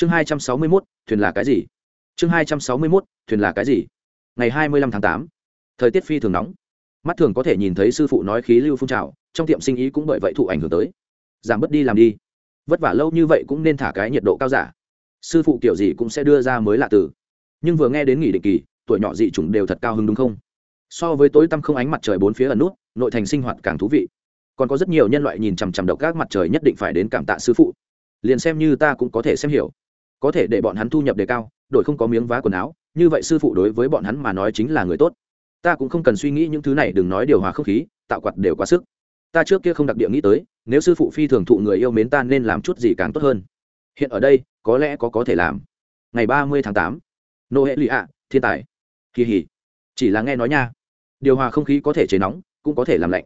chương hai trăm sáu mươi mốt, thuyền là cái gì? Chương hai trăm sáu mươi mốt, thuyền là cái gì? Ngày hai mươi lăm tháng tám, thời tiết phi thường nóng. Mắt thường có thể nhìn thấy sư phụ nói khí lưu phun trào, trong tiệm sinh ý cũng bởi vậy thụ ảnh hưởng tới. Giảm bớt đi làm đi. Vất vả lâu như vậy cũng nên thả cái nhiệt độ cao giả. Sư phụ kiểu gì cũng sẽ đưa ra mới lạ từ. Nhưng vừa nghe đến nghỉ định kỳ, tuổi nhỏ dị chủng đều thật cao hứng đúng không? So với tối tăm không ánh mặt trời bốn phía ẩn nút, nội thành sinh hoạt càng thú vị. Còn có rất nhiều nhân loại nhìn chằm chằm độc các mặt trời nhất định phải đến cảm tạ sư phụ. Liền xem như ta cũng có thể xem hiểu có thể để bọn hắn thu nhập đề cao đội không có miếng vá quần áo, như vậy sư phụ đối với bọn hắn mà nói chính là người tốt. Ta cũng không cần suy nghĩ những thứ này, đừng nói điều hòa không khí, tạo quạt đều quá sức. Ta trước kia không đặc địa nghĩ tới, nếu sư phụ phi thường thụ người yêu mến ta nên làm chút gì càng tốt hơn. Hiện ở đây, có lẽ có có thể làm. Ngày ba mươi tháng tám nô hệ lụy ạ thiên tài. Kỳ hỉ. Chỉ là nghe nói nha. Điều hòa không khí có thể chế nóng, cũng có thể làm lạnh.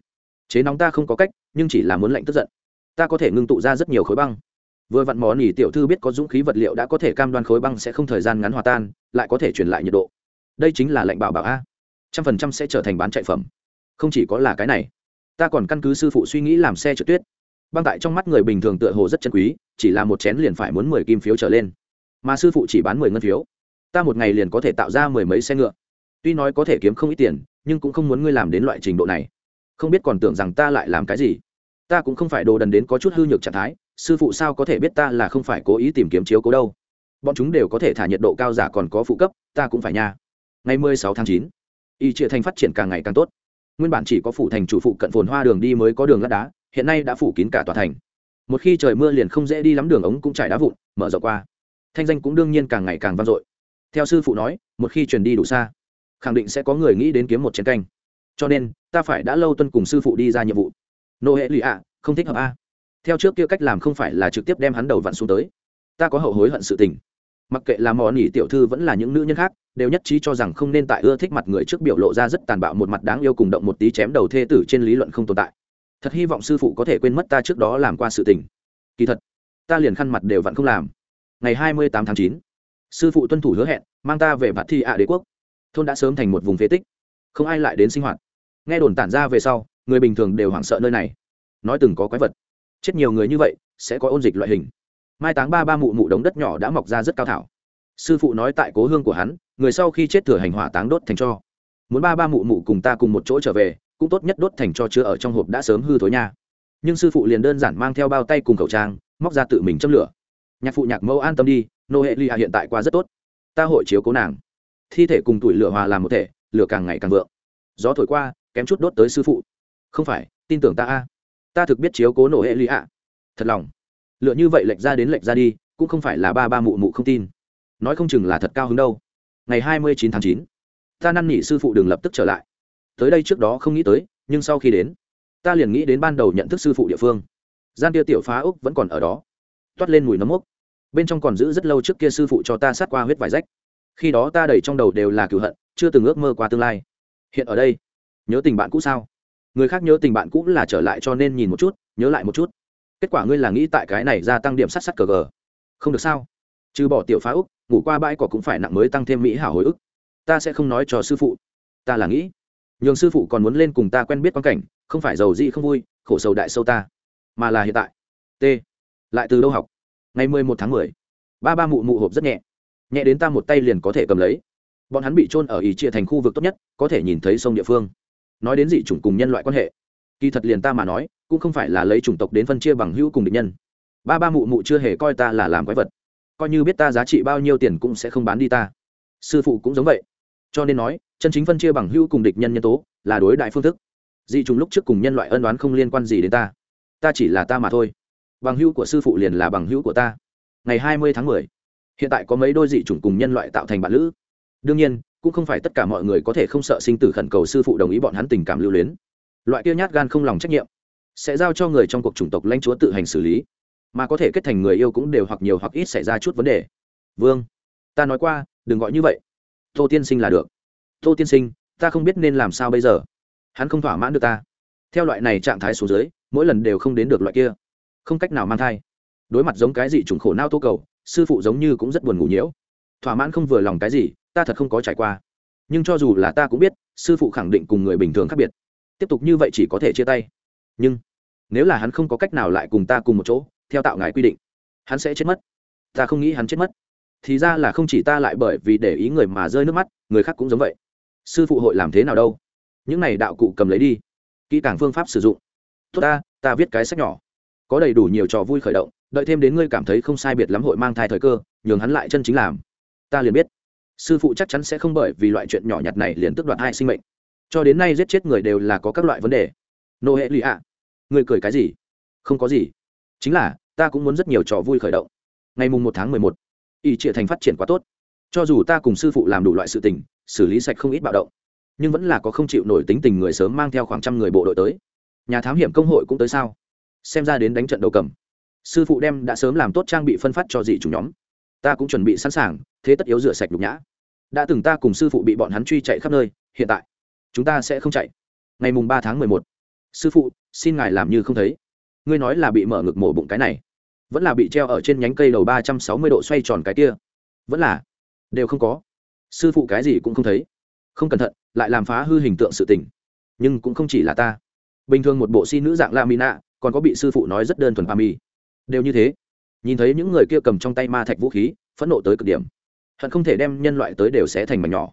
Chế nóng ta không có cách, nhưng chỉ là muốn lạnh tức giận. Ta có thể ngưng tụ ra rất nhiều khối băng vừa vặn món nỉ tiểu thư biết có dũng khí vật liệu đã có thể cam đoan khối băng sẽ không thời gian ngắn hòa tan, lại có thể truyền lại nhiệt độ. Đây chính là lệnh bảo bảo a. Trăm phần trăm sẽ trở thành bán chạy phẩm. Không chỉ có là cái này, ta còn căn cứ sư phụ suy nghĩ làm xe trượt tuyết. Băng tại trong mắt người bình thường tựa hồ rất chân quý, chỉ là một chén liền phải muốn mười kim phiếu trở lên. Mà sư phụ chỉ bán mười ngân phiếu. Ta một ngày liền có thể tạo ra mười mấy xe ngựa. Tuy nói có thể kiếm không ít tiền, nhưng cũng không muốn ngươi làm đến loại trình độ này. Không biết còn tưởng rằng ta lại làm cái gì. Ta cũng không phải đồ đần đến có chút hư nhược trạng thái sư phụ sao có thể biết ta là không phải cố ý tìm kiếm chiếu cố đâu? Bọn chúng đều có thể thả nhiệt độ cao giả còn có phụ cấp, ta cũng phải nha. Ngày mười sáu tháng chín, y trịa thành phát triển càng ngày càng tốt. Nguyên bản chỉ có phủ thành chủ phụ cận phồn hoa đường đi mới có đường lát đá, hiện nay đã phủ kín cả tòa thành. Một khi trời mưa liền không dễ đi lắm đường ống cũng trải đá vụn, mở rộng qua. Thanh danh cũng đương nhiên càng ngày càng vang dội. Theo sư phụ nói, một khi truyền đi đủ xa, khẳng định sẽ có người nghĩ đến kiếm một chiến canh. Cho nên, ta phải đã lâu tuân cùng sư phụ đi ra nhiệm vụ. Nô hệ lụy ạ, không thích hợp a theo trước kia cách làm không phải là trực tiếp đem hắn đầu vặn xuống tới. Ta có hậu hối hận sự tình. Mặc kệ là mò nỉ tiểu thư vẫn là những nữ nhân khác, đều nhất trí cho rằng không nên tại ưa thích mặt người trước biểu lộ ra rất tàn bạo một mặt đáng yêu cùng động một tí chém đầu thê tử trên lý luận không tồn tại. Thật hy vọng sư phụ có thể quên mất ta trước đó làm qua sự tình. Kỳ thật, ta liền khăn mặt đều vẫn không làm. Ngày hai mươi tám tháng chín, sư phụ tuân thủ hứa hẹn, mang ta về bạt thi ạ đế quốc. Thôn đã sớm thành một vùng phế tích. Không ai lại đến sinh hoạt. Nghe đồn tản ra về sau, người bình thường đều hoảng sợ nơi này. Nói từng có quái vật chết nhiều người như vậy, sẽ có ôn dịch loại hình. Mai táng ba ba mụ mụ đống đất nhỏ đã mọc ra rất cao thảo. Sư phụ nói tại cố hương của hắn, người sau khi chết thừa hành hỏa táng đốt thành cho. Muốn ba ba mụ mụ cùng ta cùng một chỗ trở về, cũng tốt nhất đốt thành cho chứa ở trong hộp đã sớm hư thối nha. Nhưng sư phụ liền đơn giản mang theo bao tay cùng khẩu trang, móc ra tự mình châm lửa. Nhạc phụ nhạc mẫu an tâm đi, nô hệ ly hạ hiện tại qua rất tốt. Ta hội chiếu cố nàng. Thi thể cùng tuổi lửa hòa làm một thể, lửa càng ngày càng vượng. Gió thổi qua, kém chút đốt tới sư phụ. Không phải, tin tưởng ta a ta thực biết chiếu cố nổ hệ ly ạ. thật lòng. Lựa như vậy lệch ra đến lệch ra đi, cũng không phải là ba ba mụ mụ không tin. Nói không chừng là thật cao hứng đâu. Ngày hai mươi chín tháng chín, ta năn nỉ sư phụ đừng lập tức trở lại. Tới đây trước đó không nghĩ tới, nhưng sau khi đến, ta liền nghĩ đến ban đầu nhận thức sư phụ địa phương. Gian kia tiểu phá úc vẫn còn ở đó. Toát lên mùi nấm úc. bên trong còn giữ rất lâu trước kia sư phụ cho ta sát qua huyết vải rách. Khi đó ta đầy trong đầu đều là cựu hận, chưa từng ước mơ qua tương lai. Hiện ở đây, nhớ tình bạn cũ sao? Người khác nhớ tình bạn cũ là trở lại cho nên nhìn một chút, nhớ lại một chút. Kết quả ngươi là nghĩ tại cái này gia tăng điểm sát sát cờ gờ. Không được sao? Trừ bỏ tiểu phá úc, ngủ qua bãi cỏ cũng phải nặng mới tăng thêm mỹ hảo hồi ức. Ta sẽ không nói cho sư phụ. Ta là nghĩ. Nhường sư phụ còn muốn lên cùng ta quen biết quan cảnh, không phải giàu gì không vui, khổ sầu đại sâu ta. Mà là hiện tại. T. Lại từ đâu học? Ngày mười một tháng mười. Ba ba mụ mụ hộp rất nhẹ. Nhẹ đến ta một tay liền có thể cầm lấy. Bọn hắn bị trôn ở ý chia thành khu vực tốt nhất, có thể nhìn thấy sông địa phương nói đến dị chủng cùng nhân loại quan hệ. Kỳ thật liền ta mà nói, cũng không phải là lấy chủng tộc đến phân chia bằng hữu cùng địch nhân. Ba ba mụ mụ chưa hề coi ta là làm quái vật. Coi như biết ta giá trị bao nhiêu tiền cũng sẽ không bán đi ta. Sư phụ cũng giống vậy. Cho nên nói, chân chính phân chia bằng hữu cùng địch nhân nhân tố, là đối đại phương thức. Dị chủng lúc trước cùng nhân loại ân đoán không liên quan gì đến ta. Ta chỉ là ta mà thôi. Bằng hữu của sư phụ liền là bằng hữu của ta. Ngày hai mươi tháng mười, hiện tại có mấy đôi dị chủng cùng nhân loại tạo thành bạn lữ. Đương nhiên cũng không phải tất cả mọi người có thể không sợ sinh tử khẩn cầu sư phụ đồng ý bọn hắn tình cảm lưu luyến. Loại kia nhát gan không lòng trách nhiệm, sẽ giao cho người trong cuộc chủng tộc lãnh chúa tự hành xử lý. Mà có thể kết thành người yêu cũng đều hoặc nhiều hoặc ít xảy ra chút vấn đề. Vương, ta nói qua, đừng gọi như vậy. Tô tiên sinh là được. Tô tiên sinh, ta không biết nên làm sao bây giờ. Hắn không thỏa mãn được ta. Theo loại này trạng thái số dưới, mỗi lần đều không đến được loại kia. Không cách nào mang thai. Đối mặt giống cái gì trùng khổ nao tô cầu, sư phụ giống như cũng rất buồn ngủ nhiễu. Thỏa mãn không vừa lòng cái gì ta thật không có trải qua. Nhưng cho dù là ta cũng biết, sư phụ khẳng định cùng người bình thường khác biệt. Tiếp tục như vậy chỉ có thể chia tay. Nhưng, nếu là hắn không có cách nào lại cùng ta cùng một chỗ, theo tạo ngài quy định, hắn sẽ chết mất. Ta không nghĩ hắn chết mất. Thì ra là không chỉ ta lại bởi vì để ý người mà rơi nước mắt, người khác cũng giống vậy. Sư phụ hội làm thế nào đâu? Những này đạo cụ cầm lấy đi. Kỹ càng phương pháp sử dụng. Tốt ta ta viết cái sách nhỏ. Có đầy đủ nhiều trò vui khởi động, đợi thêm đến ngươi cảm thấy không sai biệt lắm hội mang thai thời cơ, nhường hắn lại chân chính làm. Ta liền biết sư phụ chắc chắn sẽ không bởi vì loại chuyện nhỏ nhặt này liền tước đoạt hai sinh mệnh. Cho đến nay giết chết người đều là có các loại vấn đề. Nô hệ lụy ạ. Người cười cái gì? Không có gì. Chính là, ta cũng muốn rất nhiều trò vui khởi động. Ngày mùng một tháng mười một ỷ trịa thành phát triển quá tốt. Cho dù ta cùng sư phụ làm đủ loại sự tình, xử lý sạch không ít bạo động, nhưng vẫn là có không chịu nổi tính tình người sớm mang theo khoảng trăm người bộ đội tới. Nhà thám hiểm công hội cũng tới sao? Xem ra đến đánh trận đầu cầm. Sư phụ đem đã sớm làm tốt trang bị phân phát cho dị chủ nhóm. Ta cũng chuẩn bị sẵn sàng, thế tất yếu rửa sạch nhục nhã đã từng ta cùng sư phụ bị bọn hắn truy chạy khắp nơi, hiện tại, chúng ta sẽ không chạy. Ngày mùng ba tháng mười một, sư phụ, xin ngài làm như không thấy. Ngươi nói là bị mở ngực mổ bụng cái này, vẫn là bị treo ở trên nhánh cây đầu ba trăm sáu mươi độ xoay tròn cái kia? Vẫn là, đều không có. Sư phụ cái gì cũng không thấy. Không cẩn thận, lại làm phá hư hình tượng sự tình. Nhưng cũng không chỉ là ta. Bình thường một bộ si nữ dạng la mina còn có bị sư phụ nói rất đơn thuần pa mi đều như thế. Nhìn thấy những người kia cầm trong tay ma thạch vũ khí, phẫn nộ tới cực điểm hận không thể đem nhân loại tới đều sẽ thành mảnh nhỏ.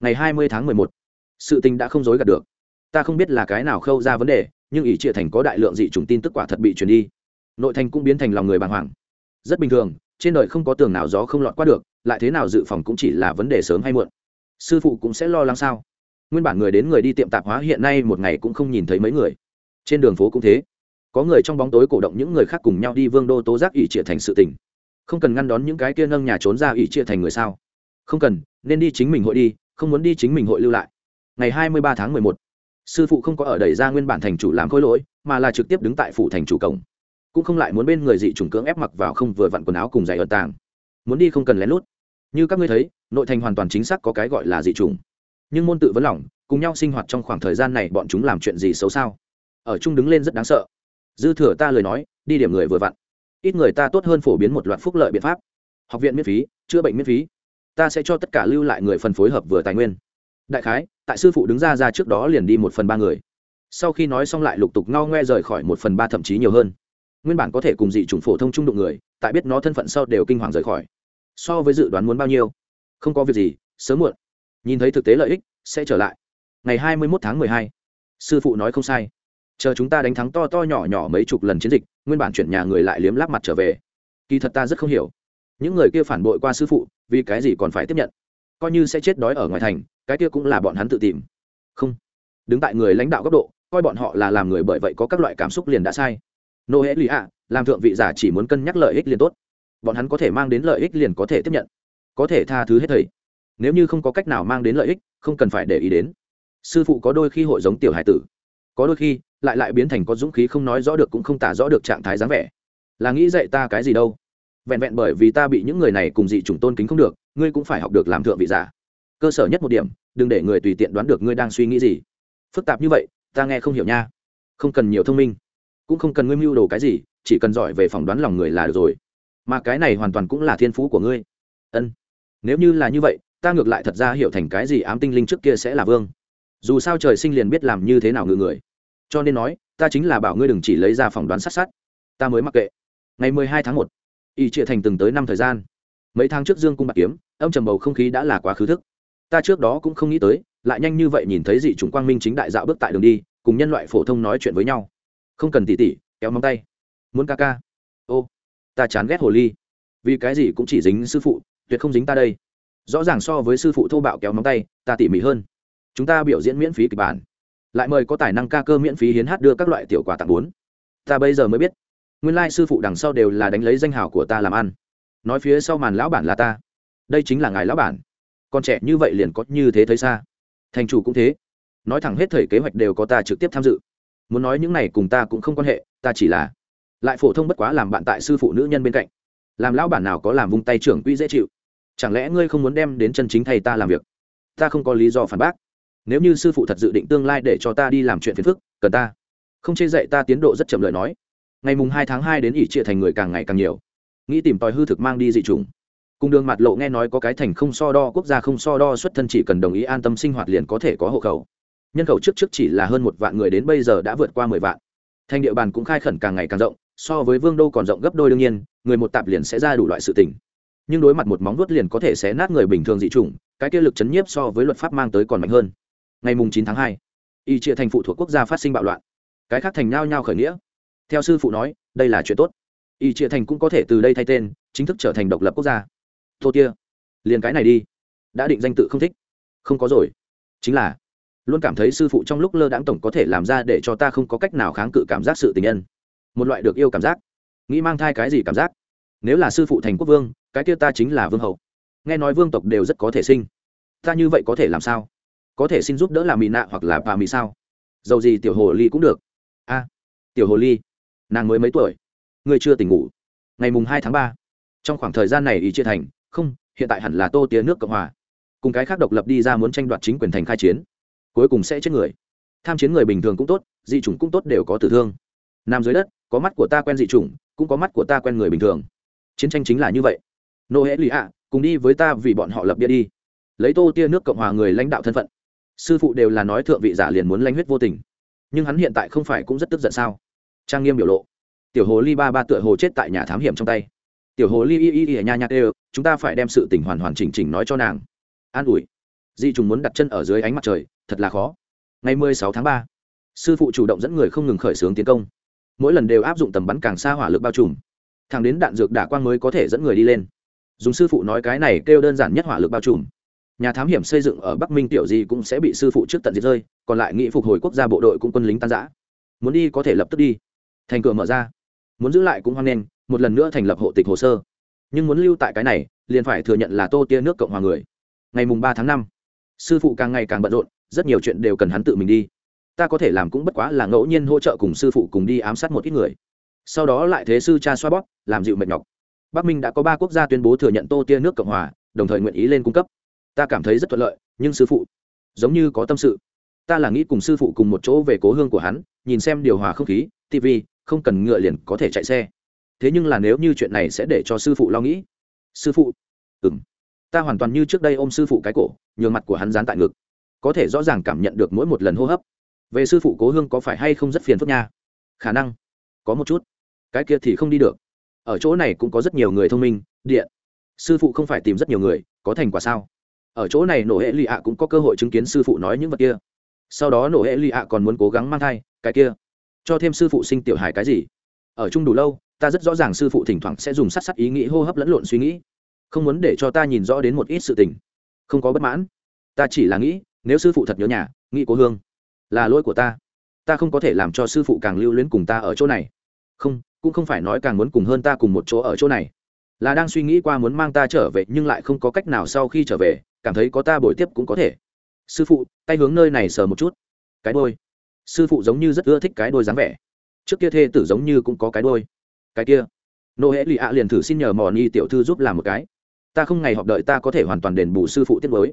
Ngày hai mươi tháng mười một, sự tình đã không dối gạt được. Ta không biết là cái nào khâu ra vấn đề, nhưng ỷ triệt thành có đại lượng dị trùng tin tức quả thật bị truyền đi. Nội thành cũng biến thành lòng người bàng hoàng. Rất bình thường, trên đời không có tường nào gió không lọt qua được, lại thế nào dự phòng cũng chỉ là vấn đề sớm hay muộn. Sư phụ cũng sẽ lo lắng sao? Nguyên bản người đến người đi tiệm tạp hóa hiện nay một ngày cũng không nhìn thấy mấy người. Trên đường phố cũng thế. Có người trong bóng tối cổ động những người khác cùng nhau đi vương đô tố giác ỷ triệt thành sự tình không cần ngăn đón những cái kia nâng nhà trốn ra ỷ chia thành người sao? Không cần, nên đi chính mình hội đi, không muốn đi chính mình hội lưu lại. Ngày hai mươi ba tháng mười một, sư phụ không có ở đẩy ra nguyên bản thành chủ làm khối lỗi, mà là trực tiếp đứng tại phủ thành chủ cổng. Cũng không lại muốn bên người dị trùng cưỡng ép mặc vào không vừa vặn quần áo cùng giày ở tàng. Muốn đi không cần lén lút. Như các ngươi thấy, nội thành hoàn toàn chính xác có cái gọi là dị trùng nhưng môn tự vấn lỏng cùng nhau sinh hoạt trong khoảng thời gian này bọn chúng làm chuyện gì xấu sao? Ở chung đứng lên rất đáng sợ. Dư thừa ta lời nói, đi điểm người vừa vặn ít người ta tốt hơn phổ biến một loạt phúc lợi biện pháp. Học viện miễn phí, chữa bệnh miễn phí. Ta sẽ cho tất cả lưu lại người phần phối hợp vừa tài nguyên. Đại khái, tại sư phụ đứng ra ra trước đó liền đi một phần ba người. Sau khi nói xong lại lục tục ngao ngoe rời khỏi một phần ba thậm chí nhiều hơn. Nguyên bản có thể cùng dị chủng phổ thông trung đụng người, tại biết nó thân phận sau đều kinh hoàng rời khỏi. So với dự đoán muốn bao nhiêu? Không có việc gì, sớm muộn. Nhìn thấy thực tế lợi ích, sẽ trở lại. Ngày hai mươi mốt tháng mười hai. Sư phụ nói không sai chờ chúng ta đánh thắng to to nhỏ nhỏ mấy chục lần chiến dịch, nguyên bản chuyển nhà người lại liếm láp mặt trở về. Kỳ thật ta rất không hiểu. Những người kia phản bội qua sư phụ, vì cái gì còn phải tiếp nhận? Coi như sẽ chết đói ở ngoài thành, cái kia cũng là bọn hắn tự tìm. Không. Đứng tại người lãnh đạo góc độ, coi bọn họ là làm người bởi vậy có các loại cảm xúc liền đã sai. Nô hễ lì ạ, làm thượng vị giả chỉ muốn cân nhắc lợi ích liền tốt. Bọn hắn có thể mang đến lợi ích liền có thể tiếp nhận. Có thể tha thứ hết thầy. Nếu như không có cách nào mang đến lợi ích, không cần phải để ý đến. Sư phụ có đôi khi hội giống tiểu hải tử. Có đôi khi lại lại biến thành có dũng khí không nói rõ được cũng không tả rõ được trạng thái dáng vẻ. Là nghĩ dạy ta cái gì đâu? Vẹn vẹn bởi vì ta bị những người này cùng dị chủng tôn kính không được, ngươi cũng phải học được làm thượng vị giả. Cơ sở nhất một điểm, đừng để người tùy tiện đoán được ngươi đang suy nghĩ gì. Phức tạp như vậy, ta nghe không hiểu nha. Không cần nhiều thông minh, cũng không cần ngươi mưu đồ cái gì, chỉ cần giỏi về phỏng đoán lòng người là được rồi. Mà cái này hoàn toàn cũng là thiên phú của ngươi. Ân. Nếu như là như vậy, ta ngược lại thật ra hiểu thành cái gì ám tinh linh trước kia sẽ là vương. Dù sao trời sinh liền biết làm như thế nào ngự người cho nên nói, ta chính là bảo ngươi đừng chỉ lấy ra phỏng đoán sát sát. Ta mới mặc kệ. Ngày mười hai tháng một, y trịa thành từng tới năm thời gian. Mấy tháng trước dương cung bạc kiếm, âm trầm bầu không khí đã là quá khứ thức. Ta trước đó cũng không nghĩ tới, lại nhanh như vậy nhìn thấy dị chủng quang minh chính đại dạo bước tại đường đi, cùng nhân loại phổ thông nói chuyện với nhau. Không cần tỉ tỉ, kéo móng tay. Muốn ca ca. Ô, ta chán ghét hồ ly. Vì cái gì cũng chỉ dính sư phụ, tuyệt không dính ta đây. Rõ ràng so với sư phụ thô bạo kéo móng tay, ta tỉ mỉ hơn. Chúng ta biểu diễn miễn phí kịch bản lại mời có tài năng ca cơ miễn phí hiến hát đưa các loại tiểu quà tặng bốn. Ta bây giờ mới biết, nguyên lai sư phụ đằng sau đều là đánh lấy danh hào của ta làm ăn. Nói phía sau màn lão bản là ta. Đây chính là ngài lão bản. Con trẻ như vậy liền có như thế thấy xa. Thành chủ cũng thế. Nói thẳng hết thời kế hoạch đều có ta trực tiếp tham dự. Muốn nói những này cùng ta cũng không quan hệ, ta chỉ là lại phổ thông bất quá làm bạn tại sư phụ nữ nhân bên cạnh. Làm lão bản nào có làm vung tay trưởng quỹ dễ chịu. Chẳng lẽ ngươi không muốn đem đến chân chính thầy ta làm việc? Ta không có lý do phản bác nếu như sư phụ thật dự định tương lai để cho ta đi làm chuyện phiền phức, cần ta. Không chê dạy ta tiến độ rất chậm lời nói. Ngày mùng hai tháng hai đến ỉ trịa thành người càng ngày càng nhiều. Nghĩ tìm tòi hư thực mang đi dị trùng cùng đường mặt lộ nghe nói có cái thành không so đo, quốc gia không so đo, xuất thân chỉ cần đồng ý an tâm sinh hoạt liền có thể có hộ khẩu. Nhân khẩu trước trước chỉ là hơn một vạn người đến bây giờ đã vượt qua mười vạn. Thành địa bàn cũng khai khẩn càng ngày càng rộng, so với vương đô còn rộng gấp đôi đương nhiên, người một tạp liền sẽ ra đủ loại sự tình. Nhưng đối mặt một móng vuốt liền có thể xé nát người bình thường dị chủng, cái kia lực chấn nhiếp so với luật pháp mang tới còn mạnh hơn ngày mùng chín tháng hai, y chia thành phụ thuộc quốc gia phát sinh bạo loạn. Cái khác thành nhao nhao khởi nghĩa. Theo sư phụ nói, đây là chuyện tốt. Y chia thành cũng có thể từ đây thay tên, chính thức trở thành độc lập quốc gia. Thô kia liền cái này đi. Đã định danh tự không thích. Không có rồi. Chính là, luôn cảm thấy sư phụ trong lúc lơ đãng tổng có thể làm ra để cho ta không có cách nào kháng cự cảm giác sự tình nhân. Một loại được yêu cảm giác. Nghĩ mang thai cái gì cảm giác? Nếu là sư phụ thành quốc vương, cái kia ta chính là vương hậu. Nghe nói vương tộc đều rất có thể sinh. Ta như vậy có thể làm sao? Có thể xin giúp đỡ là mì nạ hoặc là bà mì sao? Dầu gì tiểu hồ ly cũng được. A, tiểu hồ ly, nàng mới mấy tuổi? Ngươi chưa tỉnh ngủ. Ngày mùng hai tháng ba. Trong khoảng thời gian này ý chia thành, không, hiện tại hẳn là tô tía nước cộng hòa. Cùng cái khác độc lập đi ra muốn tranh đoạt chính quyền thành khai chiến. Cuối cùng sẽ chết người. Tham chiến người bình thường cũng tốt, dị chủng cũng tốt đều có tử thương. Nam dưới đất, có mắt của ta quen dị chủng, cũng có mắt của ta quen người bình thường. Chiến tranh chính là như vậy. Nô hễ lì ạ cùng đi với ta vì bọn họ lập bia đi. Lấy tô tia nước cộng hòa người lãnh đạo thân phận sư phụ đều là nói thượng vị giả liền muốn lanh huyết vô tình. Nhưng hắn hiện tại không phải cũng rất tức giận sao? Trang nghiêm biểu lộ. Tiểu hồ ly ba ba tựa hồ chết tại nhà thám hiểm trong tay. Tiểu hồ ly y y y nha nha đều chúng ta phải đem sự tình hoàn hoàn chỉnh chỉnh nói cho nàng. An ủi. Di trùng muốn đặt chân ở dưới ánh mặt trời, thật là khó. Ngày mười sáu tháng ba, sư phụ chủ động dẫn người không ngừng khởi xướng tiến công. Mỗi lần đều áp dụng tầm bắn càng xa hỏa lực bao trùm. Thẳng đến đạn dược đả quang mới có thể dẫn người đi lên. Dùng sư phụ nói cái này kêu đơn giản nhất hỏa lực bao trùm nhà thám hiểm xây dựng ở bắc minh tiểu gì cũng sẽ bị sư phụ trước tận diệt rơi, còn lại nghị phục hồi quốc gia bộ đội cũng quân lính tan giã muốn đi có thể lập tức đi. Thành cửa mở ra. Muốn giữ lại cũng hoan nghênh, một lần nữa thành lập hộ tịch hồ sơ. Nhưng muốn lưu tại cái này, liền phải thừa nhận là tô tia nước cộng hòa người. Ngày mùng ba tháng năm, sư phụ càng ngày càng bận rộn, rất nhiều chuyện đều cần hắn tự mình đi. Ta có thể làm cũng bất quá là ngẫu nhiên hỗ trợ cùng sư phụ cùng đi ám sát một ít người. Sau đó lại thế sư cha xoa bóp, làm dịu mệt nhọc. Bắc minh đã có ba quốc gia tuyên bố thừa nhận tô tia nước cộng hòa, đồng thời nguyện ý lên cung cấp ta cảm thấy rất thuận lợi, nhưng sư phụ, giống như có tâm sự. Ta là nghĩ cùng sư phụ cùng một chỗ về cố hương của hắn, nhìn xem điều hòa không khí tv không cần ngựa liền có thể chạy xe. Thế nhưng là nếu như chuyện này sẽ để cho sư phụ lo nghĩ. Sư phụ ừng ta hoàn toàn như trước đây ôm sư phụ cái cổ, nhường mặt của hắn dán tại ngực. Có thể rõ ràng cảm nhận được mỗi một lần hô hấp. Về sư phụ cố hương có phải hay không rất phiền phức nha? Khả năng. Có một chút. Cái kia thì không đi được. Ở chỗ này cũng có rất nhiều người thông minh, điện. Sư phụ không phải tìm rất nhiều người, có thành quả sao? Ở chỗ này nổ hệ lì ạ cũng có cơ hội chứng kiến sư phụ nói những vật kia. Sau đó nổ hệ lì ạ còn muốn cố gắng mang thai, cái kia. Cho thêm sư phụ sinh tiểu hài cái gì? Ở chung đủ lâu, ta rất rõ ràng sư phụ thỉnh thoảng sẽ dùng sát sát ý nghĩ hô hấp lẫn lộn suy nghĩ. Không muốn để cho ta nhìn rõ đến một ít sự tình. Không có bất mãn. Ta chỉ là nghĩ, nếu sư phụ thật nhớ nhà, nghĩ cố hương, là lỗi của ta. Ta không có thể làm cho sư phụ càng lưu luyến cùng ta ở chỗ này. Không, cũng không phải nói càng muốn cùng hơn ta cùng một chỗ ở chỗ này. Là đang suy nghĩ qua muốn mang ta trở về, nhưng lại không có cách nào sau khi trở về cảm thấy có ta bồi tiếp cũng có thể. Sư phụ, tay hướng nơi này sờ một chút. Cái đôi sư phụ giống như rất ưa thích cái đôi dáng vẻ. Trước kia thê tử giống như cũng có cái đôi cái kia. Nô hễ lì ạ liền thử xin nhờ mò ni tiểu thư giúp làm một cái. Ta không ngày họp đợi ta có thể hoàn toàn đền bù sư phụ tiết mới.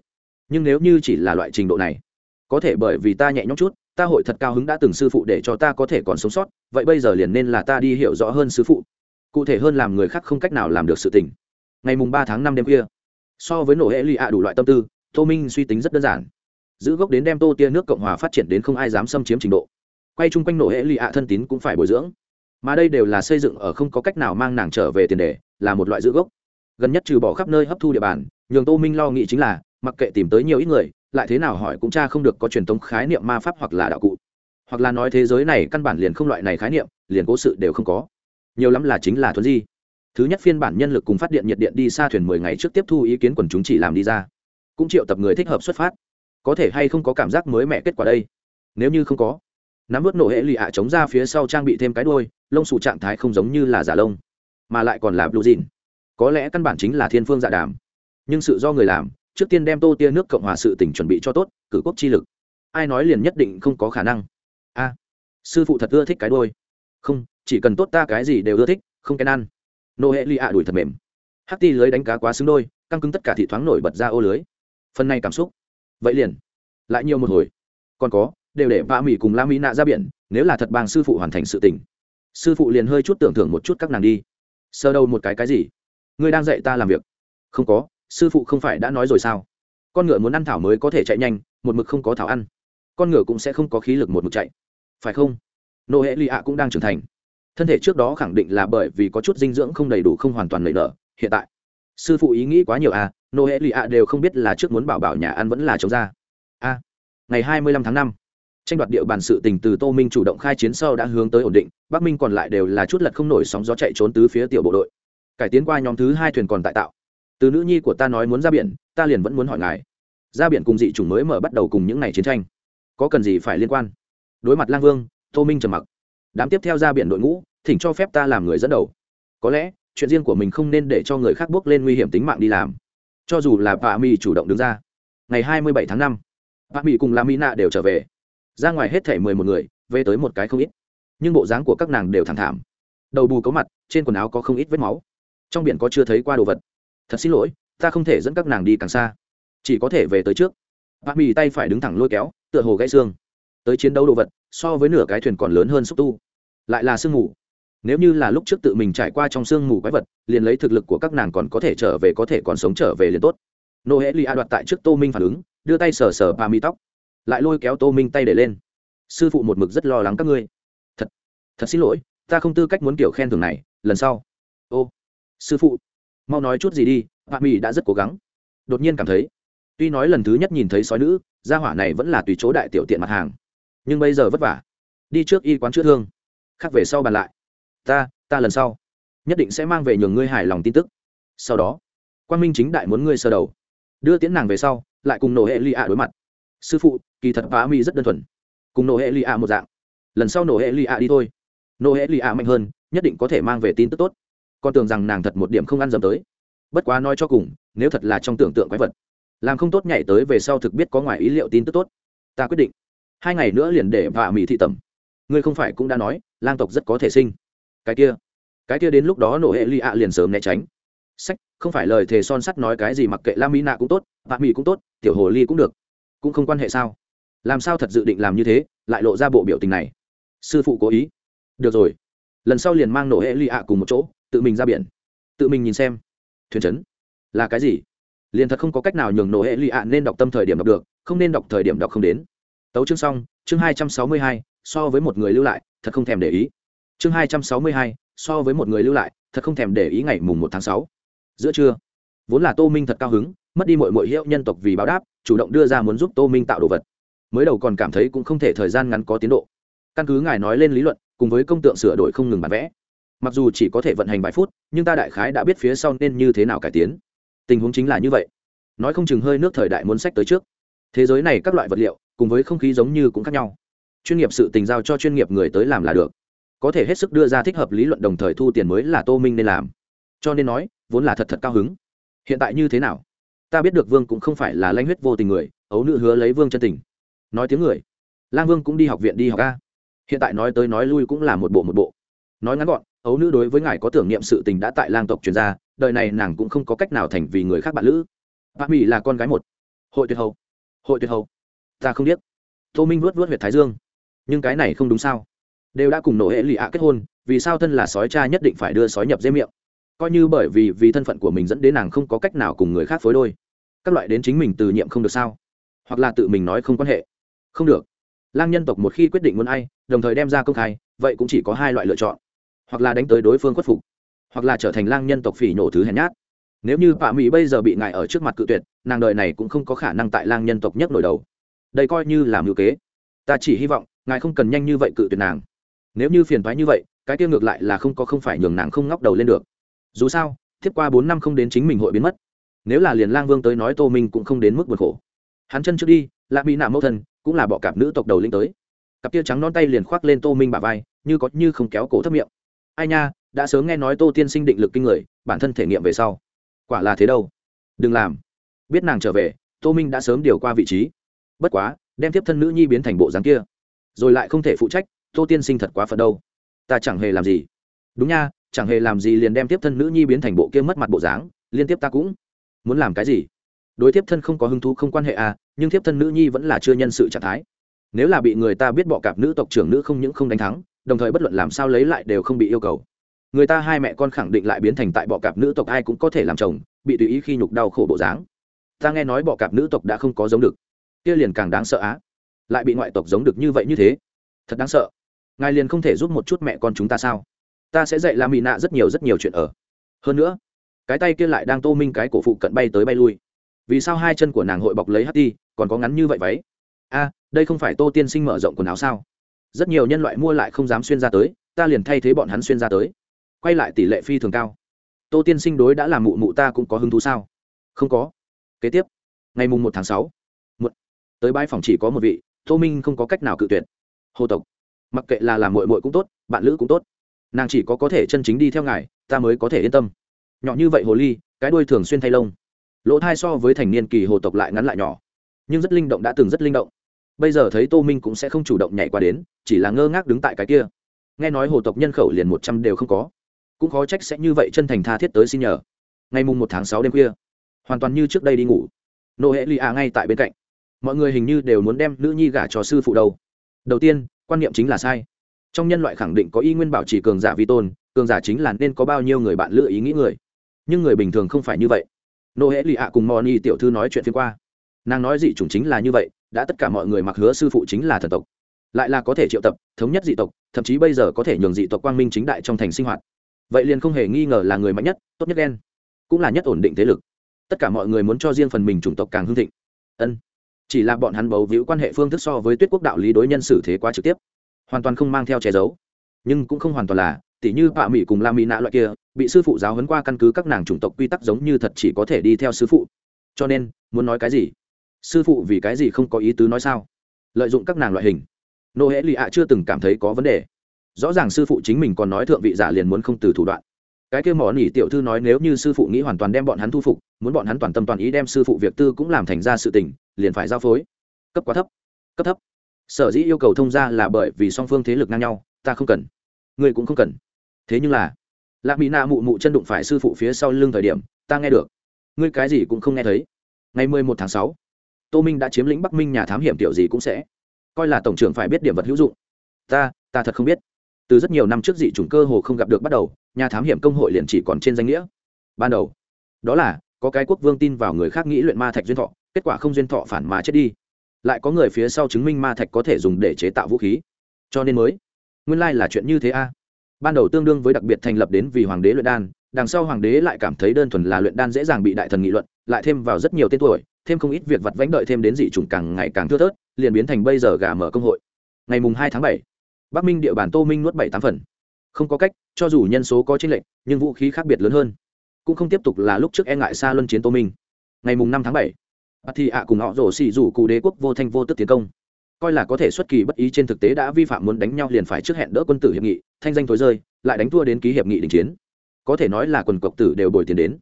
Nhưng nếu như chỉ là loại trình độ này, có thể bởi vì ta nhẹ nhõm chút, ta hội thật cao hứng đã từng sư phụ để cho ta có thể còn sống sót, vậy bây giờ liền nên là ta đi hiểu rõ hơn sư phụ. Cụ thể hơn làm người khác không cách nào làm được sự tình. Ngày mùng ba tháng năm đêm kia so với nổ hệ lụy ạ đủ loại tâm tư, tô minh suy tính rất đơn giản. Giữ gốc đến đem tô tia nước cộng hòa phát triển đến không ai dám xâm chiếm trình độ. Quay chung quanh nổ hệ lụy ạ thân tín cũng phải bồi dưỡng. Mà đây đều là xây dựng ở không có cách nào mang nàng trở về tiền đề, là một loại giữ gốc. Gần nhất trừ bỏ khắp nơi hấp thu địa bàn, nhường tô minh lo nghĩ chính là, mặc kệ tìm tới nhiều ít người, lại thế nào hỏi cũng cha không được có truyền thống khái niệm ma pháp hoặc là đạo cụ. Hoặc là nói thế giới này căn bản liền không loại này khái niệm, liền cố sự đều không có. Nhiều lắm là chính là thuấn di thứ nhất phiên bản nhân lực cùng phát điện nhiệt điện đi xa thuyền mười ngày trước tiếp thu ý kiến quần chúng chỉ làm đi ra. Cũng triệu tập người thích hợp xuất phát. Có thể hay không có cảm giác mới mẻ kết quả đây? Nếu như không có, nắm vớt nổ hệ lì ạ chống ra phía sau trang bị thêm cái đôi lông xù trạng thái không giống như là giả lông, mà lại còn là blue jean. Có lẽ căn bản chính là thiên phương dạ đàm. Nhưng sự do người làm, trước tiên đem tô tia nước cộng hòa sự tỉnh chuẩn bị cho tốt, cử quốc chi lực. Ai nói liền nhất định không có khả năng. A, sư phụ thật ưa thích cái đôi không, chỉ cần tốt ta cái gì đều ưa thích, không kén ăn nô hệ lì ạ đuổi thật mềm. Hắc ti lưới đánh cá quá xứng đôi, căng cứng tất cả thị thoáng nổi bật ra ô lưới. Phần này cảm xúc. Vậy liền. Lại nhiều một hồi. Còn có, đều để vạ mỹ cùng la mỹ nạ ra biển, nếu là thật bang sư phụ hoàn thành sự tình. Sư phụ liền hơi chút tưởng thưởng một chút các nàng đi. Sơ đâu một cái cái gì? Ngươi đang dạy ta làm việc. Không có, sư phụ không phải đã nói rồi sao? Con ngựa muốn ăn thảo mới có thể chạy nhanh, một mực không có thảo ăn. Con ngựa cũng sẽ không có khí lực một mực chạy. Phải không? Nô hệ lì ạ cũng đang trưởng thành thân thể trước đó khẳng định là bởi vì có chút dinh dưỡng không đầy đủ không hoàn toàn lệ nở, hiện tại. Sư phụ ý nghĩ quá nhiều à nô hệ lì ạ đều không biết là trước muốn bảo bảo nhà ăn vẫn là chống ra. A ngày hai mươi lăm tháng năm, tranh đoạt địa bàn sự tình từ tô minh chủ động khai chiến sau đã hướng tới ổn định, bắc minh còn lại đều là chút lật không nổi sóng gió chạy trốn tứ phía tiểu bộ đội. Cải tiến qua nhóm thứ hai thuyền còn tại tạo. Từ nữ nhi của ta nói muốn ra biển, ta liền vẫn muốn hỏi ngài. Ra biển cùng dị chủng mới mở bắt đầu cùng những ngày chiến tranh. Có cần gì phải liên quan? Đối mặt lang vương, tô minh trầm mặc đám tiếp theo ra biển đội ngũ, thỉnh cho phép ta làm người dẫn đầu. Có lẽ, chuyện riêng của mình không nên để cho người khác bước lên nguy hiểm tính mạng đi làm. Cho dù là bà mi chủ động đứng ra. Ngày hai mươi bảy tháng năm bà mi cùng la mỹ nạ đều trở về. Ra ngoài hết thể mười một người, về tới một cái không ít. Nhưng bộ dáng của các nàng đều thẳng thảm. Đầu bù có mặt, trên quần áo có không ít vết máu. Trong biển có chưa thấy qua đồ vật. Thật xin lỗi, ta không thể dẫn các nàng đi càng xa. Chỉ có thể về tới trước. Bà mi tay phải đứng thẳng lôi kéo, tựa hồ gãy xương. Tới chiến đấu đồ vật so với nửa cái thuyền còn lớn hơn xúc tu. Lại là sương mù. Nếu như là lúc trước tự mình trải qua trong sương mù quái vật, liền lấy thực lực của các nàng còn có thể trở về có thể còn sống trở về liền tốt. Nô hễ li a đoạt tại trước tô minh phản ứng, đưa tay sờ sờ ba mi tóc. Lại lôi kéo tô minh tay để lên. Sư phụ một mực rất lo lắng các ngươi. Thật thật xin lỗi, ta không tư cách muốn kiểu khen thưởng này, lần sau. Ô, sư phụ, mau nói chút gì đi bà mi đã rất cố gắng. Đột nhiên cảm thấy, tuy nói lần thứ nhất nhìn thấy sói nữ, gia hỏa này vẫn là tùy chỗ đại tiểu tiện mặt hàng nhưng bây giờ vất vả. Đi trước y quán chữa thương. Khác về sau bàn lại. Ta ta lần sau nhất định sẽ mang về nhường ngươi hài lòng tin tức. Sau đó quan minh chính đại muốn ngươi sơ đầu. Đưa tiễn nàng về sau, lại cùng nổ hệ lì ạ đối mặt. Sư phụ, kỳ thật phá mi rất đơn thuần. Cùng nổ hệ lì ạ một dạng. Lần sau nổ hệ lì ạ đi thôi. Nổ hệ lì ạ mạnh hơn, nhất định có thể mang về tin tức tốt. Con tưởng rằng nàng thật một điểm không ăn dầm tới. Bất quá nói cho cùng, nếu thật là trong tưởng tượng quái vật, làm không tốt nhảy tới về sau thực biết có ngoài ý liệu tin tức tốt. Ta quyết định hai ngày nữa liền để vạ mỹ thị tẩm. Ngươi không phải cũng đã nói, lang tộc rất có thể sinh. Cái kia cái kia đến lúc đó nổ hệ lì ạ liền sớm né tránh. Sách, không phải lời thề son sắt nói cái gì mặc kệ la mỹ nạ cũng tốt, vạ mỹ cũng tốt, tiểu hồ ly cũng được. Cũng không quan hệ sao? Làm sao thật dự định làm như thế, lại lộ ra bộ biểu tình này? Sư phụ cố ý. Được rồi. Lần sau liền mang nổ hệ lì ạ cùng một chỗ, tự mình ra biển. Tự mình nhìn xem. Thuyền trấn là cái gì? Liền thật không có cách nào nhường nổ hệ lì ạ nên đọc tâm thời điểm đọc được, không nên đọc thời điểm đọc không đến tấu chương xong, chương hai trăm sáu mươi hai, so với một người lưu lại, thật không thèm để ý. Chương hai trăm sáu mươi hai, so với một người lưu lại, thật không thèm để ý ngày mùng một tháng sáu. Giữa trưa, vốn là tô minh thật cao hứng, mất đi mọi mọi hiệu nhân tộc vì báo đáp, chủ động đưa ra muốn giúp tô minh tạo đồ vật. Mới đầu còn cảm thấy cũng không thể thời gian ngắn có tiến độ. Căn cứ ngài nói lên lý luận, cùng với công tượng sửa đổi không ngừng bán vẽ. Mặc dù chỉ có thể vận hành vài phút, nhưng ta đại khái đã biết phía sau nên như thế nào cải tiến. Tình huống chính là như vậy. Nói không chừng hơi nước thời đại muốn sách tới trước. Thế giới này các loại vật liệu cùng với không khí giống như cũng khác nhau. Chuyên nghiệp sự tình giao cho chuyên nghiệp người tới làm là được. Có thể hết sức đưa ra thích hợp lý luận đồng thời thu tiền mới là tô minh nên làm. Cho nên nói, vốn là thật thật cao hứng. Hiện tại như thế nào? Ta biết được vương cũng không phải là lanh huyết vô tình người, ấu nữ hứa lấy vương chân tình. Nói tiếng người. Lang vương cũng đi học viện đi học ca hiện tại nói tới nói lui cũng là một bộ một bộ. Nói ngắn gọn, ấu nữ đối với ngài có tưởng niệm sự tình đã tại lang tộc truyền ra, đời này nàng cũng không có cách nào thành vì người khác bạn lữ. Bà mỹ là con gái một. Hội tuyệt hậu hội tuyệt hậu ta không biết tô minh vuốt vuốt huyệt thái dương. Nhưng cái này không đúng sao? Đều đã cùng nổ hệ lì ạ kết hôn, vì sao thân là sói cha nhất định phải đưa sói nhập dễ miệng? Coi như bởi vì vì thân phận của mình dẫn đến nàng không có cách nào cùng người khác phối đôi. Các loại đến chính mình từ nhiệm không được sao? Hoặc là tự mình nói không quan hệ? Không được. Lang nhân tộc một khi quyết định muốn ai, đồng thời đem ra công khai, vậy cũng chỉ có hai loại lựa chọn. Hoặc là đánh tới đối phương khuất phục, hoặc là trở thành lang nhân tộc phỉ nổ thứ hèn nhát. Nếu như bà mỹ bây giờ bị ngại ở trước mặt cự tuyệt, nàng đời này cũng không có khả năng tại lang nhân tộc nhất nổi đầu đây coi như là mưu kế. Ta chỉ hy vọng, ngài không cần nhanh như vậy cự tuyệt nàng. Nếu như phiền thoái như vậy, cái tiêu ngược lại là không có không phải nhường nàng không ngóc đầu lên được. Dù sao tiếp qua bốn năm không đến chính mình hội biến mất. Nếu là liền lang vương tới nói tô minh cũng không đến mức vượt khổ. Hắn chân trước đi lạ mỹ nạ mẫu thân, cũng là bọ cạp nữ tộc đầu linh tới. Cặp tia trắng non tay liền khoác lên tô minh bà vai, như có như không kéo cổ thấp miệng. Ai nha, đã sớm nghe nói tô tiên sinh định lực kinh người, bản thân thể nghiệm về sau. Quả là thế đâu. Đừng làm. Biết nàng trở về, tô minh đã sớm điều qua vị trí bất quá, đem tiếp thân nữ nhi biến thành bộ dáng kia, rồi lại không thể phụ trách, tô tiên sinh thật quá phận đâu. Ta chẳng hề làm gì. Đúng nha, chẳng hề làm gì liền đem tiếp thân nữ nhi biến thành bộ kia mất mặt bộ dáng, liên tiếp ta cũng muốn làm cái gì? Đối tiếp thân không có hứng thú không quan hệ à nhưng tiếp thân nữ nhi vẫn là chưa nhân sự trạng thái. Nếu là bị người ta biết bọ cạp nữ tộc trưởng nữ không những không đánh thắng, đồng thời bất luận làm sao lấy lại đều không bị yêu cầu. Người ta hai mẹ con khẳng định lại biến thành tại bọ cạp nữ tộc ai cũng có thể làm chồng, bị tùy ý khi nhục đau khổ bộ dáng. Ta nghe nói bọ cạp nữ tộc đã không có giống được kia liền càng đáng sợ á. Lại bị ngoại tộc giống được như vậy như thế. Thật đáng sợ. Ngài liền không thể giúp một chút mẹ con chúng ta sao? Ta sẽ dạy la mỹ nạ rất nhiều rất nhiều chuyện ở. Hơn nữa, cái tay kia lại đang tô minh cái cổ phụ cận bay tới bay lui. Vì sao hai chân của nàng hội bọc lấy hắt đi còn có ngắn như vậy váy? A, đây không phải tô tiên sinh mở rộng quần áo sao? Rất nhiều nhân loại mua lại không dám xuyên ra tới, ta liền thay thế bọn hắn xuyên ra tới. Quay lại tỷ lệ phi thường cao. Tô tiên sinh đối đã làm mụ mụ ta cũng có hứng thú sao? Không có. Kế tiếp, ngày mùng một tháng sáu tới bãi phòng chỉ có một vị, tô minh không có cách nào cự tuyệt. Hồ tộc. Mặc kệ là làm mội mội cũng tốt, bạn lữ cũng tốt. Nàng chỉ có có thể chân chính đi theo ngài, ta mới có thể yên tâm. Nhỏ như vậy hồ ly, cái đuôi thường xuyên thay lông. Lỗ thai so với thành niên kỳ hồ tộc lại ngắn lại nhỏ, nhưng rất linh động đã từng rất linh động. Bây giờ thấy tô minh cũng sẽ không chủ động nhảy qua đến, chỉ là ngơ ngác đứng tại cái kia. Nghe nói hồ tộc nhân khẩu liền một trăm đều không có. Cũng khó trách sẽ như vậy chân thành tha thiết tới xin nhờ. Ngày mùng một tháng sáu đêm khuya, hoàn toàn như trước đây đi ngủ. Nô hệ lì à ngay tại bên cạnh mọi người hình như đều muốn đem nữ nhi gả cho sư phụ đâu. Đầu tiên, quan niệm chính là sai. Trong nhân loại khẳng định có y nguyên bảo chỉ cường giả vi tôn, cường giả chính là nên có bao nhiêu người bạn lựa ý nghĩ người. Nhưng người bình thường không phải như vậy. Nô hễ lì ạ cùng moni tiểu thư nói chuyện phiên qua. Nàng nói dị chủng chính là như vậy, đã tất cả mọi người mặc hứa sư phụ chính là thần tộc. Lại là có thể triệu tập, thống nhất dị tộc, thậm chí bây giờ có thể nhường dị tộc quang minh chính đại trong thành sinh hoạt. Vậy liền không hề nghi ngờ là người mạnh nhất, tốt nhất đen cũng là nhất ổn định thế lực. Tất cả mọi người muốn cho riêng phần mình chủng tộc càng hưng thịnh. Ân chỉ là bọn hắn bầu víu quan hệ phương thức so với tuyết quốc đạo lý đối nhân xử thế quá trực tiếp, hoàn toàn không mang theo che giấu. Nhưng cũng không hoàn toàn là, tỉ như bạ mỹ cùng la mỹ nạ loại kia, bị sư phụ giáo huấn qua căn cứ các nàng chủng tộc quy tắc giống như thật chỉ có thể đi theo sư phụ. Cho nên, muốn nói cái gì? Sư phụ vì cái gì không có ý tứ nói sao? Lợi dụng các nàng loại hình. Nô hễ lì ạ chưa từng cảm thấy có vấn đề. Rõ ràng sư phụ chính mình còn nói thượng vị giả liền muốn không từ thủ đoạn. Cái kia mỏ nỉ tiểu thư nói nếu như sư phụ nghĩ hoàn toàn đem bọn hắn thu phục, muốn bọn hắn toàn tâm toàn ý đem sư phụ việc tư cũng làm thành ra sự tình liền phải giao phối. Cấp quá thấp. Cấp thấp. Sở dĩ yêu cầu thông ra là bởi vì song phương thế lực ngang nhau, ta không cần. Ngươi cũng không cần. Thế nhưng là, lạc mỹ nạ mụ mụ chân đụng phải sư phụ phía sau lưng thời điểm, ta nghe được. Ngươi cái gì cũng không nghe thấy. Ngày mười một tháng sáu, tô minh đã chiếm lĩnh bắc minh nhà thám hiểm tiểu gì cũng sẽ. Coi là tổng trưởng phải biết điểm vật hữu dụng. Ta ta thật không biết. Từ rất nhiều năm trước dị chủng cơ hồ không gặp được bắt đầu, nhà thám hiểm công hội liền chỉ còn trên danh nghĩa. Ban đầu, đó là có cái quốc vương tin vào người khác nghĩ luyện ma thạch duyên thọ, kết quả không duyên thọ phản mà chết đi. Lại có người phía sau chứng minh ma thạch có thể dùng để chế tạo vũ khí. Cho nên mới, nguyên lai là chuyện như thế a. Ban đầu tương đương với đặc biệt thành lập đến vì hoàng đế luyện đan, đằng sau hoàng đế lại cảm thấy đơn thuần là luyện đan dễ dàng bị đại thần nghị luận, lại thêm vào rất nhiều tên tuổi, thêm không ít việc vặt vánh đợi thêm đến dị chủng càng ngày càng thưa thớt, liền biến thành bây giờ gà mở công hội. Ngày mùng hai tháng bảy, bắc minh địa bàn tô minh nuốt bảy tám phần. Không có cách, cho dù nhân số có chênh lệch, nhưng vũ khí khác biệt lớn hơn cũng không tiếp tục là lúc trước e ngại xa luân chiến tô minh. Ngày mùng năm tháng bảy thì ạ cùng họ rổ xì rủ cụ đế quốc vô thanh vô tức tiến công. Coi là có thể xuất kỳ bất ý trên thực tế đã vi phạm muốn đánh nhau liền phải trước hẹn đỡ quân tử hiệp nghị thanh danh thối rơi lại đánh thua đến ký hiệp nghị đình chiến. Có thể nói là quần cộc tử đều bồi tiền đến.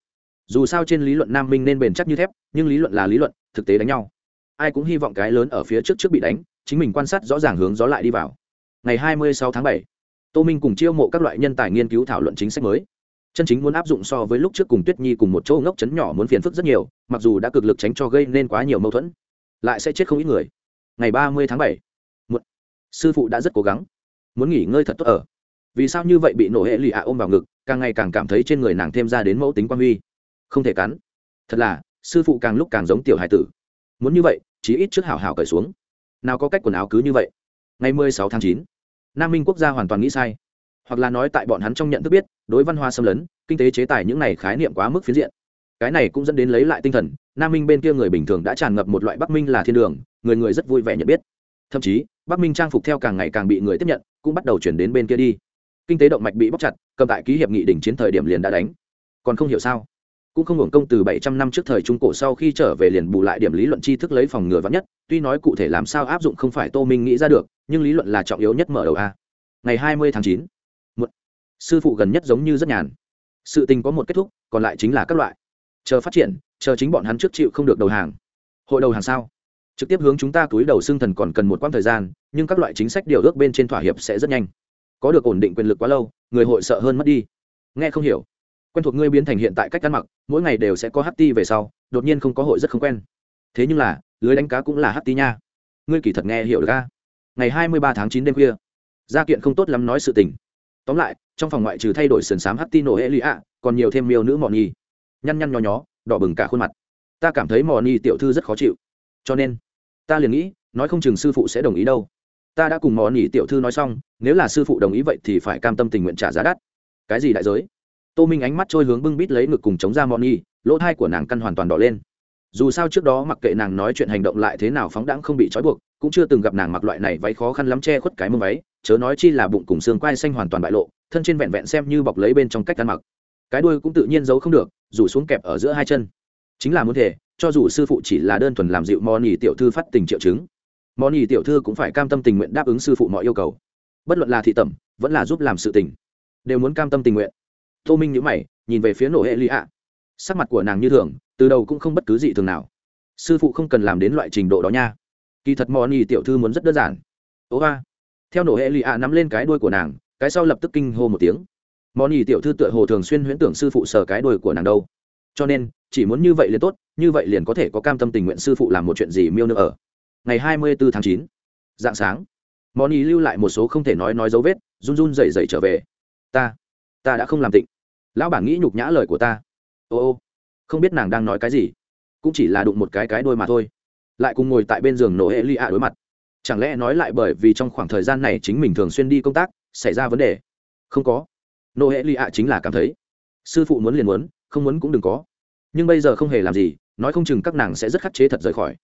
Dù sao trên lý luận nam minh nên bền chắc như thép nhưng lý luận là lý luận thực tế đánh nhau. Ai cũng hy vọng cái lớn ở phía trước trước bị đánh chính mình quan sát rõ ràng hướng gió lại đi vào. Ngày 26 tháng 7, tô minh cùng chiêu mộ các loại nhân tài nghiên cứu thảo luận chính sách mới chân chính muốn áp dụng so với lúc trước cùng tuyết nhi cùng một chỗ ngốc chấn nhỏ muốn phiền phức rất nhiều mặc dù đã cực lực tránh cho gây nên quá nhiều mâu thuẫn lại sẽ chết không ít người. Ngày 30 tháng bảy, sư phụ đã rất cố gắng muốn nghỉ ngơi thật tốt ở. Vì sao như vậy bị nổ hệ lụy ạ ôm vào ngực càng ngày càng cảm thấy trên người nàng thêm ra đến mẫu tính quan huy. Không thể cắn. Thật là sư phụ càng lúc càng giống tiểu hải tử. Muốn như vậy chí ít trước hảo hảo cởi xuống. Nào có cách quần áo cứ như vậy. Ngày 16 tháng chín, nam minh quốc gia hoàn toàn nghĩ sai hoặc là nói tại bọn hắn trong nhận thức biết, đối văn hóa xâm lấn, kinh tế chế tài những này khái niệm quá mức phiến diện. Cái này cũng dẫn đến lấy lại tinh thần, nam minh bên kia người bình thường đã tràn ngập một loại bắc minh là thiên đường, người người rất vui vẻ nhận biết. Thậm chí, bắc minh trang phục theo càng ngày càng bị người tiếp nhận, cũng bắt đầu chuyển đến bên kia đi. Kinh tế động mạch bị bóc chặt, cầm tại ký hiệp nghị đỉnh chiến thời điểm liền đã đánh. Còn không hiểu sao? Cũng không hưởng công từ bảy trăm năm trước thời trung cổ sau khi trở về liền bù lại điểm lý luận tri thức lấy phòng ngừa vắng nhất, tuy nói cụ thể làm sao áp dụng không phải tô minh nghĩ ra được, nhưng lý luận là trọng yếu nhất mở đầu a. Ngày hai mươi tháng chín sư phụ gần nhất giống như rất nhàn. Sự tình có một kết thúc, còn lại chính là các loại. Chờ phát triển, chờ chính bọn hắn trước chịu không được đầu hàng. Hội đầu hàng sao? Trực tiếp hướng chúng ta túi đầu xương thần còn cần một quãng thời gian, nhưng các loại chính sách điều ước bên trên thỏa hiệp sẽ rất nhanh. Có được ổn định quyền lực quá lâu, người hội sợ hơn mất đi. Nghe không hiểu. Quen thuộc ngươi biến thành hiện tại cách ăn mặc, mỗi ngày đều sẽ có ht về sau, đột nhiên không có hội rất không quen. Thế nhưng là, lưới đánh cá cũng là ht nha. Ngươi kỳ thật nghe hiểu được ca ngày hai mươi ba tháng chín đêm khuya. Gia kiện không tốt lắm nói sự tình. Tóm lại trong phòng ngoại trừ thay đổi sườn xám ht nổ hệ lụy ạ, còn nhiều thêm miêu nữ mọn nhi. Nhăn nhăn nhó nhó, đỏ bừng cả khuôn mặt. Ta cảm thấy mọn nhi tiểu thư rất khó chịu. Cho nên, ta liền nghĩ, nói không chừng sư phụ sẽ đồng ý đâu. Ta đã cùng mọn nhi tiểu thư nói xong, nếu là sư phụ đồng ý vậy thì phải cam tâm tình nguyện trả giá đắt. Cái gì đại giới? Tô minh ánh mắt trôi hướng bưng bít lấy ngực cùng chống ra mọn nhi, lỗ thai của nàng căn hoàn toàn đỏ lên. Dù sao trước đó mặc kệ nàng nói chuyện hành động lại thế nào phóng đãng không bị trói buộc, cũng chưa từng gặp nàng mặc loại này váy khó khăn lắm che khuất cái mông váy, chớ nói chi là bụng cùng xương quai xanh hoàn toàn bại lộ thân trên vẹn vẹn xem như bọc lấy bên trong cách ăn mặc. Cái đuôi cũng tự nhiên giấu không được, rủ xuống kẹp ở giữa hai chân. Chính là muốn thể, cho dù sư phụ chỉ là đơn thuần làm dịu mò nỉ tiểu thư phát tình triệu chứng mò nỉ tiểu thư cũng phải cam tâm tình nguyện đáp ứng sư phụ mọi yêu cầu. Bất luận là thị tẩm, vẫn là giúp làm sự tình, đều muốn cam tâm tình nguyện. Tô minh nhữ mày, nhìn về phía nổ hệ lụy ạ. Sắc mặt của nàng như thường, từ đầu cũng không bất cứ gì thường nào. Sư phụ không cần làm đến loại trình độ đó nha. Kỳ thật mò nỉ tiểu thư muốn rất đơn giản. Ố ga theo nổ hệ lụy ạ nắm lên cái đuôi của nàng cái sau lập tức kinh hô một tiếng. Món ý tiểu thư tựa hồ thường xuyên huyễn tưởng sư phụ sờ cái đuôi của nàng đâu. Cho nên, chỉ muốn như vậy liền tốt, như vậy liền có thể có cam tâm tình nguyện sư phụ làm một chuyện gì miêu nữa ở. Ngày hai mươi bốn tháng chín dạng sáng, món ý lưu lại một số không thể nói nói dấu vết, run run dậy dậy trở về. Ta ta đã không làm tịnh. Lão bản nghĩ nhục nhã lời của ta. Ô ô, không biết nàng đang nói cái gì. Cũng chỉ là đụng một cái cái đôi mà thôi. Lại cùng ngồi tại bên giường nổ hệ ly ạ đối mặt. Chẳng lẽ nói lại bởi vì trong khoảng thời gian này chính mình thường xuyên đi công tác xảy ra vấn đề. Không có. Nô hệ lì ạ chính là cảm thấy, sư phụ muốn liền muốn, không muốn cũng đừng có. Nhưng bây giờ không hề làm gì, nói không chừng các nàng sẽ rất khắc chế thật rời khỏi.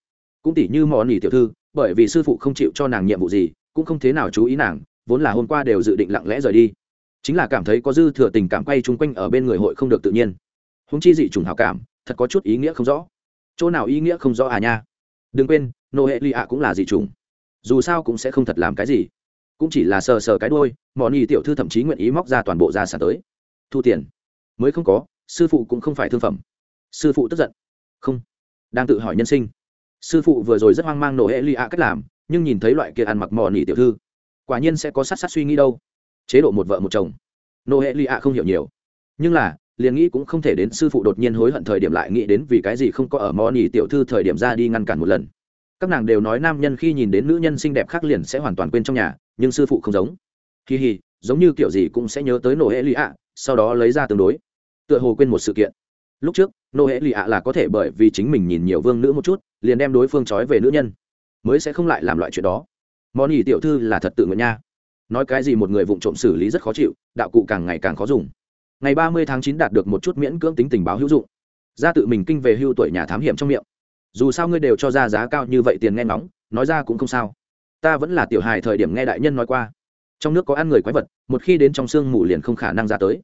Cũng tỉ như mò nỉ tiểu thư, bởi vì sư phụ không chịu cho nàng nhiệm vụ gì, cũng không thế nào chú ý nàng, vốn là hôm qua đều dự định lặng lẽ rời đi. Chính là cảm thấy có dư thừa tình cảm quay chung quanh ở bên người hội không được tự nhiên. Húng chi dị trùng hào cảm, thật có chút ý nghĩa không rõ. Chỗ nào ý nghĩa không rõ à nha. Đừng quên nô hệ lì ạ cũng là dị trùng dù sao cũng sẽ không thật làm cái gì cũng chỉ là sờ sờ cái đôi mò y tiểu thư thậm chí nguyện ý móc ra toàn bộ gia sản tới. Thu tiền. Mới không có, sư phụ cũng không phải thương phẩm. Sư phụ tức giận. Không. Đang tự hỏi nhân sinh. Sư phụ vừa rồi rất hoang mang nổ hệ lì ạ cách làm, nhưng nhìn thấy loại kia ăn mặc mò nỉ tiểu thư, quả nhiên sẽ có sát sát suy nghĩ đâu. Chế độ một vợ một chồng. Nô hệ lì ạ không hiểu nhiều. Nhưng là, liền nghĩ cũng không thể đến sư phụ đột nhiên hối hận thời điểm lại nghĩ đến vì cái gì không có ở mò nỉ tiểu thư thời điểm ra đi ngăn cản một lần các nàng đều nói nam nhân khi nhìn đến nữ nhân xinh đẹp khác liền sẽ hoàn toàn quên trong nhà, nhưng sư phụ không giống. Kỳ hì, giống như kiểu gì cũng sẽ nhớ tới nổ hệ lì ạ sau đó lấy ra tương đối. Tựa hồ quên một sự kiện. Lúc trước nô hệ lì ạ là có thể bởi vì chính mình nhìn nhiều vương nữ một chút, liền đem đối phương trói về nữ nhân. Mới sẽ không lại làm loại chuyện đó. Món nhì tiểu thư là thật tự nguyện nha. Nói cái gì một người vụng trộm xử lý rất khó chịu, đạo cụ càng ngày càng khó dùng. Ngày ba mươi tháng chín đạt được một chút miễn cưỡng tính tình báo hữu dụng. Ra tự mình kinh về hưu tuổi nhà thám hiểm trong miệng dù sao ngươi đều cho ra giá cao như vậy tiền nghe nóng nói ra cũng không sao. Ta vẫn là tiểu hài thời điểm nghe đại nhân nói qua. Trong nước có ăn người quái vật, một khi đến trong sương mù liền không khả năng ra tới.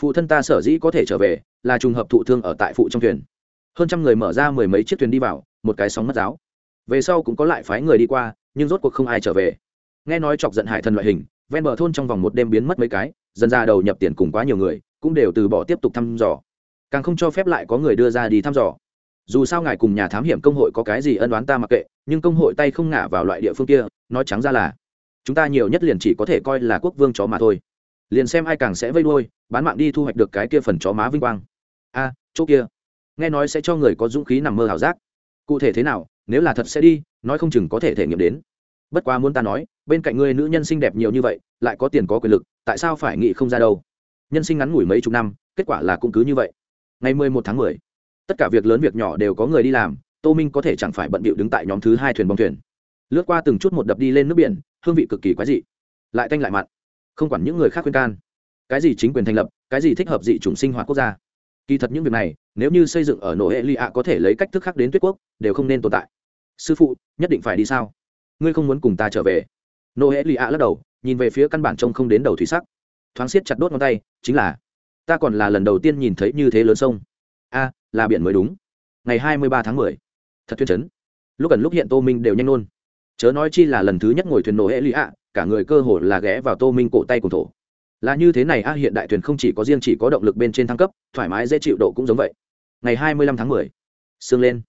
Phụ thân ta sở dĩ có thể trở về, là trùng hợp thụ thương ở tại phụ trong thuyền. Hơn trăm người mở ra mười mấy chiếc thuyền đi vào, một cái sóng mất giáo. Về sau cũng có lại phái người đi qua, nhưng rốt cuộc không ai trở về. Nghe nói chọc giận hải thần loại hình, ven bờ thôn trong vòng một đêm biến mất mấy cái, dần ra đầu nhập tiền cùng quá nhiều người, cũng đều từ bỏ tiếp tục thăm dò. Càng không cho phép lại có người đưa ra đi thăm dò dù sao ngài cùng nhà thám hiểm công hội có cái gì ân đoán ta mặc kệ, nhưng công hội tay không ngả vào loại địa phương kia, nói trắng ra là, chúng ta nhiều nhất liền chỉ có thể coi là quốc vương chó mà thôi. Liền xem ai càng sẽ vây đuôi, bán mạng đi thu hoạch được cái kia phần chó má vinh quang. A, chỗ kia. Nghe nói sẽ cho người có dũng khí nằm mơ ảo giác. Cụ thể thế nào, nếu là thật sẽ đi, nói không chừng có thể thể nghiệm đến. Bất quá muốn ta nói, bên cạnh ngươi nữ nhân xinh đẹp nhiều như vậy, lại có tiền có quyền lực, tại sao phải nghĩ không ra đâu? Nhân sinh ngắn ngủi mấy chục năm, kết quả là cũng cứ như vậy. Ngày mười một tháng mười tất cả việc lớn việc nhỏ đều có người đi làm, tô minh có thể chẳng phải bận bịu đứng tại nhóm thứ hai thuyền bong thuyền. Lướt qua từng chút một đập đi lên nước biển, hương vị cực kỳ quái dị. Lại tanh lại mặn. Không quản những người khác khuyên can. Cái gì chính quyền thành lập, cái gì thích hợp dị chủng sinh hoạt quốc gia. Kỳ thật những việc này, nếu như xây dựng ở nổ hệ lụy ạ có thể lấy cách thức khác đến tuyết quốc, đều không nên tồn tại. Sư phụ, nhất định phải đi sao? Ngươi không muốn cùng ta trở về. Nổ hệ lụy ạ lắc đầu, nhìn về phía căn bản trông không đến đầu thủy sắc. Thoáng siết chặt đốt ngón tay, chính là, ta còn là lần đầu tiên nhìn thấy như thế lớn sông là biển mới đúng. Ngày hai mươi ba tháng mười, thật thuyên chấn. Lúc gần lúc hiện tô minh đều nhanh nôn. Chớ nói chi là lần thứ nhất ngồi thuyền nổ hệ lụy ạ, cả người cơ hồ là ghé vào tô minh cổ tay cùng thổ. Là như thế này a hiện đại thuyền không chỉ có riêng chỉ có động lực bên trên thăng cấp, thoải mái dễ chịu độ cũng giống vậy. Ngày hai mươi lăm tháng mười, sương lên.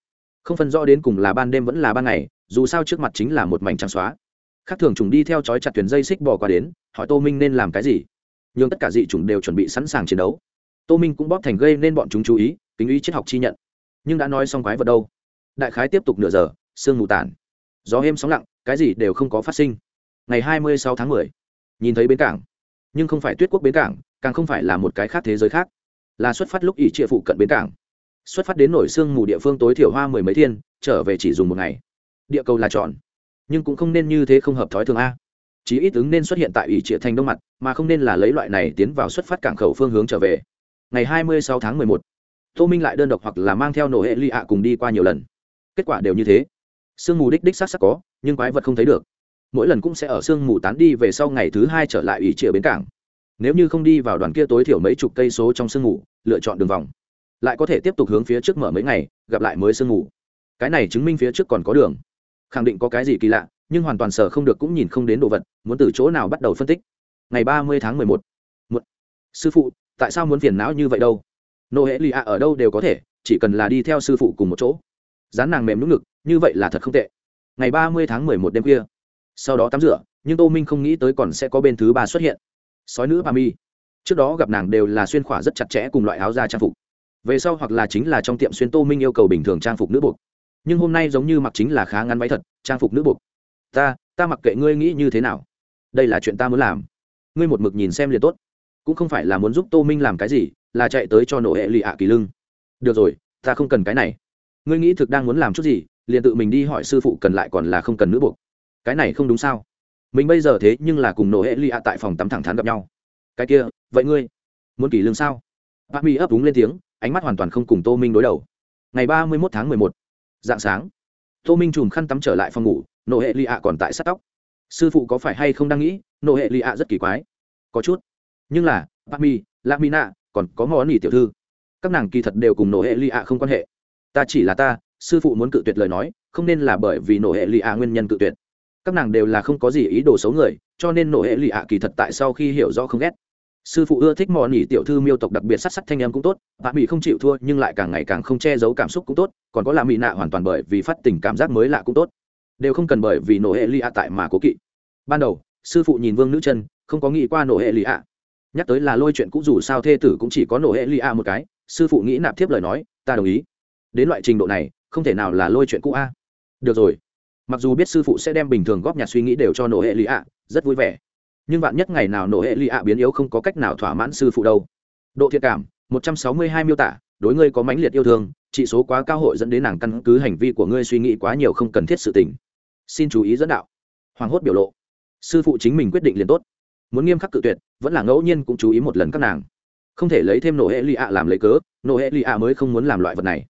Không phân rõ đến cùng là ban đêm vẫn là ban ngày, dù sao trước mặt chính là một mảnh trắng xóa. Khác thường chúng đi theo chói chặt thuyền dây xích bò qua đến, hỏi tô minh nên làm cái gì. Nhưng tất cả dị chủng đều chuẩn bị sẵn sàng chiến đấu tô minh cũng bóp thành gây nên bọn chúng chú ý kính ý triết học chi nhận. Nhưng đã nói xong quái vật đâu? Đại khái tiếp tục nửa giờ sương mù tản gió êm sóng lặng cái gì đều không có phát sinh. Ngày hai mươi sáu tháng mười nhìn thấy bến cảng. Nhưng không phải tuyết quốc bến cảng càng không phải là một cái khác thế giới khác. Là xuất phát lúc ỷ trịa phụ cận bến cảng. Xuất phát đến nổi sương mù địa phương tối thiểu hoa mười mấy thiên trở về chỉ dùng một ngày. Địa cầu là tròn, nhưng cũng không nên như thế không hợp thói thường a. Chỉ ít ứng nên xuất hiện tại ỷ trịa thành đông mặt mà không nên là lấy loại này tiến vào xuất phát cảng khẩu phương hướng trở về ngày hai mươi sáu tháng mười một, tô minh lại đơn độc hoặc là mang theo nổ hệ Ly ạ cùng đi qua nhiều lần. Kết quả đều như thế. Sương mù đích đích xác sắc có, nhưng quái vật không thấy được. Mỗi lần cũng sẽ ở sương mù tán đi về sau ngày thứ hai trở lại ủy trịa bến cảng. Nếu như không đi vào đoàn kia tối thiểu mấy chục cây số trong sương mù, lựa chọn đường vòng. Lại có thể tiếp tục hướng phía trước mở mấy ngày, gặp lại mới sương mù. Cái này chứng minh phía trước còn có đường. Khẳng định có cái gì kỳ lạ, nhưng hoàn toàn sở không được cũng nhìn không đến đồ vật, muốn từ chỗ nào bắt đầu phân tích. Ngày ba mươi tháng mười một. Một. Sư phụ tại sao muốn phiền não như vậy đâu? Nô hệ lì ạ ở đâu đều có thể, chỉ cần là đi theo sư phụ cùng một chỗ. Dán nàng mềm nũng ngực, như vậy là thật không tệ. Ngày ba mươi tháng mười một đêm kia sau đó tắm rửa, nhưng tô minh không nghĩ tới còn sẽ có bên thứ ba xuất hiện. Sói nữ bà mi trước đó gặp nàng đều là xuyên khỏa rất chặt chẽ cùng loại áo da trang phục. Về sau hoặc là chính là trong tiệm xuyên tô minh yêu cầu bình thường trang phục nữ buộc. Nhưng hôm nay giống như mặc chính là khá ngắn váy thật, trang phục nữ buộc. Ta ta mặc kệ ngươi nghĩ như thế nào. Đây là chuyện ta muốn làm. Ngươi một mực nhìn xem liền tốt cũng không phải là muốn giúp tô minh làm cái gì, là chạy tới cho nổ hệ lì ạ kỳ lưng. Được rồi, ta không cần cái này. Ngươi nghĩ thực đang muốn làm chút gì, liền tự mình đi hỏi sư phụ cần lại còn là không cần nữ buộc. Cái này không đúng sao? Mình bây giờ thế nhưng là cùng nổ hệ lì ạ tại phòng tắm thẳng thắn gặp nhau. Cái kia, vậy ngươi muốn kỳ lương sao? Bác mi ấp úng lên tiếng, ánh mắt hoàn toàn không cùng tô minh đối đầu. Ngày ba mươi mốt tháng mười một, dạng sáng, tô minh chùm khăn tắm trở lại phòng ngủ, nổ hệ lì ạ còn tại sát tóc. Sư phụ có phải hay không đang nghĩ, nổ hệ lì ạ rất kỳ quái. Có chút nhưng là bác mi la mina còn có món nỉ tiểu thư. Các nàng kỳ thật đều cùng nổ hệ lì ạ không quan hệ. Ta chỉ là ta, sư phụ muốn cự tuyệt lời nói, không nên là bởi vì nổ hệ lì ạ nguyên nhân cự tuyệt. Các nàng đều là không có gì ý đồ xấu người, cho nên nổ hệ lì ạ kỳ thật tại sau khi hiểu rõ không ghét. Sư phụ ưa thích mò nỉ tiểu thư miêu tộc đặc biệt sắc sắt thanh em cũng tốt bà mỹ không chịu thua nhưng lại càng ngày càng không che giấu cảm xúc cũng tốt, còn có là mỹ nạ hoàn toàn bởi vì phát tình cảm giác mới lạ cũng tốt. Đều không cần bởi vì nổ hệ lì ạ tại mà cố kỵ. Ban đầu, sư phụ nhìn vương nữ chân, không có nghĩ qua nổ hệ lì ạ nhắc tới là lôi chuyện cũng dù sao thê tử cũng chỉ có nổ hệ lì a một cái, sư phụ nghĩ nạp tiếp lời nói, ta đồng ý. Đến loại trình độ này, không thể nào là lôi chuyện cũ a. Được rồi. Mặc dù biết sư phụ sẽ đem bình thường góp nhặt suy nghĩ đều cho nổ hệ lì ạ rất vui vẻ. Nhưng bạn nhất ngày nào nổ hệ lì ạ biến yếu không có cách nào thỏa mãn sư phụ đâu. Độ thiện cảm, một trăm sáu mươi hai miêu tả, đối ngươi có mãnh liệt yêu thương trị số quá cao hội dẫn đến nàng căn cứ hành vi của ngươi suy nghĩ quá nhiều không cần thiết sự tình. Xin chú ý dẫn đạo. Hoàng hốt biểu lộ. Sư phụ chính mình quyết định liền tốt. Muốn nghiêm khắc cự tuyệt vẫn là ngẫu nhiên cũng chú ý một lần các nàng. Không thể lấy thêm nổ hệ lì ạ làm lấy cớ, nổ hệ lì ạ mới không muốn làm loại vật này.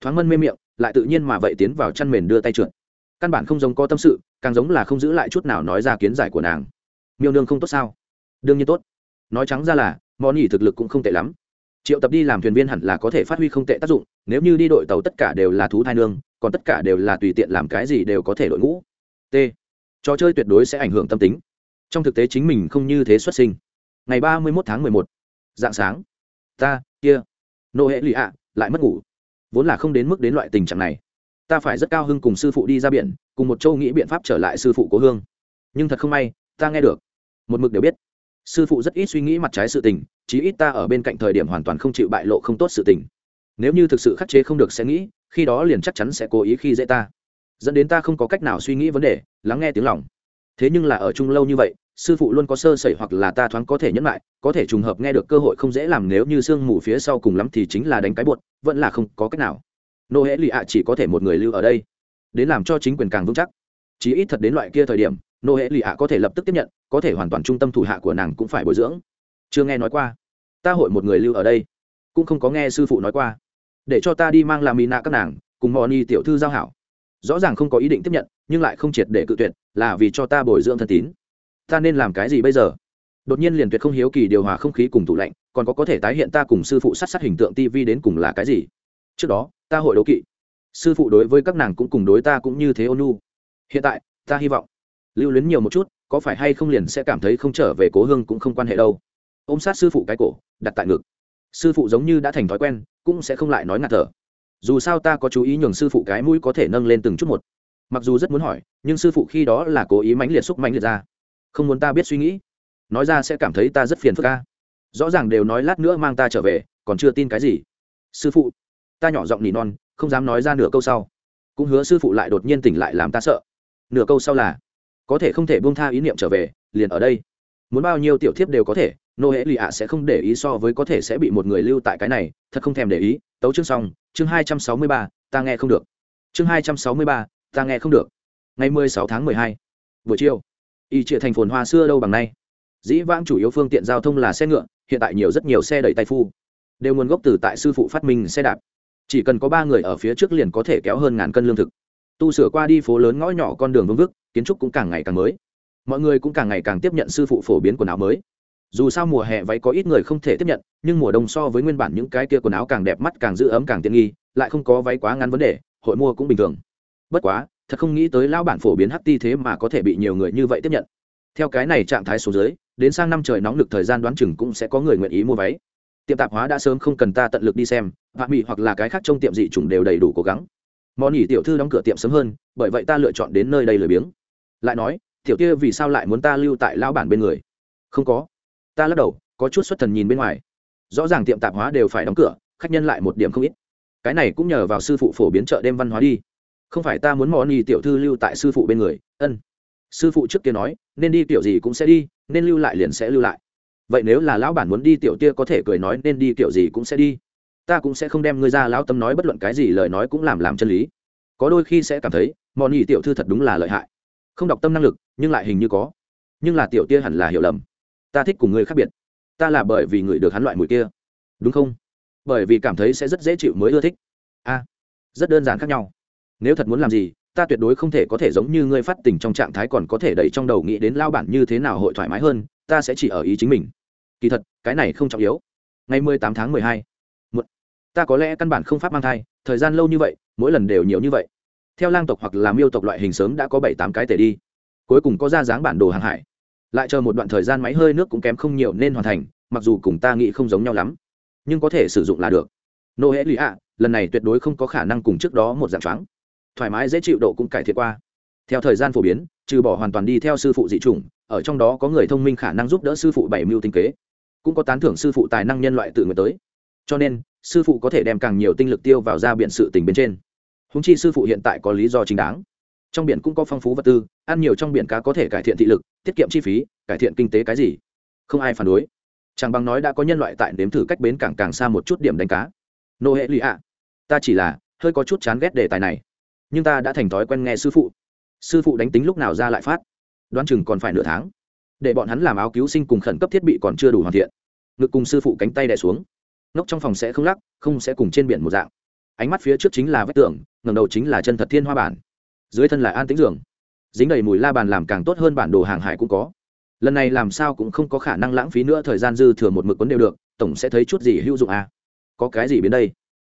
Thoáng mân mê miệng, lại tự nhiên mà vậy tiến vào chăn mền đưa tay trượt. Căn bản không giống có tâm sự, càng giống là không giữ lại chút nào nói ra kiến giải của nàng. Miêu nương không tốt sao? Đương nhiên tốt. Nói trắng ra là, món nhỉ thực lực cũng không tệ lắm. Triệu tập đi làm thuyền viên hẳn là có thể phát huy không tệ tác dụng, nếu như đi đội tàu tất cả đều là thú thai nương, còn tất cả đều là tùy tiện làm cái gì đều có thể đội ngũ. T. Trò chơi tuyệt đối sẽ ảnh hưởng tâm tính. Trong thực tế chính mình không như thế xuất sinh ngày ba mươi một tháng mười một. Dạng sáng. Ta, kia. Nô hệ lụy ạ, lại mất ngủ. Vốn là không đến mức đến loại tình trạng này. Ta phải rất cao hưng cùng sư phụ đi ra biển, cùng một châu nghĩ biện pháp trở lại sư phụ cố hương. Nhưng thật không may, ta nghe được. Một mực đều biết. Sư phụ rất ít suy nghĩ mặt trái sự tình, chí ít ta ở bên cạnh thời điểm hoàn toàn không chịu bại lộ không tốt sự tình. Nếu như thực sự khắc chế không được sẽ nghĩ, khi đó liền chắc chắn sẽ cố ý khi dễ ta. Dẫn đến ta không có cách nào suy nghĩ vấn đề, lắng nghe tiếng lòng. Thế nhưng là ở chung lâu như vậy sư phụ luôn có sơ sẩy hoặc là ta thoáng có thể nhẫn lại, có thể trùng hợp nghe được cơ hội không dễ làm nếu như sương mù phía sau cùng lắm thì chính là đánh cái buột, vẫn là không có cách nào. Nô hễ lì ạ chỉ có thể một người lưu ở đây, đến làm cho chính quyền càng vững chắc. Chí ít thật đến loại kia thời điểm nô hễ lì ạ có thể lập tức tiếp nhận, có thể hoàn toàn trung tâm thủ hạ của nàng cũng phải bồi dưỡng. Chưa nghe nói qua, ta hội một người lưu ở đây, cũng không có nghe sư phụ nói qua. Để cho ta đi mang làm mỹ nạ các nàng, cùng mò ni tiểu thư giao hảo. Rõ ràng không có ý định tiếp nhận, nhưng lại không triệt để cự tuyệt, là vì cho ta bồi dưỡng thân tín ta nên làm cái gì bây giờ? Đột nhiên liền tuyệt không hiếu kỳ điều hòa không khí cùng tủ lạnh, còn có có thể tái hiện ta cùng sư phụ sát sát hình tượng tv đến cùng là cái gì? Trước đó, ta hội đấu kỵ. Sư phụ đối với các nàng cũng cùng đối ta cũng như thế ôn nu hiện tại, ta hy vọng lưu luyến nhiều một chút, có phải hay không liền sẽ cảm thấy không trở về cố hương cũng không quan hệ đâu. Ôm sát sư phụ cái cổ, đặt tại ngực. Sư phụ giống như đã thành thói quen, cũng sẽ không lại nói ngạt thở. Dù sao ta có chú ý nhường sư phụ cái mũi có thể nâng lên từng chút một. Mặc dù rất muốn hỏi, nhưng sư phụ khi đó là cố ý mãnh liệt xúc mãnh liệt ra không muốn ta biết suy nghĩ. Nói ra sẽ cảm thấy ta rất phiền phức ca rõ ràng đều nói lát nữa mang ta trở về, còn chưa tin cái gì. Sư phụ, ta nhỏ giọng nỉ non, không dám nói ra nửa câu sau. Cũng hứa sư phụ lại đột nhiên tỉnh lại làm ta sợ. Nửa câu sau là, có thể không thể buông tha ý niệm trở về, liền ở đây. Muốn bao nhiêu tiểu thiếp đều có thể nô hễ lì ạ sẽ không để ý so với có thể sẽ bị một người lưu tại cái này, thật không thèm để ý. Tấu chương xong, chương hai trăm sáu mươi ba, ta nghe không được. Chương hai trăm sáu mươi ba, ta nghe không được. Ngày mười sáu tháng mười hai, buổi chiều y trịa thành phồn hoa xưa đâu bằng nay. Dĩ vãng chủ yếu phương tiện giao thông là xe ngựa, hiện tại nhiều rất nhiều xe đẩy tay phu. Đều nguồn gốc từ tại sư phụ phát minh xe đạp. Chỉ cần có ba người ở phía trước liền có thể kéo hơn ngàn cân lương thực. Tu sửa qua đi phố lớn ngõ nhỏ con đường vương vức, kiến trúc cũng càng ngày càng mới. Mọi người cũng càng ngày càng tiếp nhận sư phụ phổ biến quần áo mới. Dù sao mùa hè váy có ít người không thể tiếp nhận, nhưng mùa đông so với nguyên bản những cái kia quần áo càng đẹp mắt càng giữ ấm càng tiện nghi, lại không có váy quá ngắn vấn đề, hội mua cũng bình thường. Bất quá thật không nghĩ tới lão bản phổ biến hắc ti thế mà có thể bị nhiều người như vậy tiếp nhận. Theo cái này trạng thái số dưới, đến sang năm trời nóng lực thời gian đoán chừng cũng sẽ có người nguyện ý mua váy. Tiệm tạp hóa đã sớm không cần ta tận lực đi xem hạ mỹ hoặc là cái khác trong tiệm dị chủng đều đầy đủ cố gắng. Món nhỉ tiểu thư đóng cửa tiệm sớm hơn, bởi vậy ta lựa chọn đến nơi đây lười biếng. Lại nói, tiểu kia vì sao lại muốn ta lưu tại lão bản bên người? Không có. Ta lắc đầu, có chút xuất thần nhìn bên ngoài. Rõ ràng tiệm tạp hóa đều phải đóng cửa, khách nhân lại một điểm không ít. Cái này cũng nhờ vào sư phụ phổ biến chợ đêm văn hóa đi không phải ta muốn món y tiểu thư lưu tại sư phụ bên người, ân. Sư phụ trước kia nói, nên đi tiểu gì cũng sẽ đi, nên lưu lại liền sẽ lưu lại. Vậy nếu là lão bản muốn đi tiểu tia có thể cười nói nên đi kiểu gì cũng sẽ đi. Ta cũng sẽ không đem ngươi ra lão tâm nói bất luận cái gì lời nói cũng làm làm chân lý. Có đôi khi sẽ cảm thấy món y tiểu thư thật đúng là lợi hại. Không đọc tâm năng lực, nhưng lại hình như có. Nhưng là tiểu tia hẳn là hiểu lầm. Ta thích cùng ngươi khác biệt. Ta là bởi vì người được hắn loại mùi kia. Đúng không? Bởi vì cảm thấy sẽ rất dễ chịu mới ưa thích. A, rất đơn giản khác nhau nếu thật muốn làm gì, ta tuyệt đối không thể có thể giống như ngươi phát tình trong trạng thái còn có thể đẩy trong đầu nghĩ đến lao bản như thế nào hội thoải mái hơn, ta sẽ chỉ ở ý chính mình. Kỳ thật, cái này không trọng yếu. Ngày mười tám tháng mười hai ta có lẽ căn bản không pháp mang thai, thời gian lâu như vậy, mỗi lần đều nhiều như vậy. Theo lang tộc hoặc là miêu tộc loại hình sớm đã có bảy tám cái tể đi. Cuối cùng có ra dáng bản đồ hàng hải. Lại chờ một đoạn thời gian máy hơi nước cũng kém không nhiều nên hoàn thành, mặc dù cùng ta nghĩ không giống nhau lắm. Nhưng có thể sử dụng là được. Nô hễ lì ạ lần này tuyệt đối không có khả năng cùng trước đó một dạng choáng thoải mái dễ chịu độ cũng cải thiện qua. Theo thời gian phổ biến, trừ bỏ hoàn toàn đi theo sư phụ dị chủng, ở trong đó có người thông minh khả năng giúp đỡ sư phụ bảy mưu tinh kế, cũng có tán thưởng sư phụ tài năng nhân loại tự nguyện tới. Cho nên, sư phụ có thể đem càng nhiều tinh lực tiêu vào ra biện sự tình bên trên. Húng chi sư phụ hiện tại có lý do chính đáng. Trong biển cũng có phong phú vật tư, ăn nhiều trong biển cá có thể cải thiện thị lực, tiết kiệm chi phí, cải thiện kinh tế cái gì. Không ai phản đối. Chẳng bằng nói đã có nhân loại tại nếm thử cách bến cảng càng xa một chút điểm đánh cá. Nô hệ lụy ạ. Ta chỉ là hơi có chút chán ghét đề tài này nhưng ta đã thành thói quen nghe sư phụ. Sư phụ đánh tính lúc nào ra lại phát? Đoán chừng còn phải nửa tháng. Để bọn hắn làm áo cứu sinh cùng khẩn cấp thiết bị còn chưa đủ hoàn thiện. Ngực cùng sư phụ cánh tay đè xuống. Nóc trong phòng sẽ không lắc, không sẽ cùng trên biển một dạng. Ánh mắt phía trước chính là vách tường ngầm đầu chính là chân thật thiên hoa bản. Dưới thân là an tĩnh giường. Dính đầy mùi la bàn làm càng tốt hơn bản đồ hàng hải cũng có. Lần này làm sao cũng không có khả năng lãng phí nữa, thời gian dư thừa một mực quấn đều được, tổng sẽ thấy chút gì hữu dụng à. có cái gì biến đây?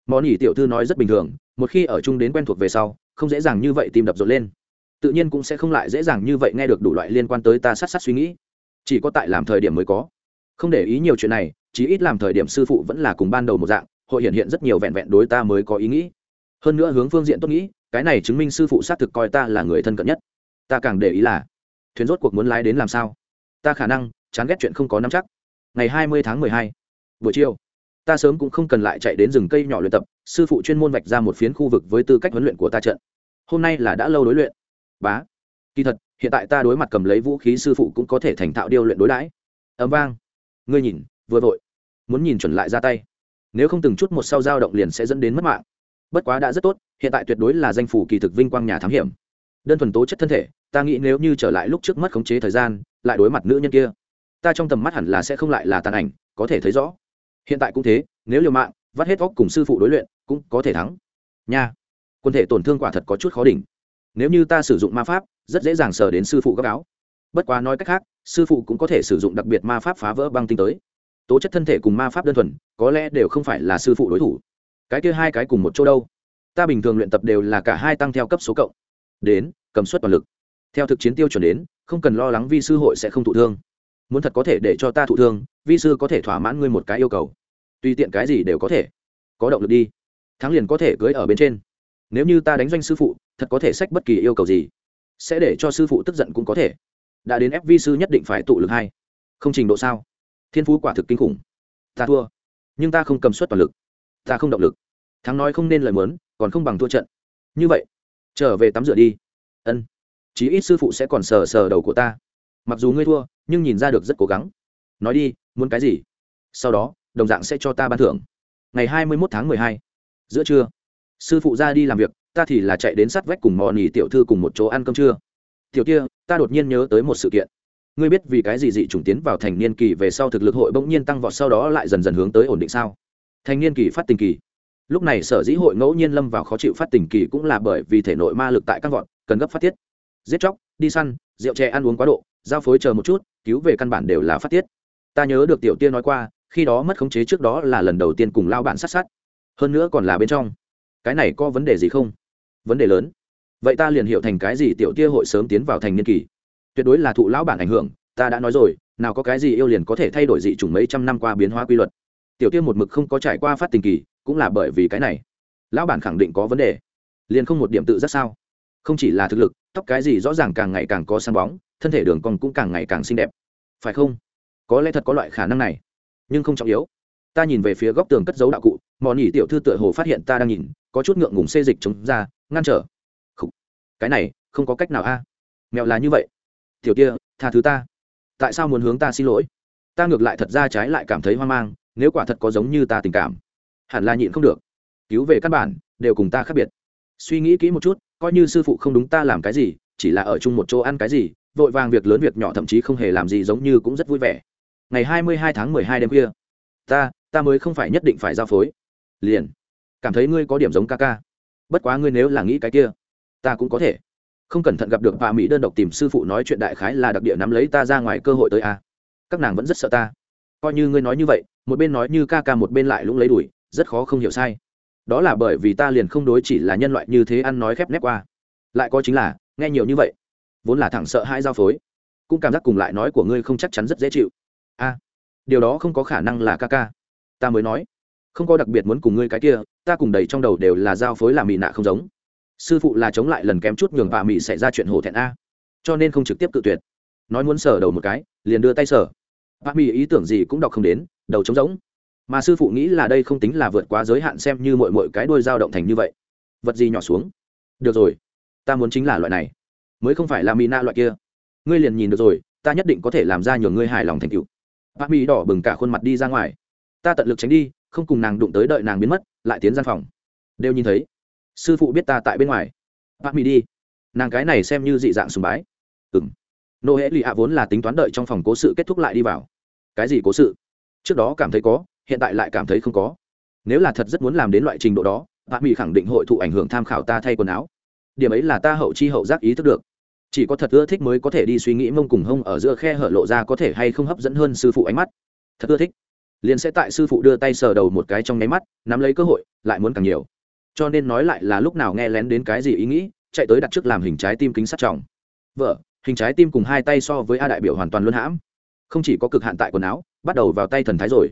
Món ỉ tiểu thư nói rất bình thường, một khi ở chung đến quen thuộc về sau, không dễ dàng như vậy tìm đập rộn lên. Tự nhiên cũng sẽ không lại dễ dàng như vậy nghe được đủ loại liên quan tới ta sát sát suy nghĩ. Chỉ có tại làm thời điểm mới có. Không để ý nhiều chuyện này, chí ít làm thời điểm sư phụ vẫn là cùng ban đầu một dạng, hội hiện hiện rất nhiều vẹn vẹn đối ta mới có ý nghĩ. Hơn nữa hướng phương diện tốt nghĩ, cái này chứng minh sư phụ xác thực coi ta là người thân cận nhất. Ta càng để ý là, thuyền rốt cuộc muốn lái đến làm sao? Ta khả năng chán ghét chuyện không có nắm chắc. Ngày hai mươi tháng mười hai, buổi chiều ta sớm cũng không cần lại chạy đến rừng cây nhỏ luyện tập, sư phụ chuyên môn vạch ra một phiến khu vực với tư cách huấn luyện của ta trận. Hôm nay là đã lâu đối luyện. Bá. Kỳ thật, hiện tại ta đối mặt cầm lấy vũ khí sư phụ cũng có thể thành thạo điêu luyện đối đãi. Ấm vang. Ngươi nhìn, vừa vội. Muốn nhìn chuẩn lại ra tay. Nếu không từng chút một sau dao động liền sẽ dẫn đến mất mạng. Bất quá đã rất tốt, hiện tại tuyệt đối là danh phủ kỳ thực vinh quang nhà thám hiểm. Đơn thuần tố chất thân thể, ta nghĩ nếu như trở lại lúc trước mất khống chế thời gian, lại đối mặt nữ nhân kia, ta trong tầm mắt hẳn là sẽ không lại là tàn ảnh, có thể thấy rõ hiện tại cũng thế, nếu liều mạng, vắt hết óc cùng sư phụ đối luyện, cũng có thể thắng. Nha, quân thể tổn thương quả thật có chút khó đỉnh. Nếu như ta sử dụng ma pháp, rất dễ dàng sờ đến sư phụ gấp áo. Bất quá nói cách khác, sư phụ cũng có thể sử dụng đặc biệt ma pháp phá vỡ băng tinh tới. Tố chất thân thể cùng ma pháp đơn thuần, có lẽ đều không phải là sư phụ đối thủ. Cái kia hai cái cùng một chỗ đâu? Ta bình thường luyện tập đều là cả hai tăng theo cấp số cộng. Đến, cầm suất toàn lực. Theo thực chiến tiêu chuẩn đến, không cần lo lắng vi sư hội sẽ không thụ thương. Muốn thật có thể để cho ta thụ thương, vi sư có thể thỏa mãn ngươi một cái yêu cầu tùy tiện cái gì đều có thể. Có động lực đi. Thắng liền có thể cưới ở bên trên. Nếu như ta đánh doanh sư phụ, thật có thể sách bất kỳ yêu cầu gì. Sẽ để cho sư phụ tức giận cũng có thể. Đã đến ép vi sư nhất định phải tụ lực hai. Không trình độ sao? Thiên phú quả thực kinh khủng. Ta thua. Nhưng ta không cầm suất toàn lực. Ta không động lực. Thắng nói không nên lời mớn còn không bằng thua trận. Như vậy, trở về tắm rửa đi. Ân. Chí ít sư phụ sẽ còn sờ sờ đầu của ta. Mặc dù ngươi thua, nhưng nhìn ra được rất cố gắng. Nói đi, muốn cái gì? Sau đó đồng dạng sẽ cho ta ban thưởng. Ngày hai mươi mốt tháng mười hai, giữa trưa, sư phụ ra đi làm việc, ta thì là chạy đến sát vách cùng mò nỉ tiểu thư cùng một chỗ ăn cơm trưa. Tiểu kia, ta đột nhiên nhớ tới một sự kiện. Ngươi biết vì cái gì dị chủng tiến vào thành niên kỳ về sau thực lực hội bỗng nhiên tăng vọt sau đó lại dần dần hướng tới ổn định sao? Thanh niên kỳ phát tình kỳ. Lúc này sở dĩ hội ngẫu nhiên lâm vào khó chịu phát tình kỳ cũng là bởi vì thể nội ma lực tại các vọt, cần gấp phát tiết. Giết chóc, đi săn, rượu chè ăn uống quá độ, giao phối chờ một chút, cứu về căn bản đều là phát tiết. Ta nhớ được tiểu tiên nói qua khi đó mất khống chế trước đó là lần đầu tiên cùng lao bản sát sát. Hơn nữa còn là bên trong. Cái này có vấn đề gì không? Vấn đề lớn. Vậy ta liền hiểu thành cái gì tiểu tia hội sớm tiến vào thành niên kỳ. Tuyệt đối là thụ lão bản ảnh hưởng, ta đã nói rồi, nào có cái gì yêu liền có thể thay đổi dị chủng mấy trăm năm qua biến hóa quy luật. Tiểu tia một mực không có trải qua phát tình kỳ, cũng là bởi vì cái này. Lão bản khẳng định có vấn đề. Liền không một điểm tự giác sao? Không chỉ là thực lực, tóc cái gì rõ ràng càng ngày càng có sáng bóng, thân thể đường cong cũng càng ngày càng xinh đẹp. Phải không? Có lẽ thật có loại khả năng này nhưng không trọng yếu. Ta nhìn về phía góc tường cất dấu đạo cụ, mò nhỉ tiểu thư tựa hồ phát hiện ta đang nhìn, có chút ngượng ngùng xê dịch chống ra, ngăn trở. Khủ. cái này, không có cách nào a. Mèo là như vậy. Tiểu kia, tha thứ ta. Tại sao muốn hướng ta xin lỗi? Ta ngược lại thật ra trái lại cảm thấy hoang mang, nếu quả thật có giống như ta tình cảm, hẳn là nhịn không được. Cứu về căn bản, đều cùng ta khác biệt. Suy nghĩ kỹ một chút, coi như sư phụ không đúng ta làm cái gì, chỉ là ở chung một chỗ ăn cái gì, vội vàng việc lớn việc nhỏ thậm chí không hề làm gì giống như cũng rất vui vẻ ngày hai mươi hai tháng mười hai đêm kia, ta ta mới không phải nhất định phải giao phối. Liền. Cảm thấy ngươi có điểm giống ca ca. Bất quá ngươi nếu là nghĩ cái kia ta cũng có thể. Không cẩn thận gặp được bà mỹ đơn độc tìm sư phụ nói chuyện đại khái là đặc địa nắm lấy ta ra ngoài cơ hội tới a các nàng vẫn rất sợ ta. Coi như ngươi nói như vậy một bên nói như ca ca một bên lại lũng lấy đuổi rất khó không hiểu sai. Đó là bởi vì ta liền không đối chỉ là nhân loại như thế ăn nói khép nép qua. Lại có chính là nghe nhiều như vậy vốn là thẳng sợ hai giao phối. Cũng cảm giác cùng lại nói của ngươi không chắc chắn rất dễ chịu a, điều đó không có khả năng là ca ca. Ta mới nói, không có đặc biệt muốn cùng ngươi cái kia, ta cùng đầy trong đầu đều là giao phối làm mỹ nạ không giống. Sư phụ là chống lại lần kém chút nhường bà mỹ xảy ra chuyện hổ thẹn a, cho nên không trực tiếp tự tuyệt. Nói muốn sở đầu một cái, liền đưa tay sở bà mỹ ý tưởng gì cũng đọc không đến, đầu trống giống mà sư phụ nghĩ là đây không tính là vượt quá giới hạn xem như mọi mọi cái đuôi dao động thành như vậy. Vật gì nhỏ xuống? Được rồi, ta muốn chính là loại này. Mới không phải là mỹ nạ loại kia. Ngươi liền nhìn được rồi, ta nhất định có thể làm ra nhường ngươi hài lòng thành cựu bác mỹ đỏ bừng cả khuôn mặt đi ra ngoài. Ta tận lực tránh đi, không cùng nàng đụng tới đợi nàng biến mất, lại tiến gian phòng. Đều nhìn thấy. Sư phụ biết ta tại bên ngoài. Bác mỹ đi. Nàng cái này xem như dị dạng sùng bái. Ừng nô hễ lì ạ vốn là tính toán đợi trong phòng cố sự kết thúc lại đi vào. Cái gì cố sự? Trước đó cảm thấy có, hiện tại lại cảm thấy không có. Nếu là thật rất muốn làm đến loại trình độ đó bác mỹ khẳng định hội thụ ảnh hưởng tham khảo ta thay quần áo. Điểm ấy là ta hậu chi hậu giác ý thức được chỉ có thật ưa thích mới có thể đi suy nghĩ mông cùng hông ở giữa khe hở lộ ra có thể hay không hấp dẫn hơn sư phụ ánh mắt. Thật ưa thích. Liền sẽ tại sư phụ đưa tay sờ đầu một cái trong nháy mắt, nắm lấy cơ hội, lại muốn càng nhiều. Cho nên nói lại là lúc nào nghe lén đến cái gì ý nghĩ, chạy tới đặt trước làm hình trái tim kính sắt trọng. Vợ, hình trái tim cùng hai tay so với a đại biểu hoàn toàn luân hãm. Không chỉ có cực hạn tại quần áo, bắt đầu vào tay thần thái rồi.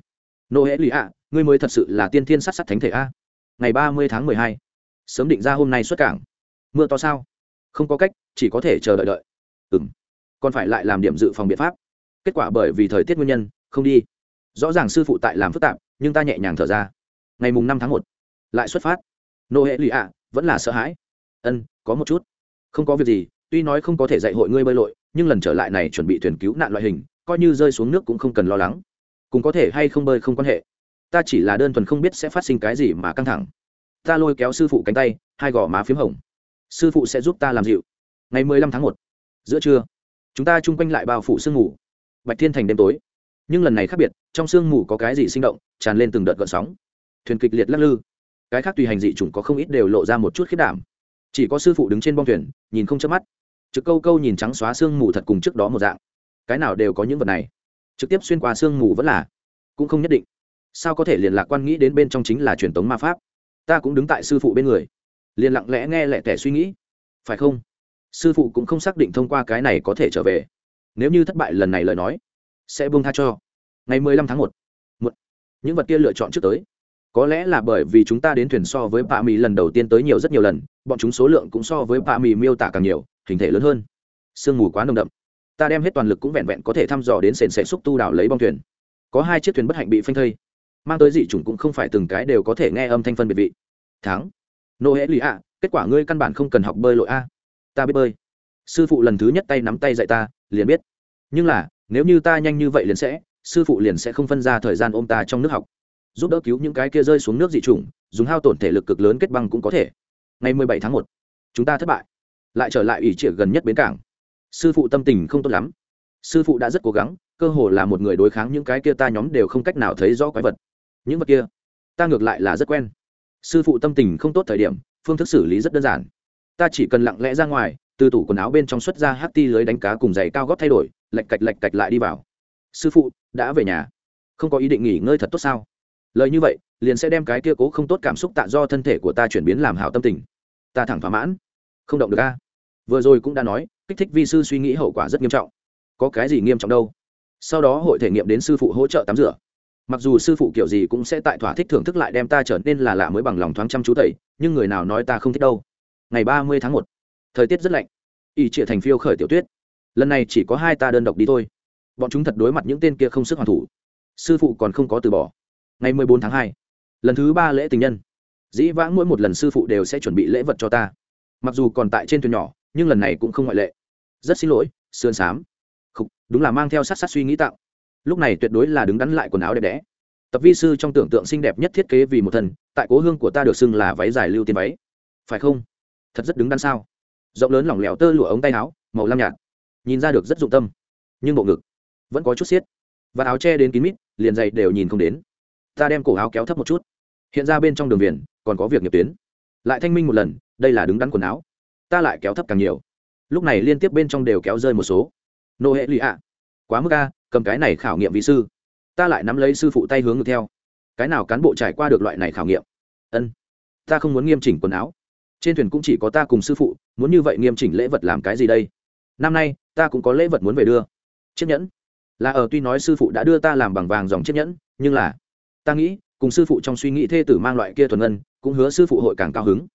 Nô hễ lì ạ, ngươi mới thật sự là tiên thiên sát sát thánh thể a. Ngày ba mươi tháng mười hai. Sớm định ra hôm nay xuất cảng. Mưa to sao? Không có cách, chỉ có thể chờ đợi đợi. Ừ m còn phải lại làm điểm dự phòng biện pháp. Kết quả bởi vì thời tiết nguyên nhân, không đi. Rõ ràng sư phụ tại làm phức tạp, nhưng ta nhẹ nhàng thở ra. Ngày mùng năm tháng một, lại xuất phát. Nô hệ lụy ạ, vẫn là sợ hãi. Ân, có một chút. Không có việc gì, tuy nói không có thể dạy hội ngươi bơi lội, nhưng lần trở lại này chuẩn bị thuyền cứu nạn loại hình, coi như rơi xuống nước cũng không cần lo lắng. Cùng có thể hay không bơi không quan hệ. Ta chỉ là đơn thuần không biết sẽ phát sinh cái gì mà căng thẳng. Ta lôi kéo sư phụ cánh tay, hai gò má p h í m hồng sư phụ sẽ giúp ta làm dịu. Ngày mười lăm tháng một, giữa trưa, chúng ta chung quanh lại bao phủ sương mù. Bạch thiên thành đêm tối. Nhưng lần này khác biệt, trong sương mù có cái gì sinh động, tràn lên từng đợt gợn sóng. Thuyền kịch liệt lắc lư. Cái khác tùy hành dị chủng có không ít đều lộ ra một chút khiết đảm. Chỉ có sư phụ đứng trên bong thuyền, nhìn không chớp mắt. Trực câu câu nhìn trắng xóa sương mù thật cùng trước đó một dạng. Cái nào đều có những vật này. Trực tiếp xuyên qua sương mù vẫn là, cũng không nhất định. Sao có thể liền lạc quan nghĩ đến bên trong chính là truyền thống ma pháp? Ta cũng đứng tại sư phụ bên người liền lặng lẽ nghe lẹ tẻ suy nghĩ. Phải không? Sư phụ cũng không xác định thông qua cái này có thể trở về. Nếu như thất bại lần này lời nói, sẽ buông tha cho. Ngày mười lăm tháng một một, những vật kia lựa chọn trước tới. Có lẽ là bởi vì chúng ta đến thuyền so với bạ mì lần đầu tiên tới nhiều rất nhiều lần, bọn chúng số lượng cũng so với bạ mì miêu tả càng nhiều, hình thể lớn hơn. Sương mù quá nồng đậm. Ta đem hết toàn lực cũng vẹn vẹn có thể thăm dò đến sền sệ xúc tu đảo lấy bong thuyền. Có hai chiếc thuyền bất hạnh bị phanh thây. Mang tới dị chủng cũng không phải từng cái đều có thể nghe âm thanh phân biệt vị. Tháng nô hễ lì ạ, kết quả ngươi căn bản không cần học bơi lội a. Ta biết bơi. Sư phụ lần thứ nhất tay nắm tay dạy ta, liền biết. Nhưng là, nếu như ta nhanh như vậy liền sẽ, sư phụ liền sẽ không phân ra thời gian ôm ta trong nước học. Giúp đỡ cứu những cái kia rơi xuống nước dị chủng, dùng hao tổn thể lực cực lớn kết băng cũng có thể. Ngày mười bảy tháng một, chúng ta thất bại. Lại trở lại ủy trịa gần nhất bến cảng. Sư phụ tâm tình không tốt lắm. Sư phụ đã rất cố gắng, cơ hồ là một người đối kháng những cái kia ta nhóm đều không cách nào thấy rõ quái vật. Những vật kia, ta ngược lại là rất quen sư phụ tâm tình không tốt thời điểm, phương thức xử lý rất đơn giản. Ta chỉ cần lặng lẽ ra ngoài, từ tủ quần áo bên trong xuất ra hát ti lưới đánh cá cùng giày cao góp thay đổi, lạch cạch lạch cạch lại đi vào. Sư phụ, đã về nhà. Không có ý định nghỉ ngơi thật tốt sao? Lời như vậy, liền sẽ đem cái kia cố không tốt cảm xúc tạ do thân thể của ta chuyển biến làm hảo tâm tình. Ta thẳng thỏa mãn. Không động được a. Vừa rồi cũng đã nói, kích thích vi sư suy nghĩ hậu quả rất nghiêm trọng. Có cái gì nghiêm trọng đâu? Sau đó hội thể nghiệm đến sư phụ hỗ trợ tắm rửa mặc dù sư phụ kiểu gì cũng sẽ tại thỏa thích thưởng thức lại đem ta trở nên là lạ mới bằng lòng thoáng chăm chú tẩy nhưng người nào nói ta không thích đâu. Ngày ba mươi tháng một thời tiết rất lạnh. Ỷ trịa thành phiêu khởi tiểu tuyết. Lần này chỉ có hai ta đơn độc đi thôi. Bọn chúng thật đối mặt những tên kia không sức hoàn thủ. Sư phụ còn không có từ bỏ. Ngày mười bốn tháng hai lần thứ ba lễ tình nhân. Dĩ vãng mỗi một lần sư phụ đều sẽ chuẩn bị lễ vật cho ta. Mặc dù còn tại trên thuyền nhỏ nhưng lần này cũng không ngoại lệ. Rất xin lỗi sườn xám. Khúc, đúng là mang theo sát sát suy nghĩ tạo lúc này tuyệt đối là đứng đắn lại quần áo đẹp đẽ. Tập vi sư trong tưởng tượng xinh đẹp nhất thiết kế vì một thần tại cố hương của ta được xưng là váy dài lưu tiên váy. Phải không? Thật rất đứng đắn sao? Rộng lớn lỏng lẻo tơ lụa ống tay áo, màu lam nhạt. Nhìn ra được rất dụng tâm. Nhưng bộ ngực vẫn có chút xiết. Và áo che đến kín mít, liền dày đều nhìn không đến. Ta đem cổ áo kéo thấp một chút. Hiện ra bên trong đường viền, còn có việc nhập tuyến. Lại thanh minh một lần, đây là đứng đắn quần áo. Ta lại kéo thấp càng nhiều. Lúc này liên tiếp bên trong đều kéo rơi một số. Nô hệ lụy ạ quá mức a, cầm cái này khảo nghiệm vị sư. Ta lại nắm lấy sư phụ tay hướng ngược theo. Cái nào cán bộ trải qua được loại này khảo nghiệm? Ân. Ta không muốn nghiêm chỉnh quần áo. Trên thuyền cũng chỉ có ta cùng sư phụ, muốn như vậy nghiêm chỉnh lễ vật làm cái gì đây? Năm nay, ta cũng có lễ vật muốn về đưa. Chiếc nhẫn. Là ở tuy nói sư phụ đã đưa ta làm bằng vàng dòng chiếc nhẫn, nhưng là, ta nghĩ, cùng sư phụ trong suy nghĩ thê tử mang loại kia thuần ngân, cũng hứa sư phụ hội càng cao hứng.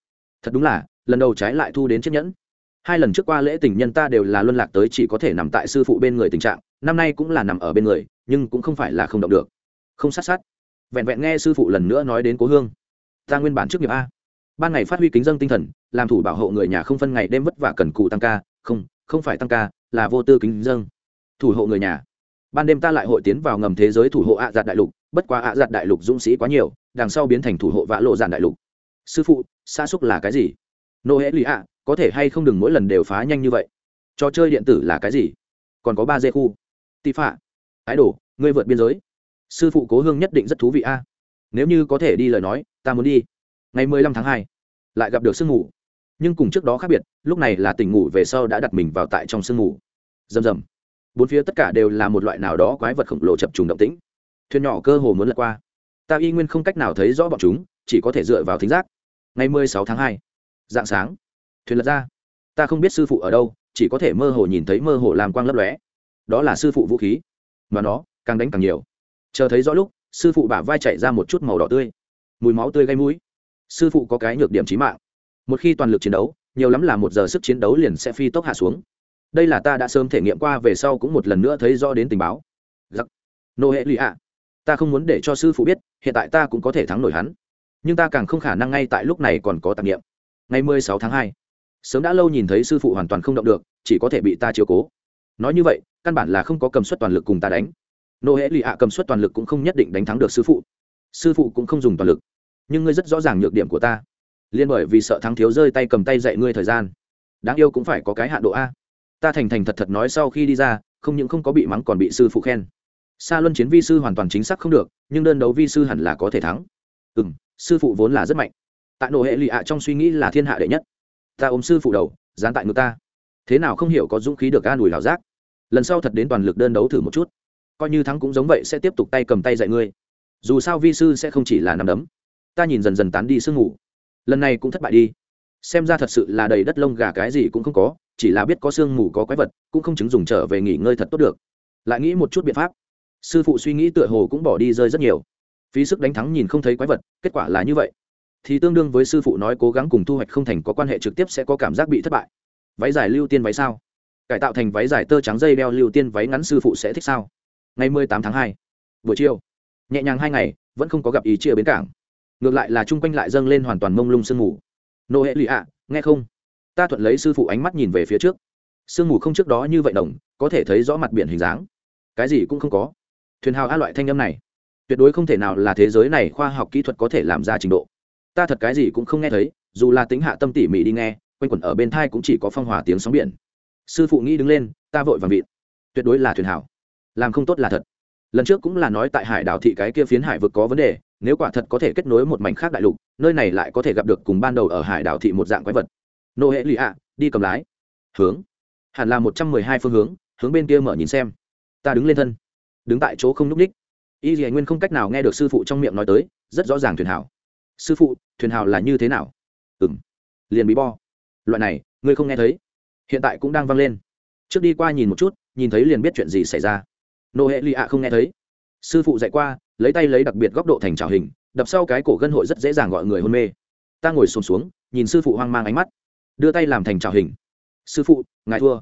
Thật đúng là, lần đầu trái lại thu đến chiếc nhẫn hai lần trước qua lễ tình nhân ta đều là luân lạc tới chỉ có thể nằm tại sư phụ bên người tình trạng, năm nay cũng là nằm ở bên người, nhưng cũng không phải là không động được. Không sát sát. Vẹn vẹn nghe sư phụ lần nữa nói đến cố hương. Ta nguyên bản trước nghiệp a. Ban ngày phát huy kính dân tinh thần, làm thủ bảo hộ người nhà không phân ngày đêm vất vả cần cụ tăng ca. Không không phải tăng ca, là vô tư kính dân thủ hộ người nhà. Ban đêm ta lại hội tiến vào ngầm thế giới thủ hộ ạ à giạt đại lục, bất quá ạ à giạt đại lục dũng sĩ quá nhiều, đằng sau biến thành thủ hộ vã lộ giản đại lục. Sư phụ xa xúc là cái gì? Nô hễ lì ạ có thể hay không đừng mỗi lần đều phá nhanh như vậy. Trò chơi điện tử là cái gì? Còn có ba dê khu. Tị phạ. Ái đồ, ngươi vượt biên giới. Sư phụ cố hương nhất định rất thú vị a. Nếu như có thể đi lời nói, ta muốn đi. Ngày mười lăm tháng hai, lại gặp được sương ngủ nhưng cùng trước đó khác biệt, lúc này là tỉnh ngủ về sau đã đặt mình vào tại trong sương ngủ rầm rầm. Bốn phía tất cả đều là một loại nào đó quái vật khổng lồ chập trùng động tĩnh. Thuyền nhỏ cơ hồ muốn lật qua. Ta y nguyên không cách nào thấy rõ bọn chúng, chỉ có thể dựa vào thính giác. Ngày mười sáu tháng hai, dạng sáng thuyền lật ra. Ta không biết sư phụ ở đâu, chỉ có thể mơ hồ nhìn thấy mơ hồ làm quang lấp lóe. Đó là sư phụ vũ khí. Mà nó, càng đánh càng nhiều. Chờ thấy rõ lúc, sư phụ bả vai chạy ra một chút màu đỏ tươi. Mùi máu tươi gây mũi. Sư phụ có cái nhược điểm trí mạng. Một khi toàn lực chiến đấu, nhiều lắm là một giờ sức chiến đấu liền sẽ phi tốc hạ xuống. Đây là ta đã sớm thể nghiệm qua, về sau cũng một lần nữa thấy rõ đến tình báo. Giặc. Nô hệ lụy ạ. Ta không muốn để cho sư phụ biết, hiện tại ta cũng có thể thắng nổi hắn. Nhưng ta càng không khả năng ngay tại lúc này còn có tạp nghiệm. Ngày mười sáu tháng hai sớm đã lâu nhìn thấy sư phụ hoàn toàn không động được, chỉ có thể bị ta chiếu cố. Nói như vậy, căn bản là không có cầm suất toàn lực cùng ta đánh. Nô hễ lì ạ cầm suất toàn lực cũng không nhất định đánh thắng được sư phụ. Sư phụ cũng không dùng toàn lực. Nhưng ngươi rất rõ ràng nhược điểm của ta. Liên bởi vì sợ thắng thiếu rơi tay cầm tay dạy ngươi thời gian. Đáng yêu cũng phải có cái hạ độ a. Ta thành thành thật thật nói sau khi đi ra, không những không có bị mắng còn bị sư phụ khen. Xa luân chiến vi sư hoàn toàn chính xác không được, nhưng đơn đấu vi sư hẳn là có thể thắng. Ừ m sư phụ vốn là rất mạnh. Tại nô hệ lụy ạ trong suy nghĩ là thiên hạ đệ nhất ta ôm sư phụ đầu, dán tại ngực ta. Thế nào không hiểu có dũng khí được ga đùi hảo giác. Lần sau thật đến toàn lực đơn đấu thử một chút. Coi như thắng cũng giống vậy sẽ tiếp tục tay cầm tay dạy ngươi. Dù sao vi sư sẽ không chỉ là nằm đấm. Ta nhìn dần dần tán đi sương ngủ. Lần này cũng thất bại đi. Xem ra thật sự là đầy đất lông gà cái gì cũng không có, chỉ là biết có sương mù có quái vật, cũng không chứng dùng trở về nghỉ ngơi thật tốt được. Lại nghĩ một chút biện pháp. Sư phụ suy nghĩ tựa hồ cũng bỏ đi rơi rất nhiều. Phí sức đánh thắng nhìn không thấy quái vật, kết quả là như vậy thì tương đương với sư phụ nói cố gắng cùng thu hoạch không thành có quan hệ trực tiếp sẽ có cảm giác bị thất bại. Váy dài lưu tiên váy sao? Cải tạo thành váy dài tơ trắng dây đeo lưu tiên váy ngắn sư phụ sẽ thích sao? Ngày mười tám tháng hai, buổi chiều, nhẹ nhàng hai ngày, vẫn không có gặp ý chia bến cảng. Ngược lại là chung quanh lại dâng lên hoàn toàn mông lung sương mù. Nô hệ lụy ạ, nghe không? Ta thuận lấy sư phụ ánh mắt nhìn về phía trước. Sương mù không trước đó như vậy đồng, có thể thấy rõ mặt biển hình dáng. Cái gì cũng không có. Thuyền hào a loại thanh âm này, tuyệt đối không thể nào là thế giới này khoa học kỹ thuật có thể làm ra trình độ ta thật cái gì cũng không nghe thấy, dù là tính hạ tâm tỉ mỉ đi nghe, quanh quẩn ở bên thai cũng chỉ có phong hòa tiếng sóng biển. Sư phụ nghĩ đứng lên, ta vội vàng vịn. Tuyệt đối là thuyền hảo. Làm không tốt là thật. Lần trước cũng là nói tại hải đảo thị cái kia phiến hải vực có vấn đề, nếu quả thật có thể kết nối một mảnh khác đại lục, nơi này lại có thể gặp được cùng ban đầu ở hải đảo thị một dạng quái vật. Nô hệ lụy ạ, đi cầm lái. Hướng. Hẳn là một trăm mười hai phương hướng hướng bên kia mở nhìn xem. Ta đứng lên thân. Đứng tại chỗ không n ú c ních. Y dì nguyên không cách nào nghe được sư phụ trong miệng nói tới, rất rõ ràng thuyền hảo sư phụ thuyền hào là như thế nào? Ừ m liền bí bo. Loại này ngươi không nghe thấy. Hiện tại cũng đang vang lên. Trước đi qua nhìn một chút nhìn thấy liền biết chuyện gì xảy ra. Nô hệ lì ạ không nghe thấy. Sư phụ dạy qua lấy tay lấy đặc biệt góc độ thành trào hình đập sau cái cổ gân hội rất dễ dàng gọi người hôn mê. Ta ngồi xùm xuống, xuống nhìn sư phụ hoang mang ánh mắt. Đưa tay làm thành trào hình. Sư phụ ngài thua.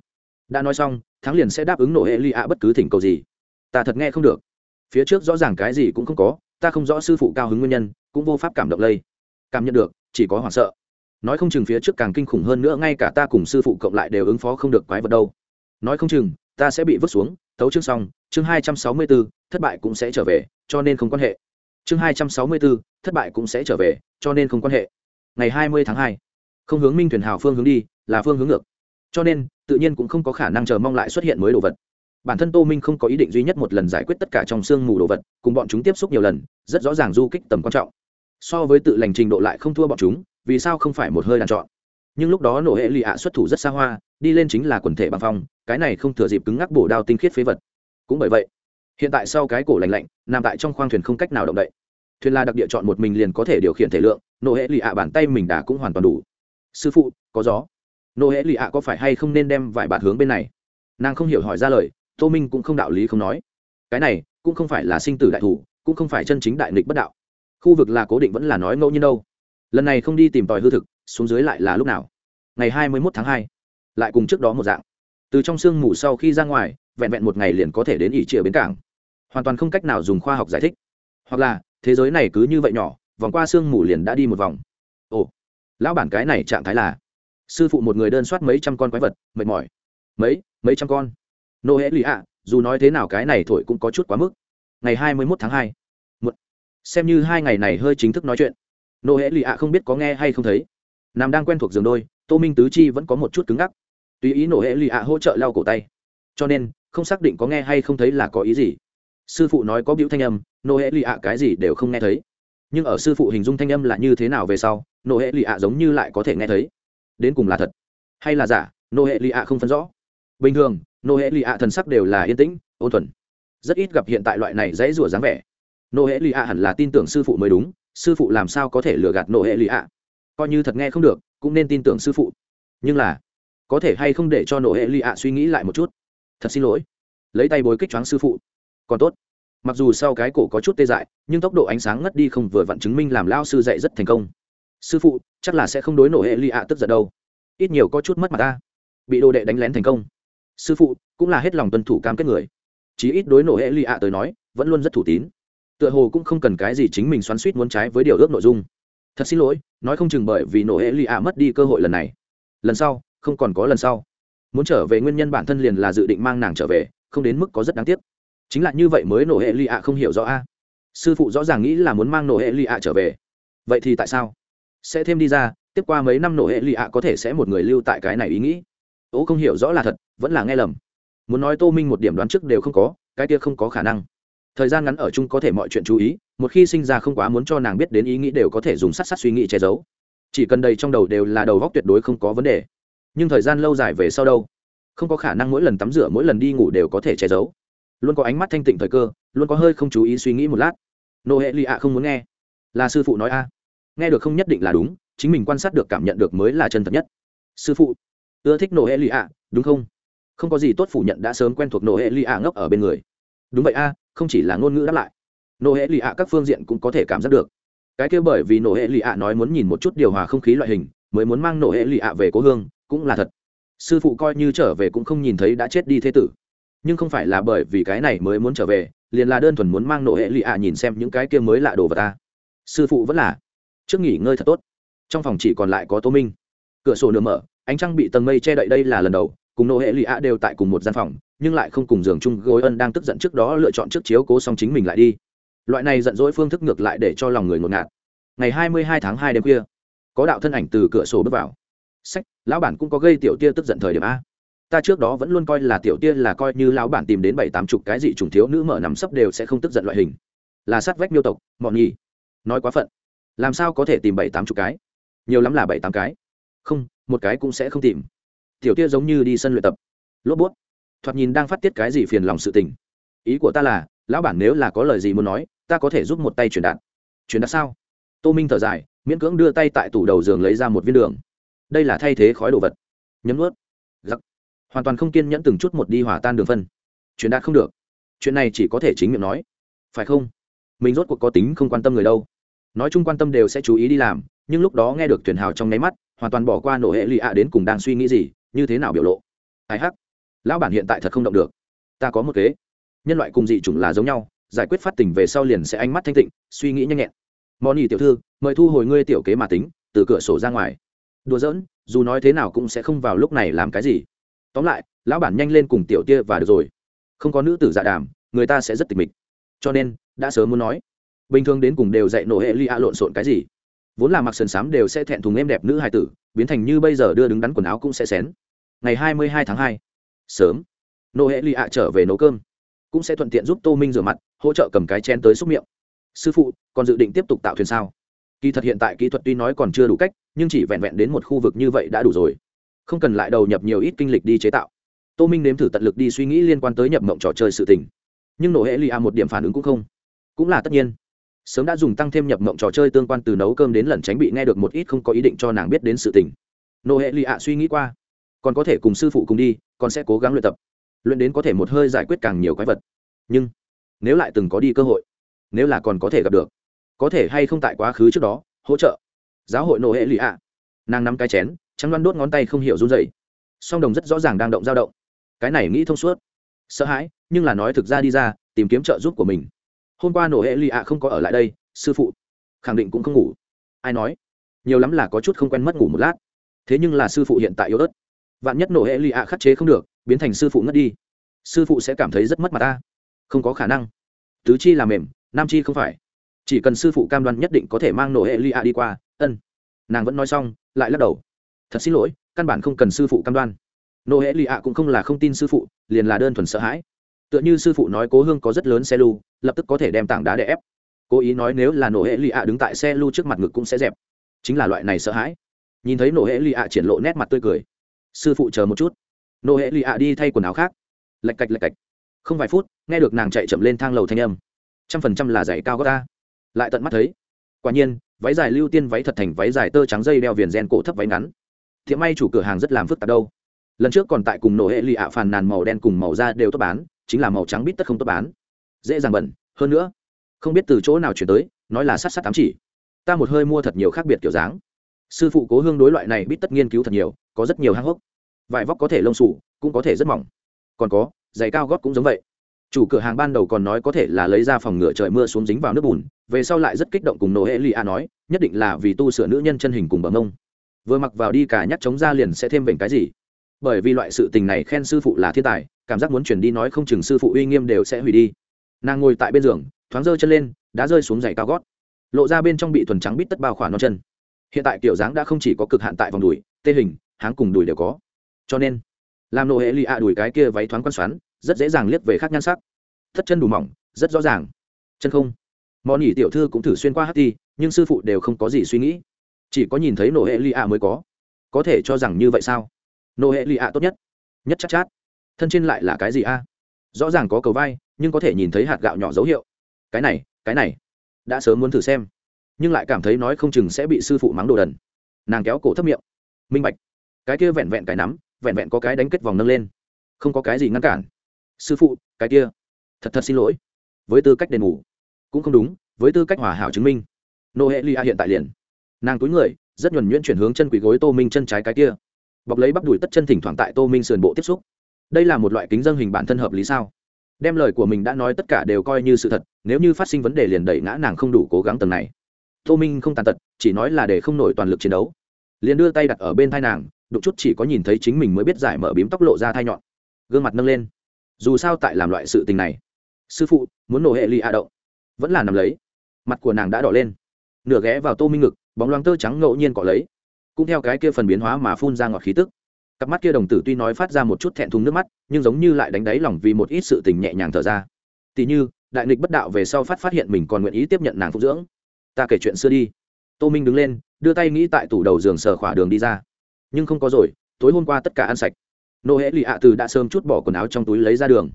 Đã nói xong thắng liền sẽ đáp ứng nổ hệ lì ạ bất cứ thỉnh cầu gì. Ta thật nghe không được. Phía trước rõ ràng cái gì cũng không có ta không rõ sư phụ cao hứng nguyên nhân cũng vô pháp cảm động lây. Cảm nhận được, chỉ có hoảng sợ. Nói không chừng phía trước càng kinh khủng hơn nữa ngay cả ta cùng sư phụ cộng lại đều ứng phó không được quái vật đâu. Nói không chừng, ta sẽ bị vứt xuống, tấu chương xong, chương hai trăm sáu mươi bốn thất bại cũng sẽ trở về, cho nên không quan hệ. Chương hai trăm sáu mươi bốn thất bại cũng sẽ trở về, cho nên không quan hệ. Ngày hai mươi tháng hai, không hướng minh thuyền hào phương hướng đi, là phương hướng ngược. Cho nên, tự nhiên cũng không có khả năng chờ mong lại xuất hiện mới đồ vật. Bản thân tô minh không có ý định duy nhất một lần giải quyết tất cả trong sương mù đồ vật, cùng bọn chúng tiếp xúc nhiều lần, rất rõ ràng du kích tầm quan trọng so với tự lành trình độ lại không thua bọn chúng, vì sao không phải một hơi đàn chọn nhưng lúc đó nổ hệ lì ạ xuất thủ rất xa hoa, đi lên chính là quần thể bằng phong, cái này không thừa dịp cứng ngắc bổ đao tinh khiết phế vật. Cũng bởi vậy, hiện tại sau cái cổ lành lạnh, nằm tại trong khoang thuyền không cách nào động đậy. Thuyền là đặc địa chọn một mình liền có thể điều khiển thể lượng, nổ hệ lì ạ bàn tay mình đã cũng hoàn toàn đủ. Sư phụ, có gió. Nổ hệ lì ạ có phải hay không nên đem vài bạt hướng bên này? Nàng không hiểu hỏi ra lời, tô minh cũng không đạo lý không nói. Cái này cũng không phải là sinh tử đại thủ, cũng không phải chân chính đại nghịch bất đạo khu vực là cố định vẫn là nói ngẫu nhiên đâu. Lần này không đi tìm tòi hư thực, xuống dưới lại là lúc nào? Ngày hai mươi mốt tháng hai. Lại cùng trước đó một dạng. Từ trong sương mù sau khi ra ngoài, vẹn vẹn một ngày liền có thể đến ỉ trịa bến cảng. Hoàn toàn không cách nào dùng khoa học giải thích. Hoặc là, thế giới này cứ như vậy nhỏ, vòng qua sương mù liền đã đi một vòng. Ồ, lão bản cái này trạng thái là, sư phụ một người đơn soát mấy trăm con quái vật, mệt mỏi. Mấy mấy trăm con. Nô hễ lì ạ dù nói thế nào cái này thổi cũng có chút quá mức. Ngày hai mươi mốt tháng hai xem như hai ngày này hơi chính thức nói chuyện. Nô hễ lì ạ không biết có nghe hay không thấy. Nam đang quen thuộc giường đôi, tô minh tứ chi vẫn có một chút cứng ngắc. Tùy ý nổ hễ lì ạ hỗ trợ lau cổ tay. Cho nên, không xác định có nghe hay không thấy là có ý gì. Sư phụ nói có biểu thanh âm, nô hễ lì ạ cái gì đều không nghe thấy. Nhưng ở sư phụ hình dung thanh âm là như thế nào về sau, nô hệ lì ạ giống như lại có thể nghe thấy. Đến cùng là thật hay là giả, nô hệ lì ạ không phân rõ. Bình thường, nô hệ lì ạ thần sắc đều là yên tĩnh, ôn thuần. Rất ít gặp hiện tại loại này dãy rủa dáng vẻ nô hệ lì ạ hẳn là tin tưởng sư phụ mới đúng, sư phụ làm sao có thể lừa gạt nô hệ lì ạ coi như thật nghe không được, cũng nên tin tưởng sư phụ. Nhưng là, có thể hay không để cho nô hệ lì ạ suy nghĩ lại một chút? Thật xin lỗi. Lấy tay bối kích choáng sư phụ. Còn tốt. Mặc dù sau cái cổ có chút tê dại, nhưng tốc độ ánh sáng ngất đi không vừa vặn chứng minh làm lao sư dạy rất thành công. Sư phụ, chắc là sẽ không đối nổ hệ lì ạ tức giận đâu. Ít nhiều có chút mất mặt ta. Bị đồ đệ đánh lén thành công. Sư phụ, cũng là hết lòng tuân thủ cam kết người. Chí ít đối nổ hệ lì ạ tới nói, vẫn luôn rất thủ tín tựa hồ cũng không cần cái gì chính mình xoắn suýt muốn trái với điều ước nội dung. Thật xin lỗi, nói không chừng bởi vì nổ hệ lì ạ mất đi cơ hội lần này. Lần sau, không còn có lần sau. Muốn trở về nguyên nhân bản thân liền là dự định mang nàng trở về, không đến mức có rất đáng tiếc. Chính là như vậy mới nổ hệ lì ạ không hiểu rõ a. Sư phụ rõ ràng nghĩ là muốn mang nổ hệ lì ạ trở về. Vậy thì tại sao? Sẽ thêm đi ra, tiếp qua mấy năm nổ hệ lì ạ có thể sẽ một người lưu tại cái này ý nghĩ. Ố không hiểu rõ là thật, vẫn là nghe lầm. Muốn nói tô minh một điểm đoán trước đều không có, cái kia không có khả năng thời gian ngắn ở chung có thể mọi chuyện chú ý, một khi sinh ra không quá muốn cho nàng biết đến ý nghĩ đều có thể dùng sát sát suy nghĩ che giấu. Chỉ cần đầy trong đầu đều là đầu góc tuyệt đối không có vấn đề. Nhưng thời gian lâu dài về sau đâu, không có khả năng mỗi lần tắm rửa, mỗi lần đi ngủ đều có thể che giấu. Luôn có ánh mắt thanh tịnh thời cơ, luôn có hơi không chú ý suy nghĩ một lát. Nô hệ lì ạ không muốn nghe. Là sư phụ nói a. Nghe được không nhất định là đúng, chính mình quan sát được cảm nhận được mới là chân thật nhất. Sư phụ, ưa thích nô hệ lì ạ, đúng không? Không có gì tốt phủ nhận đã sớm quen thuộc nô hệ lì ạ ngốc ở bên người. Đúng vậy a không chỉ là ngôn ngữ đáp lại. Nổ hệ lì ạ, các phương diện cũng có thể cảm giác được. Cái kia bởi vì nổ hệ lì ạ nói muốn nhìn một chút điều hòa không khí loại hình, mới muốn mang nổ hệ lì ạ về cố hương, cũng là thật. Sư phụ coi như trở về cũng không nhìn thấy đã chết đi thế tử. Nhưng không phải là bởi vì cái này mới muốn trở về, liền là đơn thuần muốn mang nổ hệ lì ạ nhìn xem những cái kia mới lạ đồ vật ta. Sư phụ vẫn là trước nghỉ ngơi thật tốt. Trong phòng chỉ còn lại có tô minh. Cửa sổ nửa mở, ánh trăng bị tầng mây che đậy đây là lần đầu, cùng nô hệ Lì ạ đều tại cùng một gian phòng nhưng lại không cùng giường chung gối ân đang tức giận trước đó lựa chọn trước chiếu cố xong chính mình lại đi. Loại này giận dỗi phương thức ngược lại để cho lòng người ngột ngạt. Ngày hai mươi hai tháng hai đêm khuya, có đạo thân ảnh từ cửa sổ bước vào. Sách, lão bản cũng có gây tiểu tia tức giận thời điểm a. Ta trước đó vẫn luôn coi là tiểu tia là coi như lão bản tìm đến bảy tám chục cái gì trùng thiếu nữ mở nằm sấp đều sẽ không tức giận loại hình. Là sát vách miêu tộc, mọn nhì nói quá phận. Làm sao có thể tìm bảy tám chục cái? Nhiều lắm là bảy tám cái. Không, một cái cũng sẽ không tìm. Tiểu tia giống như đi sân luyện tập. Lốp bút thoạt nhìn đang phát tiết cái gì phiền lòng sự tình. Ý của ta là, lão bản nếu là có lời gì muốn nói, ta có thể giúp một tay truyền đạt. Truyền đạt sao? Tô minh thở dài, miễn cưỡng đưa tay tại tủ đầu giường lấy ra một viên đường. Đây là thay thế khói đồ vật. Nhấm nuốt. Giặc hoàn toàn không kiên nhẫn từng chút một đi hỏa tan đường phân. Truyền đạt không được. Chuyện này chỉ có thể chính miệng nói. Phải không? Mình rốt cuộc có tính không quan tâm người đâu. Nói chung quan tâm đều sẽ chú ý đi làm, nhưng lúc đó nghe được thuyền hào trong nháy mắt, hoàn toàn bỏ qua nổ hệ lụy ạ đến cùng đang suy nghĩ gì, như thế nào biểu lộ. Ai hắc? Lão bản hiện tại thật không động được. Ta có một kế. Nhân loại cùng dị chủng là giống nhau, giải quyết phát tình về sau liền sẽ ánh mắt thanh tịnh, suy nghĩ nhanh nhẹn. Món nhì tiểu thư, mời thu hồi ngươi tiểu kế mà tính, từ cửa sổ ra ngoài. Đùa giỡn, dù nói thế nào cũng sẽ không vào lúc này làm cái gì. Tóm lại, lão bản nhanh lên cùng tiểu tia và được rồi. Không có nữ tử dạ đàm, người ta sẽ rất tịch mịch. Cho nên, đã sớm muốn nói, bình thường đến cùng đều dạy nổ hệ ly a lộn xộn cái gì. Vốn là mặc sườn sám đều sẽ thẹn thùng em đẹp nữ hài tử, biến thành như bây giờ đưa đứng đắn quần áo cũng sẽ xén. Ngày hai mươi hai tháng hai sớm. Nô hệ lì a trở về nấu cơm. Cũng sẽ thuận tiện giúp tô minh rửa mặt, hỗ trợ cầm cái chén tới xúc miệng. Sư phụ, còn dự định tiếp tục tạo thuyền sao? Kỳ thật hiện tại kỹ thuật tuy nói còn chưa đủ cách, nhưng chỉ vẹn vẹn đến một khu vực như vậy đã đủ rồi. Không cần lại đầu nhập nhiều ít kinh lịch đi chế tạo. Tô minh nếm thử tận lực đi suy nghĩ liên quan tới nhập mộng trò chơi sự tình. Nhưng nổ hệ lì a một điểm phản ứng cũng không. Cũng là tất nhiên. Sớm đã dùng tăng thêm nhập mộng trò chơi tương quan từ nấu cơm đến lần tránh bị nghe được một ít không có ý định cho nàng biết đến sự tình. Nổ hệ lì a suy nghĩ qua. Còn có thể cùng sư phụ cùng đi còn sẽ cố gắng luyện tập. Luyện đến có thể một hơi giải quyết càng nhiều quái vật. Nhưng, nếu lại từng có đi cơ hội, nếu là còn có thể gặp được, có thể hay không tại quá khứ trước đó, hỗ trợ. Giáo hội nổ hệ lụy ạ. Nàng nắm cái chén, trắng loan đốt ngón tay không hiểu run dày song đồng rất rõ ràng đang động dao động. Cái này nghĩ thông suốt. Sợ hãi, nhưng là nói thực ra đi ra, tìm kiếm trợ giúp của mình. Hôm qua nổ hệ lì ạ không có ở lại đây, sư phụ khẳng định cũng không ngủ. Ai nói? Nhiều lắm là có chút không quen mất ngủ một lát. Thế nhưng là sư phụ hiện tại yếu ớt vạn nhất nổ hệ lì ạ khắc chế không được, biến thành sư phụ ngất đi. Sư phụ sẽ cảm thấy rất mất mặt ta. Không có khả năng. Tứ chi là mềm, nam chi không phải. Chỉ cần sư phụ cam đoan nhất định có thể mang nổ hệ lì ạ đi qua, ân. Nàng vẫn nói xong, lại lắc đầu. Thật xin lỗi, căn bản không cần sư phụ cam đoan. Nô hệ lì ạ cũng không là không tin sư phụ, liền là đơn thuần sợ hãi. Tựa như sư phụ nói cố hương có rất lớn xe lu lập tức có thể đem tảng đá để ép. Cố ý nói nếu là nổ hệ lì ạ đứng tại xe lu trước mặt ngực cũng sẽ dẹp. Chính là loại này sợ hãi. Nhìn thấy nổ hệ lì ạ triển lộ nét mặt tươi cười sư phụ chờ một chút. Nô hệ lì ạ đi thay quần áo khác. Lạch cạch lạch cạch. Không vài phút, nghe được nàng chạy chậm lên thang lầu thanh âm. Trăm phần trăm là giày cao gót ta. Lại tận mắt thấy. Quả nhiên, váy dài lưu tiên váy thật thành váy dài tơ trắng dây đeo viền gen cổ thấp váy ngắn. Thiện may chủ cửa hàng rất làm phức tạp đâu. Lần trước còn tại cùng nổ hệ lì ạ phàn nàn màu đen cùng màu da đều tốt bán, chính là màu trắng bít tất không tốt bán. Dễ dàng bẩn, hơn nữa, không biết từ chỗ nào chuyển tới, nói là sát sát tám chỉ. Ta một hơi mua thật nhiều khác biệt kiểu dáng sư phụ cố hương đối loại này biết tất nghiên cứu thật nhiều, có rất nhiều hang hốc. Vải vóc có thể lông sủ cũng có thể rất mỏng. Còn có, giày cao gót cũng giống vậy. Chủ cửa hàng ban đầu còn nói có thể là lấy ra phòng ngựa trời mưa xuống dính vào nước bùn, về sau lại rất kích động cùng nổ hệ lì a nói, nhất định là vì tu sửa nữ nhân chân hình cùng bờ mông. Vừa mặc vào đi cả nhắc chống ra liền sẽ thêm vểnh cái gì. Bởi vì loại sự tình này khen sư phụ là thiên tài, cảm giác muốn chuyển đi nói không chừng sư phụ uy nghiêm đều sẽ hủy đi. Nàng ngồi tại bên giường, thoáng giơ chân lên đã rơi xuống giày cao gót. Lộ ra bên trong bị thuần trắng bít tất bao khỏa non chân hiện tại kiểu dáng đã không chỉ có cực hạn tại vòng đùi tê hình háng cùng đùi đều có. Cho nên làm nộ hệ lì a đùi cái kia váy thoáng quan xoắn rất dễ dàng liếc về khác nhan sắc. Thất chân đủ mỏng rất rõ ràng. Chân không. Món nhỉ tiểu thư cũng thử xuyên qua hát đi nhưng sư phụ đều không có gì suy nghĩ. Chỉ có nhìn thấy nộ hệ lì a mới có. Có thể cho rằng như vậy sao? Nộ hệ lì a tốt nhất. Nhất chắc chát, chát. Thân trên lại là cái gì a? Rõ ràng có cầu vai nhưng có thể nhìn thấy hạt gạo nhỏ dấu hiệu. Cái này cái này. Đã sớm muốn thử xem nhưng lại cảm thấy nói không chừng sẽ bị sư phụ mắng đồ đần. Nàng kéo cổ thấp miệng. Minh bạch, cái kia vẹn vẹn cái nắm, vẹn vẹn có cái đánh kết vòng nâng lên. Không có cái gì ngăn cản. Sư phụ, cái kia. Thật thật xin lỗi. Với tư cách đền ngủ cũng không đúng, với tư cách hòa hảo chứng minh. Nô hệ lia hiện tại liền. Nàng túi người, rất nhuần nhuyễn chuyển hướng chân quỷ gối tô minh chân trái cái kia. Bọc lấy bắp đùi tất chân thỉnh thoảng tại tô minh sườn bộ tiếp xúc. Đây là một loại kính dân hình bản thân hợp lý sao? Đem lời của mình đã nói tất cả đều coi như sự thật, nếu như phát sinh vấn đề liền đẩy ngã nàng không đủ cố gắng tầng này tô minh không tàn tật, chỉ nói là để không nổi toàn lực chiến đấu. Liền đưa tay đặt ở bên thai nàng, đụng chút chỉ có nhìn thấy chính mình mới biết giải mở bím tóc lộ ra thai nhọn. Gương mặt nâng lên. Dù sao tại làm loại sự tình này, sư phụ muốn nổ hệ ly hạ động, vẫn là nằm lấy. Mặt của nàng đã đỏ lên. Nửa ghé vào tô minh ngực, bóng loáng tơ trắng ngẫu nhiên cọ lấy. Cũng theo cái kia phần biến hóa mà phun ra ngọt khí tức. Cặp mắt kia đồng tử tuy nói phát ra một chút thẹn thùng nước mắt, nhưng giống như lại đánh đáy lòng vì một ít sự tình nhẹ nhàng thở ra. Tỉ như, đại nghịch bất đạo về sau phát phát hiện mình còn nguyện ý tiếp nhận nàng phục dưỡng ta kể chuyện xưa đi. Tô minh đứng lên, đưa tay nghĩ tại tủ đầu giường sờ khỏa đường đi ra. Nhưng không có rồi, tối hôm qua tất cả ăn sạch. Nô hễ lì ạ từ đã sớm chút bỏ quần áo trong túi lấy ra đường.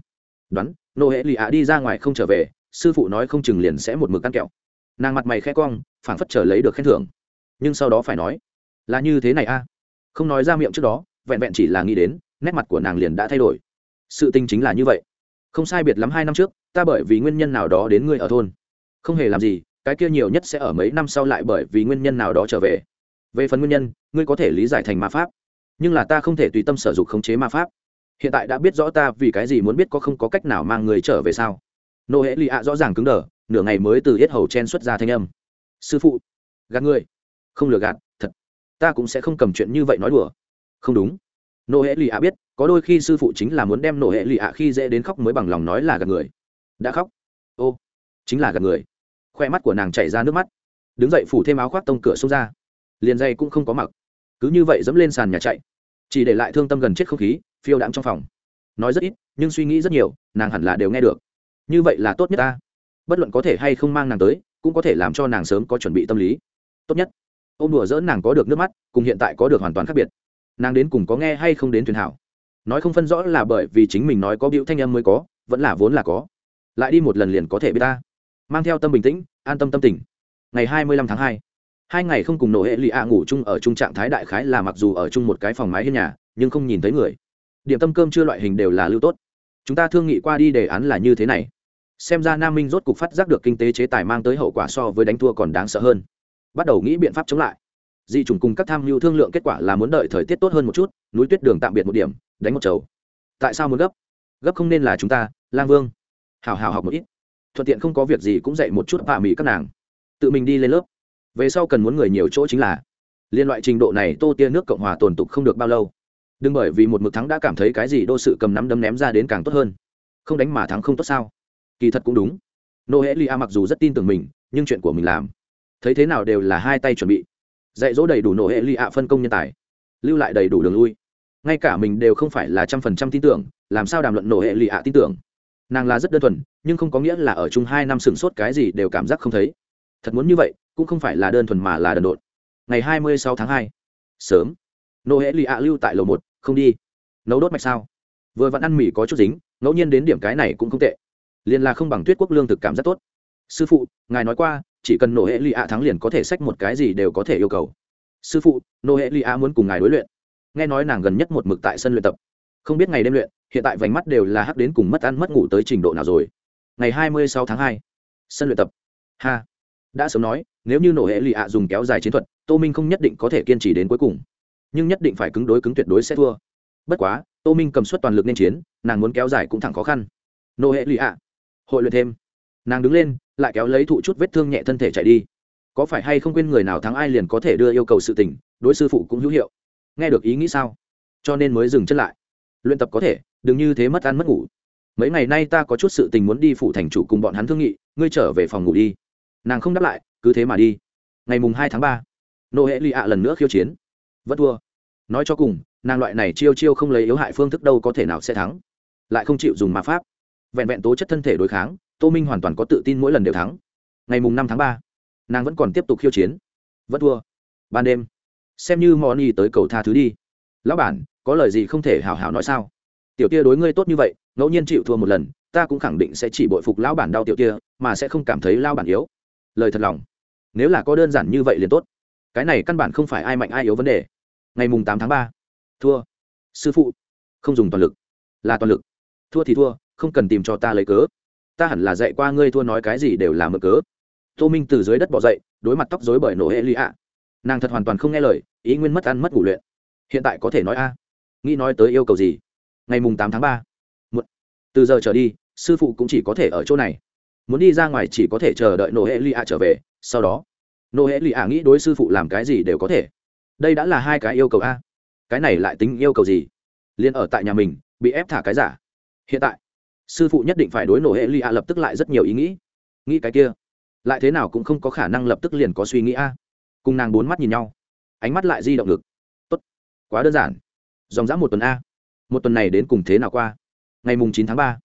Đoán, nô hễ lì ạ đi ra ngoài không trở về, sư phụ nói không chừng liền sẽ một mực ăn kẹo. Nàng mặt mày khẽ cong, phảng phất trở lấy được khen thưởng. Nhưng sau đó phải nói, là như thế này a. Không nói ra miệng trước đó, vẹn vẹn chỉ là nghĩ đến, nét mặt của nàng liền đã thay đổi. Sự tình chính là như vậy. Không sai biệt lắm hai năm trước, ta bởi vì nguyên nhân nào đó đến ngươi ở thôn. Không hề làm gì cái kia nhiều nhất sẽ ở mấy năm sau lại bởi vì nguyên nhân nào đó trở về. Về phần nguyên nhân, ngươi có thể lý giải thành ma pháp, nhưng là ta không thể tùy tâm sở dục khống chế ma pháp. Hiện tại đã biết rõ ta vì cái gì muốn biết có không có cách nào mang người trở về sao? Nô hễ lì ạ rõ ràng cứng đờ, nửa ngày mới từ yết hầu chen xuất ra thanh âm. Sư phụ, gạt ngươi. Không lừa gạt, thật. Ta cũng sẽ không cầm chuyện như vậy nói đùa. Không đúng. Nô hễ lì ạ biết, có đôi khi sư phụ chính là muốn đem nô hễ lì ạ khi dễ đến khóc mới bằng lòng nói là gạt người. Đã khóc. Ô, chính là gạt người khoe mắt của nàng chảy ra nước mắt. Đứng dậy phủ thêm áo khoác tông cửa xông ra. Liền dây cũng không có mặc. Cứ như vậy dẫm lên sàn nhà chạy. Chỉ để lại thương tâm gần chết không khí, phiêu đạm trong phòng. Nói rất ít, nhưng suy nghĩ rất nhiều, nàng hẳn là đều nghe được. Như vậy là tốt nhất ta. Bất luận có thể hay không mang nàng tới, cũng có thể làm cho nàng sớm có chuẩn bị tâm lý. Tốt nhất. Ô m đùa dỡ nàng có được nước mắt, cùng hiện tại có được hoàn toàn khác biệt. Nàng đến cùng có nghe hay không đến thuyền hảo. Nói không phân rõ là bởi vì chính mình nói có biểu thanh âm mới có, vẫn là vốn là có. Lại đi một lần liền có thể biết ta mang theo tâm bình tĩnh, an tâm tâm tình. Ngày hai mươi lăm tháng hai hai ngày không cùng nổ hệ lụy ạ ngủ chung ở chung trạng thái đại khái là mặc dù ở chung một cái phòng mái hiên nhà, nhưng không nhìn thấy người. Điểm tâm cơm chưa loại hình đều là lưu tốt. Chúng ta thương nghị qua đi đề án là như thế này. Xem ra nam minh rốt cục phát giác được kinh tế chế tài mang tới hậu quả so với đánh thua còn đáng sợ hơn. Bắt đầu nghĩ biện pháp chống lại. Dị chủng cùng các tham mưu thương lượng kết quả là muốn đợi thời tiết tốt hơn một chút, núi tuyết đường tạm biệt một điểm, đánh một chầu. Tại sao muốn gấp? Gấp không nên là chúng ta, lang vương. Hào hào học một ít thuận tiện không có việc gì cũng dạy một chút bà mỹ các nàng. Tự mình đi lên lớp. Về sau cần muốn người nhiều chỗ chính là, liên loại trình độ này tô tia nước cộng hòa tồn tục không được bao lâu. Đừng bởi vì một mực thắng đã cảm thấy cái gì đô sự cầm nắm đấm ném ra đến càng tốt hơn. Không đánh mà thắng không tốt sao? Kỳ thật cũng đúng. Nô hễ lia mặc dù rất tin tưởng mình, nhưng chuyện của mình làm, thấy thế nào đều là hai tay chuẩn bị. Dạy dỗ đầy đủ nô hễ lia phân công nhân tài, lưu lại đầy đủ đường lui. Ngay cả mình đều không phải là trăm phần trăm tin tưởng, làm sao đàm luận nô hệ lia tin tưởng? Nàng là rất đơn thuần, nhưng không có nghĩa là ở chung hai năm sửng sốt cái gì đều cảm giác không thấy. Thật muốn như vậy, cũng không phải là đơn thuần mà là đần độn. Ngày hai mươi sáu tháng hai, sớm. Nô hễ lì ạ lưu tại lầu một, không đi. Nấu đốt mạch sao? Vừa vẫn ăn mì có chút dính, ngẫu nhiên đến điểm cái này cũng không tệ. Liền là không bằng tuyết quốc lương thực cảm rất tốt. Sư phụ, ngài nói qua, chỉ cần nô hệ lì ạ thắng liền có thể xách một cái gì đều có thể yêu cầu. Sư phụ, nô hệ lì ạ muốn cùng ngài đối luyện. Nghe nói nàng gần nhất một mực tại sân luyện tập. Không biết ngày đêm luyện hiện tại vành mắt đều là hắc đến cùng mất ăn mất ngủ tới trình độ nào rồi. Ngày hai mươi sáu tháng hai, sân luyện tập. Ha. Đã sớm nói, nếu như nổ hệ lì ạ dùng kéo dài chiến thuật, tô minh không nhất định có thể kiên trì đến cuối cùng. Nhưng nhất định phải cứng đối cứng tuyệt đối sẽ thua. Bất quá, tô minh cầm suất toàn lực nên chiến, nàng muốn kéo dài cũng thẳng khó khăn. Nô hệ lì ạ. Hội luyện thêm. Nàng đứng lên, lại kéo lấy thụ chút vết thương nhẹ thân thể chạy đi. Có phải hay không quên người nào thắng ai liền có thể đưa yêu cầu sự tình, đối sư phụ cũng hữu hiệu. Nghe được ý nghĩ sao? Cho nên mới dừng chân lại. Luyện tập có thể đừng như thế mất ăn mất ngủ. Mấy ngày nay ta có chút sự tình muốn đi phụ thành chủ cùng bọn hắn thương nghị, ngươi trở về phòng ngủ đi. Nàng không đáp lại, cứ thế mà đi. Ngày mùng hai tháng ba nô hệ lì ạ lần nữa khiêu chiến. Vẫn thua. Nói cho cùng, nàng loại này chiêu chiêu không lấy yếu hại phương thức đâu có thể nào sẽ thắng. Lại không chịu dùng ma pháp. Vẹn vẹn tố chất thân thể đối kháng, tô minh hoàn toàn có tự tin mỗi lần đều thắng. Ngày mùng năm tháng ba, nàng vẫn còn tiếp tục khiêu chiến. Vẫn thua. Ban đêm, xem như món y tới cầu tha thứ đi. Lão bản, có lời gì không thể hào hào nói sao? Tiểu kia đối ngươi tốt như vậy, ngẫu nhiên chịu thua một lần, ta cũng khẳng định sẽ chỉ bội phục lão bản đau tiểu kia mà sẽ không cảm thấy lao bản yếu. Lời thật lòng. Nếu là có đơn giản như vậy liền tốt. Cái này căn bản không phải ai mạnh ai yếu vấn đề. Ngày mùng tám tháng ba, thua. Sư phụ, không dùng toàn lực. Là toàn lực. Thua thì thua, không cần tìm cho ta lấy cớ. Ta hẳn là dạy qua ngươi thua nói cái gì đều là mở cớ. Tô minh từ dưới đất bỏ dậy, đối mặt tóc dối bởi nổ hệ lụy ạ. Nàng thật hoàn toàn không nghe lời, ý nguyên mất ăn mất ngủ luyện. Hiện tại có thể nói a. Nghĩ nói tới yêu cầu gì? Ngày mùng tám tháng ba. Từ giờ trở đi, sư phụ cũng chỉ có thể ở chỗ này. Muốn đi ra ngoài chỉ có thể chờ đợi nô hệ lì ạ trở về, sau đó. Nô hệ lì ạ nghĩ đối sư phụ làm cái gì đều có thể. Đây đã là hai cái yêu cầu a. Cái này lại tính yêu cầu gì? Liên ở tại nhà mình, bị ép thả cái giả. Hiện tại, sư phụ nhất định phải đối nổ hệ lì lập tức lại rất nhiều ý nghĩ. Nghĩ cái kia. Lại thế nào cũng không có khả năng lập tức liền có suy nghĩ a. Cùng nàng bốn mắt nhìn nhau. Ánh mắt lại di động ngực tốt. Quá đơn giản. Dòng dã một tuần a một tuần này đến cùng thế nào qua? Ngày mùng chín tháng ba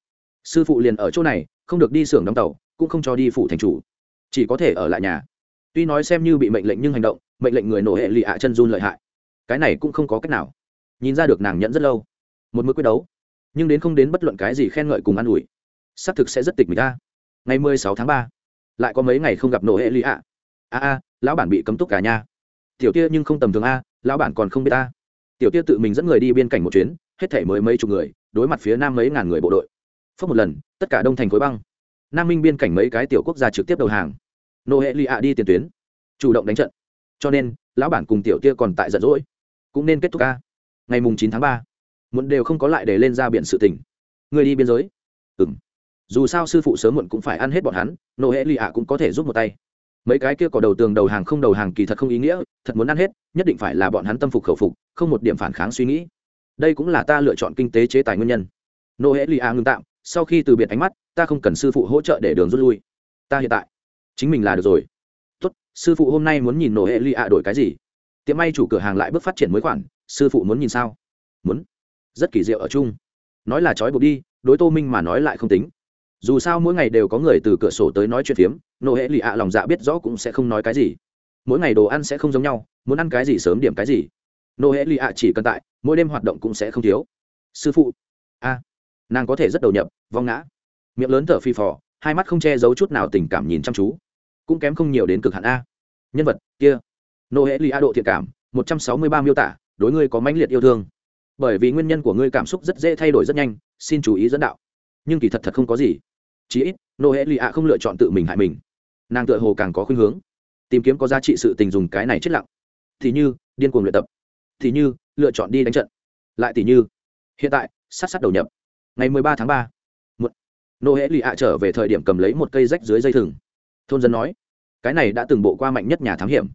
sư phụ liền ở chỗ này không được đi xưởng đóng tàu cũng không cho đi phủ thành chủ. Chỉ có thể ở lại nhà. Tuy nói xem như bị mệnh lệnh nhưng hành động mệnh lệnh người nổ hệ lì ạ chân run lợi hại. Cái này cũng không có cách nào. Nhìn ra được nàng nhẫn rất lâu. Một mực quyết đấu. Nhưng đến không đến bất luận cái gì khen ngợi cùng an ủi. Xác thực sẽ rất tịch mình ta ngày mười sáu tháng ba lại có mấy ngày không gặp nổ hệ lì ạ. A a lão bản bị cấm túc cả nhà, tiểu tia nhưng không tầm thường a lão bản còn không biết ta. Tiểu tia tự mình dẫn người đi biên cảnh một chuyến hết thể mới mấy chục người, đối mặt phía nam mấy ngàn người bộ đội. Phất một lần, tất cả đông thành khối băng. Nam minh biên cảnh mấy cái tiểu quốc gia trực tiếp đầu hàng. Nô hệ lì ạ đi tiền tuyến, chủ động đánh trận. Cho nên, lão bản cùng tiểu tia còn tại giận dỗi. Cũng nên kết thúc ca. Ngày mùng chín tháng ba, muộn đều không có lại để lên ra biển sự tình. Người đi biên giới. Ừ m dù sao sư phụ sớm muộn cũng phải ăn hết bọn hắn, nô hệ lì ạ cũng có thể giúp một tay. Mấy cái kia có đầu tường đầu hàng không đầu hàng kỳ thật không ý nghĩa, thật muốn ăn hết, nhất định phải là bọn hắn tâm phục khẩu phục, không một điểm phản kháng suy nghĩ đây cũng là ta lựa chọn kinh tế chế tài nguyên nhân. Nô hệ lì A ngưng tạm, sau khi từ biệt ánh mắt, ta không cần sư phụ hỗ trợ để đường rút lui. Ta hiện tại, chính mình là được rồi. Tốt, sư phụ hôm nay muốn nhìn nô hệ lì A đổi cái gì? Tiệm may chủ cửa hàng lại bước phát triển mới khoản, sư phụ muốn nhìn sao? Muốn. Rất kỳ diệu ở chung. Nói là trói buộc đi, đối tô minh mà nói lại không tính. Dù sao mỗi ngày đều có người từ cửa sổ tới nói chuyện phiếm nô hệ lì ạ lòng dạ biết rõ cũng sẽ không nói cái gì. Mỗi ngày đồ ăn sẽ không giống nhau, muốn ăn cái gì sớm điểm cái gì. Nô hệ lì ạ chỉ cần tại mỗi đêm hoạt động cũng sẽ không thiếu. Sư phụ. A. Nàng có thể rất đầu nhập, vong ngã. Miệng lớn thở phi phò, hai mắt không che giấu chút nào tình cảm nhìn chăm chú. Cũng kém không nhiều đến cực hạn a. Nhân vật, kia. Nô hệ lì a độ thiện cảm, một trăm sáu mươi ba miêu tả, đối ngươi có mãnh liệt yêu thương. Bởi vì nguyên nhân của ngươi cảm xúc rất dễ thay đổi rất nhanh, xin chú ý dẫn đạo. Nhưng kỳ thật thật không có gì. Chí ít nô hệ lì a không lựa chọn tự mình hại mình. Nàng tựa hồ càng có khuynh hướng. Tìm kiếm có giá trị sự tình dùng cái này chết lặng. Thì như, điên cuồng luyện tập. Thì như lựa chọn đi đánh trận. Lại tỷ như, hiện tại, sát sát đầu nhập. Ngày mười ba tháng ba một nô hệ lì ạ trở về thời điểm cầm lấy một cây rách dưới dây thừng. Thôn dân nói, cái này đã từng bộ qua mạnh nhất nhà thám hiểm.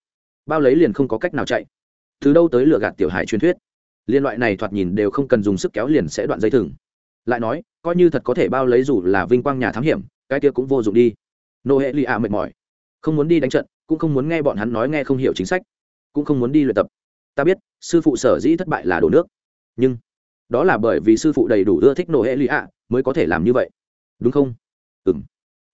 Bao lấy liền không có cách nào chạy. Từ đâu tới lựa gạt tiểu hải truyền thuyết? Liên loại này thoạt nhìn đều không cần dùng sức kéo liền sẽ đoạn dây thừng. Lại nói, coi như thật có thể bao lấy dù là vinh quang nhà thám hiểm, cái kia cũng vô dụng đi. Nô hệ lì ạ mệt mỏi. Không muốn đi đánh trận, cũng không muốn nghe bọn hắn nói nghe không hiểu chính sách. Cũng không muốn đi luyện tập ta biết, sư phụ sở dĩ thất bại là đổ nước. Nhưng, đó là bởi vì sư phụ đầy đủ ưa thích nổ hệ lụy ạ mới có thể làm như vậy. Đúng không? Ừ m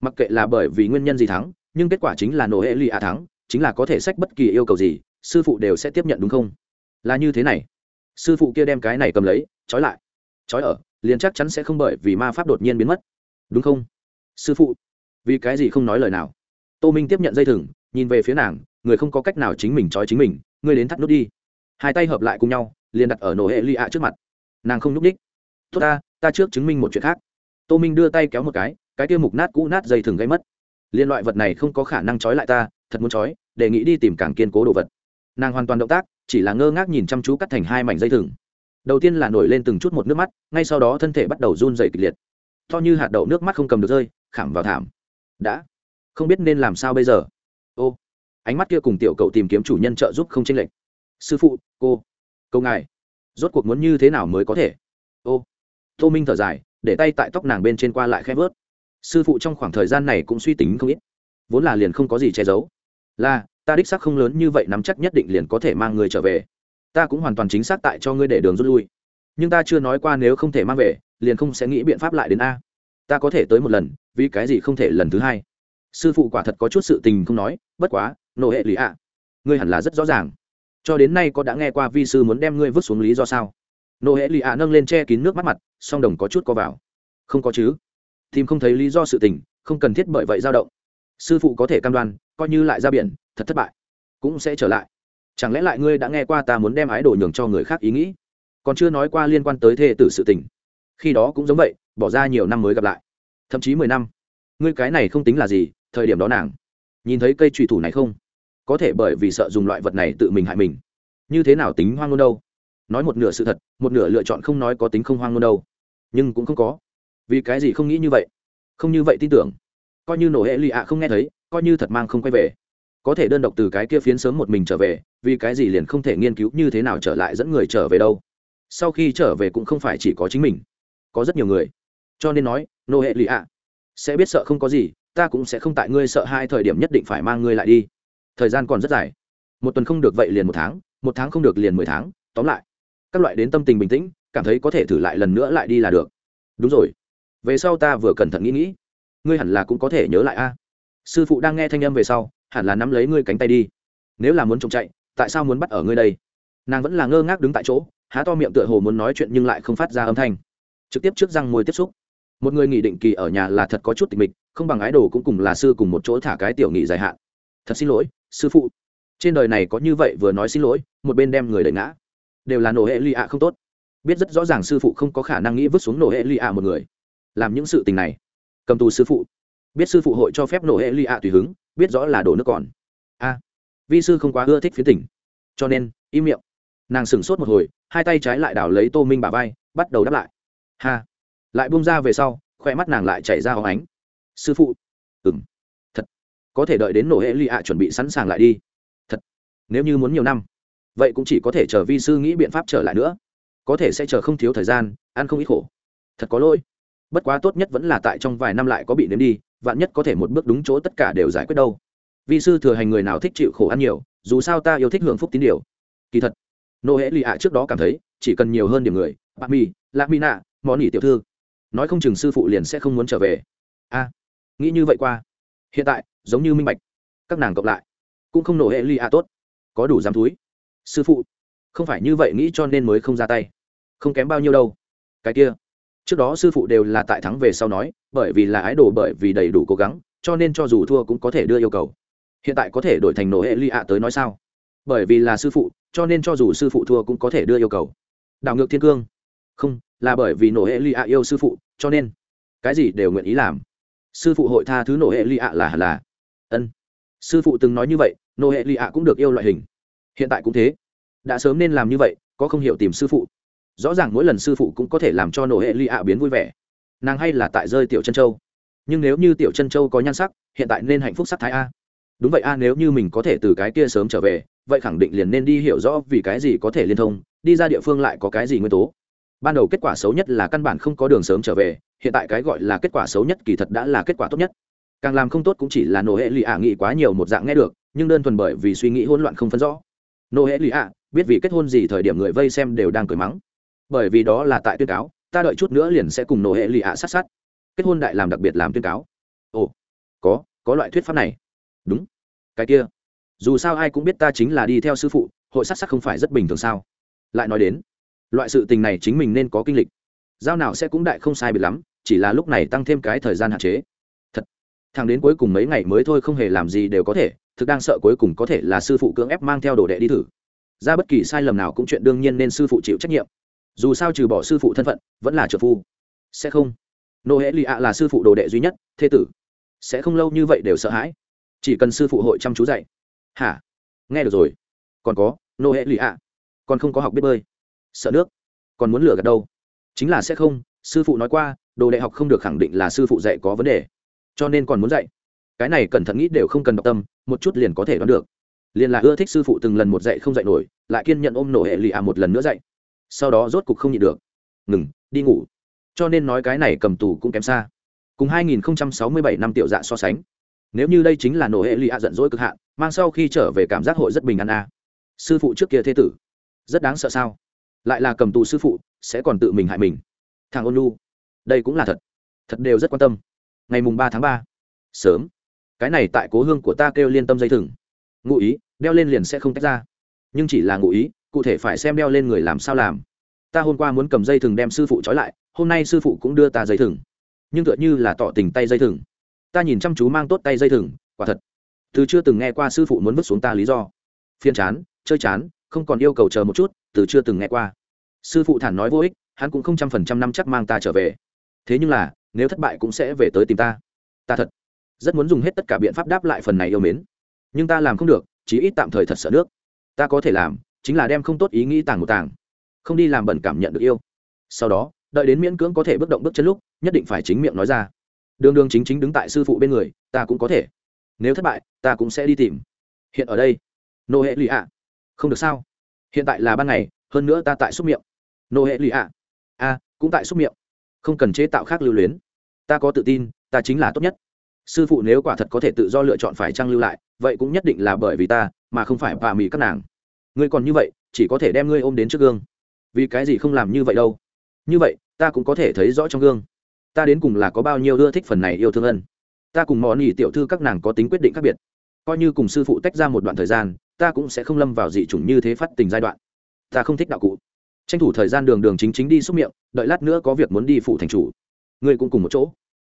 mặc kệ là bởi vì nguyên nhân gì thắng, nhưng kết quả chính là nổ hệ lụy ạ thắng, chính là có thể sách bất kỳ yêu cầu gì, sư phụ đều sẽ tiếp nhận đúng không? Là như thế này. Sư phụ kia đem cái này cầm lấy, trói lại. Trói ở, liền chắc chắn sẽ không bởi vì ma pháp đột nhiên biến mất. Đúng không? Sư phụ, vì cái gì không nói lời nào? Tô minh tiếp nhận dây thừng, nhìn về phía nàng, người không có cách nào chính mình trói chính mình, ngươi đến thắt nút đi hai tay hợp lại cùng nhau, liền đặt ở nổ hệ lì ạ trước mặt. Nàng không nhúc đích tốt ta ta trước chứng minh một chuyện khác. Tô minh đưa tay kéo một cái cái tiêu mục nát cũ nát dây thừng gây mất. Liên loại vật này không có khả năng trói lại ta, thật muốn trói, đề nghị đi tìm càng kiên cố đồ vật. Nàng hoàn toàn động tác, chỉ là ngơ ngác nhìn chăm chú cắt thành hai mảnh dây thừng. Đầu tiên là nổi lên từng chút một nước mắt, ngay sau đó thân thể bắt đầu run dày kịch liệt. To như hạt đậu nước mắt không cầm được rơi, khảm vào thảm. Đã. Không biết nên làm sao bây giờ? Ô. Ánh mắt kia cùng tiểu cậu tìm kiếm chủ nhân trợ giúp không chênh lệch sư phụ, cô câu ngài, rốt cuộc muốn như thế nào mới có thể? Ô, tô minh thở dài, để tay tại tóc nàng bên trên qua lại khẽ vớt. Sư phụ trong khoảng thời gian này cũng suy tính không ít, vốn là liền không có gì che giấu. Là, ta đích xác không lớn như vậy nắm chắc nhất định liền có thể mang người trở về. Ta cũng hoàn toàn chính xác tại cho ngươi để đường rút lui. Nhưng ta chưa nói qua nếu không thể mang về, liền không sẽ nghĩ biện pháp lại đến a. Ta có thể tới một lần, vì cái gì không thể lần thứ hai? Sư phụ quả thật có chút sự tình không nói, bất quá nộ hệ lý ạ. Ngươi hẳn là rất rõ ràng cho đến nay có đã nghe qua vi sư muốn đem ngươi vứt xuống lý do sao? Nô hệ lì ạ nâng lên che kín nước mắt mặt, song đồng có chút co vào. Không có chứ. Tìm không thấy lý do sự tình, không cần thiết bởi vậy dao động. Sư phụ có thể cam đoan, coi như lại ra biển, thật thất bại, cũng sẽ trở lại. Chẳng lẽ lại ngươi đã nghe qua ta muốn đem ái đồ nhường cho người khác ý nghĩ? Còn chưa nói qua liên quan tới thê tử sự tình. Khi đó cũng giống vậy, bỏ ra nhiều năm mới gặp lại. Thậm chí mười năm. Ngươi cái này không tính là gì, thời điểm đó nàng. Nhìn thấy cây trùy thủ này không? Có thể bởi vì sợ dùng loại vật này tự mình hại mình. Như thế nào tính hoang ngôn đâu? Nói một nửa sự thật, một nửa lựa chọn không nói có tính không hoang ngôn đâu. Nhưng cũng không có. Vì cái gì không nghĩ như vậy? Không như vậy tin tưởng. Coi như nổ hệ lụy ạ không nghe thấy, coi như thật mang không quay về. Có thể đơn độc từ cái kia phiến sớm một mình trở về, vì cái gì liền không thể nghiên cứu như thế nào trở lại dẫn người trở về đâu? Sau khi trở về cũng không phải chỉ có chính mình, có rất nhiều người. Cho nên nói nô hệ lụy ạ, sẽ biết sợ không có gì, ta cũng sẽ không tại ngươi sợ hai thời điểm nhất định phải mang ngươi lại đi thời gian còn rất dài. Một tuần không được vậy liền một tháng một tháng không được liền mười tháng, tóm lại, các loại đến tâm tình bình tĩnh, cảm thấy có thể thử lại lần nữa lại đi là được. Đúng rồi. Về sau ta vừa cẩn thận nghĩ nghĩ, ngươi hẳn là cũng có thể nhớ lại a. Sư phụ đang nghe thanh âm về sau, hẳn là nắm lấy ngươi cánh tay đi. Nếu là muốn trông chạy, tại sao muốn bắt ở ngươi đây? Nàng vẫn là ngơ ngác đứng tại chỗ, há to miệng tựa hồ muốn nói chuyện nhưng lại không phát ra âm thanh. Trực tiếp trước răng môi tiếp xúc. Một người nghỉ định kỳ ở nhà là thật có chút tịch mịch, không bằng ái đồ cũng cùng là sư cùng một chỗ thả cái tiểu nghỉ dài hạn. Thật xin lỗi sư phụ. Trên đời này có như vậy vừa nói xin lỗi, một bên đem người đẩy ngã, đều là nổ hệ lụy ạ không tốt. Biết rất rõ ràng sư phụ không có khả năng nghĩ vứt xuống nổ hệ lụy ạ một người. Làm những sự tình này, cầm tù sư phụ. Biết sư phụ hội cho phép nổ hệ lụy ạ tùy hứng, biết rõ là đổ nước còn. A, vi sư không quá ưa thích phía tỉnh cho nên, im miệng. Nàng sửng sốt một hồi, hai tay trái lại đảo lấy tô minh bà vai, bắt đầu đáp lại. Ha, lại bung ra về sau, khoe mắt nàng lại chảy ra hóng ánh. Sư phụ. Ừng có thể đợi đến nổ hệ lì ạ chuẩn bị sẵn sàng lại đi. Thật, nếu như muốn nhiều năm, vậy cũng chỉ có thể chờ vi sư nghĩ biện pháp trở lại nữa. Có thể sẽ chờ không thiếu thời gian, ăn không ít khổ. Thật có lỗi. Bất quá tốt nhất vẫn là tại trong vài năm lại có bị nếm đi, vạn nhất có thể một bước đúng chỗ tất cả đều giải quyết đâu. Vi sư thừa hành người nào thích chịu khổ ăn nhiều, dù sao ta yêu thích hưởng phúc tín điều. Kỳ thật nô hễ lì ạ trước đó cảm thấy, chỉ cần nhiều hơn điểm người, bạc mi lạc mi nạ, món nỉ tiểu thư, nói không chừng sư phụ liền sẽ không muốn trở về. A nghĩ như vậy qua hiện tại, giống như minh bạch. Các nàng cộng lại, cũng không nổ hệ ly a tốt. Có đủ dám túi. Sư phụ, không phải như vậy nghĩ cho nên mới không ra tay. Không kém bao nhiêu đâu. Cái kia, trước đó sư phụ đều là tại thắng về sau nói, bởi vì là ái đồ bởi vì đầy đủ cố gắng, cho nên cho dù thua cũng có thể đưa yêu cầu. Hiện tại có thể đổi thành nổ hệ ly ạ tới nói sao? Bởi vì là sư phụ, cho nên cho dù sư phụ thua cũng có thể đưa yêu cầu. Đảo ngược thiên cương. Không, là bởi vì nổ hệ ly ạ yêu sư phụ, cho nên cái gì đều nguyện ý làm sư phụ hội tha thứ nổ hệ lì ạ là. Là ân. Sư phụ từng nói như vậy nổ hệ lì ạ cũng được yêu loại hình. Hiện tại cũng thế. Đã sớm nên làm như vậy, có không hiểu tìm sư phụ. Rõ ràng mỗi lần sư phụ cũng có thể làm cho nổ hệ lì ạ biến vui vẻ. Nàng hay là tại rơi tiểu chân châu. Nhưng nếu như tiểu chân châu có nhan sắc, hiện tại nên hạnh phúc sắc thái a. Đúng vậy a, nếu như mình có thể từ cái kia sớm trở về, vậy khẳng định liền nên đi hiểu rõ vì cái gì có thể liên thông, đi ra địa phương lại có cái gì nguyên tố ban đầu kết quả xấu nhất là căn bản không có đường sớm trở về, hiện tại cái gọi là kết quả xấu nhất kỳ thật đã là kết quả tốt nhất. Càng làm không tốt cũng chỉ là nổ hệ lì ạ nghĩ quá nhiều một dạng nghe được, nhưng đơn thuần bởi vì suy nghĩ hỗn loạn không phân rõ. Nô hệ lì ạ, biết vì kết hôn gì thời điểm người vây xem đều đang cười mắng. Bởi vì đó là tại tuyên cáo, ta đợi chút nữa liền sẽ cùng nô hệ lì ạ sát sát. Kết hôn đại làm đặc biệt làm tuyên cáo. Ồ, có có loại thuyết pháp này. Đúng. Cái kia. Dù sao ai cũng biết ta chính là đi theo sư phụ, hội sát sát không phải rất bình thường sao? Lại nói đến loại sự tình này chính mình nên có kinh lịch. Giao nào sẽ cũng đại không sai biệt lắm, chỉ là lúc này tăng thêm cái thời gian hạn chế. Thật. Thằng đến cuối cùng mấy ngày mới thôi không hề làm gì đều có thể, thực đang sợ cuối cùng có thể là sư phụ cưỡng ép mang theo đồ đệ đi thử. Ra bất kỳ sai lầm nào cũng chuyện đương nhiên nên sư phụ chịu trách nhiệm. Dù sao trừ bỏ sư phụ thân phận, vẫn là trợ phu. Sẽ không. Nô hễ lì ạ là sư phụ đồ đệ duy nhất thế tử. Sẽ không lâu như vậy đều sợ hãi. Chỉ cần sư phụ hội chăm chú dạy. Hả? Nghe được rồi. Còn có nô hệ lì ạ. Còn không có học biết bơi sợ nước. Còn muốn lừa gạt đâu? Chính là sẽ không, sư phụ nói qua, đồ đại học không được khẳng định là sư phụ dạy có vấn đề. Cho nên còn muốn dạy. Cái này cẩn thận nghĩ đều không cần đọc tâm, một chút liền có thể đoán được. Liền là ưa thích sư phụ từng lần một dạy không dạy nổi, lại kiên nhận ôm nổ hệ lì à một lần nữa dạy. Sau đó rốt cục không nhịn được. Ngừng, đi ngủ. Cho nên nói cái này cầm tù cũng kém xa. Cùng 2067 năm tiểu dạ so sánh. Nếu như đây chính là nổ hệ lì à giận dỗi cực hạn, mang sau khi trở về cảm giác hội rất bình an a. Sư phụ trước kia thế tử, rất đáng sợ sao? Lại là cầm tù sư phụ, sẽ còn tự mình hại mình. Thằng ôn lu, đây cũng là thật. Thật đều rất quan tâm. Ngày mùng ba tháng ba, sớm. Cái này tại cố hương của ta kêu liên tâm dây thừng. Ngụ ý, đeo lên liền sẽ không tách ra. Nhưng chỉ là ngụ ý, cụ thể phải xem đeo lên người làm sao làm. Ta hôm qua muốn cầm dây thừng đem sư phụ trói lại, hôm nay sư phụ cũng đưa ta dây thừng. Nhưng tựa như là tỏ tình tay dây thừng. Ta nhìn chăm chú mang tốt tay dây thừng, quả thật. Từ chưa từng nghe qua sư phụ muốn vứt xuống ta lý do. Phiên chán, chơi chán không còn yêu cầu chờ một chút, từ chưa từng nghe qua. Sư phụ thản nói vô ích, hắn cũng không trăm phần trăm năm chắc mang ta trở về. Thế nhưng là, nếu thất bại cũng sẽ về tới tìm ta. Ta thật rất muốn dùng hết tất cả biện pháp đáp lại phần này yêu mến. Nhưng ta làm không được, chí ít tạm thời thật sợ nước. Ta có thể làm, chính là đem không tốt ý nghĩ tàng một tàng. Không đi làm bẩn cảm nhận được yêu. Sau đó, đợi đến miễn cưỡng có thể bước động bước chân lúc, nhất định phải chính miệng nói ra. Đường đường chính chính đứng tại sư phụ bên người, ta cũng có thể. Nếu thất bại, ta cũng sẽ đi tìm. Hiện ở đây, nô hệ lụy ạ không được sao? Hiện tại là ban ngày, hơn nữa ta tại xúc miệng. Nô hệ lụy ạ. A cũng tại xúc miệng. Không cần chế tạo khác lưu luyến. Ta có tự tin, ta chính là tốt nhất. Sư phụ nếu quả thật có thể tự do lựa chọn phải trang lưu lại, vậy cũng nhất định là bởi vì ta, mà không phải bà mỹ các nàng. Ngươi còn như vậy, chỉ có thể đem ngươi ôm đến trước gương. Vì cái gì không làm như vậy đâu? Như vậy, ta cũng có thể thấy rõ trong gương. Ta đến cùng là có bao nhiêu ưa thích phần này yêu thương ân. Ta cùng mò nỉ tiểu thư các nàng có tính quyết định khác biệt. Coi như cùng sư phụ tách ra một đoạn thời gian ta cũng sẽ không lâm vào dị chủng như thế phát tình giai đoạn. Ta không thích đạo cụ. Tranh thủ thời gian đường đường chính chính đi xúc miệng, đợi lát nữa có việc muốn đi phụ thành chủ. Ngươi cũng cùng một chỗ.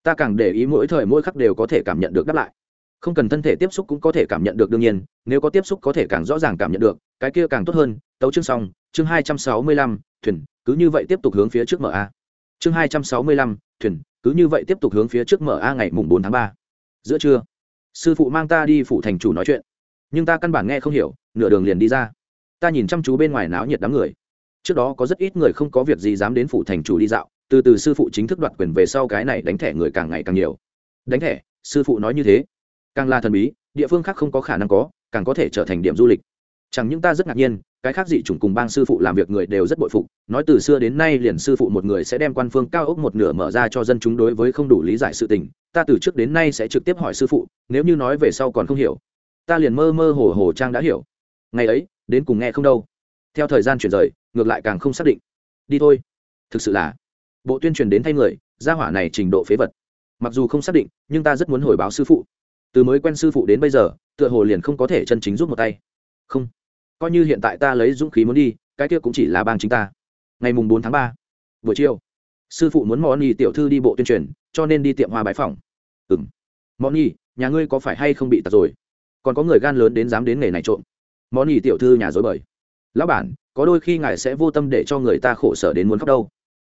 Ta càng để ý mỗi thời mỗi khắc đều có thể cảm nhận được đáp lại. Không cần thân thể tiếp xúc cũng có thể cảm nhận được đương nhiên, nếu có tiếp xúc có thể càng rõ ràng cảm nhận được, cái kia càng tốt hơn. Tấu chương xong, chương hai trăm sáu mươi lăm, thuyền, cứ như vậy tiếp tục hướng phía trước mở a. Chương hai trăm sáu mươi lăm, thuyền, cứ như vậy tiếp tục hướng phía trước mở a ngày mùng bốn tháng ba. Giữa trưa, sư phụ mang ta đi phụ thành chủ nói chuyện nhưng ta căn bản nghe không hiểu, nửa đường liền đi ra. Ta nhìn chăm chú bên ngoài náo nhiệt đám người. Trước đó có rất ít người không có việc gì dám đến phủ thành chủ đi dạo, từ từ sư phụ chính thức đoạt quyền về sau cái này đánh thẻ người càng ngày càng nhiều. Đánh thẻ, sư phụ nói như thế. Càng là thần bí, địa phương khác không có khả năng có, càng có thể trở thành điểm du lịch. Chẳng những ta rất ngạc nhiên, cái khác dị chủng cùng bang sư phụ làm việc người đều rất bội phục, nói từ xưa đến nay liền sư phụ một người sẽ đem quan phương cao ốc một nửa mở ra cho dân chúng đối với không đủ lý giải sự tình, ta từ trước đến nay sẽ trực tiếp hỏi sư phụ, nếu như nói về sau còn không hiểu ta liền mơ mơ hồ hồ trang đã hiểu. Ngày ấy, đến cùng nghe không đâu. Theo thời gian chuyển rời, ngược lại càng không xác định. Đi thôi. Thực sự là, bộ tuyên truyền đến thay người, gia hỏa này trình độ phế vật. Mặc dù không xác định, nhưng ta rất muốn hồi báo sư phụ. Từ mới quen sư phụ đến bây giờ, tựa hồ liền không có thể chân chính giúp một tay. Không. Coi như hiện tại ta lấy dũng khí muốn đi, cái kia cũng chỉ là bang chính ta. Ngày mùng bốn tháng ba, buổi chiều, sư phụ muốn món nhi tiểu thư đi bộ tuyên truyền, cho nên đi tiệm hoa bái phòng. Ừ m món nhi nhà ngươi có phải hay không bị tật rồi? Còn có người gan lớn đến dám đến nghề này trộm. Món nhi tiểu thư nhà dối bời. Lão bản, có đôi khi ngài sẽ vô tâm để cho người ta khổ sở đến muốn khóc đâu.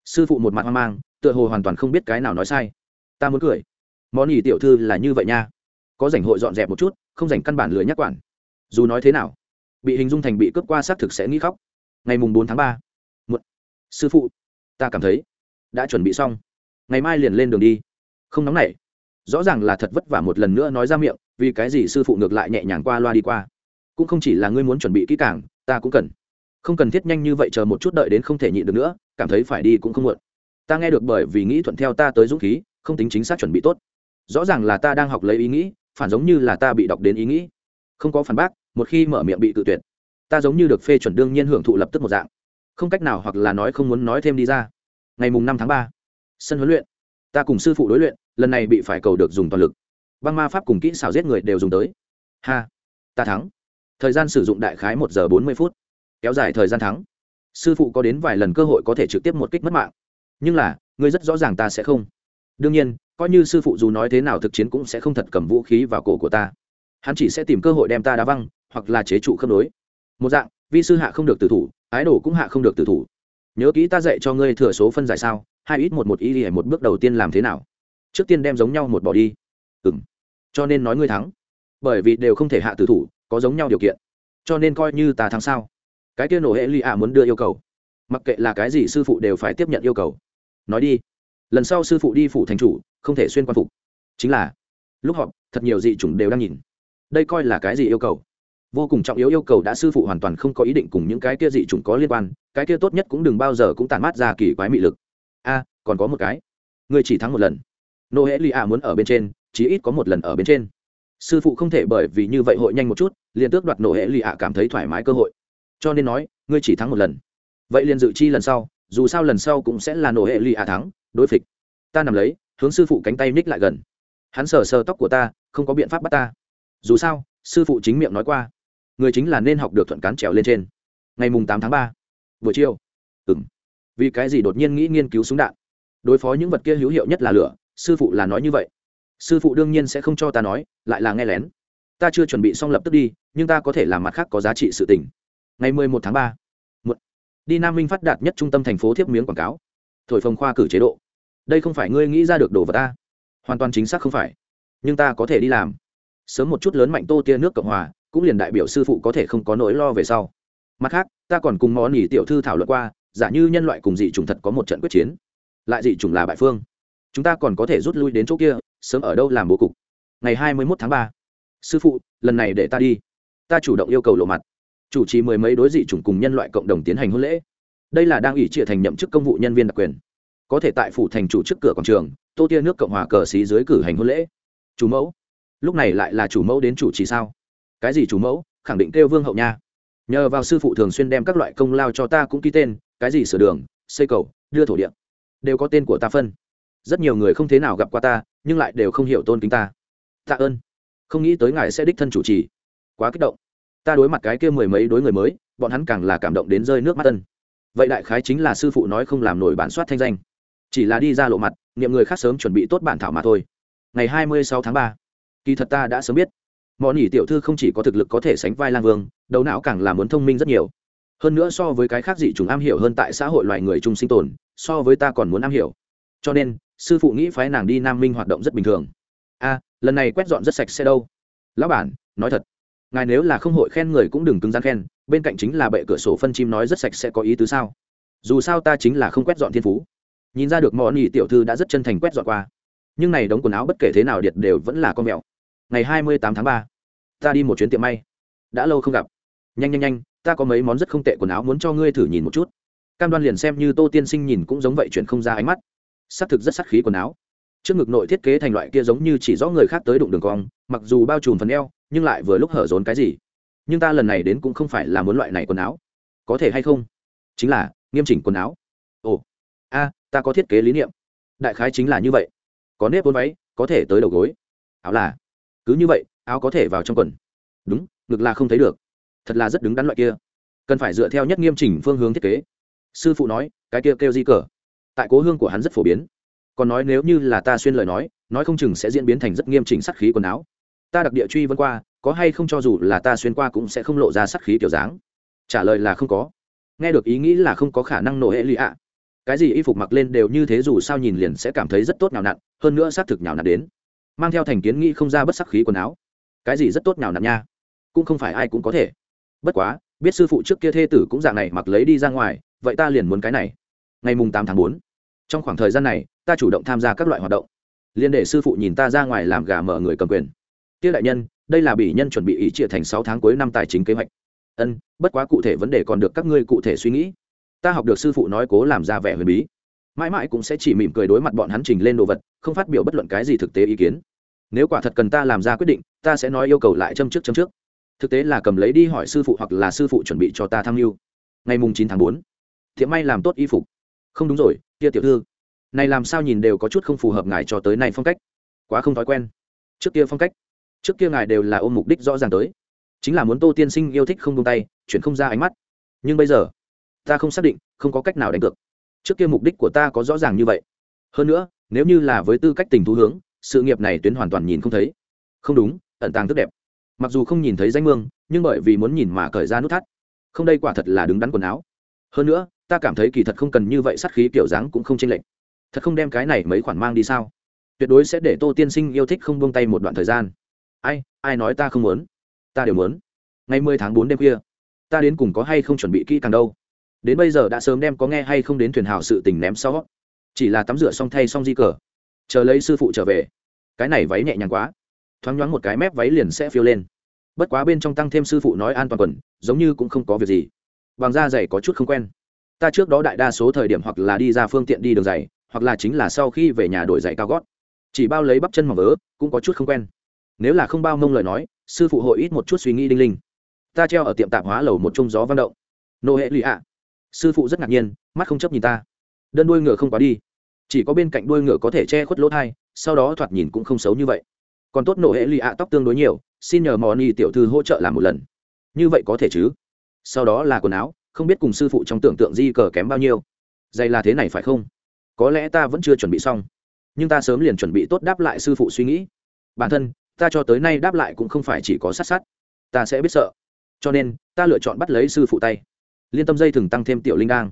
Sư phụ một mặt hoang mang, tựa hồ hoàn toàn không biết cái nào nói sai. Ta muốn cười. Món nhi tiểu thư là như vậy nha. Có rảnh hội dọn dẹp một chút, không dành căn bản lười nhắc quản. Dù nói thế nào, bị hình dung thành bị cướp qua xác thực sẽ nghĩ khóc. Ngày mùng bốn tháng ba một sư phụ, ta cảm thấy đã chuẩn bị xong. Ngày mai liền lên đường đi. Không nóng nảy. Rõ ràng là thật vất vả một lần nữa nói ra miệng vì cái gì sư phụ ngược lại nhẹ nhàng qua loa đi qua? Cũng không chỉ là ngươi muốn chuẩn bị kỹ càng, ta cũng cần. Không cần thiết nhanh như vậy chờ một chút đợi đến không thể nhịn được nữa, cảm thấy phải đi cũng không muộn. Ta nghe được bởi vì nghĩ thuận theo ta tới dũng khí, không tính chính xác chuẩn bị tốt. Rõ ràng là ta đang học lấy ý nghĩ, phản giống như là ta bị đọc đến ý nghĩ. Không có phản bác, một khi mở miệng bị tự tuyệt, ta giống như được phê chuẩn đương nhiên hưởng thụ lập tức một dạng. Không cách nào hoặc là nói không muốn nói thêm đi ra. Ngày mùng năm tháng ba, sân huấn luyện. Ta cùng sư phụ đối luyện, lần này bị phải cầu được dùng toàn lực băng ma pháp cùng kỹ xảo giết người đều dùng tới. Ha, ta thắng. Thời gian sử dụng đại khái một giờ bốn mươi phút, kéo dài thời gian thắng. Sư phụ có đến vài lần cơ hội có thể trực tiếp một kích mất mạng. Nhưng là, ngươi rất rõ ràng ta sẽ không. Đương nhiên, coi như sư phụ dù nói thế nào thực chiến cũng sẽ không thật cầm vũ khí vào cổ của ta. Hắn chỉ sẽ tìm cơ hội đem ta đá văng, hoặc là chế trụ khớp nối. Một dạng, vi sư hạ không được tử thủ, ái đồ cũng hạ không được tử thủ. Nhớ kỹ ta dạy cho ngươi thừa số phân giải sao, hai ít một một y hay một bước đầu tiên làm thế nào. Trước tiên đem giống nhau một bỏ đi. Ừ m cho nên nói ngươi thắng. Bởi vì đều không thể hạ tử thủ, có giống nhau điều kiện. Cho nên coi như ta thắng sao? Cái kia nổ hệ lì ạ muốn đưa yêu cầu. Mặc kệ là cái gì sư phụ đều phải tiếp nhận yêu cầu. Nói đi. Lần sau sư phụ đi phủ thành chủ, không thể xuyên quan phục. Chính là, lúc họp, thật nhiều dị chủng đều đang nhìn. Đây coi là cái gì yêu cầu? Vô cùng trọng yếu yêu cầu đã sư phụ hoàn toàn không có ý định cùng những cái kia dị chủng có liên quan, cái kia tốt nhất cũng đừng bao giờ cũng tàn mát ra kỳ quái mị lực. A, còn có một cái. Người chỉ thắng một lần. Nô hễ li a muốn ở bên trên chí ít có một lần ở bên trên. Sư phụ không thể bởi vì như vậy hội nhanh một chút, liền tước đoạt nô hệ li a cảm thấy thoải mái cơ hội. Cho nên nói, ngươi chỉ thắng một lần. Vậy liền dự chi lần sau, dù sao lần sau cũng sẽ là nổ hệ li a thắng, đối phịch. Ta nằm lấy, hướng sư phụ cánh tay ních lại gần. Hắn sờ sờ tóc của ta, không có biện pháp bắt ta. Dù sao, sư phụ chính miệng nói qua, người chính là nên học được thuận cán trèo lên trên. Ngày mùng tám tháng ba, buổi chiều. Ừng vì cái gì đột nhiên nghĩ nghiên cứu súng đạn? Đối phó những vật kia hữu hiệu nhất là lửa, sư phụ là nói như vậy sư phụ đương nhiên sẽ không cho ta nói, lại là nghe lén. Ta chưa chuẩn bị xong lập tức đi, nhưng ta có thể làm mặt khác có giá trị sự tình. Ngày mười một tháng ba đi nam minh phát đạt nhất trung tâm thành phố thiếp miếng quảng cáo. Thổi phồng khoa cử chế độ. Đây không phải ngươi nghĩ ra được đồ vật ta. Hoàn toàn chính xác không phải. Nhưng ta có thể đi làm. Sớm một chút lớn mạnh tô tia nước cộng hòa, cũng liền đại biểu sư phụ có thể không có nỗi lo về sau. Mặt khác, ta còn cùng món nghỉ tiểu thư thảo luận qua, giả như nhân loại cùng dị chủng thật có một trận quyết chiến. Lại dị chủng là bại phương. Chúng ta còn có thể rút lui đến chỗ kia sớm ở đâu làm bố cục? Ngày hai mươi mốt tháng ba. Sư phụ, lần này để ta đi. Ta chủ động yêu cầu lộ mặt. Chủ trì mười mấy đối dị chủng cùng nhân loại cộng đồng tiến hành hôn lễ. Đây là đang ủy trịa thành nhậm chức công vụ nhân viên đặc quyền. Có thể tại phủ thành chủ trước cửa quảng trường, tô tia nước cộng hòa cờ xí dưới cử hành hôn lễ. Chủ mẫu. Lúc này lại là chủ mẫu đến chủ trì sao? Cái gì chủ mẫu? Khẳng định kêu vương hậu nha. Nhờ vào sư phụ thường xuyên đem các loại công lao cho ta cũng ký tên, cái gì sửa đường, xây cầu, đưa thổ điện đều có tên của ta phân. Rất nhiều người không thế nào gặp qua ta nhưng lại đều không hiểu tôn kính ta. Tạ ơn. Không nghĩ tới ngài sẽ đích thân chủ trì. Quá kích động. Ta đối mặt cái kia mười mấy đối người mới, bọn hắn càng là cảm động đến rơi nước mắt tân vậy đại khái chính là sư phụ nói không làm nổi bản soát thanh danh. Chỉ là đi ra lộ mặt, niệm người khác sớm chuẩn bị tốt bản thảo mà thôi. Ngày hai mươi sáu tháng ba, kỳ thật ta đã sớm biết. Mọi nhỉ tiểu thư không chỉ có thực lực có thể sánh vai lang vương, đầu não càng là muốn thông minh rất nhiều. Hơn nữa so với cái khác dị chúng am hiểu hơn tại xã hội loài người chung sinh tồn, so với ta còn muốn am hiểu. Cho nên sư phụ nghĩ phái nàng đi nam minh hoạt động rất bình thường. A, lần này quét dọn rất sạch sẽ đâu. Lão bản, nói thật, ngài nếu là không hội khen người cũng đừng cứng rắn khen, bên cạnh chính là bệ cửa sổ phân chim nói rất sạch sẽ có ý tứ sao? Dù sao ta chính là không quét dọn thiên phú. Nhìn ra được món nhị tiểu thư đã rất chân thành quét dọn qua. Nhưng này đống quần áo bất kể thế nào điệt đều vẫn là con mèo. Ngày hai mươi tám tháng ba, ta đi một chuyến tiệm may. Đã lâu không gặp. Nhanh nhanh nhanh, ta có mấy món rất không tệ quần áo muốn cho ngươi thử nhìn một chút. Cam đoan liền xem như tô tiên sinh nhìn cũng giống vậy chuyện không ra ánh mắt s thực rất sắc khí quần áo. Trước ngực nội thiết kế thành loại kia giống như chỉ rõ người khác tới đụng đường cong, mặc dù bao trùm phần eo, nhưng lại vừa lúc hở rốn cái gì. Nhưng ta lần này đến cũng không phải là muốn loại này quần áo. Có thể hay không? Chính là, nghiêm chỉnh quần áo. Ồ, a, ta có thiết kế lý niệm. Đại khái chính là như vậy. Có nếp vốn váy, có thể tới đầu gối. Áo là, cứ như vậy, áo có thể vào trong quần. Đúng, ngực là không thấy được. Thật là rất đứng đắn loại kia. Cần phải dựa theo nhất nghiêm chỉnh phương hướng thiết kế. Sư phụ nói, cái kia kêu di cờ tại cố hương của hắn rất phổ biến. Còn nói nếu như là ta xuyên lời nói nói không chừng sẽ diễn biến thành rất nghiêm chỉnh sắt khí quần áo. Ta đặc địa truy vân qua, có hay không cho dù là ta xuyên qua cũng sẽ không lộ ra sắt khí kiểu dáng. Trả lời là không có. Nghe được ý nghĩ là không có khả năng nổ hệ lụy ạ. Cái gì y phục mặc lên đều như thế dù sao nhìn liền sẽ cảm thấy rất tốt nhào nặn, hơn nữa xác thực nhào nặn đến. Mang theo thành kiến nghĩ không ra bất sắc khí quần áo. Cái gì rất tốt nhào nặn nha. Cũng không phải ai cũng có thể. Bất quá, biết sư phụ trước kia thê tử cũng dạng này mặc lấy đi ra ngoài, vậy ta liền muốn cái này. Ngày mùng tám tháng bốn trong khoảng thời gian này, ta chủ động tham gia các loại hoạt động. Liên để sư phụ nhìn ta ra ngoài làm gà mở người cầm quyền. Tiết đại nhân, đây là bị nhân chuẩn bị ý chia thành sáu tháng cuối năm tài chính kế hoạch. Ân, bất quá cụ thể vấn đề còn được các ngươi cụ thể suy nghĩ. Ta học được sư phụ nói cố làm ra vẻ huyền bí. Mãi mãi cũng sẽ chỉ mỉm cười đối mặt bọn hắn trình lên đồ vật, không phát biểu bất luận cái gì thực tế ý kiến. Nếu quả thật cần ta làm ra quyết định, ta sẽ nói yêu cầu lại châm trước châm trước. Thực tế là cầm lấy đi hỏi sư phụ hoặc là sư phụ chuẩn bị cho ta tham mưu. Ngày mùng chín tháng bốn. Thiện may làm tốt y phục không đúng rồi kia tiểu thư. Này làm sao nhìn đều có chút không phù hợp ngài cho tới này phong cách. Quá không thói quen. Trước kia phong cách, trước kia ngài đều là ôm mục đích rõ ràng tới. Chính là muốn tô tiên sinh yêu thích không tung tay, chuyển không ra ánh mắt. Nhưng bây giờ, ta không xác định, không có cách nào đánh cược. Trước kia mục đích của ta có rõ ràng như vậy. Hơn nữa, nếu như là với tư cách tình thú hướng, sự nghiệp này tuyến hoàn toàn nhìn không thấy. Không đúng, ẩn tàng rất đẹp. Mặc dù không nhìn thấy danh mương, nhưng bởi vì muốn nhìn mà cởi ra nút thắt. Không, đây quả thật là đứng đắn quần áo. Hơn nữa ta cảm thấy kỳ thật không cần như vậy sát khí kiểu dáng cũng không chênh lệch. Thật không đem cái này mấy khoản mang đi sao? Tuyệt đối sẽ để tô tiên sinh yêu thích không buông tay một đoạn thời gian. Ai ai nói ta không muốn? Ta đều muốn. Ngày mười tháng bốn đêm kia ta đến cùng có hay không chuẩn bị kỹ càng đâu? Đến bây giờ đã sớm đem có nghe hay không đến thuyền hào sự tình ném sau. Chỉ là tắm rửa xong thay xong di cờ. Chờ lấy sư phụ trở về. Cái này váy nhẹ nhàng quá. Thoáng nhoáng một cái mép váy liền sẽ phiêu lên. Bất quá bên trong tăng thêm sư phụ nói an toàn quần, giống như cũng không có việc gì. Bằng da dày có chút không quen ta trước đó đại đa số thời điểm hoặc là đi ra phương tiện đi đường dày hoặc là chính là sau khi về nhà đổi giày cao gót. Chỉ bao lấy bắp chân mỏng vớ, cũng có chút không quen. Nếu là không bao mông lời nói, sư phụ hội ít một chút suy nghĩ đinh linh. Ta treo ở tiệm tạp hóa lầu một trung gió vang động. Nô hệ lụy ạ. Sư phụ rất ngạc nhiên, mắt không chấp nhìn ta. Đơn đuôi ngựa không quá đi. Chỉ có bên cạnh đuôi ngựa có thể che khuất lỗ thai, sau đó thoạt nhìn cũng không xấu như vậy. Còn tốt nổ hệ lụy ạ, tóc tương đối nhiều, xin nhờ mò ni tiểu thư hỗ trợ làm một lần. Như vậy có thể chứ? Sau đó là quần áo không biết cùng sư phụ trong tưởng tượng di cờ kém bao nhiêu. Dày là thế này phải không? Có lẽ ta vẫn chưa chuẩn bị xong. Nhưng ta sớm liền chuẩn bị tốt đáp lại sư phụ suy nghĩ. Bản thân, ta cho tới nay đáp lại cũng không phải chỉ có sát sát. Ta sẽ biết sợ. Cho nên, ta lựa chọn bắt lấy sư phụ tay. Liên tâm dây thừng tăng thêm tiểu linh đang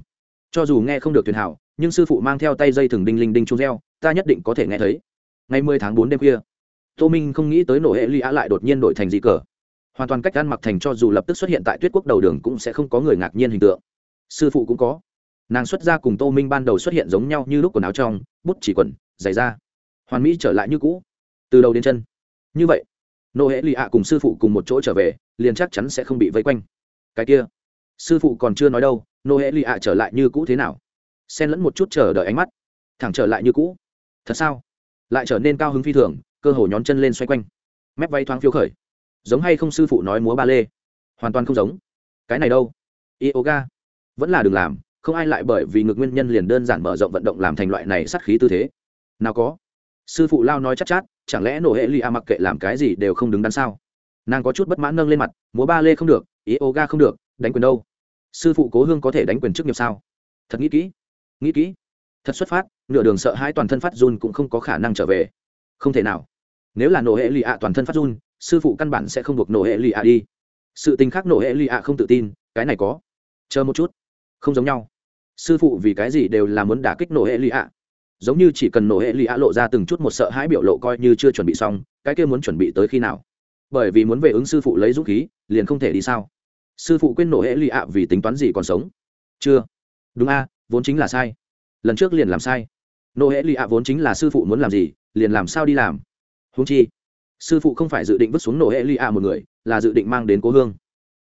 cho dù nghe không được tuyển hảo, nhưng sư phụ mang theo tay dây thừng đinh linh đinh chung reo ta nhất định có thể nghe thấy. Ngày mười tháng bốn đêm khuya, tô minh không nghĩ tới nổ hệ ly á lại đột nhiên đổi thành di cờ hoàn toàn cách ăn mặc thành cho dù lập tức xuất hiện tại tuyết quốc đầu đường cũng sẽ không có người ngạc nhiên hình tượng. Sư phụ cũng có. Nàng xuất ra cùng tô minh ban đầu xuất hiện giống nhau như lúc quần áo trong, bút chỉ quần, giày da. Hoàn mỹ trở lại như cũ. Từ đầu đến chân. Như vậy, nô hệ lì ạ cùng sư phụ cùng một chỗ trở về, liền chắc chắn sẽ không bị vây quanh. Cái kia, sư phụ còn chưa nói đâu, nô hệ lì ạ trở lại như cũ thế nào? Xen lẫn một chút chờ đợi ánh mắt. Thẳng trở lại như cũ. Thật sao? Lại trở nên cao hứng phi thường, cơ hồ nhón chân lên xoay quanh. Mép vay thoáng phiêu khởi giống hay không sư phụ nói múa ba lê? Hoàn toàn không giống. Cái này đâu? Yoga. Vẫn là đừng làm không ai lại bởi vì ngược nguyên nhân liền đơn giản mở rộng vận động làm thành loại này sát khí tư thế. Nào có. Sư phụ lao nói chắc chát, chát chẳng lẽ nổ hệ lì a mặc kệ làm cái gì đều không đứng đắn sao? Nàng có chút bất mãn nâng lên mặt múa ba lê không được yoga không được đánh quyền đâu? Sư phụ cố hương có thể đánh quyền chức nghiệp sao? Thật nghĩ kỹ. Nghĩ kỹ. Thật xuất phát nửa đường sợ hai toàn thân phát run cũng không có khả năng trở về. Không thể nào. Nếu là nổ hệ lì ạ toàn thân phát run sư phụ căn bản sẽ không buộc nổ hệ lì ạ đi. Sự tình khác nổ hệ lì ạ không tự tin, cái này có. Chờ một chút. Không giống nhau. Sư phụ vì cái gì đều là muốn đả kích nổ hệ lì ạ. Giống như chỉ cần nổ hệ lì ạ lộ ra từng chút một sợ hãi biểu lộ coi như chưa chuẩn bị xong, cái kia muốn chuẩn bị tới khi nào? Bởi vì muốn về ứng sư phụ lấy dũng khí, liền không thể đi sao? Sư phụ quên nổ hệ lì ạ vì tính toán gì còn sống? Chưa. Đúng a, vốn chính là sai. Lần trước liền làm sai. Nổ hệ lì ạ vốn chính là sư phụ muốn làm gì, liền làm sao đi làm? Húng chi sư phụ không phải dự định vứt xuống nổ hệ Ly A một người, là dự định mang đến cố hương.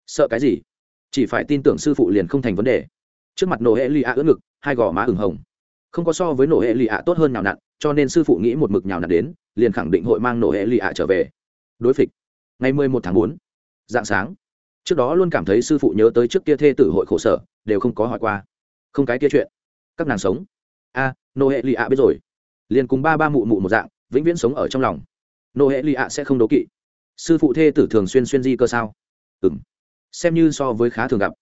Sợ cái gì? Chỉ phải tin tưởng sư phụ liền không thành vấn đề. Trước mặt nổ hệ Ly A ưỡn ngực, hai gò má ửng hồng. Không có so với nổ hệ lì ạ tốt hơn nào nặn, cho nên sư phụ nghĩ một mực nhào nặn đến, liền khẳng định hội mang nổ hệ lì ạ trở về. Đối phịch. Ngày mười một tháng bốn dạng sáng. Trước đó luôn cảm thấy sư phụ nhớ tới trước kia thê tử hội khổ sở, đều không có hỏi qua. Không cái kia chuyện. Các nàng sống. A nô hệ lì ạ biết rồi. Liền cùng ba ba mụ mụ một dạng, vĩnh viễn sống ở trong lòng nô hệ lì ạ sẽ không đố kỵ. Sư phụ thê tử thường xuyên xuyên di cơ sao? Ừ m xem như so với khá thường gặp.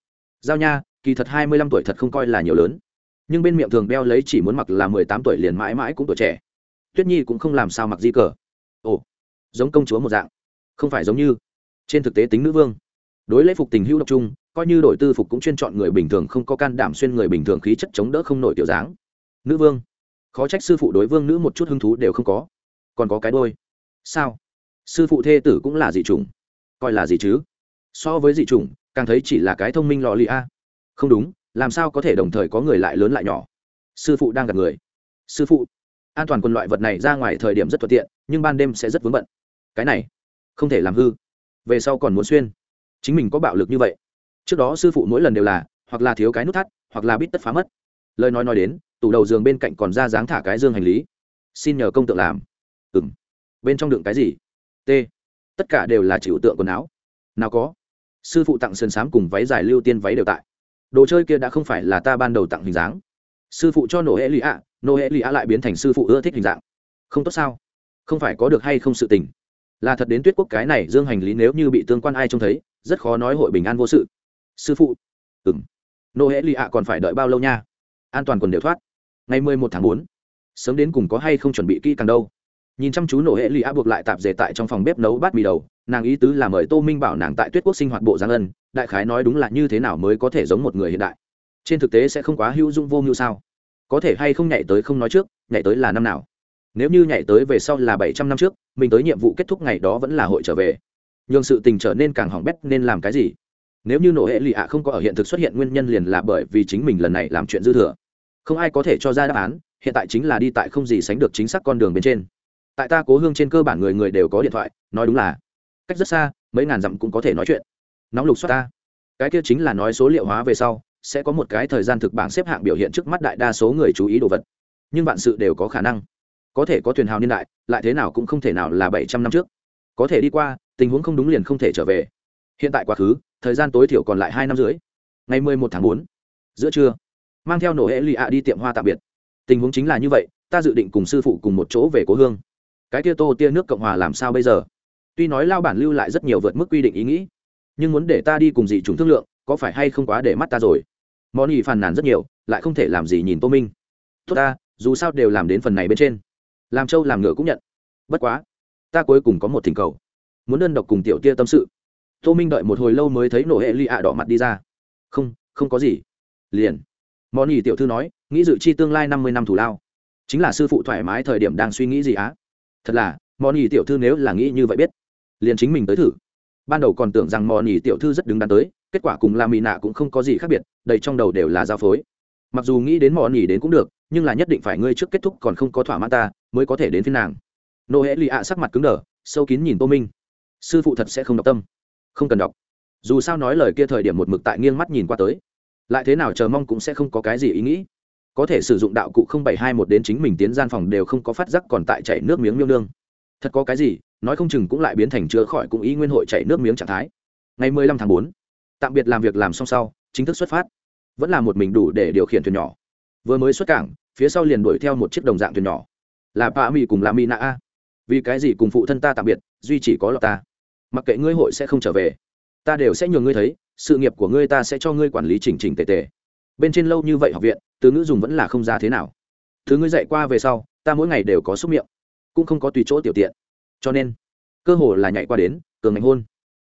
Giao nha, kỳ thật hai mươi lăm tuổi thật không coi là nhiều lớn. Nhưng bên miệng thường beo lấy chỉ muốn mặc là mười tám tuổi liền mãi mãi cũng tuổi trẻ. Tuyết nhi cũng không làm sao mặc di cờ. Ồ, giống công chúa một dạng. Không phải giống như. Trên thực tế tính nữ vương. Đối lễ phục tình hữu độc trung coi như đổi tư phục cũng chuyên chọn người bình thường không có can đảm xuyên người bình thường khí chất chống đỡ không nổi tiểu dáng. Nữ vương. Khó trách sư phụ đối vương nữ một chút hứng thú đều không có. Còn có cái đôi sao? Sư phụ thê tử cũng là dị chủng. Coi là gì chứ? So với dị chủng, càng thấy chỉ là cái thông minh lò lì a. Không đúng, làm sao có thể đồng thời có người lại lớn lại nhỏ? Sư phụ đang gặp người. Sư phụ, an toàn quân loại vật này ra ngoài thời điểm rất thuận tiện, nhưng ban đêm sẽ rất vướng bận. Cái này, không thể làm hư. Về sau còn muốn xuyên. Chính mình có bạo lực như vậy. Trước đó sư phụ mỗi lần đều là, hoặc là thiếu cái nút thắt, hoặc là bít tất phá mất. Lời nói nói đến, tủ đầu giường bên cạnh còn ra dáng thả cái dương hành lý. Xin nhờ công tượng làm. Ừ m bên trong đựng cái gì? T. Tất cả đều là chịu tượng quần áo. Nào có. Sư phụ tặng sườn s á m cùng váy dài lưu tiên váy đều tại. Đồ chơi kia đã không phải là ta ban đầu tặng hình dáng. Sư phụ cho nổ hệ lụy ạ nổ hệ lụy ạ lại biến thành sư phụ ưa thích hình dạng. Không tốt sao? Không phải có được hay không sự tình? Là thật đến tuyết quốc cái này dương hành lý nếu như bị tương quan ai trông thấy, rất khó nói hội bình an vô sự. Sư phụ. Ừng nô hễ lì ạ còn phải đợi bao lâu nha? An toàn quần đều thoát. Ngày mười một tháng bốn. Sớm đến cùng có hay không chuẩn bị kỹ càng đâu? Nhìn chăm chú nổ hệ lì a buộc lại tạp dề tại trong phòng bếp nấu bát mì đầu, nàng ý tứ là mời tô minh bảo nàng tại tuyết quốc sinh hoạt bộ giang ân, đại khái nói đúng là như thế nào mới có thể giống một người hiện đại. Trên thực tế sẽ không quá hữu dụng vô mưu sao? Có thể hay không nhảy tới không nói trước, nhảy tới là năm nào? Nếu như nhảy tới về sau là bảy trăm năm trước, mình tới nhiệm vụ kết thúc ngày đó vẫn là hội trở về. Nhường sự tình trở nên càng hỏng bét nên làm cái gì? Nếu như nổ hệ lì ạ không có ở hiện thực xuất hiện, nguyên nhân liền là bởi vì chính mình lần này làm chuyện dư thừa. Không ai có thể cho ra đáp án, hiện tại chính là đi tại không gì sánh được chính xác con đường bên trên tại ta cố hương trên cơ bản người người đều có điện thoại, nói đúng là, cách rất xa, mấy ngàn dặm cũng có thể nói chuyện. Nóng lục xoát ta. Cái kia chính là nói số liệu hóa về sau, sẽ có một cái thời gian thực bảng xếp hạng biểu hiện trước mắt đại đa số người chú ý đồ vật. Nhưng vạn sự đều có khả năng. Có thể có thuyền hào niên đại, lại thế nào cũng không thể nào là bảy trăm năm trước. Có thể đi qua, tình huống không đúng liền không thể trở về. Hiện tại quá khứ, thời gian tối thiểu còn lại hai năm dưới ngày mười một tháng bốn, giữa trưa, mang theo nổ hệ lụy ạ đi tiệm hoa tạm biệt. Tình huống chính là như vậy, ta dự định cùng sư phụ cùng một chỗ về cố hương cái tia tô tia nước cộng hòa làm sao bây giờ? Tuy nói lao bản lưu lại rất nhiều vượt mức quy định ý nghĩ, nhưng muốn để ta đi cùng dị chúng thương lượng, có phải hay không quá để mắt ta rồi? Món ý phàn nàn rất nhiều, lại không thể làm gì nhìn tô minh. Tốt ta, dù sao đều làm đến phần này bên trên. Làm trâu làm ngựa cũng nhận. Bất quá, ta cuối cùng có một thỉnh cầu. Muốn đơn độc cùng tiểu tia tâm sự. Tô minh đợi một hồi lâu mới thấy nổ hệ lì ạ đỏ mặt đi ra. Không không có gì. Liền. Món ý tiểu thư nói, nghĩ dự chi tương lai năm mươi năm thủ lao. Chính là sư phụ thoải mái thời điểm đang suy nghĩ gì á? Thật là món ý tiểu thư nếu là nghĩ như vậy biết, liền chính mình tới thử. Ban đầu còn tưởng rằng món ý tiểu thư rất đứng đắn tới, kết quả cùng là mì nạ cũng không có gì khác biệt, đầy trong đầu đều là giao phối. Mặc dù nghĩ đến món ý đến cũng được, nhưng là nhất định phải ngươi trước kết thúc còn không có thỏa mãn ta, mới có thể đến phiên nàng. Nô hễ lì ạ sắc mặt cứng đờ, sâu kín nhìn tô minh. Sư phụ thật sẽ không đọc tâm. Không cần đọc. Dù sao nói lời kia thời điểm một mực tại nghiêng mắt nhìn qua tới. Lại thế nào chờ mong cũng sẽ không có cái gì ý nghĩ có thể sử dụng đạo cụ không bảy hai một đến chính mình tiến gian phòng đều không có phát giác còn tại chảy nước miếng miêu nương. Thật có cái gì, nói không chừng cũng lại biến thành chữa khỏi cũng ý nguyên hội chảy nước miếng trạng thái. Ngày mười lăm tháng bốn, tạm biệt làm việc làm xong sau, chính thức xuất phát. Vẫn là một mình đủ để điều khiển thuyền nhỏ. Vừa mới xuất cảng, phía sau liền đuổi theo một chiếc đồng dạng thuyền nhỏ. Là pa mi cùng là mi na a. Vì cái gì cùng phụ thân ta tạm biệt, duy chỉ có lọt ta. Mặc kệ ngươi hội sẽ không trở về, ta đều sẽ nhường ngươi thấy, sự nghiệp của ngươi ta sẽ cho ngươi quản lý chỉnh chỉnh tề tề bên trên lâu như vậy học viện, từ ngữ dùng vẫn là không ra thế nào. Thứ ngươi dạy qua về sau, ta mỗi ngày đều có xúc miệng, cũng không có tùy chỗ tiểu tiện. Cho nên, cơ hồ là nhảy qua đến, cường ngạnh hôn.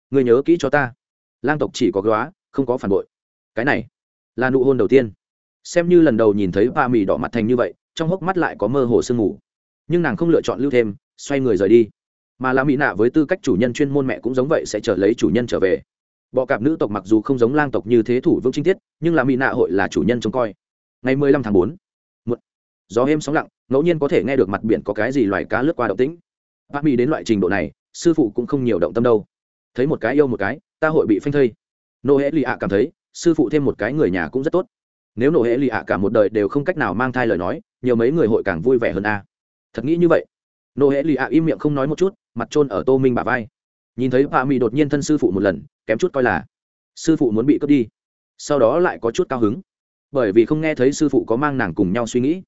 Người nhớ kỹ cho ta. Lang tộc chỉ có góa không có phản bội. Cái này là nụ hôn đầu tiên. Xem như lần đầu nhìn thấy ba mì đỏ mặt thành như vậy, trong hốc mắt lại có mơ hồ sương mù. Nhưng nàng không lựa chọn lưu thêm, xoay người rời đi. Mà là mỹ nạ với tư cách chủ nhân chuyên môn mẹ cũng giống vậy sẽ chờ lấy chủ nhân trở về bọ cạp nữ tộc mặc dù không giống lang tộc như thế thủ vững trinh tiết, nhưng là mỹ nạ hội là chủ nhân trông coi. Ngày mười lăm tháng bốn một gió êm sóng lặng, ngẫu nhiên có thể nghe được mặt biển có cái gì loài cá lướt qua động tĩnh. Bác mỹ đến loại trình độ này, sư phụ cũng không nhiều động tâm đâu. Thấy một cái yêu một cái, ta hội bị phanh thây. Nô hễ lì ạ cảm thấy, sư phụ thêm một cái người nhà cũng rất tốt. Nếu nô hễ lì ạ cả một đời đều không cách nào mang thai lời nói, nhiều mấy người hội càng vui vẻ hơn a. Thật nghĩ như vậy. Nô hễ lì ạ im miệng không nói một chút, mặt trôn ở tô minh bà vai nhìn thấy bà mỹ đột nhiên thân sư phụ một lần, kém chút coi là sư phụ muốn bị cướp đi. Sau đó lại có chút cao hứng, bởi vì không nghe thấy sư phụ có mang nàng cùng nhau suy nghĩ.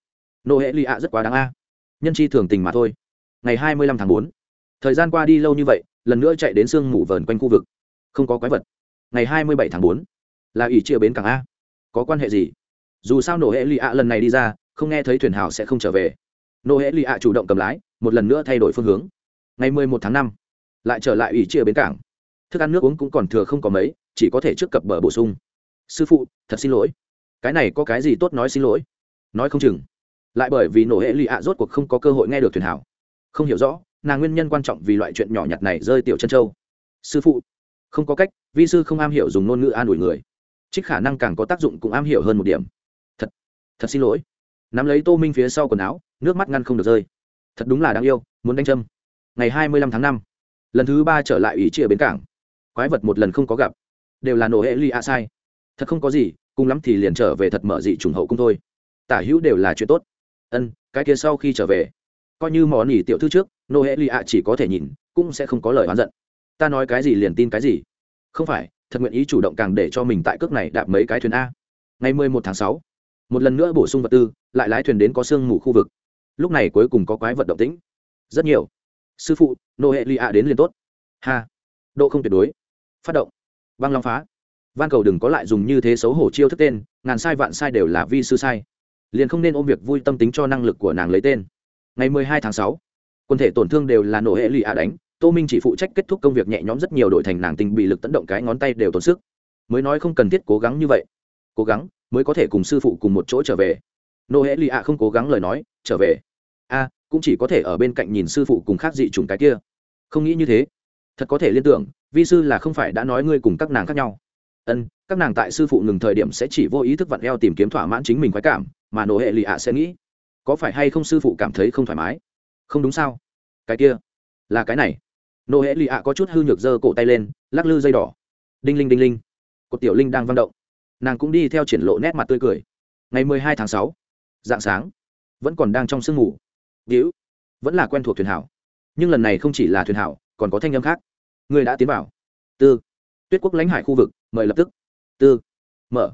Nô hệ lì ạ rất quá đáng a. Nhân chi thường tình mà thôi. Ngày hai mươi lăm tháng bốn, thời gian qua đi lâu như vậy, lần nữa chạy đến sương mù vờn quanh khu vực. Không có quái vật. Ngày hai mươi bảy tháng bốn, là ỷ chia bến cảng a. Có quan hệ gì? Dù sao nổ hệ lì ạ lần này đi ra, không nghe thấy thuyền hào sẽ không trở về. Nô hệ lì ạ chủ động cầm lái, một lần nữa thay đổi phương hướng. Ngày mười một tháng năm lại trở lại ủy chia bến cảng. Thức ăn nước uống cũng còn thừa không có mấy, chỉ có thể trước cập bờ bổ sung. Sư phụ, thật xin lỗi. Cái này có cái gì tốt nói xin lỗi? Nói không chừng. Lại bởi vì nổ hệ lụy ạ, rốt cuộc không có cơ hội nghe được thuyền hảo. Không hiểu rõ, nàng nguyên nhân quan trọng vì loại chuyện nhỏ nhặt này rơi tiểu chân châu. Sư phụ, không có cách, vi sư không am hiểu dùng ngôn ngữ an ủi người. Trích khả năng càng có tác dụng cũng am hiểu hơn một điểm. Thật thật xin lỗi. Nắm lấy tô minh phía sau quần áo, nước mắt ngăn không được rơi. Thật đúng là đáng yêu, muốn đánh châm. Ngày hai mươi lăm tháng năm lần thứ ba trở lại ủy chia bến cảng. Quái vật một lần không có gặp. Đều là nổ hệ ly a sai. Thật không có gì, cùng lắm thì liền trở về thật mở dị trùng hậu cung thôi. Tả hữu đều là chuyện tốt. Ân, cái kia sau khi trở về, coi như mò nỉ tiểu thư trước nô hệ lì a chỉ có thể nhìn, cũng sẽ không có lời oán giận. Ta nói cái gì liền tin cái gì. Không phải, thật nguyện ý chủ động càng để cho mình tại cước này đạp mấy cái thuyền a. Ngày mười một tháng sáu, một lần nữa bổ sung vật tư, lại lái thuyền đến có sương mù khu vực. Lúc này cuối cùng có quái vật động tĩnh. Rất nhiều sư phụ, nô hệ ly ạ đến liền tốt. Ha, độ không tuyệt đối. Phát động. Băng long phá. Van cầu đừng có lại dùng như thế xấu hổ chiêu thức tên, ngàn sai vạn sai đều là vi sư sai. Liền không nên ôm việc vui tâm tính cho năng lực của nàng lấy tên. Ngày mười hai tháng sáu, quân thể tổn thương đều là nổ hệ lụy ạ đánh. Tô minh chỉ phụ trách kết thúc công việc nhẹ nhõm rất nhiều đội thành nàng tình bị lực tấn động cái ngón tay đều tốn sức. Mới nói không cần thiết cố gắng như vậy. Cố gắng, mới có thể cùng sư phụ cùng một chỗ trở về. Nô hệ lụy ạ không cố gắng lời nói, trở về. A cũng chỉ có thể ở bên cạnh nhìn sư phụ cùng khác dị chủng cái kia. Không nghĩ như thế. Thật có thể liên tưởng, vi sư là không phải đã nói ngươi cùng các nàng khác nhau. Ân, các nàng tại sư phụ ngừng thời điểm sẽ chỉ vô ý thức vặn eo tìm kiếm thỏa mãn chính mình khoái cảm, mà nổ hệ lì ạ sẽ nghĩ, có phải hay không sư phụ cảm thấy không thoải mái? Không đúng sao? Cái kia, là cái này. Nổ hệ lì ạ có chút hư nhược giơ cổ tay lên, lắc lư dây đỏ. Đinh linh đinh linh. Cột tiểu linh đang văng động. Nàng cũng đi theo triển lộ nét mặt tươi cười. Ngày mười hai tháng sáu, dạng sáng, vẫn còn đang trong sương mù víu vẫn là quen thuộc thuyền hảo. Nhưng lần này không chỉ là thuyền hảo, còn có thanh âm khác. Người đã tiến vào. Tư. Tuyết quốc lãnh hải khu vực, mời lập tức. Tư. Mở.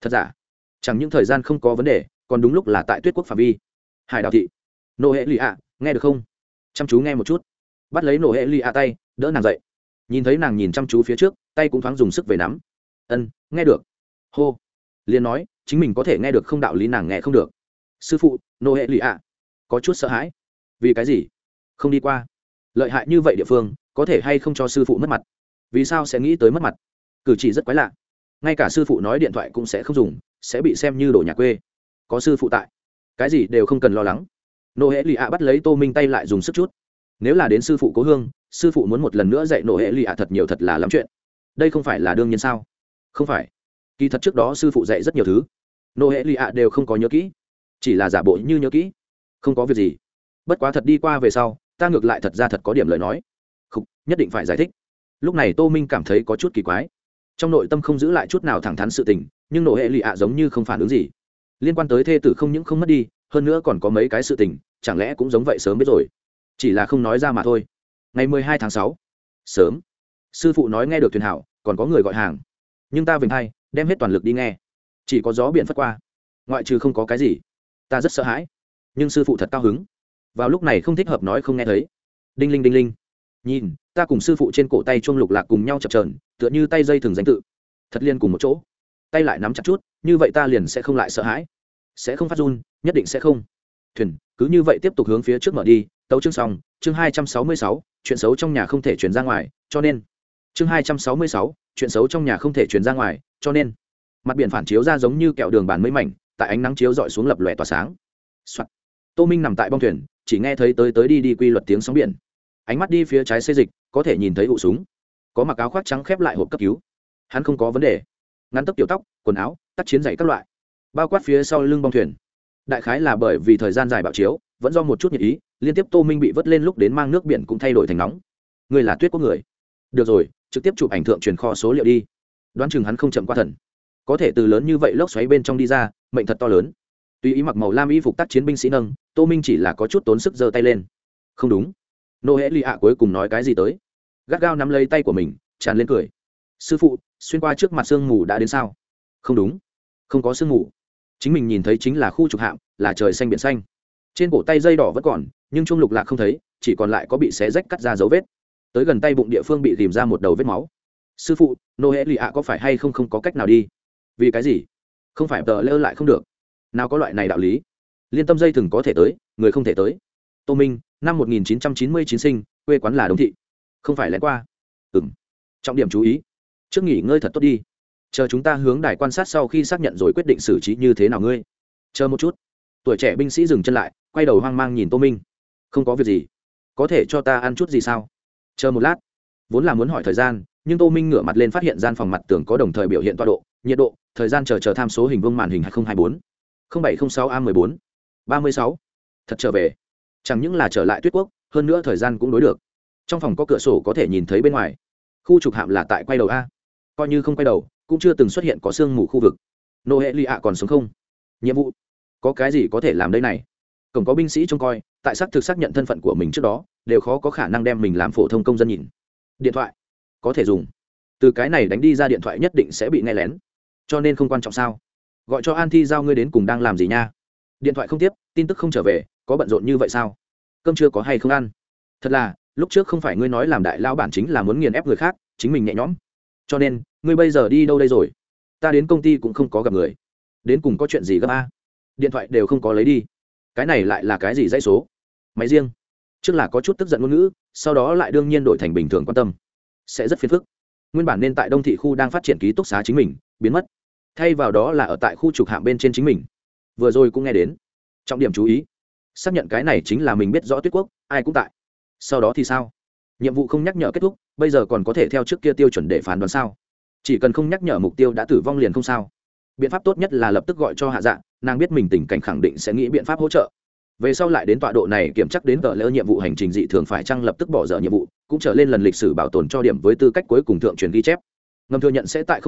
Thật giả? Chẳng những thời gian không có vấn đề, còn đúng lúc là tại tuyết quốc phạm vi. Hải đào thị. Nô hệ lì ạ, nghe được không? Chăm chú nghe một chút. Bắt lấy nô hệ lì ạ tay, đỡ nàng dậy. Nhìn thấy nàng nhìn chăm chú phía trước, tay cũng thoáng dùng sức về nắm. Ân, nghe được. Hô. Liền nói, chính mình có thể nghe được không đạo lý nàng nghe không được. Sư phụ, nô hệ lì ạ có chút sợ hãi. Vì cái gì? Không đi qua. Lợi hại như vậy địa phương, có thể hay không cho sư phụ mất mặt? Vì sao sẽ nghĩ tới mất mặt? Cử chỉ rất quái lạ. Ngay cả sư phụ nói điện thoại cũng sẽ không dùng, sẽ bị xem như đồ nhà quê. Có sư phụ tại, cái gì đều không cần lo lắng. Nô hệ lì ạ bắt lấy tô minh tay lại dùng sức chút. Nếu là đến sư phụ cố hương, sư phụ muốn một lần nữa dạy nô hệ lì ạ thật nhiều thật là lắm chuyện. Đây không phải là đương nhiên sao? Không phải. Kỳ thật trước đó sư phụ dạy rất nhiều thứ. Nô hệ lì ạ đều không có nhớ kỹ. Chỉ là giả bộ như nhớ kỹ không có việc gì. Bất quá thật đi qua về sau, ta ngược lại thật ra thật có điểm lời nói. Không nhất định phải giải thích. Lúc này tô minh cảm thấy có chút kỳ quái. Trong nội tâm không giữ lại chút nào thẳng thắn sự tình, nhưng nổ hệ lụy ạ giống như không phản ứng gì. Liên quan tới thê tử không những không mất đi, hơn nữa còn có mấy cái sự tình, chẳng lẽ cũng giống vậy sớm biết rồi? Chỉ là không nói ra mà thôi. Ngày mười hai tháng sáu. Sớm. Sư phụ nói nghe được thuyền hảo, còn có người gọi hàng. Nhưng ta vinh hay đem hết toàn lực đi nghe. Chỉ có gió biển phất qua. Ngoại trừ không có cái gì. Ta rất sợ hãi nhưng sư phụ thật cao hứng. Vào lúc này không thích hợp nói không nghe thấy. Đinh linh đinh linh. Nhìn, ta cùng sư phụ trên cổ tay chuông lục lạc cùng nhau chập trờn tựa như tay dây thường danh tự. Thật liên cùng một chỗ. Tay lại nắm chặt chút, như vậy ta liền sẽ không lại sợ hãi. Sẽ không phát run, nhất định sẽ không. Thuyền, cứ như vậy tiếp tục hướng phía trước mở đi, tấu chương xong, chương hai trăm sáu mươi sáu, chuyện xấu trong nhà không thể chuyển ra ngoài, cho nên. Chương hai trăm sáu mươi sáu, chuyện xấu trong nhà không thể chuyển ra ngoài, cho nên. Mặt biển phản chiếu ra giống như kẹo đường bàn mấy mảnh, tại ánh nắng chiếu dọi xuống lập lòe tỏa sáng、Soạn tô minh nằm tại bong thuyền, chỉ nghe thấy tới tới đi đi quy luật tiếng sóng biển. Ánh mắt đi phía trái xê dịch, có thể nhìn thấy ụ súng. Có mặc áo khoác trắng khép lại hộp cấp cứu. Hắn không có vấn đề. Ngắn tấp tiểu tóc, quần áo, tắt chiến dày các loại. Bao quát phía sau lưng bong thuyền. Đại khái là bởi vì thời gian dài bạo chiếu, vẫn do một chút nhiệt ý, liên tiếp tô minh bị vớt lên lúc đến mang nước biển cũng thay đổi thành nóng. Người là tuyết quốc người. Được rồi, trực tiếp chụp ảnh thượng truyền kho số liệu đi. Đoán chừng hắn không chậm qua thần. Có thể từ lớn như vậy lốc xoáy bên trong đi ra, mệnh thật to lớn. Tuy ý mặc màu lam y phục tác chiến binh sĩ nâng tô minh chỉ là có chút tốn sức giơ tay lên. Không đúng. Nô hễ lì ạ cuối cùng nói cái gì tới? Gắt gao nắm lấy tay của mình, tràn lên cười. Sư phụ, xuyên qua trước mặt sương mù đã đến sao? Không đúng. Không có sương mù. Chính mình nhìn thấy chính là khu trục hạm, là trời xanh biển xanh. Trên cổ tay dây đỏ vẫn còn, nhưng chuông lục lạc không thấy, chỉ còn lại có bị xé rách cắt ra dấu vết. Tới gần tay bụng địa phương bị tìm ra một đầu vết máu. Sư phụ nô hễ lì ạ có phải hay không không có cách nào đi? Vì cái gì? Không phải tờ lơ lại không được. Nào có loại này đạo lý? Liên tâm dây thừng có thể tới, người không thể tới. Tô minh, năm 1999 sinh, quê quán là đồng thị. Không phải lén qua? Ừ m trọng điểm chú ý. Trước nghỉ ngơi thật tốt đi. Chờ chúng ta hướng đài quan sát sau khi xác nhận rồi quyết định xử trí như thế nào ngươi. Chờ một chút. Tuổi trẻ binh sĩ dừng chân lại, quay đầu hoang mang nhìn tô minh. Không có việc gì. Có thể cho ta ăn chút gì sao? Chờ một lát. Vốn là muốn hỏi thời gian, nhưng tô minh ngửa mặt lên phát hiện gian phòng mặt tường có đồng thời biểu hiện tọa độ, nhiệt độ, thời gian chờ chờ tham số hình vương màn hình hai nghìn hai mươi bốn bảy trăm sáu a mười bốn ba mươi sáu. Thật trở về. Chẳng những là trở lại tuyết quốc, hơn nữa thời gian cũng đối được. Trong phòng có cửa sổ có thể nhìn thấy bên ngoài. Khu trục hạm là tại quay đầu a. Coi như không quay đầu, cũng chưa từng xuất hiện có sương mù khu vực. Nô hệ lì ạ còn sống không? Nhiệm vụ? Có cái gì có thể làm đây này? Cổng có binh sĩ trông coi, tại xác thực xác nhận thân phận của mình trước đó, đều khó có khả năng đem mình làm phổ thông công dân nhìn. Điện thoại? Có thể dùng. Từ cái này đánh đi ra điện thoại nhất định sẽ bị nghe lén. Cho nên không quan trọng sao? Gọi cho an thi giao ngươi đến cùng đang làm gì nha? Điện thoại không tiếp, tin tức không trở về, có bận rộn như vậy sao? Cơm chưa có hay không ăn? Thật là, lúc trước không phải ngươi nói làm đại lao bản chính là muốn nghiền ép người khác, chính mình nhẹ nhõm. Cho nên, ngươi bây giờ đi đâu đây rồi? Ta đến công ty cũng không có gặp người. Đến cùng có chuyện gì gấp a? Điện thoại đều không có lấy đi. Cái này lại là cái gì dãy số? Máy riêng. Trước là có chút tức giận ngôn ngữ, sau đó lại đương nhiên đổi thành bình thường quan tâm. Sẽ rất phiền phức. Nguyên bản nên tại đông thị khu đang phát triển ký túc xá chính mình, biến mất. Thay vào đó là ở tại khu trục hạm bên trên chính mình vừa rồi cũng nghe đến. Trọng điểm chú ý. Xác nhận cái này chính là mình biết rõ tuyết quốc, ai cũng tại. Sau đó thì sao? Nhiệm vụ không nhắc nhở kết thúc, bây giờ còn có thể theo trước kia tiêu chuẩn để phán đoán sao? Chỉ cần không nhắc nhở mục tiêu đã tử vong liền không sao. Biện pháp tốt nhất là lập tức gọi cho hạ dạ nàng biết mình tình cảnh khẳng định sẽ nghĩ biện pháp hỗ trợ. Về sau lại đến tọa độ này kiểm chắc đến tờ lỡ nhiệm vụ hành trình dị thường phải chăng lập tức bỏ dở nhiệm vụ, cũng trở lên lần lịch sử bảo tồn cho điểm với tư cách cuối cùng thượng truyền ghi chép. Ngầm thừa nhận sẽ tại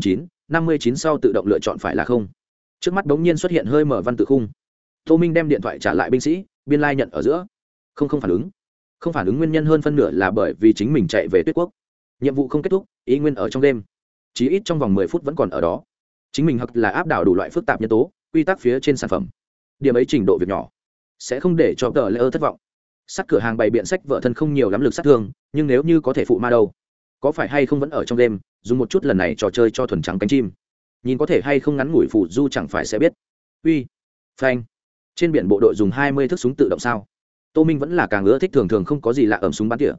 chín, năm mươi chín sau tự động lựa chọn phải là không trước mắt bỗng nhiên xuất hiện hơi mở văn tự khung. Tô minh đem điện thoại trả lại binh sĩ, biên lai nhận ở giữa. Không không phản ứng. Không phản ứng nguyên nhân hơn phân nửa là bởi vì chính mình chạy về tuyết quốc. Nhiệm vụ không kết thúc, ý nguyên ở trong đêm. Chí ít trong vòng mười phút vẫn còn ở đó. Chính mình hoặc là áp đảo đủ loại phức tạp nhân tố, quy tắc phía trên sản phẩm. Điểm ấy trình độ việc nhỏ, sẽ không để cho tờ lễ ơ thất vọng. Sắt cửa hàng bày biện sách vợ thân không nhiều lắm lực sát thương, nhưng nếu như có thể phụ ma đâu, có phải hay không vẫn ở trong đêm, dùng một chút lần này trò chơi cho thuần trắng cánh chim nhìn có thể hay không ngắn ngủi phụ du chẳng phải sẽ biết. Uy, phanh. Trên biển bộ đội dùng hai mươi thước súng tự động sao? Tô minh vẫn là càng ưa thích thường thường không có gì lạ ẩm súng bắn tỉa.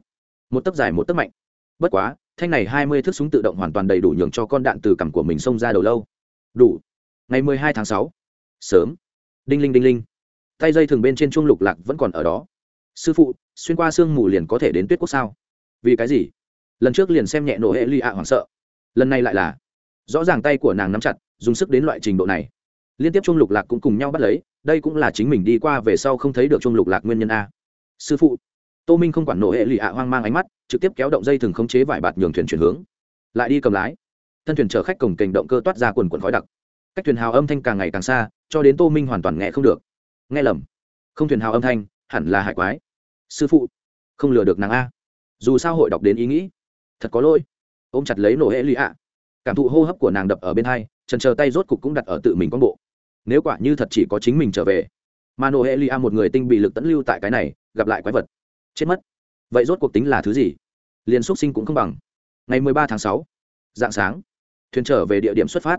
Một tấc dài một tấc mạnh. Bất quá, thanh này hai mươi thước súng tự động hoàn toàn đầy đủ nhường cho con đạn từ cằm của mình xông ra đầu lâu. Đủ. Ngày mười hai tháng sáu. Sớm. Đinh linh đinh linh. Tay dây thường bên trên chuông lục lạc vẫn còn ở đó. Sư phụ, xuyên qua sương mù liền có thể đến tuyết quốc sao? Vì cái gì? Lần trước liền xem nhẹ nổ hệ ly ạ hoảng sợ. Lần này lại là rõ ràng tay của nàng nắm chặt, dùng sức đến loại trình độ này. Liên tiếp Chung lục lạc cũng cùng nhau bắt lấy, đây cũng là chính mình đi qua về sau không thấy được Chung lục lạc nguyên nhân a. Sư phụ, tô minh không quản nổ hệ lụy ạ hoang mang ánh mắt, trực tiếp kéo động dây thừng khống chế vải bạt nhường thuyền chuyển hướng. Lại đi cầm lái. Thân thuyền chở khách cổng kềnh động cơ toát ra quần quần khói đặc. Cách thuyền hào âm thanh càng ngày càng xa, cho đến tô minh hoàn toàn nghe không được. Nghe lầm. Không thuyền hào âm thanh, hẳn là hải quái. Sư phụ, không lừa được nàng a. Dù sao hội đọc đến ý nghĩ. Thật có lỗi. Ôm chặt lấy nổ hệ lụy ạ cảm thụ hô hấp của nàng đập ở bên hai, trần chờ tay rốt cục cũng đặt ở tự mình con bộ. Nếu quả như thật chỉ có chính mình trở về, mà nổ hệ lia một người tinh bị lực tẫn lưu tại cái này, gặp lại quái vật. Chết mất. Vậy rốt cuộc tính là thứ gì? Liền xuất sinh cũng không bằng. Ngày mười ba tháng sáu, dạng sáng, thuyền trở về địa điểm xuất phát.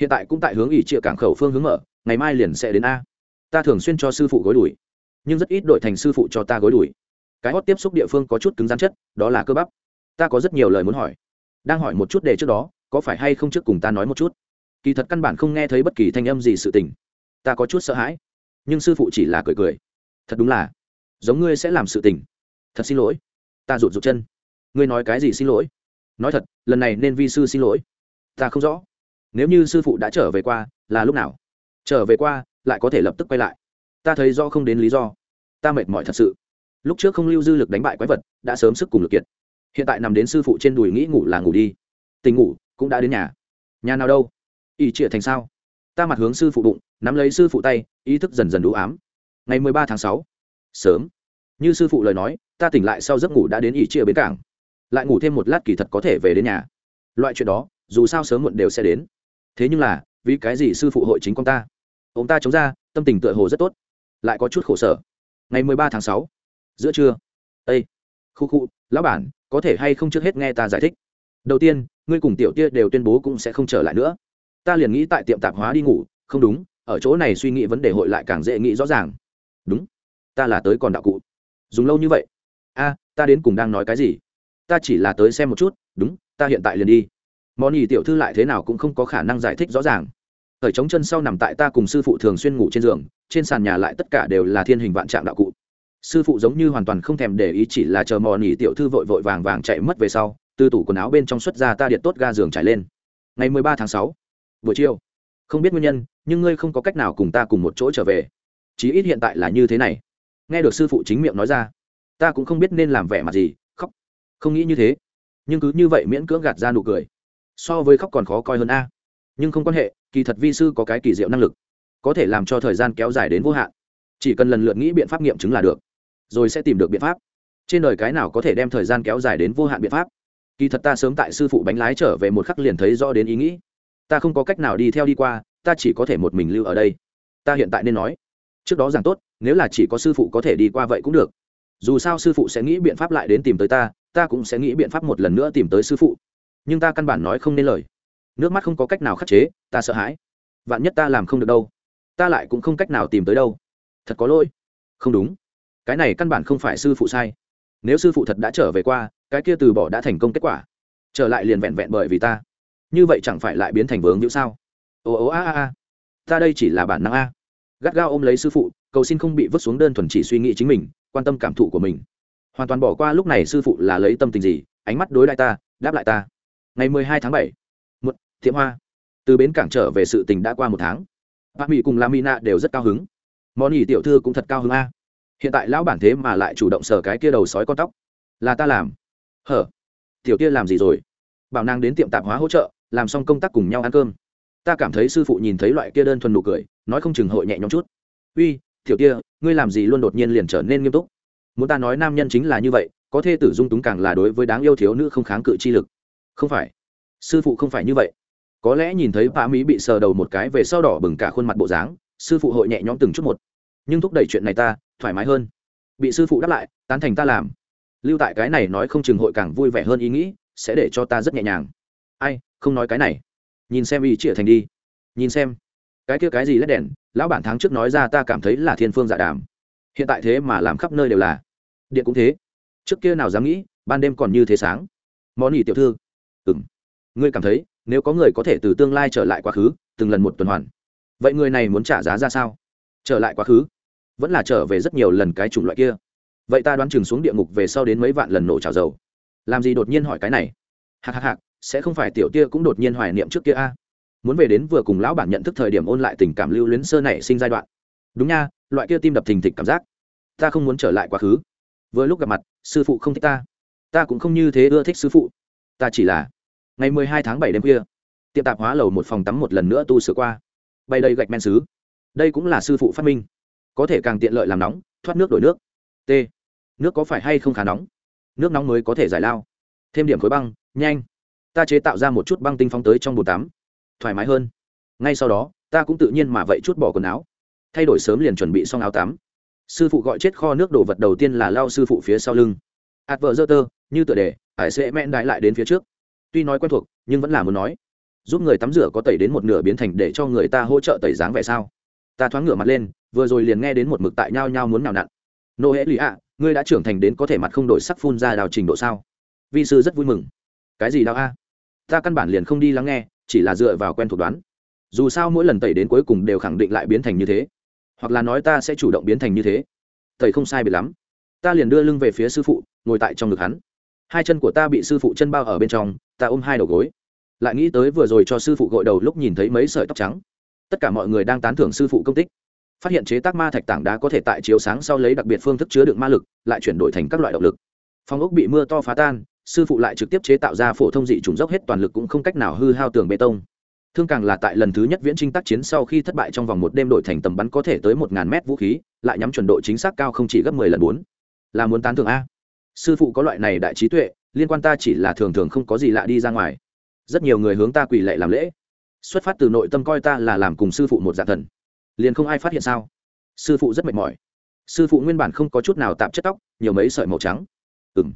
Hiện tại cũng tại hướng ỉ trịa cảng khẩu phương hướng mở, ngày mai liền sẽ đến a. Ta thường xuyên cho sư phụ gối đuổi nhưng rất ít đổi thành sư phụ cho ta gối đuổi cái hót tiếp xúc địa phương có chút cứng rắn chất, đó là cơ bắp. Ta có rất nhiều lời muốn hỏi, đang hỏi một chút đề trước đó có phải hay không trước cùng ta nói một chút? Kỳ thật căn bản không nghe thấy bất kỳ thanh âm gì sự tình. Ta có chút sợ hãi, nhưng sư phụ chỉ là cười cười. Thật đúng là, giống ngươi sẽ làm sự tình. Thật xin lỗi. Ta rụt rụt chân. Ngươi nói cái gì xin lỗi? Nói thật, lần này nên vi sư xin lỗi. Ta không rõ. Nếu như sư phụ đã trở về qua, là lúc nào? Trở về qua, lại có thể lập tức quay lại. Ta thấy do không đến lý do. Ta mệt mỏi thật sự. Lúc trước không lưu dư lực đánh bại quái vật, đã sớm sức cùng lực kiệt. Hiện tại nằm đến sư phụ trên đùi nghĩ ngủ là ngủ đi tình ngủ cũng đã đến nhà. Nhà nào đâu? Ỷ trịa thành sao? Ta mặt hướng sư phụ bụng, nắm lấy sư phụ tay, ý thức dần dần đủ ám. Ngày mười ba tháng sáu. Sớm. Như sư phụ lời nói, ta tỉnh lại sau giấc ngủ đã đến ỷ trịa bến cảng. Lại ngủ thêm một lát kỳ thật có thể về đến nhà. Loại chuyện đó, dù sao sớm muộn đều sẽ đến. Thế nhưng là, vì cái gì sư phụ hội chính con ta? Ông ta chống ra, tâm tình tựa hồ rất tốt. Lại có chút khổ sở. Ngày mười ba tháng sáu. Giữa trưa. Ây khu khu, lão bản, có thể hay không trước hết nghe ta giải thích? Đầu tiên ngươi cùng tiểu tia đều tuyên bố cũng sẽ không trở lại nữa. Ta liền nghĩ tại tiệm tạp hóa đi ngủ, không đúng, ở chỗ này suy nghĩ vấn đề hội lại càng dễ nghĩ rõ ràng. Đúng, ta là tới còn đạo cụ. Dùng lâu như vậy. A, ta đến cùng đang nói cái gì? Ta chỉ là tới xem một chút, đúng, ta hiện tại liền đi. Món ý tiểu thư lại thế nào cũng không có khả năng giải thích rõ ràng. Thời chống chân sau nằm tại ta cùng sư phụ thường xuyên ngủ trên giường, trên sàn nhà lại tất cả đều là thiên hình vạn trạng đạo cụ. Sư phụ giống như hoàn toàn không thèm để ý chỉ là chờ mò nỉ tiểu thư vội vội vàng vàng chạy mất về sau từ tủ quần áo bên trong xuất ra ta điện tốt ga giường trải lên. Ngày mười ba tháng sáu, buổi chiều. Không biết nguyên nhân, nhưng ngươi không có cách nào cùng ta cùng một chỗ trở về. Chí ít hiện tại là như thế này. Nghe được sư phụ chính miệng nói ra, ta cũng không biết nên làm vẻ mặt gì, khóc. Không nghĩ như thế. Nhưng cứ như vậy miễn cưỡng gạt ra nụ cười. So với khóc còn khó coi hơn a. Nhưng không quan hệ, kỳ thật vi sư có cái kỳ diệu năng lực. Có thể làm cho thời gian kéo dài đến vô hạn. Chỉ cần lần lượt nghĩ biện pháp nghiệm chứng là được. Rồi sẽ tìm được biện pháp. Trên đời cái nào có thể đem thời gian kéo dài đến vô hạn biện pháp? Kỳ thật ta sớm tại sư phụ bánh lái trở về một khắc liền thấy rõ đến ý nghĩ. Ta không có cách nào đi theo đi qua, ta chỉ có thể một mình lưu ở đây. Ta hiện tại nên nói, trước đó rằng tốt, nếu là chỉ có sư phụ có thể đi qua vậy cũng được. Dù sao sư phụ sẽ nghĩ biện pháp lại đến tìm tới ta ta cũng sẽ nghĩ biện pháp một lần nữa tìm tới sư phụ. Nhưng ta căn bản nói không nên lời. Nước mắt không có cách nào khắc chế, ta sợ hãi. Vạn nhất ta làm không được đâu, ta lại cũng không cách nào tìm tới đâu. Thật có lỗi. Không đúng. Cái này căn bản không phải sư phụ sai. Nếu sư phụ thật đã trở về qua cái kia từ bỏ đã thành công kết quả, trở lại liền vẹn vẹn bởi vì ta. Như vậy chẳng phải lại biến thành vướng hữu sao? Ồ ồ a a a. Ta đây chỉ là bản năng a. Gắt gao ôm lấy sư phụ, cầu xin không bị vứt xuống đơn thuần chỉ suy nghĩ chính mình, quan tâm cảm thụ của mình. Hoàn toàn bỏ qua lúc này sư phụ là lấy tâm tình gì, ánh mắt đối lại ta, đáp lại ta. Ngày mười hai tháng bảy một thiệm hoa. Từ bến cảng trở về sự tình đã qua một tháng. Bà mỹ cùng lamina đều rất cao hứng. Món ỉ tiểu thư cũng thật cao hứng a. Hiện tại lão bản thế mà lại chủ động sờ cái kia đầu sói con tóc. Là ta làm hở, tiểu kia làm gì rồi? Bảo nàng đến tiệm tạp hóa hỗ trợ, làm xong công tác cùng nhau ăn cơm. Ta cảm thấy sư phụ nhìn thấy loại kia đơn thuần nụ cười, nói không chừng hội nhẹ nhõm chút. Uy, tiểu kia, ngươi làm gì luôn đột nhiên liền trở nên nghiêm túc? Muốn ta nói nam nhân chính là như vậy, có thê tử dung túng càng là đối với đáng yêu thiếu nữ không kháng cự chi lực. Không phải. Sư phụ không phải như vậy. Có lẽ nhìn thấy bà mỹ bị sờ đầu một cái về sau đỏ bừng cả khuôn mặt bộ dáng, sư phụ hội nhẹ nhõm từng chút một. Nhưng thúc đẩy chuyện này ta, thoải mái hơn. Bị sư phụ đáp lại, tán thành ta làm lưu tại cái này nói không chừng hội càng vui vẻ hơn ý nghĩ, sẽ để cho ta rất nhẹ nhàng. Ai, không nói cái này. Nhìn xem ý chĩa thành đi. Nhìn xem. Cái kia cái gì lét đèn, lão bản tháng trước nói ra ta cảm thấy là thiên phương dạ đàm. Hiện tại thế mà làm khắp nơi đều là. Điện cũng thế. Trước kia nào dám nghĩ, ban đêm còn như thế sáng. Món ỉ tiểu thư. Ừng ngươi cảm thấy, nếu có người có thể từ tương lai trở lại quá khứ, từng lần một tuần hoàn. Vậy người này muốn trả giá ra sao? Trở lại quá khứ? Vẫn là trở về rất nhiều lần cái chủng loại kia vậy ta đoán chừng xuống địa ngục về sau đến mấy vạn lần nổ trào dầu. Làm gì đột nhiên hỏi cái này? Hạc hạc hạc, sẽ không phải tiểu tia cũng đột nhiên hoài niệm trước kia a? Muốn về đến vừa cùng lão bản nhận thức thời điểm ôn lại tình cảm lưu luyến sơ nảy sinh giai đoạn. Đúng nha, loại kia tim đập thình thịch cảm giác. Ta không muốn trở lại quá khứ. Vừa lúc gặp mặt, sư phụ không thích ta. Ta cũng không như thế ưa thích sư phụ. Ta chỉ là ngày mười hai tháng bảy đêm khuya, tiệm tạp hóa lầu một phòng tắm một lần nữa tu sửa qua. Bay đây gạch men xứ. Đây cũng là sư phụ phát minh. Có thể càng tiện lợi làm nóng, thoát nước đổi nước. T nước có phải hay không khá nóng? Nước nóng mới có thể giải lao. Thêm điểm khối băng, nhanh. Ta chế tạo ra một chút băng tinh phong tới trong bồn tắm. Thoải mái hơn. Ngay sau đó, ta cũng tự nhiên mà vậy chút bỏ quần áo. Thay đổi sớm liền chuẩn bị xong áo tắm. Sư phụ gọi chết kho nước đổ vật đầu tiên là lao sư phụ phía sau lưng. Ạt vợ dơ tơ, như tựa đề, ải sẽ mẹn đại lại đến phía trước. Tuy nói quen thuộc, nhưng vẫn là muốn nói. Giúp người tắm rửa có tẩy đến một nửa biến thành để cho người ta hỗ trợ tẩy dáng vẻ sao? Ta thoáng ngửa mặt lên, vừa rồi liền nghe đến một mực tại nhau nhau muốn nào nặn. Nô hễ lì ạ ngươi đã trưởng thành đến có thể mặt không đổi sắc phun ra đào trình độ sao? Vi sư rất vui mừng. Cái gì đào a? Ta căn bản liền không đi lắng nghe, chỉ là dựa vào quen thuộc đoán. Dù sao mỗi lần tẩy đến cuối cùng đều khẳng định lại biến thành như thế. Hoặc là nói ta sẽ chủ động biến thành như thế. Tẩy không sai biệt lắm. Ta liền đưa lưng về phía sư phụ, ngồi tại trong ngực hắn. Hai chân của ta bị sư phụ chân bao ở bên trong, ta ôm hai đầu gối. Lại nghĩ tới vừa rồi cho sư phụ gội đầu lúc nhìn thấy mấy sợi tóc trắng. Tất cả mọi người đang tán thưởng sư phụ công tích phát hiện chế tác ma thạch tảng đá có thể tại chiếu sáng sau lấy đặc biệt phương thức chứa đựng ma lực, lại chuyển đổi thành các loại động lực. Phong ốc bị mưa to phá tan, sư phụ lại trực tiếp chế tạo ra phổ thông dị trùng dốc hết toàn lực cũng không cách nào hư hao tường bê tông. Thương càng là tại lần thứ nhất viễn trinh tác chiến sau khi thất bại trong vòng một đêm đổi thành tầm bắn có thể tới một ngàn mét vũ khí, lại nhắm chuẩn độ chính xác cao không chỉ gấp mười lần bốn. Là muốn tán thưởng a. Sư phụ có loại này đại trí tuệ, liên quan ta chỉ là thường thường không có gì lạ đi ra ngoài. Rất nhiều người hướng ta quỳ lệ làm lễ. Xuất phát từ nội tâm coi ta là làm cùng sư phụ một dạng thần liền không ai phát hiện sao? Sư phụ rất mệt mỏi. Sư phụ nguyên bản không có chút nào tạm chất tóc, nhiều mấy sợi màu trắng. Ừ m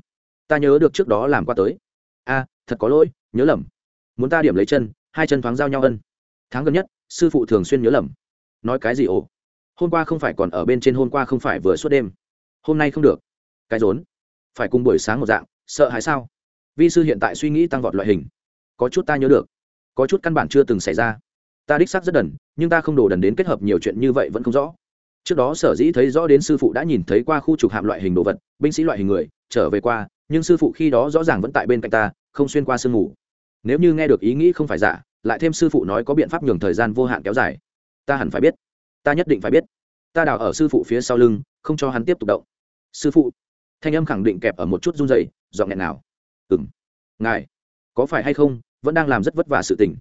ta nhớ được trước đó làm qua tới. A, thật có lỗi, nhớ lầm. Muốn ta điểm lấy chân, hai chân thoáng giao nhau ân. Tháng gần nhất, sư phụ thường xuyên nhớ lầm. Nói cái gì ồ? Hôm qua không phải còn ở bên trên hôm qua không phải vừa suốt đêm. Hôm nay không được. Cái rốn. Phải cùng buổi sáng một dạng, sợ hãi sao? Vi sư hiện tại suy nghĩ tăng vọt loại hình. Có chút ta nhớ được. Có chút căn bản chưa từng xảy ra ta đích xác rất đần, nhưng ta không đổ đần đến kết hợp nhiều chuyện như vậy vẫn không rõ. Trước đó sở dĩ thấy rõ đến sư phụ đã nhìn thấy qua khu trục hạm loại hình đồ vật, binh sĩ loại hình người, trở về qua, nhưng sư phụ khi đó rõ ràng vẫn tại bên cạnh ta, không xuyên qua sương ngủ nếu như nghe được ý nghĩ không phải giả, lại thêm sư phụ nói có biện pháp nhường thời gian vô hạn kéo dài. Ta hẳn phải biết. Ta nhất định phải biết. Ta đào ở sư phụ phía sau lưng, không cho hắn tiếp tục động. Sư phụ, thanh âm khẳng định kẹp ở một chút run dày dọn nghẹn nào ừ m ngài, có phải hay không, vẫn đang làm rất vất vả sự tình?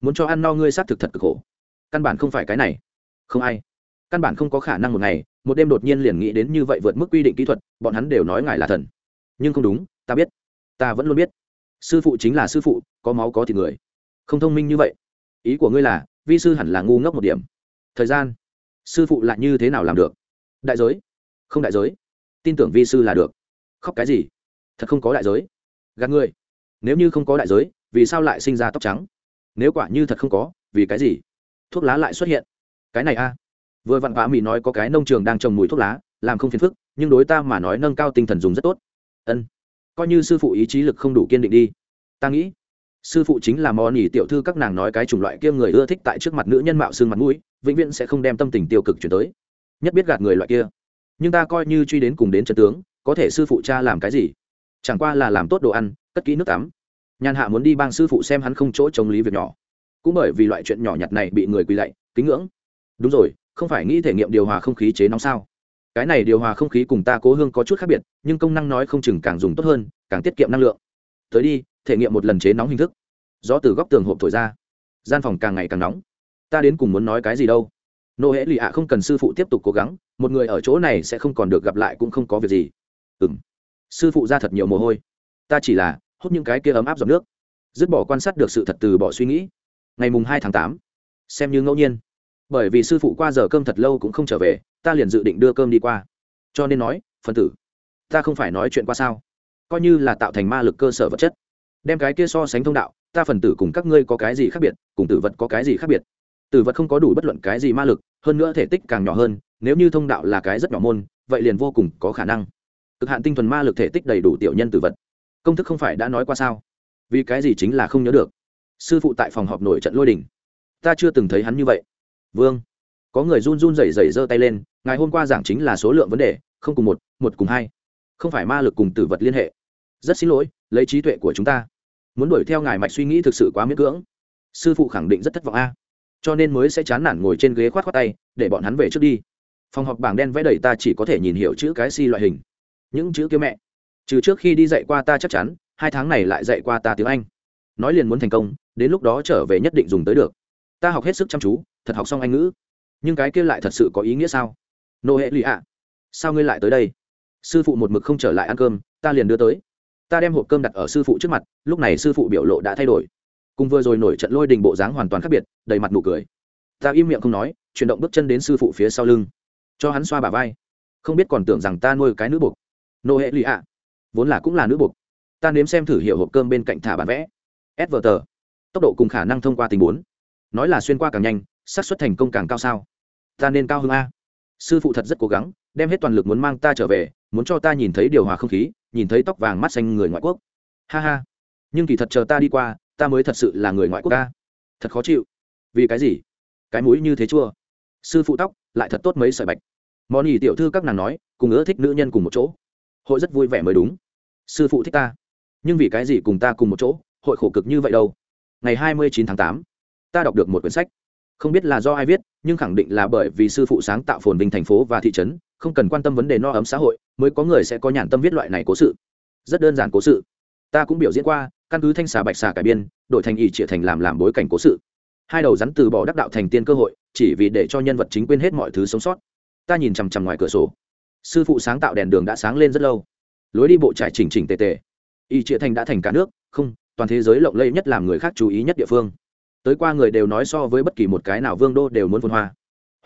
Muốn cho ăn no ngươi xác thực thật cực khổ. Căn bản không phải cái này. Không ai. Căn bản không có khả năng một ngày, một đêm đột nhiên liền nghĩ đến như vậy vượt mức quy định kỹ thuật, bọn hắn đều nói ngài là thần. Nhưng không đúng, ta biết. Ta vẫn luôn biết. Sư phụ chính là sư phụ, có máu có thịt người. Không thông minh như vậy. Ý của ngươi là, vi sư hẳn là ngu ngốc một điểm. Thời gian. Sư phụ lại như thế nào làm được? Đại giới. Không đại giới. Tin tưởng vi sư là được. Khóc cái gì? Thật không có đại giới. Gạt ngươi nếu như không có đại giới, vì sao lại sinh ra tóc trắng? Nếu quả như thật không có, vì cái gì? Thuốc lá lại xuất hiện. Cái này a. À. Vừa vặn vã mỹ nói có cái nông trường đang trồng mùi thuốc lá, làm không phiền phức, nhưng đối ta mà nói nâng cao tinh thần dùng rất tốt. Ân. Coi như sư phụ ý chí lực không đủ kiên định đi. Ta nghĩ, sư phụ chính là mò nỉ tiểu thư các nàng nói cái chủng loại kia người ưa thích tại trước mặt nữ nhân mạo xương mặt mũi, vĩnh viễn sẽ không đem tâm tình tiêu cực chuyển tới. Nhất biết gạt người loại kia. Nhưng ta coi như truy đến cùng đến trận tướng, có thể sư phụ cha làm cái gì? Chẳng qua là làm tốt đồ ăn, cất kỹ nước tắm nhàn hạ muốn đi bang sư phụ xem hắn không chỗ chống lý việc nhỏ. Cũng bởi vì loại chuyện nhỏ nhặt này bị người quỳ lạy, kính ngưỡng. Đúng rồi, không phải nghĩ thể nghiệm điều hòa không khí chế nóng sao? Cái này điều hòa không khí cùng ta cố hương có chút khác biệt, nhưng công năng nói không chừng càng dùng tốt hơn, càng tiết kiệm năng lượng. Tới đi, thể nghiệm một lần chế nóng hình thức. Gió từ góc tường hộp thổi ra. Gian phòng càng ngày càng nóng. Ta đến cùng muốn nói cái gì đâu? Nô hễ lì ạ không cần sư phụ tiếp tục cố gắng, một người ở chỗ này sẽ không còn được gặp lại cũng không có việc gì. Ừ m sư phụ ra thật nhiều mồ hôi. Ta chỉ là hút những cái kia ấm áp giọt nước. Dứt bỏ quan sát được sự thật từ bỏ suy nghĩ. Ngày mùng hai tháng tám, xem như ngẫu nhiên. Bởi vì sư phụ qua giờ cơm thật lâu cũng không trở về, ta liền dự định đưa cơm đi qua. Cho nên nói phân tử, ta không phải nói chuyện qua sao? Coi như là tạo thành ma lực cơ sở vật chất. Đem cái kia so sánh thông đạo, ta phần tử cùng các ngươi có cái gì khác biệt, cùng tử vật có cái gì khác biệt? Tử vật không có đủ bất luận cái gì ma lực, hơn nữa thể tích càng nhỏ hơn, nếu như thông đạo là cái rất nhỏ môn, vậy liền vô cùng có khả năng. Cực hạn tinh thuần ma lực thể tích đầy đủ tiểu nhân tử vật công thức không phải đã nói qua sao? Vì cái gì chính là không nhớ được? Sư phụ tại phòng họp nổi trận lôi đình. Ta chưa từng thấy hắn như vậy. Vương. Có người run run rẩy rẩy giơ tay lên ngày hôm qua giảng chính là số lượng vấn đề, không cùng một một cùng hai. Không phải ma lực cùng tử vật liên hệ. Rất xin lỗi, lấy trí tuệ của chúng ta. Muốn đuổi theo ngài mạch suy nghĩ thực sự quá miễn cưỡng. Sư phụ khẳng định rất thất vọng a. Cho nên mới sẽ chán nản ngồi trên ghế khoát khoát tay, để bọn hắn về trước đi. Phòng họp bảng đen vẽ đầy ta chỉ có thể nhìn hiểu chữ cái si loại hình. Những chữ kia mẹ trừ trước khi đi dạy qua ta chắc chắn, hai tháng này lại dạy qua ta tiếng anh. Nói liền muốn thành công, đến lúc đó trở về nhất định dùng tới được. Ta học hết sức chăm chú, thật học xong anh ngữ. Nhưng cái kia lại thật sự có ý nghĩa sao? Nô hệ lụy ạ. Sao ngươi lại tới đây? Sư phụ một mực không trở lại ăn cơm, ta liền đưa tới. Ta đem hộp cơm đặt ở sư phụ trước mặt, lúc này sư phụ biểu lộ đã thay đổi. Cùng vừa rồi nổi trận lôi đình bộ dáng hoàn toàn khác biệt, đầy mặt nụ cười. Ta im miệng không nói, chuyển động bước chân đến sư phụ phía sau lưng. Cho hắn xoa bà vai. Không biết còn tưởng rằng ta nuôi cái nữ buộc nô hệ lụy ạ vốn là cũng là nữ buộc. Ta nếm xem thử hiệu hộp cơm bên cạnh thả bản vẽ. S vờ tờ tốc độ cùng khả năng thông qua tình bốn nói là xuyên qua càng nhanh, xác suất thành công càng cao sao? Ta nên cao hơn a. Sư phụ thật rất cố gắng, đem hết toàn lực muốn mang ta trở về, muốn cho ta nhìn thấy điều hòa không khí, nhìn thấy tóc vàng mắt xanh người ngoại quốc. Ha ha. Nhưng kỳ thật chờ ta đi qua, ta mới thật sự là người ngoại quốc ta thật khó chịu. Vì cái gì? Cái mũi như thế chua. Sư phụ tóc, lại thật tốt mấy sợi bạch. Món ỉ tiểu thư các nàng nói, cùng ưa thích nữ nhân cùng một chỗ. Hội rất vui vẻ mới đúng sư phụ thích ta. Nhưng vì cái gì cùng ta cùng một chỗ, hội khổ cực như vậy đâu? Ngày hai mươi chín tháng tám, ta đọc được một quyển sách. Không biết là do ai viết, nhưng khẳng định là bởi vì sư phụ sáng tạo phồn vinh thành phố và thị trấn, không cần quan tâm vấn đề no ấm xã hội, mới có người sẽ có nhàn tâm viết loại này cố sự. Rất đơn giản cố sự. Ta cũng biểu diễn qua, căn cứ thanh xà bạch xà cải biên, đổi thành ỷ trịa thành làm làm bối cảnh cố sự. Hai đầu rắn từ bỏ đắc đạo thành tiên cơ hội, chỉ vì để cho nhân vật chính quên hết mọi thứ sống sót. Ta nhìn chằm chằm ngoài cửa sổ. Sư phụ sáng tạo đèn đường đã sáng lên rất lâu lối đi bộ trải chỉnh chỉnh tề tề. Y trịa thành đã thành cả nước, không, toàn thế giới lộng lẫy nhất làm người khác chú ý nhất địa phương. Tới qua người đều nói so với bất kỳ một cái nào vương đô đều muốn phun hoa.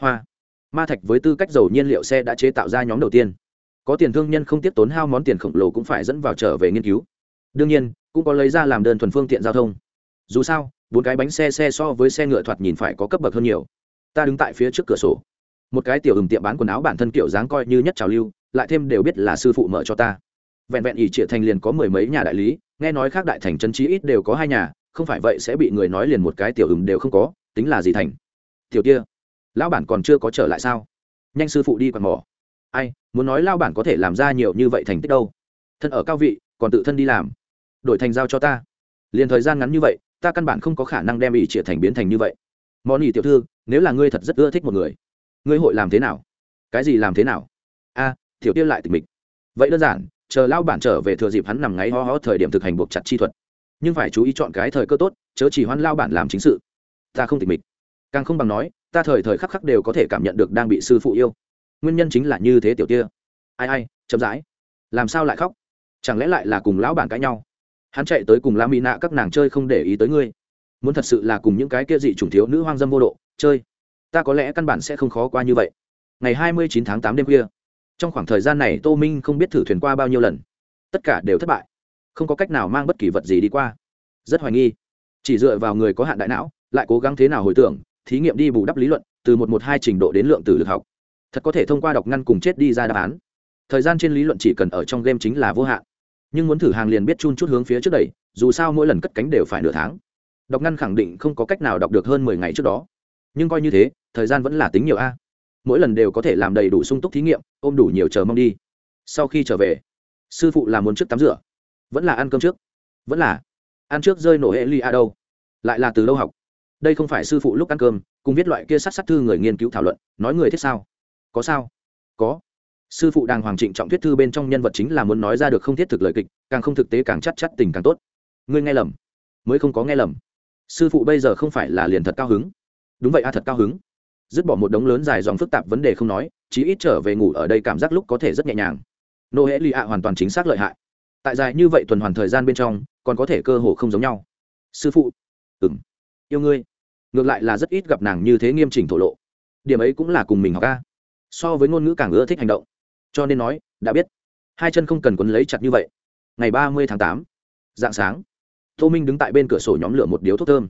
Hoa. Ma thạch với tư cách dầu nhiên liệu xe đã chế tạo ra nhóm đầu tiên. Có tiền thương nhân không tiếp tốn hao món tiền khổng lồ cũng phải dẫn vào trở về nghiên cứu. Đương nhiên, cũng có lấy ra làm đơn thuần phương tiện giao thông. Dù sao, bốn cái bánh xe xe so với xe ngựa thoạt nhìn phải có cấp bậc hơn nhiều. Ta đứng tại phía trước cửa sổ. Một cái tiểu ừm tiệm bán quần áo bản thân kiểu dáng coi như nhất trào lưu, lại thêm đều biết là sư phụ mở cho ta vẹn vẹn ỷ trịa thành liền có mười mấy nhà đại lý nghe nói khác đại thành chân trí ít đều có hai nhà không phải vậy sẽ bị người nói liền một cái tiểu ừm đều không có tính là gì thành? Tiểu kia lão bản còn chưa có trở lại sao? Nhanh sư phụ đi quạt mỏ. Ai muốn nói lao bản có thể làm ra nhiều như vậy thành tích đâu? Thân ở cao vị còn tự thân đi làm. Đổi thành giao cho ta. Liền thời gian ngắn như vậy ta căn bản không có khả năng đem ỷ triệt thành biến thành như vậy. Món ỷ tiểu thư nếu là ngươi thật rất ưa thích một người ngươi hội làm thế nào? Cái gì làm thế nào? A à, tiểu tiêu lại tình mình vậy đơn giản chờ lao bản trở về thừa dịp hắn nằm ngáy ho ho thời điểm thực hành buộc chặt chi thuật. Nhưng phải chú ý chọn cái thời cơ tốt, chớ chỉ hoan lao bản làm chính sự. Ta không tịch mịch. Càng không bằng nói, ta thời thời khắc khắc đều có thể cảm nhận được đang bị sư phụ yêu. Nguyên nhân chính là như thế tiểu tia ai ai, chậm rãi. Làm sao lại khóc? Chẳng lẽ lại là cùng lão bản cãi nhau? Hắn chạy tới cùng la mỹ nạ các nàng chơi không để ý tới ngươi. Muốn thật sự là cùng những cái kia dị chủng thiếu nữ hoang dâm vô độ, chơi. Ta có lẽ căn bản sẽ không khó qua như vậy. Ngày hai mươi chín tháng tám đêm khuya trong khoảng thời gian này tô minh không biết thử thuyền qua bao nhiêu lần. Tất cả đều thất bại. Không có cách nào mang bất kỳ vật gì đi qua. Rất hoài nghi. Chỉ dựa vào người có hạn đại não, lại cố gắng thế nào hồi tưởng, thí nghiệm đi bù đắp lý luận, từ một một hai trình độ đến lượng từ lực học. Thật có thể thông qua đọc ngăn cùng chết đi ra đáp án. Thời gian trên lý luận chỉ cần ở trong game chính là vô hạn. Nhưng muốn thử hàng liền biết chun chút hướng phía trước đẩy, dù sao mỗi lần cất cánh đều phải nửa tháng. Đọc ngăn khẳng định không có cách nào đọc được hơn mười ngày trước đó. Nhưng coi như thế, thời gian vẫn là tính nhiều a mỗi lần đều có thể làm đầy đủ sung túc thí nghiệm, ôm đủ nhiều chờ mong đi. Sau khi trở về, sư phụ làm muốn trước tắm rửa. Vẫn là ăn cơm trước? Vẫn là. Ăn trước rơi nổ hệ ly a đâu? Lại là từ lâu học? Đây không phải sư phụ lúc ăn cơm, cùng viết loại kia sát sát thư người nghiên cứu thảo luận, nói người thích sao? Có sao? Có. Sư phụ đàng hoàng trịnh trọng thuyết thư bên trong nhân vật chính là muốn nói ra được không thiết thực lời kịch, càng không thực tế càng chắc chắc tình càng tốt. Ngươi nghe lầm. Mới không có nghe lầm. Sư phụ bây giờ không phải là liền thật cao hứng. Đúng vậy a, thật cao hứng dứt bỏ một đống lớn dài dòng phức tạp vấn đề không nói, chí ít trở về ngủ ở đây cảm giác lúc có thể rất nhẹ nhàng. Nô hễ lì ạ hoàn toàn chính xác lợi hại. Tại dài như vậy tuần hoàn thời gian bên trong, còn có thể cơ hồ không giống nhau. Sư phụ. Ừng yêu ngươi. Ngược lại là rất ít gặp nàng như thế nghiêm chỉnh thổ lộ. Điểm ấy cũng là cùng mình học ca so với ngôn ngữ càng ưa thích hành động. Cho nên nói, đã biết. Hai chân không cần quấn lấy chặt như vậy. Ngày ba mươi tháng tám. Dạng sáng. Tô minh đứng tại bên cửa sổ nhóm lửa một điếu thuốc thơm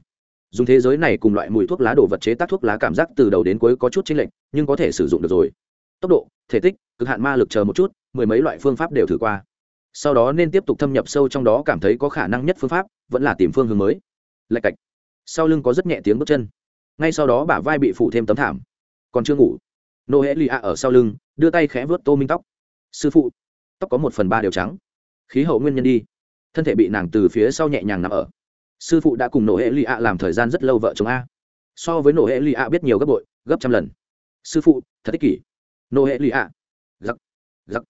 dùng thế giới này cùng loại mùi thuốc lá đồ vật chế tác thuốc lá cảm giác từ đầu đến cuối có chút chênh lệch, nhưng có thể sử dụng được rồi. Tốc độ, thể tích, cực hạn ma lực chờ một chút, mười mấy loại phương pháp đều thử qua. Sau đó nên tiếp tục thâm nhập sâu trong đó cảm thấy có khả năng nhất phương pháp, vẫn là tìm phương hướng mới. Lạch cạch. Sau lưng có rất nhẹ tiếng bước chân. Ngay sau đó bả vai bị phủ thêm tấm thảm. Còn chưa ngủ. Nô hễ lì ạ ở sau lưng, đưa tay khẽ vớt tô minh tóc. Sư phụ, tóc có một phần ba đều trắng. Khí hậu nguyên nhân đi. Thân thể bị nàng từ phía sau nhẹ nhàng nằm ở sư phụ đã cùng nổ hệ lì ạ làm thời gian rất lâu vợ chồng a. So với nổ hệ lì ạ biết nhiều gấp bội, gấp trăm lần. Sư phụ, thật ích kỷ. Nổ hệ lì ạ. Giặc giặc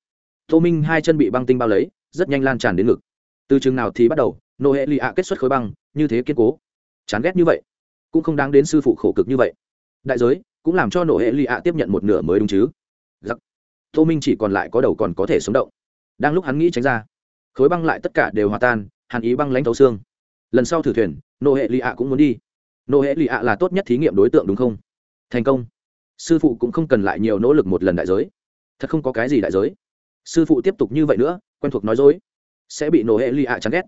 tô minh hai chân bị băng tinh bao lấy, rất nhanh lan tràn đến ngực. Từ chừng nào thì bắt đầu, nổ hệ lì ạ kết xuất khối băng, như thế kiên cố. Chán ghét như vậy, cũng không đáng đến sư phụ khổ cực như vậy. Đại giới, cũng làm cho nổ hệ lì ạ tiếp nhận một nửa mới đúng chứ. Giặc tô minh chỉ còn lại có đầu còn có thể sống động. Đang lúc hắn nghĩ tránh ra, khối băng lại tất cả đều hòa tan, hàn ý băng lãnh thấu xương lần sau thử thuyền, nô hệ lì ạ cũng muốn đi. Nô hệ lì ạ là tốt nhất thí nghiệm đối tượng đúng không? Thành công. Sư phụ cũng không cần lại nhiều nỗ lực một lần đại giới. Thật không có cái gì đại giới. Sư phụ tiếp tục như vậy nữa, quen thuộc nói dối. Sẽ bị nổ hệ lì ạ chán ghét.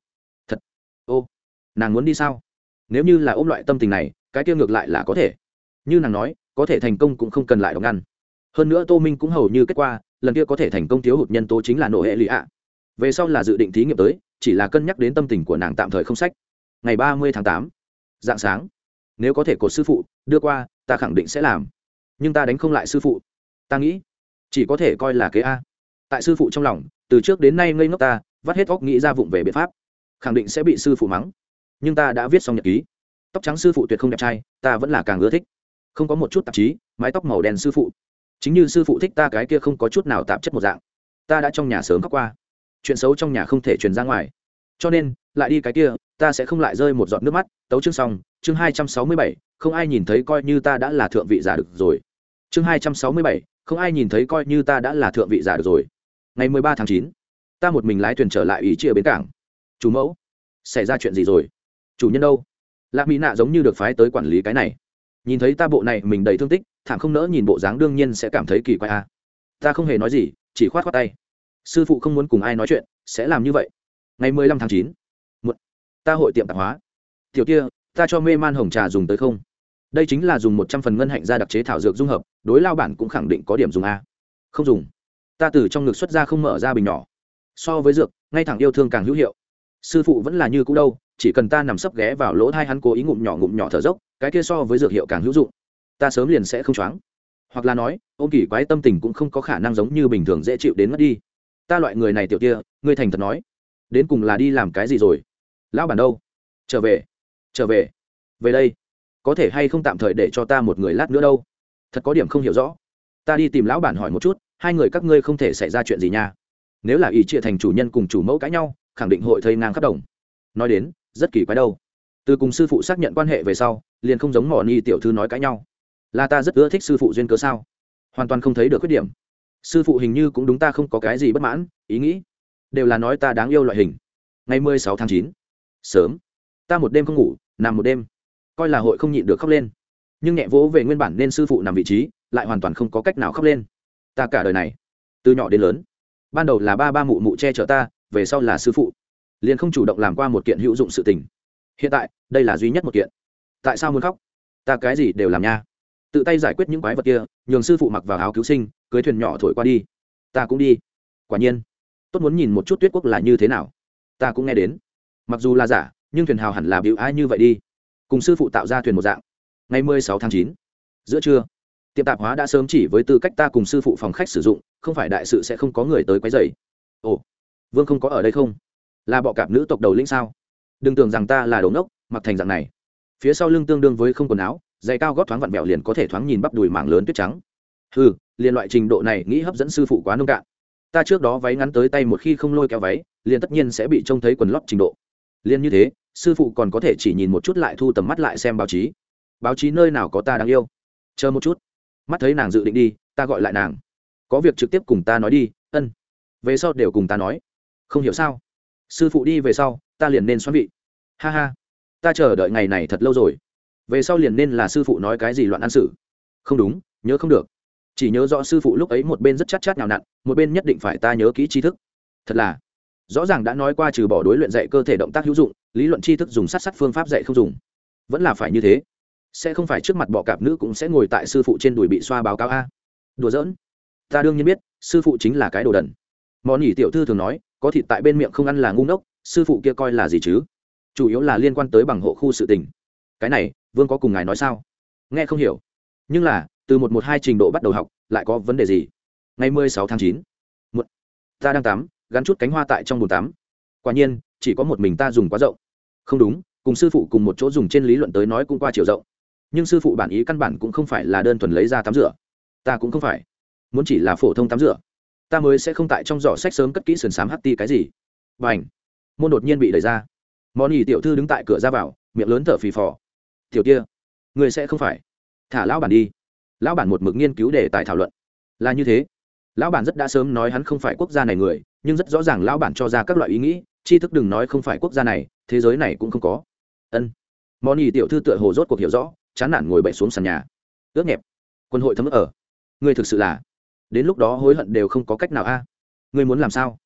Thật. Ô, nàng muốn đi sao? Nếu như là ôm loại tâm tình này, cái kia ngược lại là có thể. Như nàng nói, có thể thành công cũng không cần lại đóng ngăn. Hơn nữa tô minh cũng hầu như kết quả, lần kia có thể thành công thiếu hụt nhân tố chính là nổ hệ lì ạ. Về sau là dự định thí nghiệm tới, chỉ là cân nhắc đến tâm tình của nàng tạm thời không sách ngày ba mươi tháng tám, dạng sáng. Nếu có thể cột sư phụ, đưa qua, ta khẳng định sẽ làm. Nhưng ta đánh không lại sư phụ. Ta nghĩ, chỉ có thể coi là kế a. Tại sư phụ trong lòng, từ trước đến nay ngây ngốc ta, vắt hết óc nghĩ ra vụng về biện pháp. Khẳng định sẽ bị sư phụ mắng. Nhưng ta đã viết xong nhật ký. Tóc trắng sư phụ tuyệt không đẹp trai, ta vẫn là càng ưa thích. Không có một chút tạp chí, mái tóc màu đen sư phụ. Chính như sư phụ thích ta cái kia không có chút nào tạp chất một dạng. Ta đã trong nhà sớm khóc qua. Chuyện xấu trong nhà không thể truyền ra ngoài. Cho nên, lại đi cái kia ta sẽ không lại rơi một giọt nước mắt. Tấu chương xong, chương hai trăm sáu mươi bảy, không ai nhìn thấy coi như ta đã là thượng vị giả được rồi. Chương hai trăm sáu mươi bảy, không ai nhìn thấy coi như ta đã là thượng vị giả được rồi. Ngày mười ba tháng chín, ta một mình lái thuyền trở lại ý chia bến cảng. Chủ mẫu, xảy ra chuyện gì rồi? Chủ nhân đâu? Lạc mỹ nạ giống như được phái tới quản lý cái này. Nhìn thấy ta bộ này mình đầy thương tích, thảm không nỡ nhìn bộ dáng đương nhiên sẽ cảm thấy kỳ quái a à. ta không hề nói gì, chỉ khoát khoát tay. Sư phụ không muốn cùng ai nói chuyện, sẽ làm như vậy. Ngày mười lăm tháng chín ta hội tiệm tạp hóa. Tiểu kia, ta cho mê man hồng trà dùng tới không? Đây chính là dùng một trăm phần ngân hạnh ra đặc chế thảo dược dung hợp, đối lao bản cũng khẳng định có điểm dùng a. Không dùng. Ta từ trong ngực xuất ra không mở ra bình nhỏ. So với dược, ngay thẳng yêu thương càng hữu hiệu. Sư phụ vẫn là như cũ đâu, chỉ cần ta nằm sấp ghé vào lỗ thai hắn cố ý ngụm nhỏ ngụm nhỏ thở dốc, cái kia so với dược hiệu càng hữu dụng. Ta sớm liền sẽ không choáng. Hoặc là nói ô kỳ quái tâm tình cũng không có khả năng giống như bình thường dễ chịu đến mất đi. Ta loại người này tiểu kia, ngươi thành thật nói. Đến cùng là đi làm cái gì rồi? Lão bản đâu? Trở về. Trở về. Về đây. Có thể hay không tạm thời để cho ta một người lát nữa đâu? Thật có điểm không hiểu rõ. Ta đi tìm lão bản hỏi một chút, hai người các ngươi không thể xảy ra chuyện gì nha. Nếu là ý chia thành chủ nhân cùng chủ mẫu cãi nhau, khẳng định hội thầy ngang khắp đồng. Nói đến, rất kỳ quái đâu. Từ cùng sư phụ xác nhận quan hệ về sau, liền không giống mỏ ni tiểu thư nói cãi nhau. Là ta rất ưa thích sư phụ duyên cớ sao? Hoàn toàn không thấy được khuyết điểm. Sư phụ hình như cũng đúng ta không có cái gì bất mãn, ý nghĩ. Đều là nói ta đáng yêu loại hình. Ngày mười sáu tháng chín sớm. Ta một đêm không ngủ, nằm một đêm. Coi là hội không nhịn được khóc lên. Nhưng nhẹ vỗ về nguyên bản nên sư phụ nằm vị trí, lại hoàn toàn không có cách nào khóc lên. Ta cả đời này, từ nhỏ đến lớn, ban đầu là ba ba mụ mụ che chở ta, về sau là sư phụ. Liền không chủ động làm qua một kiện hữu dụng sự tình. Hiện tại, đây là duy nhất một kiện. Tại sao muốn khóc? Ta cái gì đều làm nha. Tự tay giải quyết những quái vật kia, nhường sư phụ mặc vào áo cứu sinh, cưới thuyền nhỏ thổi qua đi. Ta cũng đi. Quả nhiên, tốt muốn nhìn một chút tuyết quốc là như thế nào. Ta cũng nghe đến mặc dù là giả, nhưng thuyền hào hẳn là biểu ai như vậy đi. Cùng sư phụ tạo ra thuyền một dạng. Ngày mười sáu tháng chín, giữa trưa, tiệm tạp hóa đã sớm chỉ với tư cách ta cùng sư phụ phòng khách sử dụng, không phải đại sự sẽ không có người tới quấy dày ồ, vương không có ở đây không? Là bọ cạp nữ tộc đầu lĩnh sao? Đừng tưởng rằng ta là đồ ngốc, mặc thành dạng này. Phía sau lưng tương đương với không quần áo, giày cao gót thoáng vặn vẹo liền có thể thoáng nhìn bắp đùi mảng lớn tuyết trắng. Ừ liền loại trình độ này nghĩ hấp dẫn sư phụ quá nông cạn. Ta trước đó váy ngắn tới tay một khi không lôi kéo váy, liền tất nhiên sẽ bị trông thấy quần lót trình độ liền như thế sư phụ còn có thể chỉ nhìn một chút lại thu tầm mắt lại xem báo chí. Báo chí nơi nào có ta đáng yêu? Chờ một chút. Mắt thấy nàng dự định đi ta gọi lại nàng. Có việc trực tiếp cùng ta nói đi ân. Về sau đều cùng ta nói. Không hiểu sao? Sư phụ đi về sau ta liền nên xoắn vị. Ha ha. Ta chờ đợi ngày này thật lâu rồi. Về sau liền nên là sư phụ nói cái gì loạn ăn sự, không đúng nhớ không được. Chỉ nhớ rõ sư phụ lúc ấy một bên rất chắc chát nhào nặn một bên nhất định phải ta nhớ kỹ tri thức. Thật là rõ ràng đã nói qua trừ bỏ đối luyện dạy cơ thể động tác hữu dụng, lý luận tri thức dùng sát sát phương pháp dạy không dùng. Vẫn là phải như thế. Sẽ không phải trước mặt bọ cạp nữ cũng sẽ ngồi tại sư phụ trên đùi bị xoa báo cáo a? Đùa giỡn. Ta đương nhiên biết, sư phụ chính là cái đồ đần. Món nhỉ tiểu thư thường nói, có thịt tại bên miệng không ăn là ngu ngốc, sư phụ kia coi là gì chứ? Chủ yếu là liên quan tới bằng hộ khu sự tình. Cái này, vương có cùng ngài nói sao? Nghe không hiểu. Nhưng là, từ một một hai trình độ bắt đầu học, lại có vấn đề gì? Ngày mười sáu tháng chín. Một ta đang tắm gắn chút cánh hoa tại trong bồn tắm. Quả nhiên, chỉ có một mình ta dùng quá rộng. Không đúng, cùng sư phụ cùng một chỗ dùng trên lý luận tới nói cũng qua chiều rộng. Nhưng sư phụ bản ý căn bản cũng không phải là đơn thuần lấy ra tắm rửa. Ta cũng không phải. Muốn chỉ là phổ thông tắm rửa. Ta mới sẽ không tại trong giỏ sách sớm cất kỹ sườn xám hắt ti cái gì. B à n h môn đột nhiên bị đẩy ra. Món nhì tiểu thư đứng tại cửa ra vào, miệng lớn thở phì phò. Tiểu kia, người sẽ không phải. Thả lão bản đi. Lão bản một mực nghiên cứu để tài thảo luận. Là như thế. Lão bản rất đã sớm nói hắn không phải quốc gia này người nhưng rất rõ ràng lão bản cho ra các loại ý nghĩ, tri thức đừng nói không phải quốc gia này, thế giới này cũng không có. Ân. Món nhì tiểu thư tựa hồ rốt cuộc hiểu rõ, chán nản ngồi bậy xuống sàn nhà. Ướt nhẹp quân hội thấm ở. Ngươi thực sự là. Đến lúc đó hối hận đều không có cách nào a. Ngươi muốn làm sao?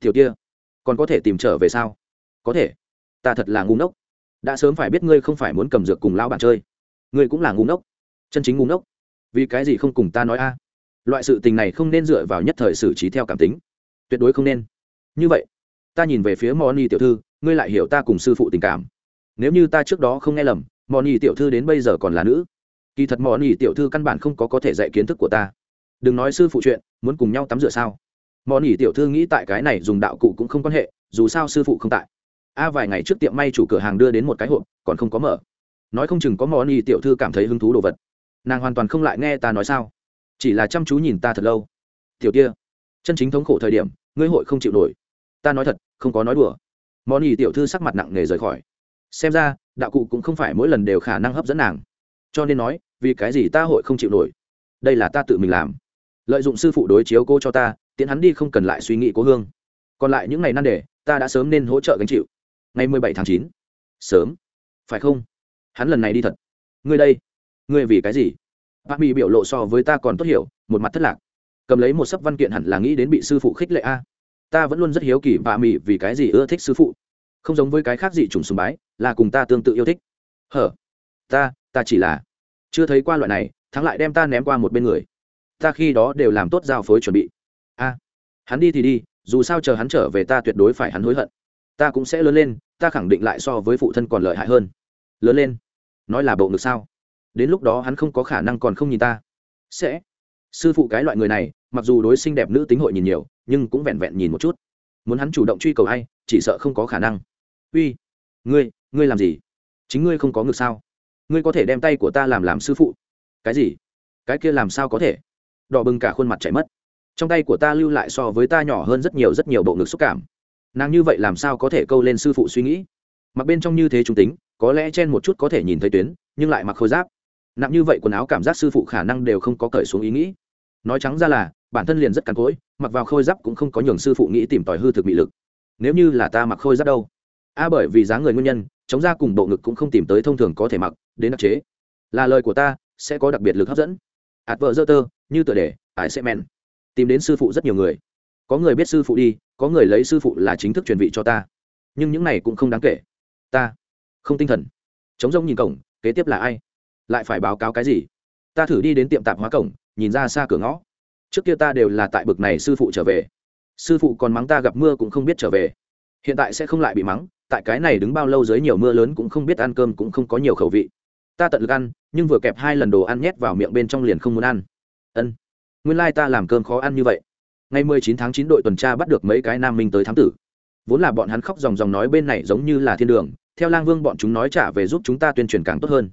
Tiểu kia. Còn có thể tìm trở về sao? Có thể. Ta thật là ngu ngốc. Đã sớm phải biết ngươi không phải muốn cầm dược cùng lão bạn chơi. Ngươi cũng là ngu ngốc. Chân chính ngu ngốc. Vì cái gì không cùng ta nói a? Loại sự tình này không nên dựa vào nhất thời xử trí theo cảm tính tuyệt đối không nên. Như vậy, ta nhìn về phía moni tiểu thư, ngươi lại hiểu ta cùng sư phụ tình cảm. Nếu như ta trước đó không nghe lầm, moni tiểu thư đến bây giờ còn là nữ. Kỳ thật moni tiểu thư căn bản không có có thể dạy kiến thức của ta. Đừng nói sư phụ chuyện, muốn cùng nhau tắm rửa sao? Moni tiểu thư nghĩ tại cái này dùng đạo cụ cũng không quan hệ, dù sao sư phụ không tại. A vài ngày trước tiệm may chủ cửa hàng đưa đến một cái hộp, còn không có mở. Nói không chừng có moni tiểu thư cảm thấy hứng thú đồ vật. Nàng hoàn toàn không lại nghe ta nói sao. Chỉ là chăm chú nhìn ta thật lâu. Tiểu kia, chân chính thống khổ thời điểm ngươi hội không chịu nổi. Ta nói thật, không có nói đùa. Món ý tiểu thư sắc mặt nặng nề rời khỏi. Xem ra, đạo cụ cũng không phải mỗi lần đều khả năng hấp dẫn nàng. Cho nên nói, vì cái gì ta hội không chịu nổi? Đây là ta tự mình làm. Lợi dụng sư phụ đối chiếu cô cho ta tiến hắn đi không cần lại suy nghĩ cố hương. Còn lại những ngày nan đề, ta đã sớm nên hỗ trợ gánh chịu. Ngày mười bảy tháng chín. Sớm. Phải không? Hắn lần này đi thật. Ngươi đây. Ngươi vì cái gì? Bác mỹ biểu lộ so với ta còn tốt hiểu, một mặt thất lạc cầm lấy một sấp văn kiện hẳn là nghĩ đến bị sư phụ khích lệ a. Ta vẫn luôn rất hiếu kỳ bà mỹ vì cái gì ưa thích sư phụ. Không giống với cái khác gì trùng sùng bái, là cùng ta tương tự yêu thích. Hở? Ta ta chỉ là chưa thấy qua loại này, thắng lại đem ta ném qua một bên người. Ta khi đó đều làm tốt giao phối chuẩn bị. A, hắn đi thì đi, dù sao chờ hắn trở về ta tuyệt đối phải hắn hối hận. Ta cũng sẽ lớn lên, ta khẳng định lại so với phụ thân còn lợi hại hơn. Lớn lên? Nói là bộ ngực sao? Đến lúc đó hắn không có khả năng còn không nhìn ta. Sẽ. Sư phụ cái loại người này mặc dù đối xinh đẹp nữ tính hội nhìn nhiều, nhưng cũng vẹn vẹn nhìn một chút. Muốn hắn chủ động truy cầu ai, chỉ sợ không có khả năng. Uy, ngươi ngươi làm gì? Chính ngươi không có ngực sao? Ngươi có thể đem tay của ta làm làm sư phụ. Cái gì? Cái kia làm sao có thể? Đỏ bừng cả khuôn mặt chảy mất. Trong tay của ta lưu lại so với ta nhỏ hơn rất nhiều rất nhiều bộ ngực xúc cảm. Nàng như vậy làm sao có thể câu lên sư phụ suy nghĩ? Mặc bên trong như thế trung tính, có lẽ chen một chút có thể nhìn thấy tuyến, nhưng lại mặc khôi giáp. Nặng như vậy quần áo cảm giác sư phụ khả năng đều không có cởi xuống ý nghĩ nói trắng ra là, bản thân liền rất cằn cỗi, mặc vào khôi giáp cũng không có nhường sư phụ nghĩ tìm tòi hư thực bị lực. Nếu như là ta mặc khôi giáp đâu? A, bởi vì giá người nguyên nhân, chống ra cùng bộ ngực cũng không tìm tới thông thường có thể mặc, đến đặc chế. Là lời của ta, sẽ có đặc biệt lực hấp dẫn. Ạt vợ dơ tơ, như tựa đề, ải sẽ men tìm đến sư phụ rất nhiều người. Có người biết sư phụ đi, có người lấy sư phụ là chính thức truyền vị cho ta. Nhưng những này cũng không đáng kể. Ta không tinh thần. Chống rông nhìn cổng, kế tiếp là ai? Lại phải báo cáo cái gì? Ta thử đi đến tiệm tạp hóa cổng nhìn ra xa cửa ngõ. Trước kia ta đều là tại bực này sư phụ trở về. Sư phụ còn mắng ta gặp mưa cũng không biết trở về. Hiện tại sẽ không lại bị mắng, tại cái này đứng bao lâu dưới nhiều mưa lớn cũng không biết ăn cơm cũng không có nhiều khẩu vị. Ta tận lực ăn, nhưng vừa kẹp hai lần đồ ăn nhét vào miệng bên trong liền không muốn ăn. Ân, nguyên lai、like、ta làm cơm khó ăn như vậy. Ngày mười chín tháng chín đội tuần tra bắt được mấy cái nam minh tới thám tử. Vốn là bọn hắn khóc dòng dòng nói bên này giống như là thiên đường, theo lang vương bọn chúng nói trả về giúp chúng ta tuyên truyền càng tốt hơn.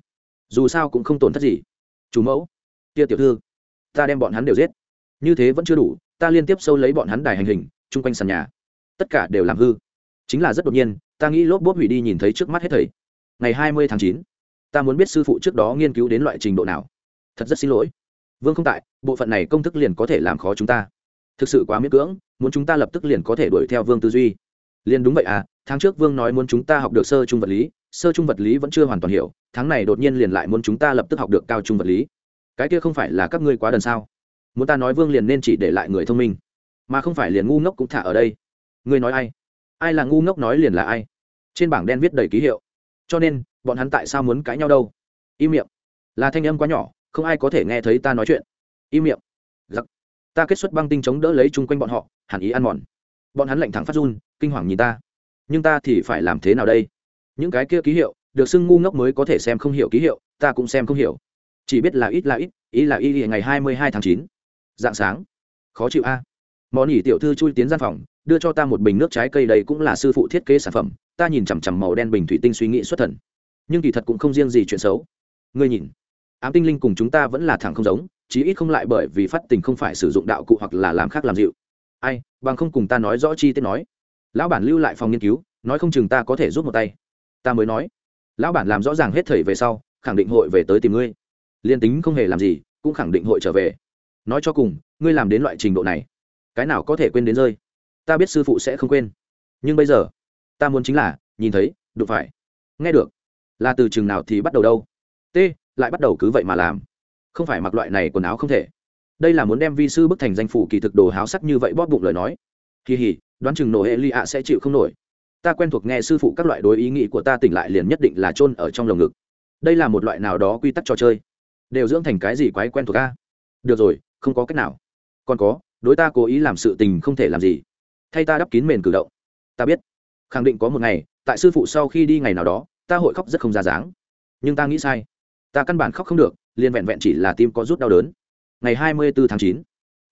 Dù sao cũng không tổn thất gì. Chủ mẫu tia tiểu thư ta đem bọn hắn đều giết. Như thế vẫn chưa đủ, ta liên tiếp sâu lấy bọn hắn đài hành hình, chung quanh sàn nhà. Tất cả đều làm hư. Chính là rất đột nhiên, ta nghĩ lốp bốt hủy đi nhìn thấy trước mắt hết thầy. Ngày hai mươi tháng chín, ta muốn biết sư phụ trước đó nghiên cứu đến loại trình độ nào. Thật rất xin lỗi. Vương không tại, bộ phận này công thức liền có thể làm khó chúng ta. Thực sự quá miễn cưỡng, muốn chúng ta lập tức liền có thể đuổi theo vương tư duy. Liền đúng vậy à tháng trước vương nói muốn chúng ta học được sơ trung vật lý, sơ trung vật lý vẫn chưa hoàn toàn hiểu, tháng này đột nhiên liền lại muốn chúng ta lập tức học được cao trung vật lý cái kia không phải là các ngươi quá đần sao? Muốn ta nói vương liền nên chỉ để lại người thông minh, mà không phải liền ngu ngốc cũng thả ở đây. Ngươi nói ai? Ai là ngu ngốc nói liền là ai? Trên bảng đen viết đầy ký hiệu. Cho nên, bọn hắn tại sao muốn cãi nhau đâu? Im miệng. Là thanh âm quá nhỏ, không ai có thể nghe thấy ta nói chuyện. Im miệng. Giặc. Ta kết xuất băng tinh chống đỡ lấy chung quanh bọn họ hẳn ý ăn mòn. Bọn hắn lạnh thẳng phát run, kinh hoàng nhìn ta. Nhưng ta thì phải làm thế nào đây? Những cái kia ký hiệu, được xưng ngu ngốc mới có thể xem không hiểu ký hiệu, ta cũng xem không hiểu chỉ biết là ít là ít, ý là y ngày hai mươi hai tháng chín. Dạng sáng. Khó chịu a. Món nhỉ tiểu thư chui tiến gian phòng, đưa cho ta một bình nước trái cây đây cũng là sư phụ thiết kế sản phẩm, ta nhìn chằm chằm màu đen bình thủy tinh suy nghĩ xuất thần. Nhưng kỳ thật cũng không riêng gì chuyện xấu. Ngươi nhìn, ám tinh linh cùng chúng ta vẫn là thẳng không giống, chí ít không lại bởi vì phát tình không phải sử dụng đạo cụ hoặc là làm khác làm dịu. Ai, bằng không cùng ta nói rõ chi tiết nói. Lão bản lưu lại phòng nghiên cứu, nói không chừng ta có thể giúp một tay. Ta mới nói. Lão bản làm rõ ràng hết thầy về sau, khẳng định hội về tới tìm ngươi liên tính không hề làm gì, cũng khẳng định hội trở về. Nói cho cùng, ngươi làm đến loại trình độ này, cái nào có thể quên đến rơi? Ta biết sư phụ sẽ không quên. Nhưng bây giờ, ta muốn chính là, nhìn thấy, đụng phải. Nghe được. Là từ chừng nào thì bắt đầu đâu? T, lại bắt đầu cứ vậy mà làm. Không phải mặc loại này quần áo không thể. Đây là muốn đem vi sư bức thành danh phủ kỳ thực đồ háo sắc như vậy bóp bụng lời nói. Kỳ hỉ, đoán chừng nổ hệ ly ạ sẽ chịu không nổi. Ta quen thuộc nghe sư phụ các loại đối ý nghĩ của ta tỉnh lại liền nhất định là chôn ở trong lồng ngực. Đây là một loại nào đó quy tắc trò chơi đều dưỡng thành cái gì quái quen thuộc ta được rồi, không có cách nào. Còn có, đối ta cố ý làm sự tình không thể làm gì. Thay ta đắp kín mền cử động. Ta biết. Khẳng định có một ngày, tại sư phụ sau khi đi ngày nào đó, ta hội khóc rất không ra dáng. Nhưng ta nghĩ sai. Ta căn bản khóc không được, liền vẹn vẹn chỉ là tim có rút đau đớn. Ngày hai mươi bốn tháng chín,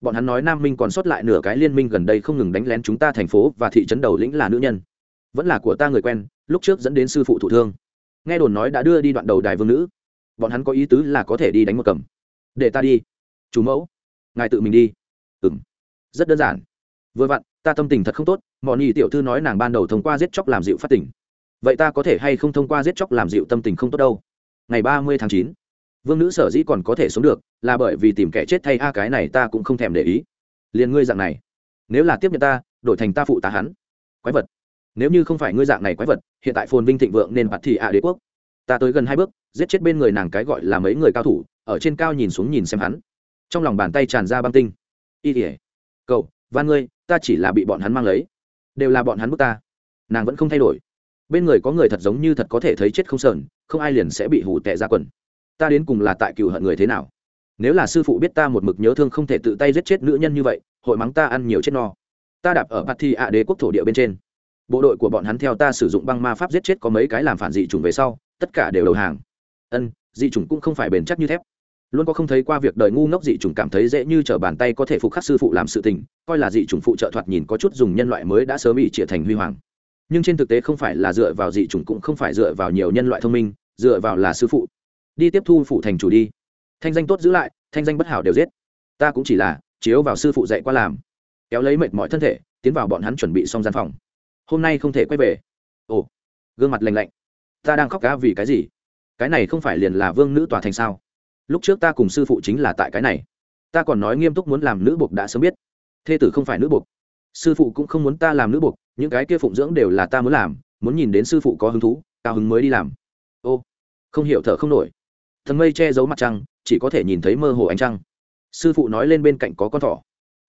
bọn hắn nói nam minh còn sót lại nửa cái liên minh gần đây không ngừng đánh lén chúng ta thành phố và thị trấn đầu lĩnh là nữ nhân. Vẫn là của ta người quen, lúc trước dẫn đến sư phụ thủ thương. Nghe đồn nói đã đưa đi đoạn đầu đài vương nữ bọn hắn có ý tứ là có thể đi đánh một cầm. Để ta đi. Chủ mẫu. Ngài tự mình đi. Ừ m rất đơn giản. Vừa vặn, ta tâm tình thật không tốt mọi nhị tiểu thư nói nàng ban đầu thông qua giết chóc làm dịu phát tỉnh vậy ta có thể hay không thông qua giết chóc làm dịu tâm tình không tốt đâu? Ngày ba mươi tháng chín, vương nữ sở dĩ còn có thể sống được là bởi vì tìm kẻ chết thay a cái này ta cũng không thèm để ý. Liền ngươi dạng này, nếu là tiếp nhận ta, đổi thành ta phụ tá hắn, quái vật. Nếu như không phải ngươi dạng này quái vật, hiện tại phồn vinh thịnh vượng nên bạt thị ạ đế quốc ta tới gần hai bước, giết chết bên người nàng cái gọi là mấy người cao thủ, ở trên cao nhìn xuống nhìn xem hắn. Trong lòng bàn tay tràn ra băng tinh. Y tỉa cậu van ngươi, ta chỉ là bị bọn hắn mang lấy. Đều là bọn hắn bước ta. Nàng vẫn không thay đổi. Bên người có người thật giống như thật có thể thấy chết không sờn, không ai liền sẽ bị hủ tệ ra quần. Ta đến cùng là tại cựu hận người thế nào? Nếu là sư phụ biết ta một mực nhớ thương không thể tự tay giết chết nữ nhân như vậy, hội mắng ta ăn nhiều chết no. Ta đạp ở bát thi ạ đế quốc thổ địa bên trên. Bộ đội của bọn hắn theo ta sử dụng băng ma pháp giết chết có mấy cái làm phản dị trùng về sau tất cả đều đầu hàng. Ân, dị chủng cũng không phải bền chắc như thép. Luôn có không thấy qua việc đời ngu ngốc dị chủng cảm thấy dễ như t r ở bàn tay có thể phục khắc sư phụ làm sự tình, coi là dị chủng phụ trợ thoạt nhìn có chút dùng nhân loại mới đã sớm bị trịa thành huy hoàng. Nhưng trên thực tế không phải là dựa vào dị chủng cũng không phải dựa vào nhiều nhân loại thông minh, dựa vào là sư phụ. Đi tiếp thu phụ thành chủ đi. Thanh danh tốt giữ lại, thanh danh bất hảo đều giết. Ta cũng chỉ là chiếu vào sư phụ dạy qua làm. Kéo lấy mệt mọi thân thể, tiến vào bọn hắn chuẩn bị xong gian phòng. Hôm nay không thể quay về. Ồ, gương mặt lành lạnh ta đang khóc cá vì cái gì? Cái này không phải liền là vương nữ tòa thành sao? Lúc trước ta cùng sư phụ chính là tại cái này. Ta còn nói nghiêm túc muốn làm nữ buộc đã sớm biết. Thê tử không phải nữ buộc. Sư phụ cũng không muốn ta làm nữ buộc, những cái kia phụng dưỡng đều là ta muốn làm, muốn nhìn đến sư phụ có hứng thú, cao hứng mới đi làm. Ô, không hiểu thở không nổi. Thần mây che giấu mặt trăng, chỉ có thể nhìn thấy mơ hồ ánh trăng. Sư phụ nói lên bên cạnh có con thỏ.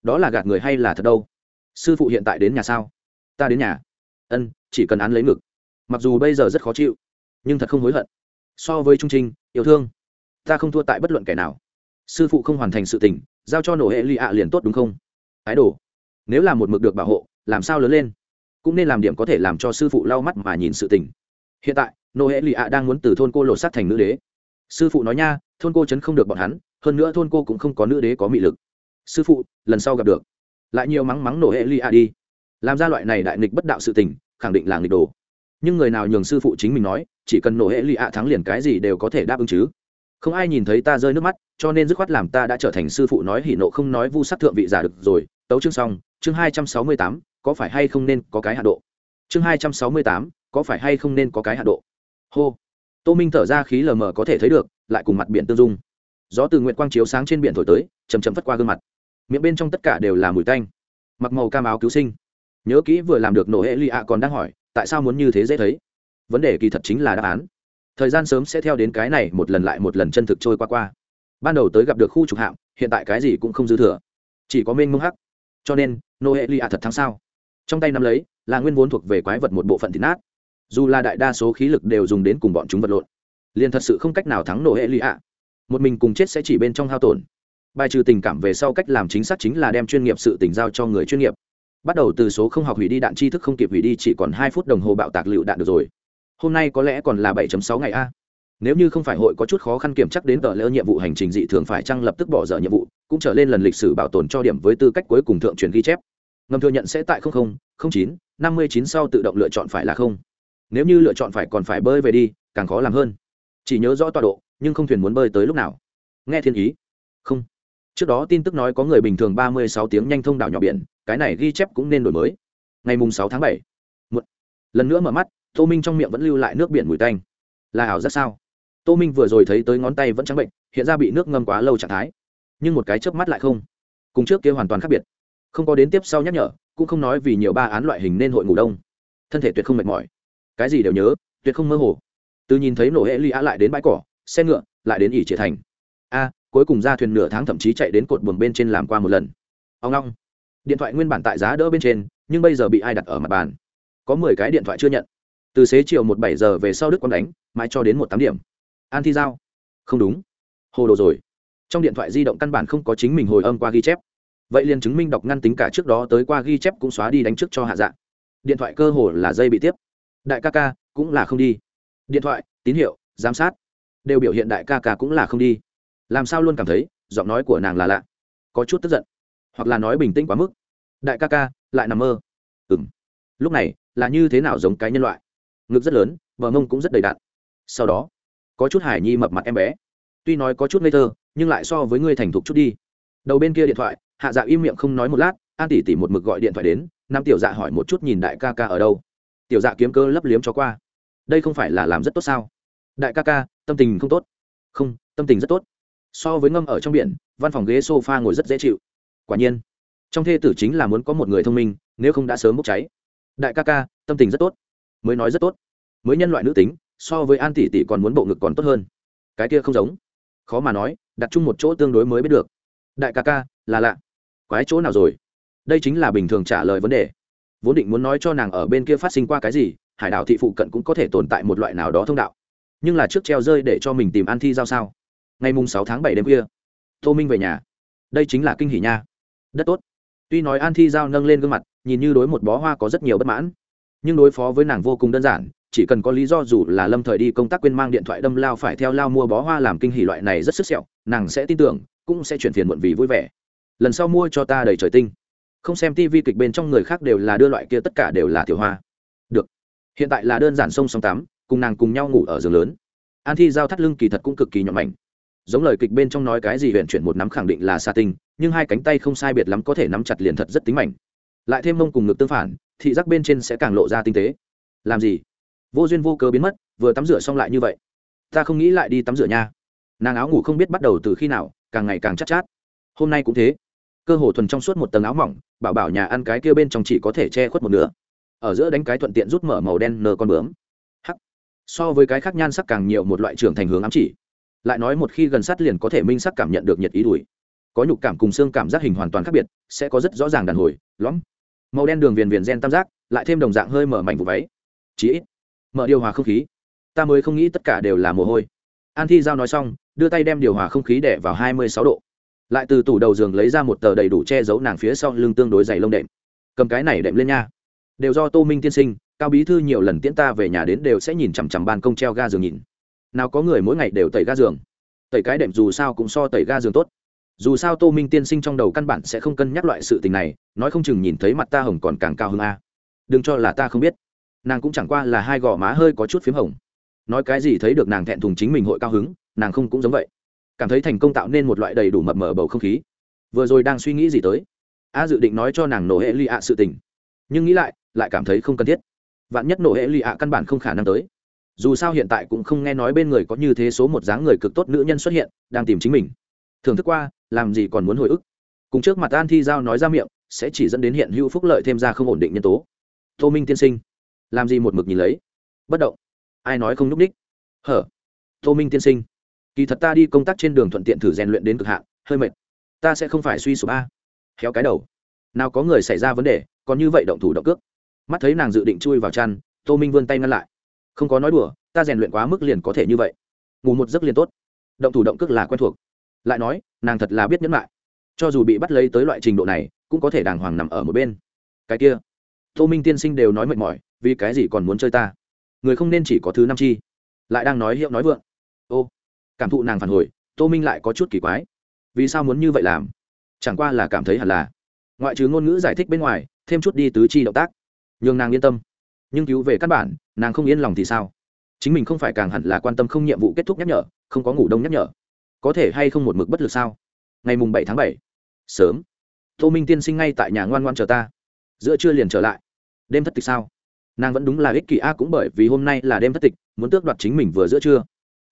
Đó là gạt người hay là thật đâu? Sư phụ hiện tại đến nhà sao? Ta đến nhà. Ân, chỉ cần án lấy ngực. Mặc dù bây giờ rất khó chịu nhưng thật không hối hận. So với trung trinh, yêu thương, ta không thua tại bất luận kẻ nào. Sư phụ không hoàn thành sự tình, giao cho nổ hệ lụy ạ liền tốt đúng không? Ái đồ nếu là một mực được bảo hộ, làm sao lớn lên? Cũng nên làm điểm có thể làm cho sư phụ lau mắt mà nhìn sự tình. Hiện tại nô hệ lụy ạ đang muốn từ thôn cô lột sát thành nữ đế. Sư phụ nói nha, thôn cô chấn không được bọn hắn, hơn nữa thôn cô cũng không có nữ đế có mị lực. Sư phụ, lần sau gặp được. Lại nhiều mắng mắng nổ hệ lụy ạ đi. Làm ra loại này đại nghịch bất đạo sự tình, khẳng định là nghịch đồ nhưng người nào nhường sư phụ chính mình nói, chỉ cần nổ hệ lụy ạ thắng liền cái gì đều có thể đáp ứng chứ. Không ai nhìn thấy ta rơi nước mắt, cho nên dứt khoát làm ta đã trở thành sư phụ nói hỉ nộ không nói vu sắc thượng vị giả được rồi. Tấu chương xong, chương hai trăm sáu mươi tám, có phải hay không nên có cái hạ độ? Chương hai trăm sáu mươi tám, có phải hay không nên có cái hạ độ? Hô. Tô minh thở ra khí lờ mờ có thể thấy được, lại cùng mặt biển tương dung. Gió từ nguyện quang chiếu sáng trên biển thổi tới chầm chầm phất qua gương mặt. Miệng bên trong tất cả đều là mùi tanh. Mặc màu cam áo cứu sinh. Nhớ kỹ vừa làm được nổ hệ lụy ạ còn đang hỏi tại sao muốn như thế dễ thấy? Vấn đề kỳ thật chính là đáp án. Thời gian sớm sẽ theo đến cái này một lần lại một lần chân thực trôi qua qua. Ban đầu tới gặp được khu trục hạm, hiện tại cái gì cũng không dư thừa. Chỉ có mênh mông hắc. Cho nên nô hệ lụy ạ thật thắng sao? Trong tay nắm lấy, là nguyên vốn thuộc về quái vật một bộ phận thịt nát. Dù là đại đa số khí lực đều dùng đến cùng bọn chúng vật lộn, liền thật sự không cách nào thắng nổ hệ lụy ạ một mình cùng chết sẽ chỉ bên trong hao tổn. Bài trừ tình cảm về sau cách làm chính xác chính là đem chuyên nghiệp sự tình giao cho người chuyên nghiệp bắt đầu từ số không học hủy đi đạn tri thức không kịp hủy đi chỉ còn hai phút đồng hồ bạo tạc lựu đạn được rồi. Hôm nay có lẽ còn là 7.6 ngày a. Nếu như không phải hội có chút khó khăn kiểm chắc đến tờ lỡ nhiệm vụ hành trình dị thường phải chăng lập tức bỏ dở nhiệm vụ cũng trở lên lần lịch sử bảo tồn cho điểm với tư cách cuối cùng thượng truyền ghi chép. Ngầm thừa nhận sẽ tại 00, 09, 59 sau tự động lựa chọn phải là không. Nếu như lựa chọn phải còn phải bơi về đi càng khó làm hơn. Chỉ nhớ rõ tọa độ nhưng không thuyền muốn bơi tới lúc nào. Nghe thiên ý. Không. Trước đó tin tức nói có người bình thường 36 tiếng nhanh thông đảo nhỏ biển cái này ghi chép cũng nên đổi mới. Ngày mùng sáu tháng bảy, Một. lần nữa mở mắt tô minh trong miệng vẫn lưu lại nước biển mùi tanh. Là ảo rất sao? Tô minh vừa rồi thấy tới ngón tay vẫn trắng bệnh hiện ra bị nước ngâm quá lâu trạng thái. Nhưng một cái chớp mắt lại không. Cùng trước kia hoàn toàn khác biệt. Không có đến tiếp sau nhắc nhở cũng không nói vì nhiều ba án loại hình nên hội ngủ đông. Thân thể tuyệt không mệt mỏi. Cái gì đều nhớ tuyệt không mơ hồ. Từ nhìn thấy nổ hệ ly á lại đến bãi cỏ xe ngựa lại đến ỉ trịa thành. A cuối cùng ra thuyền nửa tháng thậm chí chạy đến cột buồng bên trên làm qua một lần. Ông long điện thoại nguyên bản tại giá đỡ bên trên, nhưng bây giờ bị ai đặt ở mặt bàn? Có mười cái điện thoại chưa nhận. Từ xế chiều một bảy giờ về sau đức quang đánh, mãi cho đến một tám điểm. An thi giao. Không đúng. Hồ đồ rồi. Trong điện thoại di động căn bản không có chính mình hồi âm qua ghi chép. Vậy liền chứng minh đọc ngăn tính cả trước đó tới qua ghi chép cũng xóa đi đánh trước cho hạ dạng điện thoại cơ hồ là dây bị tiếp. Đại ca ca, cũng là không đi. Điện thoại, tín hiệu, giám sát. Đều biểu hiện đại ca ca cũng là không đi. Làm sao luôn cảm thấy, giọng nói của nàng là lạ. Có chút tức giận hoặc là nói bình tĩnh quá mức. Đại ca ca, lại nằm mơ. Ừng lúc này, là như thế nào giống cái nhân loại? Ngực rất lớn, bờ mông cũng rất đầy đạn sau đó, có chút hải nhi mập mặt em bé. Tuy nói có chút ngây thơ, nhưng lại so với ngươi thành thục chút đi. Đầu bên kia điện thoại, hạ dạ im miệng không nói một lát, an tỷ tỷ một mực gọi điện thoại đến, nam tiểu dạ hỏi một chút nhìn đại ca ca ở đâu. Tiểu dạ kiếm cơ lấp liếm cho qua. Đây không phải là làm rất tốt sao? Đại ca ca, tâm tình không tốt. Không, tâm tình rất tốt. So với ngâm ở trong biển, văn phòng ghế s o f a ngồi rất dễ chịu quả nhiên, trong thê tử chính là muốn có một người thông minh, nếu không đã sớm bốc cháy. Đại ca ca, tâm tình rất tốt. Mới nói rất tốt. Mới nhân loại nữ tính, so với an tỷ tỷ còn muốn bộ ngực còn tốt hơn. Cái kia không giống. Khó mà nói, đặt chung một chỗ tương đối mới biết được. Đại ca ca, là lạ. Quái chỗ nào rồi? Đây chính là bình thường trả lời vấn đề. Vốn định muốn nói cho nàng ở bên kia phát sinh qua cái gì, hải đảo thị phụ cận cũng có thể tồn tại một loại nào đó thông đạo. Nhưng là trước treo rơi để cho mình tìm an thi giao sao? Ngày mùng sáu tháng bảy đêm kia tô minh về nhà. Đây chính là kinh hỷ nha đất tốt. Tuy nói an thi giao nâng lên gương mặt, nhìn như đối một bó hoa có rất nhiều bất mãn, nhưng đối phó với nàng vô cùng đơn giản, chỉ cần có lý do dù là lâm thời đi công tác quên mang điện thoại đâm lao phải theo lao mua bó hoa làm kinh hỷ loại này rất sức sẹo, nàng sẽ tin tưởng, cũng sẽ chuyển phiền muộn vì vui vẻ. Lần sau mua cho ta đầy trời tinh. Không xem tivi kịch bên trong người khác đều là đưa loại kia, tất cả đều là tiểu hoa. Được. Hiện tại là đơn giản sông sông tắm, cùng nàng cùng nhau ngủ ở giường lớn. An thi giao thắt lưng kỳ thật cũng cực kỳ nhọn mảnh giống lời kịch bên trong nói cái gì huyện chuyển một nắm khẳng định là xa tinh nhưng hai cánh tay không sai biệt lắm có thể nắm chặt liền thật rất tính mảnh. Lại thêm mông cùng ngực tương phản thị giác bên trên sẽ càng lộ ra tinh tế. Làm gì? Vô duyên vô cớ biến mất vừa tắm rửa xong lại như vậy. Ta không nghĩ lại đi tắm rửa nha. Nàng áo ngủ không biết bắt đầu từ khi nào càng ngày càng chắc chát, chát. Hôm nay cũng thế. Cơ hồ thuần trong suốt một tầng áo mỏng bảo bảo nhà ăn cái kia bên trong chỉ có thể che khuất một nửa. Ở giữa đánh cái thuận tiện rút mở màu đen nờ con bướm. Hắc. So với cái khác nhan sắc càng nhiều một loại trưởng thành hướng ám chỉ lại nói một khi gần sát liền có thể minh sắc cảm nhận được nhiệt ý đùi. Có nhục cảm cùng xương cảm giác hình hoàn toàn khác biệt, sẽ có rất rõ ràng đàn hồi, lõm. Màu đen đường viền viền gen tam giác, lại thêm đồng dạng hơi mở mảnh vụ váy. Chí ít, mở điều hòa không khí. Ta mới không nghĩ tất cả đều là mồ hôi. An thi giao nói xong, đưa tay đem điều hòa không khí đẻ vào hai mươi sáu độ. Lại từ tủ đầu giường lấy ra một tờ đầy đủ che giấu nàng phía sau lưng tương đối dày lông đệm. Cầm cái này đệm lên nha. Đều do tô minh tiên sinh, cao bí thư nhiều lần tiễn ta về nhà đến đều sẽ nhìn chằm chằm ban công treo ga giường nhìn nào có người mỗi ngày đều tẩy ga giường. Tẩy cái đệm dù sao cũng so tẩy ga giường tốt. Dù sao tô minh tiên sinh trong đầu căn bản sẽ không cân nhắc loại sự tình này, nói không chừng nhìn thấy mặt ta hồng còn càng cao hơn a. Đừng cho là ta không biết. Nàng cũng chẳng qua là hai gò má hơi có chút p h í m hồng. Nói cái gì thấy được nàng thẹn thùng chính mình hội cao hứng, nàng không cũng giống vậy. Cảm thấy thành công tạo nên một loại đầy đủ mập mờ bầu không khí. Vừa rồi đang suy nghĩ gì tới? A dự định nói cho nàng nổ hệ lì ạ sự tình. Nhưng nghĩ lại lại cảm thấy không cần thiết. Vạn nhất nổ hệ lì ạ căn bản không khả năng tới dù sao hiện tại cũng không nghe nói bên người có như thế số một dáng người cực tốt nữ nhân xuất hiện, đang tìm chính mình. Thưởng thức qua, làm gì còn muốn hồi ức. Cùng trước mặt an thi giao nói ra miệng, sẽ chỉ dẫn đến hiện hữu phúc lợi thêm ra không ổn định nhân tố. Tô minh tiên sinh, làm gì một mực nhìn lấy? Bất động. Ai nói không n ú c ních? Hở. Tô minh tiên sinh, kỳ thật ta đi công tác trên đường thuận tiện thử rèn luyện đến cực hạn, hơi mệt. Ta sẽ không phải suy sụp a. khéo cái đầu. Nào có người xảy ra vấn đề, còn như vậy động thủ động cước. Mắt thấy nàng dự định chui vào chăn, tô minh vươn tay ngăn lại không có nói đùa, ta rèn luyện quá mức liền có thể như vậy. Ngủ một giấc liền tốt. Động thủ động cước là quen thuộc. Lại nói, nàng thật là biết nhẫn lại cho dù bị bắt lấy tới loại trình độ này, cũng có thể đàng hoàng nằm ở một bên. Cái kia, tô minh tiên sinh đều nói mệt mỏi, vì cái gì còn muốn chơi ta? Người không nên chỉ có thứ năm chi. Lại đang nói hiệu nói vượng. Ô, cảm thụ nàng phản hồi, tô minh lại có chút kỳ quái. Vì sao muốn như vậy làm? Chẳng qua là cảm thấy hẳn là. Ngoại trừ ngôn ngữ giải thích bên ngoài, thêm chút đi tứ chi động tác. Nhường nàng yên tâm nhưng cứu về căn bản, nàng không yên lòng thì sao? Chính mình không phải càng hẳn là quan tâm không nhiệm vụ kết thúc nhắc nhở, không có ngủ đông nhắc nhở. Có thể hay không một mực bất lực sao? Ngày mùng bảy tháng bảy. Sớm. Tô minh tiên sinh ngay tại nhà ngoan ngoan chờ ta. Giữa trưa liền trở lại. Đêm thất tịch sao? Nàng vẫn đúng là ích kỷ a cũng bởi vì hôm nay là đêm thất tịch, muốn tước đoạt chính mình vừa giữa trưa.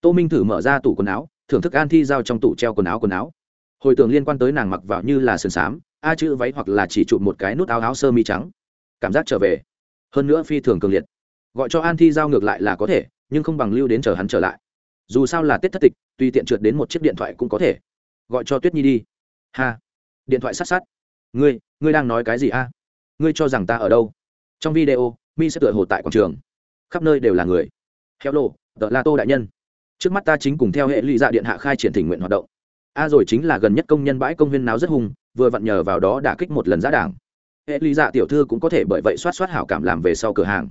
Tô minh thử mở ra tủ quần áo, thưởng thức an thi giao trong tủ treo quần áo quần áo. Hồi tưởng liên quan tới nàng mặc vào như là sườn xám, a chữ váy hoặc là chỉ chụp một cái nút áo áo sơ mi trắng. Cảm giác trở về hơn nữa phi thường cường liệt. Gọi cho an thi giao ngược lại là có thể, nhưng không bằng lưu đến chờ hắn trở lại. Dù sao là tết thất tịch, tùy tiện trượt đến một chiếc điện thoại cũng có thể. Gọi cho tuyết nhi đi. Ha. Điện thoại sát sát. Ngươi ngươi đang nói cái gì a? Ngươi cho rằng ta ở đâu? Trong video, mi sẽ tựa hồ tại quảng trường. Khắp nơi đều là người. Heo lô tợ la tô đại nhân. Trước mắt ta chính cùng theo hệ lụy dạ điện hạ khai triển thỉnh nguyện hoạt động. A rồi chính là gần nhất công nhân bãi công viên náo rất hung vừa vặn nhờ vào đó đả kích một lần giá đảng hệ dạ tiểu thư cũng có thể bởi vậy soát soát hảo cảm làm về sau cửa hàng.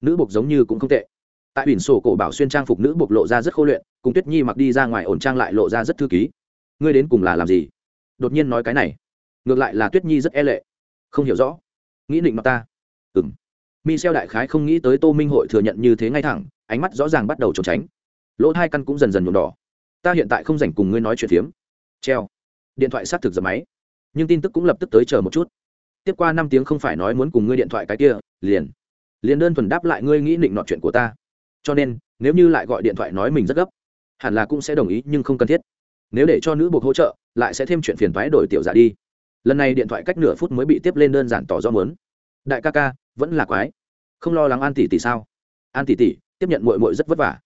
Nữ bục giống như cũng không tệ. Tại biển sổ cổ bảo xuyên trang phục nữ bục lộ ra rất khô luyện, cùng tuyết nhi mặc đi ra ngoài ổn trang lại lộ ra rất thư ký. Ngươi đến cùng là làm gì? Đột nhiên nói cái này. Ngược lại là tuyết nhi rất e lệ. Không hiểu rõ. Nghĩ định mặt ta. Ừng mi xeo đại khái không nghĩ tới tô minh hội thừa nhận như thế ngay thẳng, ánh mắt rõ ràng bắt đầu trốn tránh. Lỗ hai căn cũng dần dần nhuộm đỏ. Ta hiện tại không dành cùng ngươi nói chuyện phiếm. Treo. Điện thoại xác thực dập máy. Nhưng tin tức cũng lập tức tới chờ một chút tiếp qua năm tiếng không phải nói muốn cùng ngươi điện thoại cái kia, liền liền đơn thuần đáp lại ngươi nghĩ định nọt chuyện của ta. Cho nên, nếu như lại gọi điện thoại nói mình rất gấp, hẳn là cũng sẽ đồng ý nhưng không cần thiết. Nếu để cho nữ buộc hỗ trợ, lại sẽ thêm chuyện phiền thoái đổi tiểu giả đi. Lần này điện thoại cách nửa phút mới bị tiếp lên đơn giản tỏ do mớn đại ca ca, vẫn là quái. Không lo lắng an tỷ tỷ sao? An tỷ tỷ, tiếp nhận mội mội rất vất vả.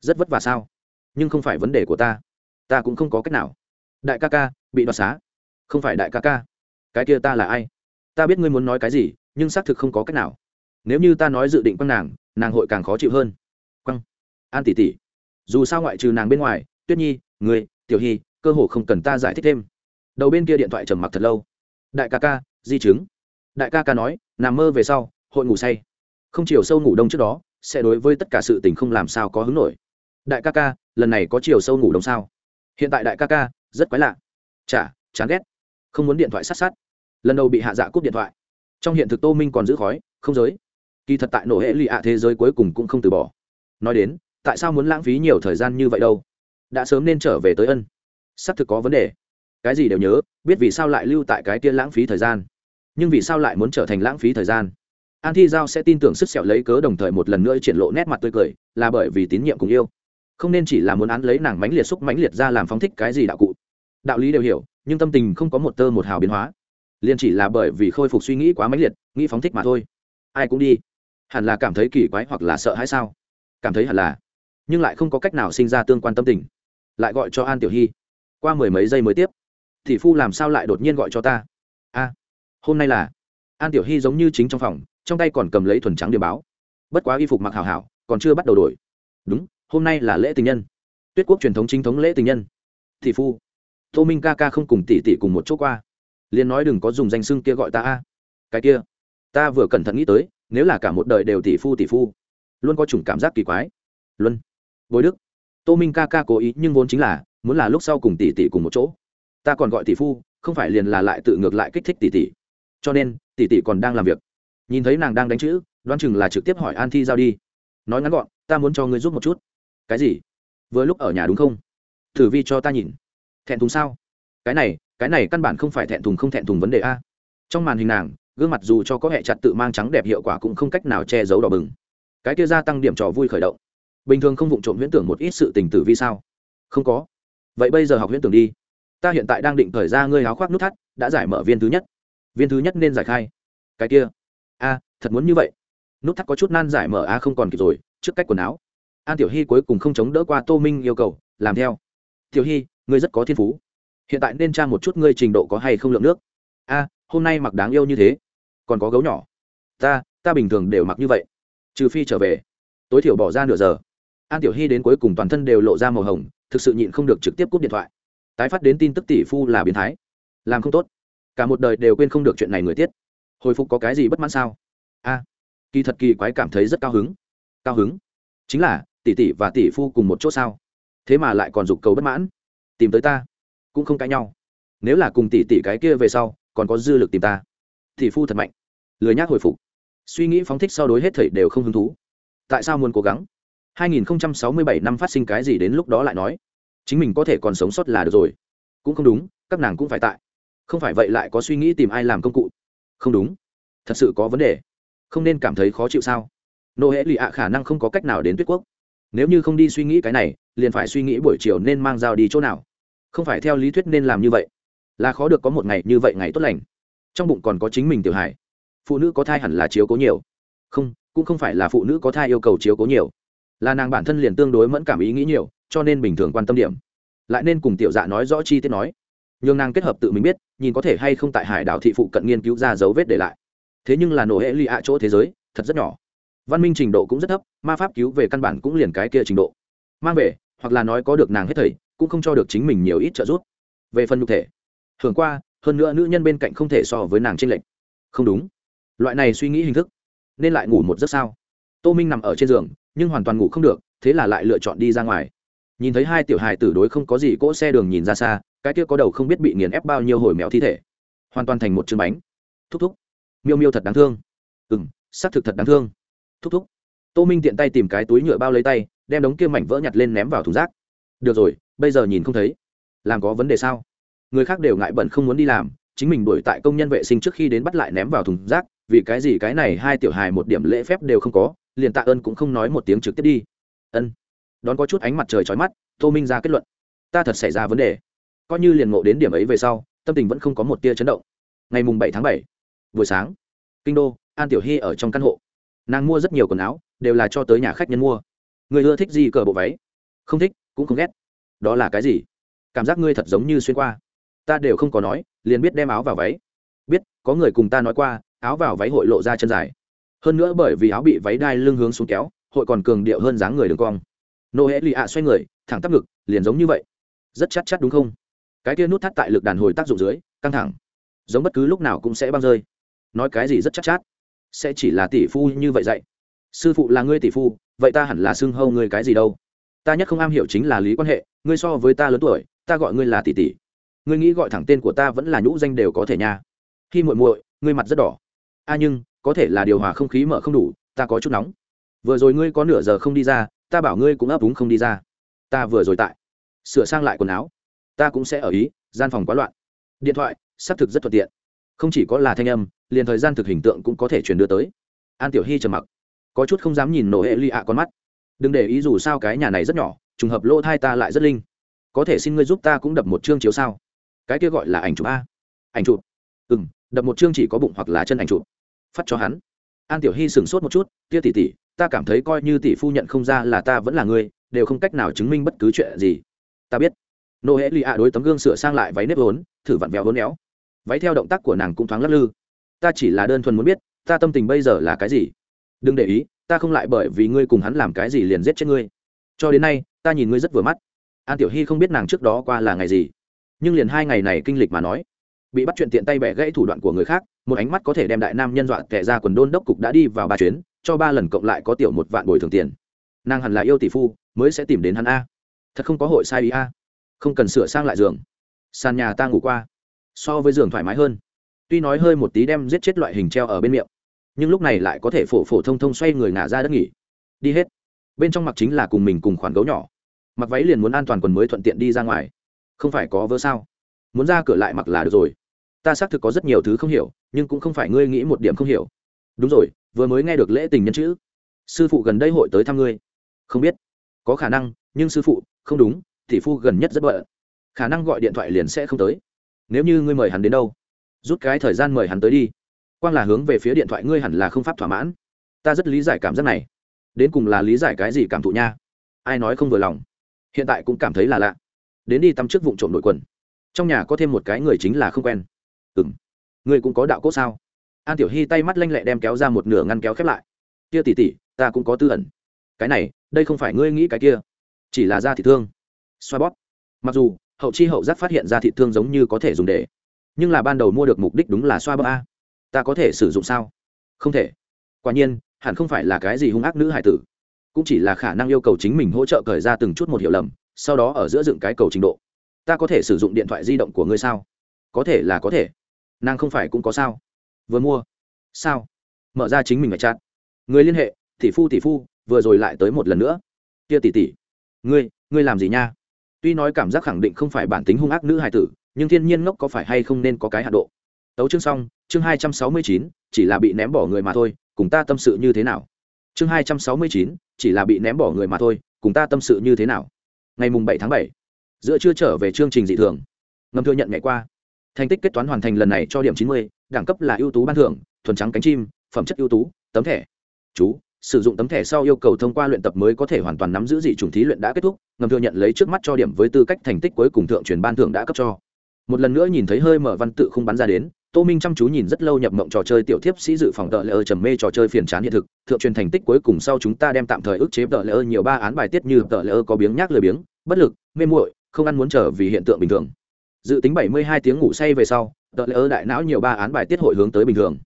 Rất vất vả sao? Nhưng không phải vấn đề của ta. Ta cũng không có cách nào. Đại ca ca, bị đoạt xá. Không phải đại ca ca. Cái kia ta là ai? Ta biết ngươi muốn nói cái gì, nhưng xác thực không có cách nào. Nếu như ta nói dự định quăng nàng nàng hội càng khó chịu hơn. Quăng. An tỷ tỷ. Dù sao ngoại trừ nàng bên ngoài, tuyết nhi người tiểu hy, cơ hồ không cần ta giải thích thêm. Đầu bên kia điện thoại trầm mặc thật lâu. Đại ca ca, di chứng. Đại ca ca nói, nằm mơ về sau, hội ngủ say. Không chiều sâu ngủ đông trước đó, sẽ đối với tất cả sự tình không làm sao có hứng nổi. Đại ca ca, lần này có chiều sâu ngủ đông sao? Hiện tại đại ca ca, rất quái lạ. Chả, chán ghét. Không muốn điện thoại sát sát lần đầu bị hạ dạ cúp điện thoại. Trong hiện thực tô minh còn giữ khói, không giới. Kỳ thật tại nổ hệ lụy ạ thế giới cuối cùng cũng không từ bỏ. Nói đến, tại sao muốn lãng phí nhiều thời gian như vậy đâu? Đã sớm nên trở về tới ân. Xác thực có vấn đề. Cái gì đều nhớ, biết vì sao lại lưu tại cái kia lãng phí thời gian. Nhưng vì sao lại muốn trở thành lãng phí thời gian? An thi giao sẽ tin tưởng sức sẹo lấy cớ đồng thời một lần nữa triển lộ nét mặt tươi cười, là bởi vì tín nhiệm cùng yêu. Không nên chỉ là muốn án lấy nàng mãnh liệt xúc mãnh liệt ra làm phóng thích cái gì đạo cụ. Đạo lý đều hiểu, nhưng tâm tình không có một tơ một hào biến hóa liền chỉ là bởi vì khôi phục suy nghĩ quá mãnh liệt, nghĩ phóng thích mà thôi. Ai cũng đi. Hẳn là cảm thấy kỳ quái hoặc là sợ hãi sao? Cảm thấy hẳn là. Nhưng lại không có cách nào sinh ra tương quan tâm tình. Lại gọi cho an tiểu hy. Qua mười mấy giây mới tiếp. Thì phu làm sao lại đột nhiên gọi cho ta? A, hôm nay là. An tiểu hy giống như chính trong phòng, trong tay còn cầm lấy thuần trắng điểm báo. Bất quá y phục mặc hảo hảo, còn chưa bắt đầu đổi. Đúng, hôm nay là lễ tình nhân. Tuyết quốc truyền thống chính thống lễ tình nhân. Thị phu, tô minh ca ca không cùng tỷ tỷ cùng một chỗ qua liền nói đừng có dùng danh xưng kia gọi ta a. Cái kia, ta vừa cẩn thận nghĩ tới, nếu là cả một đời đều tỷ phu tỷ phu, luôn có chủng cảm giác kỳ quái. Luân, bối đức, tô minh ca ca cố ý, nhưng vốn chính là, muốn là lúc sau cùng tỷ tỷ cùng một chỗ. Ta còn gọi tỷ phu, không phải liền là lại tự ngược lại kích thích tỷ tỷ. Cho nên, tỷ tỷ còn đang làm việc. Nhìn thấy nàng đang đánh chữ, đoán chừng là trực tiếp hỏi an thi giao đi. Nói ngắn gọn, ta muốn cho ngươi giúp một chút. Cái gì? Vừa lúc ở nhà đúng không? Thử vi cho ta nhìn. Thẹn thùng sao? Cái này cái này căn bản không phải thẹn thùng không thẹn thùng vấn đề a. Trong màn hình nàng, gương mặt dù cho có hệ chặt tự mang trắng đẹp hiệu quả cũng không cách nào che giấu đỏ bừng. Cái kia gia tăng điểm trò vui khởi động. Bình thường không vụng trộm huyễn tưởng một ít sự tình tử vi sao? Không có. Vậy bây giờ học huyễn tưởng đi. Ta hiện tại đang định thời ra ngươi háo khoác nút thắt, đã giải mở viên thứ nhất. Viên thứ nhất nên giải khai. Cái kia. A, thật muốn như vậy. Nút thắt có chút nan giải mở a không còn kịp rồi, trước cách quần áo. An tiểu hy cuối cùng không chống đỡ qua tô minh yêu cầu, làm theo. Tiểu hy, ngươi rất có thiên phú hiện tại nên tra một chút ngươi trình độ có hay không lượng nước. A, hôm nay mặc đáng yêu như thế. Còn có gấu nhỏ. Ta ta bình thường đều mặc như vậy. Trừ phi trở về. Tối thiểu bỏ ra nửa giờ. An tiểu hy đến cuối cùng toàn thân đều lộ ra màu hồng, thực sự nhịn không được trực tiếp cúp điện thoại. Tái phát đến tin tức tỷ phu là biến thái. Làm không tốt. Cả một đời đều quên không được chuyện này người tiết. Hồi phục có cái gì bất mãn sao? A, kỳ thật kỳ quái cảm thấy rất cao hứng. Cao hứng? Chính là, tỷ tỷ và tỷ phu cùng một chỗ sao? Thế mà lại còn dục cầu bất mãn. Tìm tới ta cũng không cãi nhau. Nếu là cùng tỷ tỷ cái kia về sau, còn có dư lực tìm ta. Tỷ phu thật mạnh. Lười nhác hồi phục. Suy nghĩ phóng thích sau đối hết thầy đều không hứng thú. Tại sao muốn cố gắng? 2067 năm phát sinh cái gì đến lúc đó lại nói. Chính mình có thể còn sống sót là được rồi. Cũng không đúng, các nàng cũng phải tại. Không phải vậy lại có suy nghĩ tìm ai làm công cụ. Không đúng. Thật sự có vấn đề. Không nên cảm thấy khó chịu sao? Nô hễ lì ạ khả năng không có cách nào đến tuyết quốc. Nếu như không đi suy nghĩ cái này, liền phải suy nghĩ buổi chiều nên mang dao đi chỗ nào không phải theo lý thuyết nên làm như vậy. Là khó được có một ngày như vậy ngày tốt lành. Trong bụng còn có chính mình tiểu hải phụ nữ có thai hẳn là chiếu cố nhiều. Không, cũng không phải là phụ nữ có thai yêu cầu chiếu cố nhiều. Là nàng bản thân liền tương đối mẫn cảm ý nghĩ nhiều, cho nên bình thường quan tâm điểm. Lại nên cùng tiểu dạ nói rõ chi tiết nói. Nhường nàng kết hợp tự mình biết, nhìn có thể hay không tại hải đảo thị phụ cận nghiên cứu ra dấu vết để lại. Thế nhưng là nổ hệ lụy ạ chỗ thế giới, thật rất nhỏ. Văn minh trình độ cũng rất thấp, ma pháp cứu về căn bản cũng liền cái kia trình độ. Mang về, hoặc là nói có được nàng hết thầy cũng không cho được chính mình nhiều ít trợ giúp. Về phần nhục thể, hưởng qua, hơn nữa nữ nhân bên cạnh không thể so với nàng trên lệnh không đúng. Loại này suy nghĩ hình thức, nên lại ngủ một giấc sao? Tô minh nằm ở trên giường, nhưng hoàn toàn ngủ không được, thế là lại lựa chọn đi ra ngoài. Nhìn thấy hai tiểu hài tử đối không có gì cỗ xe đường nhìn ra xa, cái kia có đầu không biết bị nghiền ép bao nhiêu hồi mèo thi thể. Hoàn toàn thành một chương bánh. Thúc thúc. Miêu miêu thật đáng thương. Ừ m xác thực thật đáng thương. Thúc thúc. Tô minh tiện tay tìm cái túi nhựa bao lấy tay, đem đống kia mảnh vỡ nhặt lên ném vào thùng rác. Được rồi bây giờ nhìn không thấy. Làm có vấn đề sao? Người khác đều ngại bẩn không muốn đi làm, chính mình đuổi tại công nhân vệ sinh trước khi đến bắt lại ném vào thùng rác, vì cái gì cái này hai tiểu hài một điểm lễ phép đều không có, liền tạ ơn cũng không nói một tiếng trực tiếp đi. Ân. Đón có chút ánh mặt trời trói mắt, tô minh ra kết luận. Ta thật xảy ra vấn đề. Coi như liền ngộ đến điểm ấy về sau, tâm tình vẫn không có một tia chấn động. Ngày mùng bảy tháng bảy, buổi sáng, kinh đô, an tiểu hy ở trong căn hộ. Nàng mua rất nhiều quần áo, đều là cho tới nhà khách nhân mua. Người ưa thích gì cờ bộ váy? Không thích, cũng không ghét đó là cái gì? Cảm giác ngươi thật giống như xuyên qua. Ta đều không có nói, liền biết đem áo vào váy. Biết, có người cùng ta nói qua, áo vào váy hội lộ ra chân dài. Hơn nữa bởi vì áo bị váy đai lưng hướng xuống kéo, hội còn cường điệu hơn dáng người đường cong. Nô hễ lì ạ xoay người, thẳng tắp ngực, liền giống như vậy. Rất chắc chắc đúng không? Cái kia nút thắt tại lực đàn hồi tác dụng dưới, căng thẳng. Giống bất cứ lúc nào cũng sẽ băng rơi. Nói cái gì rất chắc chát sẽ chỉ là tỷ phu như vậy dạy. Sư phụ là ngươi tỷ phu, vậy ta hẳn là xưng hâu ngươi cái gì đâu? Ta nhất không am hiểu chính là lý quan hệ, ngươi so với ta lớn tuổi, ta gọi ngươi là tỷ tỷ. Ngươi nghĩ gọi thẳng tên của ta vẫn là nhũ danh đều có thể nha. Khi muội muội, ngươi mặt rất đỏ. A nhưng, có thể là điều hòa không khí mở không đủ, ta có chút nóng. Vừa rồi ngươi có nửa giờ không đi ra, ta bảo ngươi cũng ấp úng không đi ra. Ta vừa rồi tại, sửa sang lại quần áo. Ta cũng sẽ ở ý, gian phòng quá loạn. Điện thoại, xác thực rất thuận tiện. Không chỉ có là thanh âm, liền thời gian thực hình tượng cũng có thể truyền đưa tới. An tiểu hy trầm mặc. Có chút không dám nhìn nổ hệ ly ạ con mắt đừng để ý dù sao cái nhà này rất nhỏ, trùng hợp lỗ thai ta lại rất linh. Có thể xin ngươi giúp ta cũng đập một chương chiếu sao? Cái kia gọi là ảnh chụp a. Ảnh chụp. Ừ m đập một chương chỉ có bụng hoặc là chân ảnh chụp. Phát cho hắn. An tiểu hy sửng sốt một chút, tia tỉ tỉ ta cảm thấy coi như tỷ phu nhận không ra là ta vẫn là ngươi, đều không cách nào chứng minh bất cứ chuyện gì. Ta biết. Nô hễ lì ạ đối tấm gương sửa sang lại váy nếp vốn, thử vặn vẹo vốn éo. Váy theo động tác của nàng cũng thoáng lắc lư. Ta chỉ là đơn thuần muốn biết, ta tâm tình bây giờ là cái gì? Đừng để ý ta không lại bởi vì ngươi cùng hắn làm cái gì liền giết chết ngươi. Cho đến nay, ta nhìn ngươi rất vừa mắt. An tiểu hy không biết nàng trước đó qua là ngày gì, nhưng liền hai ngày này kinh lịch mà nói, bị bắt chuyện tiện tay bẻ gãy thủ đoạn của người khác, một ánh mắt có thể đem đại nam nhân dọa kẻ ra quần đôn đốc cục đã đi vào ba chuyến, cho ba lần cộng lại có tiểu một vạn bồi thường tiền. Nàng hẳn là yêu tỷ phu, mới sẽ tìm đến hắn a. Thật không có hội sai ý a. Không cần sửa sang lại giường. Sàn nhà ta ngủ qua. So với giường thoải mái hơn. Tuy nói hơi một tí đem giết chết loại hình treo ở bên miệng nhưng lúc này lại có thể phổ phổ thông thông xoay người ngả ra đất nghỉ. Đi hết. Bên trong mặc chính là cùng mình cùng khoản gấu nhỏ. Mặc váy liền muốn an toàn quần mới thuận tiện đi ra ngoài. Không phải có vỡ sao? Muốn ra cửa lại mặc là được rồi. Ta xác thực có rất nhiều thứ không hiểu, nhưng cũng không phải ngươi nghĩ một điểm không hiểu. Đúng rồi, vừa mới nghe được lễ tình nhân chữ. Sư phụ gần đây hội tới thăm ngươi. Không biết. Có khả năng, nhưng sư phụ, không đúng thì phu gần nhất rất bận. Khả năng gọi điện thoại liền sẽ không tới. Nếu như ngươi mời hắn đến đâu? Rút cái thời gian mời hắn tới đi quang là hướng về phía điện thoại ngươi hẳn là không pháp thỏa mãn. Ta rất lý giải cảm giác này. Đến cùng là lý giải cái gì cảm thụ nha? Ai nói không vừa lòng? Hiện tại cũng cảm thấy là lạ. Đến đi tắm trước vụ trộm nội quần. Trong nhà có thêm một cái người chính là không quen. Ừ m ngươi cũng có đạo cốt sao? An tiểu hy tay mắt lanh lẹ đem kéo ra một nửa ngăn kéo khép lại. Kia tỉ tỉ ta cũng có tư ẩn. Cái này, đây không phải ngươi nghĩ cái kia. Chỉ là da thị thương. Xoa bóp. Mặc dù, hậu chi hậu giác phát hiện ra thị thương giống như có thể dùng để. Nhưng là ban đầu mua được mục đích đúng là xoa bóp a ta có thể sử dụng sao? Không thể. Quả nhiên, hẳn không phải là cái gì hung ác nữ hải tử. Cũng chỉ là khả năng yêu cầu chính mình hỗ trợ cởi ra từng chút một hiểu lầm, sau đó ở giữa dựng cái cầu trình độ. Ta có thể sử dụng điện thoại di động của ngươi sao? Có thể là có thể. Nàng không phải cũng có sao? Vừa mua. Sao? Mở ra chính mình phải chát người liên hệ, tỷ phu tỷ phu, vừa rồi lại tới một lần nữa. Kia tỷ tỷ. Ngươi ngươi làm gì nha? Tuy nói cảm giác khẳng định không phải bản tính hung ác nữ hài tử, nhưng thiên nhiên ngốc có phải hay không nên có cái hạ độ? Tấu chương xong, chương hai trăm sáu mươi chín, chỉ là bị ném bỏ người mà thôi, cùng ta tâm sự như thế nào? Chương hai trăm sáu mươi chín, chỉ là bị ném bỏ người mà thôi, cùng ta tâm sự như thế nào? Ngày mùng bảy tháng bảy, giữa chưa trở về chương trình dị thường. Ngầm thừa nhận ngày qua. Thành tích kết toán hoàn thành lần này cho điểm chín mươi, đẳng cấp là ưu tú ban thưởng, thuần trắng cánh chim, phẩm chất ưu tú, tấm thẻ. Chú, sử dụng tấm thẻ sau yêu cầu thông qua luyện tập mới có thể hoàn toàn nắm giữ dị chủng thí luyện đã kết thúc ngầm thừa nhận lấy trước mắt cho điểm với tư cách thành tích cuối cùng thượng truyền ban thưởng đã cấp cho. Một lần nữa nhìn thấy hơi mở văn tự không bắn ra đến tô minh chăm chú nhìn rất lâu nhập mộng trò chơi tiểu thiếp sĩ dự phòng tợ lỡ trầm mê trò chơi phiền chán hiện thực, thượng truyền thành tích cuối cùng sau chúng ta đem tạm thời ức chế tợ lỡ nhiều ba án bài tiết như tợ lỡ có biếng nhác lười biếng, bất lực, mê muội, không ăn muốn trở vì hiện tượng bình thường. Dự tính bảy mươi hai tiếng ngủ say về sau, tợ lỡ đại não nhiều ba án bài tiết hội hướng tới bình thường.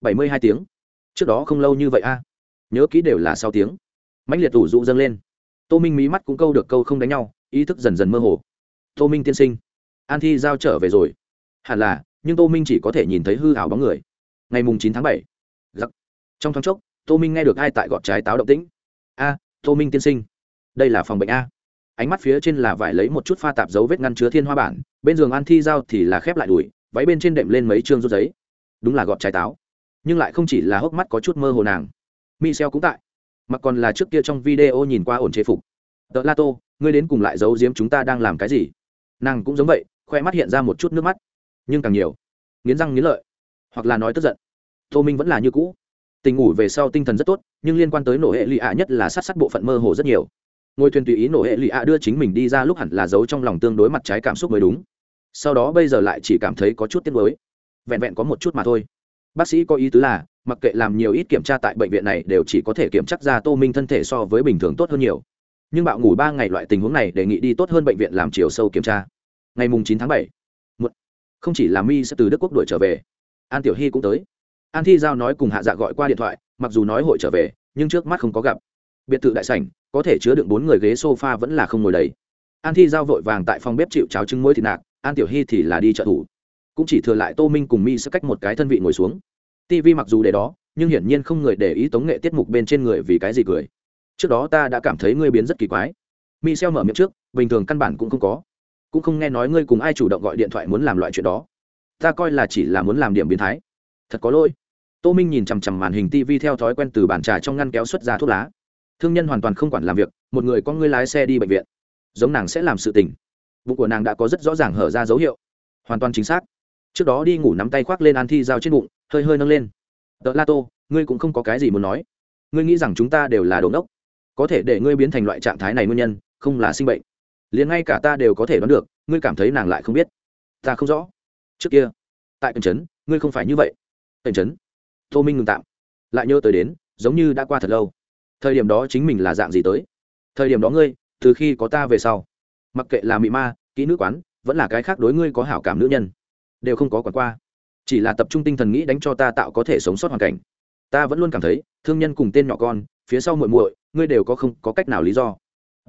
bảy mươi hai tiếng? Trước đó không lâu như vậy a. Nhớ kỹ đều là sáu tiếng. Mãnh liệt ủ dụ dâng lên. Tô minh mí mắt cũng câu được câu không đánh nhau, ý thức dần dần mơ hồ. Tô minh tiên sinh, an thi giao trở về rồi. Hẳn là nhưng tô minh chỉ có thể nhìn thấy hư hảo bóng người. Ngày mùng chín tháng bảy, giặc. Trong thoáng chốc, tô minh nghe được ai tại gọt trái táo động tĩnh. A, tô minh tiên sinh. Đây là phòng bệnh a. Ánh mắt phía trên là vải lấy một chút pha tạp dấu vết ngăn chứa thiên hoa bản, bên giường an thi giao thì là khép lại đùi, váy bên trên đệm lên mấy chương rút giấy. Đúng là gọt trái táo. Nhưng lại không chỉ là hốc mắt có chút mơ hồ nàng. Michel cũng tại. Mà còn là trước kia trong video nhìn qua ổn chế phục. Tợ la tô, ngươi đến cùng lại giấu giếm chúng ta đang làm cái gì? Nàng cũng giống vậy, khoe mắt hiện ra một chút nước mắt nhưng càng nhiều. Nghiến răng nghiến lợi, hoặc là nói tức giận. Tô minh vẫn là như cũ. Tình ngủ về sau tinh thần rất tốt, nhưng liên quan tới nổ hệ lụy ạ nhất là sát sát bộ phận mơ hồ rất nhiều. Ngôi thuyền tùy ý nổ hệ lụy ạ đưa chính mình đi ra lúc hẳn là giấu trong lòng tương đối mặt trái cảm xúc mới đúng. Sau đó bây giờ lại chỉ cảm thấy có chút tiếc nuối. Vẹn vẹn có một chút mà thôi. Bác sĩ có ý tứ là, mặc kệ làm nhiều ít kiểm tra tại bệnh viện này đều chỉ có thể kiểm chắc ra tô minh thân thể so với bình thường tốt hơn nhiều. Nhưng bạo ngủ ba ngày loại tình huống này đề nghị đi tốt hơn bệnh viện làm chiều sâu kiểm tra. Ngày mùng chín tháng bảy không chỉ là mi sẽ từ đức quốc đuổi trở về, an tiểu hy cũng tới. An thi giao nói cùng hạ dạ gọi qua điện thoại, mặc dù nói hội trở về, nhưng trước mắt không có gặp. Biệt thự đại sảnh, có thể chứa được bốn người ghế sofa vẫn là không ngồi đầy. An thi giao vội vàng tại phòng bếp chịu cháo trứng muối thịt nạc, an tiểu hy thì là đi trợ thủ. Cũng chỉ thừa lại tô minh cùng mi sẽ cách một cái thân vị ngồi xuống. Tv mặc dù để đó, nhưng hiển nhiên không người để ý tống nghệ tiết mục bên trên người vì cái gì cười. Trước đó ta đã cảm thấy ngươi biến rất kỳ quái. Mi xeo mở miệng trước, bình thường căn bản cũng không có cũng không nghe nói ngươi cùng ai chủ động gọi điện thoại muốn làm loại chuyện đó. Ta coi là chỉ là muốn làm điểm biến thái. Thật có lỗi. Tô minh nhìn chằm chằm màn hình tv theo thói quen từ bàn trà trong ngăn kéo xuất ra thuốc lá. Thương nhân hoàn toàn không quản làm việc, một người có ngươi lái xe đi bệnh viện. Giống nàng sẽ làm sự tình. Bụng của nàng đã có rất rõ ràng hở ra dấu hiệu. Hoàn toàn chính xác. Trước đó đi ngủ nắm tay khoác lên an thi dao trên bụng, hơi hơi nâng lên. Tợ la tô, ngươi cũng không có cái gì muốn nói. Ngươi nghĩ rằng chúng ta đều là đồn đốc có thể để ngươi biến thành loại trạng thái này nguyên nhân, không là sinh bệnh liền ngay cả ta đều có thể đoán được, ngươi cảm thấy nàng lại không biết. Ta không rõ. Trước kia, tại cảnh trấn, ngươi không phải như vậy. Cảnh trấn, tô minh ngừng tạm, lại nhớ tới đến, giống như đã qua thật lâu. Thời điểm đó chính mình là dạng gì tới? Thời điểm đó ngươi, từ khi có ta về sau, mặc kệ là mị ma, kỹ nữ quán, vẫn là cái khác đối ngươi có hảo cảm nữ nhân, đều không có quản qua. Chỉ là tập trung tinh thần nghĩ đánh cho ta tạo có thể sống sót hoàn cảnh. Ta vẫn luôn cảm thấy, thương nhân cùng tên nhỏ con, phía sau muội muội, ngươi đều có không có cách nào lý do.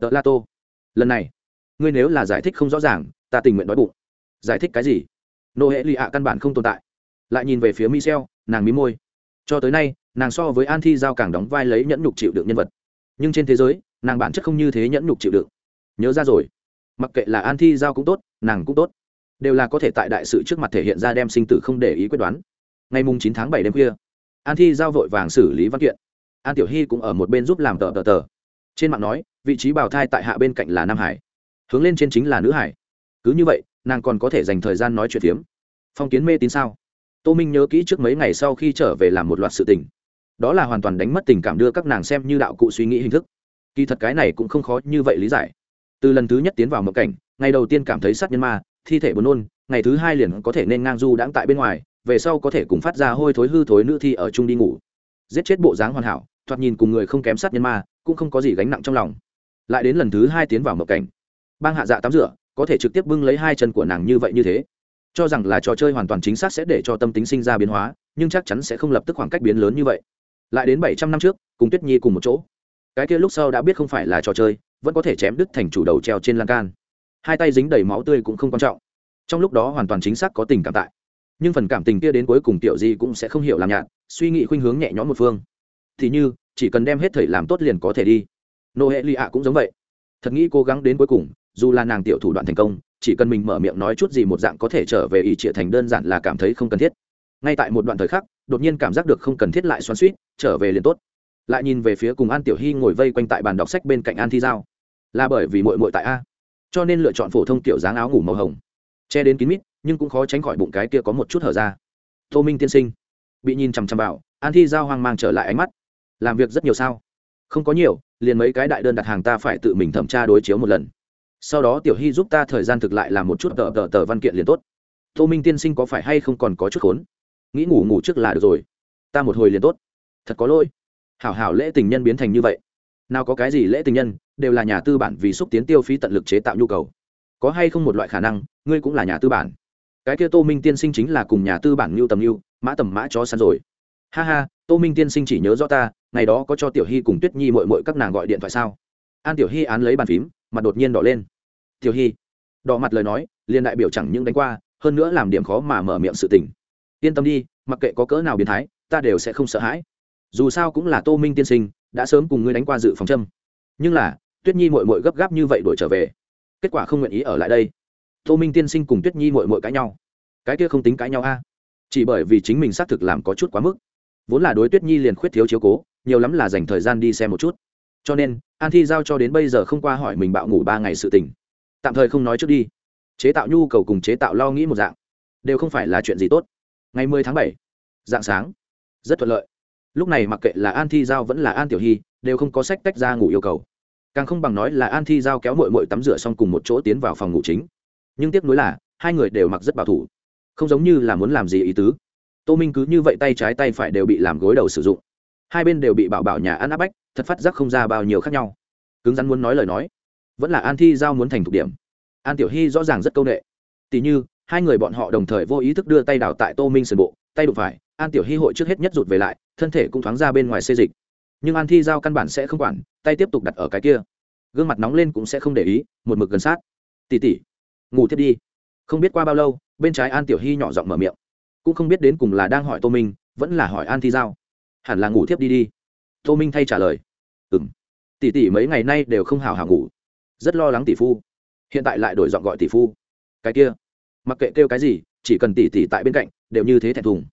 Tờ la tô, lần này ngươi nếu là giải thích không rõ ràng, ta tình nguyện đói bụng. Giải thích cái gì? Nô hệ lì ạ căn bản không tồn tại. Lại nhìn về phía michel nàng mí môi. Cho tới nay, nàng so với an thi giao càng đóng vai lấy nhẫn nhục chịu đựng nhân vật. Nhưng trên thế giới, nàng bản chất không như thế nhẫn nhục chịu đựng. Nhớ ra rồi. Mặc kệ là an thi giao cũng tốt, nàng cũng tốt. Đều là có thể tại đại sự trước mặt thể hiện ra đem sinh tử không để ý quyết đoán. Ngày mùng chín tháng bảy đêm khuya, an thi giao vội vàng xử lý văn kiện. An tiểu hy cũng ở một bên giúp làm tờ tờ tờ. Trên mạng nói, vị trí bào thai tại hạ bên cạnh là nam hải hướng lên trên chính là nữ hải. Cứ như vậy, nàng còn có thể dành thời gian nói chuyện phiếm. Phong kiến mê tín sao? Tô minh nhớ kỹ trước mấy ngày sau khi trở về làm một loạt sự tình. Đó là hoàn toàn đánh mất tình cảm đưa các nàng xem như đạo cụ suy nghĩ hình thức. Kỳ thật cái này cũng không khó như vậy lý giải. Từ lần thứ nhất tiến vào mộng cảnh, ngày đầu tiên cảm thấy sát nhân ma, thi thể buồn nôn, ngày thứ hai liền có thể nên ngang du đãng tại bên ngoài, về sau có thể cùng phát ra hôi thối hư thối nữ thi ở chung đi ngủ. Giết chết bộ dáng hoàn hảo, thoạt nhìn cùng người không kém sát nhân ma, cũng không có gì gánh nặng trong lòng. Lại đến lần thứ hai tiến vào mộng cảnh bang hạ dạ tắm rửa, có thể trực tiếp bưng lấy hai chân của nàng như vậy như thế. Cho rằng là trò chơi hoàn toàn chính xác sẽ để cho tâm tính sinh ra biến hóa, nhưng chắc chắn sẽ không lập tức khoảng cách biến lớn như vậy. Lại đến bảy trăm năm trước, cùng tuyết nhi cùng một chỗ. Cái kia lúc sau đã biết không phải là trò chơi, vẫn có thể chém đứt thành chủ đầu treo trên lan can. Hai tay dính đầy máu tươi cũng không quan trọng. Trong lúc đó hoàn toàn chính xác có tình cảm tại. Nhưng phần cảm tình kia đến cuối cùng tiểu gì cũng sẽ không hiểu làm nhạt, suy nghĩ khuynh hướng nhẹ nhõm một phương. Thì như, chỉ cần đem hết thầy làm tốt liền có thể đi. Nô hệ lì ạ cũng giống vậy. Thật nghĩ cố gắng đến cuối cùng dù là nàng tiểu thủ đoạn thành công, chỉ cần mình mở miệng nói chút gì một dạng có thể trở về ý trịa thành đơn giản là cảm thấy không cần thiết. Ngay tại một đoạn thời khắc, đột nhiên cảm giác được không cần thiết lại xoắn suýt trở về liền tốt. Lại nhìn về phía cùng an tiểu hy ngồi vây quanh tại bàn đọc sách bên cạnh an thi giao. Là bởi vì mội mội tại a. Cho nên lựa chọn phổ thông tiểu dáng áo ngủ màu hồng. Che đến kín mít, nhưng cũng khó tránh khỏi bụng cái kia có một chút hở ra. Tô minh tiên sinh. Bị nhìn chằm chằm vào, an thi giao hoang mang trở lại ánh mắt. Làm việc rất nhiều sao? Không có nhiều, liền mấy cái đại đơn đặt hàng ta phải tự mình thẩm tra đối chiếu một lần sau đó tiểu hy giúp ta thời gian thực lại làm một chút tờ tờ tờ văn kiện liền tốt. Tô minh tiên sinh có phải hay không còn có chút khốn? Nghĩ ngủ ngủ trước là được rồi. Ta một hồi liền tốt. Thật có lỗi. Hảo hảo lễ tình nhân biến thành như vậy. Nào có cái gì lễ tình nhân, đều là nhà tư bản vì xúc tiến tiêu phí tận lực chế tạo nhu cầu. Có hay không một loại khả năng, ngươi cũng là nhà tư bản. Cái kia tô minh tiên sinh chính là cùng nhà tư bản mưu tầm mưu mã tầm mã chó săn rồi. Ha ha, tô minh tiên sinh chỉ nhớ rõ ta, ngày đó có cho tiểu hy cùng tuyết nhi mội mội các nàng gọi điện thoại sao? An tiểu hy án lấy bàn phím mặt đột nhiên đỏ lên. Tiểu hy đỏ mặt lời nói, liền đại biểu chẳng những đánh qua, hơn nữa làm điểm khó mà mở miệng sự tình. Yên tâm đi, mặc kệ có cỡ nào biến thái, ta đều sẽ không sợ hãi. Dù sao cũng là tô minh tiên sinh, đã sớm cùng ngươi đánh qua dự phòng châm. Nhưng là, tuyết nhi mội mội gấp gáp như vậy đổi trở về, kết quả không nguyện ý ở lại đây. Tô minh tiên sinh cùng tuyết nhi mội mội cãi nhau. Cái kia không tính cãi nhau a. Chỉ bởi vì chính mình xác thực làm có chút quá mức. Vốn là đối tuyết nhi liền khuyết thiếu chiếu cố, nhiều lắm là dành thời gian đi xem một chút cho nên, an thi giao cho đến bây giờ không qua hỏi mình bạo ngủ ba ngày sự tình. Tạm thời không nói trước đi. Chế tạo nhu cầu cùng chế tạo lo nghĩ một dạng, đều không phải là chuyện gì tốt. Ngày mười tháng bảy, dạng sáng, rất thuận lợi. Lúc này mặc kệ là an thi giao vẫn là an tiểu hy, đều không có sách tách ra ngủ yêu cầu. Càng không bằng nói là an thi giao kéo mội mội tắm rửa xong cùng một chỗ tiến vào phòng ngủ chính. Nhưng tiếc nuối là, hai người đều mặc rất bảo thủ. Không giống như là muốn làm gì ý tứ. Tô minh cứ như vậy tay trái tay phải đều bị làm gối đầu sử dụng hai bên đều bị bảo bảo nhà ăn áp bách, thật phát giác không ra bao nhiêu khác nhau. Cứng rắn muốn nói lời nói, vẫn là an thi giao muốn thành thục điểm. An tiểu hy rõ ràng rất c â u n ệ tỉ như, hai người bọn họ đồng thời vô ý thức đưa tay đào tại tô minh sườn bộ, tay đụng phải, an tiểu hy hội trước hết nhất rụt về lại, thân thể cũng thoáng ra bên ngoài xê dịch. Nhưng an thi giao căn bản sẽ không quản, tay tiếp tục đặt ở cái kia. Gương mặt nóng lên cũng sẽ không để ý, một mực gần sát. Tỉ tỉ ngủ thiết đi. Không biết qua bao lâu, bên trái an tiểu hy nhỏ giọng mở miệng. Cũng không biết đến cùng là đang hỏi tô minh, vẫn là hỏi an thi giao hẳn là ngủ thiếp đi đi. Tô minh thay trả lời. Ừ m tỷ tỷ mấy ngày nay đều không hào hào ngủ. Rất lo lắng tỷ phu. Hiện tại lại đổi giọng gọi tỷ phu. Cái kia. Mặc kệ kêu cái gì, chỉ cần tỷ tỷ tại bên cạnh, đều như thế thẹn thùng.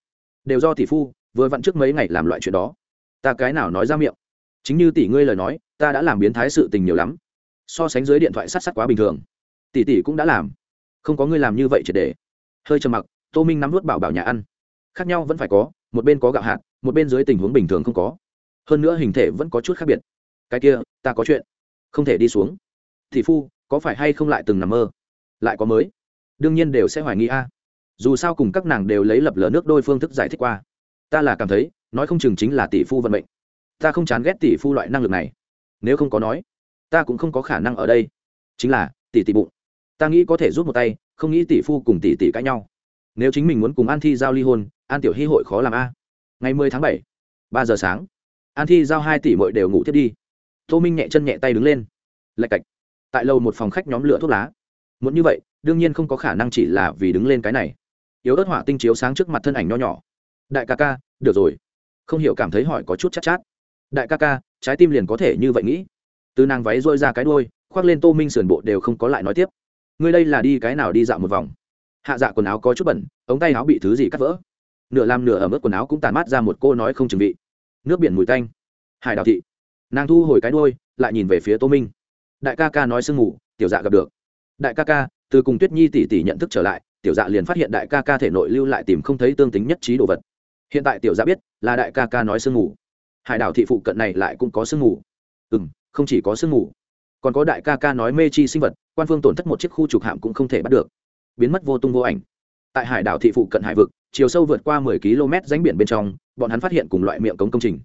Đều do tỷ phu, vừa vặn trước mấy ngày làm loại chuyện đó. Ta cái nào nói ra miệng? Chính như tỷ ngươi lời nói, ta đã làm biến thái sự tình nhiều lắm. So sánh dưới điện thoại sát sát quá bình thường. Tỷ tỷ cũng đã làm. Không có ngươi làm như vậy triệt để. Hơi trầm mặc, tô minh nắm vút bảo bảo nhà ăn. Khác nhau vẫn phải có một bên có gạo hạt, một bên dưới tình huống bình thường không có. Hơn nữa hình thể vẫn có chút khác biệt. Cái kia, ta có chuyện. Không thể đi xuống. Thì phu, có phải hay không lại từng nằm mơ? Lại có mới. Đương nhiên đều sẽ hoài nghi a. Dù sao cùng các nàng đều lấy lập lờ nước đôi phương thức giải thích qua. Ta là cảm thấy, nói không chừng chính là tỷ phu vận mệnh. Ta không chán ghét tỷ phu loại năng lực này. Nếu không có nói, ta cũng không có khả năng ở đây. Chính là, tỷ tỷ bụng. Ta nghĩ có thể rút một tay, không nghĩ tỷ phu cùng tỷ tỷ cãi nhau nếu chính mình muốn cùng an thi giao ly hôn an tiểu hy hội khó làm a. Ngày mười tháng bảy ba giờ sáng an thi giao hai tỷ mội đều ngủ thiết đi. Tô minh nhẹ chân nhẹ tay đứng lên. Lạch cạch. Tại lầu một phòng khách nhóm lửa thuốc lá. Muốn như vậy đương nhiên không có khả năng chỉ là vì đứng lên cái này. Yếu ớt hỏa tinh chiếu sáng trước mặt thân ảnh nho nhỏ. Đại ca ca được rồi. Không hiểu cảm thấy hỏi có chút chắc chát, chát. Đại ca ca trái tim liền có thể như vậy nghĩ. Từ nàng váy rôi ra cái đôi khoác lên tô minh sườn bộ đều không có lại nói tiếp. Ngươi đây là đi cái nào đi dạo một vòng? Hạ dạ quần áo có chút bẩn, ống tay áo bị thứ gì cắt vỡ. Nửa làm nửa ở mức quần áo cũng tàn mát ra một cô nói không chừng vị. Nước biển mùi tanh. Hải đào thị. Nàng thu hồi cái đôi lại nhìn về phía tô minh. Đại ca ca nói sương ngủ tiểu dạ gặp được. Đại ca ca, từ cùng tuyết nhi tỷ tỷ nhận thức trở lại, tiểu dạ liền phát hiện đại ca ca thể nội lưu lại tìm không thấy tương tính nhất trí đồ vật. Hiện tại tiểu dạ biết, là đại ca ca nói sương ngủ hải đảo thị phụ cận này lại cũng có sương ngủ ừ m không chỉ có sương ngủ còn có đại ca ca nói mê chi sinh vật, quan phương tổn thất một chiếc khu trục hạm cũng không thể bắt được biến mất vô tung vô ảnh. Tại hải đảo thị phụ cận hải vực, chiều sâu vượt qua 10 km rãnh biển bên trong, bọn hắn phát hiện cùng loại miệng cống công trình.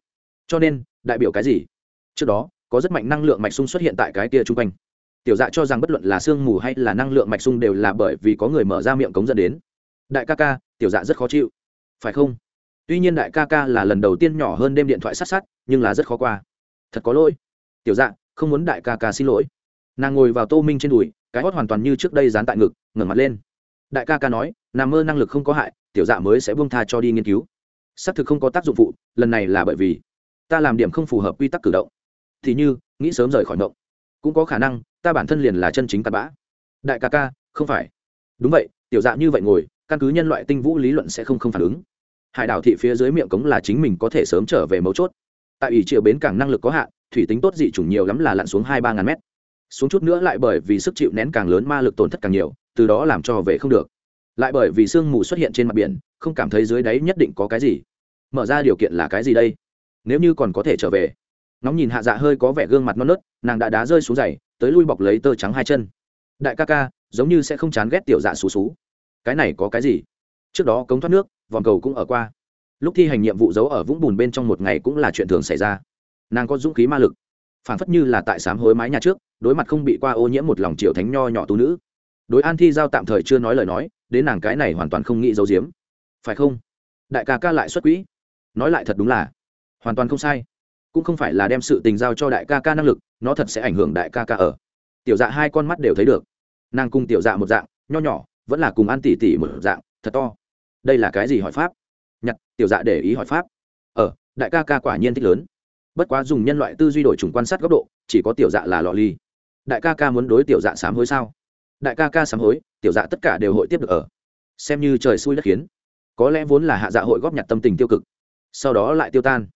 Cho nên, đại biểu cái gì? Trước đó, có rất mạnh năng lượng mạch sung xuất hiện tại cái kia trung quanh. Tiểu dạ cho rằng bất luận là sương mù hay là năng lượng mạch sung đều là bởi vì có người mở ra miệng cống dẫn đến. Đại ca ca, tiểu dạ rất khó chịu. Phải không? Tuy nhiên đại ca ca là lần đầu tiên nhỏ hơn đêm điện thoại sát sát, nhưng là rất khó qua. Thật có lỗi. Tiểu dạ không muốn đại ca ca xin lỗi. Nàng ngồi vào tô minh trên đùi, cái hót hoàn toàn như trước đây dán tại ngực ngẩng mặt lên. Đại ca ca nói nằm mơ năng lực không có hại, tiểu dạ mới sẽ buông tha cho đi nghiên cứu. Xác thực không có tác dụng phụ, lần này là bởi vì ta làm điểm không phù hợp quy tắc cử động. Thì như, nghĩ sớm rời khỏi mộng. Cũng có khả năng, ta bản thân liền là chân chính cặn bã. Đại ca ca, không phải. Đúng vậy, tiểu dạ như vậy ngồi, căn cứ nhân loại tinh vũ lý luận sẽ không không phản ứng. Hải đảo thị phía dưới miệng cống là chính mình có thể sớm trở về mấu chốt. Tại ủy triệu bến cảng năng lực có hạn, thủy tính tốt dị chủng nhiều lắm là lặn xuống hai ba ngàn mét. Xuống chút nữa lại bởi vì sức chịu nén càng lớn ma lực tổn thất càng nhiều từ đó làm cho về không được. Lại bởi vì sương mù xuất hiện trên mặt biển, không cảm thấy dưới đáy nhất định có cái gì. Mở ra điều kiện là cái gì đây? Nếu như còn có thể trở về. Nóng nhìn hạ dạ hơi có vẻ gương mặt non nớt, nàng đã đá rơi xuống giày, tới lui bọc lấy tơ trắng hai chân. Đại ca ca, giống như sẽ không chán ghét tiểu dạ xú xú. Cái này có cái gì? Trước đó cống thoát nước, vòng cầu cũng ở qua. Lúc thi hành nhiệm vụ giấu ở vũng bùn bên trong một ngày cũng là chuyện thường xảy ra. Nàng có dũng khí ma lực. Phản phất như là tại sám hối mái nhà trước, đối mặt không bị qua ô nhiễm một lòng triệu thánh nho nhỏ tu nữ đối an thi giao tạm thời chưa nói lời nói, đến nàng cái này hoàn toàn không nghĩ giấu giếm. Phải không? Đại ca ca lại xuất quỹ. Nói lại thật đúng là, hoàn toàn không sai. Cũng không phải là đem sự tình giao cho đại ca ca năng lực, nó thật sẽ ảnh hưởng đại ca ca ở. Tiểu dạ hai con mắt đều thấy được. Nàng cùng tiểu dạ một dạng, nho nhỏ, vẫn là cùng ăn tỉ tỉ một dạng, thật to. Đây là cái gì hỏi pháp? Nhặt tiểu dạ để ý hỏi pháp. Ờ đại ca ca quả nhiên thích lớn. Bất quá dùng nhân loại tư duy đổi chủng quan sát góc độ, chỉ có tiểu dạ là lò ly. Đại ca ca muốn đối tiểu dạ sám hối sao? Đại ca ca sám hối, tiểu dạ tất cả đều hội tiếp được ở. Xem như trời xui đất khiến. Có lẽ vốn là hạ dạ hội góp nhặt tâm tình tiêu cực, sau đó lại tiêu tan.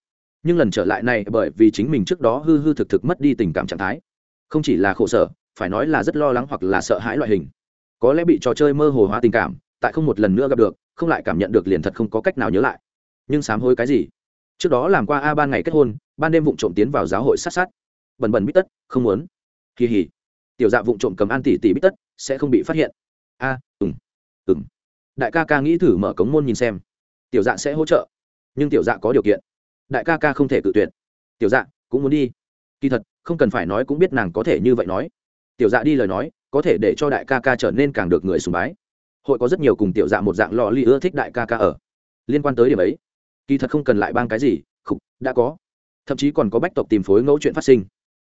Nhưng lần trở lại này bởi vì chính mình trước đó hư hư thực thực mất đi tình cảm trạng thái. Không chỉ là khổ sở, phải nói là rất lo lắng hoặc là sợ hãi loại hình. Có lẽ bị trò chơi mơ hồ hóa tình cảm, tại không một lần nữa gặp được, không lại cảm nhận được liền thật không có cách nào nhớ lại. Nhưng sám hối cái gì? Trước đó làm qua a ban ngày kết hôn, ban đêm vụng trộm tiến vào giáo hội sát sát. Bần bần bít tất, không muốn. Kỳ hỉ. Tiểu dạ vụng trộm cầm an tỷ tỷ bít tất sẽ không bị phát hiện. A à, ừng ừng đại ca ca nghĩ thử mở cống môn nhìn xem. Tiểu dạ sẽ hỗ trợ nhưng tiểu dạ có điều kiện. Đại ca ca không thể tự tuyệt. Tiểu dạ cũng muốn đi. Kỳ thật không cần phải nói cũng biết nàng có thể như vậy nói. Tiểu dạ đi lời nói có thể để cho đại ca ca trở nên càng được người sùng bái. Hội có rất nhiều cùng tiểu dạ một dạng lò ly ưa thích đại ca ca ở. Liên quan tới điểm ấy kỳ thật không cần lại bang cái gì khục đã có. Thậm chí còn có bách tộc tìm phối ngẫu chuyện phát sinh.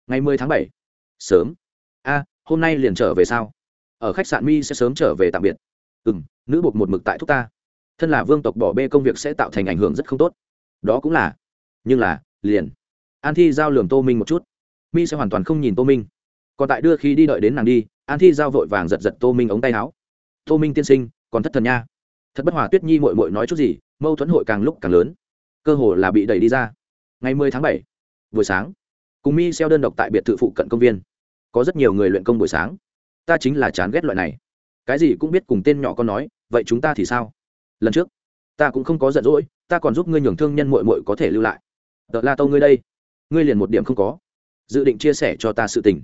Ngày mười tháng bảy sớm. A hôm nay liền trở về sao? Ở khách sạn mi sẽ sớm trở về tạm biệt. Ừ m nữ bột một mực tại thúc ta. Thân là vương tộc bỏ bê công việc sẽ tạo thành ảnh hưởng rất không tốt. Đó cũng là. Nhưng là, liền. An thi giao lường tô minh một chút. Mi sẽ hoàn toàn không nhìn tô minh. Còn tại đưa khi đi đợi đến nàng đi, an thi giao vội vàng giật giật tô minh ống tay áo. Tô minh tiên sinh, còn thất thần nha. Thật bất hòa tuyết nhi mội mội nói chút gì, mâu thuẫn hội càng lúc càng lớn. Cơ hồ là bị đẩy đi ra. Ngày mười tháng bảy, buổi sáng, cùng mi xeo đơn độc tại biệt thự phụ cận công viên. Có rất nhiều người luyện công buổi sáng ta chính là chán ghét loại này. Cái gì cũng biết cùng tên nhỏ con nói, vậy chúng ta thì sao? Lần trước, ta cũng không có giận dỗi, ta còn giúp ngươi nhường thương nhân mội mội có thể lưu lại. Đợt la tâu ngươi đây, ngươi liền một điểm không có. Dự định chia sẻ cho ta sự tình.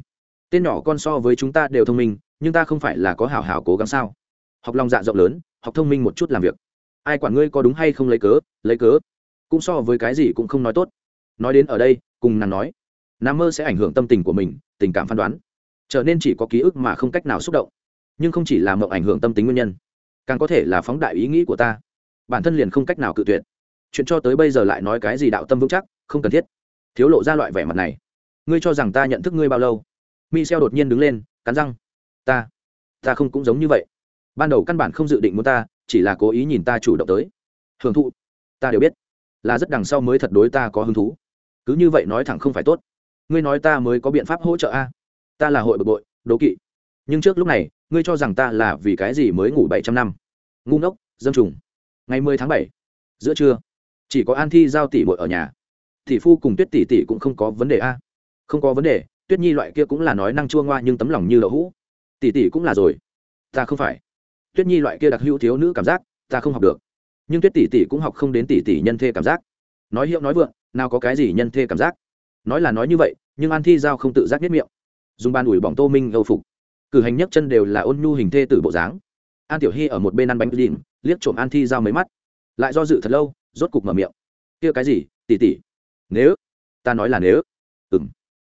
Tên nhỏ con so với chúng ta đều thông minh, nhưng ta không phải là có hảo hảo cố gắng sao? Học lòng dạ rộng lớn, học thông minh một chút làm việc. Ai quản ngươi có đúng hay không lấy cớ lấy cớ. Cũng so với cái gì cũng không nói tốt. Nói đến ở đây, cùng nàng nói, nam mơ sẽ ảnh hưởng tâm tình của mình, tình cảm phán đoán trở nên chỉ có ký ức mà không cách nào xúc động. Nhưng không chỉ là mộng ảnh hưởng tâm tính nguyên nhân, càng có thể là phóng đại ý nghĩ của ta. Bản thân liền không cách nào cự tuyệt. Chuyện cho tới bây giờ lại nói cái gì đạo tâm vững chắc, không cần thiết. Thiếu lộ ra loại vẻ mặt này. Ngươi cho rằng ta nhận thức ngươi bao lâu? Mi xeo đột nhiên đứng lên, cắn răng. Ta ta không cũng giống như vậy. Ban đầu căn bản không dự định muốn ta, chỉ là cố ý nhìn ta chủ động tới. Hưởng thụ. Ta đều biết, là rất đằng sau mới thật đối ta có hứng thú. Cứ như vậy nói thẳng không phải tốt. Ngươi nói ta mới có biện pháp hỗ trợ a ta là hội bực bội, đố kỵ. Nhưng trước lúc này, ngươi cho rằng ta là vì cái gì mới ngủ bảy trăm năm? Ngu ngốc, dâm trùng. Ngày mười tháng bảy, giữa trưa, chỉ có an thi giao tỷ bội ở nhà. Tỷ phu cùng tuyết tỷ tỷ cũng không có vấn đề a. Không có vấn đề, tuyết nhi loại kia cũng là nói năng chua ngoa nhưng tấm lòng như đậu hũ. Tỷ tỷ cũng là rồi. Ta không phải. Tuyết nhi loại kia đặc hữu thiếu nữ cảm giác, ta không học được. Nhưng tuyết tỷ tỷ cũng học không đến tỷ tỷ nhân thê cảm giác. Nói hiệu nói vượng, nào có cái gì nhân thê cảm giác? Nói là nói như vậy, nhưng an thi giao không tự giác nhất miệng dùng ban ủi bỏng tô minh âu phục. Cử hành nhấc chân đều là ôn nhu hình thê tử bộ dáng. An tiểu hy ở một bên ăn bánh đỉnh, liếc trộm an thi giao mấy mắt. Lại do dự thật lâu, rốt cục mở miệng. Kia cái gì, tỷ tỷ? Nếu, ta nói là nếu. Ừng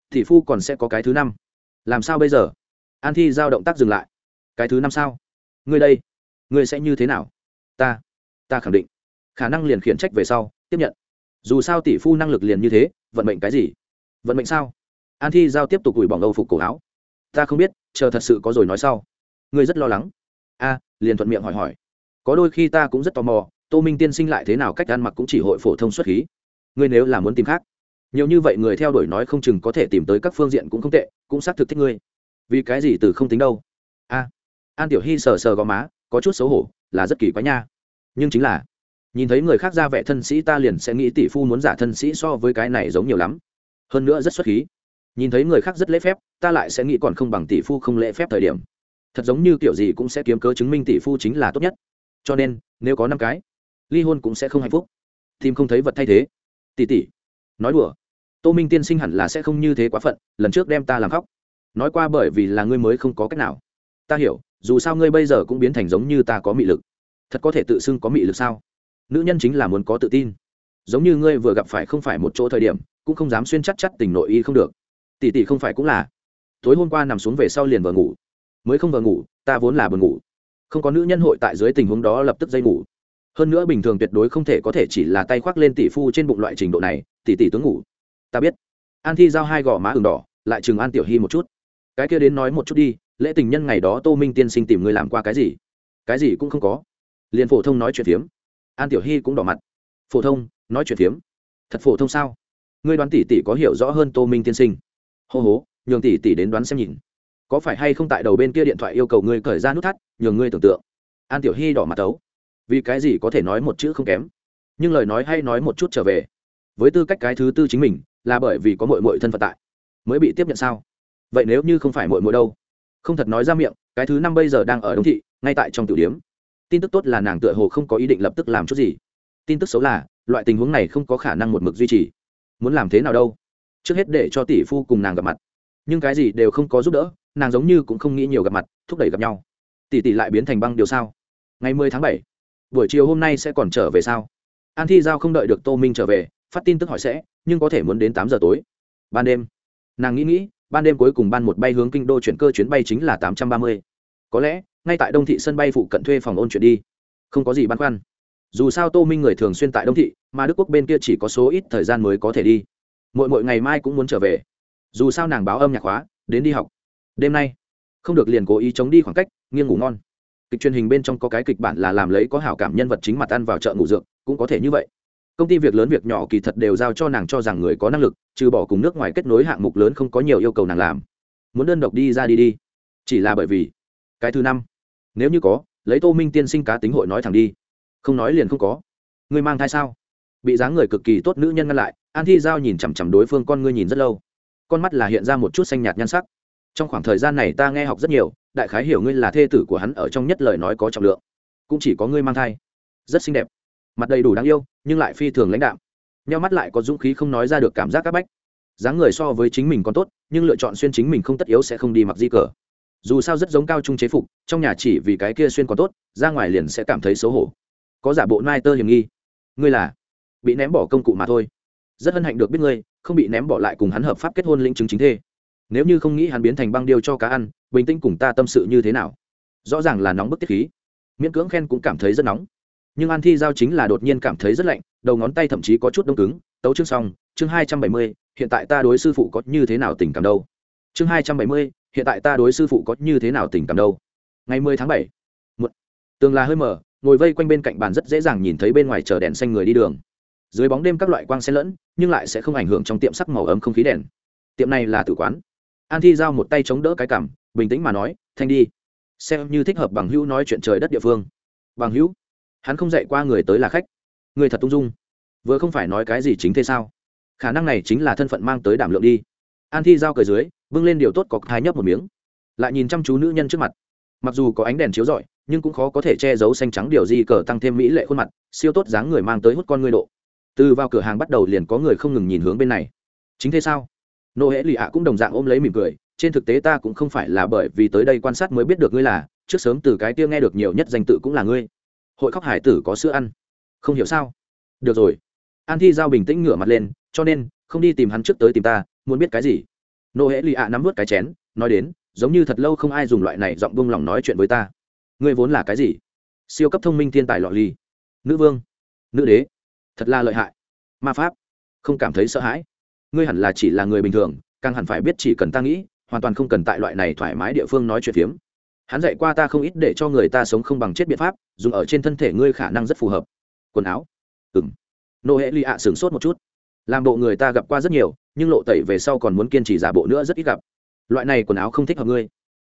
tỷ phu còn sẽ có cái thứ năm. Làm sao bây giờ? An thi giao động tác dừng lại. Cái thứ năm sao? Ngươi đây, ngươi sẽ như thế nào? Ta ta khẳng định. Khả năng liền khiển trách về sau, tiếp nhận. Dù sao tỷ phu năng lực liền như thế, vận mệnh cái gì? Vận mệnh sao? An thi giao tiếp tục ủi bỏng âu phục cổ áo. Ta không biết, chờ thật sự có rồi nói sau. Ngươi rất lo lắng. A, liền thuận miệng hỏi hỏi. Có đôi khi ta cũng rất tò mò, tô minh tiên sinh lại thế nào cách ăn mặc cũng chỉ hội phổ thông xuất khí. Ngươi nếu là muốn tìm khác, nhiều như vậy người theo đuổi nói không chừng có thể tìm tới các phương diện cũng không tệ, cũng xác thực thích ngươi. Vì cái gì từ không tính đâu? A, an tiểu hy sờ sờ gò má, có chút xấu hổ, là rất kỳ quái nha. Nhưng chính là, nhìn thấy người khác ra vẻ thân sĩ ta liền sẽ nghĩ tỷ phu muốn giả thân sĩ so với cái này giống nhiều lắm. Hơn nữa rất xuất khí nhìn thấy người khác rất lễ phép, ta lại sẽ nghĩ còn không bằng tỷ phu không lễ phép thời điểm. Thật giống như kiểu gì cũng sẽ kiếm cớ chứng minh tỷ phu chính là tốt nhất. Cho nên, nếu có năm cái, ly hôn cũng sẽ không hạnh phúc. Tìm không thấy vật thay thế. Tỷ tỷ, nói đùa. Tô minh tiên sinh hẳn là sẽ không như thế quá phận, lần trước đem ta làm khóc. Nói qua bởi vì là ngươi mới không có cách nào. Ta hiểu, dù sao ngươi bây giờ cũng biến thành giống như ta có mị lực. Thật có thể tự xưng có mị lực sao? Nữ nhân chính là muốn có tự tin. Giống như ngươi vừa gặp phải không phải một chỗ thời điểm, cũng không dám xuyên chắc chắc tình nội y không được tỷ tỷ không phải cũng là. Tối hôm qua nằm xuống về sau liền vừa ngủ. Mới không vừa ngủ, ta vốn là buồn ngủ. Không có nữ nhân hội tại dưới tình huống đó lập tức dây ngủ. Hơn nữa bình thường tuyệt đối không thể có thể chỉ là tay khoác lên tỷ phu trên bụng loại trình độ này, tỷ tỷ tướng ngủ. Ta biết. An thi giao hai gò má ừng đỏ, lại chừng an tiểu hy một chút. Cái kia đến nói một chút đi, lễ tình nhân ngày đó tô minh tiên sinh tìm người làm qua cái gì? Cái gì cũng không có. Liền phổ thông nói chuyện phiếm. An tiểu hy cũng đỏ mặt. Phổ thông, nói chuyện phiếm. Thật phổ thông sao? Ngươi đoán tỷ tỷ có hiểu rõ hơn tô minh tiên sinh? Hô hố, nhường tỷ tỷ đến đoán xem nhìn. Có phải hay không tại đầu bên kia điện thoại yêu cầu ngươi cởi ra nút thắt, nhường ngươi tưởng tượng. An tiểu hy đỏ mặt tấu. Vì cái gì có thể nói một chữ không kém? Nhưng lời nói hay nói một chút trở về. Với tư cách cái thứ tư chính mình, là bởi vì có mội mội thân phận tại. Mới bị tiếp nhận sao? Vậy nếu như không phải mội mội đâu? Không thật nói ra miệng, cái thứ năm bây giờ đang ở đông thị, ngay tại trong tiểu điếm tin tức tốt là nàng tựa hồ không có ý định lập tức làm chút gì. Tin tức xấu là, loại tình huống này không có khả năng một mực duy trì. Muốn làm thế nào đâu? Trước hết để cho tỷ phu cùng nàng gặp mặt. Nhưng cái gì đều không có giúp đỡ, nàng giống như cũng không nghĩ nhiều gặp mặt, thúc đẩy gặp nhau. Tỷ tỷ lại biến thành băng điều sao? Ngày mười tháng bảy, buổi chiều hôm nay sẽ còn trở về sao? An thi giao không đợi được tô minh trở về, phát tin tức hỏi sẽ, nhưng có thể muốn đến tám giờ tối. Ban đêm, nàng nghĩ nghĩ, ban đêm cuối cùng ban một bay hướng kinh đô chuyển cơ chuyến bay chính là tám trăm ba mươi. Có lẽ, ngay tại đông thị sân bay phụ cận thuê phòng ôn chuyện đi. Không có gì băn khoăn. Dù sao tô minh người thường xuyên tại đông thị, mà đức quốc bên kia chỉ có số ít thời gian mới có thể đi mỗi mỗi ngày mai cũng muốn trở về. Dù sao nàng báo âm nhạc hóa, đến đi học. Đêm nay, không được liền cố ý chống đi khoảng cách, nghiêng ngủ ngon. Kịch truyền hình bên trong có cái kịch bản là làm lấy có hảo cảm nhân vật chính mặt ăn vào chợ ngủ dược, cũng có thể như vậy. Công ty việc lớn việc nhỏ kỳ thật đều giao cho nàng cho rằng người có năng lực, trừ bỏ cùng nước ngoài kết nối hạng mục lớn không có nhiều yêu cầu nàng làm. Muốn đơn độc đi ra đi đi. Chỉ là bởi vì, cái thứ năm, nếu như có, lấy tô minh tiên sinh cá tính hội nói thẳng đi. Không nói liền không có. Ngươi mang thai sao? Bị dáng người cực kỳ tốt nữ nhân ngăn lại, an thi giao nhìn chằm chằm đối phương, con ngươi nhìn rất lâu. Con mắt là hiện ra một chút xanh nhạt nhan sắc. Trong khoảng thời gian này ta nghe học rất nhiều, đại khái hiểu ngươi là thê tử của hắn ở trong nhất lời nói có trọng lượng. Cũng chỉ có ngươi mang thai. Rất xinh đẹp. Mặt đầy đủ đáng yêu, nhưng lại phi thường lãnh đạm. Nhau mắt lại có dũng khí không nói ra được cảm giác c áp bách. Dáng người so với chính mình còn tốt, nhưng lựa chọn xuyên chính mình không tất yếu sẽ không đi mặc di cờ. Dù sao rất giống cao trung chế phục, trong nhà chỉ vì cái kia xuyên còn tốt, ra ngoài liền sẽ cảm thấy xấu hổ. Có giả bộ nai tơ hiểm nghi. Ngươi là? Bị ném bỏ công cụ mà thôi. Rất hân hạnh được biết ngươi, không bị ném bỏ lại cùng hắn hợp pháp kết hôn lĩnh chứng chính thê. Nếu như không nghĩ hắn biến thành băng điêu cho cá ăn, bình tĩnh cùng ta tâm sự như thế nào? Rõ ràng là nóng bức tiết khí. Miễn cưỡng khen cũng cảm thấy rất nóng. Nhưng an thi giao chính là đột nhiên cảm thấy rất lạnh, đầu ngón tay thậm chí có chút đông cứng. Tấu chương xong, chương hai trăm bảy mươi, hiện tại ta đối sư phụ có như thế nào tình cảm đâu? Chương hai trăm bảy mươi, hiện tại ta đối sư phụ có như thế nào tình cảm đâu? Ngày mười tháng bảy một tường là hơi mở, ngồi vây quanh bên cạnh bàn rất dễ dàng nhìn thấy bên ngoài chờ đèn xanh người đi đường dưới bóng đêm các loại quang xen lẫn, nhưng lại sẽ không ảnh hưởng trong tiệm sắc màu ấm không khí đèn. Tiệm này là tử quán. An thi giao một tay chống đỡ cái cảm bình tĩnh mà nói, thanh đi. Xem như thích hợp bằng hữu nói chuyện trời đất địa phương. Bằng hữu? Hắn không dạy qua người tới là khách. Người thật tung dung. Vừa không phải nói cái gì chính thế sao? Khả năng này chính là thân phận mang tới đảm lượng đi. An thi giao cười dưới, bưng lên điều tốt có hai nhấp một miếng. Lại nhìn chăm chú nữ nhân trước mặt. Mặc dù có ánh đèn chiếu rọi, nhưng cũng khó có thể che giấu xanh trắng điều gì cờ tăng thêm mỹ lệ khuôn mặt, siêu tốt dáng người mang tới hút con ngươi độ từ vào cửa hàng bắt đầu liền có người không ngừng nhìn hướng bên này. Chính thế sao? Nô hễ lì ạ cũng đồng dạng ôm lấy mỉm cười, trên thực tế ta cũng không phải là bởi vì tới đây quan sát mới biết được ngươi là, trước sớm từ cái kia nghe được nhiều nhất danh tự cũng là ngươi. Hội khóc hải tử có sữa ăn. Không hiểu sao? Được rồi. An thi giao bình tĩnh ngửa mặt lên, cho nên, không đi tìm hắn trước tới tìm ta, muốn biết cái gì? Nô hễ lì ạ nắm vớt cái chén, nói đến, giống như thật lâu không ai dùng loại này giọng buông lòng nói chuyện với ta. Ngươi vốn là cái gì? Siêu cấp thông minh thiên tài lọ ly nữ vương. Nữ đế thật là lợi hại. Ma pháp, không cảm thấy sợ hãi. Ngươi hẳn là chỉ là người bình thường, càng hẳn phải biết chỉ cần ta nghĩ, hoàn toàn không cần tại loại này thoải mái địa phương nói chuyện phiếm. Hắn dạy qua ta không ít để cho người ta sống không bằng chết biện pháp, dùng ở trên thân thể ngươi khả năng rất phù hợp. Quần áo? Ừng nô hệ ly ạ sửng sốt một chút. Làm bộ người ta gặp qua rất nhiều, nhưng lộ tẩy về sau còn muốn kiên trì giả bộ nữa rất ít gặp. Loại này quần áo không thích hợp ngươi.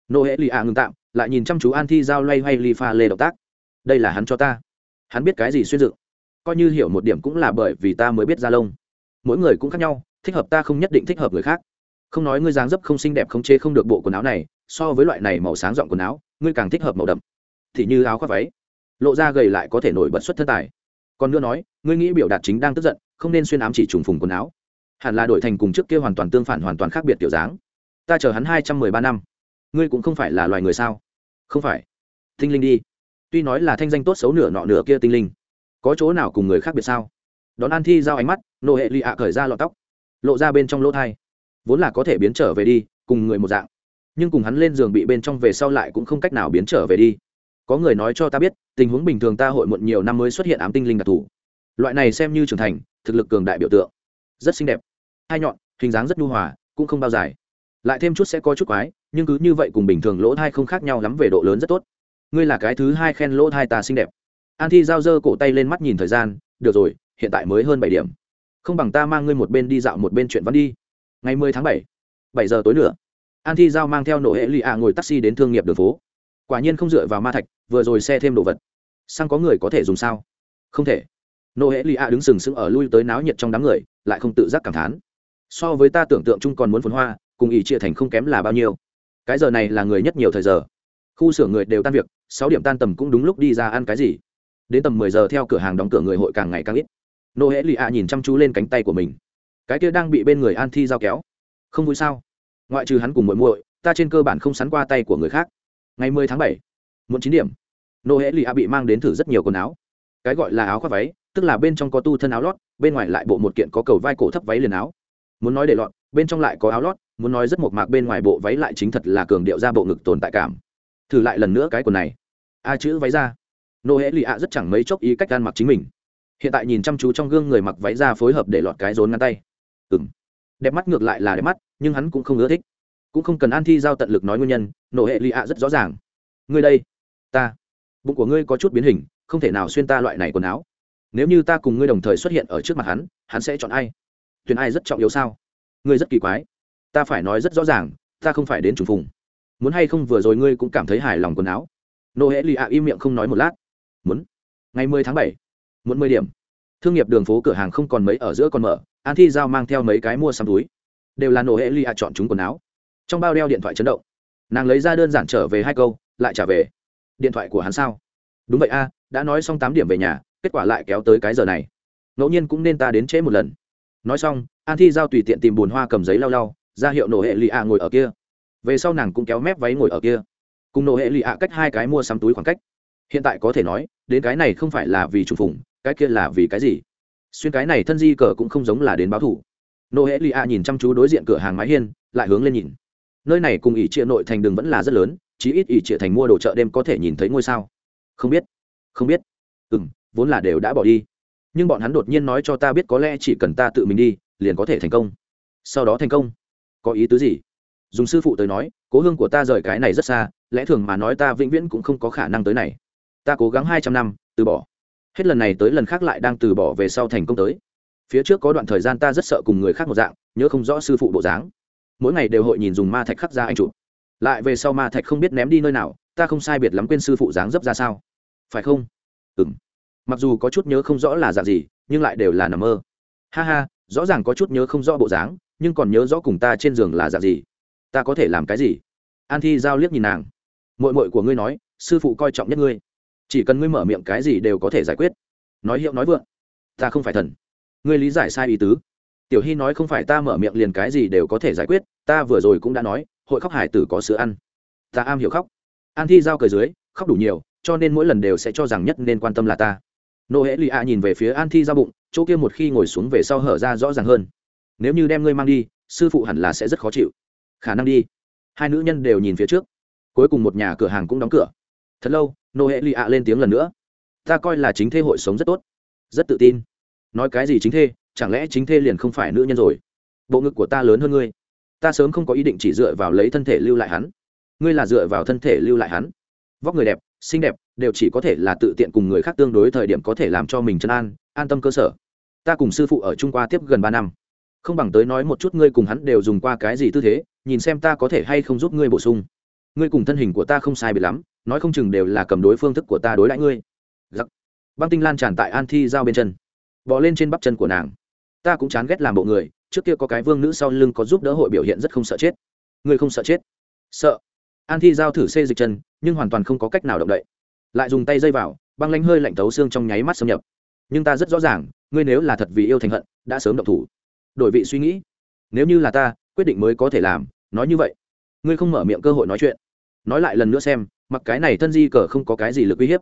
Nô hệ ly ạ ngừng tạm, lại nhìn chăm chú an thi giao loay hoay ly pha lê động tác. Đây là hắn cho ta. Hắn biết cái gì xuyên dựng coi như hiểu một điểm cũng là bởi vì ta mới biết ra lông. Mỗi người cũng khác nhau, thích hợp ta không nhất định thích hợp người khác. Không nói ngươi dáng dấp không xinh đẹp không chê không được bộ quần áo này, so với loại này màu sáng dọn quần áo, ngươi càng thích hợp màu đậm. Thì như áo khoác váy. Lộ ra gầy lại có thể nổi bật xuất thân tài. Còn nữa nói, ngươi nghĩ biểu đạt chính đang tức giận, không nên xuyên ám chỉ trùng phùng quần áo. Hẳn là đổi thành cùng trước kia hoàn toàn tương phản hoàn toàn khác biệt kiểu dáng. Ta chờ hắn hai trăm mười ba năm. Ngươi cũng không phải là loài người sao? Không phải. Tinh linh đi. Tuy nói là thanh danh tốt xấu nửa nọ nửa kia tinh linh có chỗ nào cùng người khác biệt sao? Đón an thi giao ánh mắt, nô hệ lì ạ cởi ra lọt tóc, lộ ra bên trong lỗ thai. Vốn là có thể biến trở về đi, cùng người một dạng. Nhưng cùng hắn lên giường bị bên trong về sau lại cũng không cách nào biến trở về đi. Có người nói cho ta biết, tình huống bình thường ta hội muộn nhiều năm mới xuất hiện ám tinh linh đặc thù. Loại này xem như trưởng thành, thực lực cường đại biểu tượng. Rất xinh đẹp. Hai nhọn, hình dáng rất nhu hòa, cũng không bao dài. Lại thêm chút sẽ có chút quái, nhưng cứ như vậy cùng bình thường lỗ thai không khác nhau lắm về độ lớn rất tốt. Ngươi là cái thứ hai khen lỗ thai ta xinh đẹp an thi giao dơ cổ tay lên mắt nhìn thời gian, được rồi, hiện tại mới hơn bảy điểm. Không bằng ta mang ngươi một bên đi dạo một bên chuyện văn đi. Ngày mười tháng bảy bảy giờ tối nữa, an thi giao mang theo nổ hệ lụy ạ ngồi taxi đến thương nghiệp đường phố. Quả nhiên không dựa vào ma thạch, vừa rồi xe thêm đồ vật. Sang có người có thể dùng sao? Không thể. Nô hệ lì ạ đứng sừng sững ở lui tới náo nhiệt trong đám người, lại không tự giác cảm thán. So với ta tưởng tượng chung còn muốn phồn hoa, cùng ý chia thành không kém là bao nhiêu. Cái giờ này là người nhất nhiều thời giờ. Khu xưởng người đều tan việc, sáu điểm tan tầm cũng đúng lúc đi ra ăn cái gì đến tầm mười giờ theo cửa hàng đóng cửa người hội càng ngày càng ít. Nô hễ lì ạ nhìn chăm chú lên cánh tay của mình. Cái kia đang bị bên người an thi giao kéo. Không vui sao? Ngoại trừ hắn cùng muội muội, ta trên cơ bản không sắn qua tay của người khác. Ngày mười tháng bảy, muộn chín điểm, nô hễ lì ạ bị mang đến thử rất nhiều quần áo. Cái gọi là áo khoác váy, tức là bên trong có tu thân áo lót, bên ngoài lại bộ một kiện có cầu vai cổ thấp váy liền áo. Muốn nói để lọt, bên trong lại có áo lót, muốn nói rất một mạc bên ngoài bộ váy lại chính thật là cường điệu ra bộ ngực tồn tại cảm. Thử lại lần nữa cái quần này. A chữ váy ra nô hễ lì ạ rất chẳng mấy chốc ý cách gan mặc chính mình. Hiện tại nhìn chăm chú trong gương người mặc váy ra phối hợp để lọt cái rốn ngăn tay. Ừ m đẹp mắt ngược lại là đẹp mắt, nhưng hắn cũng không ưa thích. Cũng không cần an thi giao tận lực nói nguyên nhân, nô hệ lì ạ rất rõ ràng. Ngươi đây, ta, bụng của ngươi có chút biến hình, không thể nào xuyên ta loại này quần áo. Nếu như ta cùng ngươi đồng thời xuất hiện ở trước mặt hắn hắn sẽ chọn ai? Tuyển ai rất trọng yếu sao? Ngươi rất kỳ quái. Ta phải nói rất rõ ràng, ta không phải đến trùng phùng. Muốn hay không vừa rồi ngươi cũng cảm thấy hài lòng quần áo. Nô hễ lì ạ im miệng không nói một lát muốn. Ngày mười tháng bảy, muốn mười điểm. Thương nghiệp đường phố cửa hàng không còn mấy ở giữa còn mở, an thi giao mang theo mấy cái mua sắm túi. Đều là nô hệ Ly chọn chúng quần áo. Trong bao đeo điện thoại chấn động. Nàng lấy ra đơn giản trở về hai câu, lại trả về. Điện thoại của hắn sao? Đúng vậy a, đã nói xong tám điểm về nhà, kết quả lại kéo tới cái giờ này. Ngẫu nhiên cũng nên ta đến trễ một lần. Nói xong, an thi giao tùy tiện tìm bùn hoa cầm giấy lau lau, ra hiệu nổ hệ lì ạ ngồi ở kia. Về sau nàng cũng kéo mép váy ngồi ở kia. Cùng nổ hệ lì ạ cách hai cái mua sắm túi khoảng cách hiện tại có thể nói, đến cái này không phải là vì trùng phùng, cái kia là vì cái gì? Xuyên cái này thân di cờ cũng không giống là đến báo thủ. Nô hệ lì nhìn chăm chú đối diện cửa hàng mái hiên, lại hướng lên nhìn. Nơi này cùng ỷ trịa nội thành đường vẫn là rất lớn, chí ít ỷ trịa thành mua đồ chợ đêm có thể nhìn thấy ngôi sao. Không biết không biết. Ừ m vốn là đều đã bỏ đi. Nhưng bọn hắn đột nhiên nói cho ta biết có lẽ chỉ cần ta tự mình đi, liền có thể thành công. Sau đó thành công? Có ý tứ gì? Dùng sư phụ tới nói, cố hương của ta rời cái này rất xa, lẽ thường mà nói ta vĩnh viễn cũng không có khả năng tới này ta cố gắng hai trăm năm, từ bỏ. Hết lần này tới lần khác lại đang từ bỏ về sau thành công tới. Phía trước có đoạn thời gian ta rất sợ cùng người khác một dạng, nhớ không rõ sư phụ bộ dáng. Mỗi ngày đều hội nhìn dùng ma thạch khắc ra anh chụp. Lại về sau ma thạch không biết ném đi nơi nào, ta không sai biệt lắm quên sư phụ dáng dấp ra sao. Phải không? Ừ m mặc dù có chút nhớ không rõ là dạng gì, nhưng lại đều là nằm mơ. Ha ha, rõ ràng có chút nhớ không rõ bộ dáng, nhưng còn nhớ rõ cùng ta trên giường là dạng gì. Ta có thể làm cái gì? An thi giao liếc nhìn nàng. Mội mội của ngươi nói, sư phụ coi trọng nhất ngươi chỉ cần ngươi mở miệng cái gì đều có thể giải quyết. Nói hiệu nói vượng. Ta không phải thần. Ngươi lý giải sai ý tứ. Tiểu hy nói không phải ta mở miệng liền cái gì đều có thể giải quyết, ta vừa rồi cũng đã nói, hội khóc hải tử có sữa ăn. Ta am hiểu khóc. An thi giao cờ dưới, khóc đủ nhiều, cho nên mỗi lần đều sẽ cho rằng nhất nên quan tâm là ta. Nô hễ lì a nhìn về phía an thi giao bụng, chỗ kia một khi ngồi xuống về sau hở ra rõ ràng hơn. Nếu như đem ngươi mang đi, sư phụ hẳn là sẽ rất khó chịu. Khả năng đi. Hai nữ nhân đều nhìn phía trước. Cuối cùng một nhà cửa hàng cũng đóng cửa thật lâu nô hệ lì ạ lên tiếng lần nữa. Ta coi là chính thê hội sống rất tốt. Rất tự tin. Nói cái gì chính thê, chẳng lẽ chính thê liền không phải nữ nhân rồi? Bộ ngực của ta lớn hơn ngươi. Ta sớm không có ý định chỉ dựa vào lấy thân thể lưu lại hắn. Ngươi là dựa vào thân thể lưu lại hắn. Vóc người đẹp, xinh đẹp, đều chỉ có thể là tự tiện cùng người khác tương đối thời điểm có thể làm cho mình chân an an tâm cơ sở. Ta cùng sư phụ ở trung qua tiếp gần ba năm. Không bằng tới nói một chút ngươi cùng hắn đều dùng qua cái gì tư thế, nhìn xem ta có thể hay không giúp ngươi bổ sung. Ngươi cùng thân hình của ta không sai biệt lắm nói không chừng đều là cầm đối phương thức của ta đối đãi ngươi. Giặc. Băng tinh lan tràn tại an thi giao bên chân. Bỏ lên trên bắp chân của nàng. Ta cũng chán ghét làm bộ người, trước kia có cái vương nữ sau lưng có giúp đỡ hội biểu hiện rất không sợ chết. Ngươi không sợ chết? Sợ. An thi giao thử xê dịch chân, nhưng hoàn toàn không có cách nào động đậy. Lại dùng tay dây vào, băng lanh hơi lạnh tấu xương trong nháy mắt xâm nhập. Nhưng ta rất rõ ràng, ngươi nếu là thật vì yêu thành hận, đã sớm động thủ. Đổi vị suy nghĩ. Nếu như là ta, quyết định mới có thể làm, nói như vậy. Ngươi không mở miệng cơ hội nói chuyện nói lại lần nữa xem, mặc cái này thân di cờ không có cái gì lực uy hiếp.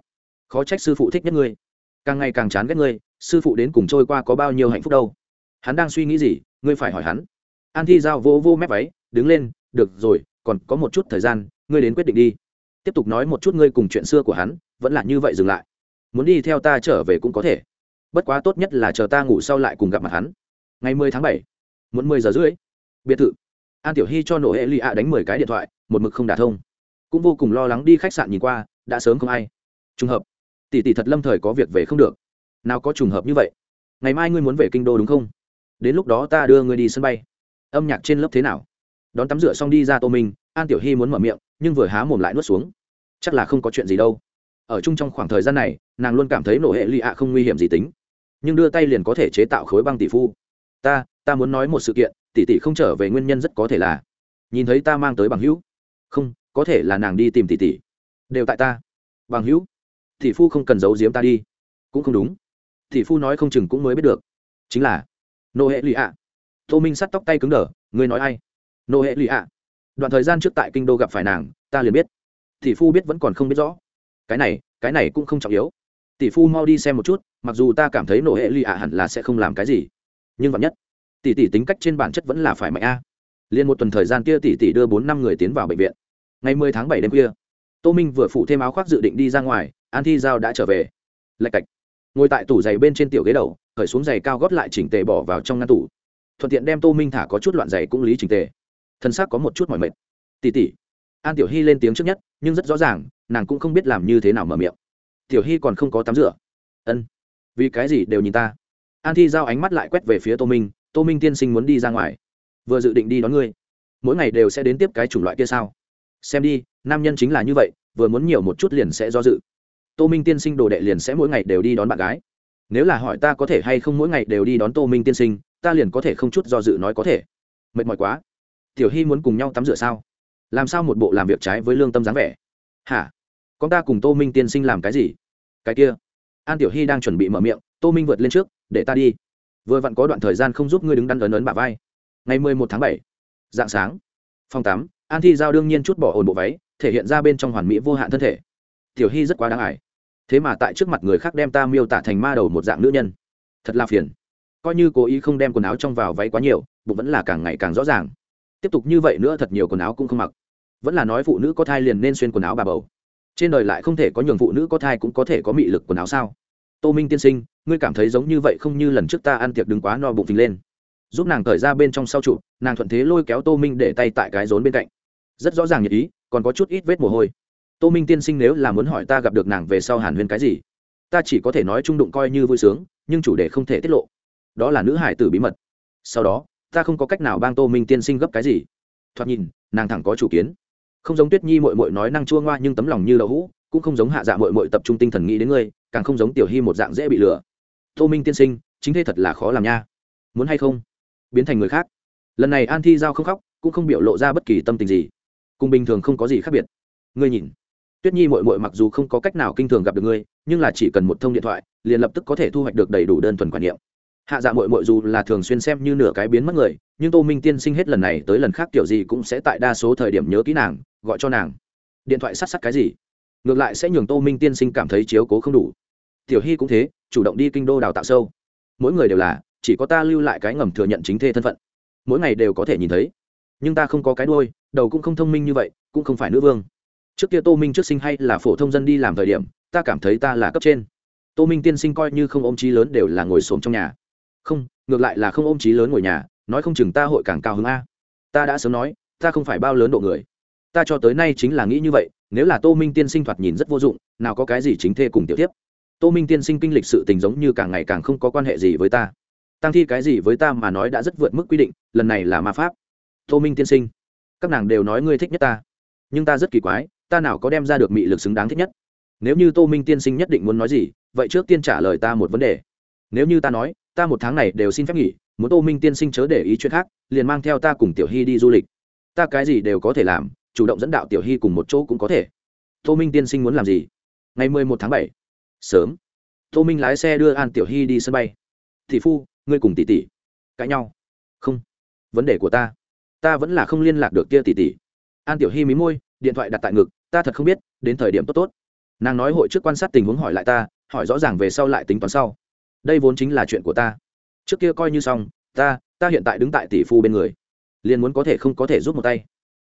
Khó trách sư phụ thích nhất ngươi. Càng ngày càng chán ghét ngươi, sư phụ đến cùng trôi qua có bao nhiêu hạnh phúc đâu. Hắn đang suy nghĩ gì, ngươi phải hỏi hắn. An thi giao vô vô mép váy, đứng lên, được rồi, còn có một chút thời gian, ngươi đến quyết định đi. Tiếp tục nói một chút ngươi cùng chuyện xưa của hắn, vẫn là như vậy dừng lại. Muốn đi theo ta trở về cũng có thể. Bất quá tốt nhất là chờ ta ngủ sau lại cùng gặp mặt hắn. Ngày mười tháng bảy muốn mười giờ rưỡi. Biệt thự. An tiểu hy cho nổ hệ lụy ạ đánh mười cái điện thoại, một mực không đả thông cũng vô cùng lo lắng đi khách sạn nhìn qua, đã sớm không ai. Trùng hợp. Tỷ tỷ thật lâm thời có việc về không được. Nào có trùng hợp như vậy? Ngày mai ngươi muốn về kinh đô đúng không? Đến lúc đó ta đưa ngươi đi sân bay. Âm nhạc trên lớp thế nào? Đón tắm rửa xong đi ra tô minh, an tiểu hy muốn mở miệng, nhưng vừa há mồm lại nuốt xuống. Chắc là không có chuyện gì đâu. Ở chung trong khoảng thời gian này, nàng luôn cảm thấy nổ hệ lụy ạ không nguy hiểm gì tính. Nhưng đưa tay liền có thể chế tạo khối băng tỷ phu. Ta ta muốn nói một sự kiện, tỷ tỷ không trở về nguyên nhân rất có thể là, nhìn thấy ta mang tới bằng hữu. Không có thể là nàng đi tìm tỷ tỷ. Đều tại ta. Bằng hữu, tỷ phu không cần giấu giếm ta đi. Cũng không đúng. Tỷ phu nói không chừng cũng mới biết được. Chính là nô hệ lụy ạ tô minh sắt tóc tay cứng đờ, ngươi nói ai? Nô hệ lụy ạ đoạn thời gian trước tại kinh đô gặp phải nàng, ta liền biết. Tỷ phu biết vẫn còn không biết rõ. Cái này cái này cũng không trọng yếu. Tỷ phu mau đi xem một chút, mặc dù ta cảm thấy nô hệ lụy ạ hẳn là sẽ không làm cái gì. Nhưng vật nhất, tỷ tỷ tính cách trên bản chất vẫn là phải mạnh a. Liền một tuần thời gian kia tỷ tỷ đưa bốn năm người tiến vào bệnh viện ngày mười tháng bảy đêm khuya, tô minh vừa phụ thêm áo khoác dự định đi ra ngoài, an thi giao đã trở về. Lạch cạch. Ngồi tại tủ giày bên trên tiểu ghế đầu khởi xuống giày cao gót lại chỉnh tề bỏ vào trong ngăn tủ. Thuận tiện đem tô minh thả có chút loạn giày cũng lý chỉnh tề. Thân xác có một chút mỏi mệt. Tỉ tỉ an tiểu hy lên tiếng trước nhất, nhưng rất rõ ràng, nàng cũng không biết làm như thế nào mở miệng. Tiểu hy còn không có tắm rửa. Ân. Vì cái gì đều nhìn ta? An thi giao ánh mắt lại quét về phía tô minh. Tô minh tiên sinh muốn đi ra ngoài. Vừa dự định đi đón ngươi. Mỗi ngày đều sẽ đến tiếp cái chủng loại kia sao? Xem đi, nam nhân chính là như vậy, vừa muốn nhiều một chút liền sẽ do dự. Tô minh tiên sinh đồ đệ liền sẽ mỗi ngày đều đi đón bạn gái. Nếu là hỏi ta có thể hay không mỗi ngày đều đi đón tô minh tiên sinh, ta liền có thể không chút do dự nói có thể. Mệt mỏi quá. Tiểu hy muốn cùng nhau tắm rửa sao? Làm sao một bộ làm việc trái với lương tâm dáng vẻ? Hả? Con ta cùng tô minh tiên sinh làm cái gì? Cái kia. An tiểu hy đang chuẩn bị mở miệng, tô minh vượt lên trước, để ta đi. Vừa vặn có đoạn thời gian không giúp ngươi đứng đắn ấn ấn bà vai. Ngày mười một tháng bảy, dạng sáng. Phòng tắm an thi giao đương nhiên chút bỏ ổn bộ váy, thể hiện ra bên trong hoàn mỹ vô hạn thân thể. Tiểu hy rất quá đáng ải. Thế mà tại trước mặt người khác đem ta miêu tả thành ma đầu một dạng nữ nhân. Thật là phiền. Coi như cố ý không đem quần áo trong vào váy quá nhiều, bụng vẫn là càng ngày càng rõ ràng. Tiếp tục như vậy nữa thật nhiều quần áo cũng không mặc. Vẫn là nói phụ nữ có thai liền nên xuyên quần áo bà bầu. Trên đời lại không thể có nhường phụ nữ có thai cũng có thể có mị lực quần áo sao? Tô minh tiên sinh, ngươi cảm thấy giống như vậy không như lần trước ta ăn tiệc đứng quá no bụng phình lên giúp nàng cởi ra bên trong sau trụ nàng thuận thế lôi kéo tô minh để tay tại cái rốn bên cạnh. Rất rõ ràng nhật ý, còn có chút ít vết mồ hôi. Tô minh tiên sinh nếu là muốn hỏi ta gặp được nàng về sau hàn huyên cái gì, ta chỉ có thể nói trung đụng coi như vui sướng, nhưng chủ đề không thể tiết lộ. Đó là nữ hải tử bí mật. Sau đó, ta không có cách nào bang tô minh tiên sinh gấp cái gì. Thoạt nhìn, nàng thẳng có chủ kiến. Không giống tuyết nhi mội mội nói năng chua ngoa nhưng tấm lòng như đậu hũ, cũng không giống hạ dạ mội mội tập trung tinh thần nghĩ đến ngươi, càng không giống tiểu hy một dạng dễ bị lừa. Tô minh tiên sinh, chính thế thật là khó làm nha. Muốn hay không? Biến thành người khác. Lần này an thi giao không khóc, cũng không biểu lộ ra bất kỳ tâm tình gì. Cùng bình thường không có gì khác biệt. Ngươi nhìn, tuyết nhi mội mội mặc dù không có cách nào kinh thường gặp được ngươi, nhưng là chỉ cần một thông điện thoại, liền lập tức có thể thu hoạch được đầy đủ đơn thuần quan niệm. Hạ dạ mội mội dù là thường xuyên xem như nửa cái biến mất người, nhưng tô minh tiên sinh hết lần này tới lần khác kiểu gì cũng sẽ tại đa số thời điểm nhớ kỹ nàng, gọi cho nàng. Điện thoại sát sát cái gì? Ngược lại sẽ nhường tô minh tiên sinh cảm thấy chiếu cố không đủ. Tiểu hy cũng thế, chủ động đi kinh đô đào tạo sâu. Mỗi người đều là chỉ có ta lưu lại cái ngầm thừa nhận chính thê thân phận. Mỗi ngày đều có thể nhìn thấy. Nhưng ta không có cái đôi đầu cũng không thông minh như vậy, cũng không phải nữ vương. Trước kia tô minh trước sinh hay là phổ thông dân đi làm thời điểm, ta cảm thấy ta là cấp trên. Tô minh tiên sinh coi như không ôm trí lớn đều là ngồi xổm trong nhà. Không, ngược lại là không ôm trí lớn ngồi nhà, nói không chừng ta hội càng cao hứng a. Ta đã sớm nói, ta không phải bao lớn độ người. Ta cho tới nay chính là nghĩ như vậy, nếu là tô minh tiên sinh thoạt nhìn rất vô dụng, nào có cái gì chính thê cùng tiểu tiếp tô minh tiên sinh kinh lịch sự tình giống như càng ngày càng không có quan hệ gì với ta tăng thi cái gì với ta mà nói đã rất vượt mức quy định, lần này là ma pháp. Tô minh tiên sinh, các nàng đều nói ngươi thích nhất ta. Nhưng ta rất kỳ quái, ta nào có đem ra được mị lực xứng đáng thích nhất? Nếu như tô minh tiên sinh nhất định muốn nói gì, vậy trước tiên trả lời ta một vấn đề. Nếu như ta nói, ta một tháng này đều xin phép nghỉ, muốn tô minh tiên sinh chớ để ý chuyện khác, liền mang theo ta cùng tiểu hy đi du lịch. Ta cái gì đều có thể làm, chủ động dẫn đạo tiểu hy cùng một chỗ cũng có thể. Tô minh tiên sinh muốn làm gì? Ngày mười một tháng bảy, sớm. Tô minh lái xe đưa an tiểu hy đi sân bay. Thị phu ngươi cùng tỷ tỷ cãi nhau. Không. Vấn đề của ta. Ta vẫn là không liên lạc được kia tỷ tỷ an tiểu hy mí môi, điện thoại đặt tại ngực, ta thật không biết, đến thời điểm tốt tốt. Nàng nói hội trước quan sát tình huống hỏi lại ta, hỏi rõ ràng về sau lại tính toán sau. Đây vốn chính là chuyện của ta. Trước kia coi như xong, ta ta hiện tại đứng tại tỷ phu bên người. Liền muốn có thể không có thể giúp một tay.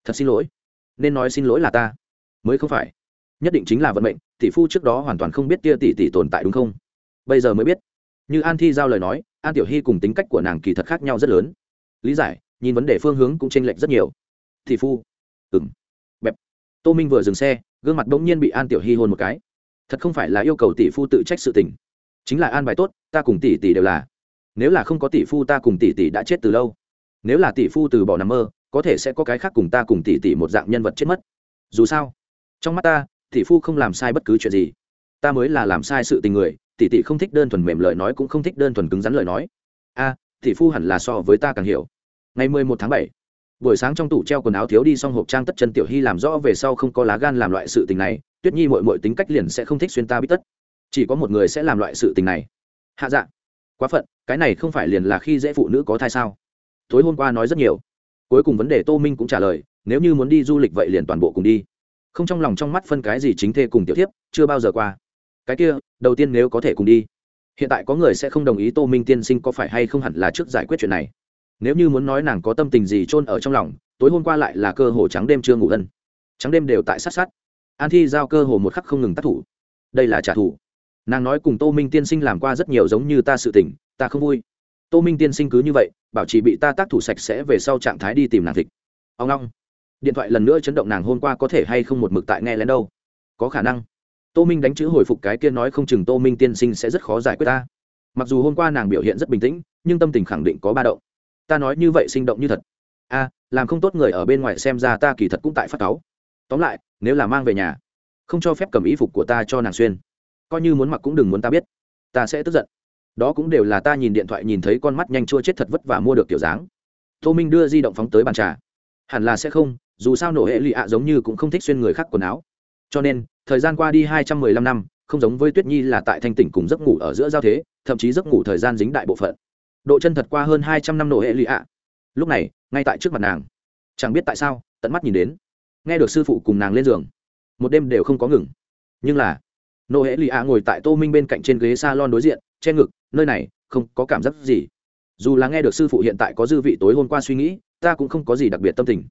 Thật xin lỗi. Nên nói xin lỗi là ta. Mới không phải. Nhất định chính là vận mệnh, tỷ phu trước đó hoàn toàn không biết tia tỷ tỷ tồn tại đúng không? Bây giờ mới biết như an thi giao lời nói, an tiểu hy cùng tính cách của nàng kỳ thật khác nhau rất lớn. Lý giải, nhìn vấn đề phương hướng cũng chênh lệch rất nhiều. Tỷ phu. Ừng bẹp. Tô minh vừa dừng xe, gương mặt bỗng nhiên bị an tiểu hy hôn một cái. Thật không phải là yêu cầu tỷ phu tự trách sự tình. Chính là an bài tốt, ta cùng tỷ tỷ đều là. Nếu là không có tỷ phu ta cùng tỷ tỷ đã chết từ lâu. Nếu là tỷ phu từ bỏ nằm mơ, có thể sẽ có cái khác cùng ta cùng tỷ tỷ một dạng nhân vật chết mất. Dù sao, trong mắt ta, tỷ phu không làm sai bất cứ chuyện gì. Ta mới là làm sai sự tình người tỷ tỷ không thích đơn thuần mềm lời nói cũng không thích đơn thuần cứng rắn lời nói. A, tỷ phu hẳn là so với ta càng hiểu. Ngày mười một tháng bảy, buổi sáng trong tủ treo quần áo thiếu đi xong hộp trang tất chân tiểu hy làm rõ về sau không có lá gan làm loại sự tình này, tuyết nhi mội mội tính cách liền sẽ không thích xuyên ta bít tất. Chỉ có một người sẽ làm loại sự tình này. Hạ dạ quá phận, cái này không phải liền là khi dễ phụ nữ có thai sao? Tối hôm qua nói rất nhiều. Cuối cùng vấn đề tô minh cũng trả lời, nếu như muốn đi du lịch vậy liền toàn bộ cùng đi. Không trong lòng trong mắt phân cái gì chính thê cùng tiểu thiếp, chưa bao giờ qua cái kia, đầu tiên nếu có thể cùng đi, hiện tại có người sẽ không đồng ý tô minh tiên sinh có phải hay không hẳn là trước giải quyết chuyện này. Nếu như muốn nói nàng có tâm tình gì chôn ở trong lòng, tối hôm qua lại là cơ hồ trắng đêm chưa ngủ gần trắng đêm đều tại sát sát. An thi giao cơ hồ một khắc không ngừng tác thủ. Đây là trả thù. Nàng nói cùng tô minh tiên sinh làm qua rất nhiều giống như ta sự tình, ta không vui. Tô minh tiên sinh cứ như vậy, bảo chỉ bị ta tác thủ sạch sẽ về sau trạng thái đi tìm nàng thịt. Ông long. Điện thoại lần nữa chấn động nàng hôm qua có thể hay không một mực tại nghe lén đâu. Có khả năng tô minh đánh chữ hồi phục cái kia nói không chừng tô minh tiên sinh sẽ rất khó giải quyết ta. Mặc dù hôm qua nàng biểu hiện rất bình tĩnh, nhưng tâm tình khẳng định có ba động. Ta nói như vậy sinh động như thật. A, làm không tốt người ở bên ngoài xem ra ta kỳ thật cũng tại phát cáu. Tóm lại, nếu là mang về nhà, không cho phép cầm ý phục của ta cho nàng xuyên. Coi như muốn mặc cũng đừng muốn ta biết. Ta sẽ tức giận. Đó cũng đều là ta nhìn điện thoại nhìn thấy con mắt nhanh chua chết thật vất vả mua được kiểu dáng. Tô minh đưa di động phóng tới bàn trà. Hẳn là sẽ không, dù sao nổ hệ lụy ạ giống như cũng không thích xuyên người khác quần áo. Cho nên thời gian qua đi hai trăm mười lăm năm, không giống với tuyết nhi là tại thanh tỉnh cùng giấc ngủ ở giữa giao thế, thậm chí giấc ngủ thời gian dính đại bộ phận. Độ chân thật qua hơn hai trăm năm nổ hệ lụy ạ. Lúc này, ngay tại trước mặt nàng. Chẳng biết tại sao, tận mắt nhìn đến. Nghe được sư phụ cùng nàng lên giường, một đêm đều không có ngừng. Nhưng là nô hễ lì ạ ngồi tại tô minh bên cạnh trên ghế s a lon đối diện, che ngực, nơi này, không có cảm giác gì. Dù là nghe được sư phụ hiện tại có dư vị tối hôm qua suy nghĩ, ta cũng không có gì đặc biệt tâm tình.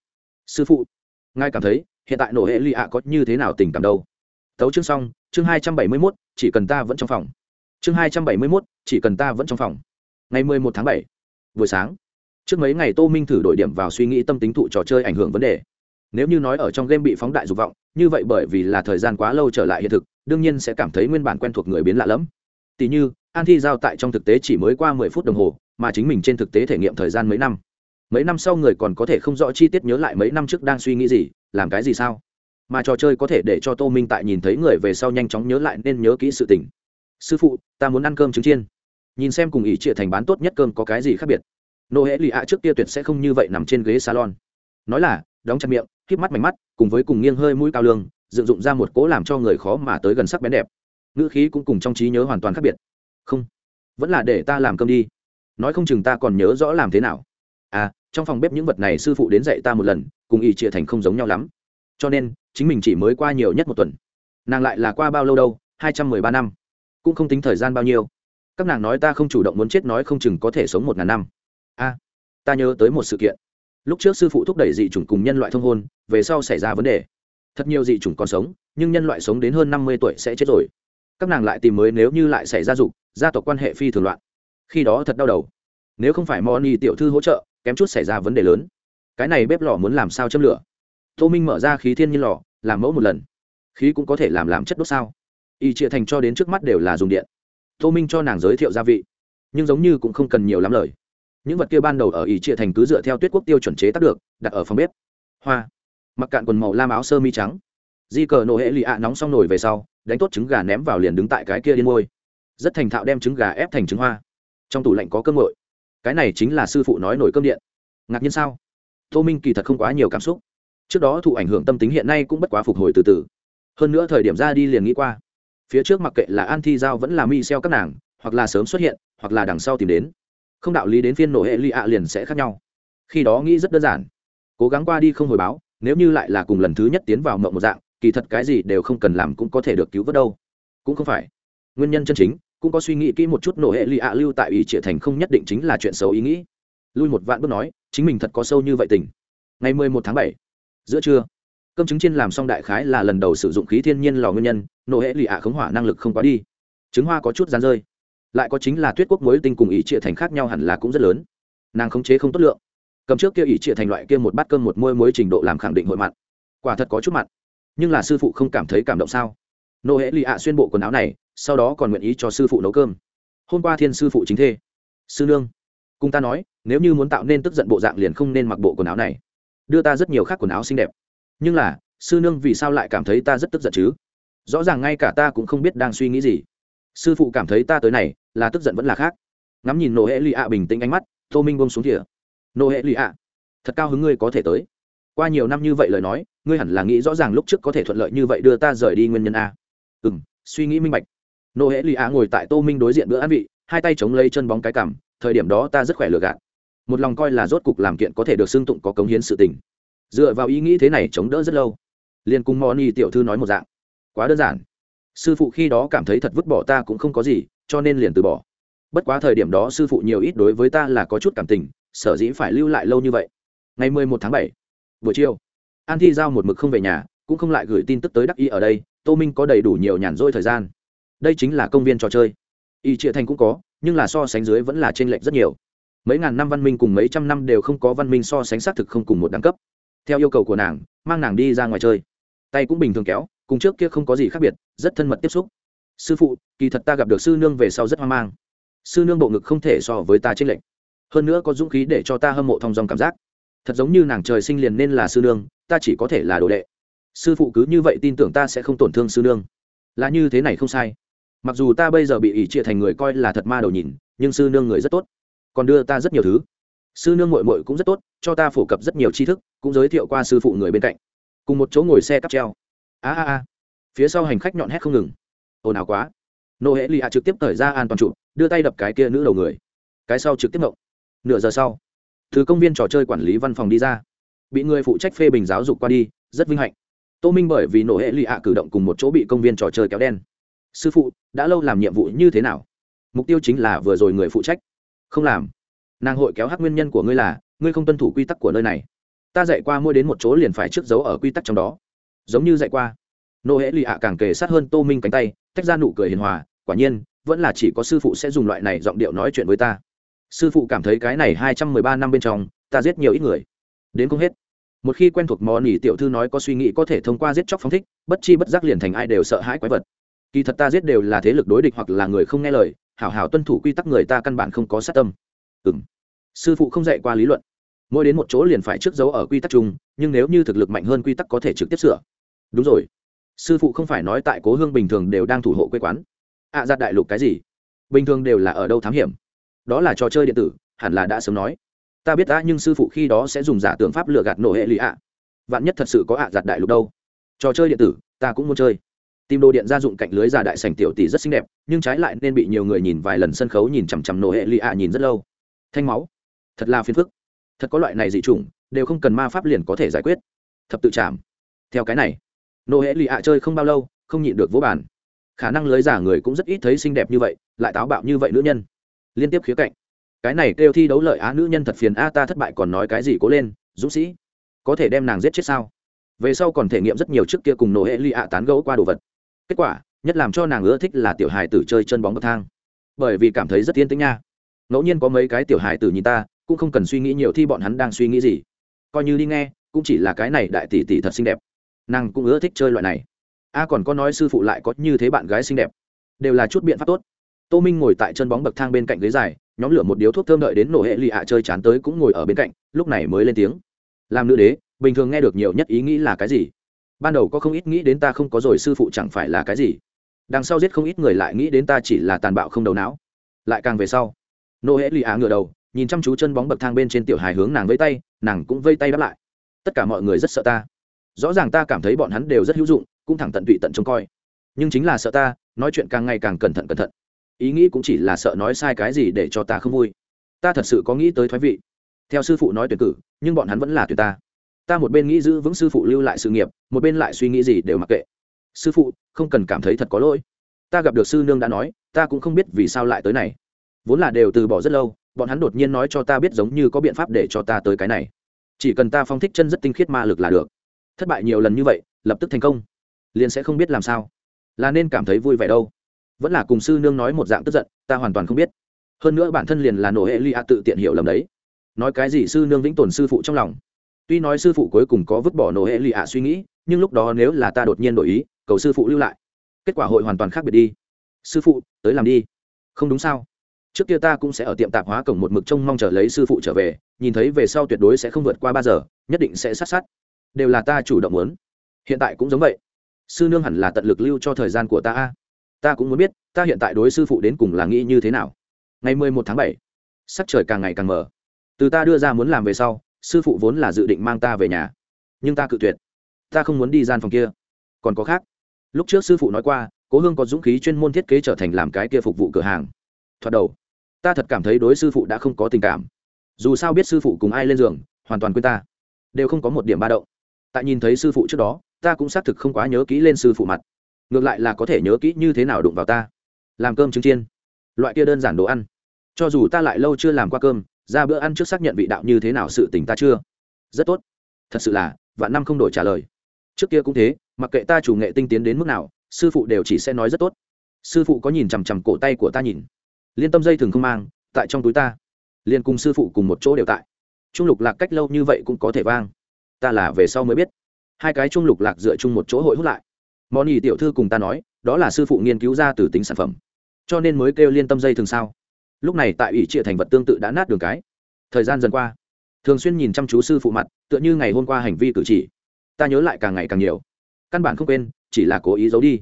Sư phụ, ngài cảm thấy hiện tại nổ hệ lì ạ có như thế nào tình cảm đâu? Tấu chương xong, chương hai trăm bảy mươi mốt, chỉ cần ta vẫn trong phòng. Chương hai trăm bảy mươi mốt, chỉ cần ta vẫn trong phòng. Ngày mười một tháng bảy, buổi sáng. Trước mấy ngày tô minh thử đổi điểm vào suy nghĩ tâm tính thụ trò chơi ảnh hưởng vấn đề. Nếu như nói ở trong game bị phóng đại dục vọng, như vậy bởi vì là thời gian quá lâu trở lại hiện thực, đương nhiên sẽ cảm thấy nguyên bản quen thuộc người biến lạ lẫm. Tỷ như, an thi giao tại trong thực tế chỉ mới qua mười phút đồng hồ, mà chính mình trên thực tế thể nghiệm thời gian mấy năm. Mấy năm sau người còn có thể không rõ chi tiết nhớ lại mấy năm trước đang suy nghĩ gì, làm cái gì sao? Mà trò chơi có thể để cho tô minh tại nhìn thấy người về sau nhanh chóng nhớ lại nên nhớ kỹ sự tình. Sư phụ, ta muốn ăn cơm trứng chiên. Nhìn xem cùng ỷ trịa thành bán tốt nhất cơm có cái gì khác biệt. Nô hễ lì ạ trước kia tuyệt sẽ không như vậy nằm trên ghế salon. Nói là, đóng chặt miệng, híp mắt mảnh mắt, cùng với cùng nghiêng hơi mũi cao lương, dựng dụng ra một cố làm cho người khó mà tới gần sắc bén đẹp. Ngữ khí cũng cùng trong trí nhớ hoàn toàn khác biệt. Không, vẫn là để ta làm cơm đi. Nói không chừng ta còn nhớ rõ làm thế nào. À trong phòng bếp những vật này sư phụ đến dạy ta một lần, cùng y trịa thành không giống nhau lắm. Cho nên chính mình chỉ mới qua nhiều nhất một tuần. Nàng lại là qua bao lâu đâu? Hai trăm mười ba năm. Cũng không tính thời gian bao nhiêu. Các nàng nói ta không chủ động muốn chết nói không chừng có thể sống một ngàn năm. A à, ta nhớ tới một sự kiện. Lúc trước sư phụ thúc đẩy dị chủng cùng nhân loại thông hôn về sau xảy ra vấn đề. Thật nhiều dị chủng còn sống nhưng nhân loại sống đến hơn năm mươi tuổi sẽ chết rồi. Các nàng lại tìm mới nếu như lại xảy ra dục gia tộc quan hệ phi thường loạn. Khi đó thật đau đầu. Nếu không phải moni tiểu thư hỗ trợ kém chút xảy ra vấn đề lớn. Cái này bếp lò muốn làm sao châm lửa? Tô minh mở ra khí thiên nhiên lò, làm mẫu một lần. Khí cũng có thể làm làm chất đốt sao? Y trịa thành cho đến trước mắt đều là dùng điện. Tô minh cho nàng giới thiệu gia vị. Nhưng giống như cũng không cần nhiều lắm lời. Những vật kia ban đầu ở y trịa thành cứ dựa theo tuyết quốc tiêu chuẩn chế tác được, đặt ở phòng bếp. Hoa. Mặc cạn quần màu lam áo sơ mi trắng. Di cờ nổ hệ lì ạ nóng xong nổi về sau, đánh tốt trứng gà ném vào liền đứng tại cái kia điên môi. Rất thành thạo đem trứng gà ép thành trứng hoa. Trong tủ lạnh có cơm ngội cái này chính là sư phụ nói nổi cơm điện. Ngạc nhiên sao? Tô minh kỳ thật không quá nhiều cảm xúc trước đó thụ ảnh hưởng tâm tính hiện nay cũng bất quá phục hồi từ từ. Hơn nữa thời điểm ra đi liền nghĩ qua. Phía trước mặc kệ là an thi giao vẫn là mi xeo các nàng, hoặc là sớm xuất hiện, hoặc là đằng sau tìm đến. Không đạo lý đến phiên nổ hệ lụy ạ liền sẽ khác nhau. Khi đó nghĩ rất đơn giản. Cố gắng qua đi không hồi báo, nếu như lại là cùng lần thứ nhất tiến vào mộng một dạng, kỳ thật cái gì đều không cần làm cũng có thể được cứu vớt đâu. Cũng không phải. Nguyên nhân chân chính, cũng có suy nghĩ kỹ một chút nổ hệ lụy ạ lưu tại ủy trịa thành không nhất định chính là chuyện xấu ý nghĩ. Lui một vạn bước nói, chính mình thật có sâu như vậy tình. Ngày mười một tháng bảy giữa trưa, cơm trứng chiên làm xong đại khái là lần đầu sử dụng khí thiên nhiên lò nguyên nhân, nổ hệ lì ạ khống hỏa năng lực không quá đi. Trứng hoa có chút rán rơi, lại có chính là tuyết quốc mối tinh cùng ý trịa thành khác nhau hẳn là cũng rất lớn. Nàng khống chế không tốt lượng. Cầm trước kia ý trịa thành loại kia một bát cơm một môi muối trình độ làm khẳng định hội mặn. Quả thật có chút mặn. Nhưng là sư phụ không cảm thấy cảm động sao? Nô hệ lì ạ xuyên bộ quần áo này, sau đó còn nguyện ý cho sư phụ nấu cơm. Hôm qua thiên sư phụ chính thê. Sư nương, cùng ta nói, nếu như muốn tạo nên tức giận bộ dạng liền không nên mặc bộ quần áo này đưa ta rất nhiều khác quần áo xinh đẹp. Nhưng là, sư nương vì sao lại cảm thấy ta rất tức giận chứ? Rõ ràng ngay cả ta cũng không biết đang suy nghĩ gì. Sư phụ cảm thấy ta tới này, là tức giận vẫn là khác. Ngắm nhìn nô hệ lì ạ bình tĩnh ánh mắt, tô minh bông xuống thỉa nô hệ lì ạ, thật cao hứng ngươi có thể tới. Qua nhiều năm như vậy lời nói, ngươi hẳn là nghĩ rõ ràng lúc trước có thể thuận lợi như vậy đưa ta rời đi nguyên nhân a. Ừ m suy nghĩ minh bạch. Nô hệ lì á ngồi tại tô minh đối diện bữa ăn vị, hai tay chống lấy chân bóng cái cằm, thời điểm đó ta rất khỏe lừa gạt một lòng coi là rốt cục làm kiện có thể được xưng tụng có cống hiến sự tình. Dựa vào ý nghĩ thế này chống đỡ rất lâu, liền cùng moni tiểu thư nói một dạng. Quá đơn giản. Sư phụ khi đó cảm thấy thật vứt bỏ ta cũng không có gì, cho nên liền từ bỏ. Bất quá thời điểm đó sư phụ nhiều ít đối với ta là có chút cảm tình, sở dĩ phải lưu lại lâu như vậy. Ngày mười một tháng bảy, buổi chiều, an thi giao một mực không về nhà, cũng không lại gửi tin tức tới đắc y ở đây, tô minh có đầy đủ nhiều nhàn rỗi thời gian. Đây chính là công viên trò chơi. Y trịa thành cũng có, nhưng là so sánh dưới vẫn là t r ê n lệch rất nhiều mấy ngàn năm văn minh cùng mấy trăm năm đều không có văn minh so sánh xác thực không cùng một đẳng cấp. Theo yêu cầu của nàng, mang nàng đi ra ngoài chơi. Tay cũng bình thường kéo, cùng trước kia không có gì khác biệt, rất thân mật tiếp xúc. Sư phụ, kỳ thật ta gặp được sư nương về sau rất hoang mang. Sư nương bộ ngực không thể so với ta t r ê n lệch. Hơn nữa có dũng khí để cho ta hâm mộ thong dòng cảm giác. Thật giống như nàng trời sinh liền nên là sư nương, ta chỉ có thể là đồ đệ. Sư phụ cứ như vậy tin tưởng ta sẽ không tổn thương sư nương. Là như thế này không sai. Mặc dù ta bây giờ bị ỷ chia thành người coi là thật ma đầu nhìn, nhưng sư nương người rất tốt còn đưa ta rất nhiều thứ. Sư nương mội mội cũng rất tốt, cho ta phổ cập rất nhiều tri thức, cũng giới thiệu qua sư phụ người bên cạnh. Cùng một chỗ ngồi xe cắp treo. A a a. Phía sau hành khách nhọn hét không ngừng. Ồn ào quá. Nô hễ lì hạ trực tiếp thời ra an toàn trụ đưa tay đập cái kia nữ đầu người. Cái sau trực tiếp mộng nửa giờ sau, từ công viên trò chơi quản lý văn phòng đi ra. Bị người phụ trách phê bình giáo dục qua đi, rất vinh hạnh. Tô minh bởi vì nổ hệ lì hạ cử động cùng một chỗ bị công viên trò chơi kéo đen. Sư phụ, đã lâu làm nhiệm vụ như thế nào? Mục tiêu chính là vừa rồi người phụ trách không làm. Nàng hội kéo hát nguyên nhân của ngươi là, ngươi không tuân thủ quy tắc của nơi này. Ta dạy qua mỗi đến một chỗ liền phải trước dấu ở quy tắc trong đó. Giống như dạy qua. Nô hễ lì ạ càng kề sát hơn tô minh cánh tay, tách ra nụ cười hiền hòa, quả nhiên, vẫn là chỉ có sư phụ sẽ dùng loại này giọng điệu nói chuyện với ta. Sư phụ cảm thấy cái này hai trăm mười ba năm bên trong, ta giết nhiều ít người. Đến không hết. Một khi quen thuộc mò nỉ tiểu thư nói có suy nghĩ có thể thông qua giết chóc phóng thích, bất chi bất giác liền thành ai đều sợ hãi quái vật. Kỳ thật ta giết đều là thế lực đối địch hoặc là người không nghe lời hảo hảo tuân thủ quy tắc người ta căn bản không có sát tâm. Ừng sư phụ không dạy qua lý luận. Mỗi đến một chỗ liền phải trước dấu ở quy tắc chung nhưng nếu như thực lực mạnh hơn quy tắc có thể trực tiếp sửa. Đúng rồi. Sư phụ không phải nói tại cố hương bình thường đều đang thủ hộ quê quán. Ạ à, ra đại lục cái gì? Bình thường đều là ở đâu thám hiểm? Đó là trò chơi điện tử hẳn là đã sớm nói. Ta biết đã nhưng sư phụ khi đó sẽ dùng giả tưởng pháp lừa gạt nổ hệ lụy ạ. Vạn nhất thật sự có ạ à giặt đại lục đâu? Trò chơi điện tử ta cũng muốn chơi tìm đồ điện gia dụng cạnh lưới già đại sành tiểu tỷ rất xinh đẹp, nhưng trái lại nên bị nhiều người nhìn vài lần sân khấu nhìn chằm chằm nổ hệ lì ạ nhìn rất lâu. Thanh máu. Thật là phiền phức. Thật có loại này dị chủng, đều không cần ma pháp liền có thể giải quyết. Thập tự chạm. Theo cái này, nổ hệ lì ạ chơi không bao lâu, không nhịn được vỗ bàn. Khả năng lưới giả người cũng rất ít thấy xinh đẹp như vậy, lại táo bạo như vậy nữ nhân. Liên tiếp khía cạnh. Cái này kêu thi đấu lợi á nữ nhân thật phiền a ta thất bại còn nói cái gì cố lên, dũng sĩ. Có thể đem nàng giết chết sao? Về sau còn thể nghiệm rất nhiều trước kia cùng nổ hệ lì ạ tán gẫu qua đồ vật kết quả, nhất làm cho nàng ưa thích là tiểu hài tử chơi chân bóng bậc thang. Bởi vì cảm thấy rất yên tĩnh nha. Ngẫu nhiên có mấy cái tiểu hài tử nhìn ta, cũng không cần suy nghĩ nhiều thi bọn hắn đang suy nghĩ gì. Coi như đi nghe, cũng chỉ là cái này đại tỷ tỷ thật xinh đẹp. Nàng cũng ưa thích chơi loại này. A còn có nói sư phụ lại có như thế bạn gái xinh đẹp. Đều là chút biện pháp tốt. Tô minh ngồi tại chân bóng bậc thang bên cạnh ghế dài, nhóm lửa một điếu thuốc thơm đợi đến nổ hệ lì ạ chơi chán tới cũng ngồi ở bên cạnh, lúc này mới lên tiếng. Làm nữ đế, bình thường nghe được nhiều nhất ý nghĩ là cái gì? Ban đầu có không ít nghĩ đến ta không có rồi, sư phụ chẳng phải là cái gì? Đằng sau giết không ít người lại nghĩ đến ta chỉ là tàn bạo không đầu não. Lại càng về sau, nô hễ lì á ngựa đầu, nhìn chăm chú chân bóng bậc thang bên trên tiểu hài hướng nàng vây tay, nàng cũng vây tay đáp lại. Tất cả mọi người rất sợ ta. Rõ ràng ta cảm thấy bọn hắn đều rất hữu dụng, cũng thẳng tận tụy tận trông coi. Nhưng chính là sợ ta, nói chuyện càng ngày càng cẩn thận cẩn thận. Ý nghĩ cũng chỉ là sợ nói sai cái gì để cho ta không vui. Ta thật sự có nghĩ tới thoái vị. Theo sư phụ nói tuyển cử, nhưng bọn hắn vẫn là tuyển ta ta một bên nghĩ giữ vững sư phụ lưu lại sự nghiệp, một bên lại suy nghĩ gì đều mặc kệ. Sư phụ, không cần cảm thấy thật có lỗi. Ta gặp được sư nương đã nói, ta cũng không biết vì sao lại tới này. Vốn là đều từ bỏ rất lâu, bọn hắn đột nhiên nói cho ta biết giống như có biện pháp để cho ta tới cái này. Chỉ cần ta phong thích chân rất tinh khiết ma lực là được. Thất bại nhiều lần như vậy, lập tức thành công. Liền sẽ không biết làm sao. Là nên cảm thấy vui vẻ đâu. Vẫn là cùng sư nương nói một dạng tức giận, ta hoàn toàn không biết. Hơn nữa bản thân liền là nổ hệ lia tự tiện hiểu lầm đấy. Nói cái gì sư nương vĩnh tồn sư phụ trong lòng tuy nói sư phụ cuối cùng có vứt bỏ nổ hệ lia suy nghĩ, nhưng lúc đó nếu là ta đột nhiên đổi ý, cầu sư phụ lưu lại. Kết quả hội hoàn toàn khác biệt đi. Sư phụ, tới làm đi. Không đúng sao? Trước kia ta cũng sẽ ở tiệm tạp hóa cổng một mực trông mong chờ lấy sư phụ trở về, nhìn thấy về sau tuyệt đối sẽ không vượt qua ba giờ, nhất định sẽ sát sát. Đều là ta chủ động muốn. Hiện tại cũng giống vậy. Sư nương hẳn là tận lực lưu cho thời gian của ta ta cũng muốn biết, ta hiện tại đối sư phụ đến cùng là nghĩ như thế nào. Ngày mười một tháng bảy, sắc trời càng ngày càng mở từ ta đưa ra muốn làm về sau sư phụ vốn là dự định mang ta về nhà, nhưng ta cự tuyệt. Ta không muốn đi gian phòng kia. Còn có khác. Lúc trước sư phụ nói qua, cố hương có dũng khí chuyên môn thiết kế trở thành làm cái kia phục vụ cửa hàng. Thoạt đầu, ta thật cảm thấy đối sư phụ đã không có tình cảm. Dù sao biết sư phụ cùng ai lên giường, hoàn toàn quên ta. Đều không có một điểm ba động. Tại nhìn thấy sư phụ trước đó, ta cũng xác thực không quá nhớ kỹ lên sư phụ mặt. Ngược lại là có thể nhớ kỹ như thế nào đụng vào ta. Làm cơm trứng chiên. Loại kia đơn giản đồ ăn. Cho dù ta lại lâu chưa làm qua cơm ra bữa ăn trước xác nhận vị đạo như thế nào sự tình ta chưa? Rất tốt. Thật sự là, vạn năm không đổi trả lời. Trước kia cũng thế, mặc kệ ta chủ nghệ tinh tiến đến mức nào, sư phụ đều chỉ sẽ nói rất tốt. Sư phụ có nhìn chằm chằm cổ tay của ta nhìn. Liên tâm dây thường không mang, tại trong túi ta. Liên cùng sư phụ cùng một chỗ đều tại. Trung lục lạc cách lâu như vậy cũng có thể vang. Ta là về sau mới biết. Hai cái trung lục lạc dựa chung một chỗ hội hút lại. Món ý tiểu thư cùng ta nói, đó là sư phụ nghiên cứu ra từ tính sản phẩm. Cho nên mới kêu liên tâm dây thường sao? Lúc này tại ủy trịa thành vật tương tự đã nát đường cái. Thời gian dần qua, thường xuyên nhìn chăm chú sư phụ mặt, tựa như ngày hôm qua hành vi cử chỉ. Ta nhớ lại càng ngày càng nhiều. Căn bản không quên, chỉ là cố ý giấu đi.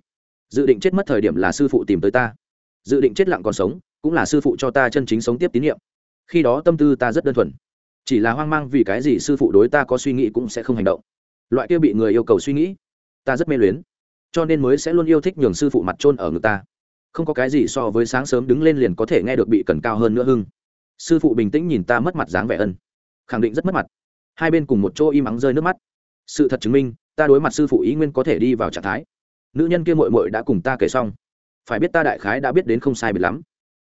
Dự định chết mất thời điểm là sư phụ tìm tới ta. Dự định chết lặng còn sống, cũng là sư phụ cho ta chân chính sống tiếp tín nhiệm. Khi đó tâm tư ta rất đơn thuần. Chỉ là hoang mang vì cái gì sư phụ đối ta có suy nghĩ cũng sẽ không hành động. Loại kia bị người yêu cầu suy nghĩ, ta rất mê luyến. Cho nên mới sẽ luôn yêu thích nhường sư phụ mặt trôn ở ngực ta không có cái gì so với sáng sớm đứng lên liền có thể nghe được bị cần cao hơn nữa hưng. Sư phụ bình tĩnh nhìn ta mất mặt dáng vẻ ân. Khẳng định rất mất mặt. Hai bên cùng một chỗ im ắng rơi nước mắt. Sự thật chứng minh, ta đối mặt sư phụ ý nguyên có thể đi vào trạng thái. Nữ nhân kia mội mội đã cùng ta kể xong. Phải biết ta đại khái đã biết đến không sai biệt lắm.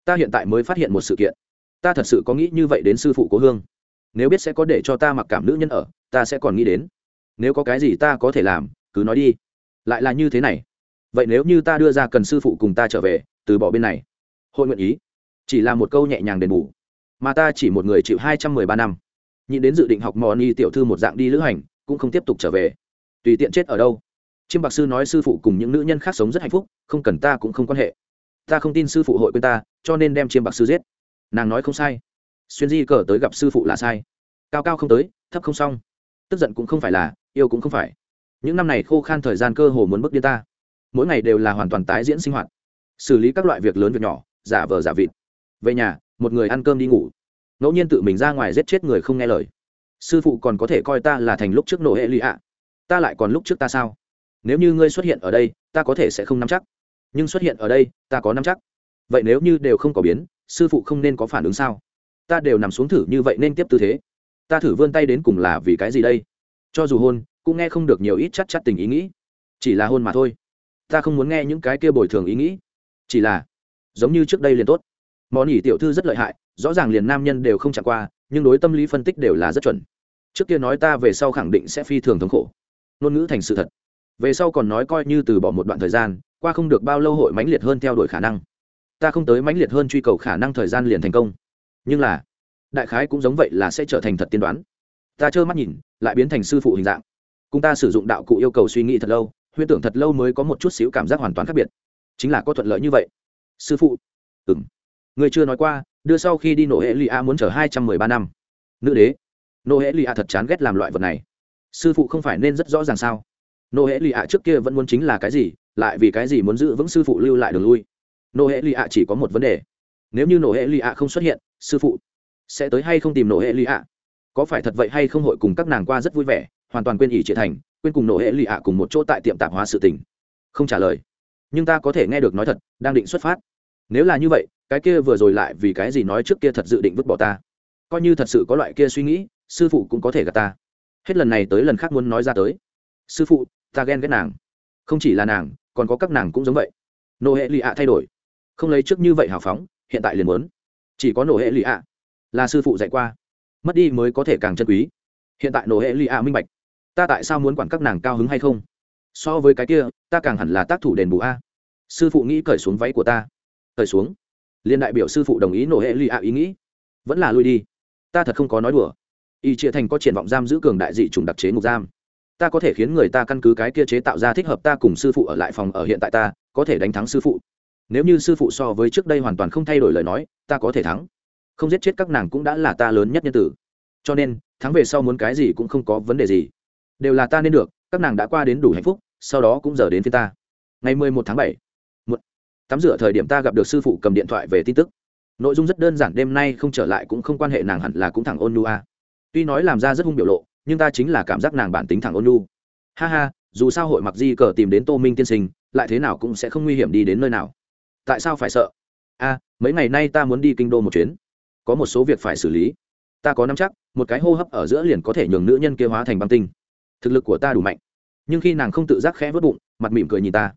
Ta hiện tại mới phát hiện một sự kiện. Ta thật sự có nghĩ như vậy đến sư phụ cố hương. Nếu biết sẽ có để cho ta mặc cảm nữ nhân ở, ta sẽ còn nghĩ đến. Nếu có cái gì ta có thể làm, cứ nói đi. Lại là như thế này vậy nếu như ta đưa ra cần sư phụ cùng ta trở về, từ bỏ bên này. Hội nguyện ý. Chỉ là một câu nhẹ nhàng đền bù. Mà ta chỉ một người chịu hai trăm mười ba năm. Nhìn đến dự định học mò ni tiểu thư một dạng đi lữ hành, cũng không tiếp tục trở về. Tùy tiện chết ở đâu? Chiêm bạc sư nói sư phụ cùng những nữ nhân khác sống rất hạnh phúc, không cần ta cũng không quan hệ. Ta không tin sư phụ hội quên ta, cho nên đem chiêm bạc sư giết. Nàng nói không sai. Xuyên di cờ tới gặp sư phụ là sai. Cao cao không tới, thấp không xong. Tức giận cũng không phải là, yêu cũng không phải. Những năm này khô khan thời gian cơ hồ muốn bước đi ta mỗi ngày đều là hoàn toàn tái diễn sinh hoạt. Xử lý các loại việc lớn việc nhỏ, giả vờ giả vịt. Về nhà, một người ăn cơm đi ngủ. Ngẫu nhiên tự mình ra ngoài giết chết người không nghe lời. Sư phụ còn có thể coi ta là thành lúc trước nổ hệ lụy ạ. Ta lại còn lúc trước ta sao? Nếu như ngươi xuất hiện ở đây, ta có thể sẽ không nắm chắc. Nhưng xuất hiện ở đây, ta có nắm chắc. Vậy nếu như đều không có biến, sư phụ không nên có phản ứng sao? Ta đều nằm xuống thử như vậy nên tiếp tư thế. Ta thử vươn tay đến cùng là vì cái gì đây? Cho dù hôn, cũng nghe không được nhiều ít chắc chắc tình ý nghĩ. Chỉ là hôn mà thôi ta không muốn nghe những cái kia bồi thường ý nghĩ. Chỉ là, giống như trước đây liền tốt. Món ỉ tiểu thư rất lợi hại, rõ ràng liền nam nhân đều không chạm qua, nhưng đối tâm lý phân tích đều là rất chuẩn. Trước kia nói ta về sau khẳng định sẽ phi thường thống khổ. Ngôn ngữ thành sự thật. Về sau còn nói coi như từ bỏ một đoạn thời gian, qua không được bao lâu hội mãnh liệt hơn theo đuổi khả năng. Ta không tới mãnh liệt hơn truy cầu khả năng thời gian liền thành công. Nhưng là, đại khái cũng giống vậy là sẽ trở thành thật tiên đoán. Ta trơ mắt nhìn, lại biến thành sư phụ hình dạng. Cùng ta sử dụng đạo cụ yêu cầu suy nghĩ thật lâu huyễn tưởng thật lâu mới có một chút xíu cảm giác hoàn toàn khác biệt. Chính là có thuận lợi như vậy. Sư phụ. Ừng người chưa nói qua, đưa sau khi đi nổ hệ lì a muốn chở hai trăm mười ba năm. Nữ đế. Nô hệ lì a thật chán ghét làm loại vật này. Sư phụ không phải nên rất rõ ràng sao? Nô hệ lì a trước kia vẫn muốn chính là cái gì, lại vì cái gì muốn giữ vững sư phụ lưu lại đường lui? Nô hệ lì a chỉ có một vấn đề. Nếu như nô hệ lì a không xuất hiện, sư phụ sẽ tới hay không tìm nô hệ lì a có phải thật vậy hay không hội cùng các nàng qua rất vui vẻ hoàn toàn quên ỷ triệt thành, quên cùng nổ hệ lụy ạ cùng một chỗ tại tiệm tạp hóa sự tình. Không trả lời. Nhưng ta có thể nghe được nói thật, đang định xuất phát. Nếu là như vậy, cái kia vừa rồi lại vì cái gì nói trước kia thật dự định vứt bỏ ta? Coi như thật sự có loại kia suy nghĩ, sư phụ cũng có thể gạt ta. Hết lần này tới lần khác muốn nói ra tới. Sư phụ, ta ghen ghét nàng. Không chỉ là nàng, còn có các nàng cũng giống vậy. Nổ hệ lì ạ thay đổi. Không lấy trước như vậy hào phóng, hiện tại liền muốn. Chỉ có nổ hệ lì ạ là sư phụ dạy qua. Mất đi mới có thể càng chân quý. Hiện tại nổ hệ lì ạ minh bạch ta tại sao muốn quản các nàng cao hứng hay không? So với cái kia, ta càng hẳn là tác thủ đền bù a. Sư phụ nghĩ cởi xuống váy của ta. Cởi xuống. Liên đại biểu sư phụ đồng ý nổ hệ lụy ạ ý nghĩ. Vẫn là lui đi. Ta thật không có nói đùa. Y chia thành có triển vọng giam giữ cường đại dị chủng đặc chế ngục giam. Ta có thể khiến người ta căn cứ cái kia chế tạo ra thích hợp ta cùng sư phụ ở lại phòng ở hiện tại ta, có thể đánh thắng sư phụ. Nếu như sư phụ so với trước đây hoàn toàn không thay đổi lời nói, ta có thể thắng. Không giết chết các nàng cũng đã là ta lớn nhất nhân tử. Cho nên, thắng về sau muốn cái gì cũng không có vấn đề gì đều là ta nên được, các nàng đã qua đến đủ hạnh phúc, sau đó cũng giờ đến phía ta. Ngày mười một tháng bảy tắm rửa thời điểm ta gặp được sư phụ cầm điện thoại về tin tức. Nội dung rất đơn giản, đêm nay không trở lại cũng không quan hệ nàng hẳn là cũng thẳng ôn nu a. Tuy nói làm ra rất hung biểu lộ, nhưng ta chính là cảm giác nàng bản tính thẳng ôn nu ha ha, dù sao hội mặc di cờ tìm đến tô minh tiên sinh, lại thế nào cũng sẽ không nguy hiểm đi đến nơi nào. Tại sao phải sợ? A, mấy ngày nay ta muốn đi kinh đô một chuyến. Có một số việc phải xử lý. Ta có nắm chắc, một cái hô hấp ở giữa liền có thể nhường nữ nhân kia hóa thành băng tinh thực lực của ta đủ mạnh. Nhưng khi nàng không tự giác khẽ vớt bụng, mặt mỉm cười nhìn ta.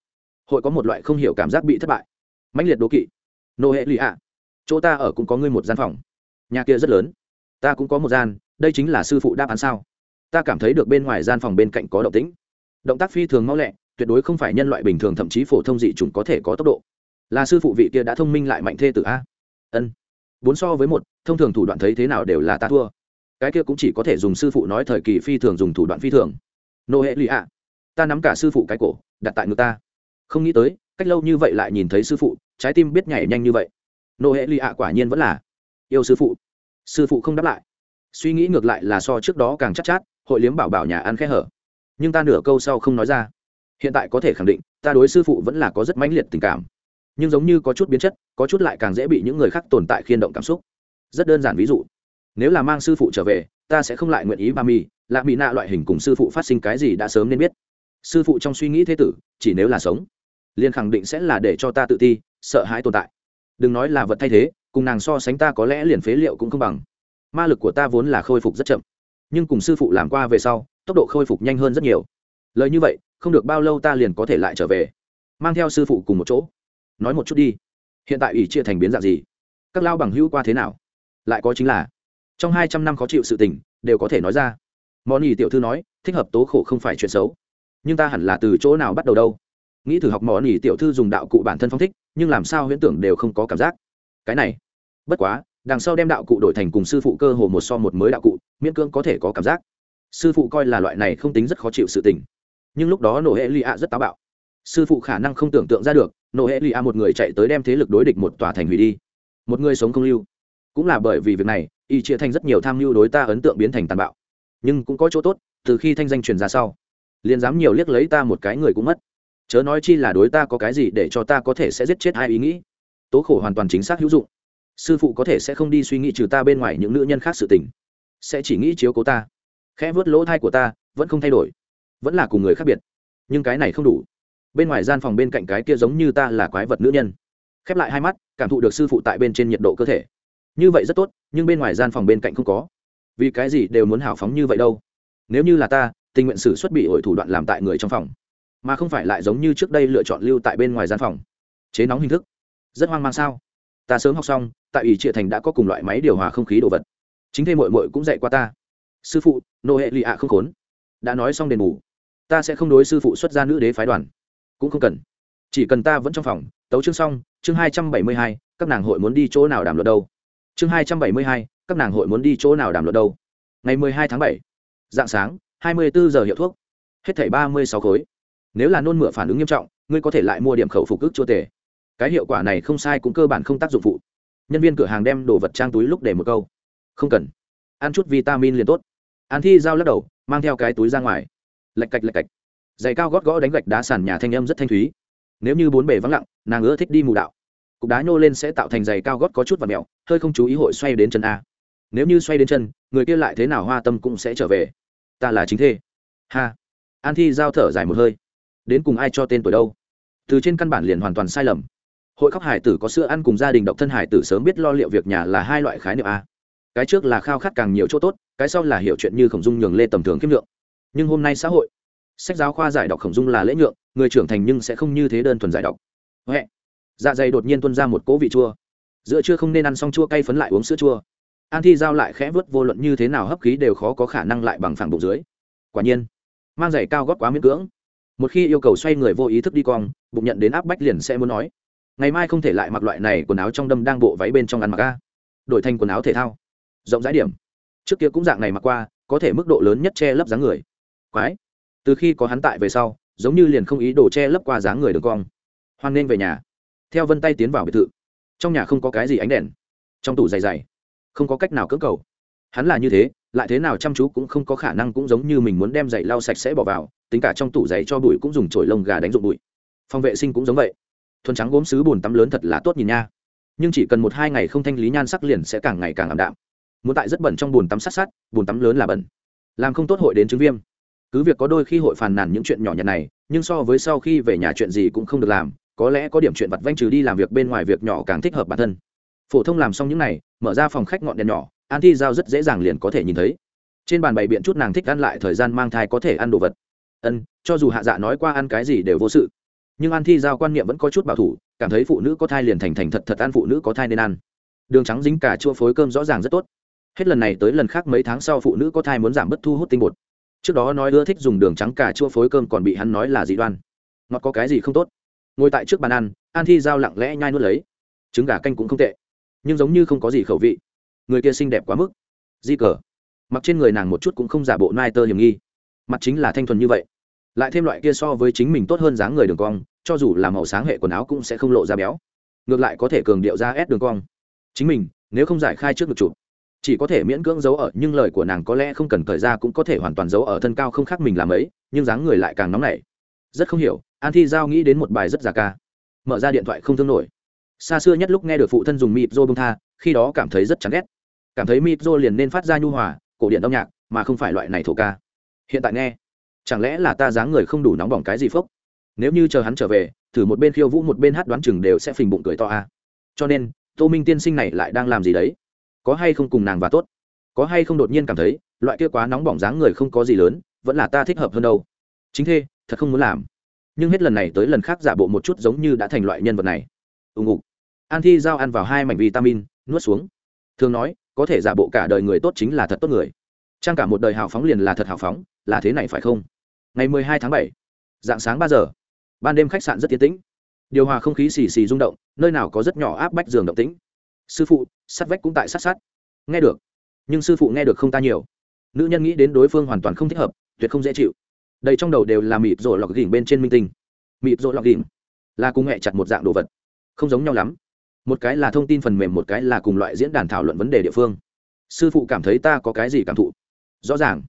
Hội có một loại không hiểu cảm giác bị thất bại. Mãnh liệt đố kỵ. Nô hệ lụy ạ. Chỗ ta ở cũng có ngươi một gian phòng. Nhà kia rất lớn. Ta cũng có một gian, đây chính là sư phụ đáp án sao? Ta cảm thấy được bên ngoài gian phòng bên cạnh có động tĩnh. Động tác phi thường mau lẹ, tuyệt đối không phải nhân loại bình thường, thậm chí phổ thông dị chủng có thể có tốc độ. Là sư phụ vị kia đã thông minh lại mạnh thê tử a. Ân. Bốn so với một, thông thường thủ đoạn thấy thế nào đều là ta thua cái kia cũng chỉ có thể dùng sư phụ nói thời kỳ phi thường dùng thủ đoạn phi thường. Nô hệ lụy ạ. Ta nắm cả sư phụ cái cổ đặt tại ngực ta. Không nghĩ tới cách lâu như vậy lại nhìn thấy sư phụ trái tim biết nhảy nhanh như vậy. Nô hệ lụy ạ quả nhiên vẫn là yêu sư phụ. Sư phụ không đáp lại. Suy nghĩ ngược lại là so trước đó càng chắc chát, chát hội liếm bảo bảo nhà ăn khẽ hở. Nhưng ta nửa câu sau không nói ra. Hiện tại có thể khẳng định ta đối sư phụ vẫn là có rất mãnh liệt tình cảm. Nhưng giống như có chút biến chất có chút lại càng dễ bị những người khác tồn tại khiên động cảm xúc. Rất đơn giản ví dụ nếu là mang sư phụ trở về, ta sẽ không lại nguyện ý ba mi, lạ mỹ nạ loại hình cùng sư phụ phát sinh cái gì đã sớm nên biết. Sư phụ trong suy nghĩ thế tử, chỉ nếu là sống, liền khẳng định sẽ là để cho ta tự ti, sợ hãi tồn tại. Đừng nói là vật thay thế, cùng nàng so sánh ta có lẽ liền phế liệu cũng không bằng. Ma lực của ta vốn là khôi phục rất chậm, nhưng cùng sư phụ làm qua về sau, tốc độ khôi phục nhanh hơn rất nhiều. Lời như vậy, không được bao lâu ta liền có thể lại trở về. Mang theo sư phụ cùng một chỗ. Nói một chút đi. Hiện tại ủy chia thành biến dạng gì? Các lao bằng hữu qua thế nào? Lại có chính là trong hai trăm năm khó chịu sự tình, đều có thể nói ra. Món ý tiểu thư nói, thích hợp tố khổ không phải chuyện xấu. Nhưng ta hẳn là từ chỗ nào bắt đầu đâu? Nghĩ thử học món ý tiểu thư dùng đạo cụ bản thân phong thích, nhưng làm sao huyễn tưởng đều không có cảm giác. Cái này, bất quá, đằng sau đem đạo cụ đổi thành cùng sư phụ cơ hồ một so một mới đạo cụ, miễn cưỡng có thể có cảm giác. Sư phụ coi là loại này không tính rất khó chịu sự tình. Nhưng lúc đó nổ hệ lì ạ rất táo bạo. Sư phụ khả năng không tưởng tượng ra được, nổ hệ lì ạ một người chạy tới đem thế lực đối địch một tòa thành hủy đi. Một người sống không lưu cũng là bởi vì việc này, y chia thành rất nhiều tham mưu đối ta ấn tượng biến thành tàn bạo. Nhưng cũng có chỗ tốt, từ khi thanh danh truyền ra sau, liền dám nhiều liếc lấy ta một cái người cũng mất. Chớ nói chi là đối ta có cái gì để cho ta có thể sẽ giết chết hai ý nghĩ. Tố khổ hoàn toàn chính xác hữu dụng. Sư phụ có thể sẽ không đi suy nghĩ trừ ta bên ngoài những nữ nhân khác sự tình. Sẽ chỉ nghĩ chiếu cố ta. Khẽ vớt lỗ thai của ta, vẫn không thay đổi. Vẫn là cùng người khác biệt. Nhưng cái này không đủ. Bên ngoài gian phòng bên cạnh cái kia giống như ta là quái vật nữ nhân. Khép lại hai mắt, cảm thụ được sư phụ tại bên trên nhiệt độ cơ thể như vậy rất tốt, nhưng bên ngoài gian phòng bên cạnh không có. Vì cái gì đều muốn hào phóng như vậy đâu? Nếu như là ta, tình nguyện sử xuất bị ổi thủ đoạn làm tại người trong phòng, mà không phải lại giống như trước đây lựa chọn lưu tại bên ngoài gian phòng. Chế nóng hình thức. Rất hoang mang sao? Ta sớm học xong, tại ủy trịa thành đã có cùng loại máy điều hòa không khí đồ vật. Chính thêm mội mội cũng dạy qua ta. Sư phụ, nô hệ lì ạ không khốn. Đã nói xong đền bù. Ta sẽ không đối sư phụ xuất gia nữ đế phái đoàn. Cũng không cần. Chỉ cần ta vẫn trong phòng. Tấu chương xong, chương hai trăm bảy mươi hai, các nàng hội muốn đi chỗ nào đàm luận đâu? Chương hai trăm bảy mươi hai, các nàng hội muốn đi chỗ nào đàm luận đâu? Ngày mười hai tháng bảy, dạng sáng, hai mươi bốn giờ hiệu thuốc, hết thảy ba mươi sáu khối. Nếu là nôn mửa phản ứng nghiêm trọng, ngươi có thể lại mua điểm khẩu phục ức chua tề cái hiệu quả này không sai cũng cơ bản không tác dụng phụ. Nhân viên cửa hàng đem đồ vật trang túi lúc để một câu. Không cần. Ăn chút vitamin liền tốt. An thi giao lắc đầu, mang theo cái túi ra ngoài. Lạch cạch lạch cạch. Giày cao gót gõ đánh gạch đá sàn nhà thanh âm rất thanh thúy. Nếu như bốn bể vắng lặng, nàng ưa thích đi mù đạo cục đá nhô lên sẽ tạo thành giày cao gót có chút và mẹo, hơi không chú ý hội xoay đến chân a. Nếu như xoay đến chân, người kia lại thế nào hoa tâm cũng sẽ trở về. Ta là chính thê. Ha. An thi giao thở dài một hơi. Đến cùng ai cho tên tuổi đâu? Từ trên căn bản liền hoàn toàn sai lầm. Hội khóc hải tử có sữa ăn cùng gia đình độc thân hải tử sớm biết lo liệu việc nhà là hai loại khái niệm a. Cái trước là khao khát càng nhiều chỗ tốt, cái sau là hiểu chuyện như khổng dung nhường lê tầm thường kiếm lượng nhưng hôm nay xã hội, sách giáo khoa giải đọc khổng dung là lễ nhượng, người trưởng thành nhưng sẽ không như thế đơn thuần giải đọc. Huệ dạ dày đột nhiên tuân ra một cỗ vị chua. Giữa trưa không nên ăn xong chua, cay phấn lại uống sữa chua. An thi giao lại khẽ vớt vô luận như thế nào hấp khí đều khó có khả năng lại bằng phẳng bụng dưới. Quả nhiên, mang giày cao gót quá miễn cưỡng. Một khi yêu cầu xoay người vô ý thức đi cong, bụng nhận đến áp bách liền sẽ muốn nói, ngày mai không thể lại mặc loại này quần áo trong đâm đang bộ váy bên trong ăn mặc ca đổi thành quần áo thể thao. Rộng rãi điểm. Trước kia cũng dạng này mặc qua, có thể mức độ lớn nhất che lấp dáng người. Quái. Từ khi có hắn tại về sau, giống như liền không ý đồ che lấp qua dáng người đường cong. Hoan nên về nhà theo vân tay tiến vào biệt thự, trong nhà không có cái gì ánh đèn. Trong tủ dày dày không có cách nào cưỡng cầu. Hắn là như thế, lại thế nào chăm chú cũng không có khả năng cũng giống như mình muốn đem giày lau sạch sẽ bỏ vào, tính cả trong tủ giày cho bụi cũng dùng chổi lông gà đánh rụng bụi. Phòng vệ sinh cũng giống vậy. Thuần trắng gốm sứ bùn tắm lớn thật là tốt nhìn nha. Nhưng chỉ cần một hai ngày không thanh lý nhan sắc liền sẽ càng ngày càng ảm đạm. Muốn tại rất bẩn trong bùn tắm sát sát bùn tắm lớn là bẩn. Làm không tốt hội đến chứng viêm. Cứ việc có đôi khi hội phàn nàn những chuyện nhỏ nhặt này, nhưng so với sau khi về nhà chuyện gì cũng không được làm có lẽ có điểm chuyện vặt vanh trừ đi làm việc bên ngoài việc nhỏ càng thích hợp bản thân. Phổ thông làm xong những này, mở ra phòng khách ngọn đèn nhỏ, an thi giao rất dễ dàng liền có thể nhìn thấy. Trên bàn bày biện chút nàng thích ăn lại thời gian mang thai có thể ăn đồ vật. Ân, cho dù hạ dạ nói qua ăn cái gì đều vô sự. Nhưng an thi giao quan niệm vẫn có chút bảo thủ, cảm thấy phụ nữ có thai liền thành thành thật thật ăn phụ nữ có thai nên ăn. Đường trắng dính cả chua phối cơm rõ ràng rất tốt. Hết lần này tới lần khác mấy tháng sau phụ nữ có thai muốn giảm bớt thu hút tinh bột. Trước đó nói ưa thích dùng đường trắng cà chua phối cơm còn bị hắn nói là dị đoan. Ngọt có cái gì không tốt? Ngồi tại trước bàn ăn, an thi giao lặng lẽ nhai nuốt lấy. Trứng gà canh cũng không tệ, nhưng giống như không có gì khẩu vị. Người kia xinh đẹp quá mức. Di cờ. Mặc trên người nàng một chút cũng không giả bộ nai tơ hiểm nghi. Mặt chính là thanh thuần như vậy. Lại thêm loại kia so với chính mình tốt hơn dáng người đường cong, cho dù là màu sáng hệ quần áo cũng sẽ không lộ ra béo. Ngược lại có thể cường điệu ra ép đường cong. Chính mình, nếu không giải khai trước được chụp, chỉ có thể miễn cưỡng giấu ở, nhưng lời của nàng có lẽ không cần thời ra cũng có thể hoàn toàn giấu ở, thân cao không khác mình làm ấy nhưng dáng người lại càng nóng nảy rất không hiểu, an thi giao nghĩ đến một bài rất già ca. Mở ra điện thoại không thương nổi. Xa xưa nhất lúc nghe được phụ thân dùng mịp rô bông tha, khi đó cảm thấy rất chán ghét. Cảm thấy mịp rô liền nên phát ra nhu hòa, cổ điện âm nhạc, mà không phải loại này thổ ca. Hiện tại nghe, chẳng lẽ là ta dáng người không đủ nóng bỏng cái gì phốc? Nếu như chờ hắn trở về, thử một bên khiêu vũ một bên hát đoán chừng đều sẽ phình bụng cười to a. Cho nên, tô minh tiên sinh này lại đang làm gì đấy? Có hay không cùng nàng và tốt? Có hay không đột nhiên cảm thấy, loại kia quá nóng bỏng dáng người không có gì lớn, vẫn là ta thích hợp hơn đâu. Chính thế thật không muốn làm. Nhưng hết lần này tới lần khác giả bộ một chút giống như đã thành loại nhân vật này. Ù ngục. An thi giao ăn vào hai mảnh vitamin, nuốt xuống. Thường nói, có thể giả bộ cả đời người tốt chính là thật tốt người. Trang cả một đời hào phóng liền là thật hào phóng, là thế này phải không? Ngày mười hai tháng bảy, dạng sáng ba giờ, ban đêm khách sạn rất tiến tĩnh. Điều hòa không khí xì xì rung động, nơi nào có rất nhỏ áp bách giường động tĩnh. Sư phụ sắt vách cũng tại sát sát. Nghe được. Nhưng sư phụ nghe được không ta nhiều. Nữ nhân nghĩ đến đối phương hoàn toàn không thích hợp, tuyệt không dễ chịu đầy trong đầu đều là mịt rổ lọc ghìm bên trên minh tinh. Mịt rổ lọc ghìm là cùng hẹ chặt một dạng đồ vật, không giống nhau lắm. Một cái là thông tin phần mềm, một cái là cùng loại diễn đàn thảo luận vấn đề địa phương. Sư phụ cảm thấy ta có cái gì cảm thụ? Rõ ràng.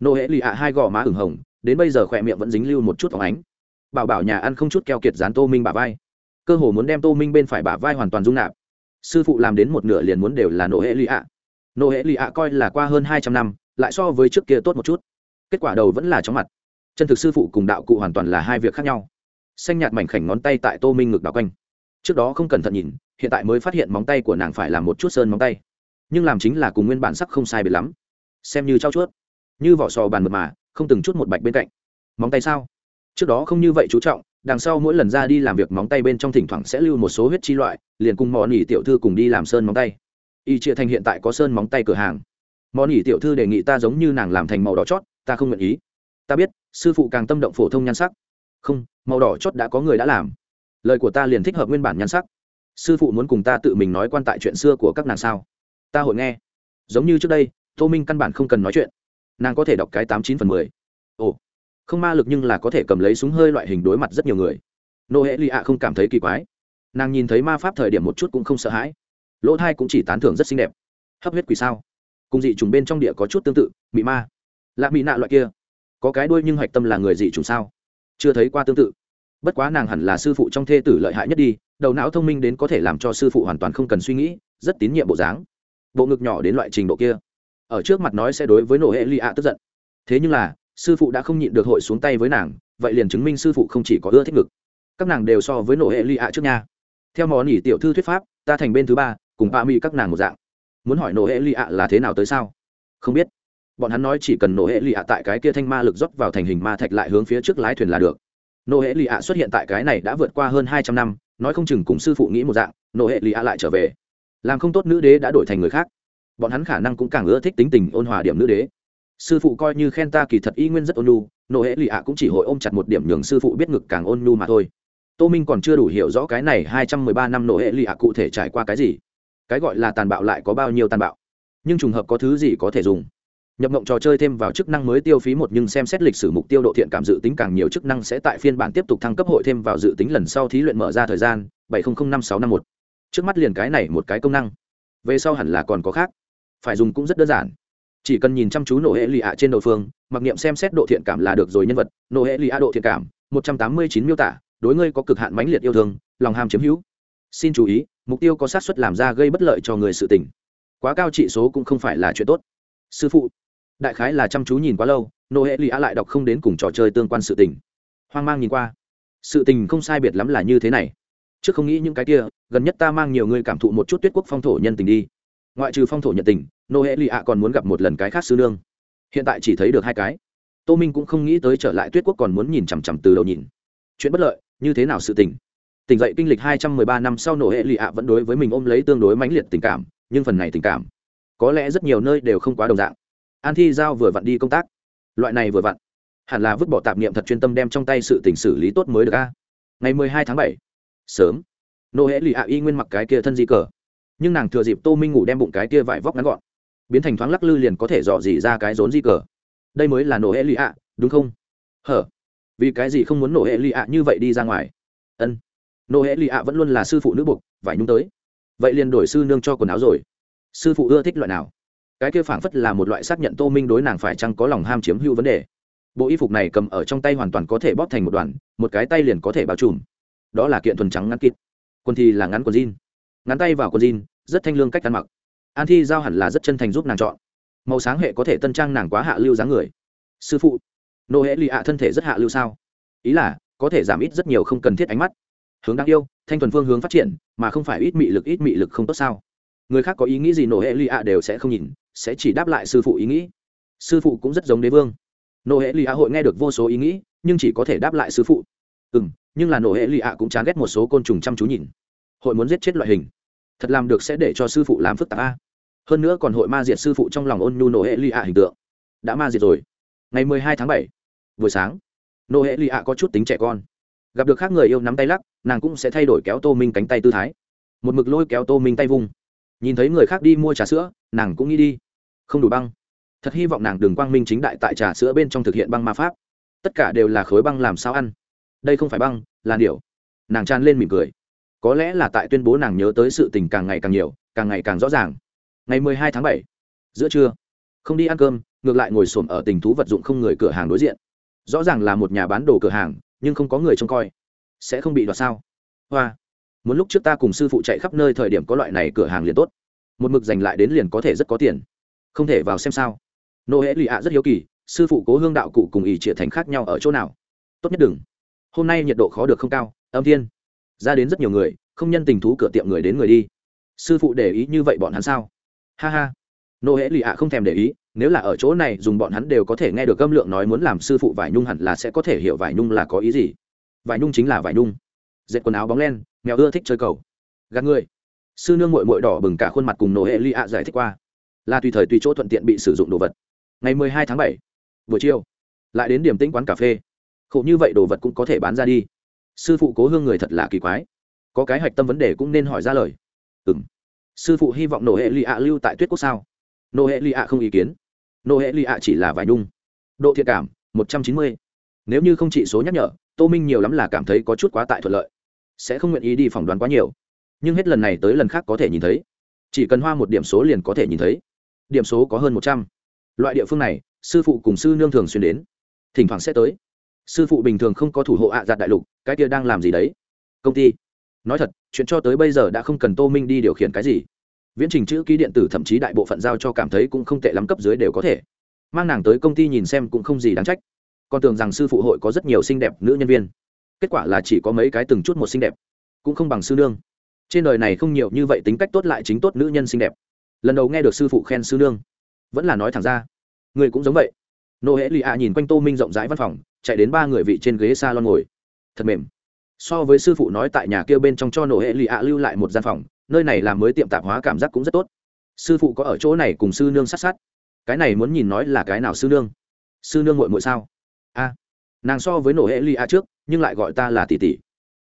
Nô hễ lì ạ hai gò má ửng hồng, đến bây giờ khỏe miệng vẫn dính lưu một chút phóng ánh. Bảo bảo nhà ăn không chút keo kiệt dán tô minh bà vai. Cơ hồ muốn đem tô minh bên phải bà vai hoàn toàn dung nạp. Sư phụ làm đến một nửa liền muốn đều là nô hễ lì ạ. Nô hễ lì ạ coi là qua hơn hai trăm năm, lại so với trước kia tốt một chút. Kết quả đầu vẫn là chóng mặt chân thực sư phụ cùng đạo cụ hoàn toàn là hai việc khác nhau. Xanh nhạt mảnh khảnh ngón tay tại tô minh ngực đảo quanh. Trước đó không cẩn thận nhìn, hiện tại mới phát hiện móng tay của nàng phải làm một chút sơn móng tay. Nhưng làm chính là cùng nguyên bản sắc không sai biệt lắm. Xem như trao chuốt. Như vỏ sò bàn mật mà, không từng chút một bạch bên cạnh. Móng tay sao? Trước đó không như vậy chú trọng, đằng sau mỗi lần ra đi làm việc móng tay bên trong thỉnh thoảng sẽ lưu một số huyết chi loại, liền cùng mò nỉ tiểu thư cùng đi làm sơn móng tay. Y chia thành hiện tại có sơn móng tay cửa hàng. Mò nỉ tiểu thư đề nghị ta giống như nàng làm thành màu đỏ chót, ta không nguyện ý ta biết, sư phụ càng tâm động phổ thông nhan sắc. Không, màu đỏ chót đã có người đã làm. Lời của ta liền thích hợp nguyên bản nhan sắc. Sư phụ muốn cùng ta tự mình nói quan tại chuyện xưa của các nàng sao? Ta hội nghe. Giống như trước đây, tô minh căn bản không cần nói chuyện. Nàng có thể đọc cái tám chín phần mười. Ồ, không ma lực nhưng là có thể cầm lấy súng hơi loại hình đối mặt rất nhiều người. Nô hệ lì ạ không cảm thấy kỳ quái. Nàng nhìn thấy ma pháp thời điểm một chút cũng không sợ hãi. Lỗ thai cũng chỉ tán thưởng rất xinh đẹp. Hấp huyết quỷ sao? Cùng dị trùng bên trong địa có chút tương tự bị ma. Lạ bị nạ loại kia có cái đuôi nhưng hạch tâm là người dị chủng sao? Chưa thấy qua tương tự. Bất quá nàng hẳn là sư phụ trong thê tử lợi hại nhất đi, đầu não thông minh đến có thể làm cho sư phụ hoàn toàn không cần suy nghĩ, rất tín nhiệm bộ dáng. Bộ ngực nhỏ đến loại trình độ kia. Ở trước mặt nói sẽ đối với nổ hệ lì ạ tức giận. Thế nhưng là, sư phụ đã không nhịn được hội xuống tay với nàng, vậy liền chứng minh sư phụ không chỉ có ưa thích ngực. Các nàng đều so với nổ hệ lì ạ trước nha. Theo món nhỉ tiểu thư thuyết pháp, ta thành bên thứ ba, cùng ba mỹ các nàng một dạng. Muốn hỏi nổ hệ lì ạ là thế nào tới sao? Không biết bọn hắn nói chỉ cần nổ hệ lì ạ tại cái kia thanh ma lực rót vào thành hình ma thạch lại hướng phía trước lái thuyền là được. Nổ hệ lì ạ xuất hiện tại cái này đã vượt qua hơn hai trăm năm, nói không chừng cùng sư phụ nghĩ một dạng, nổ hệ lì ạ lại trở về. Làm không tốt nữ đế đã đổi thành người khác. Bọn hắn khả năng cũng càng ưa thích tính tình ôn hòa điểm nữ đế. Sư phụ coi như khen ta kỳ thật y nguyên rất ôn nhu nô hệ lì ạ cũng chỉ hội ôm chặt một điểm nhường sư phụ biết ngực càng ôn nhu mà thôi. Tô minh còn chưa đủ hiểu rõ cái này hai trăm mười ba năm nô hệ lì ạ cụ thể trải qua cái gì. Cái gọi là tàn bạo lại có bao nhiêu tàn bạo. Nhưng trùng hợp có thứ gì có thể dùng? Nhập mộng trò chơi thêm vào chức năng mới tiêu phí một nhưng xem xét lịch sử mục tiêu độ thiện cảm dự tính càng nhiều chức năng sẽ tại phiên bản tiếp tục thăng cấp hội thêm vào dự tính lần sau thí luyện mở ra thời gian, bảy nghìn năm sáu năm một. Trước mắt liền cái này một cái công năng. Về sau hẳn là còn có khác. Phải dùng cũng rất đơn giản. Chỉ cần nhìn chăm chú nổ hệ lì ạ trên đầu phương, mặc niệm xem xét độ thiện cảm là được rồi nhân vật. Nổ hệ lì ạ độ thiện cảm, một trăm tám mươi chín miêu tả, đối ngươi có cực hạn mãnh liệt yêu thương, lòng ham chiếm hữu. Xin chú ý, mục tiêu có sát xuất làm ra gây bất lợi cho người sự tình. Quá cao trị số cũng không phải là chuyện tốt sư phụ. Đại khái là chăm chú nhìn quá lâu nô hệ lì lại đọc không đến cùng trò chơi tương quan sự tình. Hoang mang nhìn qua. Sự tình không sai biệt lắm là như thế này. Trước không nghĩ những cái kia, gần nhất ta mang nhiều người cảm thụ một chút tuyết quốc phong thổ nhân tình đi. Ngoại trừ phong thổ nhận tình nô hệ lì còn muốn gặp một lần cái khác sư nương. Hiện tại chỉ thấy được hai cái. Tô minh cũng không nghĩ tới trở lại tuyết quốc còn muốn nhìn chằm chằm từ đầu nhìn. Chuyện bất lợi, như thế nào sự tình? Tỉnh dậy kinh lịch hai trăm mười ba năm sau nổ hệ lụy ạ vẫn đối với mình ôm lấy tương đối mãnh liệt tình cảm, nhưng phần này tình cảm có lẽ rất nhiều nơi đều không quá đồng dạng. An thi giao vừa vặn đi công tác. Loại này vừa vặn, hẳn là vứt bỏ tạp niệm thật chuyên tâm đem trong tay sự tình xử lý tốt mới được a. Ngày mười hai tháng bảy, sớm. Nô hễ lì ạ y nguyên mặc cái kia thân di cờ, nhưng nàng thừa dịp tô minh ngủ đem bụng cái kia vải vóc ngắn gọn, biến thành thoáng lắc lư liền có thể dò dỉ ra cái rốn di cờ. Đây mới là nổ hệ lì ạ đúng không? Hở, vì cái gì không muốn nổ hệ lì ạ như vậy đi ra ngoài? Ân nổ hệ lì ạ vẫn luôn là sư phụ nữ buộc vải nhung tới. Vậy liền đổi sư nương cho quần áo rồi sư phụ ưa thích loại nào? Cái kia phảng phất là một loại xác nhận tô minh đối nàng phải chăng có lòng ham chiếm hữu vấn đề. Bộ y phục này cầm ở trong tay hoàn toàn có thể bóp thành một đoàn, một cái tay liền có thể bao trùm. Đó là kiện thuần trắng ngắn kịt. Quần thì là ngắn quần jean. Ngắn tay vào quần jean, rất thanh lương cách ăn mặc. An thi giao hẳn là rất chân thành giúp nàng chọn. Màu sáng hệ có thể tân trang nàng quá hạ lưu dáng người. Sư phụ, nô hệ lì ạ thân thể rất hạ lưu sao? Ý là, có thể giảm ít rất nhiều không cần thiết ánh mắt. Hướng đáng yêu, thanh thuần phương hướng phát triển, mà không phải ít mị lực ít mị lực không tốt sao? Người khác có ý nghĩ gì nô hệ lì ạ đều sẽ không nhìn, sẽ chỉ đáp lại sư phụ ý nghĩ. Sư phụ cũng rất giống đế vương. Nô hệ lì ạ hội nghe được vô số ý nghĩ, nhưng chỉ có thể đáp lại sư phụ. Ừ m nhưng là nô hệ lì ạ cũng chán ghét một số côn trùng chăm chú nhìn. Hội muốn giết chết loại hình. Thật làm được sẽ để cho sư phụ làm phức tạp a. Hơn nữa còn hội ma diệt sư phụ trong lòng ôn nhu nổ hệ lì ạ hình tượng. Đã ma diệt rồi. Ngày mười hai tháng bảy, buổi sáng nô hệ lì ạ có chút tính trẻ con. Gặp được khác người yêu nắm tay lắc, nàng cũng sẽ thay đổi kéo tô minh cánh tay tư thái. Một mực lôi kéo tô minh tay vung nhìn thấy người khác đi mua trà sữa, nàng cũng nghĩ đi. Không đủ băng. Thật hy vọng nàng đừng quang minh chính đại tại trà sữa bên trong thực hiện băng ma pháp. Tất cả đều là khối băng làm sao ăn? Đây không phải băng, là điều. nàng tràn lên mỉm cười. Có lẽ là tại tuyên bố nàng nhớ tới sự tình càng ngày càng nhiều, càng ngày càng rõ ràng. Ngày mười hai tháng bảy, giữa trưa, không đi ăn cơm, ngược lại ngồi xổm ở tình thú vật dụng không người cửa hàng đối diện. Rõ ràng là một nhà bán đồ cửa hàng, nhưng không có người trông coi. Sẽ không bị đoạt sao? Hoa muốn lúc trước ta cùng sư phụ chạy khắp nơi thời điểm có loại này cửa hàng liền tốt. Một mực giành lại đến liền có thể rất có tiền. Không thể vào xem sao. Nô hễ lụy ạ rất hiếu kỳ, sư phụ cố hương đạo cụ cùng ý trịa thành khác nhau ở chỗ nào? Tốt nhất đừng. Hôm nay nhiệt độ khó được không cao, âm thiên. Ra đến rất nhiều người, không nhân tình thú cửa tiệm người đến người đi. Sư phụ để ý như vậy bọn hắn sao? Ha ha. Nô hễ lụy ạ không thèm để ý, nếu là ở chỗ này dùng bọn hắn đều có thể nghe được âm lượng nói muốn làm sư phụ vải nhung hẳn là sẽ có thể hiểu vải nhung là có ý gì. Vải nhung chính là vải nhung dệt quần áo bóng len, mèo ưa thích chơi cầu. Gạt người. Sư nương mội mội đỏ bừng cả khuôn mặt cùng nô hệ ly ạ giải thích qua. Là tùy thời tùy chỗ thuận tiện bị sử dụng đồ vật. Ngày mười hai tháng bảy, buổi chiều, lại đến điểm tĩnh quán cà phê. Khổ như vậy đồ vật cũng có thể bán ra đi. Sư phụ cố hương người thật là kỳ quái. Có cái hạch tâm vấn đề cũng nên hỏi ra lời. Ừ m sư phụ hy vọng nổ hệ lì ạ lưu tại tuyết quốc sao? Nổ hệ lì ạ không ý kiến. Nổ hệ lì ạ chỉ là vài nhung. Độ thiện cảm, một trăm chín mươi. Nếu như không chỉ số nhắc nhở, tô minh nhiều lắm là cảm thấy có chút quá tại thuận lợi sẽ không nguyện ý đi phỏng đoán quá nhiều. Nhưng hết lần này tới lần khác có thể nhìn thấy. Chỉ cần hoa một điểm số liền có thể nhìn thấy. Điểm số có hơn một trăm. Loại địa phương này, sư phụ cùng sư nương thường xuyên đến. Thỉnh thoảng sẽ tới. Sư phụ bình thường không có thủ hộ ạ à giặt đại lục, cái kia đang làm gì đấy? Công ty. Nói thật, chuyện cho tới bây giờ đã không cần tô minh đi điều khiển cái gì. Viễn trình chữ ký điện tử thậm chí đại bộ phận giao cho cảm thấy cũng không tệ lắm cấp dưới đều có thể. Mang nàng tới công ty nhìn xem cũng không gì đáng trách. Con tưởng rằng sư phụ hội có rất nhiều xinh đẹp nữ nhân viên kết quả là chỉ có mấy cái từng chút một xinh đẹp, cũng không bằng sư nương. Trên đời này không nhiều như vậy tính cách tốt lại chính tốt nữ nhân xinh đẹp. Lần đầu nghe được sư phụ khen sư nương, vẫn là nói thẳng ra, người cũng giống vậy. Nô hễ lì ạ nhìn quanh tô minh rộng rãi văn phòng, chạy đến ba người vị trên ghế s a lon ngồi. Thật mềm. So với sư phụ nói tại nhà kia bên trong cho nô hễ lì ạ lưu lại một gian phòng, nơi này làm mới tiệm tạp hóa cảm giác cũng rất tốt. Sư phụ có ở chỗ này cùng sư nương sát sát. Cái này muốn nhìn nói là cái nào sư nương? Sư nương muội muội sao? A. Nàng so với nổ hệ ly a trước nhưng lại gọi ta là tỷ tỷ.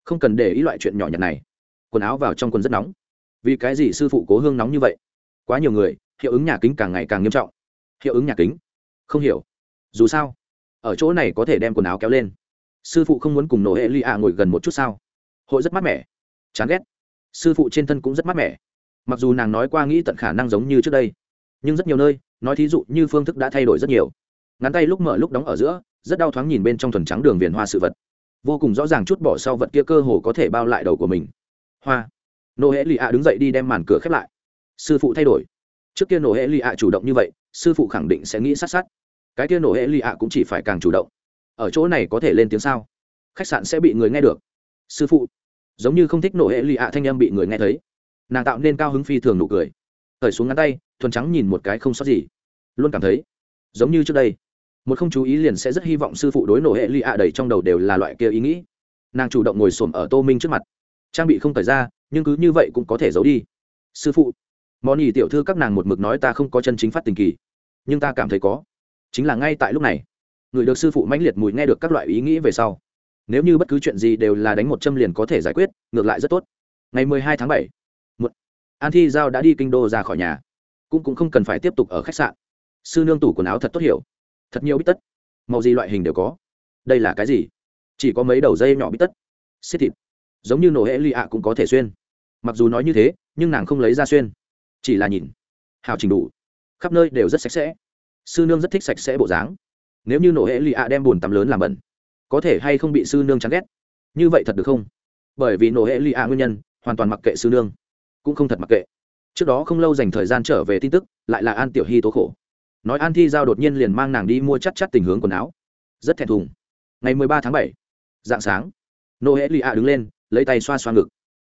Không cần để ý loại chuyện nhỏ nhặt này. Quần áo vào trong quần rất nóng. Vì cái gì sư phụ cố hương nóng như vậy? Quá nhiều người, hiệu ứng nhà kính càng ngày càng nghiêm trọng. Hiệu ứng nhà kính? Không hiểu. Dù sao, ở chỗ này có thể đem quần áo kéo lên. Sư phụ không muốn cùng nổ hệ ly ạ ngồi gần một chút sao? Hội rất mát mẻ. Chán ghét. Sư phụ trên thân cũng rất mát mẻ. Mặc dù nàng nói qua nghĩ tận khả năng giống như trước đây, nhưng rất nhiều nơi, nói thí dụ như phương thức đã thay đổi rất nhiều. Ngắn tay lúc mở lúc đóng ở giữa, rất đau thoáng nhìn bên trong thuần trắng đường viền hoa sự vật vô cùng rõ ràng chút bỏ sau vật kia cơ hồ có thể bao lại đầu của mình. Hoa. Nô hễ lì ạ đứng dậy đi đem màn cửa khép lại. Sư phụ thay đổi. Trước kia nô hễ lì ạ chủ động như vậy, sư phụ khẳng định sẽ nghĩ sát sát. Cái kia nô hễ lì ạ cũng chỉ phải càng chủ động. Ở chỗ này có thể lên tiếng sao? Khách sạn sẽ bị người nghe được. Sư phụ. Giống như không thích nô hễ lì ạ thanh âm bị người nghe thấy. Nàng tạo nên cao hứng phi thường nụ cười. Thời xuống ngắn tay, thuần trắng nhìn một cái không sót gì. Luôn cảm thấy, giống như trước đây một không chú ý liền sẽ rất hy vọng sư phụ đối nổ hệ lụy ạ đầy trong đầu đều là loại kia ý nghĩ. Nàng chủ động ngồi xổm ở tô minh trước mặt. Trang bị không thời ra nhưng cứ như vậy cũng có thể giấu đi. Sư phụ món ý tiểu thư các nàng một mực nói ta không có chân chính phát tình kỳ, nhưng ta cảm thấy có. Chính là ngay tại lúc này, người được sư phụ mãnh liệt mùi nghe được các loại ý nghĩ về sau. Nếu như bất cứ chuyện gì đều là đánh một châm liền có thể giải quyết, ngược lại rất tốt. Ngày mười hai tháng bảy, một, an thi giao đã đi kinh đô ra khỏi nhà, cũng cũng không cần phải tiếp tục ở khách sạn. Sư nương tủ quần áo thật tốt hiểu thật nhiều bít tất. Màu gì loại hình đều có. Đây là cái gì? Chỉ có mấy đầu dây nhỏ bít tất. Xiết thịt. Giống như nổ hệ lì ạ cũng có thể xuyên. Mặc dù nói như thế, nhưng nàng không lấy ra xuyên. Chỉ là nhìn. Hào trình đủ. Khắp nơi đều rất sạch sẽ. Sư nương rất thích sạch sẽ bộ dáng. Nếu như nổ hệ lì ạ đem bùn tắm lớn làm bẩn, có thể hay không bị sư nương chán ghét? Như vậy thật được không? Bởi vì nổ hệ lì ạ nguyên nhân, hoàn toàn mặc kệ sư nương, cũng không thật mặc kệ. Trước đó không lâu dành thời gian trở về tin tức, lại là an tiểu hy tố khổ nói an thi giao đột nhiên liền mang nàng đi mua chắc chắc tình hướng quần áo. Rất thẹn thùng. Ngày mười ba tháng bảy, dạng sáng nô hễ lì ạ đứng lên, lấy tay xoa xoa ngực.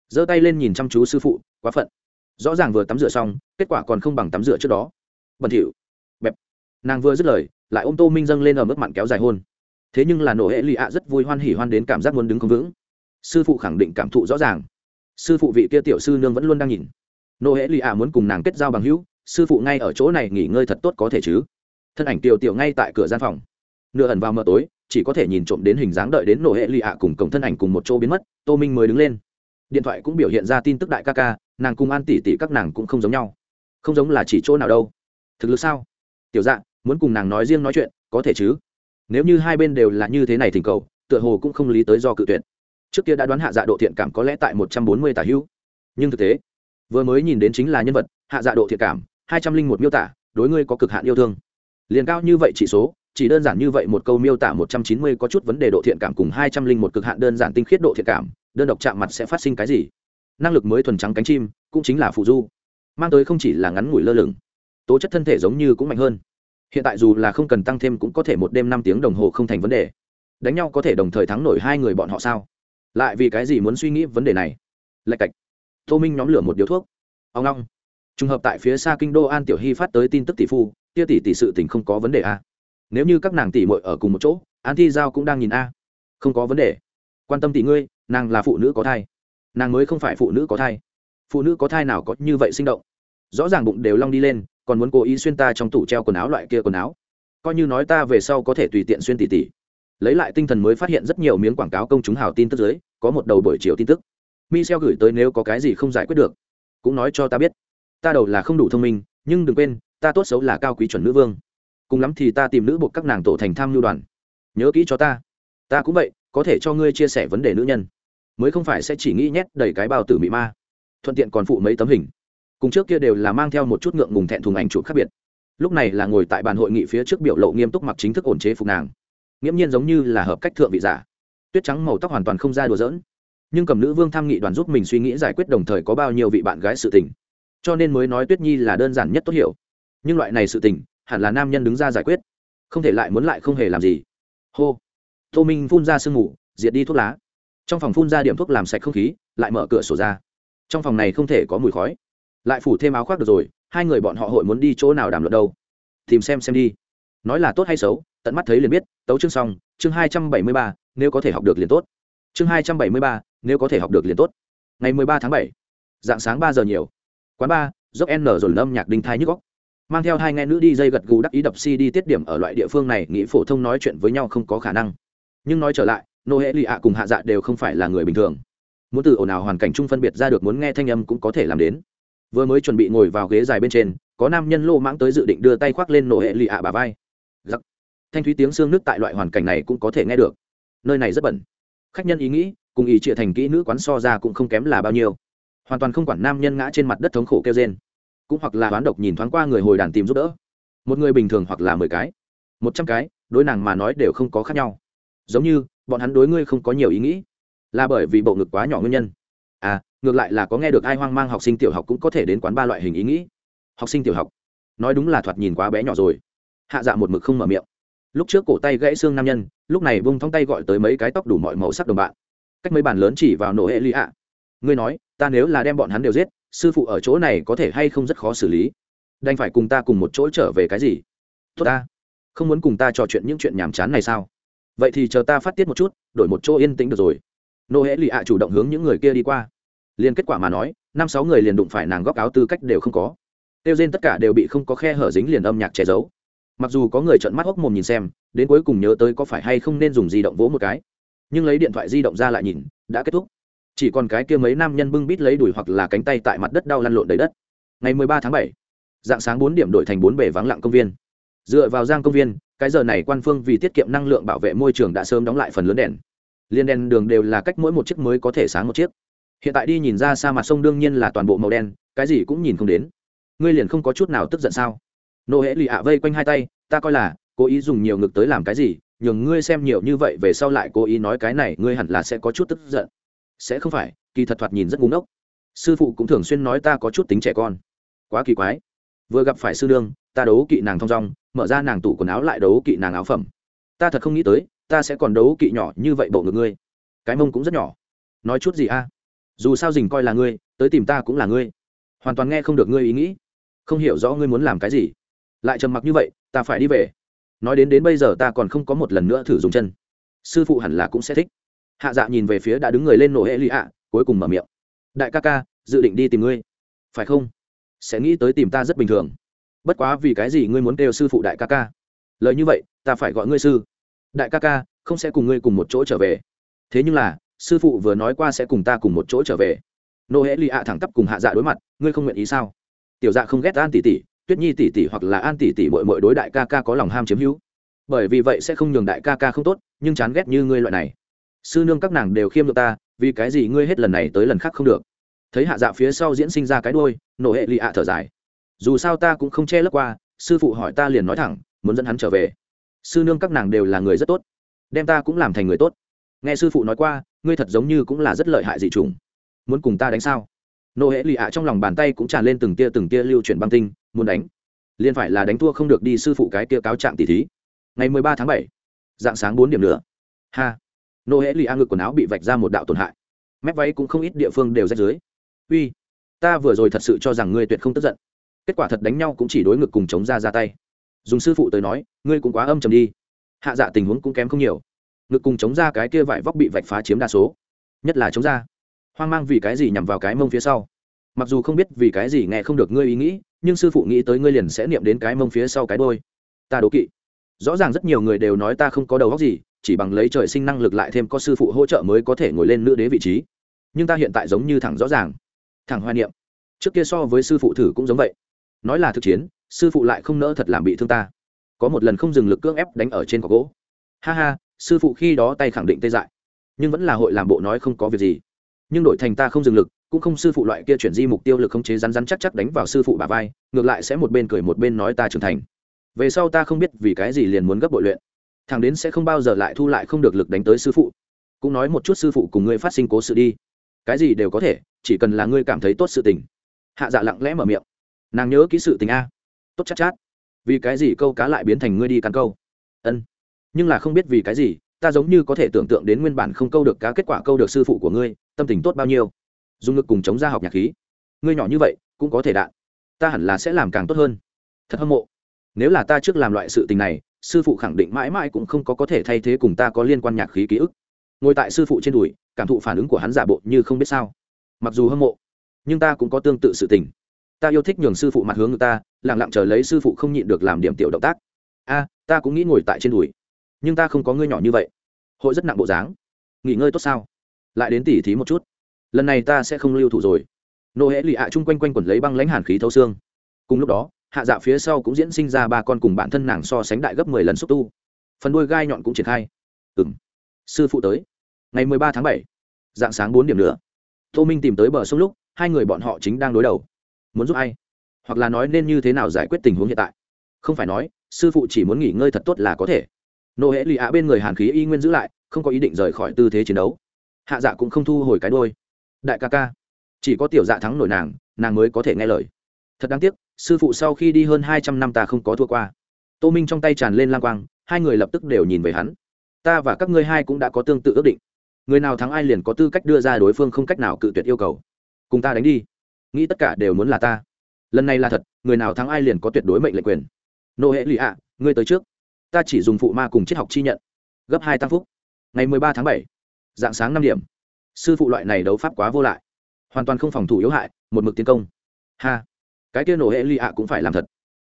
Giơ tay lên nhìn chăm chú sư phụ, quá phận. Rõ ràng vừa tắm rửa xong, kết quả còn không bằng tắm rửa trước đó. Bẩn thỉu. Bẹp. Nàng vừa dứt lời, lại ôm tô minh dâng lên ở mức mặn kéo dài hôn. Thế nhưng là nổ hệ lì ạ rất vui hoan hỉ hoan đến cảm giác muốn đứng không vững. Sư phụ khẳng định cảm thụ rõ ràng. Sư phụ vị kia tiểu sư nương vẫn luôn đang nhìn. Nô hệ lì ạ muốn cùng nàng kết giao bằng hữu sư phụ ngay ở chỗ này nghỉ ngơi thật tốt có thể chứ? Thân ảnh tiểu tiểu ngay tại cửa gian phòng. Nửa ẩn vào mờ tối, chỉ có thể nhìn trộm đến hình dáng đợi đến nổ hệ lì ạ cùng cổng thân ảnh cùng một chỗ biến mất, tô minh mới đứng lên. Điện thoại cũng biểu hiện ra tin tức đại ca ca, nàng cùng an tỷ tỷ các nàng cũng không giống nhau. Không giống là chỉ chỗ nào đâu. Thực lực sao? Tiểu dạng muốn cùng nàng nói riêng nói chuyện, có thể chứ? Nếu như hai bên đều là như thế này thỉnh cầu, tựa hồ cũng không lý tới do cự tuyệt. Trước kia đã đoán hạ dạ độ thiện cảm có lẽ tại một trăm bốn mươi tà hữu. Nhưng thực tế, vừa mới nhìn đến chính là nhân vật, hạ dạ độ thiện cảm hai trăm linh một miêu tả, đối ngươi có cực hạn yêu thương. Liền cao như vậy chỉ số, chỉ đơn giản như vậy một câu miêu tả một trăm chín mươi có chút vấn đề độ thiện cảm cùng hai trăm linh một cực hạn đơn giản tinh khiết độ thiện cảm, đơn độc chạm mặt sẽ phát sinh cái gì? Năng lực mới thuần trắng cánh chim, cũng chính là phụ du, mang tới không chỉ là ngắn ngủi lơ lửng, tố chất thân thể giống như cũng mạnh hơn. Hiện tại dù là không cần tăng thêm cũng có thể một đêm năm tiếng đồng hồ không thành vấn đề. Đánh nhau có thể đồng thời thắng nổi hai người bọn họ sao? Lại vì cái gì muốn suy nghĩ vấn đề này? Lạch cạch. Tô minh nhóm lửa một điếu thuốc. Ông long trùng hợp tại phía xa kinh đô an tiểu hy phát tới tin tức tỷ phu tia tỷ tỷ sự tình không có vấn đề a nếu như các nàng tỷ muội ở cùng một chỗ, an thi giao cũng đang nhìn a. Không có vấn đề. Quan tâm tỷ ngươi, nàng là phụ nữ có thai. Nàng mới không phải phụ nữ có thai. Phụ nữ có thai nào có như vậy sinh động? Rõ ràng bụng đều long đi lên, còn muốn cố ý xuyên ta trong tủ treo quần áo loại kia quần áo. Coi như nói ta về sau có thể tùy tiện xuyên tỷ tỷ. Lấy lại tinh thần mới phát hiện rất nhiều miếng quảng cáo công chúng hào tin tức dưới, có một đầu buổi chiều tin tức. Michel gửi tới nếu có cái gì không giải quyết được, cũng nói cho ta biết ta đầu là không đủ thông minh, nhưng đừng quên, ta tốt xấu là cao quý chuẩn nữ vương. Cùng lắm thì ta tìm nữ buộc các nàng tổ thành tham lưu đoàn. Nhớ kỹ cho ta. Ta cũng vậy, có thể cho ngươi chia sẻ vấn đề nữ nhân. Mới không phải sẽ chỉ nghĩ nhét đầy cái bao tử mị ma. Thuận tiện còn phụ mấy tấm hình. Cùng trước kia đều là mang theo một chút ngượng ngùng thẹn thùng ảnh chụp khác biệt. Lúc này là ngồi tại bàn hội nghị phía trước biểu lộ nghiêm túc mặc chính thức ổn chế phục nàng. Nghiễm nhiên giống như là hợp cách thượng vị giả. Tuyết trắng màu tóc hoàn toàn không ra đùa dỡn nhưng cầm nữ vương tham nghị đoàn giúp mình suy nghĩ giải quyết đồng thời có bao nhiêu vị bạn gái sự tình cho nên mới nói tuyết nhi là đơn giản nhất tốt hiểu. Nhưng loại này sự tình, hẳn là nam nhân đứng ra giải quyết. Không thể lại muốn lại không hề làm gì. Hô. Tô minh phun ra sương mù, diệt đi thuốc lá. Trong phòng phun ra điểm thuốc làm sạch không khí, lại mở cửa sổ ra. Trong phòng này không thể có mùi khói. Lại phủ thêm áo khoác được rồi, hai người bọn họ hội muốn đi chỗ nào đàm luận đâu? Tìm xem xem đi. Nói là tốt hay xấu, tận mắt thấy liền biết, tấu chương xong, chương hai trăm bảy mươi ba, nếu có thể học được liền tốt. Chương hai trăm bảy mươi ba, nếu có thể học được liền tốt. Ngày mười ba tháng bảy, dạng sáng ba giờ nhiều quán ba dốc n rồi lâm nhạc đinh thai nhức góc mang theo hai nghe nữ đi dây gật gù đắc ý đập si đi tiết điểm ở loại địa phương này, nghĩ phổ thông nói chuyện với nhau không có khả năng. Nhưng nói trở lại, nô hệ lụy ạ cùng hạ dạ đều không phải là người bình thường. Muốn từ ồn ào hoàn cảnh chung phân biệt ra được muốn nghe thanh âm cũng có thể làm đến. Vừa mới chuẩn bị ngồi vào ghế dài bên trên, có nam nhân lô mãng tới dự định đưa tay khoác lên nổ hệ lụy ạ bà vai. Giặc thanh thúy tiếng xương nước tại loại hoàn cảnh này cũng có thể nghe được. Nơi này rất bẩn. Khách nhân ý nghĩ, cùng ý trịa thành kỹ nữ quán so ra cũng không kém là bao nhiêu hoàn toàn không quản nam nhân ngã trên mặt đất thống khổ kêu trên cũng hoặc là đoán độc nhìn thoáng qua người hồi đàn tìm giúp đỡ. Một người bình thường hoặc là mười cái, một trăm cái, đối nàng mà nói đều không có khác nhau. Giống như, bọn hắn đối ngươi không có nhiều ý nghĩ. Là bởi vì bộ ngực quá nhỏ nguyên nhân. À ngược lại là có nghe được ai hoang mang học sinh tiểu học cũng có thể đến quán ba loại hình ý nghĩ. Học sinh tiểu học, nói đúng là thoạt nhìn quá bé nhỏ rồi. Hạ dạ một mực không mở miệng. Lúc trước cổ tay gãy xương nam nhân, lúc này vung thong tay gọi tới mấy cái tóc đủ mọi màu sắc đồng bạn. Cách mấy bàn lớn chỉ vào nổ hệ lụy ạ ngươi nói, ta nếu là đem bọn hắn đều giết, sư phụ ở chỗ này có thể hay không rất khó xử lý. Đành phải cùng ta cùng một chỗ trở về cái gì? Tốt ta. Không muốn cùng ta trò chuyện những chuyện nhàm chán này sao? Vậy thì chờ ta phát tiết một chút, đổi một chỗ yên tĩnh được rồi. Nô hễ lì ạ chủ động hướng những người kia đi qua. Liền kết quả mà nói, năm sáu người liền đụng phải nàng góc áo tư cách đều không có. Tiêu trên tất cả đều bị không có khe hở dính liền âm nhạc che giấu. Mặc dù có người trợn mắt hốc mồm nhìn xem, đến cuối cùng nhớ tới có phải hay không nên dùng di động vỗ một cái. Nhưng lấy điện thoại di động ra lại nhìn, đã kết thúc chỉ còn cái kia mấy nam nhân bưng bít lấy đùi hoặc là cánh tay tại mặt đất đau lăn lộn đầy đất. Ngày mười ba tháng bảy, dạng sáng bốn điểm đổi thành bốn bể vắng lặng công viên. Dựa vào giang công viên, cái giờ này quan phương vì tiết kiệm năng lượng bảo vệ môi trường đã sớm đóng lại phần lớn đèn. Liên đèn đường đều là cách mỗi một chiếc mới có thể sáng một chiếc. Hiện tại đi nhìn ra xa mặt sông đương nhiên là toàn bộ màu đen, cái gì cũng nhìn không đến. Ngươi liền không có chút nào tức giận sao? Nô hễ lì ạ vây quanh hai tay, ta coi là cố ý dùng nhiều ngực tới làm cái gì, nhường ngươi xem nhiều như vậy về sau lại cố ý nói cái này, ngươi hẳn là sẽ có chút tức giận sẽ không phải kỳ thật thoạt nhìn rất ngu ngốc. Sư phụ cũng thường xuyên nói ta có chút tính trẻ con. Quá kỳ quái. Vừa gặp phải sư đương, ta đấu kỵ nàng thong dong mở ra nàng tủ quần áo lại đấu kỵ nàng áo phẩm. Ta thật không nghĩ tới ta sẽ còn đấu kỵ nhỏ như vậy bộ ngực ngươi. Cái mông cũng rất nhỏ. Nói chút gì a? Dù sao dình coi là ngươi tới tìm ta cũng là ngươi. Hoàn toàn nghe không được ngươi ý nghĩ. Không hiểu rõ ngươi muốn làm cái gì. Lại trầm mặc như vậy ta phải đi về. Nói đến đến bây giờ ta còn không có một lần nữa thử dùng chân. Sư phụ hẳn là cũng sẽ thích hạ dạ nhìn về phía đã đứng người lên nổ hệ lì ạ, cuối cùng mở miệng. Đại ca ca, dự định đi tìm ngươi. Phải không? Sẽ nghĩ tới tìm ta rất bình thường. Bất quá vì cái gì ngươi muốn kêu sư phụ đại ca ca? Lời như vậy, ta phải gọi ngươi sư. Đại ca ca, không sẽ cùng ngươi cùng một chỗ trở về. Thế nhưng là, sư phụ vừa nói qua sẽ cùng ta cùng một chỗ trở về. Nô hễ lì ạ thẳng tắp cùng hạ dạ đối mặt, ngươi không nguyện ý sao? Tiểu dạ không ghét an tỷ tỷ, tuyết nhi tỷ tỷ hoặc là an tỷ tỷ mội mội đối đại ca ca có lòng ham chiếm hữu. Bởi vì vậy sẽ không nhường đại ca ca không tốt, nhưng chán ghét như ngươi loại này sư nương các nàng đều khiêm được ta, vì cái gì ngươi hết lần này tới lần khác không được? Thấy hạ dạ phía sau diễn sinh ra cái đôi nổ hệ lì ạ thở dài. Dù sao ta cũng không che lấp qua, sư phụ hỏi ta liền nói thẳng, muốn dẫn hắn trở về. Sư nương các nàng đều là người rất tốt, đem ta cũng làm thành người tốt. Nghe sư phụ nói qua, ngươi thật giống như cũng là rất lợi hại dị trùng muốn cùng ta đánh sao? Nô hễ lì ạ trong lòng bàn tay cũng tràn lên từng tia từng tia lưu chuyển băng tinh, muốn đánh. Liền phải là đánh thua không được đi sư phụ cái tia cáo trạng tỷ thí. Ngày mười ba tháng bảy, dạng sáng bốn điểm nữa. Ha! Nô hễ lì a ngực quần áo bị vạch ra một đạo tổn hại. Mép váy cũng không ít địa phương đều rách dưới. Uy, ta vừa rồi thật sự cho rằng ngươi tuyệt không tức giận. Kết quả thật đánh nhau cũng chỉ đối ngực cùng chống ra ra tay. Dùng sư phụ tới nói, ngươi cũng quá âm trầm đi. Hạ dạ tình huống cũng kém không nhiều. Ngực cùng chống ra cái kia vải vóc bị vạch phá chiếm đa số. Nhất là chống ra. Hoang mang vì cái gì nhằm vào cái mông phía sau? Mặc dù không biết vì cái gì nghe không được ngươi ý nghĩ, nhưng sư phụ nghĩ tới ngươi liền sẽ niệm đến cái mông phía sau cái đôi. Ta đố kỵ rõ ràng rất nhiều người đều nói ta không có đầu óc gì, chỉ bằng lấy trời sinh năng lực lại thêm có sư phụ hỗ trợ mới có thể ngồi lên nữ đế vị trí. Nhưng ta hiện tại giống như thẳng rõ ràng, thẳng hoài niệm. Trước kia so với sư phụ thử cũng giống vậy. Nói là thực chiến, sư phụ lại không nỡ thật làm bị thương ta. Có một lần không dừng lực cưỡng ép đánh ở trên cọc gỗ. Ha ha, sư phụ khi đó tay khẳng định tê dại. Nhưng vẫn là hội làm bộ nói không có việc gì. Nhưng đổi thành ta không dừng lực, cũng không sư phụ loại kia chuyển di mục tiêu lực không chế rắn rắn chắc chắc đánh vào sư phụ bà vai, ngược lại sẽ một bên cười một bên nói ta trưởng thành về sau ta không biết vì cái gì liền muốn gấp bội luyện. Thằng đến sẽ không bao giờ lại thu lại không được lực đánh tới sư phụ. Cũng nói một chút sư phụ cùng ngươi phát sinh cố sự đi. Cái gì đều có thể chỉ cần là ngươi cảm thấy tốt sự tình. Hạ dạ lặng lẽ mở miệng. Nàng nhớ kỹ sự tình a. Tốt chắc chát, chát. Vì cái gì câu cá lại biến thành ngươi đi cắn câu? Ân. Nhưng là không biết vì cái gì ta giống như có thể tưởng tượng đến nguyên bản không câu được cá kết quả câu được sư phụ của ngươi tâm tình tốt bao nhiêu. Dùng ngực cùng chống ra học nhạc khí. Ngươi nhỏ như vậy cũng có thể đạn. Ta hẳn là sẽ làm càng tốt hơn. Thật hâm mộ nếu là ta trước làm loại sự tình này, sư phụ khẳng định mãi mãi cũng không có có thể thay thế cùng ta có liên quan nhạc khí ký ức. Ngồi tại sư phụ trên đùi, cảm thụ phản ứng của hắn giả bộ như không biết sao. Mặc dù hâm mộ, nhưng ta cũng có tương tự sự tình. Ta yêu thích nhường sư phụ mặt hướng người ta lẳng lặng chờ lấy sư phụ không nhịn được làm điểm tiểu động tác. A, ta cũng nghĩ ngồi tại trên đùi, nhưng ta không có ngươi nhỏ như vậy. Hội rất nặng bộ dáng. Nghỉ ngơi tốt sao? Lại đến tỉ thí một chút. Lần này ta sẽ không lưu thủ rồi. Nô hễ lì ạ chung quanh quanh quẩn lấy băng lãnh hàn khí thấu xương. Cùng lúc đó hạ dạ phía sau cũng diễn sinh ra ba con cùng bản thân nàng so sánh đại gấp mười lần xúc tu. Phần đuôi gai nhọn cũng triển khai. Ừ m sư phụ tới. Ngày mười ba tháng bảy, dạng sáng bốn điểm nữa. Tô minh tìm tới bờ sông lúc, hai người bọn họ chính đang đối đầu. Muốn giúp ai? Hoặc là nói nên như thế nào giải quyết tình huống hiện tại? Không phải nói, sư phụ chỉ muốn nghỉ ngơi thật tốt là có thể. Nô hễ lì ạ bên người hàn khí y nguyên giữ lại, không có ý định rời khỏi tư thế chiến đấu. Hạ dạ cũng không thu hồi cái đôi đại ca ca. Chỉ có tiểu dạ thắng nổi nàng nàng mới có thể nghe lời. Thật đáng tiếc sư phụ sau khi đi hơn hai trăm năm ta không có thua qua. Tô minh trong tay tràn lên lang quang, hai người lập tức đều nhìn về hắn. Ta và các ngươi hai cũng đã có tương tự ước định. Người nào thắng ai liền có tư cách đưa ra đối phương không cách nào cự tuyệt yêu cầu. Cùng ta đánh đi. Nghĩ tất cả đều muốn là ta. Lần này là thật, người nào thắng ai liền có tuyệt đối mệnh lệnh quyền. Nô hệ lụy ạ, ngươi tới trước. Ta chỉ dùng phụ ma cùng triết học chi nhận. Gấp hai tăng phúc. Ngày mười ba tháng bảy, dạng sáng năm điểm. Sư phụ loại này đấu pháp quá vô lại. Hoàn toàn không phòng thủ yếu hại, một mực tiến công. Ha cái kia nổ hệ lì ạ cũng phải làm thật.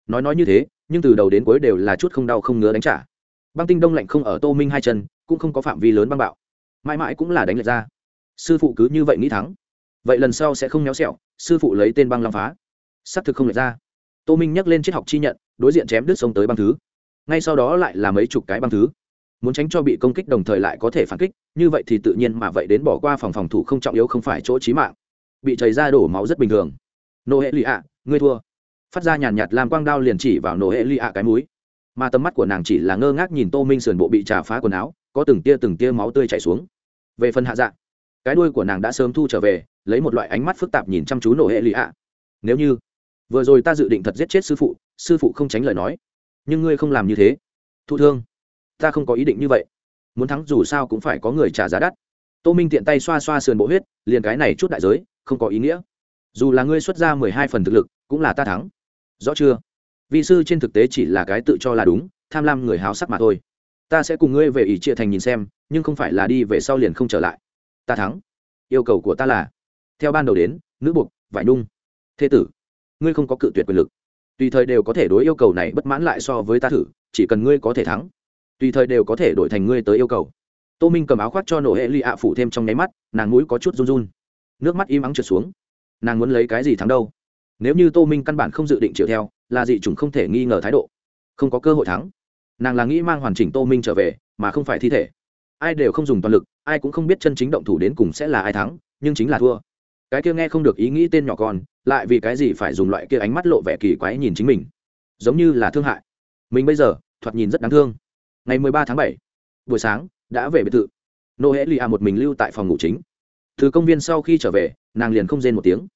Nói nói như thế, nhưng từ đầu đến cuối đều là chút không đau không ngứa đánh trả. Băng tinh đông lạnh không ở tô minh hai chân, cũng không có phạm vi lớn băng bạo. Mãi mãi cũng là đánh lệch ra. Sư phụ cứ như vậy nghĩ thắng. Vậy lần sau sẽ không méo xẹo, sư phụ lấy tên băng làm phá. S ắ c thực không lệch ra. Tô minh nhắc lên triết học chi nhận, đối diện chém đứt sông tới băng thứ. Ngay sau đó lại là mấy chục cái băng thứ. Muốn tránh cho bị công kích đồng thời lại có thể phản kích, như vậy thì tự nhiên mà vậy đến bỏ qua phòng phòng thủ không trọng yếu không phải chỗ trí mạng. Bị chảy ra đổ máu rất bình thường. Nô hệ lụy ạ ngươi thua. Phát ra nhàn nhạt làm quang đao liền chỉ vào nô hệ Ly ạ cái múi mà tầm mắt của nàng chỉ là ngơ ngác nhìn tô minh sườn bộ bị trà phá quần áo, có từng tia từng tia máu tươi chảy xuống. Về phần hạ dạ cái đuôi của nàng đã sớm thu trở về, lấy một loại ánh mắt phức tạp nhìn chăm chú nổ hệ Ly ạ nếu như, vừa rồi ta dự định thật giết chết sư phụ sư phụ không tránh lời nói. Nhưng ngươi không làm như thế. Thụ thương. Ta không có ý định như vậy. Muốn thắng dù sao cũng phải có người trả giá đắt. Tô minh tiện tay xoa xoa sườn bộ huyết, liền cái này chút đại giới, không có ý nghĩa dù là ngươi xuất ra mười hai phần thực lực, cũng là ta thắng. Rõ chưa? Vị sư trên thực tế chỉ là cái tự cho là đúng, tham lam người háo sắc mà thôi. Ta sẽ cùng ngươi về ỷ trịa thành nhìn xem, nhưng không phải là đi về sau liền không trở lại. Ta thắng. Yêu cầu của ta là, theo ban đầu đến, nữ buộc, vải nung. Thế tử, ngươi không có cự tuyệt quyền lực. Tùy thời đều có thể đối yêu cầu này bất mãn lại so với ta thử, chỉ cần ngươi có thể thắng. Tùy thời đều có thể đổi thành ngươi tới yêu cầu. Tô minh cầm áo khoác cho nổ hệ lụy ạ phủ thêm trong nháy mắt, nàng mũi có chút run run. Nước mắt im ắng trượt xuống nàng muốn lấy cái gì thắng đâu? Nếu như tô minh căn bản không dự định chịu theo, là dị chủng không thể nghi ngờ thái độ. Không có cơ hội thắng. Nàng là nghĩ mang hoàn chỉnh tô minh trở về, mà không phải thi thể. Ai đều không dùng toàn lực, ai cũng không biết chân chính động thủ đến cùng sẽ là ai thắng, nhưng chính là thua. Cái kia nghe không được ý nghĩ tên nhỏ con, lại vì cái gì phải dùng loại kia ánh mắt lộ vẻ kỳ quái nhìn chính mình? Giống như là thương hại. Mình bây giờ, thoạt nhìn rất đáng thương. Ngày mười ba tháng bảy, buổi sáng, đã về biệt thự. Nô hễ a một mình lưu tại phòng ngủ chính. Từ công viên sau khi trở về nàng liền không rên một tiếng.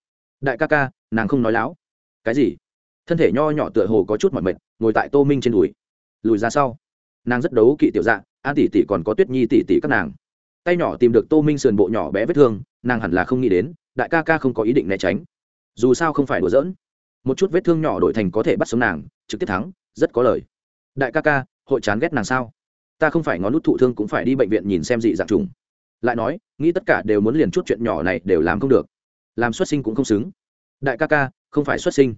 Đại ca ca, nàng không nói láo. Cái gì? Thân thể nho nhỏ tựa hồ có chút mọi mệt, ngồi tại tô minh trên đùi. Lùi ra sau, nàng rất đấu kỵ tiểu dạ an tỷ tỷ còn có tuyết nhi tỷ tỷ các nàng. Tay nhỏ tìm được tô minh sườn bộ nhỏ bé vết thương, nàng hẳn là không nghĩ đến, đại ca ca không có ý định né tránh. Dù sao không phải đùa giỡn. Một chút vết thương nhỏ đổi thành có thể bắt sống nàng, trực tiếp thắng, rất có lời. Đại ca ca, hội chán ghét nàng sao? Ta không phải ngón nút thụ thương cũng phải đi bệnh viện nhìn xem dị dạng trùng lại nói, nghĩ tất cả đều muốn liền chút chuyện nhỏ này đều làm không được. Làm xuất sinh cũng không xứng. Đại ca ca, không phải xuất sinh.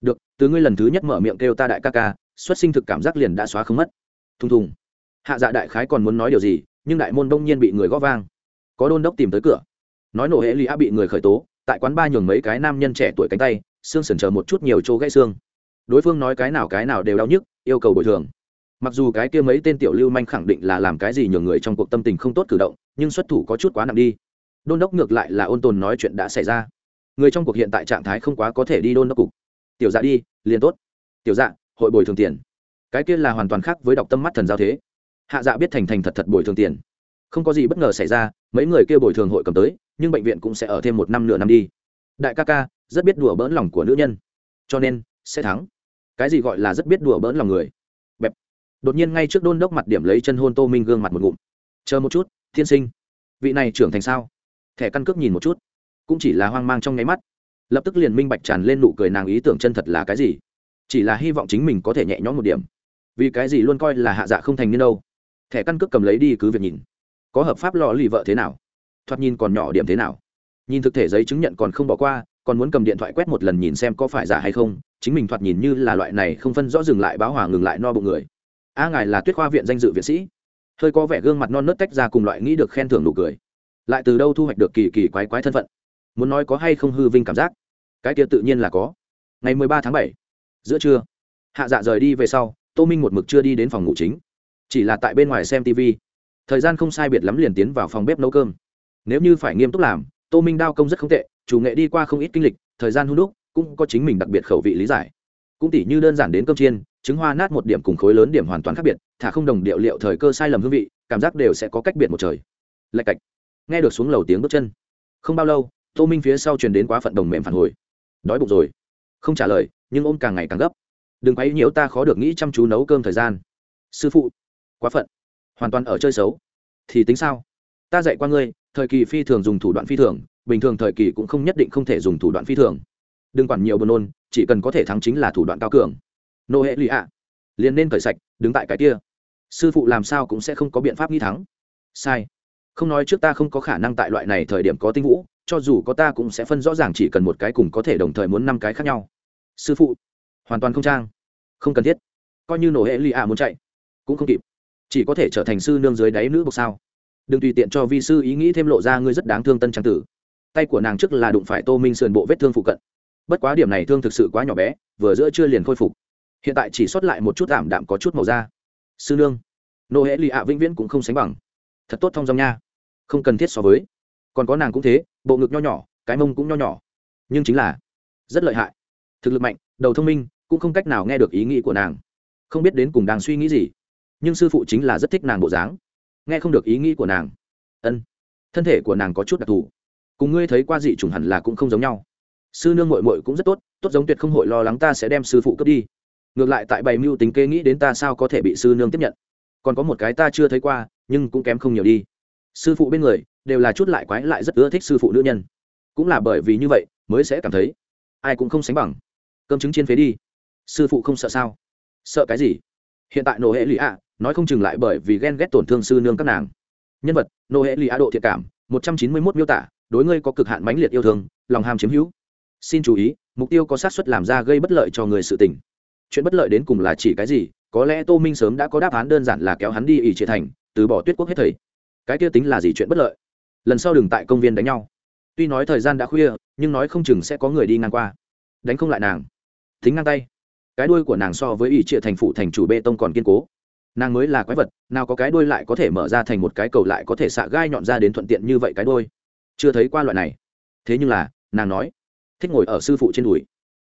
Được, từ ngươi lần thứ nhất mở miệng kêu ta đại ca ca, xuất sinh thực cảm giác liền đã xóa không mất. Thùng thùng. Hạ dạ đại khái còn muốn nói điều gì, nhưng đại môn đông nhiên bị người gõ vang. Có đôn đốc tìm tới cửa. Nói nổ hệ lý a bị người khởi tố, tại quán ba nhường mấy cái nam nhân trẻ tuổi cánh tay, xương sần chờ một chút nhiều chỗ gãy xương. Đối phương nói cái nào cái nào đều đau nhức, yêu cầu bồi thường. Mặc dù cái kia mấy tên tiểu lưu manh khẳng định là làm cái gì nhường người trong cuộc tâm tình không tốt cử động nhưng xuất thủ có chút quá nặng đi. Đôn đốc ngược lại là ôn tồn nói chuyện đã xảy ra. Người trong cuộc hiện tại trạng thái không quá có thể đi đôn đốc cục. Tiểu dạ đi, liền tốt. Tiểu dạ hội bồi thường tiền. Cái kia là hoàn toàn khác với đọc tâm mắt thần giao thế. Hạ dạ biết thành thành thật thật bồi thường tiền. Không có gì bất ngờ xảy ra, mấy người kia bồi thường hội cầm tới, nhưng bệnh viện cũng sẽ ở thêm một năm nửa năm đi. Đại ca ca, rất biết đùa bỡn lòng của nữ nhân. Cho nên, sẽ thắng. Cái gì gọi là rất biết đùa bỡn lòng người? Bẹp. Đột nhiên ngay trước đôn đốc mặt điểm lấy chân hôn tô minh gương mặt một ngụm. Chờ một chút thiên sinh, vị này trưởng thành sao? Thẻ căn cước nhìn một chút. Cũng chỉ là hoang mang trong nháy mắt. Lập tức liền minh bạch tràn lên nụ cười nàng ý tưởng chân thật là cái gì. Chỉ là hy vọng chính mình có thể nhẹ nhõm một điểm. Vì cái gì luôn coi là hạ dạ không thành niên đâu. Thẻ căn cước cầm lấy đi cứ việc nhìn. Có hợp pháp lò lì vợ thế nào? Thoạt nhìn còn nhỏ điểm thế nào? Nhìn thực thể giấy chứng nhận còn không bỏ qua, còn muốn cầm điện thoại quét một lần nhìn xem có phải giả hay không, chính mình thoạt nhìn như là loại này không phân rõ dừng lại báo hòa ngừng lại no bụng người. A ngài là tuyết khoa viện danh dự viện sĩ hơi có vẻ gương mặt non nớt tách ra cùng loại nghĩ được khen thưởng nụ cười. Lại từ đâu thu hoạch được kỳ kỳ quái quái thân phận? Muốn nói có hay không hư vinh cảm giác? Cái kia tự nhiên là có. Ngày mười ba tháng bảy, giữa trưa, hạ dạ rời đi về sau, tô minh một mực chưa đi đến phòng ngủ chính. Chỉ là tại bên ngoài xem tv thời gian không sai biệt lắm liền tiến vào phòng bếp nấu cơm. Nếu như phải nghiêm túc làm, tô minh đao công rất không tệ, chủ nghệ đi qua không ít kinh lịch, thời gian hung đúc, cũng có chính mình đặc biệt khẩu vị lý giải. Cũng tỉ như đơn giản đến cơm chiên, trứng hoa nát một điểm cùng khối lớn điểm hoàn toàn khác biệt thả không đồng điệu liệu thời cơ sai lầm hương vị, cảm giác đều sẽ có cách biệt một trời. Lạch cạch. Nghe được xuống lầu tiếng bước chân. Không bao lâu, tô minh phía sau truyền đến quá phận đồng mềm phản hồi. Đói bụng rồi. Không trả lời, nhưng ôm càng ngày càng gấp. Đừng quấy nhiễu ta khó được nghĩ chăm chú nấu cơm thời gian. Sư phụ, quá phận. Hoàn toàn ở chơi xấu. Thì tính sao? Ta dạy qua ngươi, thời kỳ phi thường dùng thủ đoạn phi thường, bình thường thời kỳ cũng không nhất định không thể dùng thủ đoạn phi thường. Đừng quản nhiều buồn nôn, chỉ cần có thể thắng chính là thủ đoạn cao cường. Nô hệ lụy ạ. Liền nên cởi sạch, đứng tại cái kia sư phụ làm sao cũng sẽ không có biện pháp nghĩ thắng. Sai. Không nói trước ta không có khả năng tại loại này thời điểm có tinh vũ, cho dù có ta cũng sẽ phân rõ ràng chỉ cần một cái cùng có thể đồng thời muốn năm cái khác nhau. Sư phụ. Hoàn toàn không trang. Không cần thiết. Coi như nổ hệ lì ạ muốn chạy. Cũng không kịp. Chỉ có thể trở thành sư nương dưới đáy nữ bộc sao. Đừng tùy tiện cho vi sư ý nghĩ thêm lộ ra ngươi rất đáng thương tân trang tử. Tay của nàng trước là đụng phải tô minh sườn bộ vết thương phụ cận. Bất quá điểm này thương thực sự quá nhỏ bé, vừa giữa chưa liền khôi phục. Hiện tại chỉ sót lại một chút ảm đạm có chút màu da sư nương, nô hễ lì ạ vĩnh viễn cũng không sánh bằng. Thật tốt thong dong nha. Không cần thiết so với. Còn có nàng cũng thế, bộ ngực nho nhỏ, cái mông cũng nho nhỏ. Nhưng chính là rất lợi hại. Thực lực mạnh, đầu thông minh, cũng không cách nào nghe được ý nghĩ của nàng. Không biết đến cùng đang suy nghĩ gì. Nhưng sư phụ chính là rất thích nàng bộ dáng. Nghe không được ý nghĩ của nàng. Ân. Thân thể của nàng có chút đặc thù. Cùng ngươi thấy qua dị chủng hẳn là cũng không giống nhau. Sư nương mội mội cũng rất tốt tốt giống tuyệt không hội lo lắng ta sẽ đem sư phụ cướp đi ngược lại tại bày mưu tính kê nghĩ đến ta sao có thể bị sư nương tiếp nhận. Còn có một cái ta chưa thấy qua, nhưng cũng kém không nhiều đi. Sư phụ bên người, đều là chút lại quái lại rất ưa thích sư phụ nữ nhân. Cũng là bởi vì như vậy, mới sẽ cảm thấy, ai cũng không sánh bằng. Cơm trứng chiên phế đi. Sư phụ không sợ sao? Sợ cái gì? Hiện tại Nô hệ lụy ạ, nói không chừng lại bởi vì ghen ghét tổn thương sư nương các nàng. Nhân vật, nô hệ lụy ạ độ thiệt cảm, một trăm chín mươi mốt miêu tả, đối ngươi có cực hạn mãnh liệt yêu thương, lòng ham chiếm hữu. Xin chú ý, mục tiêu có sát xuất làm ra gây bất lợi cho người sự tình chuyện bất lợi đến cùng là chỉ cái gì, có lẽ tô minh sớm đã có đáp án đơn giản là kéo hắn đi ỷ triệt thành, từ bỏ tuyết quốc hết thầy. Cái kia tính là gì chuyện bất lợi? Lần sau đừng tại công viên đánh nhau. Tuy nói thời gian đã khuya, nhưng nói không chừng sẽ có người đi ngang qua. Đánh không lại nàng. Thính ngang tay. Cái đuôi của nàng so với ỷ triệt thành phụ thành chủ bê tông còn kiên cố. Nàng mới là quái vật, nào có cái đuôi lại có thể mở ra thành một cái cầu lại có thể xạ gai nhọn ra đến thuận tiện như vậy cái đuôi. Chưa thấy qua loại này. Thế nhưng là, nàng nói, thích ngồi ở sư phụ trên đùi.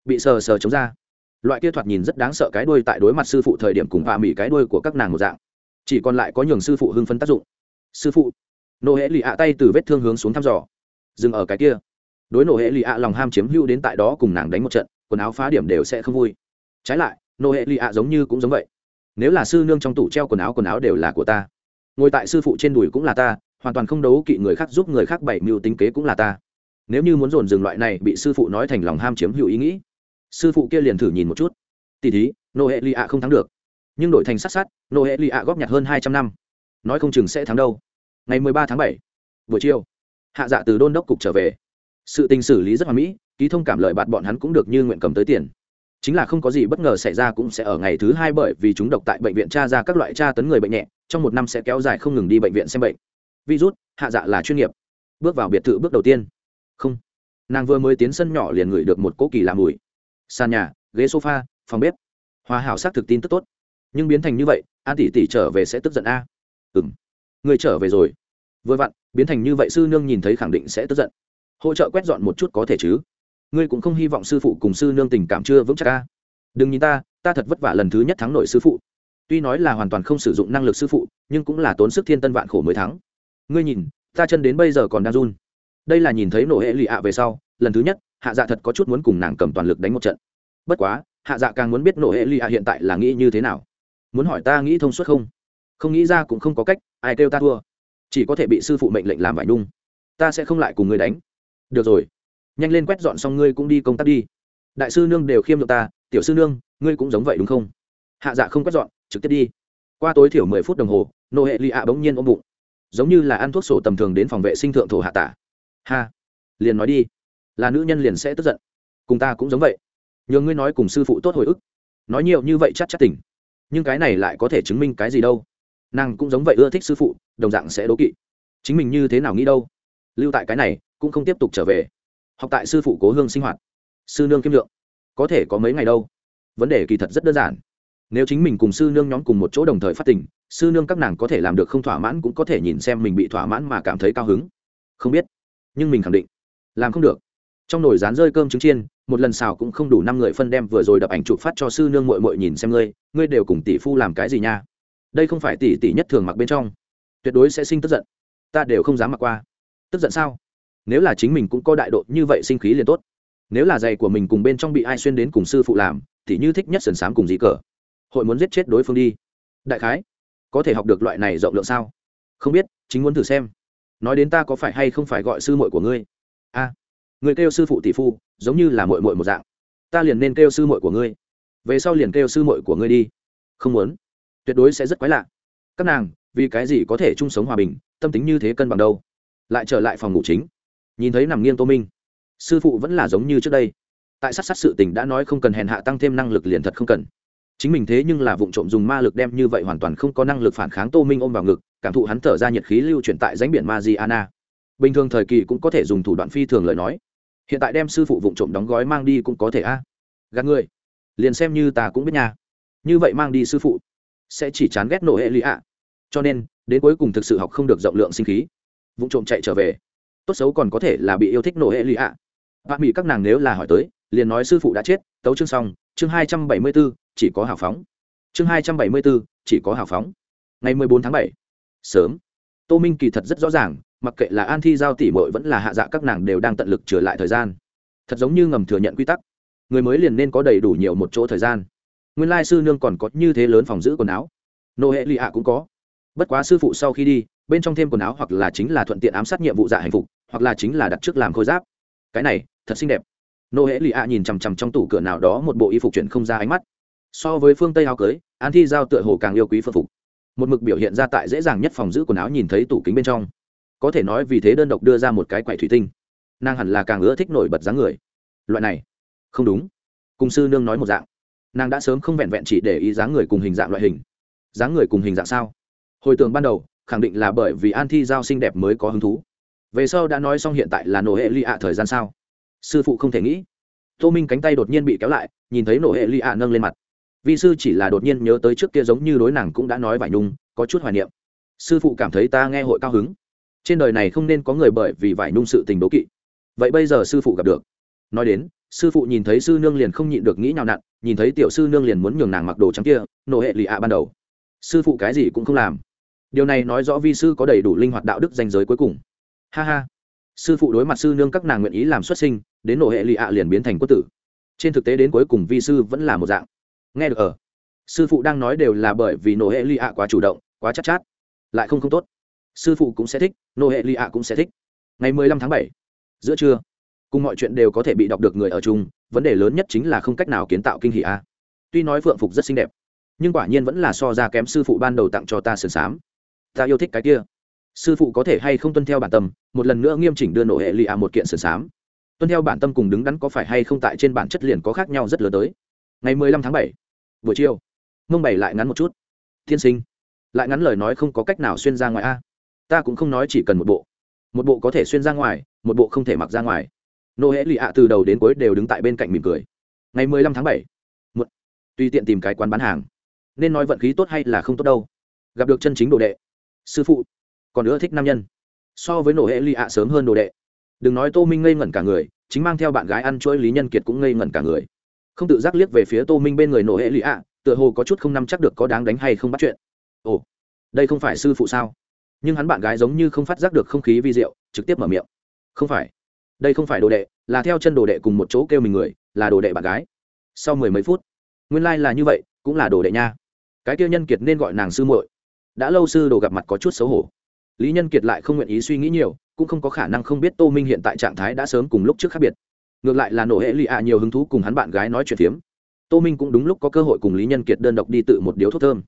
Bị sờ sờ chống ra loại kia thoạt nhìn rất đáng sợ cái đuôi tại đối mặt sư phụ thời điểm cùng hạ mỹ cái đuôi của các nàng một dạng. Chỉ còn lại có nhường sư phụ hưng phấn tác dụng. Sư phụ. Nô hệ lì ạ tay từ vết thương hướng xuống thăm dò. Dừng ở cái kia. Đối nô hệ lì ạ lòng ham chiếm hữu đến tại đó cùng nàng đánh một trận, quần áo phá điểm đều sẽ không vui. Trái lại, nô hệ lì ạ giống như cũng giống vậy. Nếu là sư nương trong tủ treo quần áo quần áo đều là của ta. Ngồi tại sư phụ trên đùi cũng là ta, hoàn toàn không đấu kỵ người khác giúp người khác bảy mưu tính kế cũng là ta. Nếu như muốn dồn dừng loại này bị sư phụ nói thành lòng ham chiếm hữu ý nghĩ sư phụ kia liền thử nhìn một chút. Tỉ thí nô hệ lì ạ không thắng được. Nhưng đổi thành sát sát nô hệ lì ạ góp nhặt hơn hai trăm năm. Nói không chừng sẽ thắng đâu. Ngày mười ba tháng bảy, buổi chiều, hạ dạ từ đôn đốc cục trở về. Sự tình xử lý rất hoà mỹ, ký thông cảm lợi bạt bọn hắn cũng được như nguyện cầm tới tiền. Chính là không có gì bất ngờ xảy ra cũng sẽ ở ngày thứ hai bởi vì chúng độc tại bệnh viện tra ra các loại tra tấn người bệnh nhẹ, trong một năm sẽ kéo dài không ngừng đi bệnh viện xem bệnh. Virus, hạ dạ là chuyên nghiệp. Bước vào biệt thự bước đầu tiên. Không. Nàng vừa mới tiến sân nhỏ liền ngửi được một cỗ kỳ làm mùi sàn nhà, ghế sofa, phòng bếp. Hòa hảo xác thực tin tức tốt. Nhưng biến thành như vậy, an tỷ tỷ trở về sẽ tức giận a. À? ừ m người trở về rồi. Vừa vặn, biến thành như vậy sư nương nhìn thấy khẳng định sẽ tức giận. Hỗ trợ quét dọn một chút có thể chứ? Ngươi cũng không hy vọng sư phụ cùng sư nương tình cảm chưa vững chắc a. Đừng nhìn ta ta thật vất vả lần thứ nhất thắng nội sư phụ. Tuy nói là hoàn toàn không sử dụng năng lực sư phụ, nhưng cũng là tốn sức thiên tân vạn khổ mới thắng. Ngươi nhìn, ta chân đến bây giờ còn đang run. Đây là nhìn thấy nổ hệ lụy ạ về sau, lần thứ nhất hạ dạ thật có chút muốn cùng nàng cầm toàn lực đánh một trận. Bất quá, hạ dạ càng muốn biết nổ hệ lì ạ hiện tại là nghĩ như thế nào. Muốn hỏi ta nghĩ thông suốt không? Không nghĩ ra cũng không có cách, ai kêu ta thua? Chỉ có thể bị sư phụ mệnh lệnh làm vải nhung. Ta sẽ không lại cùng người đánh. Được rồi. Nhanh lên quét dọn xong ngươi cũng đi công tác đi. Đại sư nương đều khiêm được ta, tiểu sư nương, ngươi cũng giống vậy đúng không? Hạ dạ không quét dọn, trực tiếp đi. Qua tối thiểu mười phút đồng hồ nô hệ lì ạ bỗng nhiên ôm bụng. Giống như là ăn thuốc sổ tầm thường đến phòng vệ sinh thượng thổ hạ tả ha. Liền nói đi là nữ nhân liền sẽ tức giận. Cùng ta cũng giống vậy. Nhường ngươi nói cùng sư phụ tốt hồi ức. Nói nhiều như vậy chắc chắc tỉnh nhưng cái này lại có thể chứng minh cái gì đâu? Nàng cũng giống vậy ưa thích sư phụ, đồng dạng sẽ đố kỵ. Chính mình như thế nào nghĩ đâu? Lưu tại cái này, cũng không tiếp tục trở về. Học tại sư phụ cố hương sinh hoạt. Sư nương kiêm lượng. Có thể có mấy ngày đâu? Vấn đề kỳ thật rất đơn giản. Nếu chính mình cùng sư nương nhóm cùng một chỗ đồng thời phát tình, sư nương các nàng có thể làm được không thỏa mãn cũng có thể nhìn xem mình bị thỏa mãn mà cảm thấy cao hứng. Không biết. Nhưng mình khẳng định. Làm không được trong nồi rán rơi cơm trứng chiên, một lần xào cũng không đủ năm người phân đem vừa rồi đập ảnh chụp phát cho sư nương mội mội nhìn xem ngươi ngươi đều cùng tỷ phu làm cái gì nha? Đây không phải tỷ tỷ nhất thường mặc bên trong. Tuyệt đối sẽ sinh tức giận. Ta đều không dám mặc qua. Tức giận sao? Nếu là chính mình cũng có đại độ như vậy sinh khí liền tốt. Nếu là giày của mình cùng bên trong bị ai xuyên đến cùng sư phụ làm, thì như thích nhất sần sám cùng dĩ cờ. Hội muốn giết chết đối phương đi. Đại khái, có thể học được loại này rộng lượng sao? Không biết, chính muốn thử xem. Nói đến ta có phải hay không phải gọi sư muội của ngươi? A người kêu sư phụ tỷ phu, giống như là muội muội một dạng. Ta liền nên kêu sư muội của ngươi. Về sau liền kêu sư muội của ngươi đi. Không muốn. Tuyệt đối sẽ rất quái lạ. Các nàng, vì cái gì có thể chung sống hòa bình, tâm tính như thế cân bằng đâu? Lại trở lại phòng ngủ chính. Nhìn thấy nằm nghiêng tô minh, sư phụ vẫn là giống như trước đây. Tại sát sát sự tình đã nói không cần hèn hạ tăng thêm năng lực liền thật không cần. Chính mình thế nhưng là vụ trộm dùng ma lực đem như vậy hoàn toàn không có năng lực phản kháng tô minh ôm vào ngực, cảm thụ hắn thở ra nhiệt khí lưu chuyển tại ránh biển Mariana. Bình thường thời kỳ cũng có thể dùng thủ đoạn phi thường lời nói. Hiện tại đem sư phụ vụng trộm đóng gói mang đi cũng có thể a. À. Gạt người, liền xem như ta cũng biết nhà Như vậy mang đi sư phụ sẽ chỉ chán ghét nổ hệ lý ạ. Cho nên, đến cuối cùng thực sự học không được rộng lượng sinh khí. Vụng trộm chạy trở về. Tốt xấu còn có thể là bị yêu thích nổ hệ lý ạ. Bạn mỹ các nàng nếu là hỏi tới, liền nói sư phụ đã chết, tấu chương xong, chương hai trăm bảy mươi 274, chỉ có hào phóng. Chương hai trăm bảy mươi 274, chỉ có hào phóng. Ngày mười bốn tháng bảy sớm tô minh kỳ thật rất rõ ràng mặc kệ là an thi giao tỉ mội vẫn là hạ dạ các nàng đều đang tận lực trở lại thời gian. Thật giống như ngầm thừa nhận quy tắc. Người mới liền nên có đầy đủ nhiều một chỗ thời gian. Nguyên lai sư nương còn có như thế lớn phòng giữ quần áo. Nô hệ lì Hạ cũng có. Bất quá sư phụ sau khi đi, bên trong thêm quần áo hoặc là chính là thuận tiện ám sát nhiệm vụ dạ hạnh phục, hoặc là chính là đặt trước làm khôi giáp. Cái này, thật xinh đẹp. Nô hệ lì ạ nhìn chằm chằm trong tủ cửa nào đó một bộ y phục chuyển không ra ánh mắt. So với phương tây áo cưới, an thi giao tựa hồ càng yêu quý phương phục. Một mực biểu hiện ra tại dễ dàng nhất phòng giữ quần áo nhìn thấy tủ kính bên trong có thể nói vì thế đơn độc đưa ra một cái quậy thủy tinh. Nàng hẳn là càng ưa thích nổi bật dáng người. Loại này, không đúng. Cùng sư nương nói một dạng. Nàng đã sớm không vẹn vẹn chỉ để ý dáng người cùng hình dạng loại hình. Dáng người cùng hình dạng sao? Hồi tưởng ban đầu, khẳng định là bởi vì an thi giao xinh đẹp mới có hứng thú. Về sau đã nói xong hiện tại là nổ hệ ly ạ thời gian sao? Sư phụ không thể nghĩ. Tô minh cánh tay đột nhiên bị kéo lại, nhìn thấy nổ hệ ly ạ nâng lên mặt. Vì sư chỉ là đột nhiên nhớ tới trước kia giống như đối nàng cũng đã nói vải nhung, có chút hoài niệm. Sư phụ cảm thấy ta nghe hội cao hứng trên đời này không nên có người bởi vì vải nung sự tình đố kỵ. Vậy bây giờ sư phụ gặp được. Nói đến sư phụ nhìn thấy sư nương liền không nhịn được nghĩ nào nặn nhìn thấy tiểu sư nương liền muốn nhường nàng mặc đồ trắng kia nổ hệ lì ạ ban đầu. Sư phụ cái gì cũng không làm. Điều này nói rõ vi sư có đầy đủ linh hoạt đạo đức danh giới cuối cùng. Ha ha. Sư phụ đối mặt sư nương các nàng nguyện ý làm xuất sinh đến nổ hệ lì ạ liền biến thành quốc tử. Trên thực tế đến cuối cùng vi sư vẫn là một dạng. Nghe được ở sư phụ đang nói đều là bởi vì nổ hệ lì ạ quá chủ động quá chắc chát, chát lại không không tốt sư phụ cũng sẽ thích nô hệ ly ạ cũng sẽ thích. Ngày mười lăm tháng bảy, giữa trưa, cùng mọi chuyện đều có thể bị đọc được người ở chung, vấn đề lớn nhất chính là không cách nào kiến tạo kinh hỷ a. Tuy nói phượng phục rất xinh đẹp, nhưng quả nhiên vẫn là so ra kém sư phụ ban đầu tặng cho ta sườn xám ta yêu thích cái kia. Sư phụ có thể hay không tuân theo bản tâm, một lần nữa nghiêm chỉnh đưa nổ hệ lì a một kiện sườn xám tuân theo bản tâm cùng đứng đắn có phải hay không tại trên bản chất liền có khác nhau rất lớn tới. Ngày mười lăm tháng bảy, buổi chiều, mông bảy lại ngắn một chút. Tiên sinh, lại ngắn lời nói không có cách nào xuyên ra ngoài a ta cũng không nói chỉ cần một bộ. Một bộ có thể xuyên ra ngoài, một bộ không thể mặc ra ngoài. Nô hễ lì ạ từ đầu đến cuối đều đứng tại bên cạnh mỉm cười. Ngày mười lăm tháng bảy một tùy tiện tìm cái quán bán hàng. Nên nói vận khí tốt hay là không tốt đâu. Gặp được chân chính đồ đệ. Sư phụ. Còn nữa thích nam nhân. So với nổ hệ lì ạ sớm hơn đồ đệ. Đừng nói tô minh ngây ngẩn cả người, chính mang theo bạn gái ăn chuỗi lý nhân kiệt cũng ngây ngẩn cả người. Không tự giác liếc về phía tô minh bên người nổ hệ lụy ạ, tựa hồ có chút không nắm chắc được có đáng đánh hay không bắt chuyện. Ồ, đây không phải sư phụ sao? Nhưng hắn bạn gái giống như không phát giác được không khí vi diệu, trực tiếp mở miệng. Không phải. Đây không phải đồ đệ, là theo chân đồ đệ cùng một chỗ kêu mình người, là đồ đệ bạn gái. Sau mười mấy phút, nguyên lai、like、là như vậy, cũng là đồ đệ nha. Cái kia nhân kiệt nên gọi nàng sư muội. Đã lâu sư đồ gặp mặt có chút xấu hổ. Lý nhân kiệt lại không nguyện ý suy nghĩ nhiều, cũng không có khả năng không biết tô minh hiện tại trạng thái đã sớm cùng lúc trước khác biệt. Ngược lại là nổ hệ lì ạ nhiều hứng thú cùng hắn bạn gái nói chuyện phiếm. Tô minh cũng đúng lúc có cơ hội cùng lý nhân kiệt đơn độc đi tự một điếu thuốc thơm.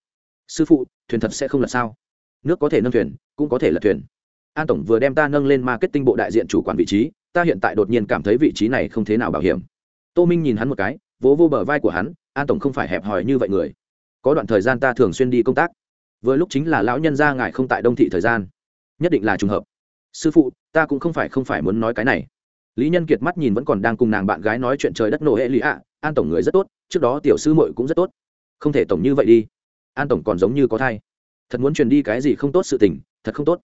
Sư phụ, thuyền thật sẽ không là sao? Nước có thể nâng thuyền, cũng có thể là thuyền. An tổng vừa đem ta nâng lên marketing bộ đại diện chủ quản vị trí, ta hiện tại đột nhiên cảm thấy vị trí này không thế nào bảo hiểm. Tô minh nhìn hắn một cái, vỗ vô bờ vai của hắn, an tổng không phải hẹp hòi như vậy người. Có đoạn thời gian ta thường xuyên đi công tác. Vừa lúc chính là lão nhân gia ngài không tại đông thị thời gian. Nhất định là trùng hợp. Sư phụ, ta cũng không phải không phải muốn nói cái này. Lý nhân kiệt mắt nhìn vẫn còn đang cùng nàng bạn gái nói chuyện trời đất nổ hệ lý ạ. An tổng người rất tốt, trước đó tiểu sư muội cũng rất tốt. Không thể tổng như vậy đi. An tổng còn giống như có thai thật muốn truyền đi cái gì không tốt sự tình, thật không tốt.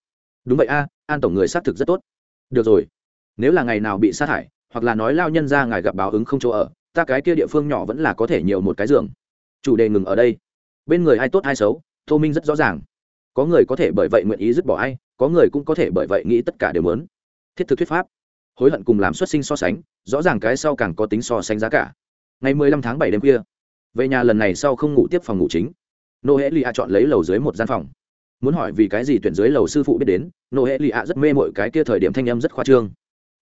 Đúng vậy a, an tổng người xác thực rất tốt. Được rồi. Nếu là ngày nào bị sát hại, hoặc là nói lao nhân ra ngài gặp báo ứng không chỗ ở, ta cái kia địa phương nhỏ vẫn là có thể nhiều một cái giường. Chủ đề ngừng ở đây. Bên người ai tốt ai xấu, tô minh rất rõ ràng. Có người có thể bởi vậy nguyện ý dứt bỏ ai, có người cũng có thể bởi vậy nghĩ tất cả đều muốn. Thiết thực thuyết pháp. Hối hận cùng làm xuất sinh so sánh, rõ ràng cái sau càng có tính so sánh giá cả. Ngày mười lăm tháng bảy đêm khuya. Về nhà lần này sau không ngủ tiếp phòng ngủ chính nô hễ lì a chọn lấy lầu dưới một gian phòng. Muốn hỏi vì cái gì tuyển dưới lầu sư phụ biết đến, nô hễ lì a rất mê mội cái kia thời điểm thanh âm rất khoa trương.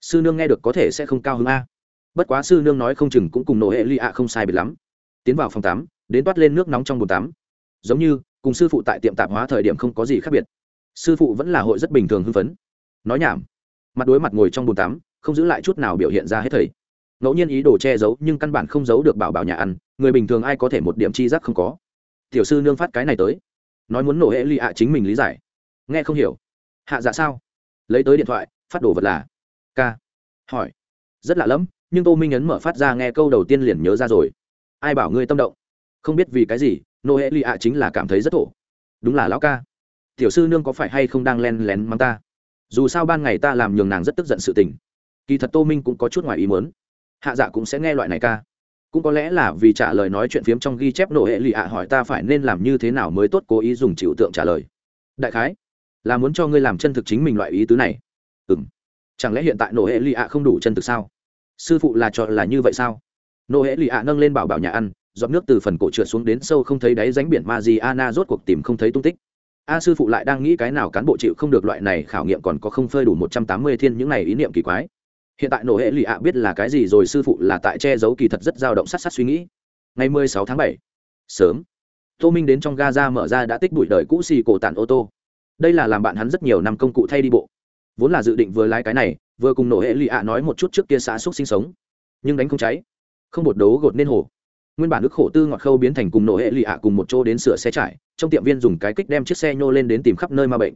Sư nương nghe được có thể sẽ không cao hơn a. Bất quá sư nương nói không chừng cũng cùng nô hễ lì a không sai biệt lắm. Tiến vào phòng tắm, đến toát lên nước nóng trong bồn tắm. Giống như, cùng sư phụ tại tiệm tạp hóa thời điểm không có gì khác biệt. Sư phụ vẫn là hội rất bình thường hưng phấn. Nói nhảm. Mặt đối mặt ngồi trong bồn tắm, không giữ lại chút nào biểu hiện ra hết thầy. Ngẫu nhiên ý đồ che giấu nhưng căn bản không giấu được bảo bảo nhà ăn, người bình thường ai có thể một điểm chi giác không có tiểu sư nương phát cái này tới. Nói muốn nổ hệ lụy ạ chính mình lý giải. Nghe không hiểu. Hạ dạ sao? Lấy tới điện thoại, phát đồ vật là k hỏi. Rất lạ lẫm, nhưng tô minh ấn mở phát ra nghe câu đầu tiên liền nhớ ra rồi. Ai bảo ngươi tâm động? Không biết vì cái gì nô hệ lụy ạ chính là cảm thấy rất thổ. Đúng là lão ca. Tiểu sư nương có phải hay không đang len lén mắng ta? Dù sao ban ngày ta làm nhường nàng rất tức giận sự tình. Kỳ thật tô minh cũng có chút ngoài ý muốn. Hạ dạ cũng sẽ nghe loại này ca cũng có lẽ là vì trả lời nói chuyện phiếm trong ghi chép nổ hệ lì ạ hỏi ta phải nên làm như thế nào mới tốt cố ý dùng chịu tượng trả lời. Đại khái, là muốn cho ngươi làm chân thực chính mình loại ý tứ này. Ừ m chẳng lẽ hiện tại nổ hệ lì ạ không đủ chân thực sao? Sư phụ là cho là như vậy sao? Nổ hệ lì ạ nâng lên bảo bảo nhà ăn dọn nước từ phần cổ trượt xuống đến sâu không thấy đáy ránh biển ma di ana rốt cuộc tìm không thấy tung tích. A sư phụ lại đang nghĩ cái nào cán bộ chịu không được loại này khảo nghiệm còn có không phơi đủ một trăm tám mươi thiên những này ý niệm kỳ quái hiện tại nổ hệ lì ạ biết là cái gì rồi, sư phụ là tại che giấu kỳ thật rất dao động sát sát suy nghĩ. Ngày mười sáu tháng bảy, sớm. Tô minh đến trong gaza mở ra đã tích bụi đời cũ xì cổ tản ô tô. Đây là làm bạn hắn rất nhiều năm công cụ thay đi bộ. Vốn là dự định vừa lái cái này, vừa cùng nổ hệ lì ạ nói một chút trước kia xã xúc sinh sống. Nhưng đánh không cháy. Không bột đấu gột nên hồ. Nguyên bản nước khổ tư ngọt khâu biến thành cùng nổ hệ lì ạ cùng một chỗ đến sửa xe trải, trong tiệm viên dùng cái kích đem chiếc xe nhô lên đến tìm khắp nơi ma bệnh.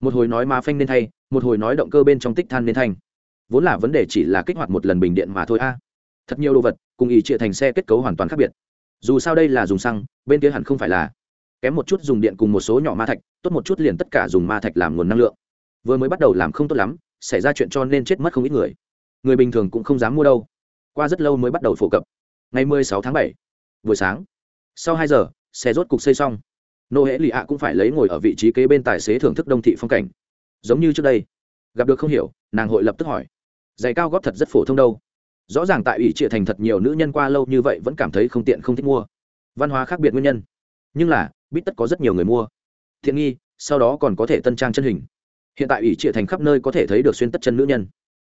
Một hồi nói ma phanh nên thay, một hồi nói động cơ bên trong tích than nên thanh vốn là vấn đề chỉ là kích hoạt một lần bình điện mà thôi a. Thật nhiều đồ vật cùng ý trịa thành xe kết cấu hoàn toàn khác biệt. Dù sao đây là dùng xăng bên kia hẳn không phải là. Kém một chút dùng điện cùng một số nhỏ ma thạch tốt một chút liền tất cả dùng ma thạch làm nguồn năng lượng. Vừa mới bắt đầu làm không tốt lắm xảy ra chuyện cho nên chết mất không ít người. Người bình thường cũng không dám mua đâu. Qua rất lâu mới bắt đầu phổ cập. Ngày 16 tháng 7, buổi sáng. Sau hai giờ xe rốt cục xây xong. Nô hễ lì ạ cũng phải lấy ngồi ở vị trí kế bên tài xế thưởng thức đông thị phong cảnh. Giống như trước đây gặp được không hiểu nàng hội lập tức hỏi giày cao góp thật rất phổ thông đâu. Rõ ràng tại ủy trịa thành thật nhiều nữ nhân qua lâu như vậy vẫn cảm thấy không tiện, không thích mua. Văn hóa khác biệt nguyên nhân. Nhưng là, bít tất có rất nhiều người mua. Thiện nghi, sau đó còn có thể tân trang chân hình. Hiện tại ủy trịa thành khắp nơi có thể thấy được xuyên tất chân nữ nhân.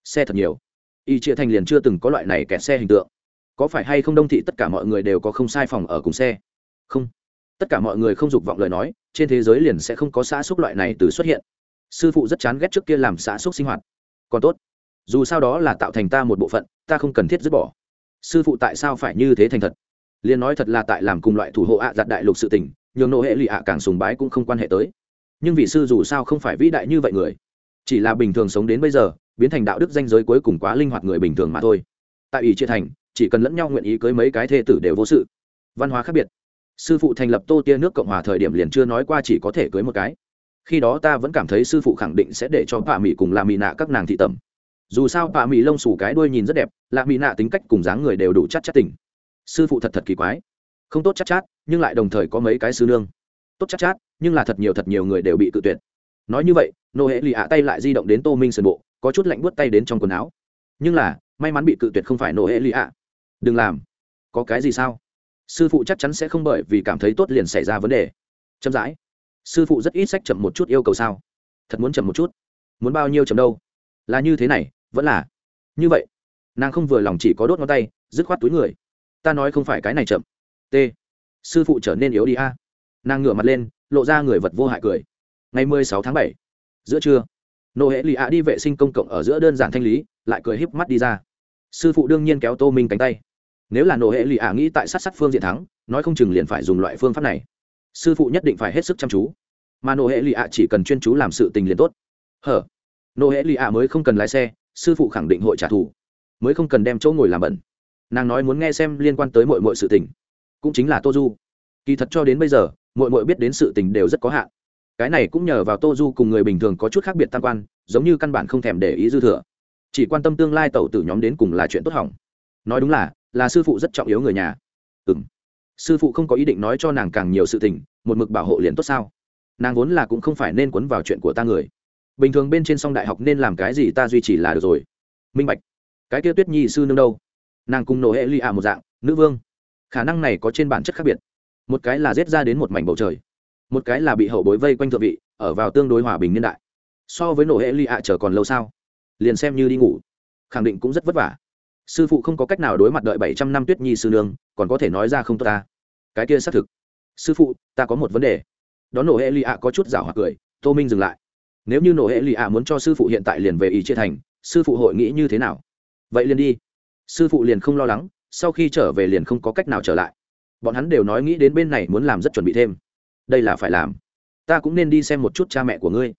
Xe thật nhiều. Ủy trịa thành liền chưa từng có loại này kẹt xe hình tượng. Có phải hay không đông thị tất cả mọi người đều có không sai phòng ở cùng xe? Không. Tất cả mọi người không dục vọng lời nói, trên thế giới liền sẽ không có xã xúc loại này từ xuất hiện. Sư phụ rất chán ghét trước kia làm xã xúc sinh hoạt. Còn tốt dù sao đó là tạo thành ta một bộ phận, ta không cần thiết dứt bỏ. Sư phụ tại sao phải như thế thành thật? Liền nói thật là tại làm cùng loại thủ hộ ạ à giặt đại lục sự tình, nhường nộ hệ lụy ạ càng sùng bái cũng không quan hệ tới. Nhưng vị sư dù sao không phải vĩ đại như vậy người. Chỉ là bình thường sống đến bây giờ, biến thành đạo đức danh giới cuối cùng quá linh hoạt người bình thường mà thôi. Tại ủy chia thành, chỉ cần lẫn nhau nguyện ý cưới mấy cái thê tử đều vô sự. Văn hóa khác biệt. Sư phụ thành lập tô tia nước cộng hòa thời điểm liền chưa nói qua chỉ có thể cưới một cái. Khi đó ta vẫn cảm thấy sư phụ khẳng định sẽ để cho bà mỹ cùng làm mỹ nạ các nàng thị tẩm dù sao bà mỹ lông xù cái đuôi nhìn rất đẹp lạ mỹ nạ tính cách cùng dáng người đều đủ chắc chắc tỉnh sư phụ thật thật kỳ quái. Không tốt chắc chát, nhưng lại đồng thời có mấy cái sư nương. Tốt chắc chát, nhưng là thật nhiều thật nhiều người đều bị cự tuyệt. Nói như vậy nô hệ lì ạ tay lại di động đến tô minh sườn bộ có chút lạnh buốt tay đến trong quần áo. Nhưng là may mắn bị cự tuyệt không phải nô hệ lì ạ. Đừng làm. Có cái gì sao? Sư phụ chắc chắn sẽ không bởi vì cảm thấy tốt liền xảy ra vấn đề. Chậm rãi. Sư phụ rất ít sách chậm một chút yêu cầu sao? Thật muốn chậm một chút. Muốn bao nhiêu chậm đâu? Là như thế này vẫn là như vậy. Nàng không vừa lòng chỉ có đốt ngón tay, dứt khoát túi người. Ta nói không phải cái này chậm. T. Sư phụ trở nên yếu đi a. Nàng ngửa mặt lên, lộ ra người vật vô hại cười. Ngày mười sáu tháng bảy, giữa trưa, nô hệ lì ạ đi vệ sinh công cộng ở giữa đơn giản thanh lý, lại cười híp mắt đi ra. Sư phụ đương nhiên kéo tô minh cánh tay. Nếu là nô hệ lì ạ nghĩ tại sát sát phương diện thắng, nói không chừng liền phải dùng loại phương pháp này. Sư phụ nhất định phải hết sức chăm chú. Mà nô hệ lì ạ chỉ cần chuyên chú làm sự tình liền tốt. Hở? Nô hệ lì ạ mới không cần lái xe sư phụ khẳng định hội trả thù, mới không cần đem chỗ ngồi làm bẩn. Nàng nói muốn nghe xem liên quan tới mọi mọi sự tình, cũng chính là tô du kỳ thật cho đến bây giờ mọi mọi biết đến sự tình đều rất có hạn. Cái này cũng nhờ vào tô du cùng người bình thường có chút khác biệt tam quan, giống như căn bản không thèm để ý dư thừa. Chỉ quan tâm tương lai tàu tử nhóm đến cùng là chuyện tốt hỏng. Nói đúng là là sư phụ rất trọng yếu người nhà. Ừ m sư phụ không có ý định nói cho nàng càng nhiều sự tình, một mực bảo hộ liền tốt sao? Nàng vốn là cũng không phải nên quấn vào chuyện của ta người bình thường bên trên song đại học nên làm cái gì ta duy trì là được rồi. Minh bạch, cái kia tuyết nhi sư nương đâu? Nàng cùng nổ hệ Ly ạ một dạng, nữ vương. Khả năng này có trên bản chất khác biệt. Một cái là giết ra đến một mảnh bầu trời, một cái là bị hậu bối vây quanh thượng vị, ở vào tương đối hòa bình niên đại. So với nổ hệ Ly ạ chờ còn lâu sao? Liền xem như đi ngủ. Khẳng định cũng rất vất vả. Sư phụ không có cách nào đối mặt đợi bảy trăm năm tuyết nhi sư nương, còn có thể nói ra không tốt ta. Cái kia xác thực. Sư phụ, ta có một vấn đề. Đón nổ hệ Ly ạ có chút rảo hoặc cười, tô minh dừng lại nếu như nổ hệ lì ạ muốn cho sư phụ hiện tại liền về ý chia thành, sư phụ hội nghĩ như thế nào? Vậy liền đi. Sư phụ liền không lo lắng, sau khi trở về liền không có cách nào trở lại. Bọn hắn đều nói nghĩ đến bên này muốn làm rất chuẩn bị thêm. Đây là phải làm. Ta cũng nên đi xem một chút cha mẹ của ngươi.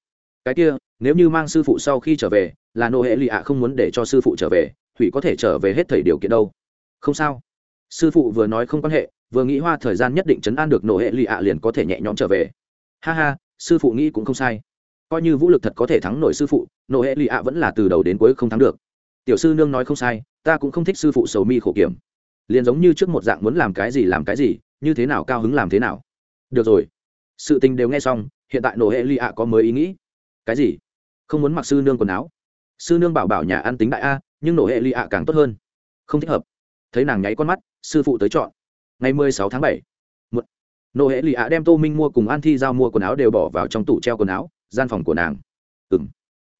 Cái kia, nếu như mang sư phụ sau khi trở về, là nô hệ lì ạ không muốn để cho sư phụ trở về thủy có thể trở về hết thời điều kiện đâu. Không sao. Sư phụ vừa nói không quan hệ, vừa nghĩ hoa thời gian nhất định chấn an được nô hệ lì ạ liền có thể nhẹ nhõm trở về. Ha ha, sư phụ nghĩ cũng không sai coi như vũ lực thật có thể thắng nổi sư phụ nô hệ lì ạ vẫn là từ đầu đến cuối không thắng được. Tiểu sư nương nói không sai, ta cũng không thích sư phụ sầu mi khổ kiểm. Liền giống như trước một dạng muốn làm cái gì làm cái gì, như thế nào cao hứng làm thế nào. Được rồi. Sự tình đều nghe xong, hiện tại nổ hệ ly ạ có mới ý nghĩ. Cái gì? Không muốn mặc sư nương quần áo. Sư nương bảo bảo nhà ăn tính đại a, nhưng nổ hệ ly ạ càng tốt hơn. Không thích hợp. Thấy nàng nháy con mắt, sư phụ tới chọn. Ngày mười sáu tháng bảy. Nổ hệ ly ạ đem tô minh mua cùng an thi giao mua quần áo đều bỏ vào trong tủ treo quần áo gian phòng của nàng. Ừ m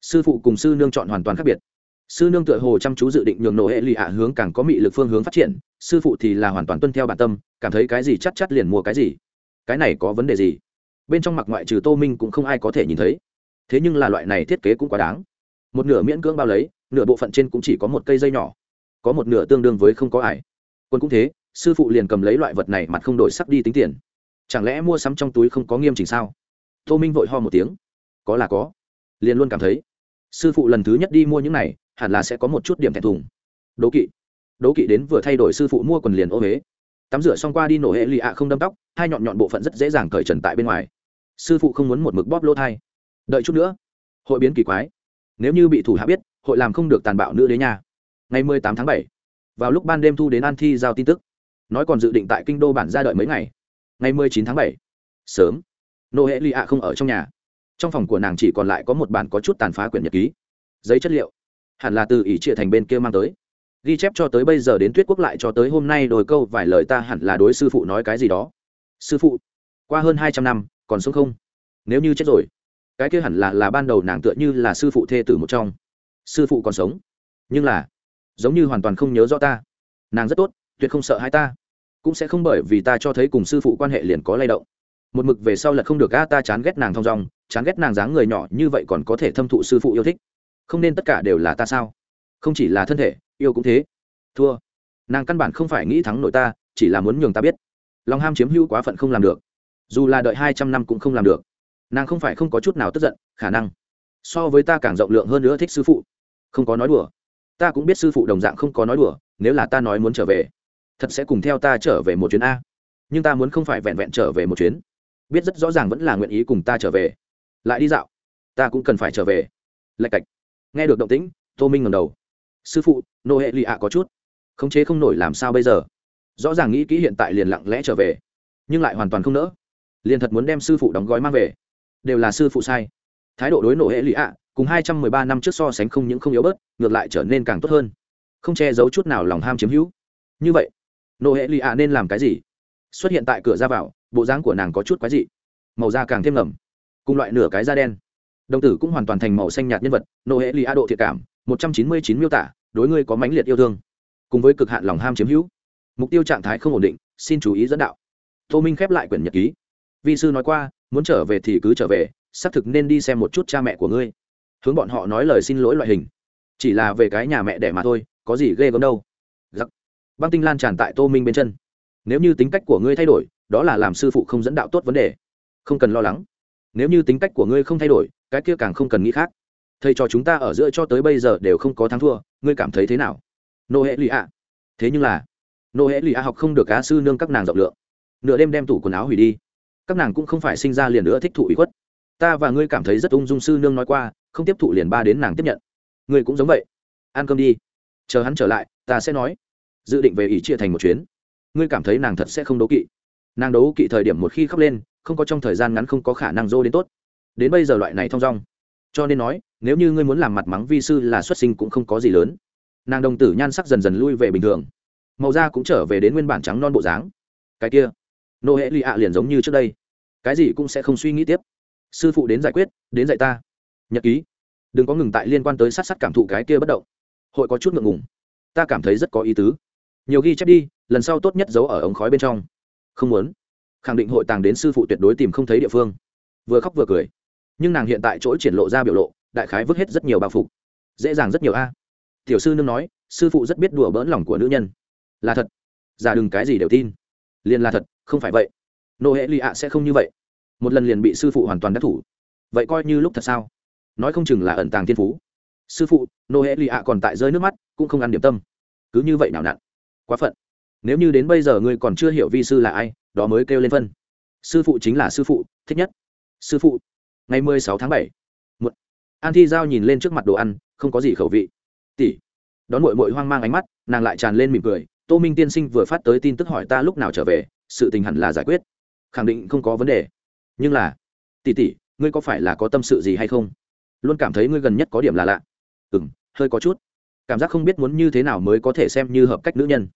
sư phụ cùng sư nương chọn hoàn toàn khác biệt. Sư nương tựa hồ chăm chú dự định nhường nổ hệ lì ạ hướng càng có mị lực phương hướng phát triển, sư phụ thì là hoàn toàn tuân theo bản tâm, cảm thấy cái gì chắc chắn liền mua cái gì. Cái này có vấn đề gì? Bên trong mặc ngoại trừ tô minh cũng không ai có thể nhìn thấy. Thế nhưng là loại này thiết kế cũng quá đáng. Một nửa miễn cưỡng bao lấy, nửa bộ phận trên cũng chỉ có một cây dây nhỏ. Có một nửa tương đương với không có ải quân cũng thế, sư phụ liền cầm lấy loại vật này mặt không đổi sắc đi tính tiền. Chẳng lẽ mua sắm trong túi không có nghiêm chỉnh sao? Tô minh vội ho một tiếng có là có. Liền luôn cảm thấy, sư phụ lần thứ nhất đi mua những này, hẳn là sẽ có một chút điểm thẹn thùng. Đố kỵ. Đố kỵ đến vừa thay đổi sư phụ mua quần liền ô huế tắm rửa xong qua đi nổ hệ lì ạ không đâm tóc, hai nhọn nhọn bộ phận rất dễ dàng cởi trần tại bên ngoài. Sư phụ không muốn một mực bóp lỗ thai. Đợi chút nữa, hội biến kỳ quái. Nếu như bị thủ hạ biết, hội làm không được tàn bạo nữa đấy nha. Ngày mười tám tháng bảy, vào lúc ban đêm thu đến an thi giao tin tức. Nói còn dự định tại kinh đô bản ra đợi mấy ngày. Ngày mười chín tháng bảy, sớm. Nô hệ lì ạ không ở trong nhà trong phòng của nàng chỉ còn lại có một bản có chút tàn phá quyển nhật ký. Giấy chất liệu. Hẳn là từ ỷ trịa thành bên kia mang tới. Ghi chép cho tới bây giờ đến tuyết quốc lại cho tới hôm nay đôi câu vài lời ta hẳn là đối sư phụ nói cái gì đó. Sư phụ, qua hơn hai trăm năm, còn sống không? Nếu như chết rồi, cái kia hẳn là là ban đầu nàng tựa như là sư phụ thê tử một trong. Sư phụ còn sống. Nhưng là, giống như hoàn toàn không nhớ rõ ta. Nàng rất tốt, tuyệt không sợ hai ta. Cũng sẽ không bởi vì ta cho thấy cùng sư phụ quan hệ liền có lay động một mực về sau là không được a ta chán ghét nàng thong dong, chán ghét nàng dáng người nhỏ như vậy còn có thể thâm thụ sư phụ yêu thích. Không nên tất cả đều là ta sao? Không chỉ là thân thể, yêu cũng thế. Thua. Nàng căn bản không phải nghĩ thắng nội ta, chỉ là muốn nhường ta biết. Lòng ham chiếm hữu quá phận không làm được. Dù là đợi hai trăm năm cũng không làm được. Nàng không phải không có chút nào tức giận, khả năng. So với ta càng rộng lượng hơn nữa thích sư phụ. Không có nói đùa. Ta cũng biết sư phụ đồng dạng không có nói đùa, nếu là ta nói muốn trở về, thật sẽ cùng theo ta trở về một chuyến a. Nhưng ta muốn không phải vẹn vẹn trở về một chuyến biết rất rõ ràng vẫn là nguyện ý cùng ta trở về. Lại đi dạo. Ta cũng cần phải trở về. Lạch cạch. Nghe được động tĩnh, tô minh ngầm đầu. Sư phụ, nô hệ lì ạ có chút. Khống chế không nổi làm sao bây giờ? Rõ ràng nghĩ kỹ hiện tại liền lặng lẽ trở về. Nhưng lại hoàn toàn không nỡ. Liền thật muốn đem sư phụ đóng gói mang về. Đều là sư phụ sai. Thái độ đối nổ hệ lụy ạ, cùng hai trăm mười ba năm trước so sánh không những không yếu bớt, ngược lại trở nên càng tốt hơn. Không che giấu chút nào lòng ham chiếm hữu. Như vậy nổ hệ lụy ạ nên làm cái gì? Xuất hiện tại cửa ra vào bộ dáng của nàng có chút quái dị, màu da càng thêm ngầm, cùng loại nửa cái da đen. Đồng tử cũng hoàn toàn thành màu xanh nhạt nhân vật nô hệ lì a độ thiệt cảm, một trăm chín mươi chín miêu tả, đối ngươi có mãnh liệt yêu thương, cùng với cực hạn lòng ham chiếm hữu. Mục tiêu trạng thái không ổn định, xin chú ý dẫn đạo. Tô minh khép lại quyển nhật ký. Vi sư nói qua, muốn trở về thì cứ trở về, xác thực nên đi xem một chút cha mẹ của ngươi. Hướng bọn họ nói lời xin lỗi loại hình. Chỉ là về cái nhà mẹ đẻ mà thôi, có gì ghê gớm đâu. Giặc. Băng tinh lan tràn tại tô minh bên chân nếu như tính cách của ngươi thay đổi, đó là làm sư phụ không dẫn đạo tốt vấn đề. Không cần lo lắng. Nếu như tính cách của ngươi không thay đổi, cái kia càng không cần nghĩ khác. Thầy cho chúng ta ở giữa cho tới bây giờ đều không có thắng thua, ngươi cảm thấy thế nào? Nô hệ lụy ạ. Thế nhưng là, nô hệ lụy ạ học không được cá sư nương các nàng rộng lượng. Nửa đêm đem tủ quần áo hủy đi. Các nàng cũng không phải sinh ra liền nữa thích thụ ủy khuất. Ta và ngươi cảm thấy rất ung dung sư nương nói qua, không tiếp thụ liền ba đến nàng tiếp nhận. Ngươi cũng giống vậy. Ăn cơm đi. Chờ hắn trở lại, ta sẽ nói. Dự định về ỷ chia thành một chuyến ngươi cảm thấy nàng thật sẽ không đấu kỵ. Nàng đấu kỵ thời điểm một khi khóc lên, không có trong thời gian ngắn không có khả năng dô đến tốt. Đến bây giờ loại này thong dong. Cho nên nói, nếu như ngươi muốn làm mặt mắng vi sư là xuất sinh cũng không có gì lớn. Nàng đồng tử nhan sắc dần dần lui về bình thường. Màu da cũng trở về đến nguyên bản trắng non bộ dáng. Cái kia, nô hệ lì ạ liền giống như trước đây. Cái gì cũng sẽ không suy nghĩ tiếp. Sư phụ đến giải quyết, đến dạy ta. Nhật ký. Đừng có ngừng tại liên quan tới sát sát cảm thụ cái kia bất động. Hội có chút ngượng ngùng. Ta cảm thấy rất có ý tứ. Nhiều ghi chép đi lần sau tốt nhất giấu ở ống khói bên trong. Không muốn. Khẳng định hội tàng đến sư phụ tuyệt đối tìm không thấy địa phương. Vừa khóc vừa cười. Nhưng nàng hiện tại chỗ triển lộ ra biểu lộ, đại khái vứt hết rất nhiều bao phục. Dễ dàng rất nhiều a. Tiểu sư nương nói, sư phụ rất biết đùa bỡn lòng của nữ nhân. Là thật. Giả đừng cái gì đều tin. Liền là thật, không phải vậy. Nô hệ lì ạ sẽ không như vậy. Một lần liền bị sư phụ hoàn toàn đắc thủ. Vậy coi như lúc thật sao? Nói không chừng là ẩn tàng thiên phú. Sư phụ, nô hệ lì ạ còn tại rơi nước mắt, cũng không ăn điểm tâm. Cứ như vậy nào nặn. Quá phận nếu như đến bây giờ ngươi còn chưa hiểu vi sư là ai, đó mới kêu lên phân. Sư phụ chính là sư phụ, thích nhất. Sư phụ. Ngày mười sáu tháng bảy. Một. An thi giao nhìn lên trước mặt đồ ăn, không có gì khẩu vị. Tỷ. Đón mội mội hoang mang ánh mắt, nàng lại tràn lên mỉm cười. Tô minh tiên sinh vừa phát tới tin tức hỏi ta lúc nào trở về, sự tình hẳn là giải quyết. Khẳng định không có vấn đề. Nhưng là, tỷ tỷ, ngươi có phải là có tâm sự gì hay không? Luôn cảm thấy ngươi gần nhất có điểm là lạ. Ừ m hơi có chút. Cảm giác không biết muốn như thế nào mới có thể xem như hợp cách nữ nhân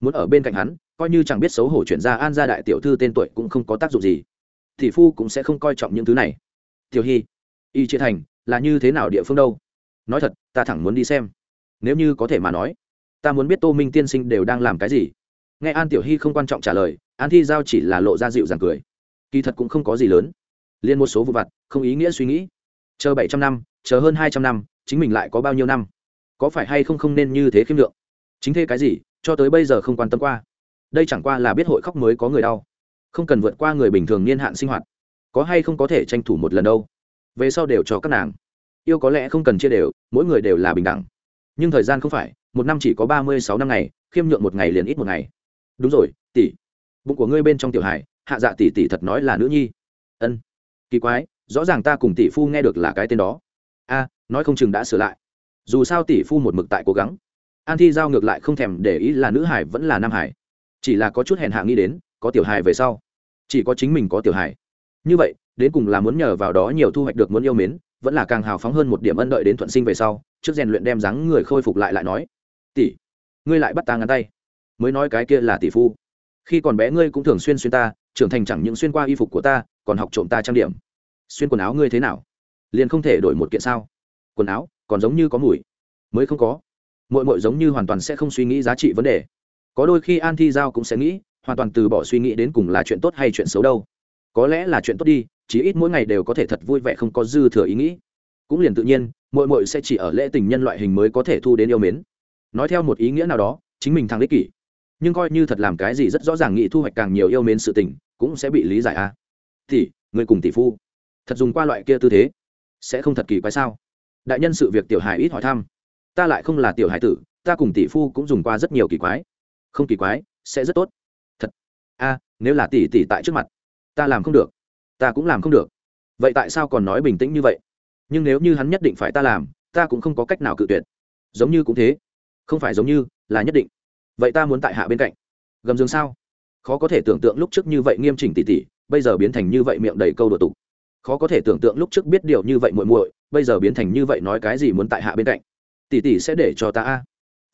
muốn ở bên cạnh hắn, coi như chẳng biết xấu hổ chuyển ra an gia đại tiểu thư tên tuổi cũng không có tác dụng gì. Thì phu cũng sẽ không coi trọng những thứ này. Tiểu hy, y chia thành, là như thế nào địa phương đâu? Nói thật, ta thẳng muốn đi xem. Nếu như có thể mà nói, ta muốn biết tô minh tiên sinh đều đang làm cái gì. Nghe an tiểu hy không quan trọng trả lời, an thi giao chỉ là lộ ra dịu dàng cười. Kỳ thật cũng không có gì lớn. Liên một số vụ vặt, không ý nghĩa suy nghĩ. Chờ bảy trăm năm, chờ hơn hai trăm năm, chính mình lại có bao nhiêu năm? Có phải hay không không nên như thế khiêm lượng? Chính thế cái gì? Cho tới bây giờ không quan tâm qua. Đây chẳng qua là biết hội khóc mới có người đau. Không cần vượt qua người bình thường niên hạn sinh hoạt. Có hay không có thể tranh thủ một lần đâu. Về sau đều cho các nàng. Yêu có lẽ không cần chia đều, mỗi người đều là bình đẳng. Nhưng thời gian không phải, một năm chỉ có ba mươi sáu năm ngày, khiêm nhượng một ngày liền ít một ngày. Đúng rồi, tỷ. Bụng của ngươi bên trong tiểu hải hạ dạ tỷ tỷ thật nói là nữ nhi. Ân. Kỳ quái, rõ ràng ta cùng tỷ phu nghe được là cái tên đó. A, nói không chừng đã sửa lại. Dù sao tỷ phu một mực tại cố gắng an thi giao ngược lại không thèm để ý là nữ hải vẫn là nam hải. Chỉ là có chút hèn hạ nghĩ đến, có tiểu hài về sau. Chỉ có chính mình có tiểu hài. Như vậy, đến cùng là muốn nhờ vào đó nhiều thu hoạch được muốn yêu mến, vẫn là càng hào phóng hơn một điểm ân đợi đến thuận sinh về sau, trước rèn luyện đem dáng người khôi phục lại lại nói. Tỷ, ngươi lại bắt ta ngắn tay. Mới nói cái kia là tỷ phu. Khi còn bé ngươi cũng thường xuyên xuyên ta, trưởng thành chẳng những xuyên qua y phục của ta, còn học trộm ta trang điểm. Xuyên quần áo ngươi thế nào? Liền không thể đổi một kiện sao? Quần áo, còn giống như có mùi. Mới không có mội mội giống như hoàn toàn sẽ không suy nghĩ giá trị vấn đề. Có đôi khi an thi giao cũng sẽ nghĩ, hoàn toàn từ bỏ suy nghĩ đến cùng là chuyện tốt hay chuyện xấu đâu. Có lẽ là chuyện tốt đi, chí ít mỗi ngày đều có thể thật vui vẻ không có dư thừa ý nghĩ. Cũng liền tự nhiên mội mội sẽ chỉ ở lễ tình nhân loại hình mới có thể thu đến yêu mến. Nói theo một ý nghĩa nào đó, chính mình thằng ích kỷ. Nhưng coi như thật làm cái gì rất rõ ràng nghĩ thu hoạch càng nhiều yêu mến sự tình, cũng sẽ bị lý giải a à. thì người cùng tỷ phu. Thật dùng qua loại kia tư thế, sẽ không thật kỳ quái sao? Đại nhân sự việc tiểu hải ít hỏi thăm ta lại không là tiểu hải tử, ta cùng tỷ phu cũng dùng qua rất nhiều kỳ quái. Không kỳ quái, sẽ rất tốt. Thật. A, nếu là tỷ tỷ tại trước mặt, ta làm không được. Ta cũng làm không được. Vậy tại sao còn nói bình tĩnh như vậy? Nhưng nếu như hắn nhất định phải ta làm, ta cũng không có cách nào cự tuyệt. Giống như cũng thế. Không phải giống như, là nhất định. Vậy ta muốn tại hạ bên cạnh. Gầm giường sao? Khó có thể tưởng tượng lúc trước như vậy nghiêm chỉnh tỉ tỉ, bây giờ biến thành như vậy miệng đầy câu đột tục. Khó có thể tưởng tượng lúc trước biết điều như vậy muội muội, bây giờ biến thành như vậy nói cái gì muốn tại hạ bên cạnh tỷ tỷ sẽ để cho ta a.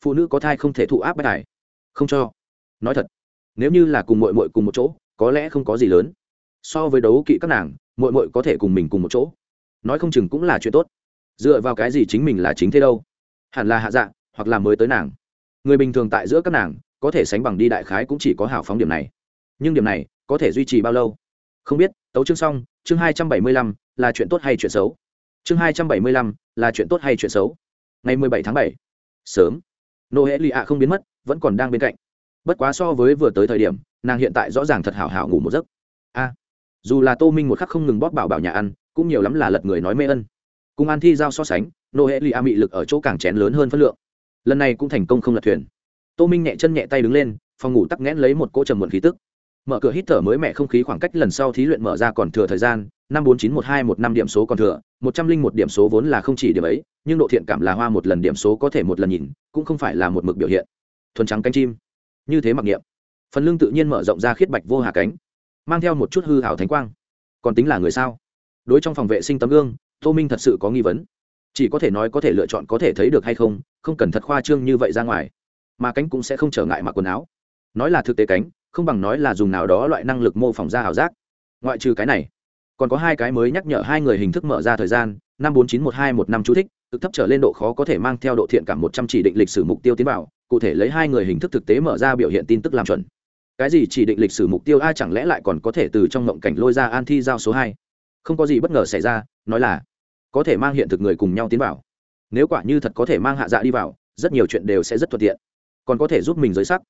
Phụ nữ có thai không thể thụ áp bách tài không cho. Nói thật, nếu như là cùng mội mội cùng một chỗ, có lẽ không có gì lớn. So với đấu kỵ các nàng mội mội có thể cùng mình cùng một chỗ. Nói không chừng cũng là chuyện tốt. Dựa vào cái gì chính mình là chính thế đâu? Hẳn là hạ dạng hoặc là mới tới nàng. Người bình thường tại giữa các nàng, có thể sánh bằng đi đại khái cũng chỉ có hào phóng điểm này. Nhưng điểm này, có thể duy trì bao lâu? Không biết, tấu chương xong, chương hai trăm bảy mươi lăm, là chuyện tốt hay chuyện xấu? Chương hai trăm bảy mươi lăm, là chuyện tốt hay chuyện xấu? Ngày mười bảy tháng bảy. Sớm. Nô hệ lì ạ không biến mất, vẫn còn đang bên cạnh. Bất quá so với vừa tới thời điểm, nàng hiện tại rõ ràng thật hảo hảo ngủ một giấc. A. Dù là tô minh một khắc không ngừng bóp bảo bảo nhà ăn, cũng nhiều lắm là lật người nói mê ân. Cùng an thi giao so sánh nô hệ lì a mị lực ở chỗ càng chén lớn hơn phân lượng. Lần này cũng thành công không lật thuyền. Tô minh nhẹ chân nhẹ tay đứng lên, phòng ngủ tắc nghẽn lấy một cỗ trầm muộn khí tức. Mở cửa hít thở mới mẹ không khí khoảng cách lần sau thí luyện mở ra còn thừa thời gian năm bốn chín một hai một năm điểm số còn thừa, một trăm linh một điểm số vốn là không chỉ điểm ấy, nhưng độ thiện cảm là hoa một lần điểm số có thể một lần nhìn, cũng không phải là một mực biểu hiện. Thuần trắng cánh chim. Như thế mặc niệm. Phần lưng tự nhiên mở rộng ra khiết bạch vô hà cánh, mang theo một chút hư hảo thánh quang. Còn tính là người sao? Đối trong phòng vệ sinh tấm gương, tô minh thật sự có nghi vấn. Chỉ có thể nói có thể lựa chọn có thể thấy được hay không không cần thật khoa trương như vậy ra ngoài. Mà cánh cũng sẽ không trở ngại mặc quần áo. Nói là thực tế cánh, không bằng nói là dùng nào đó loại năng lực mô phỏng ra ảo giác. Ngoại trừ cái này còn có hai cái mới nhắc nhở hai người hình thức mở ra thời gian, năm bốn chín một hai một năm chú thích, cực thấp trở lên độ khó có thể mang theo độ thiện cảm một trăm chỉ định lịch sử mục tiêu tiến vào, cụ thể lấy hai người hình thức thực tế mở ra biểu hiện tin tức làm chuẩn. Cái gì chỉ định lịch sử mục tiêu ai chẳng lẽ lại còn có thể từ trong ngộng cảnh lôi ra an thi giao số hai? Không có gì bất ngờ xảy ra, nói là có thể mang hiện thực người cùng nhau tiến vào. Nếu quả như thật có thể mang hạ dạ đi vào, rất nhiều chuyện đều sẽ rất thuận tiện. Còn có thể giúp mình giới sắc.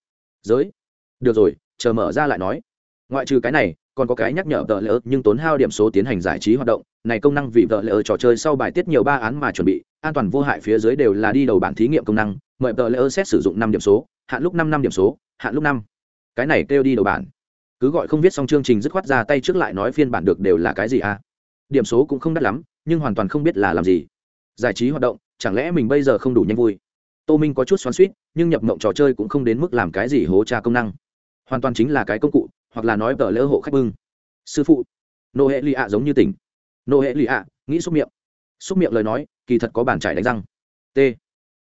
Giới? Được rồi, chờ mở ra lại nói. Ngoại trừ cái này còn có cái nhắc nhở tờ lỡ nhưng tốn hao điểm số tiến hành giải trí hoạt động. Này công năng vì vợ lỡ trò chơi sau bài tiết nhiều ba án mà chuẩn bị, an toàn vô hại phía dưới đều là đi đầu bản thí nghiệm công năng, mời tờ lỡ xét sử dụng năm điểm số, hạn lúc năm năm điểm số, hạn lúc năm. Cái này kêu đi đầu bản cứ gọi không viết xong chương trình dứt khoát ra tay trước lại nói phiên bản được đều là cái gì à? Điểm số cũng không đắt lắm, nhưng hoàn toàn không biết là làm gì. Giải trí hoạt động, chẳng lẽ mình bây giờ không đủ nhanh vui? Tô minh có chút xoắn suýt nhưng nhập mộng trò chơi cũng không đến mức làm cái gì hố tra công năng. Hoàn toàn chính là cái công cụ hoặc là nói tờ lễ hộ khách bưng. Sư phụ, nô hệ lì ạ giống như tỉnh. Nô hệ lì ạ, nghĩ xúc miệng. Xúc miệng lời nói, kỳ thật có bàn trải đánh răng. T.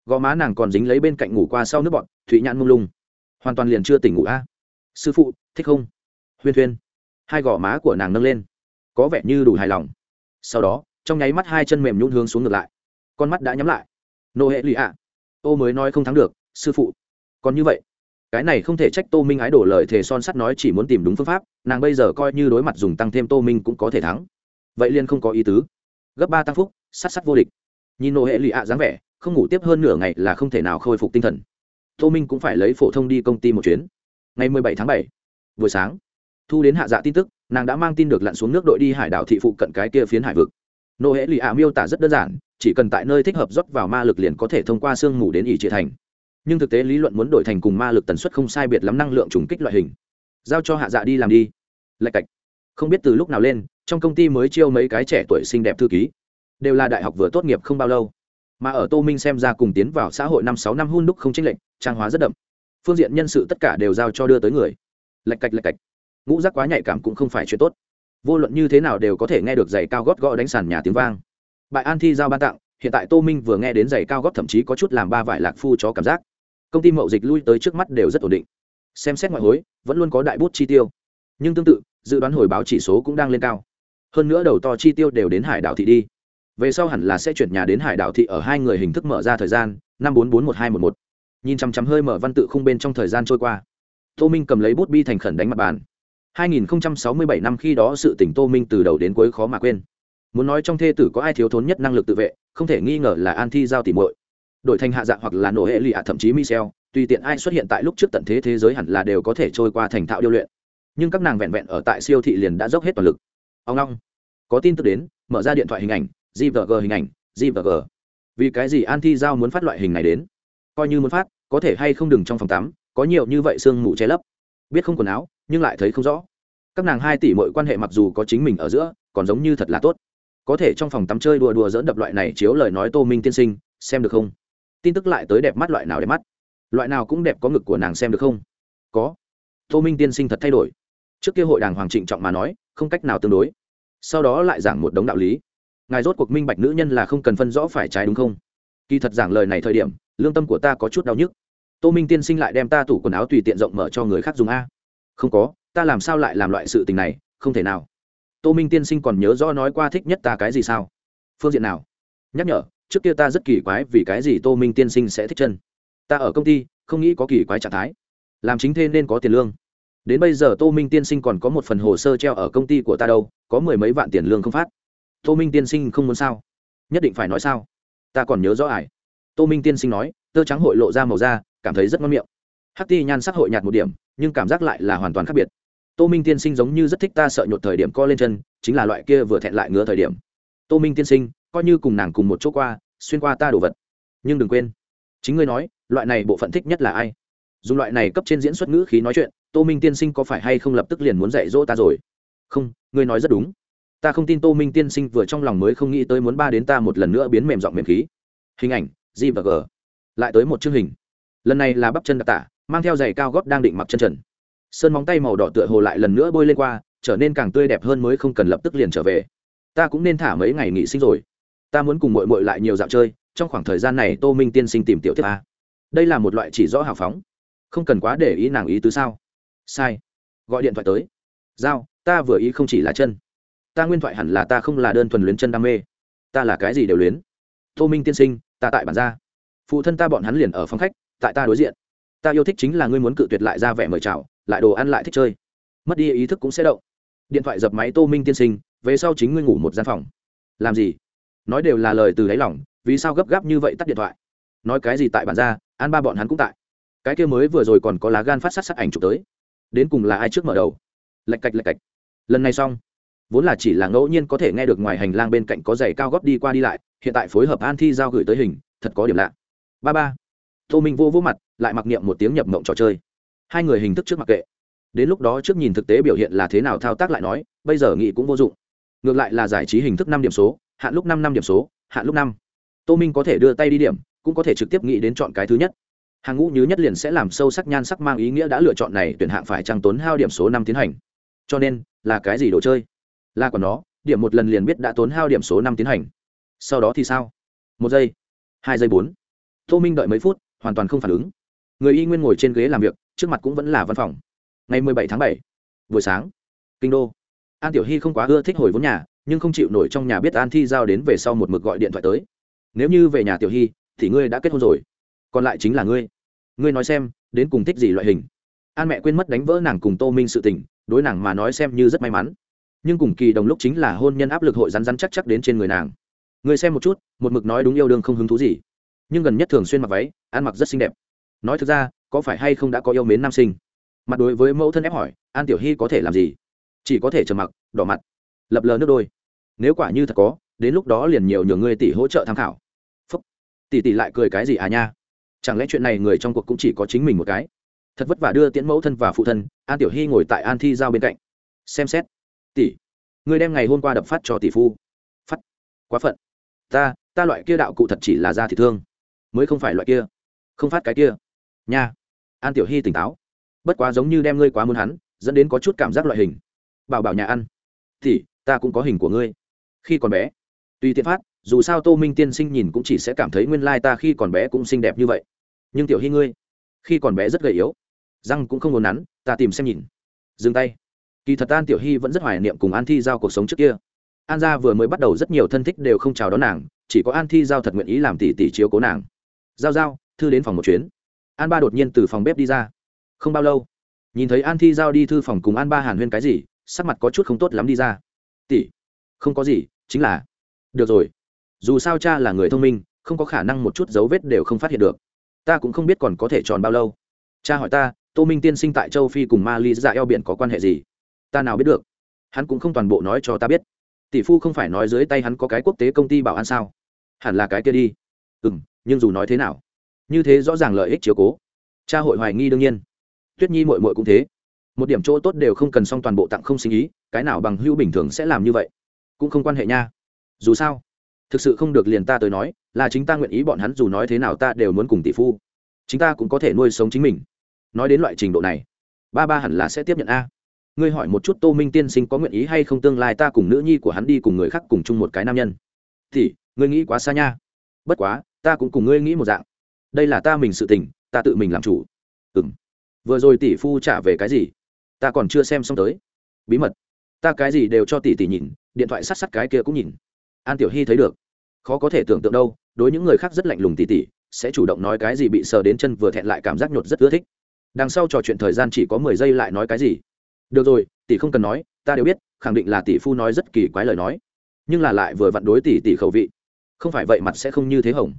Gò má nàng còn dính lấy bên cạnh ngủ qua sau nước bọn, thụy nhãn mông lung. Hoàn toàn liền chưa tỉnh ngủ a. Sư phụ, thích không? Huyên thuyên. Hai gò má của nàng nâng lên. Có vẻ như đủ hài lòng. Sau đó, trong nháy mắt hai chân mềm nhún hướng xuống ngược lại. Con mắt đã nhắm lại. Nô hệ lì ạ. Ô mới nói không thắng được, sư phụ. Còn như vậy cái này không thể trách tô minh ái đổ lời thề son sắt nói chỉ muốn tìm đúng phương pháp, nàng bây giờ coi như đối mặt dùng tăng thêm tô minh cũng có thể thắng. Vậy liên không có ý tứ. Gấp ba tăng phúc, sắt sắt vô địch. Nhìn nô hệ lụy ạ dáng vẻ, không ngủ tiếp hơn nửa ngày là không thể nào khôi phục tinh thần. Tô minh cũng phải lấy phổ thông đi công ty một chuyến. Ngày mười bảy tháng bảy, buổi sáng, thu đến hạ dạ tin tức, nàng đã mang tin được lặn xuống nước đội đi hải đảo thị phụ cận cái kia phiến hải vực. Nô hệ lụy ạ miêu tả rất đơn giản, chỉ cần tại nơi thích hợp rót vào ma lực liền có thể thông qua sương mù đến ỷ trị thành nhưng thực tế lý luận muốn đổi thành cùng ma lực tần suất không sai biệt lắm năng lượng trùng kích loại hình. Giao cho hạ dạ đi làm đi. Lạch cạch. Không biết từ lúc nào lên, trong công ty mới chiêu mấy cái trẻ tuổi xinh đẹp thư ký. Đều là đại học vừa tốt nghiệp không bao lâu. Mà ở tô minh xem ra cùng tiến vào xã hội năm sáu năm hun đúc không chênh lệch, trang hóa rất đậm. Phương diện nhân sự tất cả đều giao cho đưa tới người. Lạch cạch lạch cạch. Ngũ giác quá nhạy cảm cũng không phải chuyện tốt. Vô luận như thế nào đều có thể nghe được giày cao gót gõ đánh sàn nhà tiếng vang. Bại an thi giao ban tặng, hiện tại tô minh vừa nghe đến giày cao gót thậm chí có chút làm ba vải lạc phu cho cảm giác công ty mậu dịch lui tới trước mắt đều rất ổn định. Xem xét ngoại hối, vẫn luôn có đại bút chi tiêu. Nhưng tương tự, dự đoán hồi báo chỉ số cũng đang lên cao. Hơn nữa đầu to chi tiêu đều đến hải đảo thị đi. Về sau hẳn là sẽ chuyển nhà đến hải đảo thị ở hai người hình thức mở ra thời gian, năm bốn bốn một hai một một. Nhìn chằm chằm hơi mở văn tự khung bên trong thời gian trôi qua. Tô minh cầm lấy bút bi thành khẩn đánh mặt bàn. 2067 năm khi đó sự tỉnh tô minh từ đầu đến cuối khó mà quên. Muốn nói trong thê tử có ai thiếu thốn nhất năng lực tự vệ, không thể nghi ngờ là an thi giao tỉ muội đổi thành hạ dạng hoặc là nổ hệ lụy hạ thậm chí michel, tùy tiện ai xuất hiện tại lúc trước tận thế thế giới hẳn là đều có thể trôi qua thành thạo điêu luyện. Nhưng các nàng vẹn vẹn ở tại siêu thị liền đã dốc hết toàn lực. Ông long, có tin tức đến, mở ra điện thoại hình ảnh gvg hình ảnh gvg vì cái gì an thi giao muốn phát loại hình này đến? Coi như muốn phát, có thể hay không đừng trong phòng tắm, có nhiều như vậy sương mù che lấp. Biết không quần áo, nhưng lại thấy không rõ. Các nàng hai tỷ mọi quan hệ mặc dù có chính mình ở giữa, còn giống như thật là tốt. Có thể trong phòng tắm chơi đùa đùa dỡn đập loại này chiếu lời nói tô minh tiên sinh, xem được không? Tin tức lại tới đẹp mắt loại nào đẹp mắt? Loại nào cũng đẹp có ngực của nàng xem được không? Có. Tô minh tiên sinh thật thay đổi. Trước kia hội đàng hoàng trịnh trọng mà nói, không cách nào tương đối. Sau đó lại giảng một đống đạo lý. Ngài rốt cuộc minh bạch nữ nhân là không cần phân rõ phải trái đúng không? Kỳ thật giảng lời này thời điểm, lương tâm của ta có chút đau nhức. Tô minh tiên sinh lại đem ta tủ quần áo tùy tiện rộng mở cho người khác dùng a. Không có, ta làm sao lại làm loại sự tình này, không thể nào. Tô minh tiên sinh còn nhớ rõ nói qua thích nhất ta cái gì sao? Phương diện nào? Nhắc nhở trước kia ta rất kỳ quái vì cái gì tô minh tiên sinh sẽ thích chân. Ta ở công ty, không nghĩ có kỳ quái trạng thái. Làm chính thế nên có tiền lương. Đến bây giờ tô minh tiên sinh còn có một phần hồ sơ treo ở công ty của ta đâu, có mười mấy vạn tiền lương không phát. Tô minh tiên sinh không muốn sao? Nhất định phải nói sao? Ta còn nhớ rõ ải tô minh tiên sinh nói, tơ trắng hội lộ ra màu da, cảm thấy rất ngon miệng. Hắc ti nhan sắc hội nhạt một điểm, nhưng cảm giác lại là hoàn toàn khác biệt. Tô minh tiên sinh giống như rất thích ta sợ nhột thời điểm co lên chân, chính là loại kia vừa thẹn lại ngứa thời điểm. Tô minh tiên sinh coi như cùng nàng cùng một chỗ qua, xuyên qua ta đồ vật. Nhưng đừng quên, chính ngươi nói, loại này bộ phận thích nhất là ai? Dùng loại này cấp trên diễn xuất ngữ khí nói chuyện, tô minh tiên sinh có phải hay không lập tức liền muốn dạy dỗ ta rồi? Không, ngươi nói rất đúng. Ta không tin tô minh tiên sinh vừa trong lòng mới không nghĩ tới muốn ba đến ta một lần nữa biến mềm giọng mềm khí. Hình ảnh, g và g. Lại tới một chương hình. Lần này là bắp chân đặc tả, mang theo giày cao gót đang định mặc chân trần. Sơn móng tay màu đỏ tựa hồ lại lần nữa bôi lên qua, trở nên càng tươi đẹp hơn mới không cần lập tức liền trở về. Ta cũng nên thả mấy ngày nghỉ sinh rồi ta muốn cùng mội mội lại nhiều dạo chơi, trong khoảng thời gian này tô minh tiên sinh tìm tiểu tiếp a. Đây là một loại chỉ rõ hào phóng. Không cần quá để ý nàng ý tứ sao? Sai. Gọi điện thoại tới. Giao, ta vừa ý không chỉ là chân. Ta nguyên thoại hẳn là ta không là đơn thuần luyến chân đam mê. Ta là cái gì đều luyến. Tô minh tiên sinh, ta tại bản gia. Phụ thân ta bọn hắn liền ở phòng khách, tại ta đối diện. Ta yêu thích chính là ngươi muốn cự tuyệt lại ra vẻ mời chào, lại đồ ăn lại thích chơi. Mất đi ý thức cũng sẽ động. Điện thoại dập máy tô minh tiên sinh, về sau chính ngươi ngủ một gian phòng. Làm gì? Nói đều là lời từ đáy lòng, vì sao gấp gáp như vậy tắt điện thoại? Nói cái gì tại bản ra, an ba bọn hắn cũng tại. Cái kia mới vừa rồi còn có lá gan phát sát sát ảnh chụp tới. Đến cùng là ai trước mở đầu? Lạch cạch lạch cạch. Lần này xong. Vốn là chỉ là ngẫu nhiên có thể nghe được ngoài hành lang bên cạnh có giày cao góp đi qua đi lại, hiện tại phối hợp an thi giao gửi tới hình, thật có điểm lạ. Ba ba. Tô minh vô vô mặt, lại mặc niệm một tiếng nhập mộng trò chơi. Hai người hình thức trước mặc kệ. Đến lúc đó trước nhìn thực tế biểu hiện là thế nào thao tác lại nói, bây giờ nghĩ cũng vô dụng. Ngược lại là giải trí hình thức năm điểm số hạn lúc năm năm điểm số, hạn lúc năm. Tô minh có thể đưa tay đi điểm, cũng có thể trực tiếp nghĩ đến chọn cái thứ nhất. Hàng ngũ như nhất liền sẽ làm sâu sắc nhan sắc mang ý nghĩa đã lựa chọn này tuyển hạng phải trăng tốn hao điểm số năm tiến hành. Cho nên, là cái gì đồ chơi? Là còn nó, điểm một lần liền biết đã tốn hao điểm số năm tiến hành. Sau đó thì sao? Một giây, hai giây bốn. Tô minh đợi mấy phút, hoàn toàn không phản ứng. Người y nguyên ngồi trên ghế làm việc, trước mặt cũng vẫn là văn phòng. Ngày mười bảy tháng bảy, buổi sáng. Kinh đô. An tiểu hy không quá ưa thích hồi vốn nhà nhưng không chịu nổi trong nhà biết an thi giao đến về sau một mực gọi điện thoại tới. Nếu như về nhà tiểu hy, thì ngươi đã kết hôn rồi. Còn lại chính là ngươi. Ngươi nói xem, đến cùng thích gì loại hình? An mẹ quên mất đánh vỡ nàng cùng tô minh sự tình, đối nàng mà nói xem như rất may mắn. Nhưng cùng kỳ đồng lúc chính là hôn nhân áp lực hội rắn rắn chắc chắc đến trên người nàng. Ngươi xem một chút, một mực nói đúng yêu đương không hứng thú gì. Nhưng gần nhất thường xuyên mặc váy, ăn mặc rất xinh đẹp. Nói thực ra, có phải hay không đã có yêu mến nam sinh? Mặt đối với mẫu thân ép hỏi, an tiểu hy có thể làm gì? Chỉ có thể trầm mặc, đỏ mặt, lập lờ nước đôi nếu quả như thật có, đến lúc đó liền nhiều nhường ngươi tỷ hỗ trợ tham khảo. Phúc. Tỷ tỷ lại cười cái gì à nha? Chẳng lẽ chuyện này người trong cuộc cũng chỉ có chính mình một cái? Thật vất vả đưa tiễn mẫu thân và phụ thân, an tiểu hy ngồi tại an thi giao bên cạnh. Xem xét. Tỷ, ngươi đem ngày hôm qua đập phát cho tỷ phu. Phát. Quá phận. Ta ta loại kia đạo cụ thật chỉ là da thị thương. Mới không phải loại kia. Không phát cái kia. Nha. An tiểu hy tỉnh táo. Bất quá giống như đem ngươi quá muốn hắn, dẫn đến có chút cảm giác loại hình. Bảo bảo nhà ăn. Thì ta cũng có hình của ngươi khi còn bé. Tùy tiện phát, dù sao tô minh tiên sinh nhìn cũng chỉ sẽ cảm thấy nguyên lai ta khi còn bé cũng xinh đẹp như vậy. Nhưng tiểu hy ngươi, khi còn bé rất gầy yếu, răng cũng không ngồn nắn, ta tìm xem nhìn. Dừng tay. Kỳ thật an tiểu hy vẫn rất hoài niệm cùng an thi giao cuộc sống trước kia. An gia vừa mới bắt đầu rất nhiều thân thích đều không chào đón nàng, chỉ có an thi giao thật nguyện ý làm tỷ tỷ chiếu cố nàng. Giao giao, thư đến phòng một chuyến. An ba đột nhiên từ phòng bếp đi ra. Không bao lâu, nhìn thấy an thi giao đi thư phòng cùng an ba hàn huyên cái gì, sắc mặt có chút không tốt lắm đi ra. Tỷ, không có gì chính là, được rồi, dù sao cha là người thông minh, không có khả năng một chút dấu vết đều không phát hiện được. Ta cũng không biết còn có thể tròn bao lâu. Cha hỏi ta, tô minh tiên sinh tại châu phi cùng ma ly dạ eo biển có quan hệ gì? Ta nào biết được. Hắn cũng không toàn bộ nói cho ta biết. Tỷ phu không phải nói dưới tay hắn có cái quốc tế công ty bảo an sao? Hẳn là cái kia đi. Ừ m nhưng dù nói thế nào, như thế rõ ràng lợi ích chiếu cố. Cha hội hoài nghi đương nhiên. Tuyết nhi mội mội cũng thế. Một điểm chỗ tốt đều không cần xong toàn bộ tặng không sinh ý, cái nào bằng hữu bình thường sẽ làm như vậy? Cũng không quan hệ nha. Dù sao, thực sự không được liền ta tới nói, là chính ta nguyện ý bọn hắn dù nói thế nào ta đều muốn cùng tỷ phu. Chính ta cũng có thể nuôi sống chính mình. Nói đến loại trình độ này, ba ba hẳn là sẽ tiếp nhận a. Ngươi hỏi một chút tô minh tiên sinh có nguyện ý hay không tương lai ta cùng nữ nhi của hắn đi cùng người khác cùng chung một cái nam nhân. Thì ngươi nghĩ quá xa nha. Bất quá, ta cũng cùng ngươi nghĩ một dạng. Đây là ta mình sự tình, ta tự mình làm chủ. Ừ m vừa rồi tỷ phu trả về cái gì? Ta còn chưa xem xong tới. Bí mật ta cái gì đều cho tỷ tỷ nhìn, điện thoại sát sát cái kia cũng nhìn. An tiểu hy thấy được. Khó có thể tưởng tượng đâu, đối những người khác rất lạnh lùng tỷ tỷ sẽ chủ động nói cái gì bị sờ đến chân vừa thẹn lại cảm giác nhột rất ưa thích. Đằng sau trò chuyện thời gian chỉ có mười giây lại nói cái gì. Được rồi, tỷ không cần nói, ta đều biết, khẳng định là tỷ phu nói rất kỳ quái lời nói. Nhưng là lại vừa vặn đối tỷ tỷ khẩu vị. Không phải vậy mặt sẽ không như thế hồng.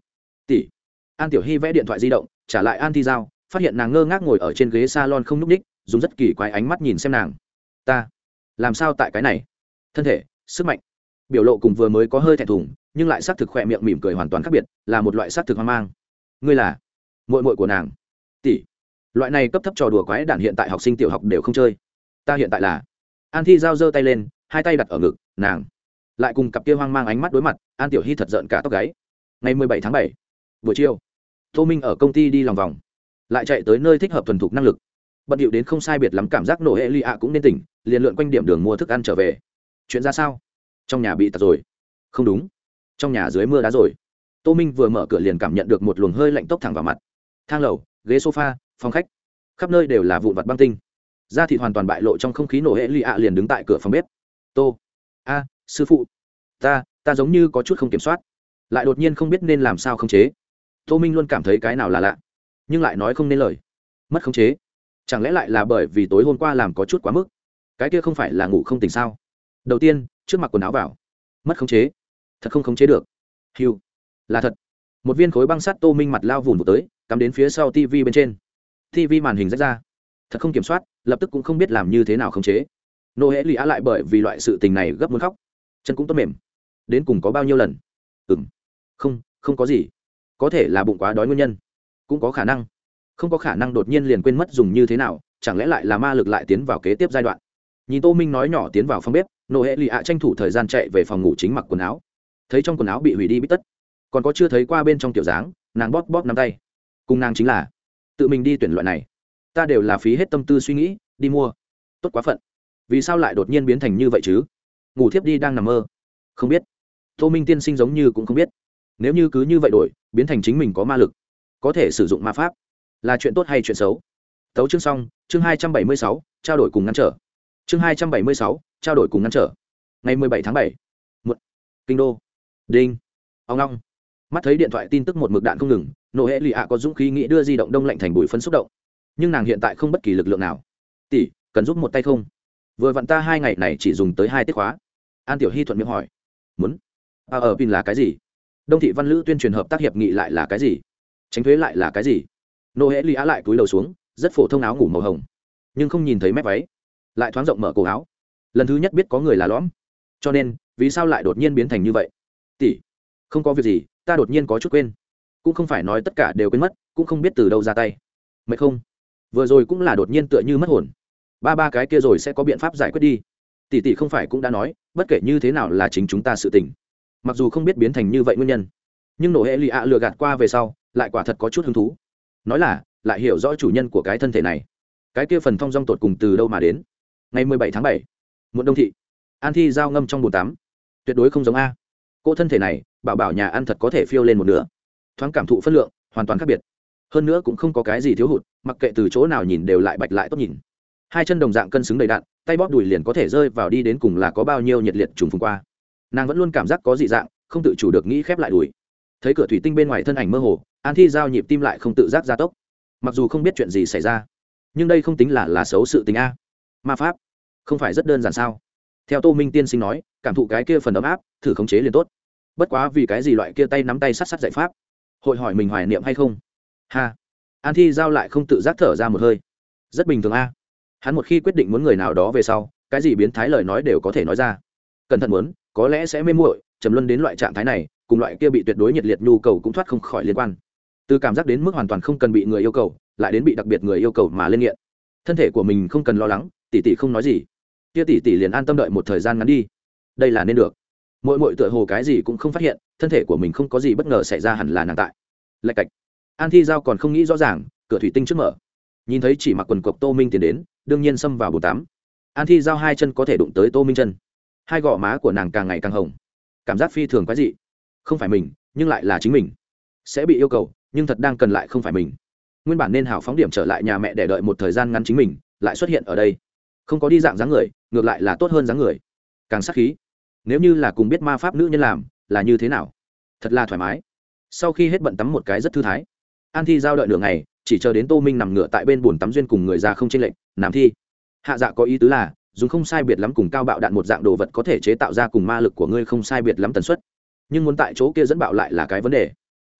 Tỷ. An tiểu hy vẽ điện thoại di động, trả lại an thi giao, phát hiện nàng ngơ ngác ngồi ở trên ghế s a lon không n ú c ních, dùng rất kỳ quái ánh mắt nhìn xem nàng. Ta làm sao tại cái này? Thân thể, sức mạnh. Biểu lộ cùng vừa mới có hơi thẹn thùng, nhưng lại xác thực khỏe miệng mỉm cười hoàn toàn khác biệt, là một loại xác thực hoang mang. Ngươi là mội mội của nàng. Tỷ. Loại này cấp thấp trò đùa quái đản hiện tại học sinh tiểu học đều không chơi. Ta hiện tại là. An thi giao giơ tay lên, hai tay đặt ở ngực, nàng. Lại cùng cặp kia hoang mang ánh mắt đối mặt, an tiểu hy thật giận cả tóc gáy. Ngày mười bảy tháng bảy, buổi chiều, tô minh ở công ty đi lòng vòng. Lại chạy tới nơi thích hợp thuần thục năng lực. Bận điệu đến không sai biệt lắm cảm giác nổ hệ lụy ạ cũng nên tỉnh liền lượn quanh điểm đường mua thức ăn trở về. Chuyện ra sao? Trong nhà bị tạt rồi. Không đúng. Trong nhà dưới mưa đá rồi. Tô minh vừa mở cửa liền cảm nhận được một luồng hơi lạnh tốc thẳng vào mặt. Thang lầu, ghế sofa, phòng khách. Khắp nơi đều là vụn vặt băng tinh. Da thịt hoàn toàn bại lộ trong không khí nổ hệ lì ạ liền đứng tại cửa phòng bếp. Tô. A, sư phụ. Ta ta giống như có chút không kiểm soát. Lại đột nhiên không biết nên làm sao khống chế. Tô minh luôn cảm thấy cái nào là lạ, nhưng lại nói không nên lời. Mất khống chế. Chẳng lẽ lại là bởi vì tối hôm qua làm có chút quá mức? Cái kia không phải là ngủ không tỉnh sao? Đầu tiên, trước mặt quần áo vào. Mất khống chế. Thật không khống chế được. Hiu là thật. Một viên khối băng sắt tô minh mặt lao vùn một tới, cắm đến phía sau tv bên trên. tv màn hình rách ra. Thật không kiểm soát, lập tức cũng không biết làm như thế nào khống chế. Nô hễ lì á lại bởi vì loại sự tình này gấp muốn khóc. Chân cũng tốt mềm. Đến cùng có bao nhiêu lần? Ừ m không không có gì. Có thể là bụng quá đói nguyên nhân. Cũng có khả năng. Không có khả năng đột nhiên liền quên mất dùng như thế nào, chẳng lẽ lại là ma lực lại tiến vào kế tiếp giai đoạn? Nhìn tô minh nói nhỏ tiến vào phòng bếp nộ hệ lì ạ tranh thủ thời gian chạy về phòng ngủ chính mặc quần áo. Thấy trong quần áo bị hủy đi bít tất, còn có chưa thấy qua bên trong tiểu dáng, nàng bóp bóp nắm tay. Cùng nàng chính là, tự mình đi tuyển loại này. Ta đều là phí hết tâm tư suy nghĩ, đi mua. Tốt quá phận. Vì sao lại đột nhiên biến thành như vậy chứ? Ngủ thiếp đi đang nằm mơ. Không biết. Tô minh tiên sinh giống như cũng không biết. Nếu như cứ như vậy đổi, biến thành chính mình có ma lực, có thể sử dụng ma pháp, là chuyện tốt hay chuyện xấu? Tấu chương xong, chương hai trăm bảy mươi sáu, trao đổi cùng ngăn trở chương hai trăm bảy mươi sáu trao đổi cùng ngăn trở. Ngày mười bảy tháng bảy. Một. Kinh đô. Đinh. Ông long mắt thấy điện thoại tin tức một mực đạn không ngừng nổ hệ lụy ạ có dũng khí nghĩ đưa di động đông lạnh thành bụi phân xúc động. Nhưng nàng hiện tại không bất kỳ lực lượng nào. Tỷ cần giúp một tay không? Vừa vặn ta hai ngày này chỉ dùng tới hai tiết khóa. An tiểu hy thuận miệng hỏi. Muốn. À, ở pin là cái gì? Đông thị văn lữ tuyên truyền hợp tác hiệp nghị lại là cái gì? Tránh thuế lại là cái gì? Nô hễ lụy á lại cúi đầu xuống rất phổ thông áo ngủ màu hồng nhưng không nhìn thấy mép váy lại thoáng rộng mở cổ áo. Lần thứ nhất biết có người là lõm. Cho nên, vì sao lại đột nhiên biến thành như vậy? Tỷ, không có việc gì, ta đột nhiên có chút quên. Cũng không phải nói tất cả đều quên mất, cũng không biết từ đâu ra tay. Mệt không? Vừa rồi cũng là đột nhiên tựa như mất hồn. Ba ba cái kia rồi sẽ có biện pháp giải quyết đi. Tỷ tỷ không phải cũng đã nói, bất kể như thế nào là chính chúng ta sự tình. Mặc dù không biết biến thành như vậy nguyên nhân, nhưng nổ hệ lì ạ lừa gạt qua về sau, lại quả thật có chút hứng thú. Nói là, lại hiểu rõ chủ nhân của cái thân thể này. Cái kia phần thong dong tột cùng từ đâu mà đến? Ngày mười bảy tháng bảy, muộn đông thị. An thi giao ngâm trong bồn tắm. Tuyệt đối không giống a. Cô thân thể này, bảo bảo nhà ăn thật có thể phiêu lên một nửa. Thoáng cảm thụ phân lượng, hoàn toàn khác biệt. Hơn nữa cũng không có cái gì thiếu hụt, mặc kệ từ chỗ nào nhìn đều lại bạch lại tốt nhìn. Hai chân đồng dạng cân xứng đầy đạn, tay bóp đùi liền có thể rơi vào đi đến cùng là có bao nhiêu nhiệt liệt trùng phùng qua. Nàng vẫn luôn cảm giác có dị dạng, không tự chủ được nghĩ khép lại đùi. Thấy cửa thủy tinh bên ngoài thân ảnh mơ hồ, an thi giao nhịp tim lại không tự giác gia tốc. Mặc dù không biết chuyện gì xảy ra, nhưng đây không tính là là xấu sự tình a ma pháp. Không phải rất đơn giản sao? Theo tô minh tiên sinh nói, cảm thụ cái kia phần ấm áp, thử khống chế liền tốt. Bất quá vì cái gì loại kia tay nắm tay sát sát giải pháp? Hội hỏi mình hoài niệm hay không? Ha. An thi giao lại không tự giác thở ra một hơi. Rất bình thường a. Hắn một khi quyết định muốn người nào đó về sau, cái gì biến thái lời nói đều có thể nói ra. Cẩn thận muốn, có lẽ sẽ mê muội, trầm luân đến loại trạng thái này, cùng loại kia bị tuyệt đối nhiệt liệt nhu cầu cũng thoát không khỏi liên quan. Từ cảm giác đến mức hoàn toàn không cần bị người yêu cầu, lại đến bị đặc biệt người yêu cầu mà lên nghiện. Thân thể của mình không cần lo lắng tỷ tỷ không nói gì. Kia tỷ tỷ liền an tâm đợi một thời gian ngắn đi. Đây là nên được. Mỗi mỗi tựa hồ cái gì cũng không phát hiện, thân thể của mình không có gì bất ngờ xảy ra hẳn là nàng tại. Lạch cạch. An thi giao còn không nghĩ rõ ràng, cửa thủy tinh trước mở. Nhìn thấy chỉ mặc quần cộc tô minh tiến đến, đương nhiên xâm vào bồn tắm. An thi giao hai chân có thể đụng tới tô minh chân. Hai gò má của nàng càng ngày càng hồng. Cảm giác phi thường quái dị. Không phải mình, nhưng lại là chính mình. Sẽ bị yêu cầu, nhưng thật đang cần lại không phải mình. Nguyên bản nên hào phóng điểm trở lại nhà mẹ để đợi một thời gian ngắn chính mình, lại xuất hiện ở đây không có đi dạng dáng người, ngược lại là tốt hơn dáng người. Càng sắc khí. Nếu như là cùng biết ma pháp nữ nhân làm, là như thế nào? Thật là thoải mái. Sau khi hết bận tắm một cái rất thư thái. An thi giao đợi nửa ngày, chỉ chờ đến tô minh nằm ngửa tại bên bồn tắm duyên cùng người ra không tranh lệnh làm thi. Hạ dạ có ý tứ là, dùng không sai biệt lắm cùng cao bạo đạn một dạng đồ vật có thể chế tạo ra cùng ma lực của ngươi không sai biệt lắm tần suất. Nhưng muốn tại chỗ kia dẫn bạo lại là cái vấn đề.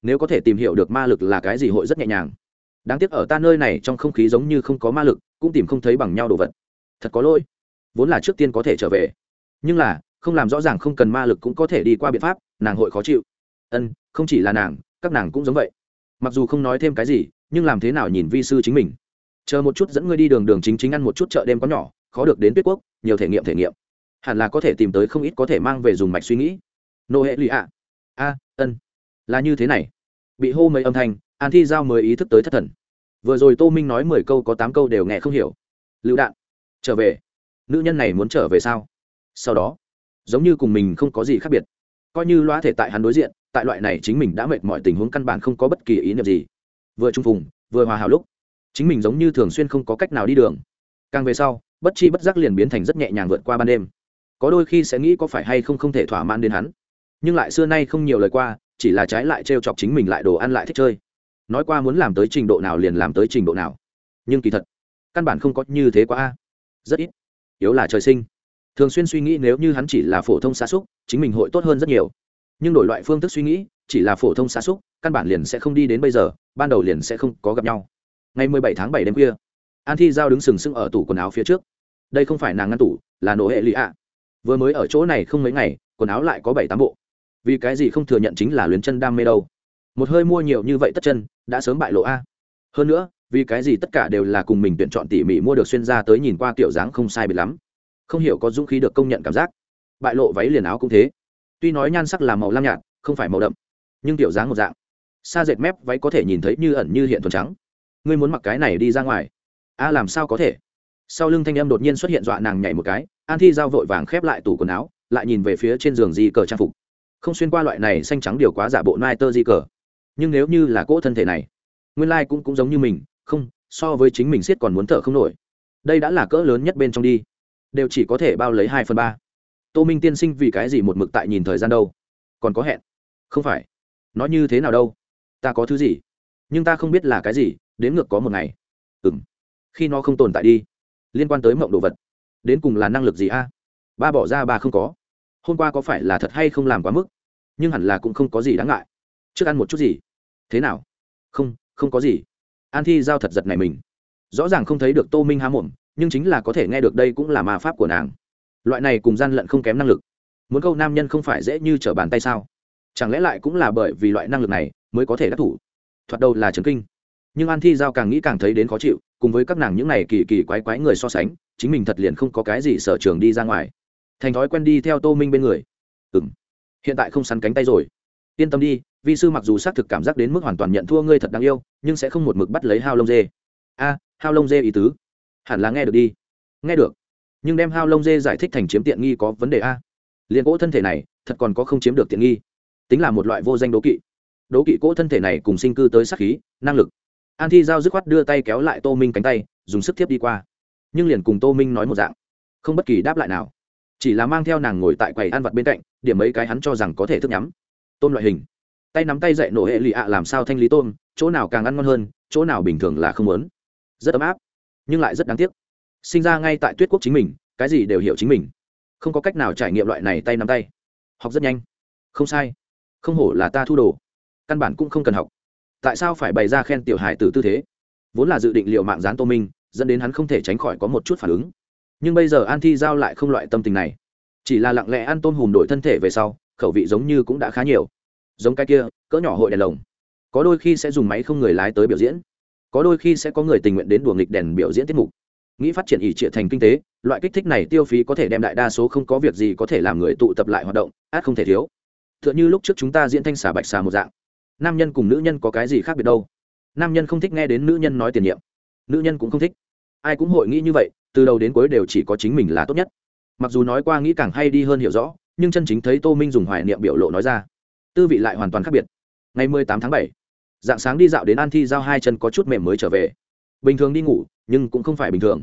Nếu có thể tìm hiểu được ma lực là cái gì hội rất nhẹ nhàng. Đáng tiếc ở ta nơi này trong không khí giống như không có ma lực, cũng tìm không thấy bằng nhau đồ vật thật có lỗi. Vốn là trước tiên có thể trở về. Nhưng là, không làm rõ ràng không cần ma lực cũng có thể đi qua biện pháp, nàng hội khó chịu. Ân, không chỉ là nàng, các nàng cũng giống vậy. Mặc dù không nói thêm cái gì, nhưng làm thế nào nhìn vi sư chính mình. Chờ một chút dẫn ngươi đi đường đường chính chính ăn một chút chợ đêm có nhỏ, khó được đến tuyết quốc, nhiều thể nghiệm thể nghiệm. Hẳn là có thể tìm tới không ít có thể mang về dùng mạch suy nghĩ. Nô hệ lụy ạ. A, ân. Là như thế này. Bị hô mấy âm thanh, an thi giao mới ý thức tới thất thần. Vừa rồi tô minh nói mười câu có tám câu đều nghe không hiểu. Lựu đạn trở về. Nữ nhân này muốn trở về sao? Sau đó, giống như cùng mình không có gì khác biệt. Coi như loa thể tại hắn đối diện, tại loại này chính mình đã mệt mọi tình huống căn bản không có bất kỳ ý niệm gì. Vừa trung phùng, vừa hòa hảo lúc, chính mình giống như thường xuyên không có cách nào đi đường. Càng về sau, bất chi bất giác liền biến thành rất nhẹ nhàng vượt qua ban đêm. Có đôi khi sẽ nghĩ có phải hay không không thể thỏa mãn đến hắn. Nhưng lại xưa nay không nhiều lời qua, chỉ là trái lại trêu chọc chính mình lại đồ ăn lại thích chơi. Nói qua muốn làm tới trình độ nào liền làm tới trình độ nào. Nhưng kỳ thật, căn bản không có như thế quá a rất ít. Yếu là trời sinh. Thường xuyên suy nghĩ nếu như hắn chỉ là phổ thông xa xúc, chính mình hội tốt hơn rất nhiều. Nhưng đổi loại phương thức suy nghĩ, chỉ là phổ thông xa xúc, căn bản liền sẽ không đi đến bây giờ, ban đầu liền sẽ không có gặp nhau. Ngày mười bảy tháng bảy đêm khuya, an thi giao đứng sừng sững ở tủ quần áo phía trước. Đây không phải nàng ngăn tủ, là nổ hệ lụy ạ. Vừa mới ở chỗ này không mấy ngày, quần áo lại có bảy tám bộ. Vì cái gì không thừa nhận chính là luyến chân đam mê đâu. Một hơi mua nhiều như vậy tất chân, đã sớm bại lộ a. Hơn nữa vì cái gì tất cả đều là cùng mình tuyển chọn tỉ mỉ mua được xuyên ra tới nhìn qua kiểu dáng không sai biệt lắm. Không hiểu có dũng khí được công nhận cảm giác. Bại lộ váy liền áo cũng thế. Tuy nói nhan sắc là màu lam nhạt, không phải màu đậm, nhưng kiểu dáng một dạng. Xa dệt mép váy có thể nhìn thấy như ẩn như hiện thuần trắng. Ngươi muốn mặc cái này đi ra ngoài. A, làm sao có thể? Sau lưng thanh em đột nhiên xuất hiện dọa nàng nhảy một cái, an thi giao vội vàng khép lại tủ quần áo, lại nhìn về phía trên giường di cờ trang phục. Không xuyên qua loại này xanh trắng điều quá giả bộ nai tơ di cờ. Nhưng nếu như là cỗ thân thể này, nguyên lai、like、cũng cũng giống như mình không, so với chính mình siết còn muốn thở không nổi. Đây đã là cỡ lớn nhất bên trong đi. Đều chỉ có thể bao lấy hai phần ba. Tô minh tiên sinh vì cái gì một mực tại nhìn thời gian đâu? Còn có hẹn? Không phải. Nói như thế nào đâu? Ta có thứ gì? Nhưng ta không biết là cái gì, đến ngược có một ngày. Ừ m khi nó không tồn tại đi, liên quan tới mộng đồ vật, đến cùng là năng lực gì a? Ba bỏ ra ba không có. Hôm qua có phải là thật hay không làm quá mức? Nhưng hẳn là cũng không có gì đáng ngại. Trước ăn một chút gì? Thế nào? Không không có gì an thi giao thật giật này mình. Rõ ràng không thấy được tô minh há mồm, nhưng chính là có thể nghe được đây cũng là ma pháp của nàng. Loại này cùng gian lận không kém năng lực. Muốn câu nam nhân không phải dễ như trở bàn tay sao? Chẳng lẽ lại cũng là bởi vì loại năng lực này mới có thể đắc thủ? Thoạt đầu là trấn kinh. Nhưng an thi giao càng nghĩ càng thấy đến khó chịu, cùng với các nàng những này kỳ kỳ quái quái người so sánh, chính mình thật liền không có cái gì sở trường đi ra ngoài. Thành thói quen đi theo tô minh bên người. Ừ m hiện tại không sắn cánh tay rồi yên tâm đi, vi sư mặc dù xác thực cảm giác đến mức hoàn toàn nhận thua ngươi thật đáng yêu, nhưng sẽ không một mực bắt lấy hao lông dê. A, hao lông dê ý tứ. Hẳn là nghe được đi. Nghe được. Nhưng đem hao lông dê giải thích thành chiếm tiện nghi có vấn đề a. Liền cỗ thân thể này, thật còn có không chiếm được tiện nghi. Tính là một loại vô danh đố kỵ. Đố kỵ cỗ thân thể này cùng sinh cư tới sắc khí, năng lực. An thi giao dứt khoát đưa tay kéo lại tô minh cánh tay, dùng sức thiếp đi qua. Nhưng liền cùng tô minh nói một dạng, không bất kỳ đáp lại nào. Chỉ là mang theo nàng ngồi tại quầy ăn vặt bên cạnh, điểm mấy cái hắn cho rằng có thể thức nhắm tôm loại hình. Tay nắm tay dạy nổ hệ lụy ạ làm sao thanh lý tôm, chỗ nào càng ăn ngon hơn, chỗ nào bình thường là không muốn. Rất ấm áp, nhưng lại rất đáng tiếc. Sinh ra ngay tại tuyết quốc chính mình, cái gì đều hiểu chính mình. Không có cách nào trải nghiệm loại này tay nắm tay. Học rất nhanh. Không sai. Không hổ là ta thu đồ. Căn bản cũng không cần học. Tại sao phải bày ra khen tiểu hài tử tư thế? Vốn là dự định liệu mạng gián tô minh, dẫn đến hắn không thể tránh khỏi có một chút phản ứng. Nhưng bây giờ an thi giao lại không loại tâm tình này. Chỉ là lặng lẽ ăn tôm hùm đổi thân thể về sau khẩu vị giống như cũng đã khá nhiều. Giống cái kia, cỡ nhỏ hội đèn lồng. Có đôi khi sẽ dùng máy không người lái tới biểu diễn. Có đôi khi sẽ có người tình nguyện đến đùa nghịch đèn biểu diễn tiết mục. Nghĩ phát triển ỷ trịa thành kinh tế, loại kích thích này tiêu phí có thể đem đại đa số không có việc gì có thể làm người tụ tập lại hoạt động, át không thể thiếu. T h ư ợ n h ư lúc trước chúng ta diễn thanh xà bạch xà một dạng. Nam nhân cùng nữ nhân có cái gì khác biệt đâu? Nam nhân không thích nghe đến nữ nhân nói tiền nhiệm. Nữ nhân cũng không thích. Ai cũng hội nghĩ như vậy, từ đầu đến cuối đều chỉ có chính mình là tốt nhất. Mặc dù nói qua nghĩ càng hay đi hơn hiểu rõ nhưng chân chính thấy tô minh dùng hoài niệm biểu lộ nói ra tư vị lại hoàn toàn khác biệt ngày mười tám tháng bảy dạng sáng đi dạo đến an thi giao hai chân có chút mềm mới trở về bình thường đi ngủ nhưng cũng không phải bình thường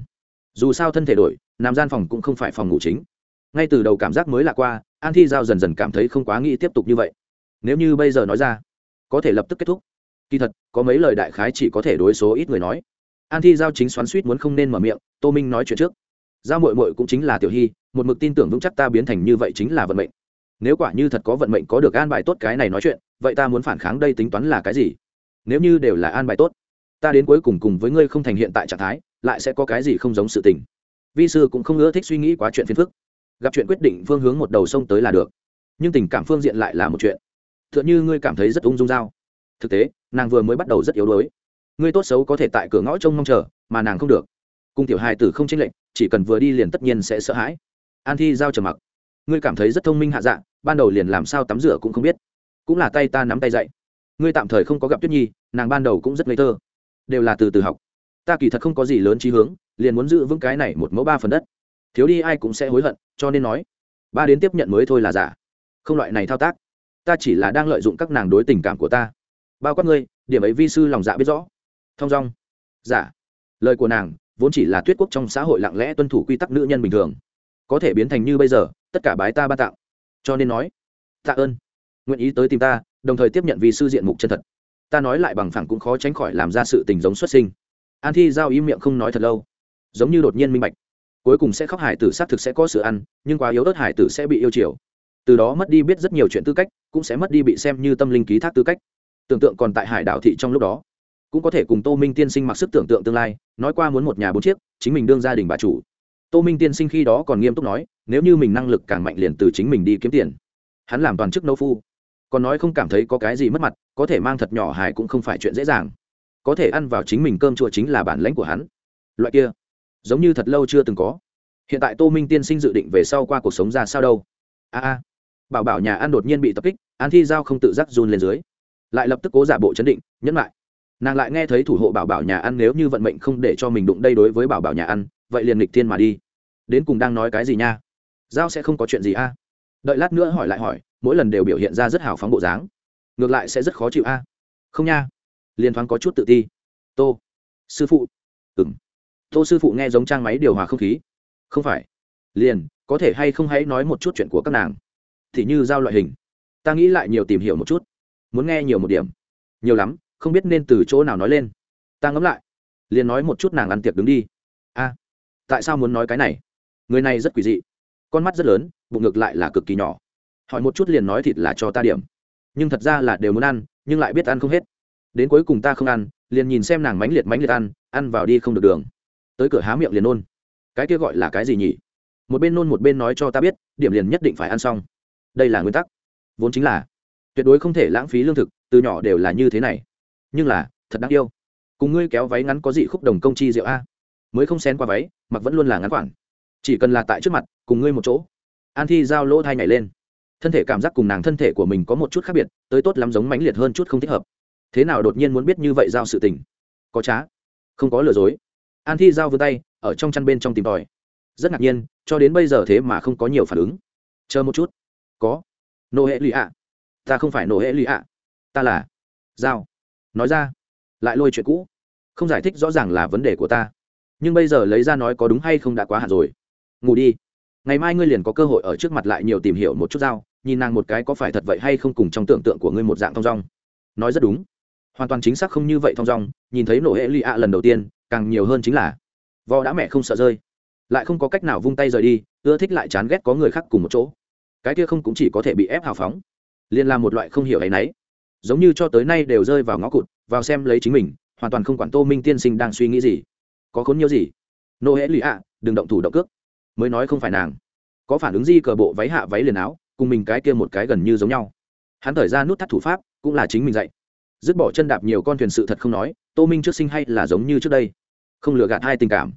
dù sao thân thể đổi nằm gian phòng cũng không phải phòng ngủ chính ngay từ đầu cảm giác mới lạ qua an thi giao dần dần cảm thấy không quá nghĩ tiếp tục như vậy nếu như bây giờ nói ra có thể lập tức kết thúc kỳ thật có mấy lời đại khái chỉ có thể đối số ít người nói an thi giao chính xoắn suýt muốn không nên mở miệng tô minh nói chuyện trước giao mội mội cũng chính là tiểu hy, một mực tin tưởng vững chắc ta biến thành như vậy chính là vận mệnh. Nếu quả như thật có vận mệnh có được an bài tốt cái này nói chuyện, vậy ta muốn phản kháng đây tính toán là cái gì? Nếu như đều là an bài tốt, ta đến cuối cùng cùng với ngươi không thành hiện tại trạng thái, lại sẽ có cái gì không giống sự tình? Vi sư cũng không ưa thích suy nghĩ quá chuyện phiền phức. Gặp chuyện quyết định phương hướng một đầu sông tới là được. Nhưng tình cảm phương diện lại là một chuyện. T h ư ợ n h ư ngươi cảm thấy rất ung dung dao. Thực tế, nàng vừa mới bắt đầu rất yếu đuối. Ngươi tốt xấu có thể tại cửa ngõ trông mong chờ, mà nàng không được cung tiểu hài tử không chênh lệnh chỉ cần vừa đi liền tất nhiên sẽ sợ hãi. An thi giao trầm mặc. Ngươi cảm thấy rất thông minh hạ dạ ban đầu liền làm sao tắm rửa cũng không biết. Cũng là tay ta nắm tay dậy. Ngươi tạm thời không có gặp tuyết nhi, nàng ban đầu cũng rất ngây thơ. Đều là từ từ học. Ta kỳ thật không có gì lớn trí hướng, liền muốn giữ vững cái này một mẫu ba phần đất. Thiếu đi ai cũng sẽ hối hận, cho nên nói, ba đến tiếp nhận mới thôi là giả. Không loại này thao tác. Ta chỉ là đang lợi dụng các nàng đối tình cảm của ta. Bao quát ngươi, điểm ấy vi sư lòng dạ biết rõ. Thong dong. Giả. Lời của nàng vốn chỉ là tuyết quốc trong xã hội lặng lẽ tuân thủ quy tắc nữ nhân bình thường. Có thể biến thành như bây giờ, tất cả bái ta ba tặng. cho nên nói, tạ ơn. Nguyện ý tới tìm ta, đồng thời tiếp nhận vì sư diện mục chân thật. Ta nói lại bằng phẳng cũng khó tránh khỏi làm ra sự tình giống xuất sinh. An thi giao im miệng không nói thật lâu. Giống như đột nhiên minh bạch. Cuối cùng sẽ khóc hải tử xác thực sẽ có sự ăn, nhưng quá yếu ớt hải tử sẽ bị yêu chiều. Từ đó mất đi biết rất nhiều chuyện tư cách, cũng sẽ mất đi bị xem như tâm linh ký thác tư cách. Tưởng tượng còn tại hải đảo thị trong lúc đó cũng có thể cùng tô minh tiên sinh mặc sức tưởng tượng tương lai, nói qua muốn một nhà bốn chiếc, chính mình đương gia đình bà chủ. Tô minh tiên sinh khi đó còn nghiêm túc nói, nếu như mình năng lực càng mạnh liền từ chính mình đi kiếm tiền. Hắn làm toàn chức nấu phu. Còn nói không cảm thấy có cái gì mất mặt, có thể mang thật nhỏ hài cũng không phải chuyện dễ dàng. Có thể ăn vào chính mình cơm chùa chính là bản lãnh của hắn. Loại kia, giống như thật lâu chưa từng có. Hiện tại tô minh tiên sinh dự định về sau qua cuộc sống ra sao đâu. A a, bảo bảo nhà ăn đột nhiên bị tập kích, an thi giao không tự giác run lên dưới. Lại lập tức cố giả bộ chấn định, nhẫn lại nàng lại nghe thấy thủ hộ bảo bảo nhà ăn nếu như vận mệnh không để cho mình đụng đây đối với bảo bảo nhà ăn, vậy liền lịch thiên mà đi. Đến cùng đang nói cái gì nha? Giao sẽ không có chuyện gì a? Đợi lát nữa hỏi lại hỏi, mỗi lần đều biểu hiện ra rất hào phóng bộ dáng. Ngược lại sẽ rất khó chịu a. Không nha. Liên thoáng có chút tự ti. Tô. Sư phụ. Ừng tô sư phụ nghe giống trang máy điều hòa không khí. Không phải. Liền, có thể hay không hãy nói một chút chuyện của các nàng. Thì như giao loại hình. Ta nghĩ lại nhiều tìm hiểu một chút. Muốn nghe nhiều một điểm. Nhiều lắm không biết nên từ chỗ nào nói lên. Ta ngẫm lại, liền nói một chút nàng ăn tiệc đứng đi. A, tại sao muốn nói cái này? Người này rất quỷ dị, con mắt rất lớn, bụng ngược lại là cực kỳ nhỏ. Hỏi một chút liền nói thịt là cho ta điểm. Nhưng thật ra là đều muốn ăn, nhưng lại biết ăn không hết. Đến cuối cùng ta không ăn, liền nhìn xem nàng mánh liệt mánh liệt ăn ăn vào đi không được đường. Tới cửa há miệng liền nôn. Cái kia gọi là cái gì nhỉ? Một bên nôn một bên nói cho ta biết, điểm liền nhất định phải ăn xong. Đây là nguyên tắc. Vốn chính là, tuyệt đối không thể lãng phí lương thực, từ nhỏ đều là như thế này nhưng là, thật đáng yêu. Cùng ngươi kéo váy ngắn có dị khúc đồng công chi rượu a. Mới không xén qua váy, mặc vẫn luôn là ngắn quản chỉ cần là tại trước mặt, cùng ngươi một chỗ. An thi giao lỗ thai nhảy lên. Thân thể cảm giác cùng nàng thân thể của mình có một chút khác biệt, tới tốt lắm giống mãnh liệt hơn chút không thích hợp. Thế nào đột nhiên muốn biết như vậy giao sự tình? Có trá. Không có lừa dối. An thi giao vươn tay, ở trong chăn bên trong tìm tòi. Rất ngạc nhiên, cho đến bây giờ thế mà không có nhiều phản ứng. Chờ một chút. Có. Nô hệ lụy ạ. Ta không phải nô hệ lụy ạ. Ta là. Giao nói ra, lại lôi chuyện cũ, không giải thích rõ ràng là vấn đề của ta. Nhưng bây giờ lấy ra nói có đúng hay không đã quá hạn rồi. Ngủ đi. Ngày mai ngươi liền có cơ hội ở trước mặt lại nhiều tìm hiểu một chút dao nhìn nàng một cái có phải thật vậy hay không cùng trong tưởng tượng của ngươi một dạng thong dong. Nói rất đúng. Hoàn toàn chính xác không như vậy thong dong, nhìn thấy nổ hệ lụy ạ lần đầu tiên, càng nhiều hơn chính là, vò đã mẹ không sợ rơi. Lại không có cách nào vung tay rời đi, ưa thích lại chán ghét có người khác cùng một chỗ. Cái kia không cũng chỉ có thể bị ép hào phóng. Liền là một loại không hiểu ấ y n ấ y giống như cho tới nay đều rơi vào ngõ cụt, vào xem lấy chính mình, hoàn toàn không quản tô minh tiên sinh đang suy nghĩ gì. Có khốn nhiều gì? Nô hễ lụy ạ, đừng động thủ động cước. Mới nói không phải nàng. Có phản ứng gì cờ bộ váy hạ váy liền áo, cùng mình cái kia một cái gần như giống nhau. Hắn thời ra nút thắt thủ pháp, cũng là chính mình dạy. Dứt bỏ chân đạp nhiều con thuyền sự thật không nói, tô minh trước sinh hay là giống như trước đây. Không lừa gạt hai tình cảm.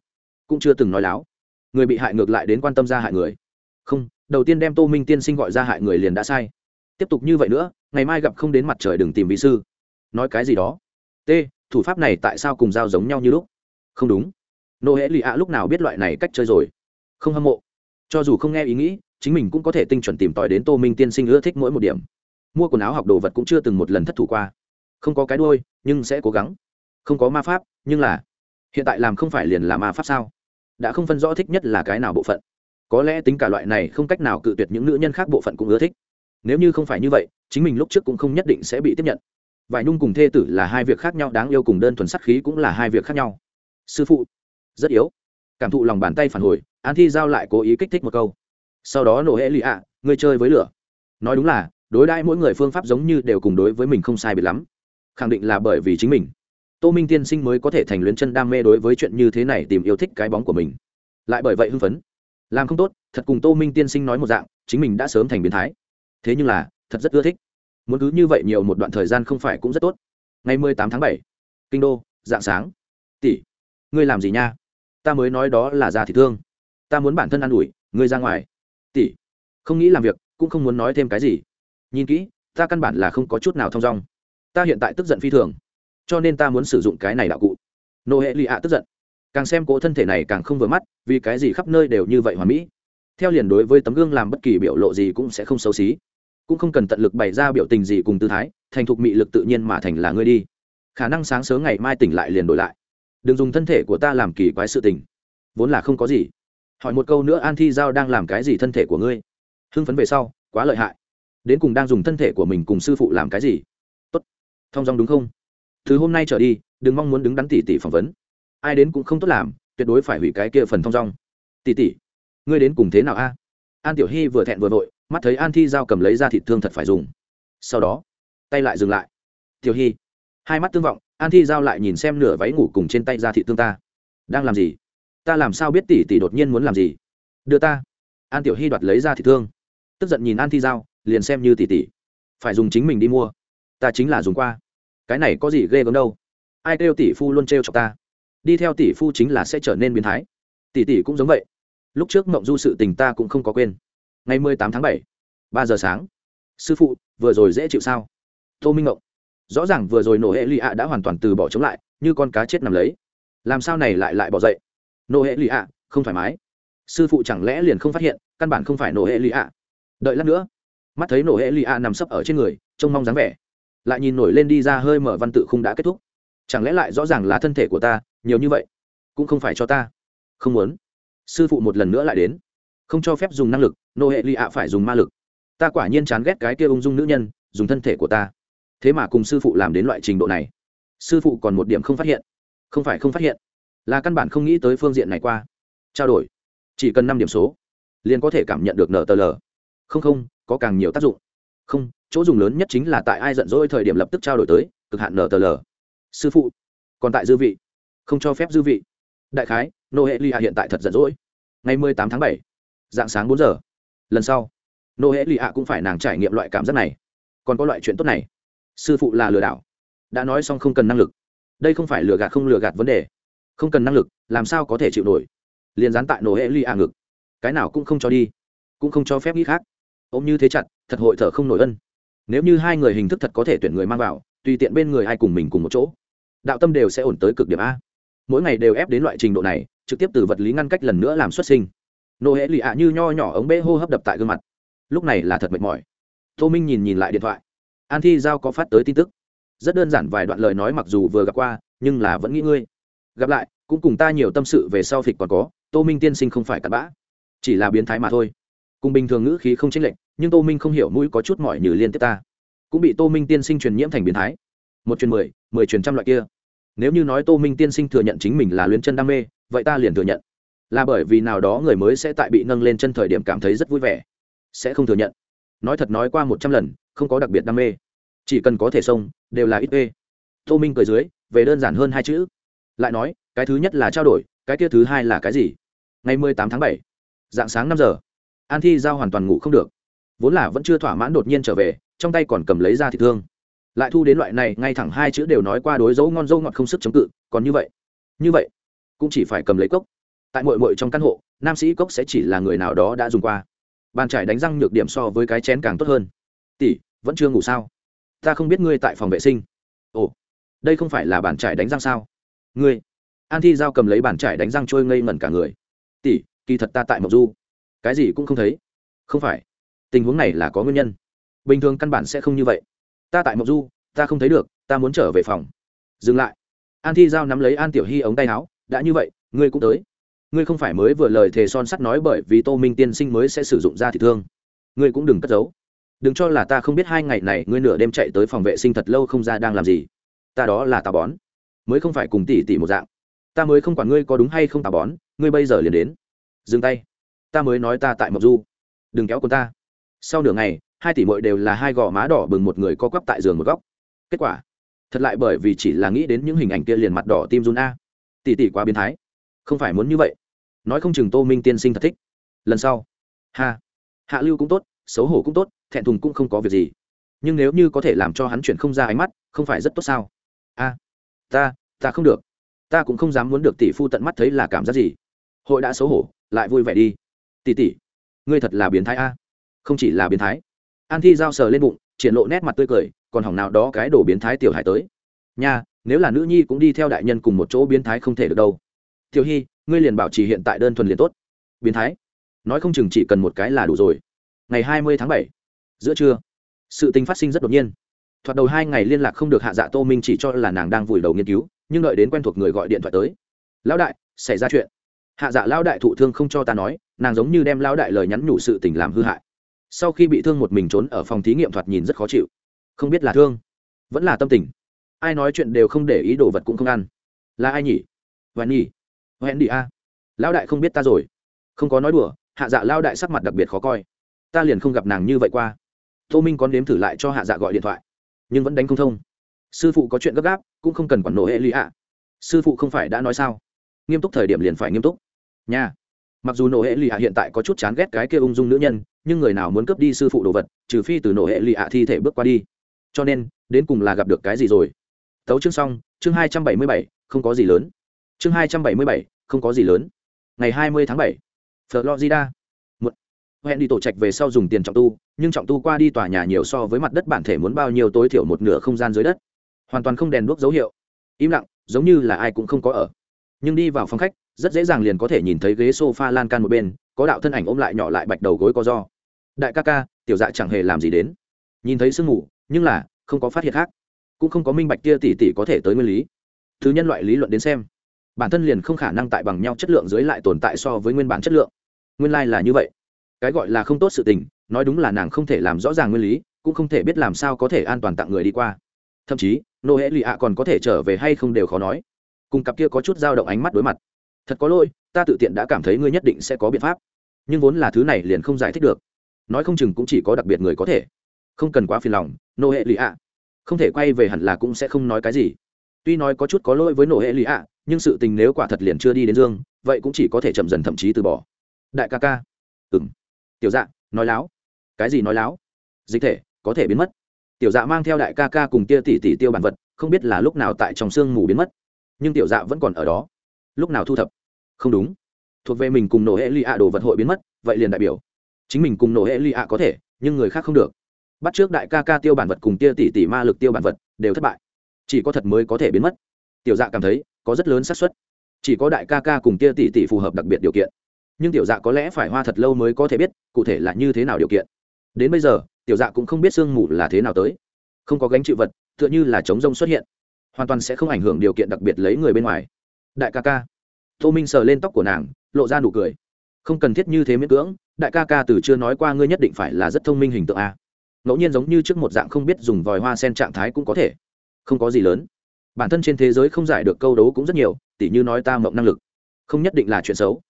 Cũng chưa từng nói láo. Người bị hại ngược lại đến quan tâm ra hại người. Không, đầu tiên đem tô minh tiên sinh gọi ra hại người liền đã sai tiếp tục như vậy nữa, ngày mai gặp không đến mặt trời đừng tìm vị sư. Nói cái gì đó? T, thủ pháp này tại sao cùng dao giống nhau như lúc? Không đúng. Nô hễ lì ạ lúc nào biết loại này cách chơi rồi? Không hâm mộ. Cho dù không nghe ý nghĩ, chính mình cũng có thể tinh chuẩn tìm tòi đến tô minh tiên sinh ưa thích mỗi một điểm. Mua quần áo học đồ vật cũng chưa từng một lần thất thủ qua. Không có cái đôi nhưng sẽ cố gắng. Không có ma pháp, nhưng là hiện tại làm không phải liền là ma pháp sao? Đã không phân rõ thích nhất là cái nào bộ phận. Có lẽ tính cả loại này không cách nào cự tuyệt những nữ nhân khác bộ phận cũng ưa thích nếu như không phải như vậy, chính mình lúc trước cũng không nhất định sẽ bị tiếp nhận. Vải nhung cùng thê tử là hai việc khác nhau, đáng yêu cùng đơn thuần sắc khí cũng là hai việc khác nhau. Sư phụ, rất yếu. Cảm thụ lòng bàn tay phản hồi, an thi giao lại cố ý kích thích một câu. Sau đó nổ hễ lì ạ, ngươi chơi với lửa. Nói đúng là, đối đãi mỗi người phương pháp giống như đều cùng đối với mình không sai biệt lắm. Khẳng định là bởi vì chính mình. Tô minh tiên sinh mới có thể thành luyến chân đam mê đối với chuyện như thế này tìm yêu thích cái bóng của mình. Lại bởi vậy hưng phấn. Làm không tốt, thật cùng tô minh tiên sinh nói một dạng, chính mình đã sớm thành biến thái thế nhưng là, thật rất ưa thích. Muốn cứ như vậy nhiều một đoạn thời gian không phải cũng rất tốt. Ngày mười tám tháng bảy, kinh đô, dạng sáng. Tỷ, ngươi làm gì nha? Ta mới nói đó là ra thị thương. Ta muốn bản thân ă n ủi, ngươi ra ngoài. Tỷ, không nghĩ làm việc, cũng không muốn nói thêm cái gì. Nhìn kỹ, ta căn bản là không có chút nào thong dong. Ta hiện tại tức giận phi thường. Cho nên ta muốn sử dụng cái này đạo cụ. Nô hệ lì ạ tức giận. Càng xem cỗ thân thể này càng không vừa mắt, vì cái gì khắp nơi đều như vậy hoàn mỹ. Theo liền đối với tấm gương làm bất kỳ biểu lộ gì cũng sẽ không xấu xí cũng không cần tận lực bày ra biểu tình gì cùng tư thái, thành thục mị lực tự nhiên mà thành là ngươi đi. Khả năng sáng sớm ngày mai tỉnh lại liền đổi lại. Đừng dùng thân thể của ta làm kỳ quái sự tình. Vốn là không có gì. Hỏi một câu nữa an thi giao đang làm cái gì thân thể của ngươi? Hưng phấn về sau, quá lợi hại. Đến cùng đang dùng thân thể của mình cùng sư phụ làm cái gì? Tốt. Thong dong đúng không? Thứ hôm nay trở đi, đừng mong muốn đứng đắn tỉ tỉ phỏng vấn. Ai đến cũng không tốt làm, tuyệt đối phải hủy cái kia phần thong dong. Tỉ tỉ, ngươi đến cùng thế nào a? An tiểu hy vừa thẹn vừa vội mắt thấy an thi giao cầm lấy ra thịt thương thật phải dùng. Sau đó, tay lại dừng lại. Tiểu hy, hai mắt tương vọng, an thi giao lại nhìn xem nửa váy ngủ cùng trên tay ra thịt thương ta. Đang làm gì? Ta làm sao biết tỷ tỷ đột nhiên muốn làm gì? Đưa ta. An tiểu hy đoạt lấy ra thịt thương. Tức giận nhìn an thi giao, liền xem như tỷ tỷ. Phải dùng chính mình đi mua. Ta chính là dùng qua. Cái này có gì ghê gớm đâu. Ai kêu tỷ phu luôn trêu chọc ta? Đi theo tỷ phu chính là sẽ trở nên biến thái. Tỷ tỷ cũng giống vậy. Lúc trước mộng du sự tình ta cũng không có quên ngày mười tám tháng bảy, ba giờ sáng. Sư phụ, vừa rồi dễ chịu sao? Tô minh ngộng. Rõ ràng vừa rồi nổ hệ lì ạ đã hoàn toàn từ bỏ chống lại, như con cá chết nằm lấy. Làm sao này lại lại bỏ dậy? Nổ hệ lì ạ không thoải mái. Sư phụ chẳng lẽ liền không phát hiện, căn bản không phải nổ hệ lì ạ đợi lát nữa. Mắt thấy nổ hệ lì ạ nằm sấp ở trên người, trông mong dáng vẻ. Lại nhìn nổi lên đi ra hơi mở văn tự không đã kết thúc. Chẳng lẽ lại rõ ràng là thân thể của ta, nhiều như vậy? Cũng không phải cho ta. Không muốn. Sư phụ một lần nữa lại đến không cho phép dùng năng lực nô hệ lì ạ phải dùng ma lực. Ta quả nhiên chán ghét cái kia ung dung nữ nhân, dùng thân thể của ta. Thế mà cùng sư phụ làm đến loại trình độ này. Sư phụ còn một điểm không phát hiện. Không phải không phát hiện, là căn bản không nghĩ tới phương diện này qua. Trao đổi. Chỉ cần năm điểm số, liền có thể cảm nhận được nở tờ lờ không không, có càng nhiều tác dụng. Không, chỗ dùng lớn nhất chính là tại ai giận dỗi thời điểm lập tức trao đổi tới, cực hạn nở tờ lờ sư phụ, còn tại dư vị. Không cho phép dư vị. Đại khái nô hệ ly hiện tại thật giận dỗi. Ngày mười tám tháng bảy dạng sáng bốn giờ. Lần sau nô hệ ạ cũng phải nàng trải nghiệm loại cảm giác này. Còn có loại chuyện tốt này. Sư phụ là lừa đảo. Đã nói xong không cần năng lực. Đây không phải lừa gạt không lừa gạt vấn đề. Không cần năng lực, làm sao có thể chịu nổi? Liền dán tại nổ hệ ly ngực. Cái nào cũng không cho đi. Cũng không cho phép nghĩ khác. Ôm như thế chặt, thật hội thở không nổi ân. Nếu như hai người hình thức thật có thể tuyển người mang vào, tùy tiện bên người ai cùng mình cùng một chỗ, đạo tâm đều sẽ ổn tới cực điểm a. Mỗi ngày đều ép đến loại trình độ này, trực tiếp từ vật lý ngăn cách lần nữa làm xuất sinh nô hễ lì ạ như nho nhỏ ống bê hô hấp đập tại gương mặt. Lúc này là thật mệt mỏi. Tô minh nhìn nhìn lại điện thoại. An thi giao có phát tới tin tức. Rất đơn giản vài đoạn lời nói mặc dù vừa gặp qua, nhưng là vẫn nghĩ ngươi. Gặp lại, cũng cùng ta nhiều tâm sự về sau phịch còn có, tô minh tiên sinh không phải cặn bã. Chỉ là biến thái mà thôi. Cùng bình thường ngữ khí không chênh lệch, nhưng tô minh không hiểu mũi có chút mỏi như liên tiếp ta. Cũng bị tô minh tiên sinh truyền nhiễm thành biến thái. Một truyền mười mười truyền trăm loại kia. Nếu như nói tô minh tiên sinh thừa nhận chính mình là luyến chân đam mê, vậy ta liền thừa nhận là bởi vì nào đó người mới sẽ tại bị nâng lên chân thời điểm cảm thấy rất vui vẻ. Sẽ không thừa nhận. Nói thật nói qua một trăm lần, không có đặc biệt đam mê. Chỉ cần có thể xông, đều là ít ê. Tô minh cười dưới, về đơn giản hơn hai chữ. Lại nói, cái thứ nhất là trao đổi, cái kia thứ hai là cái gì? Ngày mười tám tháng bảy, dạng sáng năm giờ, an thi giao hoàn toàn ngủ không được. Vốn là vẫn chưa thỏa mãn đột nhiên trở về, trong tay còn cầm lấy ra thị thương. Lại thu đến loại này, ngay thẳng hai chữ đều nói qua đối dấu ngon dâu ngọt không sức chống cự, còn như vậy. Như vậy, cũng chỉ phải cầm lấy cốc tại mội mội trong căn hộ, nam sĩ cốc sẽ chỉ là người nào đó đã dùng qua. Bàn trải đánh răng nhược điểm so với cái chén càng tốt hơn. Tỷ, vẫn chưa ngủ sao? Ta không biết ngươi tại phòng vệ sinh. Ồ, đây không phải là bàn trải đánh răng sao? Ngươi, an thi giao cầm lấy bàn trải đánh răng trôi ngây ngẩn cả người. Tỷ, kỳ thật ta tại mộc du. Cái gì cũng không thấy. Không phải. Tình huống này là có nguyên nhân. Bình thường căn bản sẽ không như vậy. Ta tại mộc du, ta không thấy được, ta muốn trở về phòng. Dừng lại. An thi giao nắm lấy an tiểu hy ống tay áo. Đã như vậy, ngươi cũng tới ngươi không phải mới vừa lời thề son sắt nói bởi vì tô minh tiên sinh mới sẽ sử dụng ra thị thương. Ngươi cũng đừng cất giấu. Đừng cho là ta không biết hai ngày này ngươi nửa đêm chạy tới phòng vệ sinh thật lâu không ra đang làm gì. Ta đó là tà bón. Mới không phải cùng tỷ tỷ một dạng. Ta mới không quản ngươi có đúng hay không tà bón, ngươi bây giờ liền đến. Dừng tay. Ta mới nói ta tại mộc du. Đừng kéo con ta. Sau nửa ngày, hai tỷ mội đều là hai gò má đỏ bừng một người co quắp tại giường một góc. Kết quả, thật lại bởi vì chỉ là nghĩ đến những hình ảnh kia liền mặt đỏ tim run a. Tỷ tỷ quá biến thái không phải muốn như vậy. Nói không chừng tô minh tiên sinh thật thích. Lần sau. Ha. Hạ lưu cũng tốt, xấu hổ cũng tốt, thẹn thùng cũng không có việc gì. Nhưng nếu như có thể làm cho hắn chuyển không ra ánh mắt, không phải rất tốt sao? A. Ta ta không được. Ta cũng không dám muốn được tỷ phu tận mắt thấy là cảm giác gì. Hội đã xấu hổ, lại vui vẻ đi. Tỷ tỷ, ngươi thật là biến thái a. Không chỉ là biến thái. An thi giao sờ lên bụng, triển lộ nét mặt tươi cười, còn hỏng nào đó cái đổ biến thái tiểu hải tới. Nha, nếu là nữ nhi cũng đi theo đại nhân cùng một chỗ biến thái không thể được đâu tiểu hy, ngươi liền bảo trì hiện tại đơn thuần liền tốt. Biến thái. Nói không chừng chỉ cần một cái là đủ rồi. Ngày hai mươi tháng bảy, giữa trưa, sự tình phát sinh rất đột nhiên. Thoạt đầu hai ngày liên lạc không được hạ dạ tô minh chỉ cho là nàng đang vùi đầu nghiên cứu, nhưng đợi đến quen thuộc người gọi điện thoại tới. Lão đại, xảy ra chuyện. Hạ dạ lão đại thụ thương không cho ta nói, nàng giống như đem lão đại lời nhắn nhủ sự tình làm hư hại. Sau khi bị thương một mình trốn ở phòng thí nghiệm thoạt nhìn rất khó chịu. Không biết là thương, vẫn là tâm tình. Ai nói chuyện đều không để ý đồ vật cũng không ăn. Là ai nhỉ? Hoẹn nhỉ hoen đi a. Lão đại không biết ta rồi. Không có nói đùa, hạ dạ lão đại sắc mặt đặc biệt khó coi. Ta liền không gặp nàng như vậy qua. Tô minh còn đếm thử lại cho hạ dạ gọi điện thoại. Nhưng vẫn đánh không thông. Sư phụ có chuyện gấp gáp, cũng không cần quản nổ hệ lụy ạ. Sư phụ không phải đã nói sao? Nghiêm túc thời điểm liền phải nghiêm túc. Nha. Mặc dù nổ hệ lụy ạ hiện tại có chút chán ghét cái kia ung dung nữ nhân, nhưng người nào muốn cướp đi sư phụ đồ vật, trừ phi từ nổ hệ lụy ạ thi thể bước qua đi. Cho nên, đến cùng là gặp được cái gì rồi? Tấu chương xong, chương hai trăm bảy mươi bảy, không có gì lớn chương hai trăm bảy mươi bảy, không có gì lớn. Ngày hai mươi tháng bảy, florida. Một, hẹn đi tổ trạch về sau dùng tiền trọng tu, nhưng trọng tu qua đi tòa nhà nhiều so với mặt đất bản thể muốn bao nhiêu tối thiểu một nửa không gian dưới đất. Hoàn toàn không đèn đuốc dấu hiệu. Im lặng, giống như là ai cũng không có ở. Nhưng đi vào phòng khách, rất dễ dàng liền có thể nhìn thấy ghế s o f a lan can một bên, có đạo thân ảnh ôm lại nhỏ lại bạch đầu gối co do. Đại ca ca, tiểu dạ chẳng hề làm gì đến. Nhìn thấy sương mù, nhưng là không có phát hiện khác. Cũng không có minh bạch kia tỷ tỷ có thể tới nguyên lý. Thứ nhân loại lý luận đến xem bản thân liền không khả năng tại bằng nhau chất lượng dưới lại tồn tại so với nguyên bản chất lượng. Nguyên lai、like、là như vậy. Cái gọi là không tốt sự tình, nói đúng là nàng không thể làm rõ ràng nguyên lý, cũng không thể biết làm sao có thể an toàn tặng người đi qua. Thậm chí nô hễ lì ạ còn có thể trở về hay không đều khó nói. Cùng cặp kia có chút dao động ánh mắt đối mặt. Thật có lỗi, ta tự tiện đã cảm thấy ngươi nhất định sẽ có biện pháp. Nhưng vốn là thứ này liền không giải thích được. Nói không chừng cũng chỉ có đặc biệt người có thể. Không cần quá phiền lòng nô hệ lì ạ. Không thể quay về hẳn là cũng sẽ không nói cái gì tuy nói có chút có lỗi với Nổ hệ lì ạ, nhưng sự tình nếu quả thật liền chưa đi đến dương, vậy cũng chỉ có thể chậm dần thậm chí từ bỏ. Đại ca ca. Ừ m tiểu dạ nói láo. Cái gì nói láo? Dịch thể, có thể biến mất. Tiểu dạ mang theo đại ca ca cùng tia tỷ tỷ tiêu bản vật, không biết là lúc nào tại trong sương mù biến mất. Nhưng tiểu dạ vẫn còn ở đó. Lúc nào thu thập? Không đúng. Thuộc về mình cùng nổ hệ lì ạ đồ vật hội biến mất, vậy liền đại biểu. Chính mình cùng nổ hệ lì ạ có thể, nhưng người khác không được. Bắt trước đại ca ca tiêu bản vật cùng tia tỷ tỷ ma lực tiêu bản vật, đều thất bại chỉ có thật mới có thể biến mất. Tiểu dạ cảm thấy có rất lớn xác suất. Chỉ có đại ca ca cùng kia tỷ tỷ phù hợp đặc biệt điều kiện. Nhưng tiểu dạ có lẽ phải hoa thật lâu mới có thể biết cụ thể là như thế nào điều kiện. Đến bây giờ, tiểu dạ cũng không biết sương mù là thế nào tới. Không có gánh chịu vật, tựa như là chống rông xuất hiện. Hoàn toàn sẽ không ảnh hưởng điều kiện đặc biệt lấy người bên ngoài. Đại ca ca. Tô minh sờ lên tóc của nàng, lộ ra nụ cười. Không cần thiết như thế miễn cưỡng, đại ca ca từ chưa nói qua ngươi nhất định phải là rất thông minh hình tượng a. Ngẫu nhiên giống như trước một dạng không biết dùng vòi hoa sen trạng thái cũng có thể không có gì lớn. Bản thân trên thế giới không giải được câu đấu cũng rất nhiều, tỉ như nói ta mộng năng lực. Không nhất định là chuyện xấu.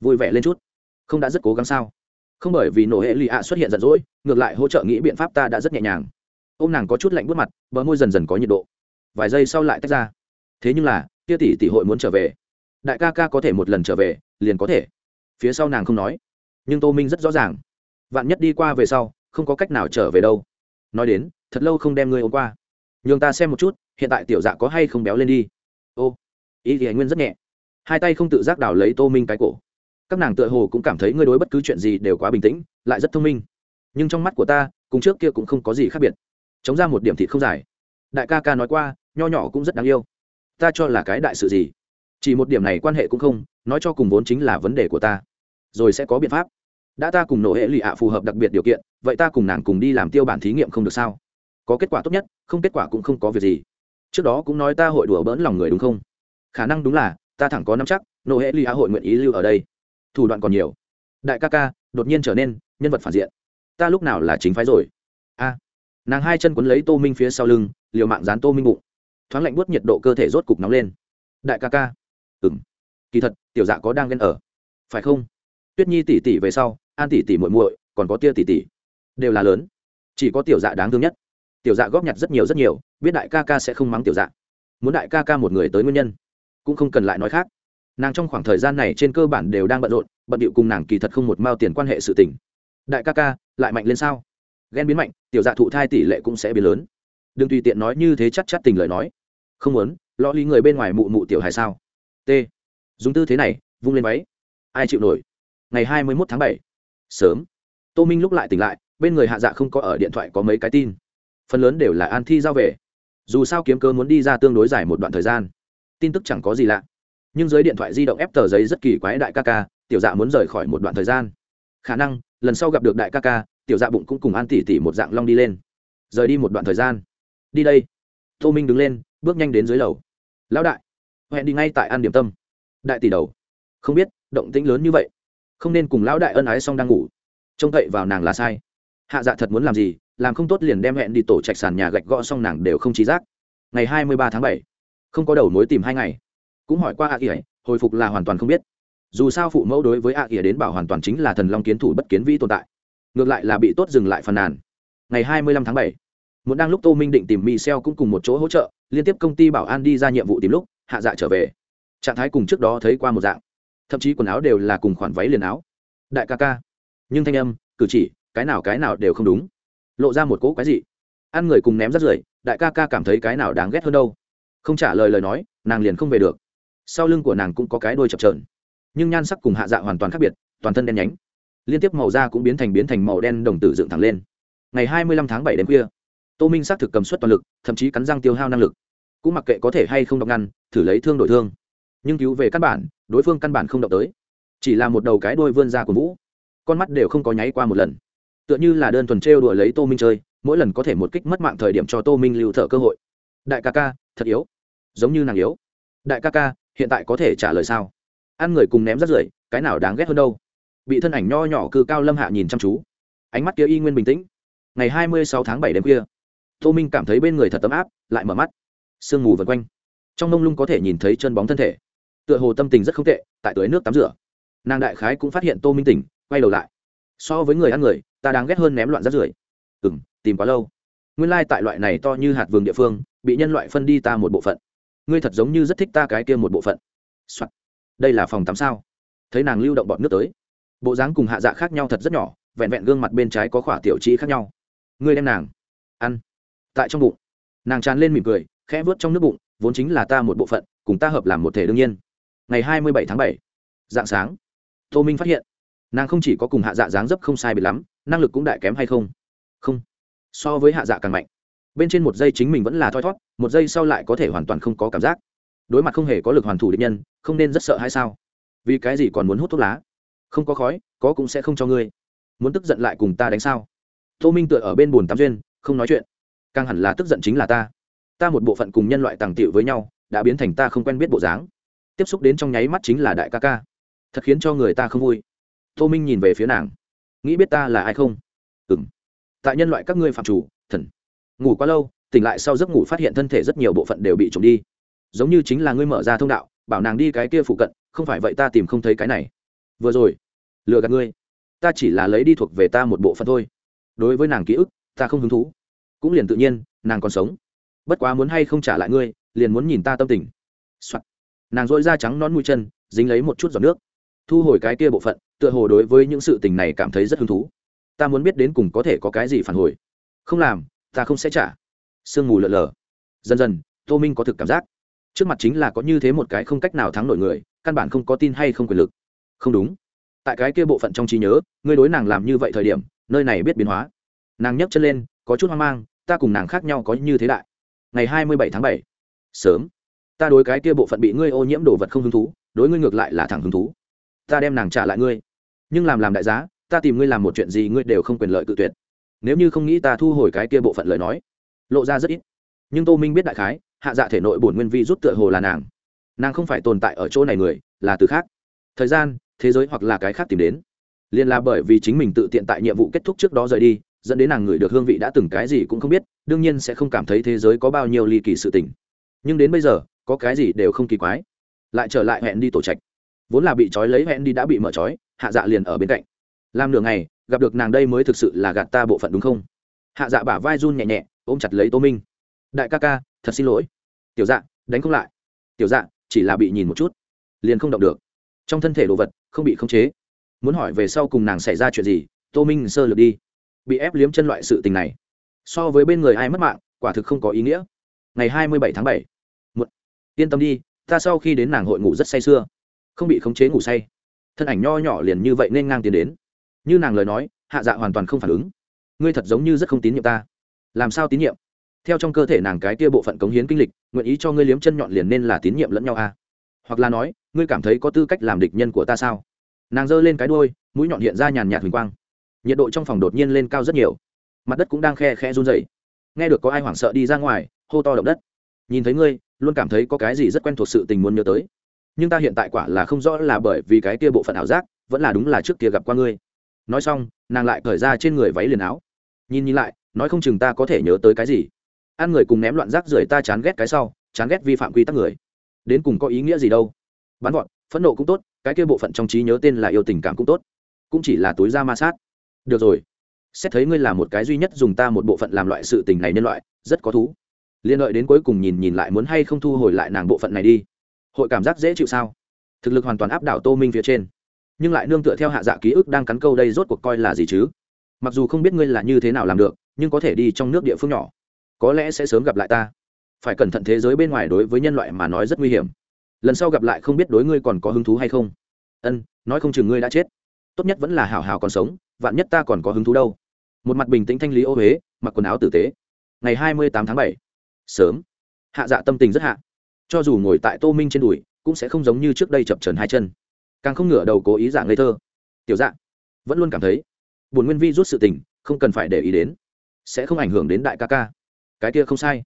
Vui vẻ lên chút. Không đã rất cố gắng sao? Không bởi vì nổ hệ lì ạ xuất hiện giận dỗi, ngược lại hỗ trợ nghĩ biện pháp ta đã rất nhẹ nhàng. Ô m nàng có chút lạnh bước mặt, bờ môi dần dần có nhiệt độ. Vài giây sau lại tách ra. Thế nhưng là tia tỷ tỷ hội muốn trở về. Đại ca ca có thể một lần trở về, liền có thể. Phía sau nàng không nói. Nhưng tô minh rất rõ ràng. Vạn nhất đi qua về sau, không có cách nào trở về đâu. Nói đến, thật lâu không đem ngươi ôm qua nhường ta xem một chút, hiện tại tiểu dạ có hay không béo lên đi. Ô, ý thì anh nguyên rất nhẹ. Hai tay không tự giác đảo lấy tô minh cái cổ. Các nàng tựa hồ cũng cảm thấy ngươi đối bất cứ chuyện gì đều quá bình tĩnh, lại rất thông minh. Nhưng trong mắt của ta, cùng trước kia cũng không có gì khác biệt. Chống ra một điểm thịt không dài. Đại ca ca nói qua, nho nhỏ cũng rất đáng yêu. Ta cho là cái đại sự gì? Chỉ một điểm này quan hệ cũng không, nói cho cùng vốn chính là vấn đề của ta. Rồi sẽ có biện pháp. Đã ta cùng nổ hệ lụy ạ phù hợp đặc biệt điều kiện, vậy ta cùng nàng cùng đi làm tiêu bản thí nghiệm không được sao? Có kết quả tốt nhất, không kết quả cũng không có việc gì. Trước đó cũng nói ta hội đùa bỡn lòng người đúng không? Khả năng đúng là, ta thẳng có năm chắc, nô hệ ly á hội nguyện ý lưu ở đây. Thủ đoạn còn nhiều. Đại ca ca, đột nhiên trở nên, nhân vật phản diện. Ta lúc nào là chính phái rồi? A. Nàng hai chân quấn lấy tô minh phía sau lưng, liều mạng dán tô minh bụng. Thoáng lạnh buốt nhiệt độ cơ thể rốt cục nóng lên. Đại ca ca. Ừng kỳ thật, tiểu dạ có đang ghen ở. Phải không? Tuyết nhi tỉ tỉ về sau, an tỉ tỉ muội muội, còn có tia tỉ tỉ. Đều là lớn. Chỉ có tiểu dạ đáng thương nhất tiểu dạ góp nhặt rất nhiều rất nhiều, biết đại ca ca sẽ không mắng tiểu dạ. Muốn đại ca ca một người tới nguyên nhân, cũng không cần lại nói khác. Nàng trong khoảng thời gian này trên cơ bản đều đang bận rộn, bận điệu cùng nàng kỳ thật không một mao tiền quan hệ sự tình. Đại ca ca, lại mạnh lên sao? Ghen biến mạnh, tiểu dạ thụ thai tỷ lệ cũng sẽ biến lớn. Đừng tùy tiện nói như thế chắc chắc tình lời nói. Không muốn, lo lý người bên ngoài mụ mụ tiểu hài sao? T. Dùng tư thế này, vung lên váy. Ai chịu nổi? Ngày hai mươi mốt tháng bảy. Sớm. Tô minh lúc lại tỉnh lại, bên người hạ dạ không có ở, điện thoại có mấy cái tin phần lớn đều là an thi giao về. Dù sao kiếm cơ muốn đi ra tương đối dài một đoạn thời gian. Tin tức chẳng có gì lạ. Nhưng dưới điện thoại di động ép tờ giấy rất kỳ quái đại ca ca, tiểu dạ muốn rời khỏi một đoạn thời gian. Khả năng, lần sau gặp được đại ca ca, tiểu dạ bụng cũng cùng an tỉ tỉ một dạng long đi lên. Rời đi một đoạn thời gian. Đi đây. Tô minh đứng lên, bước nhanh đến dưới lầu. Lão đại. Hẹn đi ngay tại an điểm tâm. Đại tỷ đầu. Không biết, động tĩnh lớn như vậy. Không nên cùng lão đại ân ái xong đang ngủ. Trông cậy vào nàng là sai. Hạ dạ thật muốn làm gì làm không tốt liền đem hẹn đi tổ trạch sàn nhà gạch gõ xong nàng đều không trí giác. Ngày hai mươi ba tháng bảy, không có đầu mối tìm hai ngày. Cũng hỏi qua a ỉa hồi phục là hoàn toàn không biết. Dù sao phụ mẫu đối với a ỉa đến bảo hoàn toàn chính là thần long kiến thủ bất kiến vĩ tồn tại. Ngược lại là bị tốt dừng lại phàn nàn. Ngày hai mươi lăm tháng bảy, muốn đang lúc tô minh định tìm mi xeo cũng cùng một chỗ hỗ trợ, liên tiếp công ty bảo an đi ra nhiệm vụ tìm lúc, hạ dạ trở về. Trạng thái cùng trước đó thấy qua một dạng. Thậm chí quần áo đều là cùng khoản váy liền áo. Đại ca ca. Nhưng thanh âm, cử chỉ, cái nào cái nào đều không đúng lộ ra một cỗ quái gì ăn người cùng ném rất rưởi, đại ca ca cảm thấy cái nào đáng ghét hơn đâu. Không trả lời lời nói, nàng liền không về được. Sau lưng của nàng cũng có cái đôi chập trờn nhưng nhan sắc cùng hạ dạ hoàn toàn khác biệt, toàn thân đen nhánh. Liên tiếp màu da cũng biến thành biến thành màu đen đồng tử dựng thẳng lên. Ngày hai mươi lăm tháng bảy đêm khuya, tô minh xác thực cầm suất toàn lực, thậm chí cắn răng tiêu hao năng lực. Cũng mặc kệ có thể hay không đọc ngăn, thử lấy thương đổi thương. Nhưng cứu về căn bản, đối phương căn bản không động tới. Chỉ là một đầu cái đôi vươn ra của vũ. Con mắt đều không có nháy qua một lần tựa như là đơn thuần trêu đuổi lấy tô minh chơi, mỗi lần có thể một kích mất mạng thời điểm cho tô minh lưu thở cơ hội. Đại ca ca, thật yếu. Giống như nàng yếu. Đại ca ca, hiện tại có thể trả lời sao? Ăn người cùng ném rất rưởi, cái nào đáng ghét hơn đâu? Bị thân ảnh nho nhỏ cư cao lâm hạ nhìn chăm chú. Ánh mắt kia y nguyên bình tĩnh. Ngày hai mươi sáu tháng bảy đêm khuya, tô minh cảm thấy bên người thật tấm áp, lại mở mắt. Sương mù vần quanh. Trong nông lung có thể nhìn thấy chân bóng thân thể. Tựa hồ tâm tình rất không tệ, tại tưới nước tắm rửa. Nàng đại khái cũng phát hiện tô minh tỉnh, quay đầu lại so với người ăn người, ta đáng ghét hơn ném loạn rác rưởi. Ừ m tìm quá lâu. Nguyên lai、like、tại loại này to như hạt vườn địa phương, bị nhân loại phân đi ta một bộ phận. Ngươi thật giống như rất thích ta cái kia một bộ phận、Soạn. đây là phòng tắm sao? Thấy nàng lưu động bọn nước tới. Bộ dáng cùng hạ dạ khác nhau thật rất nhỏ, vẹn vẹn gương mặt bên trái có khỏa tiểu trí khác nhau. Ngươi đem nàng. Ăn. Tại trong bụng. Nàng tràn lên mỉm cười, khẽ vớt trong nước bụng, vốn chính là ta một bộ phận, cùng ta hợp làm một thể đương nhiên. Ngày hai mươi bảy tháng bảy. Dạng sáng. Tô minh phát hiện nàng không chỉ có cùng hạ dạ dáng dấp không sai bị lắm, năng lực cũng đại kém hay không? Không. So với hạ dạ càng mạnh. Bên trên một giây chính mình vẫn là thoi thót, một giây sau lại có thể hoàn toàn không có cảm giác. Đối mặt không hề có lực hoàn thủ định nhân, không nên rất sợ hay sao? Vì cái gì còn muốn hút thuốc lá? Không có khói, có cũng sẽ không cho ngươi. Muốn tức giận lại cùng ta đánh sao? Tô minh tựa ở bên bồn tắm duyên, không nói chuyện. Càng hẳn là tức giận chính là ta. Ta một bộ phận cùng nhân loại tàng tiệu với nhau, đã biến thành ta không quen biết bộ dáng. Tiếp xúc đến trong nháy mắt chính là đại ca ca. Thật khiến cho người ta không vui tô minh nhìn về phía nàng nghĩ biết ta là ai không ừ m tại nhân loại các ngươi phạm chủ thần ngủ quá lâu tỉnh lại sau giấc ngủ phát hiện thân thể rất nhiều bộ phận đều bị trộm đi giống như chính là ngươi mở ra thông đạo bảo nàng đi cái kia phụ cận không phải vậy ta tìm không thấy cái này vừa rồi lừa gạt ngươi ta chỉ là lấy đi thuộc về ta một bộ phận thôi đối với nàng ký ức ta không hứng thú cũng liền tự nhiên nàng còn sống bất quá muốn hay không trả lại ngươi liền muốn nhìn ta tâm tình、Soạn. nàng dội da trắng non mũi chân dính lấy một chút giọt nước thu hồi cái kia bộ phận, tựa hồ đối với những sự tình này cảm thấy rất hứng thú. Ta muốn biết đến cùng có thể có cái gì phản hồi. Không làm, ta không sẽ trả. Sương mù lợn lờ dần dần, tô minh có thực cảm giác. Trước mặt chính là có như thế một cái không cách nào thắng nổi người, căn bản không có tin hay không quyền lực. Không đúng. Tại cái kia bộ phận trong trí nhớ, ngươi đối nàng làm như vậy thời điểm, nơi này biết biến hóa. Nàng nhấc chân lên, có chút hoang mang, ta cùng nàng khác nhau có như thế đại. Ngày hai mươi bảy tháng bảy. Sớm. Ta đối cái kia bộ phận bị ngươi ô nhiễm đồ vật không hứng thú, đối ngươi ngược lại là thẳng hứng thú ta đem nàng trả lại ngươi. Nhưng làm làm đại giá, ta tìm ngươi làm một chuyện gì ngươi đều không quyền lợi cự tuyệt. Nếu như không nghĩ ta thu hồi cái kia bộ phận lời nói, lộ ra rất ít. Nhưng tô minh biết đại khái, hạ dạ thể nội bổn nguyên vi rút tựa hồ là nàng. Nàng không phải tồn tại ở chỗ này người, là từ khác. Thời gian, thế giới hoặc là cái khác tìm đến. Liền là bởi vì chính mình tự tiện tại nhiệm vụ kết thúc trước đó rời đi, dẫn đến nàng người được hương vị đã từng cái gì cũng không biết, đương nhiên sẽ không cảm thấy thế giới có bao nhiêu ly kỳ sự tình. Nhưng đến bây giờ, có cái gì đều không kỳ quái. Lại trở lại hẹn đi tổ trạch vốn là bị trói lấy hẹn đi đã bị mở trói, hạ dạ liền ở bên cạnh. Làm nửa ngày, gặp được nàng đây mới thực sự là gạt ta bộ phận đúng không? Hạ dạ bả vai run nhẹ nhẹ, ôm chặt lấy tô minh. Đại ca ca, thật xin lỗi. Tiểu dạ đánh không lại. Tiểu dạ chỉ là bị nhìn một chút. Liền không động được. Trong thân thể đồ vật, không bị khống chế. Muốn hỏi về sau cùng nàng xảy ra chuyện gì, tô minh sơ lược đi. Bị ép liếm chân loại sự tình này. So với bên người ai mất mạng, quả thực không có ý nghĩa. Ngày hai mươi bảy tháng bảy. Một yên tâm đi, ta sau khi đến nàng hội ngủ rất say sưa không bị khống chế ngủ say. Thân ảnh nho nhỏ liền như vậy nên ngang tiến đến. Như nàng lời nói, hạ dạ hoàn toàn không phản ứng. Ngươi thật giống như rất không tín nhiệm ta. Làm sao tín nhiệm? Theo trong cơ thể nàng cái kia bộ phận cống hiến kinh lịch, nguyện ý cho ngươi liếm chân nhọn liền nên là tín nhiệm lẫn nhau a à? hoặc là nói, ngươi cảm thấy có tư cách làm địch nhân của ta sao? Nàng giơ lên cái đôi mũi nhọn hiện ra nhàn nhạt huỳnh quang. Nhiệt độ trong phòng đột nhiên lên cao rất nhiều. Mặt đất cũng đang khe khe run dày nghe được có ai hoảng sợ đi ra ngoài, hô to động đất. Nhìn thấy ngươi, luôn cảm thấy có cái gì rất quen thuộc sự tình muốn nhớ tới nhưng ta hiện tại quả là không rõ là bởi vì cái kia bộ phận ảo giác vẫn là đúng là trước kia gặp qua ngươi. Nói xong, nàng lại cởi ra trên người váy liền áo. Nhìn nhìn lại, nói không chừng ta có thể nhớ tới cái gì. Ăn người cùng ném loạn rác rưởi ta chán ghét cái sau, chán ghét vi phạm quy tắc người. Đến cùng có ý nghĩa gì đâu? Bắn gọn phẫn nộ cũng tốt, cái kia bộ phận trong trí nhớ tên là yêu tình cảm cũng tốt. Cũng chỉ là túi da ma sát. Được rồi. Xét thấy ngươi là một cái duy nhất dùng ta một bộ phận làm loại sự tình này nhân loại, rất có thú. Liên lợi đến cuối cùng nhìn nhìn lại muốn hay không thu hồi lại nàng bộ phận này đi hội cảm giác dễ chịu sao? Thực lực hoàn toàn áp đảo tô minh phía trên. Nhưng lại nương tựa theo hạ dạ ký ức đang cắn câu đây rốt cuộc coi là gì chứ? Mặc dù không biết ngươi là như thế nào làm được, nhưng có thể đi trong nước địa phương nhỏ. Có lẽ sẽ sớm gặp lại ta. Phải cẩn thận thế giới bên ngoài đối với nhân loại mà nói rất nguy hiểm. Lần sau gặp lại không biết đối ngươi còn có hứng thú hay không. Ân, nói không chừng ngươi đã chết. Tốt nhất vẫn là hào hào còn sống, vạn nhất ta còn có hứng thú đâu. Một mặt bình tĩnh thanh lý ô huế mặc quần áo tử tế. Ngày hai mươi tám tháng bảy. Sớm. Hạ dạ tâm tình rất hạ cho dù ngồi tại tô minh trên đùi, cũng sẽ không giống như trước đây chập trần hai chân. Càng không ngửa đầu cố ý giả ngây thơ. Tiểu dạ vẫn luôn cảm thấy, buồn nguyên vi rút sự tình, không cần phải để ý đến. Sẽ không ảnh hưởng đến đại ca ca. Cái kia không sai.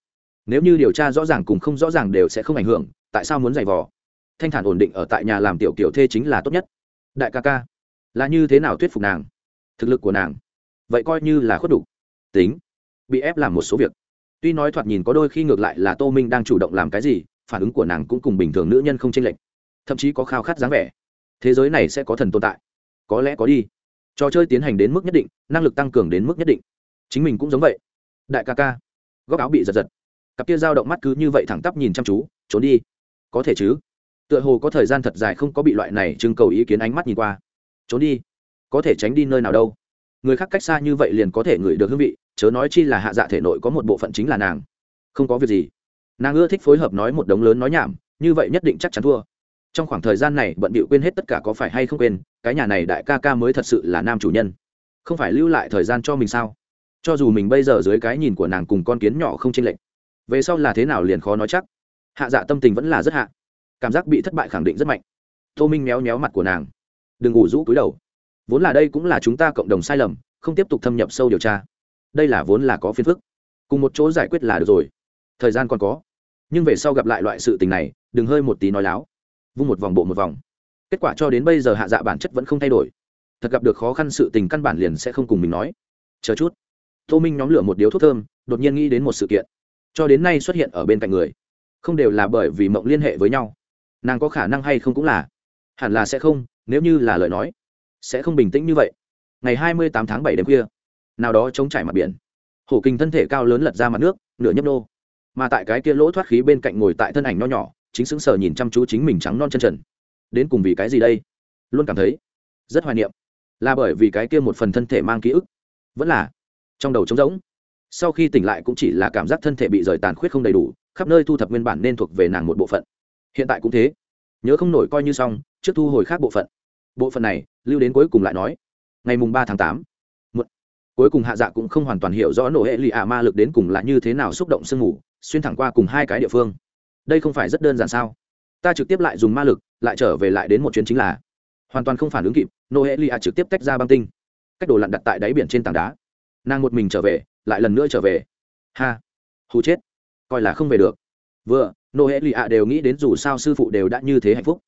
Nếu như điều tra rõ ràng cùng không rõ ràng đều sẽ không ảnh hưởng, tại sao muốn giày vò? Thanh thản ổn định ở tại nhà làm tiểu kiểu thê chính là tốt nhất. Đại ca ca, là như thế nào thuyết phục nàng? Thực lực của nàng, vậy coi như là khuất đủ. Tính, bị ép làm một số việc. Tuy nói thoạt nhìn có đôi khi ngược lại là tô minh đang chủ động làm cái gì phản ứng của nàng cũng cùng bình thường nữ nhân không chênh lệch, thậm chí có khao khát dáng vẻ. Thế giới này sẽ có thần tồn tại. Có lẽ có đi. Trò chơi tiến hành đến mức nhất định, năng lực tăng cường đến mức nhất định. Chính mình cũng giống vậy. Đại ca ca, góc áo bị giật giật. Cặp kia dao động mắt cứ như vậy thẳng tắp nhìn chăm chú, trốn đi. Có thể chứ. Tựa hồ có thời gian thật dài không có bị loại này trưng cầu ý kiến ánh mắt nhìn qua. Trốn đi. Có thể tránh đi nơi nào đâu. Người khác cách xa như vậy liền có thể ngửi được hương vị, chớ nói chi là hạ dạ thể nội có một bộ phận chính là nàng. Không có việc gì nàng ưa thích phối hợp nói một đống lớn nói nhảm, như vậy nhất định chắc chắn thua. Trong khoảng thời gian này, bận bịu quên hết tất cả có phải hay không quên, cái nhà này đại ca ca mới thật sự là nam chủ nhân. Không phải lưu lại thời gian cho mình sao? Cho dù mình bây giờ dưới cái nhìn của nàng cùng con kiến nhỏ không chênh lệch, về sau là thế nào liền khó nói chắc. Hạ dạ tâm tình vẫn là rất hạ. Cảm giác bị thất bại khẳng định rất mạnh. Tô minh méo méo mặt của nàng. Đừng ngủ rũ cúi đầu. Vốn là đây cũng là chúng ta cộng đồng sai lầm, không tiếp tục thâm nhập sâu điều tra. Đây là vốn là có phiền phức. Cùng một chỗ giải quyết là được rồi. Thời gian còn có nhưng về sau gặp lại loại sự tình này, đừng hơi một tí nói láo. Vung một vòng bộ một vòng. Kết quả cho đến bây giờ hạ dạ bản chất vẫn không thay đổi. Thật gặp được khó khăn sự tình căn bản liền sẽ không cùng mình nói. Chờ chút. Tô minh nhóm lửa một điếu thuốc thơm, đột nhiên nghĩ đến một sự kiện. Cho đến nay xuất hiện ở bên cạnh người. Không đều là bởi vì mộng liên hệ với nhau. Nàng có khả năng hay không cũng là. Hẳn là sẽ không, nếu như là lời nói, sẽ không bình tĩnh như vậy. Ngày hai mươi tám tháng bảy đêm khuya, nào đó chống trải mặt biển. Hổ kinh thân thể cao lớn lật ra mặt nước, nửa nhấp nô mà tại cái kia lỗ thoát khí bên cạnh ngồi tại thân ảnh nho nhỏ, chính xứng sờ nhìn chăm chú chính mình trắng non chân trần. Đến cùng vì cái gì đây? Luôn cảm thấy rất hoài niệm. Là bởi vì cái kia một phần thân thể mang ký ức. Vẫn là trong đầu trống rỗng. Sau khi tỉnh lại cũng chỉ là cảm giác thân thể bị rời tàn khuyết không đầy đủ, khắp nơi thu thập nguyên bản nên thuộc về nàng một bộ phận. Hiện tại cũng thế. Nhớ không nổi coi như xong, trước thu hồi khác bộ phận. Bộ phận này, lưu đến cuối cùng lại nói. Ngày mùng ba tháng tám cuối cùng hạ dạ cũng không hoàn toàn hiểu rõ nổ hệ lì ạ ma lực đến cùng là như thế nào xúc động sương mù, xuyên thẳng qua cùng hai cái địa phương. Đây không phải rất đơn giản sao? Ta trực tiếp lại dùng ma lực, lại trở về lại đến một chuyến chính là. Hoàn toàn không phản ứng kịp nô hệ lụy ạ trực tiếp tách ra băng tinh. Cách đồ lặn đặt tại đáy biển trên tảng đá. Nàng một mình trở về, lại lần nữa trở về. Ha! Hù chết! Coi là không về được. Vừa nô hệ lụy ạ đều nghĩ đến dù sao sư phụ đều đã như thế hạnh phúc.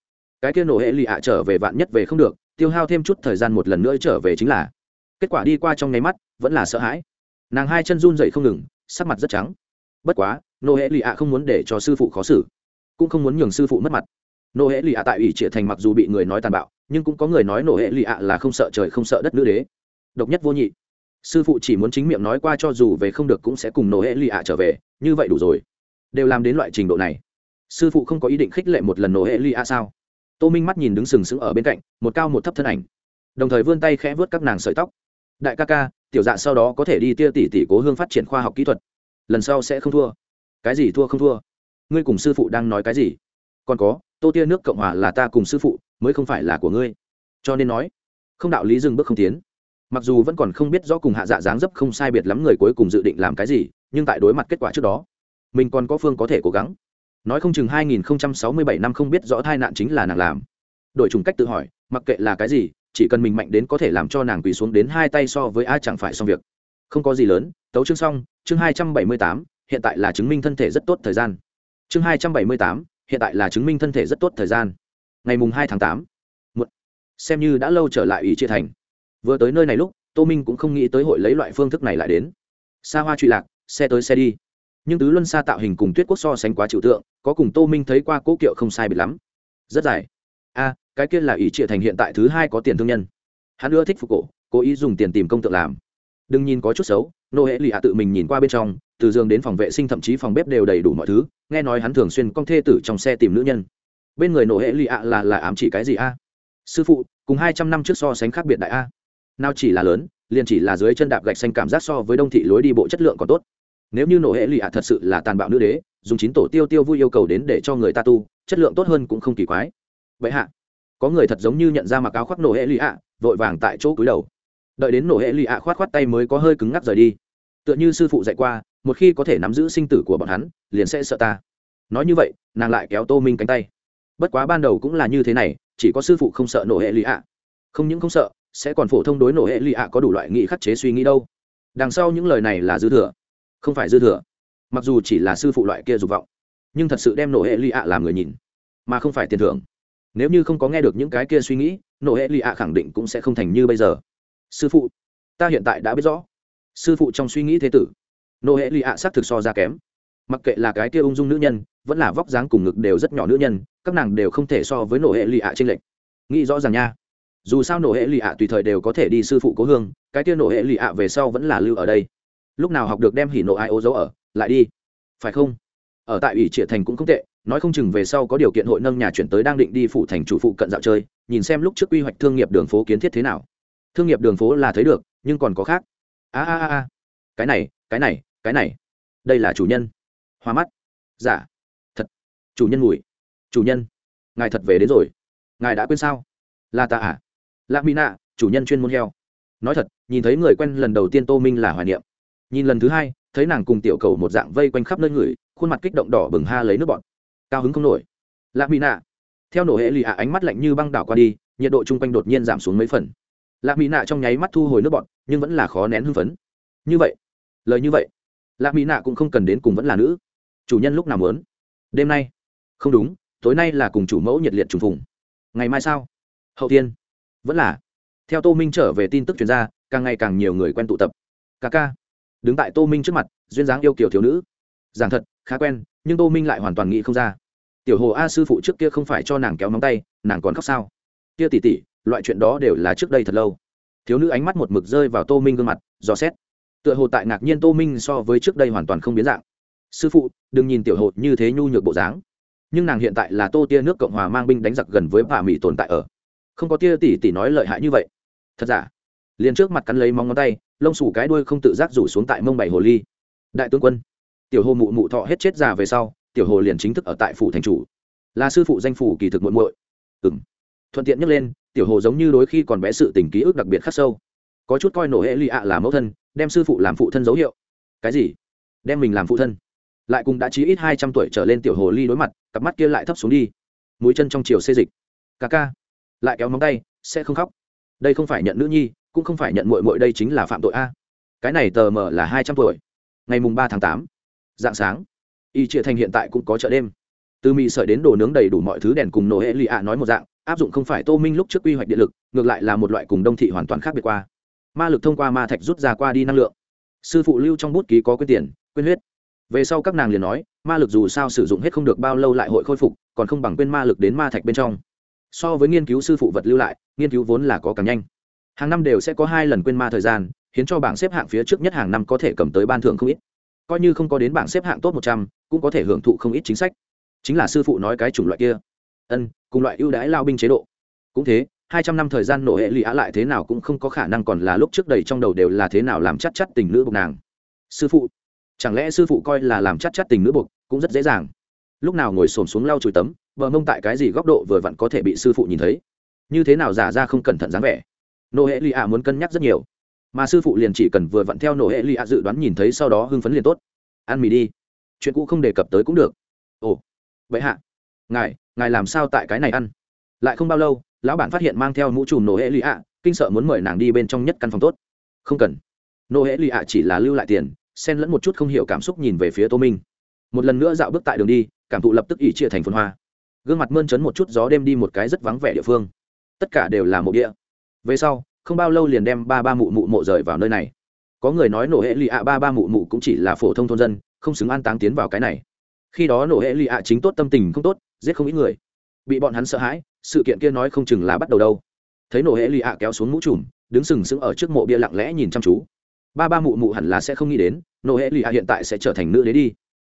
Cái kia nô hệ lụy ạ trở về vạn nhất về không được, tiêu hao thêm chút thời gian một lần nữa trở về chính là kết quả đi qua trong nháy mắt, vẫn là sợ hãi. Nàng hai chân run dậy không ngừng, sắc mặt rất trắng. Bất quá nô hệ lì ạ không muốn để cho sư phụ khó xử, cũng không muốn nhường sư phụ mất mặt. Nô hệ lì ạ tại ủy trịa thành mặc dù bị người nói tàn bạo, nhưng cũng có người nói nô hệ lì ạ là không sợ trời không sợ đất nữ đế. Độc nhất vô nhị. Sư phụ chỉ muốn chính miệng nói qua cho dù về không được cũng sẽ cùng nô hệ lì ạ trở về, như vậy đủ rồi. Đều làm đến loại trình độ này. Sư phụ không có ý định khích lệ một lần nô hệ lì ạ sao? Tô minh mắt nhìn đứng sừng sững ở bên cạnh, một cao một thấp thân ảnh. Đồng thời vươn tay khẽ vớt các nàng sợi tóc đại ca ca, tiểu dạ sau đó có thể đi tia tỷ tỷ cố hương phát triển khoa học kỹ thuật. Lần sau sẽ không thua. Cái gì thua không thua? Ngươi cùng sư phụ đang nói cái gì? Còn có, tô tia nước cộng hòa là ta cùng sư phụ, mới không phải là của ngươi. Cho nên nói, không đạo lý dừng bước không tiến. Mặc dù vẫn còn không biết rõ cùng hạ dạ dáng dấp không sai biệt lắm người cuối cùng dự định làm cái gì, nhưng tại đối mặt kết quả trước đó, mình còn có phương có thể cố gắng. Nói không chừng 2067 năm không biết rõ tai nạn chính là nàng làm. Đổi trùng cách tự hỏi, mặc kệ là cái gì chỉ cần mình mạnh đến có thể làm cho nàng quỳ xuống đến hai tay so với ai chẳng phải xong việc. Không có gì lớn tấu chương xong chương 278, hiện tại là chứng minh thân thể rất tốt thời gian. Chương 278, hiện tại là chứng minh thân thể rất tốt thời gian. Ngày mùng hai tháng tám. Xem như đã lâu trở lại ủy chia thành. Vừa tới nơi này lúc tô minh cũng không nghĩ tới hội lấy loại phương thức này lại đến. Xa hoa trụy lạc xe tới xe đi. Nhưng tứ luân xa tạo hình cùng tuyết quốc so sánh quá trừu tượng có cùng tô minh thấy qua cố kiệu không sai biệt lắm. Rất dài. A cái kia là Ý trịa thành hiện tại thứ hai có tiền thương nhân. Hắn ưa thích phục cổ, cố ý dùng tiền tìm công tượng làm. Đừng nhìn có chút xấu, nô hệ lì hạ tự mình nhìn qua bên trong, từ giường đến phòng vệ sinh thậm chí phòng bếp đều đầy đủ mọi thứ, nghe nói hắn thường xuyên con thê tử trong xe tìm nữ nhân. Bên người nô hệ lì hạ là là ám chỉ cái gì a? Sư phụ, cùng hai trăm năm trước so sánh khác biệt đại a. Nào chỉ là lớn, liền chỉ là dưới chân đạp gạch xanh cảm giác so với đông thị lối đi bộ chất lượng còn tốt. Nếu như nổ hệ lì ạ thật sự là tàn bạo nữ đế, dùng chín tổ tiêu tiêu vui yêu cầu đến để cho người ta tu, chất lượng tốt hơn cũng không kỳ quái. Vậy hạ có người thật giống như nhận ra mặc áo khoác nổ hệ lì ạ, vội vàng tại chỗ cúi đầu. Đợi đến nổ hệ lì ạ khoát khoát tay mới có hơi cứng ngắc rời đi. Tựa như sư phụ dạy qua, một khi có thể nắm giữ sinh tử của bọn hắn, liền sẽ sợ ta. Nói như vậy, nàng lại kéo tô minh cánh tay. Bất quá ban đầu cũng là như thế này, chỉ có sư phụ không sợ nổ hệ lì ạ. Không những không sợ, sẽ còn phổ thông đối nổ hệ lì ạ có đủ loại nghị khắc chế suy nghĩ đâu. Đằng sau những lời này là dư thừa. Không phải dư thừa. Mặc dù chỉ là sư phụ loại kia dục vọng, nhưng thật sự đem nổ hệ lì ạ làm người nhìn, mà không phải tiền thưởng nếu như không có nghe được những cái kia suy nghĩ, nổ hệ lì ạ khẳng định cũng sẽ không thành như bây giờ. Sư phụ, ta hiện tại đã biết rõ. Sư phụ trong suy nghĩ thế tử nô hệ lì ạ xác thực so ra kém. Mặc kệ là cái kia ung dung nữ nhân, vẫn là vóc dáng cùng ngực đều rất nhỏ nữ nhân, các nàng đều không thể so với nổ hệ lì ạ trên lệnh nghĩ rõ ràng nha. Dù sao nổ hệ lì ạ tùy thời đều có thể đi sư phụ cố hương, cái kia nổ hệ lì ạ về sau vẫn là lưu ở đây. Lúc nào học được đem hỉ nộ ai ô dấu ở, lại đi. Phải không? Ở tại ủy triệt thành cũng không tệ nói không chừng về sau có điều kiện hội nâng nhà chuyển tới đang định đi phụ thành chủ phụ cận dạo chơi, nhìn xem lúc trước quy hoạch thương nghiệp đường phố kiến thiết thế nào. Thương nghiệp đường phố là thấy được, nhưng còn có khác. A a a cái này cái này cái này. Đây là chủ nhân. Hoa mắt. Giả dạ. thật. Chủ nhân mùi chủ nhân. Ngài thật về đến rồi. Ngài đã quên sao? Là ta à? Lạ mỹ nạ, chủ nhân chuyên môn heo. Nói thật, nhìn thấy người quen lần đầu tiên tô minh là hoài niệm. Nhìn lần thứ hai, thấy nàng cùng tiểu cầu một dạng vây quanh khắp nơi người, khuôn mặt kích động đỏ bừng ha lấy nước bọn cao hứng không nổi. Lạc mỹ nạ. Theo nổ hệ lì ạ ánh mắt lạnh như băng đảo qua đi nhiệt độ chung quanh đột nhiên giảm xuống mấy phần. Lạc mỹ nạ trong nháy mắt thu hồi nước bọt, nhưng vẫn là khó nén hưng phấn. Như vậy lời như vậy lạc mỹ nạ cũng không cần đến cùng vẫn là nữ. Chủ nhân lúc nào muốn? Đêm nay. Không đúng tối nay là cùng chủ mẫu nhiệt liệt trùng phùng. Ngày mai sao? Hậu tiên. Vẫn là. Theo tô minh trở về tin tức chuyên gia càng ngày càng nhiều người quen tụ tập. Ca ca. Đứng tại tô minh trước mặt duyên dáng yêu kiểu thiếu nữ. Giảng thật khá quen nhưng tô minh lại hoàn toàn nghĩ không ra tiểu hồ a sư phụ trước kia không phải cho nàng kéo móng tay, nàng còn khóc sao? Kia tỉ tỉ, loại chuyện đó đều là trước đây thật lâu. Thiếu nữ ánh mắt một mực rơi vào tô minh gương mặt, dò xét. Tựa hồ tại ngạc nhiên tô minh so với trước đây hoàn toàn không biến dạng. Sư phụ, đừng nhìn tiểu hồ như thế nhu nhược bộ dáng. Nhưng nàng hiện tại là tô tia nước cộng hòa mang binh đánh giặc gần với bà mỹ tồn tại ở. Không có tia tỷ tỷ nói lợi hại như vậy. Thật giả? Liền trước mặt cắn lấy móng ngón tay, lông sủ cái đuôi không tự giác rủ xuống tại mông bảy hồ ly. Đại tướng quân, tiểu hồ mụ mụ thọ hết chết già về sau tiểu hồ liền chính thức ở tại phủ thành chủ. Là sư phụ danh phủ kỳ thực muội muội. Ừng thuận tiện nhắc lên, tiểu hồ giống như đôi khi còn bé sự tình ký ức đặc biệt khắc sâu. Có chút coi nổ hệ lụy ạ là mẫu thân, đem sư phụ làm phụ thân dấu hiệu. Cái gì? Đem mình làm phụ thân? Lại cùng đã chí ít hai trăm tuổi trở lên tiểu hồ ly đối mặt, cặp mắt kia lại thấp xuống đi. Mũi chân trong chiều xê dịch. Ca ca. Lại kéo móng tay, sẽ không khóc. Đây không phải nhận nữ nhi, cũng không phải nhận mội mội đây chính là phạm tội a. Cái này tờ mờ là hai trăm tuổi. Ngày mùng ba tháng tám. Dạng sáng y trịa thành hiện tại cũng có chợ đêm. Từ mì sợi đến đồ nướng đầy đủ mọi thứ đèn cùng nổ hệ lì ạ nói một dạng, áp dụng không phải tô minh lúc trước quy hoạch điện lực, ngược lại là một loại cùng đông thị hoàn toàn khác biệt qua. Ma lực thông qua ma thạch rút ra qua đi năng lượng. Sư phụ lưu trong bút ký có quyết tiền quyên huyết. Về sau các nàng liền nói, ma lực dù sao sử dụng hết không được bao lâu lại hội khôi phục, còn không bằng quên ma lực đến ma thạch bên trong. So với nghiên cứu sư phụ vật lưu lại, nghiên cứu vốn là có càng nhanh. Hàng năm đều sẽ có hai lần quên ma thời gian, khiến cho bảng xếp hạng phía trước nhất hàng năm có thể cầm tới ban thưởng không ít coi như không có đến bảng xếp hạng tốt một trăm, cũng có thể hưởng thụ không ít chính sách. Chính là sư phụ nói cái chủng loại kia. Ân, cùng loại ưu đãi lao binh chế độ. Cũng thế, hai trăm năm thời gian nổ hệ lụy á lại thế nào cũng không có khả năng còn là lúc trước đầy trong đầu đều là thế nào làm chắc chắc tình nữ buộc nàng. Sư phụ, chẳng lẽ sư phụ coi là làm chắc chắc tình nữ buộc cũng rất dễ dàng? Lúc nào ngồi xổm xuống lau chùi tấm, vợ mông tại cái gì góc độ vừa vặn có thể bị sư phụ nhìn thấy? Như thế nào giả ra không cẩn thận dáng vẻ? Nô hệ lụy ạ muốn cân nhắc rất nhiều mà sư phụ liền chỉ cần vừa vặn theo nô hệ lì ạ dự đoán nhìn thấy sau đó hưng phấn liền tốt. Ăn mì đi. Chuyện cũ không đề cập tới cũng được. Ồ, vậy hạ. Ngài ngài làm sao tại cái này ăn? Lại không bao lâu, lão bản phát hiện mang theo mũ trùm nổ hệ lì ạ, kinh sợ muốn mời nàng đi bên trong nhất căn phòng tốt. Không cần. Nô hệ lì ạ chỉ là lưu lại tiền, xen lẫn một chút không hiểu cảm xúc nhìn về phía tô minh. Một lần nữa dạo bước tại đường đi, cảm thụ lập tức ỉ chia thành phun hoa. Gương mặt mơn trấn một chút gió đêm đi một cái rất vắng vẻ địa phương. Tất cả đều là mộ địa. Về sau không bao lâu liền đem ba ba mụ mụ mộ rời vào nơi này. Có người nói nổ hệ lụy ạ, ba ba mụ mụ cũng chỉ là phổ thông thôn dân, không xứng an táng tiến vào cái này. Khi đó nổ hệ lụy ạ chính tốt, tâm tình không tốt, giết không ít người. Bị bọn hắn sợ hãi, sự kiện kia nói không chừng là bắt đầu đâu. Thấy nổ hệ lụy ạ kéo xuống mũ trùm, đứng sừng sững ở trước mộ bia lặng lẽ nhìn chăm chú. Ba ba mụ mụ hẳn là sẽ không nghĩ đến, nổ hệ lụy ạ hiện tại sẽ trở thành nữ đế đi.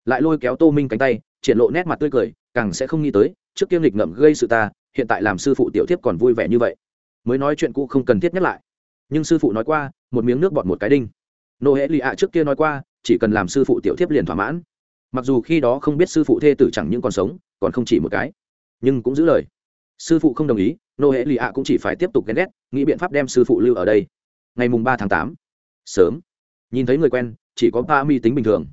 Lại lôi kéo tô minh cánh tay, triển lộ nét mặt tươi cười, càng sẽ không nghĩ tới, trước kiêm lịch ngậm gây sự ta, hiện tại làm sư phụ tiểu tiếp còn vui vẻ như vậy mới nói chuyện cũ không cần thiết nhắc lại. Nhưng sư phụ nói qua, một miếng nước bọt một cái đinh. Nô hệ lì ạ trước kia nói qua, chỉ cần làm sư phụ tiểu thiếp liền thỏa mãn. Mặc dù khi đó không biết sư phụ thê tử chẳng những còn sống, còn không chỉ một cái, nhưng cũng giữ lời. Sư phụ không đồng ý nô hệ lì ạ cũng chỉ phải tiếp tục ghen ghét, nghĩ biện pháp đem sư phụ lưu ở đây. Ngày mùng ba tháng tám, sớm. Nhìn thấy người quen, chỉ có ba mi tính bình thường.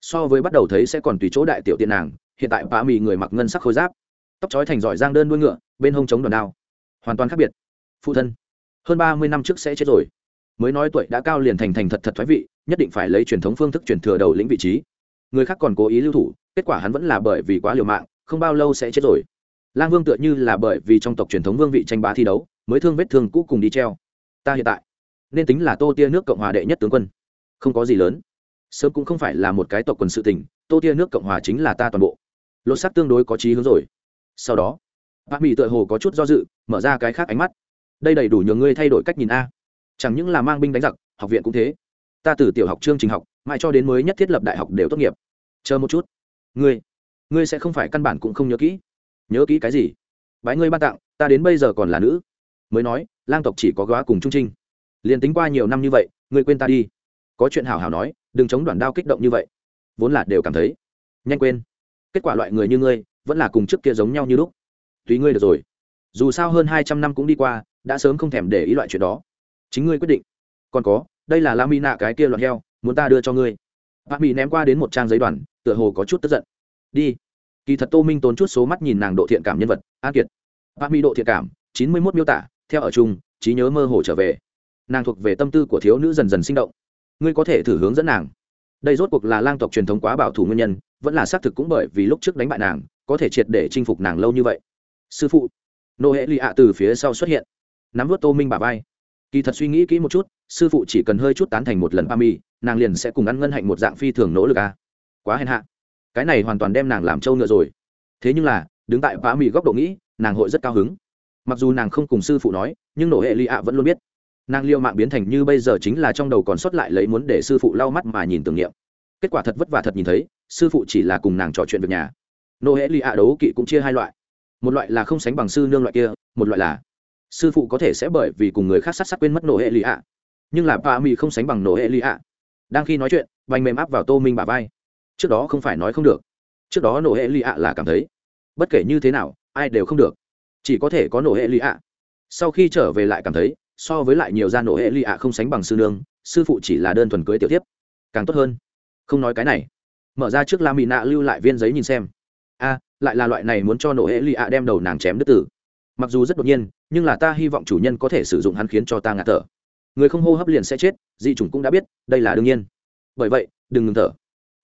So với bắt đầu thấy sẽ còn tùy chỗ đại tiểu tiện nàng, hiện tại ba mi người mặc ngân sắc khôi giáp, tóc trói thành giỏi giang đơn đuôi ngựa, bên hông chống đòn đao. Hoàn toàn khác biệt phụ thân. Hơn ba mươi năm trước sẽ chết rồi. Mới nói tuổi đã cao liền thành thành thật thật thoái vị, nhất định phải lấy truyền thống phương thức truyền thừa đầu lĩnh vị trí. Người khác còn cố ý lưu thủ, kết quả hắn vẫn là bởi vì quá liều mạng, không bao lâu sẽ chết rồi. Lang vương tựa như là bởi vì trong tộc truyền thống vương vị tranh bá thi đấu, mới thương vết thương cũ cùng đi treo. Ta hiện tại nên tính là tô tia nước cộng hòa đệ nhất tướng quân. Không có gì lớn. Sớm cũng không phải là một cái tộc quần sự tình, tô tia nước cộng hòa chính là ta toàn bộ. Lột sắc tương đối có trí hướng rồi. Sau đó, bác mỹ tựa hồ có chút do dự, mở ra cái khác ánh mắt đây đầy đủ nhường ngươi thay đổi cách nhìn a. Chẳng những là mang binh đánh giặc, học viện cũng thế. Ta từ tiểu học, chương trình học, mãi cho đến mới nhất thiết lập đại học đều tốt nghiệp. Chờ một chút. Ngươi ngươi sẽ không phải căn bản cũng không nhớ kỹ. Nhớ kỹ cái gì? Bái ngươi ban tặng, ta đến bây giờ còn là nữ. Mới nói, lang tộc chỉ có góa cùng trung trinh. Liền tính qua nhiều năm như vậy, ngươi quên ta đi. Có chuyện hảo hảo nói, đừng chống đoạn đao kích động như vậy. Vốn là đều cảm thấy. Nhanh quên. Kết quả loại người như ngươi, vẫn là cùng trước kia giống nhau như lúc. Tùy ngươi được rồi dù sao hơn hai trăm năm cũng đi qua, đã sớm không thèm để ý loại chuyện đó. Chính ngươi quyết định. Còn có, đây là la mi nạ cái kia loạn heo, muốn ta đưa cho ngươi. Bác mỹ ném qua đến một trang giấy đoàn, tựa hồ có chút tức giận. Đi. Kỳ thật tô minh tốn chút số mắt nhìn nàng độ thiện cảm nhân vật, an kiệt. Bác mỹ độ thiện cảm, chín mươi mốt miêu tả, theo ở chung, trí nhớ mơ hồ trở về. Nàng thuộc về tâm tư của thiếu nữ dần dần sinh động. Ngươi có thể thử hướng dẫn nàng. Đây rốt cuộc là lang tộc truyền thống quá bảo thủ nguyên nhân, vẫn là xác thực cũng bởi vì lúc trước đánh bại nàng, có thể triệt để chinh phục nàng lâu như vậy. Sư phụ nô hệ lì ạ từ phía sau xuất hiện. Nắm vớt tô minh bà vai. Kỳ thật suy nghĩ kỹ một chút, sư phụ chỉ cần hơi chút tán thành một lần ba mi nàng liền sẽ cùng ăn ngân hạnh một dạng phi thường nỗ lực à. quá hèn hạ. Cái này hoàn toàn đem nàng làm trâu ngựa rồi. Thế nhưng là, đứng tại ba mì góc độ nghĩ, nàng hội rất cao hứng. Mặc dù nàng không cùng sư phụ nói, nhưng nổ hệ lì ạ vẫn luôn biết. Nàng liêu mạng biến thành như bây giờ chính là trong đầu còn sót lại lấy muốn để sư phụ lau mắt mà nhìn tưởng niệm. Kết quả thật vất vả thật nhìn thấy, sư phụ chỉ là cùng nàng trò chuyện việc nhà. Nô hệ lì ạ đấu kỵ cũng chia hai loại một loại là không sánh bằng sư nương loại kia, một loại là sư phụ có thể sẽ bởi vì cùng người khác sát sát quên mất nổ hệ lì ạ. Nhưng là pa mi không sánh bằng nổ hệ lì ạ. Đang khi nói chuyện, vành mềm áp vào tô minh bà vai. Trước đó không phải nói không được. Trước đó nổ hệ lì ạ là cảm thấy, bất kể như thế nào, ai đều không được. Chỉ có thể có nổ hệ lì ạ. Sau khi trở về lại cảm thấy, so với lại nhiều gia nổ hệ lì ạ không sánh bằng sư nương, sư phụ chỉ là đơn thuần cưới tiểu tiếp càng tốt hơn. Không nói cái này. Mở ra trước la mỹ nạ lưu lại viên giấy nhìn xem. A lại là loại này muốn cho nổ hệ lì ạ đem đầu nàng chém đứt tử. Mặc dù rất đột nhiên, nhưng là ta hy vọng chủ nhân có thể sử dụng hắn khiến cho ta ngạt thở. Người không hô hấp liền sẽ chết, dị chủng cũng đã biết, đây là đương nhiên. Bởi vậy, đừng ngừng thở.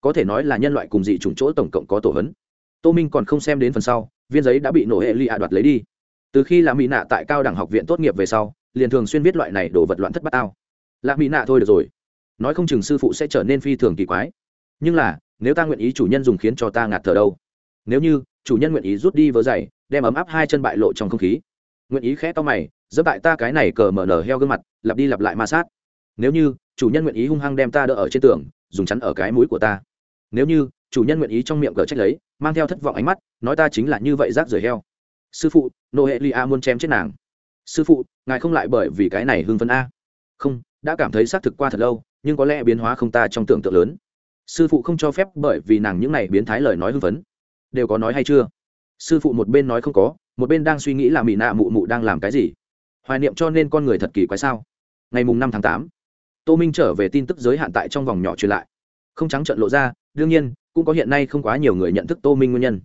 Có thể nói là nhân loại cùng dị chủng chỗ tổng cộng có tổ hấn. Tô minh còn không xem đến phần sau, viên giấy đã bị nổ hệ lì ạ đoạt lấy đi. Từ khi là mỹ nạ tại cao đẳng học viện tốt nghiệp về sau, liền thường xuyên viết loại này đổ vật loạn thất bát ao. Lạc mỹ nạ thôi được rồi. Nói không chừng sư phụ sẽ trở nên phi thường kỳ quái. Nhưng là, nếu ta nguyện ý chủ nhân dùng khiến cho ta ngạt thở đâu? Nếu như chủ nhân nguyện ý rút đi vớ giày, đem ấm áp hai chân bại lộ trong không khí. Nguyện ý khẽ to mày dẫm tại ta cái này cờ mở nở heo gương mặt, lặp đi lặp lại ma sát. Nếu như chủ nhân nguyện ý hung hăng đem ta đỡ ở trên tường, dùng chắn ở cái mũi của ta. Nếu như chủ nhân nguyện ý trong miệng cờ trách lấy, mang theo thất vọng ánh mắt, nói ta chính là như vậy rác rời heo. Sư phụ, nô hệ lia muốn chém chết nàng. Sư phụ, ngài không lại bởi vì cái này hưng phấn a. Không, đã cảm thấy xác thực qua thật lâu, nhưng có lẽ biến hóa không ta trong tưởng tượng lớn. Sư phụ không cho phép bởi vì nàng những này biến thái lời nói hưng phấn đều có nói hay chưa? Sư phụ một bên nói không có, một bên đang suy nghĩ là mỹ nạ mụ mụ đang làm cái gì. Hoài niệm cho nên con người thật kỳ quái sao? Ngày mùng năm tháng tám, tô minh trở về tin tức giới hạn tại trong vòng nhỏ truyền lại. Không trắng trận lộ ra, đương nhiên, cũng có hiện nay không quá nhiều người nhận thức tô minh nguyên nhân.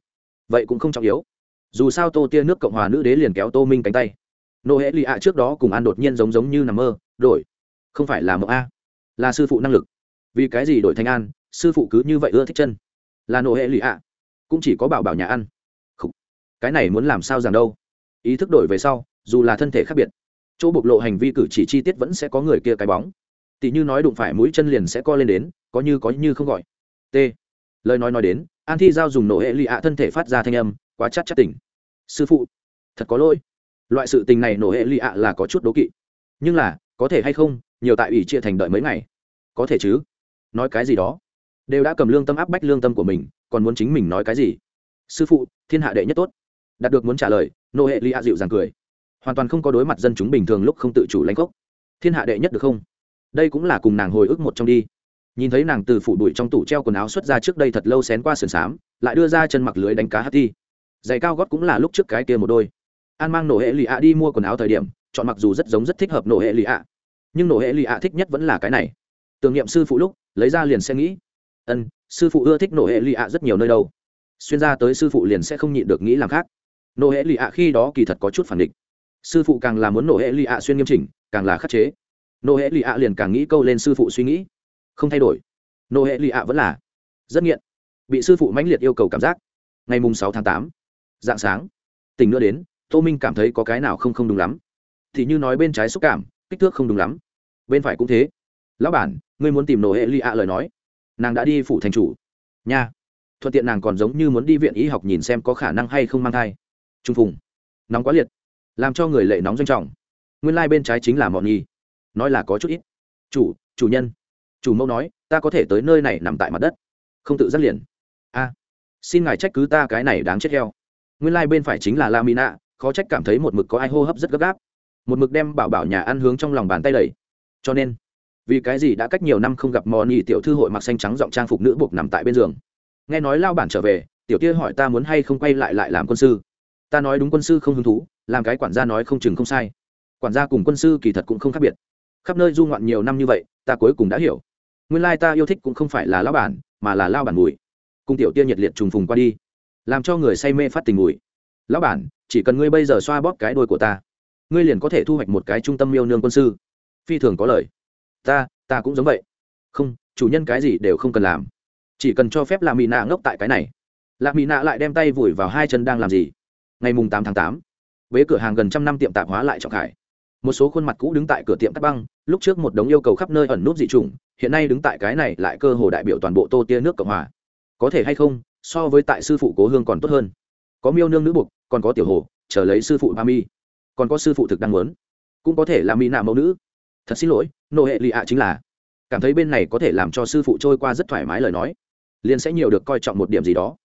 Vậy cũng không trọng yếu. Dù sao tô tia nước cộng hòa nữ đế liền kéo tô minh cánh tay. Nô hễ lì ạ trước đó cùng ăn đột nhiên giống giống như nằm mơ, đổi. Không phải là mộng a, là sư phụ năng lực. Vì cái gì đổi thành an, sư phụ cứ như vậy ưa thích chân. Là nô hễ lì ạ cũng chỉ có bảo bảo nhà ăn. Khủ. cái này muốn làm sao rằng đâu? Ý thức đổi về sau, dù là thân thể khác biệt, chỗ bộc lộ hành vi cử chỉ chi tiết vẫn sẽ có người kia cái bóng. Tỷ như nói đụng phải mũi chân liền sẽ co lên đến, có như có như không gọi. T. Lời nói nói đến, an thi giao dùng nổ hệ lụy ạ thân thể phát ra thanh âm, quá chắc chắc tỉnh. Sư phụ, thật có lỗi. Loại sự tình này nổ hệ lụy ạ là có chút đố kỵ. Nhưng là, có thể hay không, nhiều tại ủy chia thành đợi mấy ngày. Có thể chứ. Nói cái gì đó. Đều đã cầm lương tâm áp bách lương tâm của mình còn muốn chính mình nói cái gì? Sư phụ, thiên hạ đệ nhất tốt. Đạt được muốn trả lời nô hệ ly ạ dịu dàng cười. Hoàn toàn không có đối mặt dân chúng bình thường lúc không tự chủ lãnh gốc thiên hạ đệ nhất được không? Đây cũng là cùng nàng hồi ức một trong đi. Nhìn thấy nàng từ phủ bụi trong tủ treo quần áo xuất ra trước đây thật lâu xén qua sườn xám, lại đưa ra chân mặc lưới đánh cá hát thi. Giày cao gót cũng là lúc trước cái kia một đôi. An mang nổ hệ lì ạ đi mua quần áo thời điểm, chọn mặc dù rất giống rất thích hợp nổ hệ lì ạ nhưng nổ hệ lì ạ thích nhất vẫn là cái này. Tưởng niệm sư phụ lúc, lấy ra liền sẽ nghĩ. Ân sư phụ ưa thích nổ hệ lì ạ rất nhiều nơi đâu. Xuyên ra tới sư phụ liền sẽ không nhịn được nghĩ làm khác. Nổ hệ lì ạ khi đó kỳ thật có chút phản định sư phụ càng là muốn nổ hệ lì ạ xuyên nghiêm chỉnh, càng là khắc chế. Nổ hệ lì ạ liền càng nghĩ câu lên sư phụ suy nghĩ. Không thay đổi. Nổ hệ lì ạ vẫn là rất nghiện. Bị sư phụ mãnh liệt yêu cầu cảm giác. Ngày mùng sáu tháng tám dạng sáng, tỉnh nữa đến, tô minh cảm thấy có cái nào không không đúng lắm. Thì như nói bên trái xúc cảm, kích thước không đúng lắm. Bên phải cũng thế. Lão bản, ngươi muốn tìm nổ hệ lì ạ lời nói nàng đã đi phủ thành chủ. Nha. Thuận tiện nàng còn giống như muốn đi viện y học nhìn xem có khả năng hay không mang thai. Trung phùng. Nóng quá liệt. Làm cho người lệ nóng doanh trọng. Nguyên lai、like、bên trái chính là mọn nhi. Nói là có chút ít. Chủ chủ nhân. Chủ mẫu nói, ta có thể tới nơi này nằm tại mặt đất. Không tự dắt liền. A. Xin ngài trách cứ ta cái này đáng chết heo. Nguyên lai、like、bên phải chính là la mina khó trách cảm thấy một mực có ai hô hấp rất gấp gáp. Một mực đem bảo bảo nhà ăn hướng trong lòng bàn tay đầy cho nên vì cái gì đã cách nhiều năm không gặp mò nhì tiểu thư hội mặc xanh trắng giọng trang phục nữ buộc nằm tại bên giường. Nghe nói lao bản trở về, tiểu kia hỏi ta muốn hay không quay lại lại làm quân sư. Ta nói đúng quân sư không hứng thú, làm cái quản gia nói không chừng không sai. Quản gia cùng quân sư kỳ thật cũng không khác biệt. Khắp nơi du ngoạn nhiều năm như vậy, ta cuối cùng đã hiểu. Nguyên lai ta yêu thích cũng không phải là lao bản, mà là lao bản mùi. Cùng tiểu kia nhiệt liệt trùng phùng qua đi, làm cho người say mê phát tình mùi. Lão bản, chỉ cần ngươi bây giờ xoa bóp cái đôi của ta, ngươi liền có thể thu hoạch một cái trung tâm yêu nương quân sư. Phi thường có lời ta ta cũng giống vậy. Không, chủ nhân cái gì đều không cần làm. Chỉ cần cho phép lạ mỹ nạ ngốc tại cái này. Lạ mỹ nạ lại đem tay vùi vào hai chân đang làm gì? Ngày mùng tám tháng tám với cửa hàng gần trăm năm tiệm tạp hóa lại trọng khải. Một số khuôn mặt cũ đứng tại cửa tiệm cắt băng, lúc trước một đống yêu cầu khắp nơi ẩn nút dị trùng, hiện nay đứng tại cái này lại cơ hồ đại biểu toàn bộ tô tia nước cộng hòa. Có thể hay không, so với tại sư phụ cố hương còn tốt hơn. Có miêu nương nữ buộc còn có tiểu hồ, chờ lấy sư phụ ba mi. Còn có sư phụ thực đang muốn. Cũng có thể là mỹ nạ mẫu nữ thật xin lỗi, nô hệ lì ạ chính là. Cảm thấy bên này có thể làm cho sư phụ trôi qua rất thoải mái lời nói. Liền sẽ nhiều được coi trọng một điểm gì đó.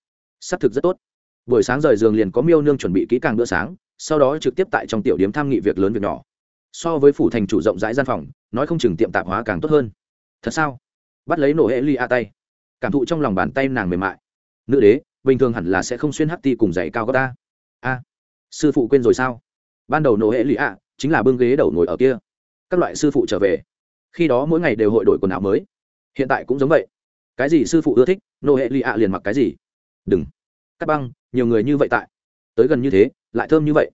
Xác thực rất tốt. Buổi sáng rời giường liền có miêu nương chuẩn bị kỹ càng bữa sáng, sau đó trực tiếp tại trong tiểu điếm tham nghị việc lớn việc nhỏ. So với phủ thành chủ rộng rãi gian phòng, nói không chừng tiệm tạp hóa càng tốt hơn. Thật sao? Bắt lấy nổ hệ ly a tay. Cảm thụ trong lòng bàn tay nàng mềm mại. Nữ đế, bình thường hẳn là sẽ không xuyên hắt ti cùng giày cao gấp ta. A. Sư phụ quên rồi sao? Ban đầu nổ hệ ly a chính là bưng ghế đầu ngồi ở kia các loại sư phụ trở về. Khi đó mỗi ngày đều hội đổi quần áo mới. Hiện tại cũng giống vậy. Cái gì sư phụ ưa thích nô hệ lì ạ liền mặc cái gì. Đừng. Cắt băng, nhiều người như vậy tại. Tới gần như thế, lại thơm như vậy.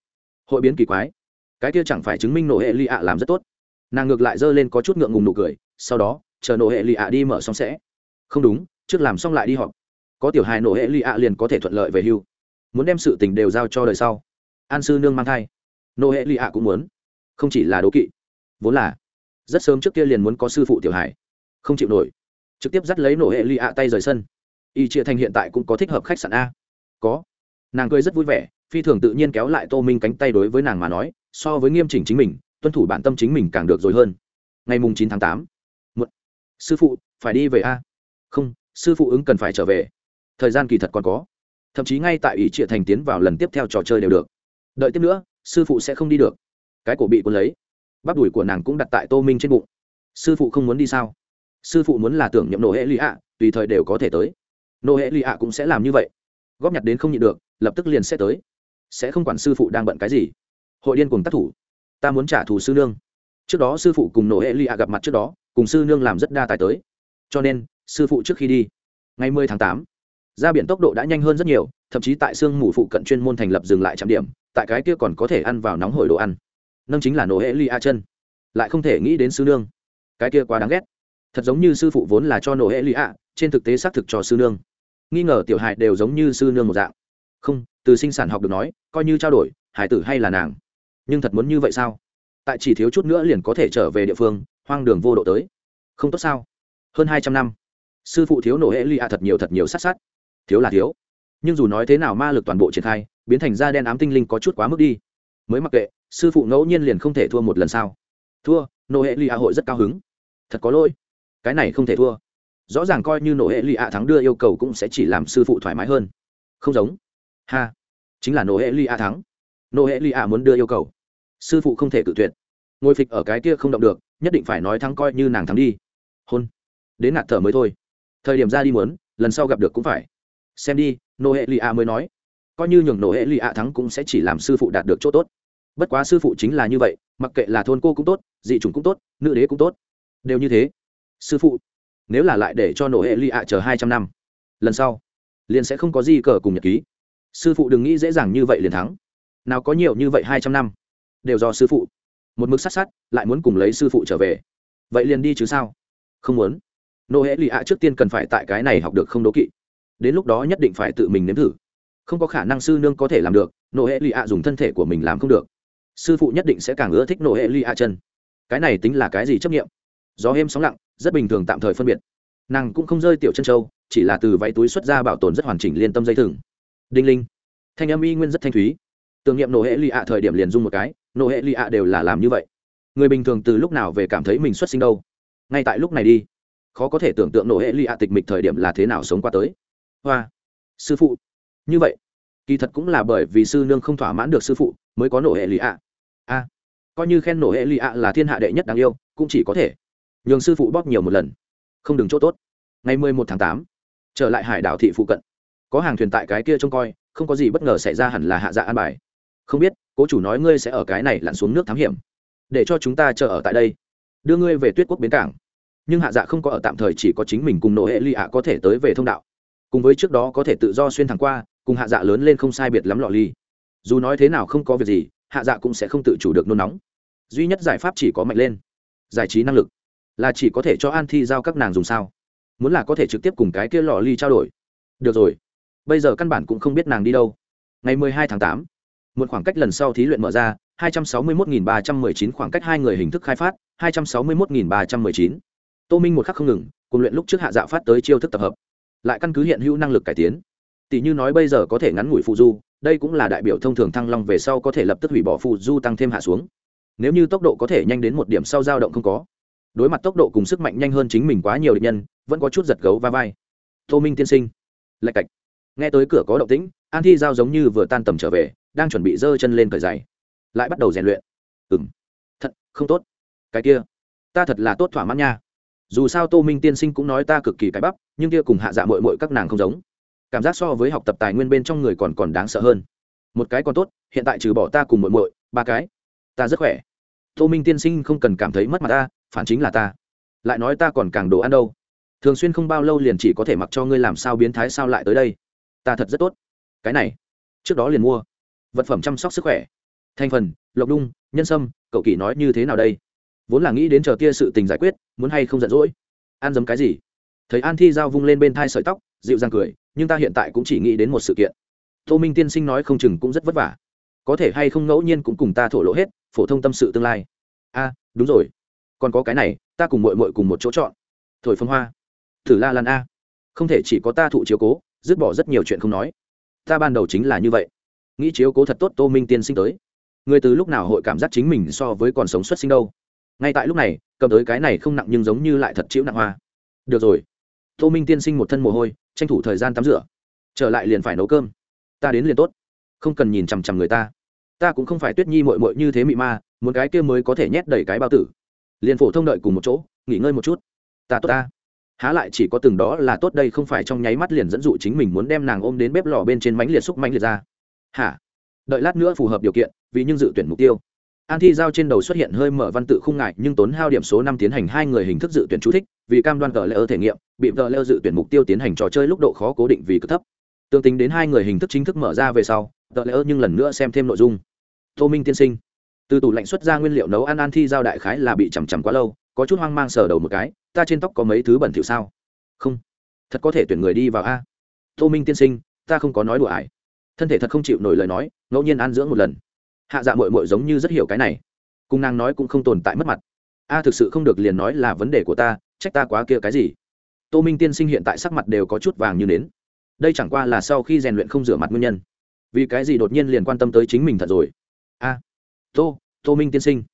Hội biến kỳ quái. Cái kia chẳng phải chứng minh Nô hệ lì ạ làm rất tốt. Nàng ngược lại giơ lên có chút ngượng ngùng nụ cười, sau đó, chờ Nô hệ lì ạ đi mở xong sẽ. Không đúng, trước làm xong lại đi họp. Có tiểu hài Nô hệ lì ạ liền có thể thuận lợi về hưu. Muốn đem sự tình đều giao cho đời sau. An sư nương mang thai. Nô hệ lì ạ cũng muốn. Không chỉ là đố kỵ vốn là rất sớm trước kia liền muốn có sư phụ tiểu hải, không chịu nổi, trực tiếp dắt lấy nổ hệ ly ạ tay rời sân. Y chia thành hiện tại cũng có thích hợp khách sạn a. Có. Nàng cười rất vui vẻ, phi thường tự nhiên kéo lại tô minh cánh tay đối với nàng mà nói, so với nghiêm chỉnh chính mình, tuân thủ bản tâm chính mình càng được rồi hơn. Ngày mùng chín tháng tám một sư phụ, phải đi về a. Không, sư phụ ứng cần phải trở về. Thời gian kỳ thật còn có. Thậm chí ngay tại ủy trịa thành tiến vào lần tiếp theo trò chơi đều được. Đợi tiếp nữa, sư phụ sẽ không đi được. Cái cổ bị cuốn lấy bắp đùi của nàng cũng đặt tại tô minh trên bụng. Sư phụ không muốn đi sao? Sư phụ muốn là tưởng nhậm nổ hệ lụy ạ, tùy thời đều có thể tới. Nổ hệ lụy ạ cũng sẽ làm như vậy. Góp nhặt đến không nhịn được, lập tức liền sẽ tới. Sẽ không quản sư phụ đang bận cái gì. Hội điên cùng tác thủ. Ta muốn trả thù sư nương. Trước đó sư phụ cùng nổ hệ lụy ạ gặp mặt trước đó, cùng sư nương làm rất đa tài tới. Cho nên, sư phụ trước khi đi, ngày 10 tháng tám, ra biển tốc độ đã nhanh hơn rất nhiều, thậm chí tại sương mù phụ cận chuyên môn thành lập dừng lại trạm điểm, tại cái kia còn có thể ăn vào nóng hổi đồ ăn nâng chính là nổ hệ ly a chân. Lại không thể nghĩ đến sư nương. Cái kia quá đáng ghét. Thật giống như sư phụ vốn là cho nổ hệ ly a, trên thực tế xác thực cho sư nương. Nghi ngờ tiểu hại đều giống như sư nương một dạng. Không, từ sinh sản học được nói, coi như trao đổi hải tử hay là nàng. Nhưng thật muốn như vậy sao? Tại chỉ thiếu chút nữa liền có thể trở về địa phương, hoang đường vô độ tới. Không tốt sao? Hơn hai trăm năm. Sư phụ thiếu nổ hệ ly a thật nhiều thật nhiều sát sát. Thiếu là thiếu. Nhưng dù nói thế nào ma lực toàn bộ triển khai, biến thành da đen ám tinh linh có chút quá mức đi mới mặc kệ, sư phụ ngẫu nhiên liền không thể thua một lần sao? Thua nổ hệ lì ạ hội rất cao hứng. Thật có lỗi. Cái này không thể thua. Rõ ràng coi như nổ hệ lì ạ thắng đưa yêu cầu cũng sẽ chỉ làm sư phụ thoải mái hơn. Không giống. Ha. Chính là nổ hệ lì ạ thắng. Nổ hệ lì ạ muốn đưa yêu cầu. Sư phụ không thể cự tuyệt. Ngồi phịch ở cái kia không động được, nhất định phải nói thắng coi như nàng thắng đi. Hôn. Đến ngạt thở mới thôi. Thời điểm ra đi muốn, lần sau gặp được cũng phải. Xem đi nô hệ lì ạ mới nói. Coi như nhường nô hệ lì ạ thắng cũng sẽ chỉ làm sư phụ đạt được chỗ tốt bất quá sư phụ chính là như vậy, mặc kệ là thôn cô cũng tốt, dị chủng cũng tốt, nữ đế cũng tốt, đều như thế. Sư phụ, nếu là lại để cho nổ hệ ly ạ chờ hai trăm năm, lần sau, liền sẽ không có gì cờ cùng nhật ký. Sư phụ đừng nghĩ dễ dàng như vậy liền thắng. Nào có nhiều như vậy hai trăm năm, đều do sư phụ. Một mực sát sát, lại muốn cùng lấy sư phụ trở về. Vậy liền đi chứ sao? Không muốn. Nô hệ lì ạ trước tiên cần phải tại cái này học được không đố kỵ. Đến lúc đó nhất định phải tự mình nếm thử. Không có khả năng sư nương có thể làm được nô hệ lì ạ dùng thân thể của mình làm không được sư phụ nhất định sẽ càng ưa thích nộ hệ ly a chân. Cái này tính là cái gì chấp nghiệm? Gió êm sóng lặng, rất bình thường tạm thời phân biệt. Nàng cũng không rơi tiểu chân trâu chỉ là từ váy túi xuất ra bảo tồn rất hoàn chỉnh liên tâm dây thừng. Đinh linh. Thanh âm y nguyên rất thanh thúy. Tưởng niệm nổ hệ lì ạ thời điểm liền dung một cái nổ hệ lì ạ đều là làm như vậy. Người bình thường từ lúc nào về cảm thấy mình xuất sinh đâu? Ngay tại lúc này đi. Khó có thể tưởng tượng nổ hệ lì ạ tịch mịch thời điểm là thế nào sống qua tới. Hoa. Sư phụ. Như vậy. Kỳ thật cũng là bởi vì sư nương không thỏa mãn được sư phụ, mới có nổ hệ lì ạ a coi như khen nổ hệ lì ạ là thiên hạ đệ nhất đáng yêu, cũng chỉ có thể nhường sư phụ bóp nhiều một lần. Không đừng chỗ tốt. Ngày mười một tháng tám, trở lại hải đảo thị phụ cận. Có hàng thuyền tại cái kia trông coi, không có gì bất ngờ xảy ra hẳn là hạ dạ an bài. Không biết, cố chủ nói ngươi sẽ ở cái này lặn xuống nước thám hiểm. Để cho chúng ta chờ ở tại đây. Đưa ngươi về tuyết quốc bến cảng. Nhưng hạ dạ không có ở tạm thời, chỉ có chính mình cùng nổ hệ lì ạ có thể tới về thông đạo. Cùng với trước đó có thể tự do xuyên thẳng qua, cùng hạ dạ lớn lên không sai biệt lắm lọ ly. Dù nói thế nào không có việc gì, hạ dạ cũng sẽ không tự chủ được nôn nóng duy nhất giải pháp chỉ có mạnh lên. Giải trí năng lực. Là chỉ có thể cho an thi giao các nàng dùng sao? Muốn là có thể trực tiếp cùng cái kia lò ly trao đổi. Được rồi. Bây giờ căn bản cũng không biết nàng đi đâu. Ngày mười hai tháng tám, một khoảng cách lần sau thí luyện mở ra, hai trăm sáu mươi một nghìn ba trăm mười chín khoảng cách hai người hình thức khai phát, hai trăm sáu mươi một nghìn ba trăm mười chín. Tô minh một khắc không ngừng, cùng luyện lúc trước hạ dạ phát tới chiêu thức tập hợp. Lại căn cứ hiện hữu năng lực cải tiến. Tỷ như nói bây giờ có thể ngắn ngủi phụ du, đây cũng là đại biểu thông thường thăng long về sau có thể lập tức hủy bỏ phụ du tăng thêm hạ xuống nếu như tốc độ có thể nhanh đến một điểm sau dao động không có, đối mặt tốc độ cùng sức mạnh nhanh hơn chính mình quá nhiều địch nhân, vẫn có chút giật gấu va vai. Tô minh tiên sinh, lạch cạch. Nghe tới cửa có động tĩnh, an thi giao giống như vừa tan tầm trở về, đang chuẩn bị giơ chân lên cởi giày. Lại bắt đầu rèn luyện. Ừng thật, không tốt. Cái kia, ta thật là tốt thỏa mãn nha. Dù sao tô minh tiên sinh cũng nói ta cực kỳ cái bắp, nhưng kia cùng hạ dạ mội mội các nàng không giống. Cảm giác so với học tập tài nguyên bên trong người còn còn đáng sợ hơn. Một cái còn tốt, hiện tại trừ bỏ ta cùng mội mội ba cái, ta rất khỏe tô minh tiên sinh không cần cảm thấy mất mặt ta, phản chính là ta. Lại nói ta còn càng đồ ăn đâu. Thường xuyên không bao lâu liền chỉ có thể mặc cho ngươi làm sao biến thái sao lại tới đây. Ta thật rất tốt. Cái này, trước đó liền mua. Vật phẩm chăm sóc sức khỏe. Thành phần, lộc đung, nhân sâm, cậu kỳ nói như thế nào đây? Vốn là nghĩ đến chờ tia sự tình giải quyết, muốn hay không giận dỗi. Ăn dấm cái gì? Thấy an thi giao vung lên bên thai sợi tóc, dịu dàng cười, nhưng ta hiện tại cũng chỉ nghĩ đến một sự kiện. Tô minh tiên sinh nói không chừng cũng rất vất vả có thể hay không ngẫu nhiên cũng cùng ta thổ lộ hết, phổ thông tâm sự tương lai. A, đúng rồi. Còn có cái này, ta cùng mội mội cùng một chỗ chọn. Thổi phong hoa. Thử la lan a. Không thể chỉ có ta thụ chiếu cố, dứt bỏ rất nhiều chuyện không nói. Ta ban đầu chính là như vậy. Nghĩ chiếu cố thật tốt tô minh tiên sinh tới. Người từ lúc nào hội cảm giác chính mình so với còn sống xuất sinh đâu? Ngay tại lúc này, cầm tới cái này không nặng nhưng giống như lại thật chịu nặng hoa. Được rồi. Tô minh tiên sinh một thân mồ hôi, tranh thủ thời gian tắm rửa. Trở lại liền phải nấu cơm. Ta đến liền tốt. Không cần nhìn chằm chằm người ta ta cũng không phải tuyết nhi mội mội như thế mị ma một cái kia mới có thể nhét đầy cái bao tử. Liền phổ thông đợi cùng một chỗ, nghỉ ngơi một chút. Ta tốt ta. Há lại chỉ có từng đó là tốt đây không phải trong nháy mắt liền dẫn dụ chính mình muốn đem nàng ôm đến bếp lò bên trên mánh liệt xúc mánh liệt ra. Hả? Đợi lát nữa phù hợp điều kiện, vì nhưng dự tuyển mục tiêu. An thi giao trên đầu xuất hiện hơi mở văn tự không ngại, nhưng tốn hao điểm số năm tiến hành hai người hình thức dự tuyển chú thích, vì cam đoan cờ lỡ thể nghiệm, bị cờ lỡ dự tuyển mục tiêu tiến hành trò chơi lúc độ khó cố định vì cực thấp. Tương tính đến hai người hình thức chính thức mở ra về sau cờ lỡ nhưng lần nữa xem thêm nội dung tô minh tiên sinh. Từ tủ lạnh xuất ra nguyên liệu nấu ăn an thi giao đại khái là bị chằm chằm quá lâu, có chút hoang mang sờ đầu một cái, ta trên tóc có mấy thứ bẩn thỉu sao? Không. Thật có thể tuyển người đi vào a. Tô minh tiên sinh, ta không có nói đùa ải thân thể thật không chịu nổi lời nói, ngẫu nhiên ăn dưỡng một lần. Hạ dạ mội mội giống như rất hiểu cái này. Cùng nàng nói cũng không tồn tại mất mặt. A, thực sự không được liền nói là vấn đề của ta, trách ta quá kia cái gì? Tô minh tiên sinh hiện tại sắc mặt đều có chút vàng như nến. Đây chẳng qua là sau khi rèn luyện không rửa mặt nguyên nhân. Vì cái gì đột nhiên liền quan tâm tới chính mình thật rồi? A tô tô minh tiên sinh.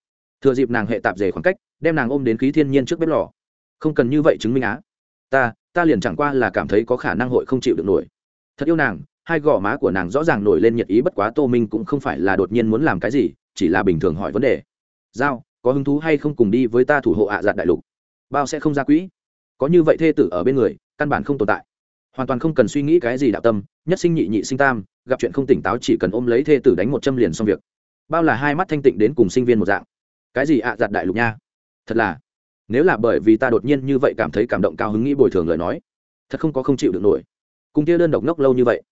Thừa dịp nàng hệ tạp dề khoảng cách, đem nàng ôm đến khí thiên nhiên trước bếp lò. Không cần như vậy chứng minh á. Ta ta liền chẳng qua là cảm thấy có khả năng hội không chịu được nổi. Thật yêu nàng, hai gò má của nàng rõ ràng nổi lên nhiệt ý bất quá tô minh cũng không phải là đột nhiên muốn làm cái gì, chỉ là bình thường hỏi vấn đề. Giao, có hứng thú hay không cùng đi với ta thủ hộ ạ à đại lục? Bao sẽ không ra quỹ. Có như vậy thê tử ở bên người, căn bản không tồn tại. Hoàn toàn không cần suy nghĩ cái gì đạo tâm, nhất sinh nhị nhị sinh tam, gặp chuyện không tỉnh táo chỉ cần ôm lấy thê tử đánh một châm liền xong việc bao là hai mắt thanh tịnh đến cùng sinh viên một dạng. Cái gì ạ à giặt đại lục nha? Thật là, nếu là bởi vì ta đột nhiên như vậy cảm thấy cảm động cao hứng nghĩ bồi thường lời nói, thật không có không chịu được nổi. Cùng kia đơn độc ngốc lâu như vậy,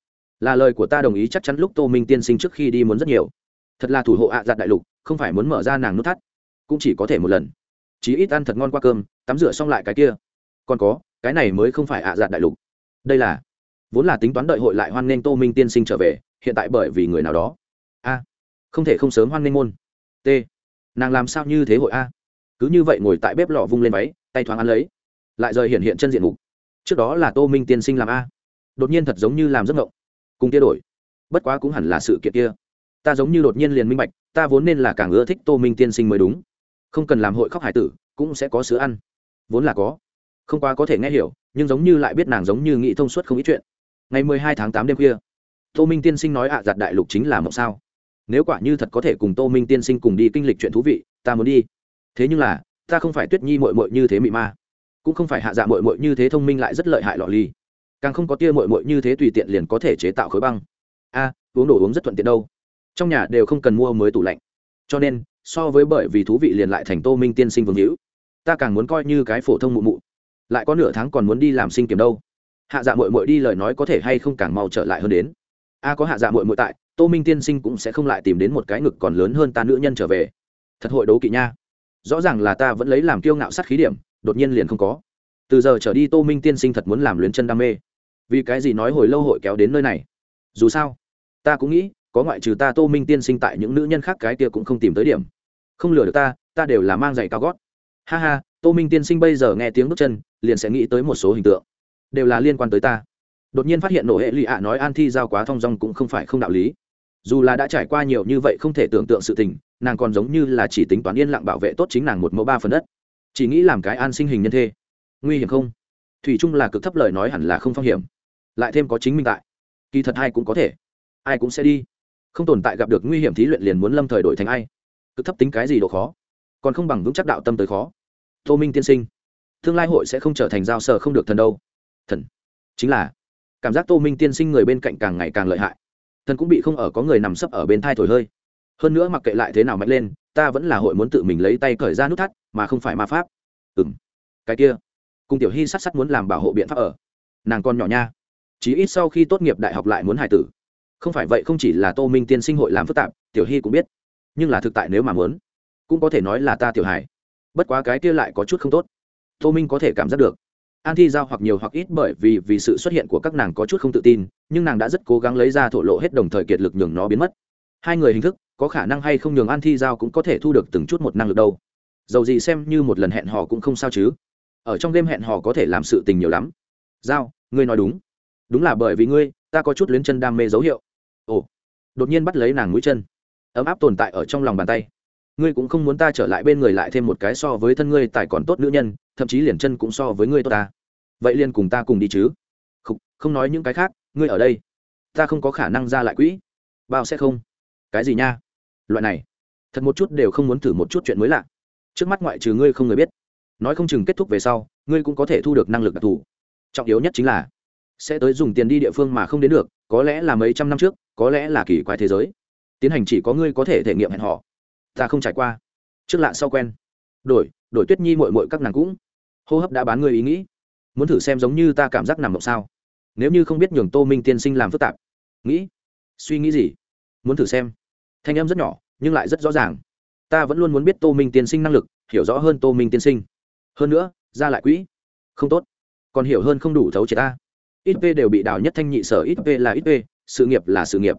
là lời của ta đồng ý chắc chắn lúc tô minh tiên sinh trước khi đi muốn rất nhiều. Thật là thủ hộ ạ à giặt đại lục, không phải muốn mở ra nàng nút thắt, cũng chỉ có thể một lần. Chí ít ăn thật ngon qua cơm, tắm rửa xong lại cái kia. Còn có, cái này mới không phải ạ à giặt đại lục. Đây là, vốn là tính toán đợi hội lại hoan nghênh tô minh tiên sinh trở về, hiện tại bởi vì người nào đó không thể không sớm hoan nghênh môn. T. Nàng làm sao như thế hội a? Cứ như vậy ngồi tại bếp lò vung lên váy, tay thoáng ăn lấy. Lại rời hiện hiện chân diện mục. Trước đó là tô minh tiên sinh làm a. Đột nhiên thật giống như làm giấc ngộng. Cùng tia đổi. Bất quá cũng hẳn là sự kiện kia. Ta giống như đột nhiên liền minh bạch, ta vốn nên là càng ưa thích tô minh tiên sinh mới đúng. Không cần làm hội khóc hải tử, cũng sẽ có sữa ăn. Vốn là có. Không quá có thể nghe hiểu, nhưng giống như lại biết nàng giống như nghĩ thông suốt không ít chuyện. Ngày mười hai tháng tám đêm khuya, tô minh tiên sinh nói ạ, giặt đại lục chính là mộng sao? Nếu quả như thật có thể cùng tô minh tiên sinh cùng đi kinh lịch chuyện thú vị, ta muốn đi. Thế nhưng là, ta không phải tuyết nhi mội mội như thế mị ma, cũng không phải hạ dạ mội mội như thế thông minh lại rất lợi hại lọ ly. Càng không có tia mội mội như thế tùy tiện liền có thể chế tạo khối băng. A, uống đồ uống rất thuận tiện đâu. Trong nhà đều không cần mua mới tủ lạnh. Cho nên, so với bởi vì thú vị liền lại thành tô minh tiên sinh vương hữu, ta càng muốn coi như cái phổ thông mụ mụ. Lại có nửa tháng còn muốn đi làm sinh kiểm đâu. Hạ dạ mội mội đi lời nói có thể hay không càng mau trở lại hơn đến. A, có hạ dạ mội mội tại tô minh tiên sinh cũng sẽ không lại tìm đến một cái ngực còn lớn hơn ta nữ nhân trở về. Thật hội đấu kỵ nha. Rõ ràng là ta vẫn lấy làm kiêu ngạo sát khí điểm, đột nhiên liền không có. Từ giờ trở đi tô minh tiên sinh thật muốn làm luyến chân đam mê. Vì cái gì nói hồi lâu hội kéo đến nơi này? Dù sao, ta cũng nghĩ, có ngoại trừ ta tô minh tiên sinh tại những nữ nhân khác cái kia cũng không tìm tới điểm. Không lừa được ta ta đều là mang giày cao gót. Ha ha, tô minh tiên sinh bây giờ nghe tiếng bước chân, liền sẽ nghĩ tới một số hình tượng. Đều là liên quan tới ta. Đột nhiên phát hiện nổ hệ lụy ạ nói an thi giao quá thong dong cũng không phải không đạo lý dù là đã trải qua nhiều như vậy không thể tưởng tượng sự tình, nàng còn giống như là chỉ tính toán yên lặng bảo vệ tốt chính nàng một mẫu ba phần đất. Chỉ nghĩ làm cái an sinh hình nhân thê. Nguy hiểm không? Thủy chung là cực thấp lời nói hẳn là không phong hiểm. Lại thêm có chính minh tại. Kỳ thật ai cũng có thể. Ai cũng sẽ đi. Không tồn tại gặp được nguy hiểm thí luyện liền muốn lâm thời đổi thành ai. Cực thấp tính cái gì độ khó? Còn không bằng vững chắc đạo tâm tới khó. Tô minh tiên sinh, tương lai hội sẽ không trở thành giao sở không được thần đâu. Thần. Chính là, cảm giác tô minh tiên sinh người bên cạnh càng ngày càng lợi hại thần cũng bị không ở có người nằm sấp ở bên thai thổi hơi. Hơn nữa mặc kệ lại thế nào mạnh lên, ta vẫn là hội muốn tự mình lấy tay cởi ra nút thắt, mà không phải ma pháp. Ừ m cái kia. Cùng tiểu hy sắt sắt muốn làm bảo hộ biện pháp ở. Nàng con nhỏ nha. Chí ít sau khi tốt nghiệp đại học lại muốn hài tử. Không phải vậy không chỉ là tô minh tiên sinh hội làm phức tạp, tiểu hy cũng biết. Nhưng là thực tại nếu mà muốn, cũng có thể nói là ta tiểu hài bất quá cái kia lại có chút không tốt. Tô minh có thể cảm giác được an thi giao hoặc nhiều hoặc ít bởi vì vì sự xuất hiện của các nàng có chút không tự tin, nhưng nàng đã rất cố gắng lấy ra thổ lộ hết đồng thời kiệt lực nhường nó biến mất. Hai người hình thức, có khả năng hay không nhường an thi giao cũng có thể thu được từng chút một năng lực đâu. Dầu gì xem như một lần hẹn hò cũng không sao chứ. Ở trong đêm hẹn hò có thể làm sự tình nhiều lắm. Giao, ngươi nói đúng. Đúng là bởi vì ngươi, ta có chút luyến chân đam mê dấu hiệu. Ồ, đột nhiên bắt lấy nàng mũi chân. Ấm áp tồn tại ở trong lòng bàn tay ngươi cũng không muốn ta trở lại bên người lại thêm một cái so với thân ngươi tài còn tốt nữ nhân thậm chí liền chân cũng so với ngươi tốt ta. Vậy liền cùng ta cùng đi chứ. Không, không nói những cái khác ngươi ở đây. Ta không có khả năng ra lại quỹ. Bao sẽ không? Cái gì nha? Loại này. Thật một chút đều không muốn thử một chút chuyện mới lạ. Trước mắt ngoại trừ ngươi không người biết. Nói không chừng kết thúc về sau ngươi cũng có thể thu được năng lực đặc thù. Trọng yếu nhất chính là sẽ tới dùng tiền đi địa phương mà không đến được có lẽ là mấy trăm năm trước có lẽ là kỳ quái thế giới. Tiến hành chỉ có ngươi có thể thể nghiệm hẹn họ ta không trải qua. Trước lạ sau quen. Đổi đổi tuyết nhi mội mội các nàng cũng. Hô hấp đã bán người ý nghĩ. Muốn thử xem giống như ta cảm giác nằm mộng sao. Nếu như không biết nhường tô minh tiên sinh làm phức tạp. Nghĩ. Suy nghĩ gì? Muốn thử xem. Thanh em rất nhỏ, nhưng lại rất rõ ràng. Ta vẫn luôn muốn biết tô minh tiên sinh năng lực, hiểu rõ hơn tô minh tiên sinh. Hơn nữa, ra lại quỹ. Không tốt. Còn hiểu hơn không đủ thấu triệt ta. Ít p đều bị đào nhất thanh nhị sở, ít p là ít p, sự nghiệp là sự nghiệp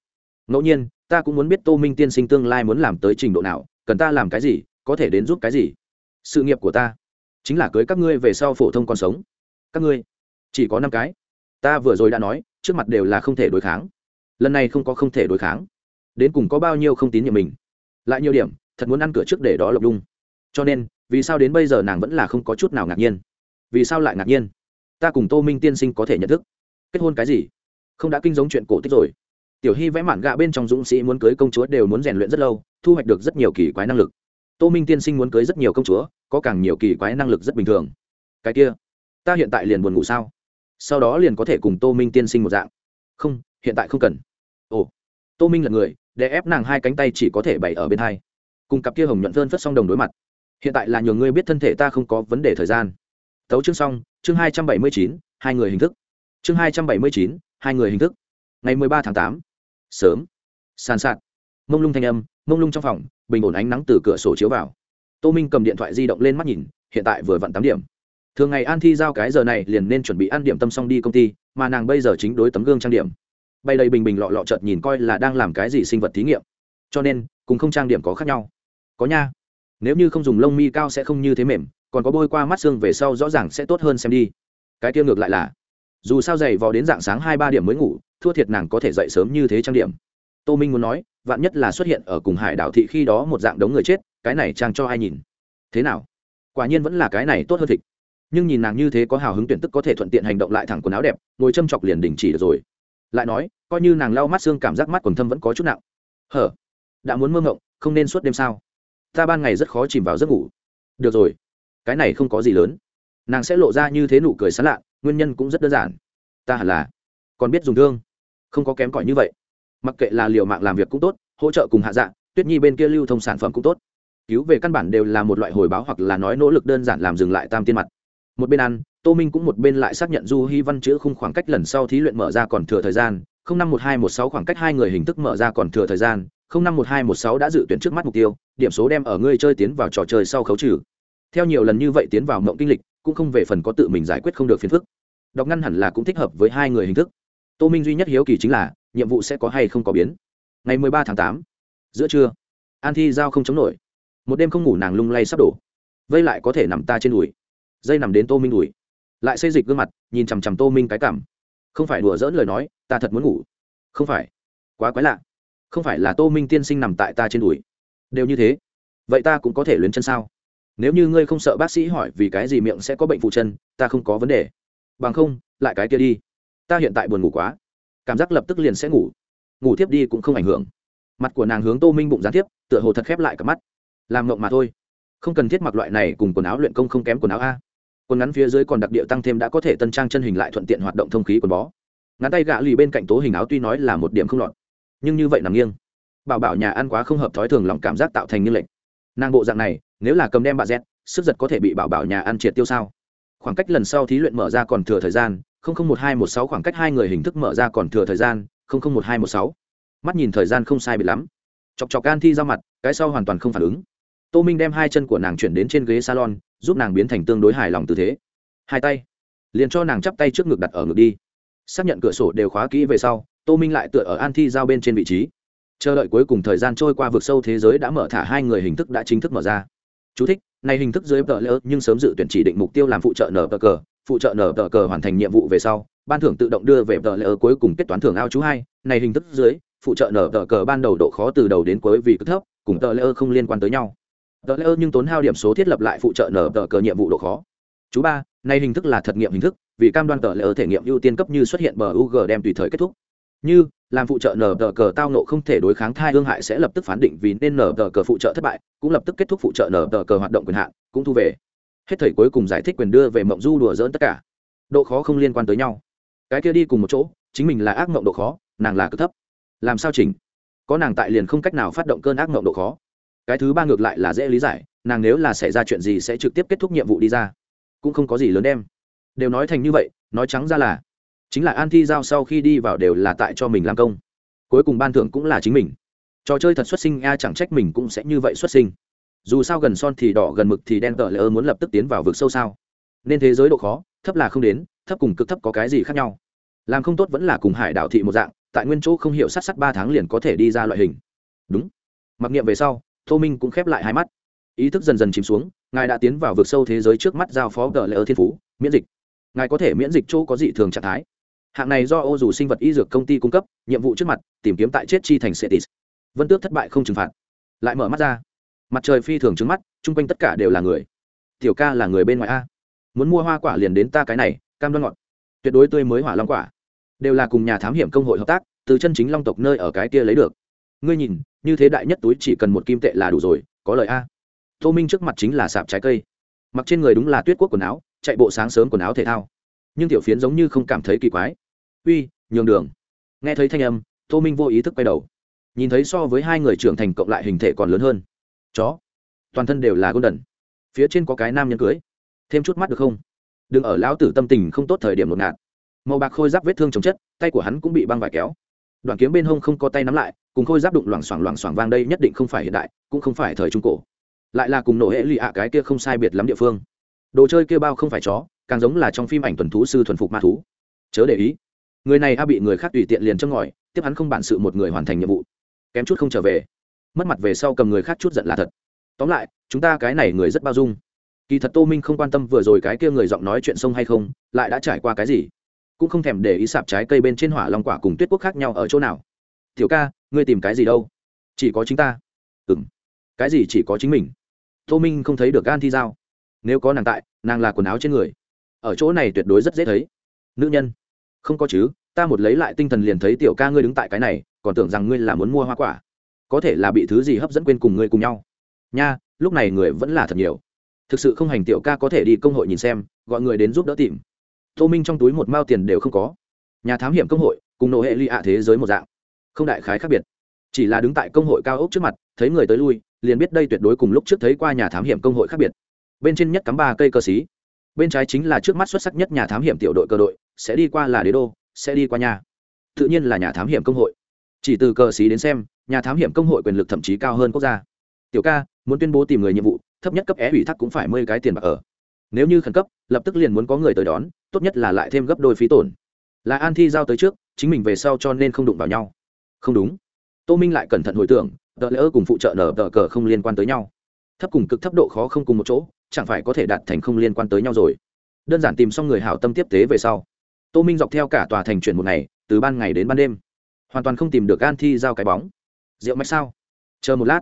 ngẫu nhiên, ta cũng muốn biết tô minh tiên sinh tương lai muốn làm tới trình độ nào, cần ta làm cái gì, có thể đến giúp cái gì? Sự nghiệp của ta chính là cưới các ngươi về sau phổ thông còn sống. Các ngươi chỉ có năm cái. Ta vừa rồi đã nói, trước mặt đều là không thể đối kháng. Lần này không có không thể đối kháng. Đến cùng có bao nhiêu không tín nhiệm mình? Lại nhiều điểm, thật muốn ăn cửa trước để đó lộc đung cho nên, vì sao đến bây giờ nàng vẫn là không có chút nào ngạc nhiên? Vì sao lại ngạc nhiên? Ta cùng tô minh tiên sinh có thể nhận thức. Kết hôn cái gì? Không đã kinh giống chuyện cổ tích rồi tiểu hy vẽ mạn gạ bên trong dũng sĩ muốn cưới công chúa đều muốn rèn luyện rất lâu, thu hoạch được rất nhiều kỳ quái năng lực. Tô minh tiên sinh muốn cưới rất nhiều công chúa, có càng nhiều kỳ quái năng lực rất bình thường. Cái kia, ta hiện tại liền buồn ngủ sao? Sau đó liền có thể cùng tô minh tiên sinh một dạng. Không, hiện tại không cần. Ồ, tô minh là người, để ép nàng hai cánh tay chỉ có thể bày ở bên hai. Cùng cặp kia hồng nhuận phơn phất song đồng đối mặt. Hiện tại là nhường ngươi biết thân thể ta không có vấn đề thời gian. Tấu chương xong, chương hai trăm bảy mươi chín, hai người hình thức. Chương hai trăm bảy mươi chín, hai người hình thức. Ngày mười ba tháng tám sớm. Sàn sạt. Mông lung thanh âm, mông lung trong phòng, bình ổn ánh nắng từ cửa sổ chiếu vào. Tô minh cầm điện thoại di động lên mắt nhìn, hiện tại vừa vặn tám điểm. Thường ngày an thi giao cái giờ này liền nên chuẩn bị ăn điểm tâm xong đi công ty, mà nàng bây giờ chính đối tấm gương trang điểm. Bay đầy bình bình lọ lọ chợt nhìn coi là đang làm cái gì sinh vật thí nghiệm. Cho nên, cùng không trang điểm có khác nhau. Có nha. Nếu như không dùng lông mi cao sẽ không như thế mềm, còn có bôi qua mắt xương về sau rõ ràng sẽ tốt hơn xem đi. Cái tiêu ngược lại là, dù sao dày vò đến dạng sáng hai ba điểm mới ngủ thua thiệt nàng có thể dậy sớm như thế trang điểm. Tô minh muốn nói, vạn nhất là xuất hiện ở cùng hải đảo thị khi đó một dạng đống người chết, cái này trang cho ai nhìn? Thế nào? Quả nhiên vẫn là cái này tốt hơn thịt. Nhưng nhìn nàng như thế có hào hứng tuyển tức có thể thuận tiện hành động lại thẳng quần áo đẹp, ngồi châm chọc liền đình chỉ được rồi. Lại nói, coi như nàng lau mắt xương cảm giác mắt quần thâm vẫn có chút nặng. Hở? Đã muốn mơ ngộng, không nên suốt đêm sao? Ta ban ngày rất khó chìm vào giấc ngủ. Được rồi. Cái này không có gì lớn. Nàng sẽ lộ ra như thế nụ cười sán lạ, nguyên nhân cũng rất đơn giản. Ta hẳn là còn biết dùng thương không có kém cỏi như vậy. Mặc kệ là liều mạng làm việc cũng tốt, hỗ trợ cùng hạ dạ tuyết nhi bên kia lưu thông sản phẩm cũng tốt. Cứu về căn bản đều là một loại hồi báo hoặc là nói nỗ lực đơn giản làm dừng lại tam tiên mặt. Một bên ăn, tô minh cũng một bên lại xác nhận du hy văn chữ khung khoảng cách lần sau thí luyện mở ra còn thừa thời gian, không năm một hai một sáu khoảng cách hai người hình thức mở ra còn thừa thời gian, không năm một hai một sáu đã dự tuyển trước mắt mục tiêu, điểm số đem ở ngươi chơi tiến vào trò chơi sau khấu trừ. Theo nhiều lần như vậy tiến vào mộng kinh lịch, cũng không về phần có tự mình giải quyết không được phiền phức. Đọc ngăn hẳn là cũng thích hợp với hai người hình thức tô minh duy nhất hiếu kỳ chính là, nhiệm vụ sẽ có hay không có biến. Ngày mười ba tháng tám, giữa trưa, an thi giao không chống nổi. Một đêm không ngủ nàng lung lay sắp đổ. Vây lại có thể nằm ta trên đùi. Dây nằm đến tô minh đùi. Lại xây dịch gương mặt, nhìn chằm chằm tô minh cái cảm. Không phải đùa dỡn lời nói, ta thật muốn ngủ. Không phải. Quá quái lạ. Không phải là tô minh tiên sinh nằm tại ta trên đùi. Đều như thế. Vậy ta cũng có thể luyến chân sao? Nếu như ngươi không sợ bác sĩ hỏi vì cái gì miệng sẽ có bệnh phụ chân, ta không có vấn đề. Bằng không, lại cái kia đi ta hiện tại buồn ngủ quá. Cảm giác lập tức liền sẽ ngủ. Ngủ tiếp đi cũng không ảnh hưởng. Mặt của nàng hướng tô minh bụng gián tiếp tựa hồ thật khép lại cả mắt. Làm ngộng mà thôi. Không cần thiết mặc loại này cùng quần áo luyện công không kém quần áo a. Quần ngắn phía dưới còn đặc địa tăng thêm đã có thể tân trang chân hình lại thuận tiện hoạt động thông khí quần bó. Ngắn tay gạ lì bên cạnh tố hình áo tuy nói là một điểm không lọt, nhưng như vậy nằm nghiêng. Bảo bảo nhà ăn quá không hợp thói thường lòng cảm giác tạo thành như lệnh nàng bộ dạng này, nếu là cầm đem bà z sức giật có thể bị bảo bảo nhà ăn triệt tiêu sao? Khoảng cách lần sau thí luyện mở ra còn thừa thời gian một hai một sáu khoảng cách hai người hình thức mở ra còn thừa thời gian một hai một sáu. Mắt nhìn thời gian không sai bị lắm. Chọc chọc gan thi ra mặt cái sau hoàn toàn không phản ứng. Tô minh đem hai chân của nàng chuyển đến trên ghế salon giúp nàng biến thành tương đối hài lòng tư thế. Hai tay liền cho nàng chắp tay trước ngực đặt ở ngực đi. Xác nhận cửa sổ đều khóa kỹ về sau tô minh lại tựa ở an thi giao bên trên vị trí. Chờ đợi cuối cùng thời gian trôi qua vực sâu thế giới đã mở thả hai người hình thức đã chính thức mở ra. Chú thích, này hình thức dưới tờ lỡ nhưng sớm dự tuyển chỉ định mục tiêu làm phụ trợ nở cờ phụ trợ nở tờ cờ hoàn thành nhiệm vụ về sau, ban thưởng tự động đưa về tờ lỡ cuối cùng kết toán thưởng ao chú hai. Này hình thức dưới, phụ trợ nở tờ cờ ban đầu độ khó từ đầu đến cuối vì cực thấp, cùng tờ lỡ không liên quan tới nhau. Tờ lỡ nhưng tốn hao điểm số thiết lập lại phụ trợ nở tờ cờ nhiệm vụ độ khó. Chú ba, này hình thức là thật nghiệm hình thức, vì cam đoan tờ lỡ thể nghiệm ưu tiên cấp như xuất hiện bờ UG đem tùy thời kết thúc. Như, làm phụ trợ nở tờ cờ tao nộ không thể đối kháng thai hương hại sẽ lập tức phán định vì nên nở tờ cờ phụ trợ thất bại, cũng lập tức kết thúc phụ trợ nở tờ cờ hoạt động quyền hạn, cũng thu về hết thời cuối cùng giải thích quyền đưa về mộng du đùa dỡn tất cả. Độ khó không liên quan tới nhau. Cái kia đi cùng một chỗ, chính mình là ác mộng độ khó, nàng là cực thấp. Làm sao chỉnh? Có nàng tại liền không cách nào phát động cơn ác mộng độ khó. Cái thứ ba ngược lại là dễ lý giải, nàng nếu là xảy ra chuyện gì sẽ trực tiếp kết thúc nhiệm vụ đi ra. Cũng không có gì lớn đem. Đều nói thành như vậy, nói trắng ra là, chính là an thi giao sau khi đi vào đều là tại cho mình làm công. Cuối cùng ban thưởng cũng là chính mình. Trò chơi thật xuất sinh a chẳng trách mình cũng sẽ như vậy xuất sinh dù sao gần son thì đỏ, gần mực thì đen, tờ lỡ muốn lập tức tiến vào vực sâu sao. Nên thế giới độ khó, thấp là không đến, thấp cùng cực thấp có cái gì khác nhau? Làm không tốt vẫn là cùng hải đảo thị một dạng, tại nguyên chỗ không hiểu sát sát ba tháng liền có thể đi ra loại hình. Đúng. Mặc niệm về sau, tô minh cũng khép lại hai mắt. Ý thức dần dần chìm xuống, ngài đã tiến vào vực sâu thế giới trước mắt giao phó tờ lỡ thiên phú, miễn dịch. Ngài có thể miễn dịch chỗ có dị thường trạng thái. Hạng này do ô dù sinh vật y dược công ty cung cấp, nhiệm vụ trước mặt, tìm kiếm tại chết chi thành setis vân tước thất bại không trừng phạt. Lại mở mắt ra mặt trời phi thường trứng mắt, chung quanh tất cả đều là người. Tiểu ca là người bên ngoài a. Muốn mua hoa quả liền đến ta cái này, cam đoan ngọt. Tuyệt đối tươi mới hỏa long quả. Đều là cùng nhà thám hiểm công hội hợp tác, từ chân chính long tộc nơi ở cái kia lấy được. Ngươi nhìn, như thế đại nhất túi chỉ cần một kim tệ là đủ rồi, có lời a. Tô minh trước mặt chính là sạp trái cây. Mặc trên người đúng là tuyết quốc quần áo, chạy bộ sáng sớm quần áo thể thao. Nhưng tiểu phiến giống như không cảm thấy kỳ quái. Uy, nhường đường. Nghe thấy thanh âm, tô minh vô ý thức quay đầu. Nhìn thấy so với hai người trưởng thành cộng lại hình thể còn lớn hơn chó. Toàn thân đều là gôn đần phía trên có cái nam nhân cưới. Thêm chút mắt được không? Đừng ở lão tử tâm tình không tốt thời điểm ngột ngạt. Màu bạc khôi giáp vết thương chống chất, tay của hắn cũng bị băng vải kéo. Đoạn kiếm bên hông không có tay nắm lại, cùng khôi giáp đụng loảng xoảng loảng xoảng vang đây nhất định không phải hiện đại, cũng không phải thời trung cổ. Lại là cùng nổ hệ lụy ạ cái kia không sai biệt lắm địa phương. Đồ chơi kia bao không phải chó, càng giống là trong phim ảnh tuần thú sư thuần phục ma thú. Chớ để ý. Người này a bị người khác tùy tiện liền châm ngòi, tiếp hắn không bản sự một người hoàn thành nhiệm vụ. Kém chút không trở về mất mặt về sau cầm người khác chút giận là thật. Tóm lại, chúng ta cái này người rất bao dung. Kỳ thật tô minh không quan tâm vừa rồi cái kia người giọng nói chuyện sông hay không, lại đã trải qua cái gì. Cũng không thèm để ý sạp trái cây bên trên hỏa long quả cùng tuyết quốc khác nhau ở chỗ nào. Tiểu ca, ngươi tìm cái gì đâu? Chỉ có chính ta. Ừ m cái gì chỉ có chính mình? Tô minh không thấy được gan thi giao. Nếu có nàng tại, nàng là quần áo trên người. Ở chỗ này tuyệt đối rất dễ thấy. Nữ nhân. Không có chứ, ta một lấy lại tinh thần liền thấy tiểu ca ngươi đứng tại cái này, còn tưởng rằng ngươi là muốn mua hoa quả có thể là bị thứ gì hấp dẫn quên cùng ngươi cùng nhau. Nha, lúc này người vẫn là thật nhiều. Thực sự không hành tiểu ca có thể đi công hội nhìn xem, gọi người đến giúp đỡ tìm. Tô minh trong túi một mao tiền đều không có. Nhà thám hiểm công hội, cùng nộ hệ ly ạ thế giới một dạng. Không đại khái khác biệt. Chỉ là đứng tại công hội cao ốc trước mặt, thấy người tới lui, liền biết đây tuyệt đối cùng lúc trước thấy qua nhà thám hiểm công hội khác biệt. Bên trên nhất cắm ba cây cơ xí. Bên trái chính là trước mắt xuất sắc nhất nhà thám hiểm tiểu đội cơ đội, sẽ đi qua là đế đô, sẽ đi qua nhà. Tự nhiên là nhà thám hiểm công hội. Chỉ từ cờ xí đến xem nhà thám hiểm công hội quyền lực thậm chí cao hơn quốc gia. Tiểu ca, muốn tuyên bố tìm người nhiệm vụ, thấp nhất cấp é ủy thác cũng phải mười cái tiền bạc ở. Nếu như khẩn cấp, lập tức liền muốn có người tới đón, tốt nhất là lại thêm gấp đôi phí tổn. Là an thi giao tới trước, chính mình về sau cho nên không đụng vào nhau. Không đúng. Tô minh lại cẩn thận hồi tưởng, tờ lỡ cùng phụ trợ nở tờ cờ không liên quan tới nhau. Thấp cùng cực thấp độ khó không cùng một chỗ, chẳng phải có thể đạt thành không liên quan tới nhau rồi. Đơn giản tìm xong người hảo tâm tiếp tế về sau. Tô minh dọc theo cả tòa thành chuyển một ngày, từ ban ngày đến ban đêm. Hoàn toàn không tìm được an thi giao cái bóng rượu mạch sao? Chờ một lát.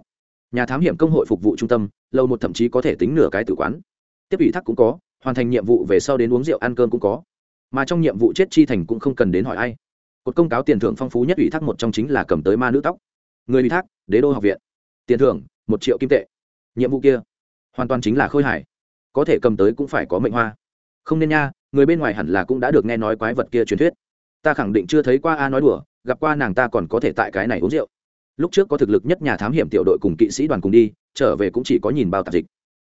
Nhà thám hiểm công hội phục vụ trung tâm, lâu một thậm chí có thể tính nửa cái tử quán. Tiếp ủy thác cũng có, hoàn thành nhiệm vụ về sau đến uống rượu ăn cơm cũng có. Mà trong nhiệm vụ chết chi thành cũng không cần đến hỏi ai. Cột công cáo tiền thưởng phong phú nhất ủy thác một trong chính là cầm tới ma nữ tóc. Người ủy thác, đế đô học viện. Tiền thưởng, một triệu kim tệ. Nhiệm vụ kia, hoàn toàn chính là khôi hải có thể cầm tới cũng phải có mệnh hoa. Không nên nha, người bên ngoài hẳn là cũng đã được nghe nói quái vật kia truyền thuyết. Ta khẳng định chưa thấy qua a nói đùa, gặp qua nàng ta còn có thể tại cái này uống rượu lúc trước có thực lực nhất nhà thám hiểm tiểu đội cùng kỵ sĩ đoàn cùng đi, trở về cũng chỉ có nhìn bao tạp dịch.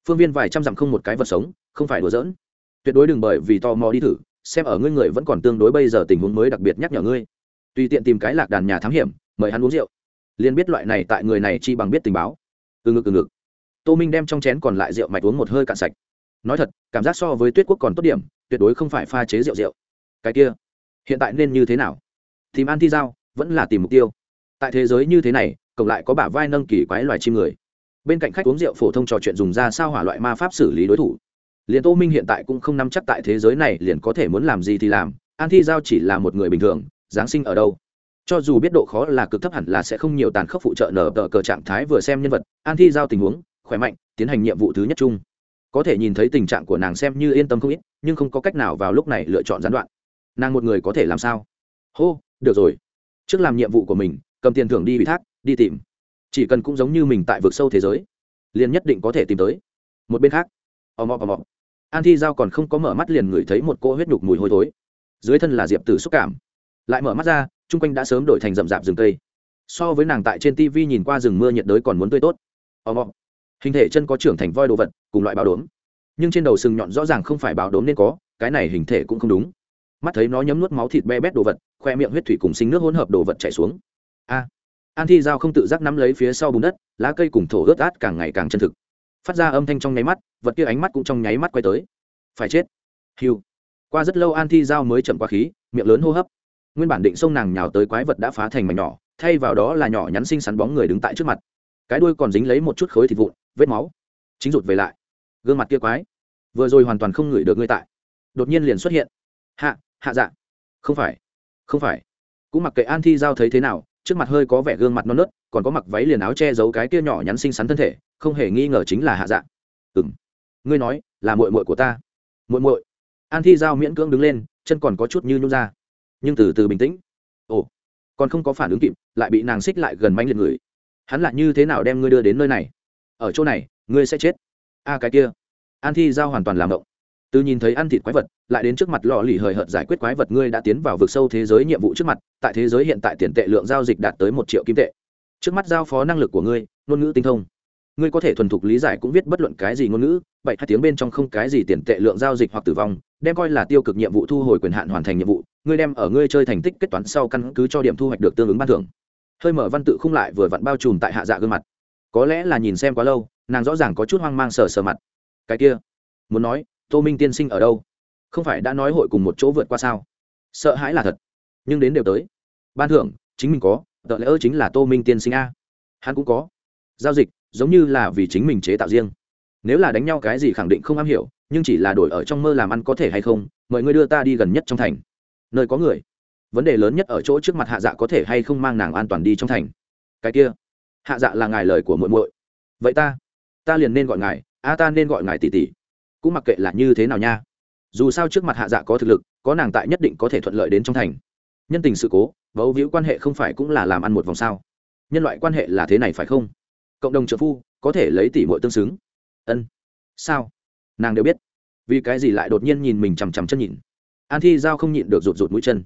Phương viên vài trăm dặm không một cái vật sống, không phải đùa giỡn. Tuyệt đối đừng bởi vì tò mò đi thử, xem ở ngươi người vẫn còn tương đối bây giờ tình huống mới đặc biệt nhắc nhở ngươi. Tùy tiện tìm cái lạc đàn nhà thám hiểm, mời hắn uống rượu. Liền biết loại này tại người này chi bằng biết tình báo. Từ ngực từ ngực. Tô minh đem trong chén còn lại rượu mạch uống một hơi cạn sạch. Nói thật, cảm giác so với tuyết quốc còn tốt điểm, tuyệt đối không phải pha chế rượu rượu. Cái kia, hiện tại nên như thế nào? Tìm an thi giao, vẫn là tìm mục tiêu tại thế giới như thế này cộng lại có bả vai nâng kỳ quái loài chim người. Bên cạnh khách uống rượu phổ thông trò chuyện dùng ra sao hỏa loại ma pháp xử lý đối thủ. Liền tô minh hiện tại cũng không nắm chắc tại thế giới này liền có thể muốn làm gì thì làm, an thi giao chỉ là một người bình thường, giáng sinh ở đâu? Cho dù biết độ khó là cực thấp hẳn là sẽ không nhiều tàn khốc phụ trợ nở tờ cờ trạng thái vừa xem nhân vật, an thi giao tình huống, khỏe mạnh, tiến hành nhiệm vụ thứ nhất chung. Có thể nhìn thấy tình trạng của nàng xem như yên tâm không ít, nhưng không có cách nào vào lúc này lựa chọn gián đoạn. Nàng một người có thể làm sao? Hô, được rồi. Trước làm nhiệm vụ của mình cầm tiền thưởng đi ủy thác, đi tìm. Chỉ cần cũng giống như mình tại vực sâu thế giới, liền nhất định có thể tìm tới. Một bên khác, ò mò ò mò. An thi giao còn không có mở mắt liền ngửi thấy một cô huyết nhục mùi hôi thối. Dưới thân là diệp tử xúc cảm. Lại mở mắt ra, chung quanh đã sớm đổi thành rậm rạp rừng cây. So với nàng tại trên tv nhìn qua rừng mưa nhiệt đới còn muốn tươi tốt. Ò mò. Hình thể chân có trưởng thành voi đồ vật, cùng loại báo đốm. Nhưng trên đầu sừng nhọn rõ ràng không phải báo đốm nên có, cái này hình thể cũng không đúng. Mắt thấy nó nhấm nuốt máu thịt be bét đồ vật, khoe miệng huyết thủy cùng sinh nước hỗn hợp đồ vật chảy xuống a an thi giao không tự giác nắm lấy phía sau bùn đất, lá cây cùng thổ ướt át càng ngày càng chân thực. Phát ra âm thanh trong nháy mắt, vật kia ánh mắt cũng trong nháy mắt quay tới. Phải chết. Hiu qua rất lâu an thi giao mới chậm qua khí, miệng lớn hô hấp. Nguyên bản định sông nàng nhào tới quái vật đã phá thành mảnh nhỏ, thay vào đó là nhỏ nhắn xinh xắn bóng người đứng tại trước mặt. Cái đuôi còn dính lấy một chút khối thịt vụn, vết máu. Chính rụt về lại. Gương mặt kia quái. Vừa rồi hoàn toàn không ngửi được ngươi tại. Đột nhiên liền xuất hiện. Hạ hạ dạ. Không phải không phải. Cũng mặc kệ an thi giao thấy thế nào trước mặt hơi có vẻ gương mặt non nớt, còn có mặc váy liền áo che giấu cái kia nhỏ nhắn xinh xắn thân thể, không hề nghi ngờ chính là hạ dạ. Ừ m ngươi nói, là mội mội của ta. Mội mội an thi giao miễn cưỡng đứng lên, chân còn có chút như nhung ra. Nhưng từ từ bình tĩnh. Ồ, còn không có phản ứng kịp, lại bị nàng xích lại gần manh liệt người. Hắn lại như thế nào đem ngươi đưa đến nơi này? Ở chỗ này, ngươi sẽ chết. A, cái kia. An thi giao hoàn toàn làm động từ nhìn thấy ăn thịt quái vật, lại đến trước mặt lò lì hời hợt giải quyết quái vật, ngươi đã tiến vào vực sâu thế giới nhiệm vụ trước mặt, tại thế giới hiện tại tiền tệ lượng giao dịch đạt tới một triệu kim tệ. Trước mắt giao phó năng lực của ngươi, ngôn ngữ tinh thông. Ngươi có thể thuần thục lý giải cũng viết bất luận cái gì ngôn ngữ, bảy hai tiếng bên trong không cái gì tiền tệ lượng giao dịch hoặc tử vong, đem coi là tiêu cực nhiệm vụ thu hồi quyền hạn hoàn thành nhiệm vụ, ngươi đem ở ngươi chơi thành tích kết toán sau căn cứ cho điểm thu hoạch được tương ứng ban thưởng. Hơi mở văn tự không lại vừa vặn bao trùm tại hạ dạ gương mặt. Có lẽ là nhìn xem quá lâu, nàng rõ ràng có chút hoang mang sờ sờ mặt. Cái kia, muốn nói tô minh tiên sinh ở đâu? Không phải đã nói hội cùng một chỗ vượt qua sao? Sợ hãi là thật, nhưng đến đều tới. Ban thưởng, chính mình có, tợ lẽ ơ chính là tô minh tiên sinh a. Hắn cũng có. Giao dịch, giống như là vì chính mình chế tạo riêng. Nếu là đánh nhau cái gì khẳng định không am hiểu, nhưng chỉ là đổi ở trong mơ làm ăn có thể hay không, mời ngươi đưa ta đi gần nhất trong thành. Nơi có người. Vấn đề lớn nhất ở chỗ trước mặt hạ dạ có thể hay không mang nàng an toàn đi trong thành. Cái kia. Hạ dạ là ngài lời của muội muội. Vậy ta ta liền nên gọi ngài, a ta nên gọi ngài tỷ tỷ cũng mặc kệ là như thế nào nha. Dù sao trước mặt hạ dạ có thực lực, có nàng tại nhất định có thể thuận lợi đến trong thành. Nhân tình sự cố vấu víu quan hệ không phải cũng là làm ăn một vòng sao? Nhân loại quan hệ là thế này phải không? Cộng đồng trợ phu, có thể lấy tỷ muội tương xứng. Ân. Sao? Nàng đều biết. Vì cái gì lại đột nhiên nhìn mình chằm chằm chân nhìn? An thi giao không nhịn được rụt rụt mũi chân.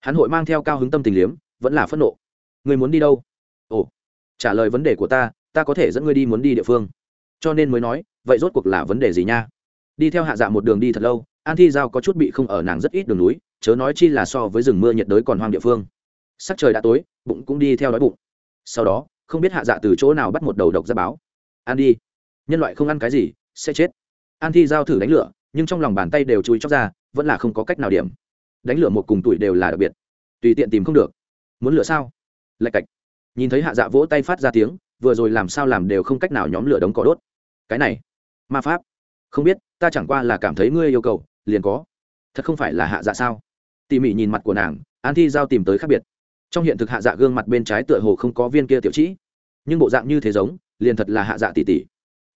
Hắn hội mang theo cao hứng tâm tình liếm, vẫn là phẫn nộ. Người muốn đi đâu? Ồ, trả lời vấn đề của ta ta có thể dẫn ngươi đi muốn đi địa phương. Cho nên mới nói, vậy rốt cuộc là vấn đề gì nha? Đi theo hạ dạ một đường đi thật lâu, an thi giao có chút bị không ở nàng rất ít đường núi, chớ nói chi là so với rừng mưa nhiệt đới còn hoang địa phương. Sắc trời đã tối, bụng cũng đi theo đói bụng. Sau đó, không biết hạ dạ từ chỗ nào bắt một đầu độc ra báo. Ăn đi. Nhân loại không ăn cái gì, sẽ chết. An thi giao thử đánh lửa, nhưng trong lòng bàn tay đều chui chóc ra, vẫn là không có cách nào điểm. Đánh lửa một cùng tuổi đều là đặc biệt. Tùy tiện tìm không được. Muốn lửa sao? Lạch cạch. Nhìn thấy hạ dạ vỗ tay phát ra tiếng, vừa rồi làm sao làm đều không cách nào nhóm lửa đống cỏ đốt. Cái này, ma pháp không biết, ta chẳng qua là cảm thấy ngươi yêu cầu, liền có. Thật không phải là hạ dạ sao? Tỉ mỉ nhìn mặt của nàng, an thi giao tìm tới khác biệt. Trong hiện thực hạ dạ gương mặt bên trái tựa hồ không có viên kia tiểu trĩ nhưng bộ dạng như thế giống, liền thật là hạ dạ tỉ tỉ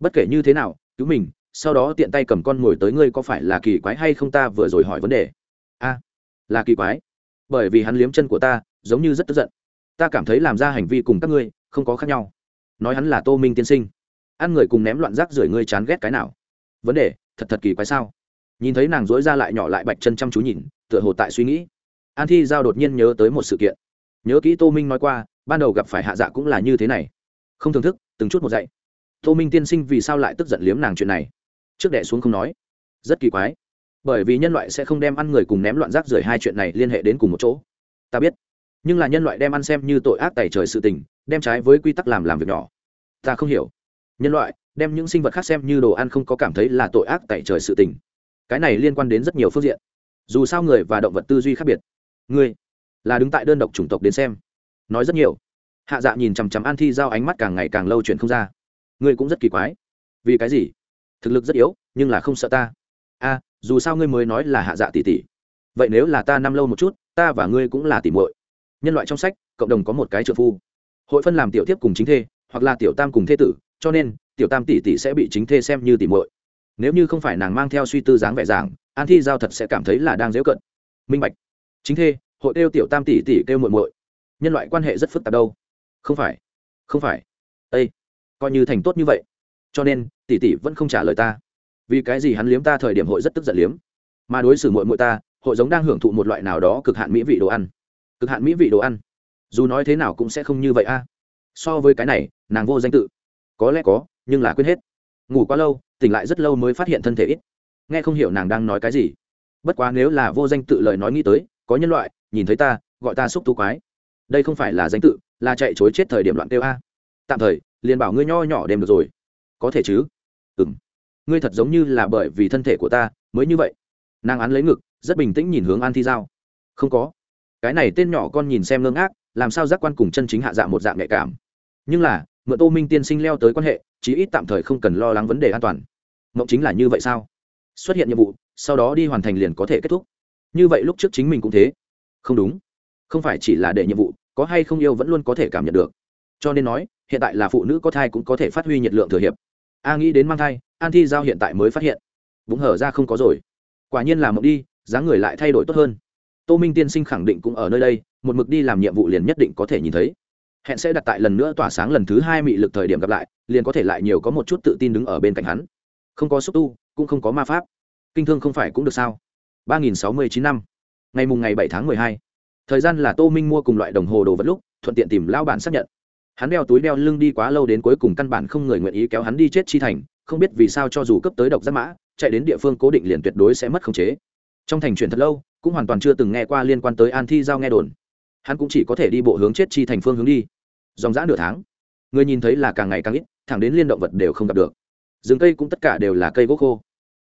bất kể như thế nào, cứu mình, sau đó tiện tay cầm con ngồi tới ngươi có phải là kỳ quái hay không ta vừa rồi hỏi vấn đề. A, là kỳ quái. Bởi vì hắn liếm chân của ta, giống như rất tức giận. Ta cảm thấy làm ra hành vi cùng các ngươi, không có khác nhau. Nói hắn là tô minh tiên sinh. Ăn người cùng ném loạn rác rưởi ngươi chán ghét cái nào? Vấn đề, thật thật kỳ quái sao? Nhìn thấy nàng dối ra lại nhỏ lại bạch chân chăm chú nhìn, tựa hồ tại suy nghĩ. An thi giao đột nhiên nhớ tới một sự kiện. Nhớ kỹ tô minh nói qua, ban đầu gặp phải hạ dạ cũng là như thế này. Không thưởng thức, từng chút một dạy. Tô minh tiên sinh vì sao lại tức giận liếm nàng chuyện này? Trước đẻ xuống không nói. Rất kỳ quái. Bởi vì nhân loại sẽ không đem ăn người cùng ném loạn rác rưởi hai chuyện này liên hệ đến cùng một chỗ. Ta biết. Nhưng là nhân loại đem ăn xem như tội ác tài trời sự tình, đem trái với quy tắc làm làm việc nhỏ. Ta không hiểu. Nhân loại đem những sinh vật khác xem như đồ ăn không có cảm thấy là tội ác tại trời sự tình. Cái này liên quan đến rất nhiều phương diện. Dù sao người và động vật tư duy khác biệt. Ngươi là đứng tại đơn độc chủng tộc đến xem. Nói rất nhiều. Hạ dạ nhìn chằm chằm an thi giao ánh mắt càng ngày càng lâu chuyện không ra. Ngươi cũng rất kỳ quái. Vì cái gì? Thực lực rất yếu, nhưng là không sợ ta. A, dù sao ngươi mới nói là hạ dạ tỷ tỷ. Vậy nếu là ta năm lâu một chút, ta và ngươi cũng là tỷ muội. Nhân loại trong sách, cộng đồng có một cái trợ phu. Hội phân làm tiểu tiếp cùng chính thê, hoặc là tiểu tam cùng thê tử, cho nên tiểu tam tỷ tỷ sẽ bị chính thê xem như tỷ muội. Nếu như không phải nàng mang theo suy tư dáng vẻ giảng, an thi giao thật sẽ cảm thấy là đang dễ cận minh bạch. Chính thê, hội kêu tiểu tam tỷ tỷ kêu muội muội. Nhân loại quan hệ rất phức tạp đâu. Không phải. Không phải. Ây coi như thành tốt như vậy. Cho nên, tỷ tỷ vẫn không trả lời ta. Vì cái gì hắn liếm ta thời điểm hội rất tức giận liếm. Mà đối xử muội muội ta, hội giống đang hưởng thụ một loại nào đó cực hạn mỹ vị đồ ăn. Cực hạn mỹ vị đồ ăn. Dù nói thế nào cũng sẽ không như vậy a. So với cái này, nàng vô danh tự. Có lẽ có nhưng là quên hết. Ngủ quá lâu, tỉnh lại rất lâu mới phát hiện thân thể ít. Nghe không hiểu nàng đang nói cái gì. Bất quá nếu là vô danh tự lời nói nghĩ tới, có nhân loại, nhìn thấy ta, gọi ta xúc tu quái. Đây không phải là danh tự, là chạy chối chết thời điểm loạn tiêu a. Tạm thời, liền bảo ngươi nho nhỏ đêm được rồi. Có thể chứ? Ừ m ngươi thật giống như là bởi vì thân thể của ta, mới như vậy. Nàng án lấy ngực, rất bình tĩnh nhìn hướng an thi giao. Không có. Cái này tên nhỏ con nhìn xem ngưng ác làm sao giác quan cùng chân chính hạ dạ một dạng nhạy cảm. Nhưng là, mượn tô minh tiên sinh leo tới quan hệ chí ít tạm thời không cần lo lắng vấn đề an toàn. Mộng chính là như vậy sao? Xuất hiện nhiệm vụ, sau đó đi hoàn thành liền có thể kết thúc. Như vậy lúc trước chính mình cũng thế. Không đúng. Không phải chỉ là để nhiệm vụ, có hay không yêu vẫn luôn có thể cảm nhận được. Cho nên nói, hiện tại là phụ nữ có thai cũng có thể phát huy nhiệt lượng thừa hiệp. A nghĩ đến mang thai, an thi giao hiện tại mới phát hiện. Bụng hở ra không có rồi. Quả nhiên là mộng đi, dáng người lại thay đổi tốt hơn. Tô minh tiên sinh khẳng định cũng ở nơi đây, một mực đi làm nhiệm vụ liền nhất định có thể nhìn thấy hẹn sẽ đặt tại lần nữa tỏa sáng lần thứ hai mị lực thời điểm gặp lại, liền có thể lại nhiều có một chút tự tin đứng ở bên cạnh hắn. Không có xúc tu, cũng không có ma pháp. Kinh thương không phải cũng được sao? ba nghìn sáu mươi chín năm, ngày mùng ngày bảy tháng mười hai. Thời gian là tô minh mua cùng loại đồng hồ đồ vật lúc, thuận tiện tìm lao bản xác nhận. Hắn đeo túi đeo lưng đi quá lâu đến cuối cùng căn bản không người nguyện ý kéo hắn đi chết chi thành, không biết vì sao cho dù cấp tới độc giáp mã, chạy đến địa phương cố định liền tuyệt đối sẽ mất khống chế. Trong thành chuyển thật lâu, cũng hoàn toàn chưa từng nghe qua liên quan tới an thi giao nghe đồn. Hắn cũng chỉ có thể đi bộ hướng chết chi thành phương hướng đi dòng dã nửa tháng. Người nhìn thấy là càng ngày càng ít, thẳng đến liên động vật đều không gặp được. Rừng cây cũng tất cả đều là cây gỗ khô.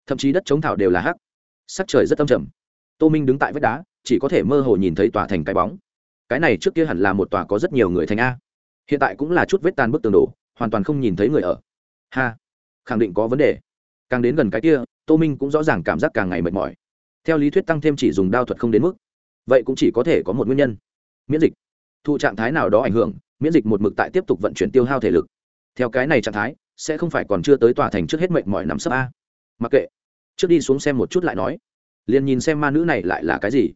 Thậm chí đất chống thảo đều là hắc. Sắc trời rất âm trầm. Tô minh đứng tại vách đá, chỉ có thể mơ hồ nhìn thấy tòa thành cái bóng. Cái này trước kia hẳn là một tòa có rất nhiều người thành a. Hiện tại cũng là chút vết tan bức tường đổ, hoàn toàn không nhìn thấy người ở. Ha, khẳng định có vấn đề. Càng đến gần cái kia, tô minh cũng rõ ràng cảm giác càng ngày mệt mỏi. Theo lý thuyết tăng thêm chỉ dùng đao thuật không đến mức. Vậy cũng chỉ có thể có một nguyên nhân. Miễn dịch. Thụ trạng thái nào đó ảnh hưởng miễn dịch một mực tại tiếp tục vận chuyển tiêu hao thể lực. Theo cái này trạng thái, sẽ không phải còn chưa tới tòa thành trước hết mệnh mọi nắm sấp a. Mặc kệ. Trước đi xuống xem một chút lại nói. Liền nhìn xem ma nữ này lại là cái gì.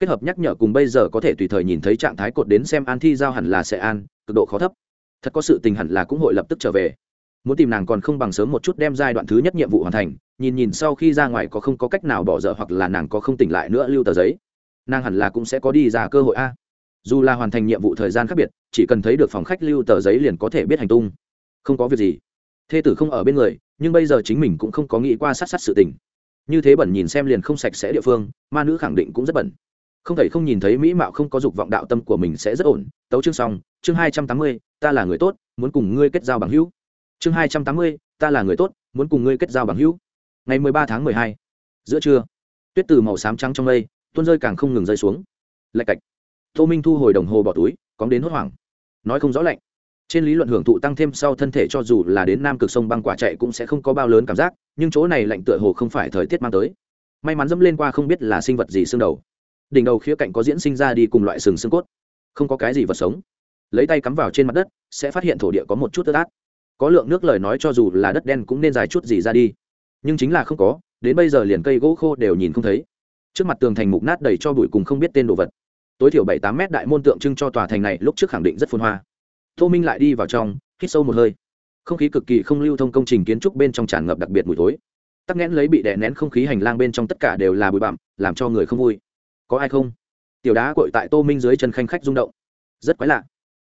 Kết hợp nhắc nhở cùng bây giờ có thể tùy thời nhìn thấy trạng thái cột đến xem an thi giao hẳn là sẽ an, cực độ khó thấp. Thật có sự tình hẳn là cũng hội lập tức trở về. Muốn tìm nàng còn không bằng sớm một chút đem giai đoạn thứ nhất nhiệm vụ hoàn thành, nhìn nhìn sau khi ra ngoài có không có cách nào bỏ dở hoặc là nàng có không tỉnh lại nữa lưu tờ giấy. Nàng hẳn là cũng sẽ có đi ra cơ hội a dù là hoàn thành nhiệm vụ thời gian khác biệt, chỉ cần thấy được phòng khách lưu tờ giấy liền có thể biết hành tung. Không có việc gì. Thê tử không ở bên người, nhưng bây giờ chính mình cũng không có nghĩ qua sát sát sự tình. Như thế bẩn nhìn xem liền không sạch sẽ địa phương, ma nữ khẳng định cũng rất bẩn. Không thể không nhìn thấy mỹ mạo không có dục vọng đạo tâm của mình sẽ rất ổn. Tấu chương xong, chương hai trăm tám mươi, ta là người tốt, muốn cùng ngươi kết giao bằng hữu. Chương hai trăm tám mươi, ta là người tốt, muốn cùng ngươi kết giao bằng hữu. Ngày mười ba tháng mười hai, giữa trưa, tuyết từ màu xám trắng trong mây, tuôn rơi càng không ngừng rơi xuống. Lạch cạch tô minh thu hồi đồng hồ bỏ túi, cóng đến hốt hoảng. Nói không rõ lạnh. Trên lý luận hưởng thụ tăng thêm sau thân thể cho dù là đến nam cực sông băng quả chạy cũng sẽ không có bao lớn cảm giác, nhưng chỗ này lạnh tựa hồ không phải thời tiết mang tới. May mắn dẫm lên qua không biết là sinh vật gì xương đầu. Đỉnh đầu khía cạnh có diễn sinh ra đi cùng loại sừng xương cốt. Không có cái gì vật sống. Lấy tay cắm vào trên mặt đất, sẽ phát hiện thổ địa có một chút tơ tát có lượng nước lời nói cho dù là đất đen cũng nên dài chút gì ra đi. Nhưng chính là không có, đến bây giờ liền cây gỗ khô đều nhìn không thấy. Trước mặt tường thành mục nát đầy cho bụi cùng không biết tên đồ vật tối thiểu bảy tám mét đại môn tượng trưng cho tòa thành này lúc trước khẳng định rất phun hoa. Tô minh lại đi vào trong, hít sâu một hơi. Không khí cực kỳ không lưu thông công trình kiến trúc bên trong tràn ngập đặc biệt mùi tối tắc nghẽn lấy bị đè nén không khí hành lang bên trong tất cả đều là bụi bặm, làm cho người không vui. Có ai không? Tiểu đá cội tại tô minh dưới chân khanh khách rung động. Rất quái lạ.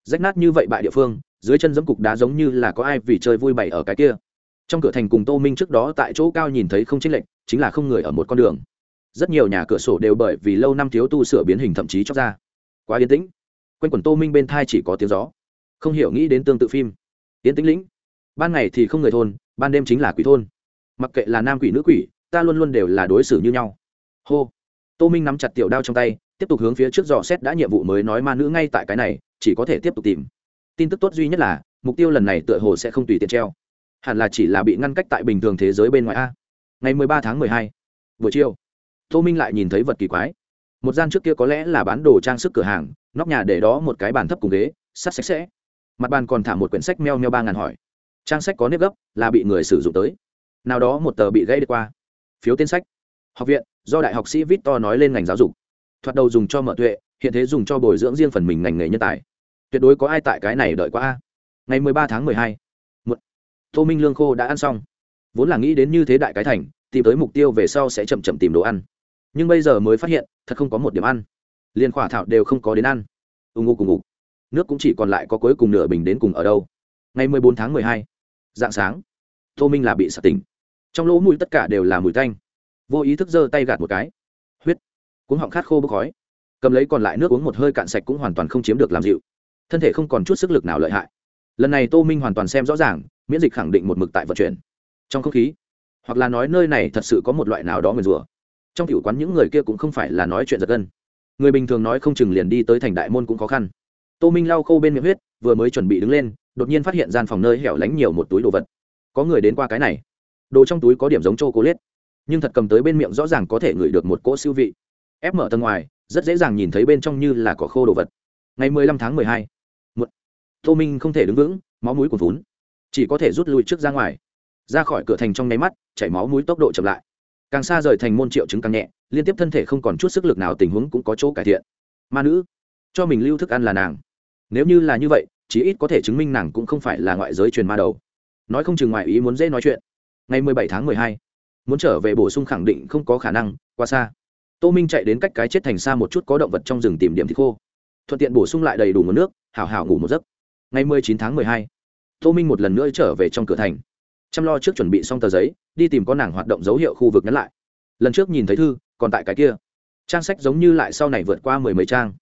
Rách nát như vậy bại địa phương, dưới chân giấm cục đá giống như là có ai vì chơi vui bày ở cái kia. Trong cửa thành cùng tô minh trước đó tại chỗ cao nhìn thấy không chênh lệch, chính là không người ở một con đường rất nhiều nhà cửa sổ đều bởi vì lâu năm thiếu tu sửa biến hình thậm chí chóc ra. Quá yên tĩnh. Quanh quần tô minh bên thai chỉ có tiếng gió. Không hiểu nghĩ đến tương tự phim. Tiến tĩnh lĩnh. Ban ngày thì không người thôn, ban đêm chính là quỷ thôn. Mặc kệ là nam quỷ nữ quỷ, ta luôn luôn đều là đối xử như nhau. Hô. Tô minh nắm chặt tiểu đao trong tay, tiếp tục hướng phía trước dò xét đã nhiệm vụ mới nói ma nữ ngay tại cái này, chỉ có thể tiếp tục tìm. Tin tức tốt duy nhất là, mục tiêu lần này tựa hồ sẽ không tùy tiện treo. Hẳn là chỉ là bị ngăn cách tại bình thường thế giới bên ngoài a. Ngày mười ba tháng mười hai, buổi chiều tô minh lại nhìn thấy vật kỳ quái. Một gian trước kia có lẽ là bán đồ trang sức cửa hàng, nóc nhà để đó một cái bàn thấp cùng ghế, sắt sạch sẽ. Mặt bàn còn thả một quyển sách meo meo ba ngàn hỏi. Trang sách có nếp gấp, là bị người sử dụng tới. Nào đó một tờ bị gãy đi qua. Phiếu tên sách. Học viện, do đại học sĩ victor nói lên ngành giáo dục. Thoạt đầu dùng cho mở tuệ, hiện thế dùng cho bồi dưỡng riêng phần mình ngành nghề nhân tài. Tuyệt đối có ai tại cái này đợi quá a. Ngày mười ba tháng mười hai, một tô minh lương khô đã ăn xong. Vốn là nghĩ đến như thế đại cái thành, tìm tới mục tiêu về sau sẽ chậm chậm tìm đồ ăn nhưng bây giờ mới phát hiện, thật không có một điểm ăn. Liền khỏa thảo đều không có đến ăn. Ù ngụ cùng ngục nước cũng chỉ còn lại có cuối cùng nửa bình đến cùng ở đâu. Ngày mười bốn tháng mười hai dạng sáng, tô minh là bị sạt tỉnh. Trong lỗ mũi tất cả đều là mùi tanh. Vô ý thức giơ tay gạt một cái. Huyết. Cuống họng khát khô bốc khói. Cầm lấy còn lại nước uống một hơi cạn sạch cũng hoàn toàn không chiếm được làm dịu. Thân thể không còn chút sức lực nào lợi hại. Lần này tô minh hoàn toàn xem rõ ràng, miễn dịch khẳng định một mực tại vận chuyển. Trong không khí, hoặc là nói nơi này thật sự có một loại nào đó nguyền rủa trong tiểu quán những người kia cũng không phải là nói chuyện giật gân. Người bình thường nói không chừng liền đi tới thành đại môn cũng khó khăn. Tô minh lau khô bên miệng huyết, vừa mới chuẩn bị đứng lên, đột nhiên phát hiện gian phòng nơi hẻo lánh nhiều một túi đồ vật. Có người đến qua cái này. Đồ trong túi có điểm giống chô cố liết nhưng thật cầm tới bên miệng rõ ràng có thể ngửi được một cỗ siêu vị. Ép mở tầng ngoài, rất dễ dàng nhìn thấy bên trong như là cỏ khô đồ vật. Ngày mười lăm tháng mười hai một tô minh không thể đứng vững, máu mũi cuồn vún chỉ có thể rút lui trước ra ngoài. Ra khỏi cửa thành trong nháy mắt, chảy máu mũi tốc độ chậm lại càng xa rời thành môn triệu chứng càng nhẹ, liên tiếp thân thể không còn chút sức lực nào tình huống cũng có chỗ cải thiện. Ma nữ, cho mình lưu thức ăn là nàng. Nếu như là như vậy, chí ít có thể chứng minh nàng cũng không phải là ngoại giới truyền ma đầu. Nói không chừng ngoại ý muốn dễ nói chuyện. Ngày mười bảy tháng mười hai, muốn trở về bổ sung khẳng định không có khả năng, qua xa. Tô minh chạy đến cách cái chết thành xa một chút có động vật trong rừng tìm điểm thịt khô. Thuận tiện bổ sung lại đầy đủ nguồn nước, hảo hảo ngủ một giấc. Ngày mười chín tháng mười hai, tô minh một lần nữa trở về trong cửa thành chăm lo trước chuẩn bị xong tờ giấy, đi tìm có nàng hoạt động dấu hiệu khu vực nhắn lại. Lần trước nhìn thấy thư, còn tại cái kia. Trang sách giống như lại sau này vượt qua mười mấy trang.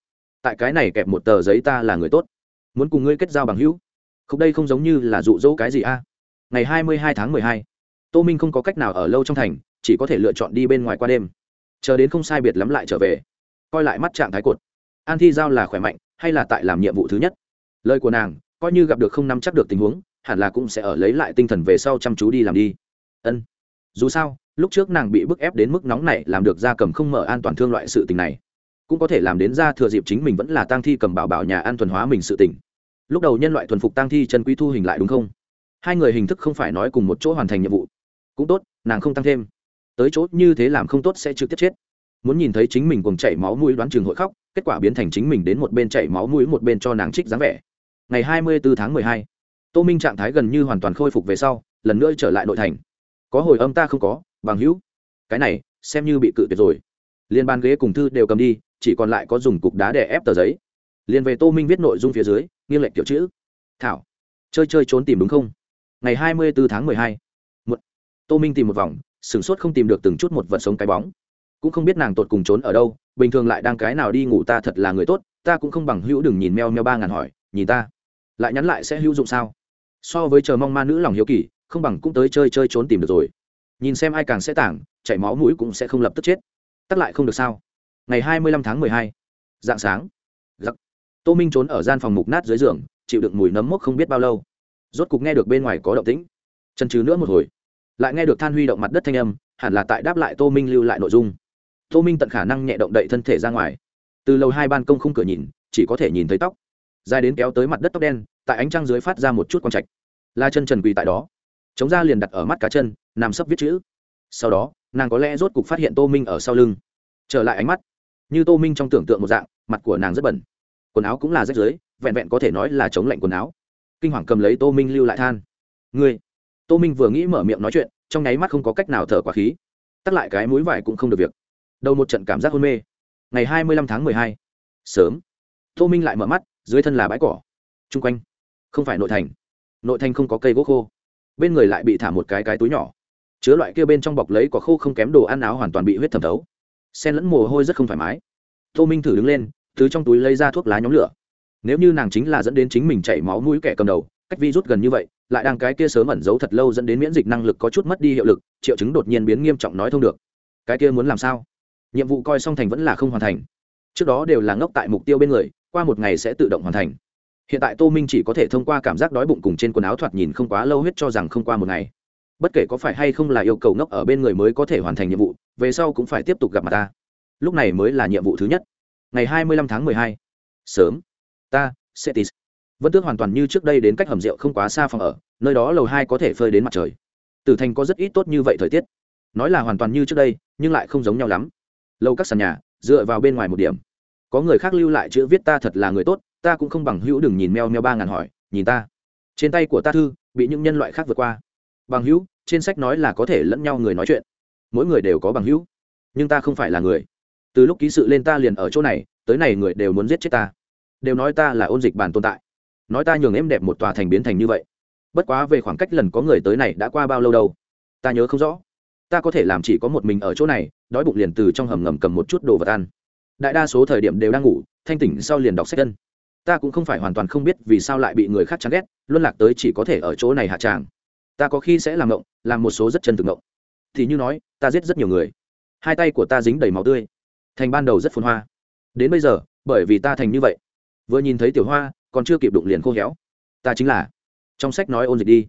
Tại cái này kẹp một tờ giấy ta là người tốt. Muốn cùng ngươi kết giao bằng hữu. Không đây không giống như là dụ dỗ cái gì a. Ngày hai mươi hai tháng mười hai, tô minh không có cách nào ở lâu trong thành, chỉ có thể lựa chọn đi bên ngoài qua đêm. Chờ đến không sai biệt lắm lại trở về. Coi lại mắt trạng thái cột. An thi giao là khỏe mạnh, hay là tại làm nhiệm vụ thứ nhất? Lời của nàng, coi như gặp được không nắm chắc được tình huống hẳn là cũng sẽ ở lấy lại tinh thần về sau chăm chú đi làm đi. Ân. Dù sao, lúc trước nàng bị bức ép đến mức nóng này làm được ra cầm không mở an toàn thương loại sự tình này, cũng có thể làm đến ra thừa dịp chính mình vẫn là tang thi cầm bảo bảo nhà an thuần hóa mình sự tình. Lúc đầu nhân loại thuần phục tang thi chân quý thu hình lại đúng không? Hai người hình thức không phải nói cùng một chỗ hoàn thành nhiệm vụ. Cũng tốt, nàng không tăng thêm. Tới chỗ như thế làm không tốt sẽ trực tiếp chết. Muốn nhìn thấy chính mình cùng chảy máu mũi đoán trường hội khóc, kết quả biến thành chính mình đến một bên chảy máu mũi một bên cho nàng trích dáng vẻ. Ngày hai mươi bốn tháng mười hai tô minh trạng thái gần như hoàn toàn khôi phục về sau, lần nữa trở lại nội thành. Có hồi âm ta không có, bằng hữu. Cái này, xem như bị cự tuyệt rồi. Liên ban ghế cùng thư đều cầm đi, chỉ còn lại có dùng cục đá để ép tờ giấy. Liền về tô minh viết nội dung phía dưới, nghiêng lệnh kiểu chữ. Thảo. Chơi chơi trốn tìm đúng không? Ngày hai mươi bốn tháng mười hai. Tô minh tìm một vòng, sửng sốt không tìm được từng chút một vật sống cái bóng. Cũng không biết nàng tột cùng trốn ở đâu, bình thường lại đang cái nào đi ngủ ta thật là người tốt, ta cũng không bằng hữu đừng nhìn meo meo ba ngàn hỏi, nhìn ta. Lại nhắn lại sẽ hữu dụng sao? So với chờ mong ma nữ lòng hiếu kỳ, không bằng cũng tới chơi chơi trốn tìm được rồi. Nhìn xem ai càng sẽ tảng, chảy máu mũi cũng sẽ không lập tức chết. Tắt lại không được sao? Ngày hai mươi lăm tháng mười hai dạng sáng. Giặc. Tô minh trốn ở gian phòng mục nát dưới giường, chịu đựng mùi nấm mốc không biết bao lâu. Rốt cục nghe được bên ngoài có động tĩnh. Chân trừ nữa một hồi. Lại nghe được than huy động mặt đất thanh âm, hẳn là tại đáp lại tô minh lưu lại nội dung. Tô minh tận khả năng nhẹ động đậy thân thể ra ngoài. Từ lầu hai ban công không cửa nhìn, chỉ có thể nhìn thấy tóc. Dài đến kéo tới mặt đất tóc đen tại ánh trăng dưới phát ra một chút quang trạch. La chân trần quỳ tại đó. Chống ra liền đặt ở mắt cá chân, nằm sấp viết chữ. Sau đó, nàng có lẽ rốt cục phát hiện tô minh ở sau lưng. Trở lại ánh mắt, như tô minh trong tưởng tượng một dạng, mặt của nàng rất bẩn. Quần áo cũng là rách rưới, vẹn vẹn có thể nói là chống lạnh quần áo. Kinh hoàng cầm lấy tô minh lưu lại than. Ngươi. Tô minh vừa nghĩ mở miệng nói chuyện, trong nháy mắt không có cách nào thở quả khí. Tắt lại cái mũi vải cũng không được việc. Đầu một trận cảm giác hôn mê. Ngày hai mươi lăm tháng mười hai. Sớm. Tô minh lại mở mắt, dưới thân là bãi cỏ. Chung quanh không phải nội thành. Nội thành không có cây gỗ khô. Bên người lại bị thả một cái cái túi nhỏ. Chứa loại kia bên trong bọc lấy quả khô không kém đồ ăn áo hoàn toàn bị huyết thẩm thấu. Sen lẫn mồ hôi rất không thoải mái. Tô minh thử đứng lên thứ trong túi lấy ra thuốc lá nhóm lửa. Nếu như nàng chính là dẫn đến chính mình chảy máu mũi kẻ cầm đầu, cách vi rút gần như vậy, lại đang cái kia sớm ẩn giấu thật lâu dẫn đến miễn dịch năng lực có chút mất đi hiệu lực, triệu chứng đột nhiên biến nghiêm trọng nói thông được. Cái kia muốn làm sao? Nhiệm vụ coi xong thành vẫn là không hoàn thành. Trước đó đều là ngốc tại mục tiêu bên người, qua một ngày sẽ tự động hoàn thành hiện tại tô minh chỉ có thể thông qua cảm giác đói bụng cùng trên quần áo thoạt nhìn không quá lâu huyết cho rằng không qua một ngày. Bất kể có phải hay không là yêu cầu ngốc ở bên người mới có thể hoàn thành nhiệm vụ, về sau cũng phải tiếp tục gặp mặt ta. Lúc này mới là nhiệm vụ thứ nhất. Ngày hai mươi lăm tháng mười hai. Sớm. Ta, setis. Vẫn tước hoàn toàn như trước đây đến cách hầm rượu không quá xa phòng ở, nơi đó lầu hai có thể phơi đến mặt trời. Tử thành có rất ít tốt như vậy thời tiết. Nói là hoàn toàn như trước đây, nhưng lại không giống nhau lắm. Lâu các sàn nhà, dựa vào bên ngoài một điểm. Có người khác lưu lại chữ viết ta thật là người tốt ta cũng không bằng hữu đừng nhìn meo meo ba ngàn hỏi, nhìn ta. Trên tay của ta thư, bị những nhân loại khác vượt qua. Bằng hữu, trên sách nói là có thể lẫn nhau người nói chuyện. Mỗi người đều có bằng hữu. Nhưng ta không phải là người. Từ lúc ký sự lên ta liền ở chỗ này, tới này người đều muốn giết chết ta. Đều nói ta là ôn dịch bản tồn tại. Nói ta nhường em đẹp một tòa thành biến thành như vậy. Bất quá về khoảng cách lần có người tới này đã qua bao lâu đâu? Ta nhớ không rõ. Ta có thể làm chỉ có một mình ở chỗ này, đói bụng liền từ trong hầm ngầm cầm một chút đồ vật ăn. Đại đa số thời điểm đều đang ngủ, thanh tỉnh sau liền đọc sách chân ta cũng không phải hoàn toàn không biết vì sao lại bị người khác chán ghét, luân lạc tới chỉ có thể ở chỗ này hạ tràng. Ta có khi sẽ làm ngộng, làm một số rất chân thực ngộng. Thì như nói, ta giết rất nhiều người. Hai tay của ta dính đầy máu tươi. Thành ban đầu rất phun hoa. Đến bây giờ, bởi vì ta thành như vậy. Vừa nhìn thấy tiểu hoa, còn chưa kịp đụng liền khô héo. Ta chính là. Trong sách nói ôn dịch đi.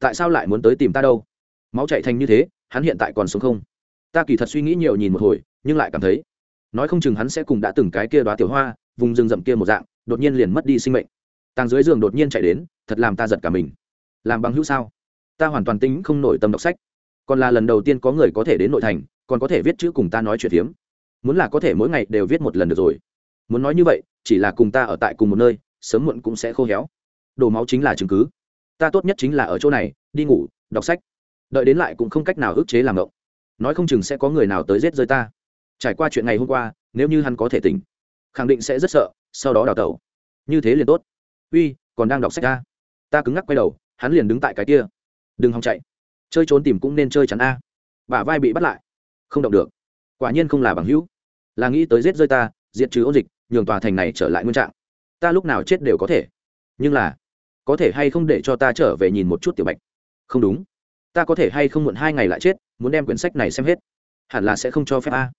Tại sao lại muốn tới tìm ta đâu? Máu chạy thành như thế, hắn hiện tại còn sống không? Ta kỳ thật suy nghĩ nhiều nhìn một hồi, nhưng lại cảm thấy. Nói không chừng hắn sẽ cùng đã từng cái kia đoá tiểu hoa, vùng rừng rậm kia một dạng đột nhiên liền mất đi sinh mệnh. Tàng dưới giường đột nhiên chạy đến, thật làm ta giật cả mình. Làm bằng hữu sao? Ta hoàn toàn tính không nổi tâm đọc sách. Còn là lần đầu tiên có người có thể đến nội thành, còn có thể viết chữ cùng ta nói chuyện phiếm. Muốn là có thể mỗi ngày đều viết một lần được rồi. Muốn nói như vậy, chỉ là cùng ta ở tại cùng một nơi, sớm muộn cũng sẽ khô héo. Đổ máu chính là chứng cứ. Ta tốt nhất chính là ở chỗ này, đi ngủ, đọc sách. Đợi đến lại cũng không cách nào ức chế làm ngộng. Nói không chừng sẽ có người nào tới giết rơi ta. Trải qua chuyện ngày hôm qua, nếu như hắn có thể tỉnh, khẳng định sẽ rất sợ sau đó đào tẩu. Như thế liền tốt. Uy, còn đang đọc sách ta. Ta cứng ngắc quay đầu, hắn liền đứng tại cái kia. Đừng hòng chạy. Chơi trốn tìm cũng nên chơi chắn a. Bả vai bị bắt lại. Không động được. Quả nhiên không là bằng hữu. Là nghĩ tới giết rơi ta, diệt trừ ôn dịch, nhường tòa thành này trở lại nguyên trạng. Ta lúc nào chết đều có thể. Nhưng là, có thể hay không để cho ta trở về nhìn một chút tiểu bạch? Không đúng. Ta có thể hay không muộn hai ngày lại chết, muốn đem quyển sách này xem hết. Hẳn là sẽ không cho phép a.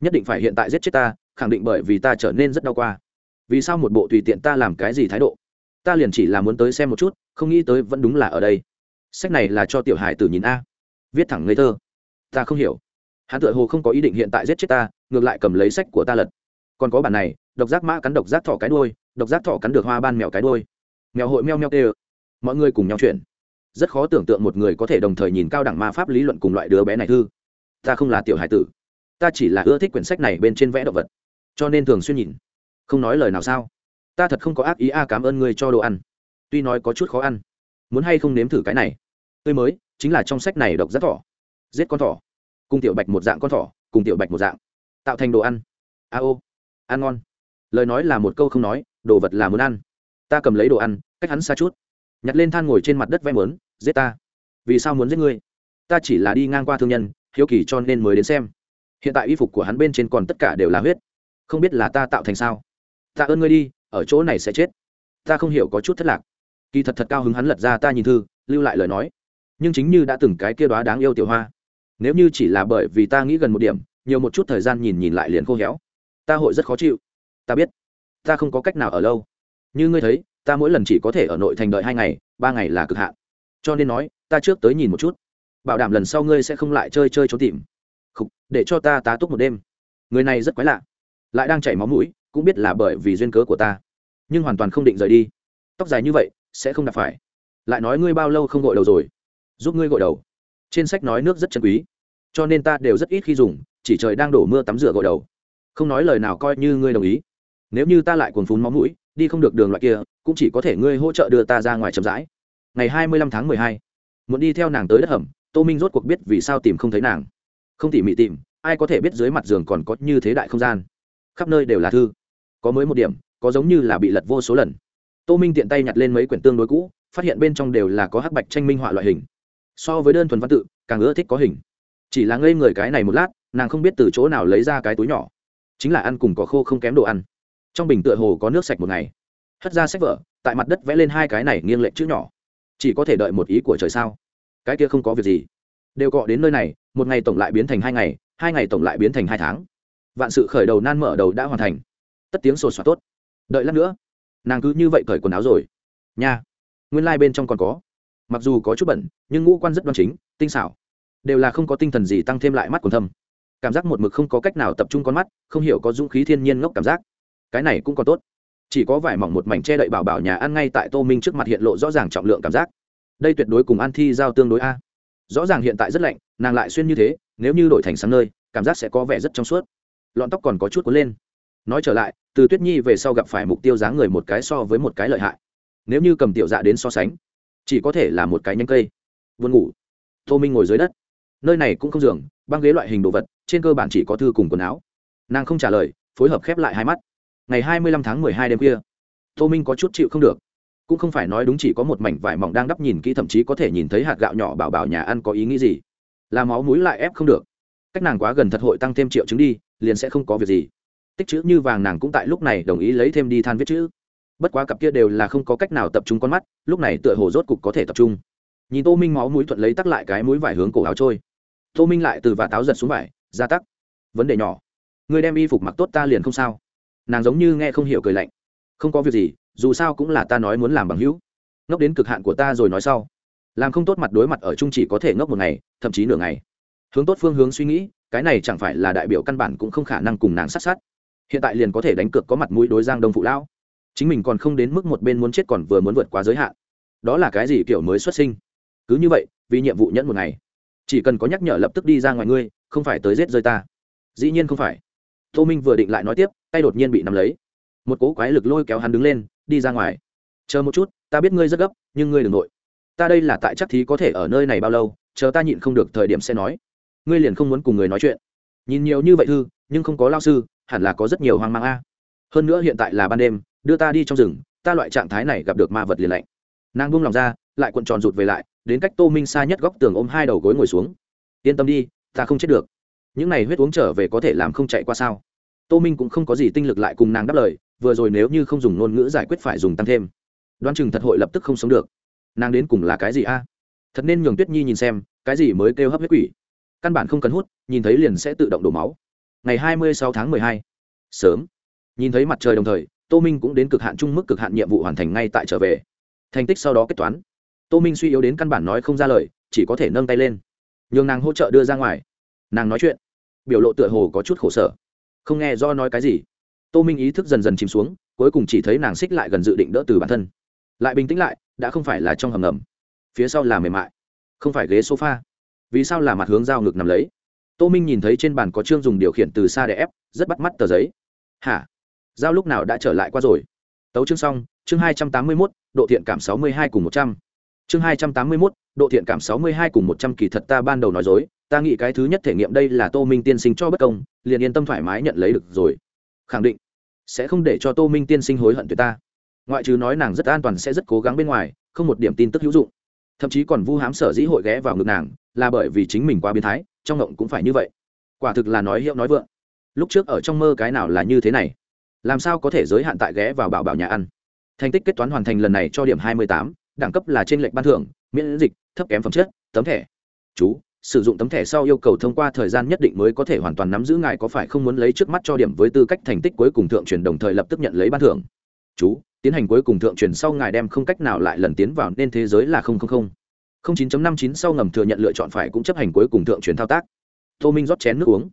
Nhất định phải hiện tại giết chết ta, khẳng định bởi vì ta trở nên rất đau qua vì sao một bộ tùy tiện ta làm cái gì thái độ? Ta liền chỉ là muốn tới xem một chút, không nghĩ tới vẫn đúng là ở đây. Sách này là cho tiểu hải tử nhìn a. Viết thẳng ngây thơ. Ta không hiểu. Hắn tự hồ không có ý định hiện tại giết chết ta, ngược lại cầm lấy sách của ta lật. Còn có bản này, độc giác mã cắn độc giác thỏ cái đôi độc giác thỏ cắn được hoa ban mèo cái đôi mèo hội meo meo tê mọi người cùng nhau chuyện. Rất khó tưởng tượng một người có thể đồng thời nhìn cao đẳng ma pháp lý luận cùng loại đứa bé này thư. Ta không là tiểu hải tử. Ta chỉ là ưa thích quyển sách này bên trên vẽ động vật. Cho nên thường xuyên nhìn không nói lời nào sao? Ta thật không có ác ý a, cảm ơn ngươi cho đồ ăn. Tuy nói có chút khó ăn, muốn hay không nếm thử cái này. Tươi mới, chính là trong sách này độc rất thỏ. Giết con thỏ. Cùng tiểu bạch một dạng con thỏ, cùng tiểu bạch một dạng. Tạo thành đồ ăn. A ô. Ăn ngon. Lời nói là một câu không nói, đồ vật là muốn ăn. Ta cầm lấy đồ ăn, cách hắn xa chút. Nhặt lên than ngồi trên mặt đất vẽ mớn giết ta. Vì sao muốn giết ngươi? Ta chỉ là đi ngang qua thương nhân, hiếu kỳ cho nên mới đến xem. Hiện tại y phục của hắn bên trên còn tất cả đều là huyết. Không biết là ta tạo thành sao? Ta ơn ngươi đi ở chỗ này sẽ chết. Ta không hiểu có chút thất lạc. Kỳ thật thật cao hứng hắn lật ra ta nhìn thư lưu lại lời nói. Nhưng chính như đã từng cái kia đoá đáng yêu tiểu hoa nếu như chỉ là bởi vì ta nghĩ gần một điểm nhiều một chút thời gian nhìn nhìn lại liền khô héo. Ta hội rất khó chịu. Ta biết. Ta không có cách nào ở lâu. Như ngươi thấy ta mỗi lần chỉ có thể ở nội thành đợi hai ngày ba ngày là cực hạn. Cho nên nói ta trước tới nhìn một chút. Bảo đảm lần sau ngươi sẽ không lại chơi chơi trốn tìm. Khúc, để cho ta tá túc một đêm. Người này rất quái lạ. Lại đang chảy máu mũi cũng biết là bởi vì duyên cớ của ta. Nhưng hoàn toàn không định rời đi. Tóc dài như vậy, sẽ không đạp phải. Lại nói ngươi bao lâu không gội đầu rồi? Giúp ngươi gội đầu. Trên sách nói nước rất chân quý. Cho nên ta đều rất ít khi dùng, chỉ trời đang đổ mưa tắm rửa gội đầu. Không nói lời nào coi như ngươi đồng ý. Nếu như ta lại cuồng phún máu mũi, đi không được đường loại kia, cũng chỉ có thể ngươi hỗ trợ đưa ta ra ngoài chậm rãi. Ngày hai mươi lăm tháng mười hai, muốn đi theo nàng tới đất hầm, tô minh rốt cuộc biết vì sao tìm không thấy nàng. Không tỉ mỉ tìm, ai có thể biết dưới mặt giường còn có như thế đại không gian. Khắp nơi đều là thư có mới một điểm, có giống như là bị lật vô số lần. Tô minh tiện tay nhặt lên mấy quyển tương đối cũ, phát hiện bên trong đều là có hắc bạch tranh minh họa loại hình. So với đơn thuần văn tự, càng ưa thích có hình. Chỉ là ngây người cái này một lát, nàng không biết từ chỗ nào lấy ra cái túi nhỏ. Chính là ăn cùng có khô không kém đồ ăn. Trong bình tựa hồ có nước sạch một ngày. Hất ra sách vở, tại mặt đất vẽ lên hai cái này nghiêng lệch chữ nhỏ. Chỉ có thể đợi một ý của trời sao? Cái kia không có việc gì. Đều cọ đến nơi này, một ngày tổng lại biến thành hai ngày hai ngày tổng lại biến thành hai tháng. Vạn sự khởi đầu nan mở đầu đã hoàn thành tất tiếng sột soạt tốt. Đợi lát nữa, nàng cứ như vậy cởi quần áo rồi. Nha, nguyên lai、like、bên trong còn có. Mặc dù có chút bẩn, nhưng ngũ quan rất đoan chính, tinh xảo. Đều là không có tinh thần gì tăng thêm lại mắt còn thâm. Cảm giác một mực không có cách nào tập trung con mắt, không hiểu có dũng khí thiên nhiên ngốc cảm giác. Cái này cũng còn tốt. Chỉ có vải mỏng một mảnh che đậy bảo bảo nhà ăn ngay tại tô minh trước mặt hiện lộ rõ ràng trọng lượng cảm giác. Đây tuyệt đối cùng ăn thi giao tương đối a. Rõ ràng hiện tại rất lạnh, nàng lại xuyên như thế, nếu như đổi thành sáng nơi, cảm giác sẽ có vẻ rất trong suốt. Lọn tóc còn có chút cuốn lên nói trở lại, từ tuyết nhi về sau gặp phải mục tiêu dáng người một cái so với một cái lợi hại. Nếu như cầm tiểu dạ đến so sánh, chỉ có thể là một cái nhánh cây. Vườn ngủ. Tô minh ngồi dưới đất. Nơi này cũng không giường, băng ghế loại hình đồ vật, trên cơ bản chỉ có thư cùng quần áo. Nàng không trả lời, phối hợp khép lại hai mắt. Ngày hai mươi lăm tháng mười hai đêm kia tô minh có chút chịu không được. Cũng không phải nói đúng chỉ có một mảnh vải mỏng đang đắp nhìn kỹ thậm chí có thể nhìn thấy hạt gạo nhỏ bảo bảo nhà ăn có ý nghĩ gì. Là máu mũi lại ép không được. Cách nàng quá gần thật hội tăng thêm triệu chứng đi, liền sẽ không có việc gì tích chữ như vàng nàng cũng tại lúc này đồng ý lấy thêm đi than viết chữ. Bất quá cặp kia đều là không có cách nào tập trung con mắt, lúc này tựa hồ rốt cục có thể tập trung. Nhìn tô minh máu mũi thuận lấy tắc lại cái mũi vải hướng cổ áo trôi. Tô minh lại từ và táo giật xuống vải, ra tắc. Vấn đề nhỏ. Người đem y phục mặc tốt ta liền không sao. Nàng giống như nghe không hiểu cười lạnh. Không có việc gì, dù sao cũng là ta nói muốn làm bằng hữu. Ngốc đến cực hạn của ta rồi nói sau. Làm không tốt mặt đối mặt ở chung chỉ có thể ngốc một ngày, thậm chí nửa ngày. Hướng tốt phương hướng suy nghĩ, cái này chẳng phải là đại biểu căn bản cũng không khả năng cùng nàng sát sát hiện tại liền có thể đánh cược có mặt mũi đối giang đông phụ lão. chính mình còn không đến mức một bên muốn chết còn vừa muốn vượt quá giới hạn. đó là cái gì kiểu mới xuất sinh? cứ như vậy, vì nhiệm vụ nhẫn một ngày. chỉ cần có nhắc nhở lập tức đi ra ngoài ngươi, không phải tới giết rơi ta. dĩ nhiên không phải. tô minh vừa định lại nói tiếp, tay đột nhiên bị nắm lấy. một cố quái lực lôi kéo hắn đứng lên, đi ra ngoài. chờ một chút, ta biết ngươi rất gấp, nhưng ngươi đ ừ n g nội. ta đây là tại chắc thí có thể ở nơi này bao lâu, chờ ta nhịn không được thời điểm sẽ nói. ngươi liền không muốn cùng người nói chuyện. nhìn nhiều như vậy thư, nhưng không có lao sư hẳn là có rất nhiều hoang mang a. Hơn nữa hiện tại là ban đêm, đưa ta đi trong rừng, ta loại trạng thái này gặp được ma vật liền lạnh. Nàng buông lòng ra, lại cuộn tròn rụt về lại, đến cách tô minh xa nhất góc tường ôm hai đầu gối ngồi xuống. Yên tâm đi, ta không chết được. Những này huyết uống trở về có thể làm không chạy qua sao? Tô minh cũng không có gì tinh lực lại cùng nàng đáp lời, vừa rồi nếu như không dùng ngôn ngữ giải quyết phải dùng tăng thêm. Đoán chừng thật hội lập tức không sống được. Nàng đến cùng là cái gì a? Thật nên nhường tuyết nhi nhìn xem, cái gì mới kêu hấp huyết quỷ? Căn bản không cần hút, nhìn thấy liền sẽ tự động đổ máu ngày hai mươi sáu tháng mười hai. Sớm. Nhìn thấy mặt trời đồng thời, tô minh cũng đến cực hạn chung mức cực hạn nhiệm vụ hoàn thành ngay tại trở về. Thành tích sau đó kết toán. Tô minh suy yếu đến căn bản nói không ra lời, chỉ có thể nâng tay lên. Nhường nàng hỗ trợ đưa ra ngoài. Nàng nói chuyện. Biểu lộ tựa hồ có chút khổ sở. Không nghe do nói cái gì. Tô minh ý thức dần dần chìm xuống, cuối cùng chỉ thấy nàng xích lại gần dự định đỡ từ bản thân. Lại bình tĩnh lại, đã không phải là trong hầm ngầm. Phía sau là mềm mại. Không phải ghế sofa. Vì sao là mặt hướng dao ngực nằm lấy? Tô minh nhìn thấy trên bàn có chương dùng điều khiển từ xa để ép, rất bắt mắt tờ giấy. Hả? Giao lúc nào đã trở lại qua rồi? Tấu chương xong, chương hai trăm tám mươi mốt, độ thiện cảm sáu mươi hai cùng một trăm. Chương hai trăm tám mươi mốt, độ thiện cảm sáu mươi hai cùng một trăm kỳ thật ta ban đầu nói dối, ta nghĩ cái thứ nhất thể nghiệm đây là tô minh tiên sinh cho bất công, liền yên tâm thoải mái nhận lấy được rồi. Khẳng định, sẽ không để cho tô minh tiên sinh hối hận tuyệt ta. Ngoại trừ nói nàng rất an toàn sẽ rất cố gắng bên ngoài, không một điểm tin tức hữu dụng. Thậm chí còn vu hám sở dĩ hội ghé vào ngực nàng, là bởi vì chính mình quá biến thái trong ngộng cũng phải như vậy. Quả thực là nói hiệu nói vượng. Lúc trước ở trong mơ cái nào là như thế này? Làm sao có thể giới hạn tại ghé vào bảo bảo nhà ăn? Thành tích kết toán hoàn thành lần này cho điểm hai mươi tám, đẳng cấp là trên lệnh ban thưởng, miễn dịch, thấp kém phẩm chất, tấm thẻ. Chú, sử dụng tấm thẻ sau yêu cầu thông qua thời gian nhất định mới có thể hoàn toàn nắm giữ ngài có phải không muốn lấy trước mắt cho điểm với tư cách thành tích cuối cùng thượng truyền đồng thời lập tức nhận lấy ban thưởng. Chú, tiến hành cuối cùng thượng truyền sau ngài đem không cách nào lại lần tiến vào nên thế giới là không không không không chín năm chín sau ngầm thừa nhận lựa chọn phải cũng chấp hành cuối cùng thượng truyền thao tác. Tô minh rót chén nước uống,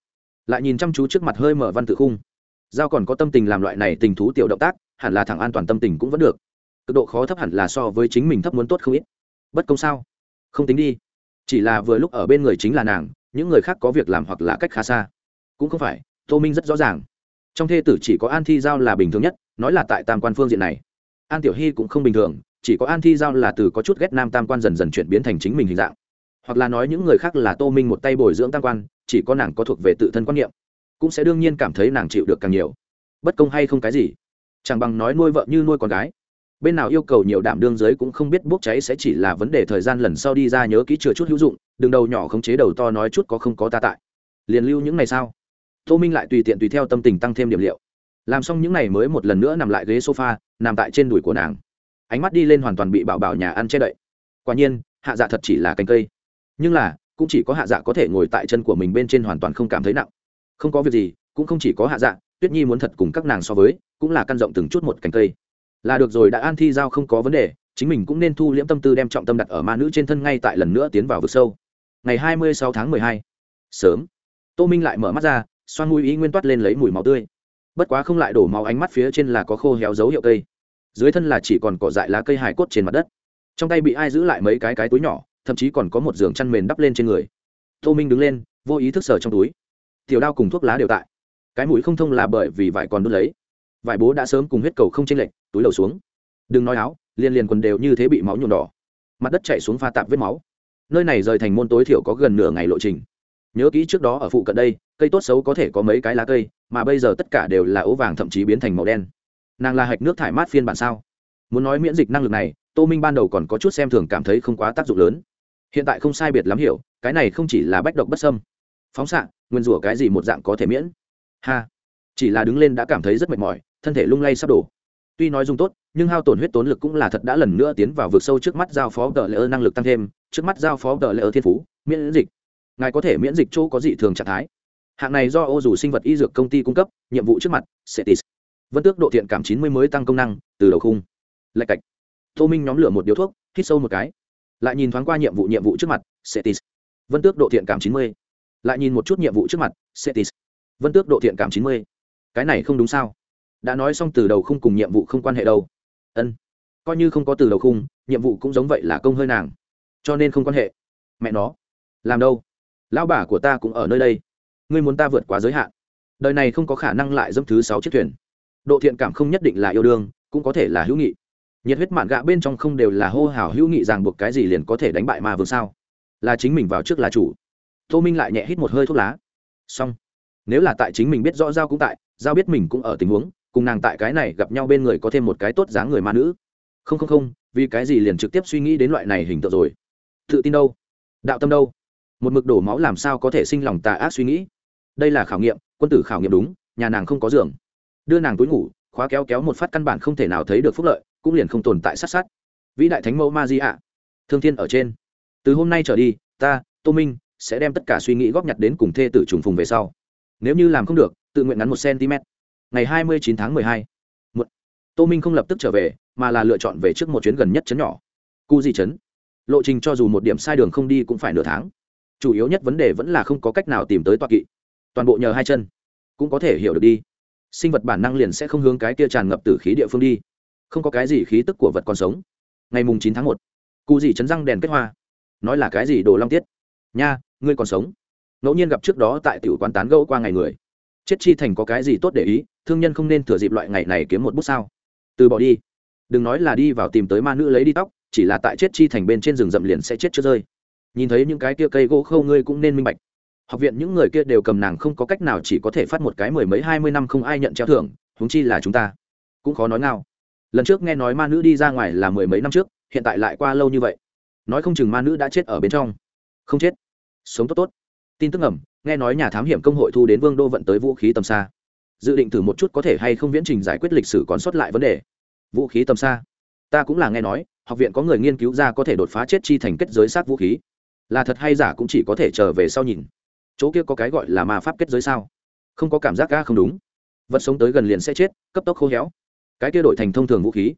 lại nhìn chăm chú trước mặt hơi mở văn tự khung. Giao còn có tâm tình làm loại này tình thú tiểu động tác, hẳn là thẳng an toàn tâm tình cũng vẫn được. Cực độ khó thấp hẳn là so với chính mình thấp muốn tốt không ít. Bất công sao? Không tính đi. Chỉ là vừa lúc ở bên người chính là nàng, những người khác có việc làm hoặc là cách khá xa. Cũng không phải, tô minh rất rõ ràng. Trong thê tử chỉ có an thi giao là bình thường nhất, nói là tại tam quan phương diện này. An tiểu Hi cũng không bình thường chỉ có an thi giao là từ có chút ghét nam tam quan dần dần chuyển biến thành chính mình hình dạng. Hoặc là nói những người khác là tô minh một tay bồi dưỡng tam quan, chỉ có nàng có thuộc về tự thân quan niệm. Cũng sẽ đương nhiên cảm thấy nàng chịu được càng nhiều. Bất công hay không cái gì? Chẳng bằng nói nuôi vợ như nuôi con gái. Bên nào yêu cầu nhiều đảm đương giới cũng không biết bốc cháy sẽ chỉ là vấn đề thời gian lần sau đi ra nhớ kỹ chừa chút hữu dụng, đừng đầu nhỏ khống chế đầu to nói chút có không có ta tại. Liền lưu những ngày sao? Tô minh lại tùy tiện tùy theo tâm tình tăng thêm điểm liệu. Làm xong những này mới một lần nữa nằm lại ghế sofa, nằm tại trên đùi của nàng ánh mắt đi lên hoàn toàn bị bảo bảo nhà ăn che đậy. Quả nhiên, hạ dạ thật chỉ là cành cây. Nhưng là, cũng chỉ có hạ dạ có thể ngồi tại chân của mình bên trên hoàn toàn không cảm thấy nặng. Không có việc gì, cũng không chỉ có hạ dạ tuyết nhi muốn thật cùng các nàng so với, cũng là căn rộng từng chút một cành cây. Là được rồi, đã an thi giao không có vấn đề, chính mình cũng nên thu liễm tâm tư đem trọng tâm đặt ở ma nữ trên thân ngay tại lần nữa tiến vào vực sâu. Ngày hai mươi sáu tháng mười hai, sớm. Tô minh lại mở mắt ra, xoan mũi ý nguyên toát lên lấy mùi máu tươi. Bất quá không lại đổ máu ánh mắt phía trên là có khô héo dấu hiệu cây dưới thân là chỉ còn cỏ dại lá cây hài cốt trên mặt đất. Trong tay bị ai giữ lại mấy cái cái túi nhỏ, thậm chí còn có một giường chăn mền đắp lên trên người. Tô minh đứng lên, vô ý thức sờ trong túi. Tiểu đao cùng thuốc lá đều tại. Cái mũi không thông là bởi vì vải còn đốt lấy. Vải bố đã sớm cùng huyết cầu không chênh lệch, túi đầu xuống. Đừng nói áo, liền liền quần đều như thế bị máu nhuộm đỏ. Mặt đất chạy xuống pha tạp vết máu. Nơi này rời thành môn tối thiểu có gần nửa ngày lộ trình. Nhớ kỹ trước đó ở phụ cận đây, cây tốt xấu có thể có mấy cái lá cây, mà bây giờ tất cả đều là ố vàng thậm chí biến thành màu đen nàng là hạch nước thải mát phiên bản sao? Muốn nói miễn dịch năng lực này, tô minh ban đầu còn có chút xem thường cảm thấy không quá tác dụng lớn. Hiện tại không sai biệt lắm hiểu, cái này không chỉ là bách độc bất sâm phóng xạ, nguyên rủa cái gì một dạng có thể miễn? Ha! Chỉ là đứng lên đã cảm thấy rất mệt mỏi, thân thể lung lay sắp đổ. Tuy nói dùng tốt, nhưng hao tổn huyết tốn lực cũng là thật đã lần nữa tiến vào vực sâu trước mắt giao phó tờ lễ ơ năng lực tăng thêm, trước mắt giao phó tờ lễ ơ thiên phú, miễn dịch. Ngài có thể miễn dịch chỗ có dị thường trạng thái. Hạng này do ô dù sinh vật y dược công ty cung cấp, nhiệm vụ trước mặt setis vân tước độ thiện cảm chín mươi mới tăng công năng, từ đầu khung. Lạch cạch. Tô minh nhóm lửa một điếu thuốc, hít sâu một cái. Lại nhìn thoáng qua nhiệm vụ nhiệm vụ trước mặt setis vân tước độ thiện cảm chín mươi. Lại nhìn một chút nhiệm vụ trước mặt setis vân tước độ thiện cảm chín mươi. Cái này không đúng sao? Đã nói xong từ đầu khung cùng nhiệm vụ không quan hệ đâu. Ân. Coi như không có từ đầu khung, nhiệm vụ cũng giống vậy là công hơi nàng. Cho nên không quan hệ. Mẹ nó. Làm đâu? Lão bà của ta cũng ở nơi đây. Ngươi muốn ta vượt quá giới hạn. Đời này không có khả năng lại dâm thứ sáu chiếc thuyền độ thiện cảm không nhất định là yêu đương, cũng có thể là hữu nghị. Nhiệt huyết mạn gạ bên trong không đều là hô hào hữu nghị ràng buộc cái gì liền có thể đánh bại ma vương sao? Là chính mình vào trước là chủ. Tô minh lại nhẹ hít một hơi thuốc lá. Xong. Nếu là tại chính mình biết rõ giao cũng tại, giao biết mình cũng ở tình huống, cùng nàng tại cái này gặp nhau bên người có thêm một cái tốt dáng người ma nữ. Không không không, vì cái gì liền trực tiếp suy nghĩ đến loại này hình tượng rồi? Tự tin đâu? Đạo tâm đâu? Một mực đổ máu làm sao có thể sinh lòng tà ác suy nghĩ? Đây là khảo nghiệm, quân tử khảo nghiệm đúng, nhà nàng không có giường đưa nàng túi ngủ, khóa kéo kéo một phát căn bản không thể nào thấy được phúc lợi, cũng liền không tồn tại sát sát. Vĩ đại thánh mẫu ma di ạ, thương thiên ở trên. Từ hôm nay trở đi, ta, tô minh, sẽ đem tất cả suy nghĩ góp nhặt đến cùng thê tử trùng phùng về sau. Nếu như làm không được, tự nguyện ngắn một cm ngày hai mươi chín tháng mười hai, một. Tô minh không lập tức trở về, mà là lựa chọn về trước một chuyến gần nhất chấn nhỏ. Cu di chấn lộ trình cho dù một điểm sai đường không đi cũng phải nửa tháng. Chủ yếu nhất vấn đề vẫn là không có cách nào tìm tới toa kỵ. Toàn bộ nhờ hai chân. Cũng có thể hiểu được đi sinh vật bản năng liền sẽ không hướng cái kia tràn ngập từ khí địa phương đi. Không có cái gì khí tức của vật còn sống. Ngày mùng chín tháng một, cụ gì chấn răng đèn kết hoa. Nói là cái gì đồ long tiết? Nha, ngươi còn sống. Ngẫu nhiên gặp trước đó tại tiểu quán tán gẫu qua ngày người. Chết chi thành có cái gì tốt để ý? Thương nhân không nên thừa dịp loại ngày này kiếm một bút sao? Từ bỏ đi. Đừng nói là đi vào tìm tới ma nữ lấy đi tóc, chỉ là tại chết chi thành bên trên rừng rậm liền sẽ chết chưa rơi. Nhìn thấy những cái kia cây gỗ khâu, ngươi cũng nên minh bạch học viện những người kia đều cầm nàng không có cách nào chỉ có thể phát một cái mười mấy hai mươi năm không ai nhận treo thưởng, huống chi là chúng ta. Cũng khó nói nào lần trước nghe nói ma nữ đi ra ngoài là mười mấy năm trước, hiện tại lại qua lâu như vậy. Nói không chừng ma nữ đã chết ở bên trong. Không chết. Sống tốt tốt. Tin tức ẩm nghe nói nhà thám hiểm công hội thu đến vương đô vận tới vũ khí tầm xa. Dự định thử một chút có thể hay không viễn trình giải quyết lịch sử còn sót lại vấn đề. Vũ khí tầm xa. Ta cũng là nghe nói, học viện có người nghiên cứu ra có thể đột phá chết chi thành kết giới sát vũ khí. Là thật hay giả cũng chỉ có thể trở về sau nhìn chỗ kia có cái gọi là ma pháp kết giới sao? Không có cảm giác ga không đúng. Vật sống tới gần liền sẽ chết, cấp tốc khô héo. Cái kia đổi thành thông thường vũ khí.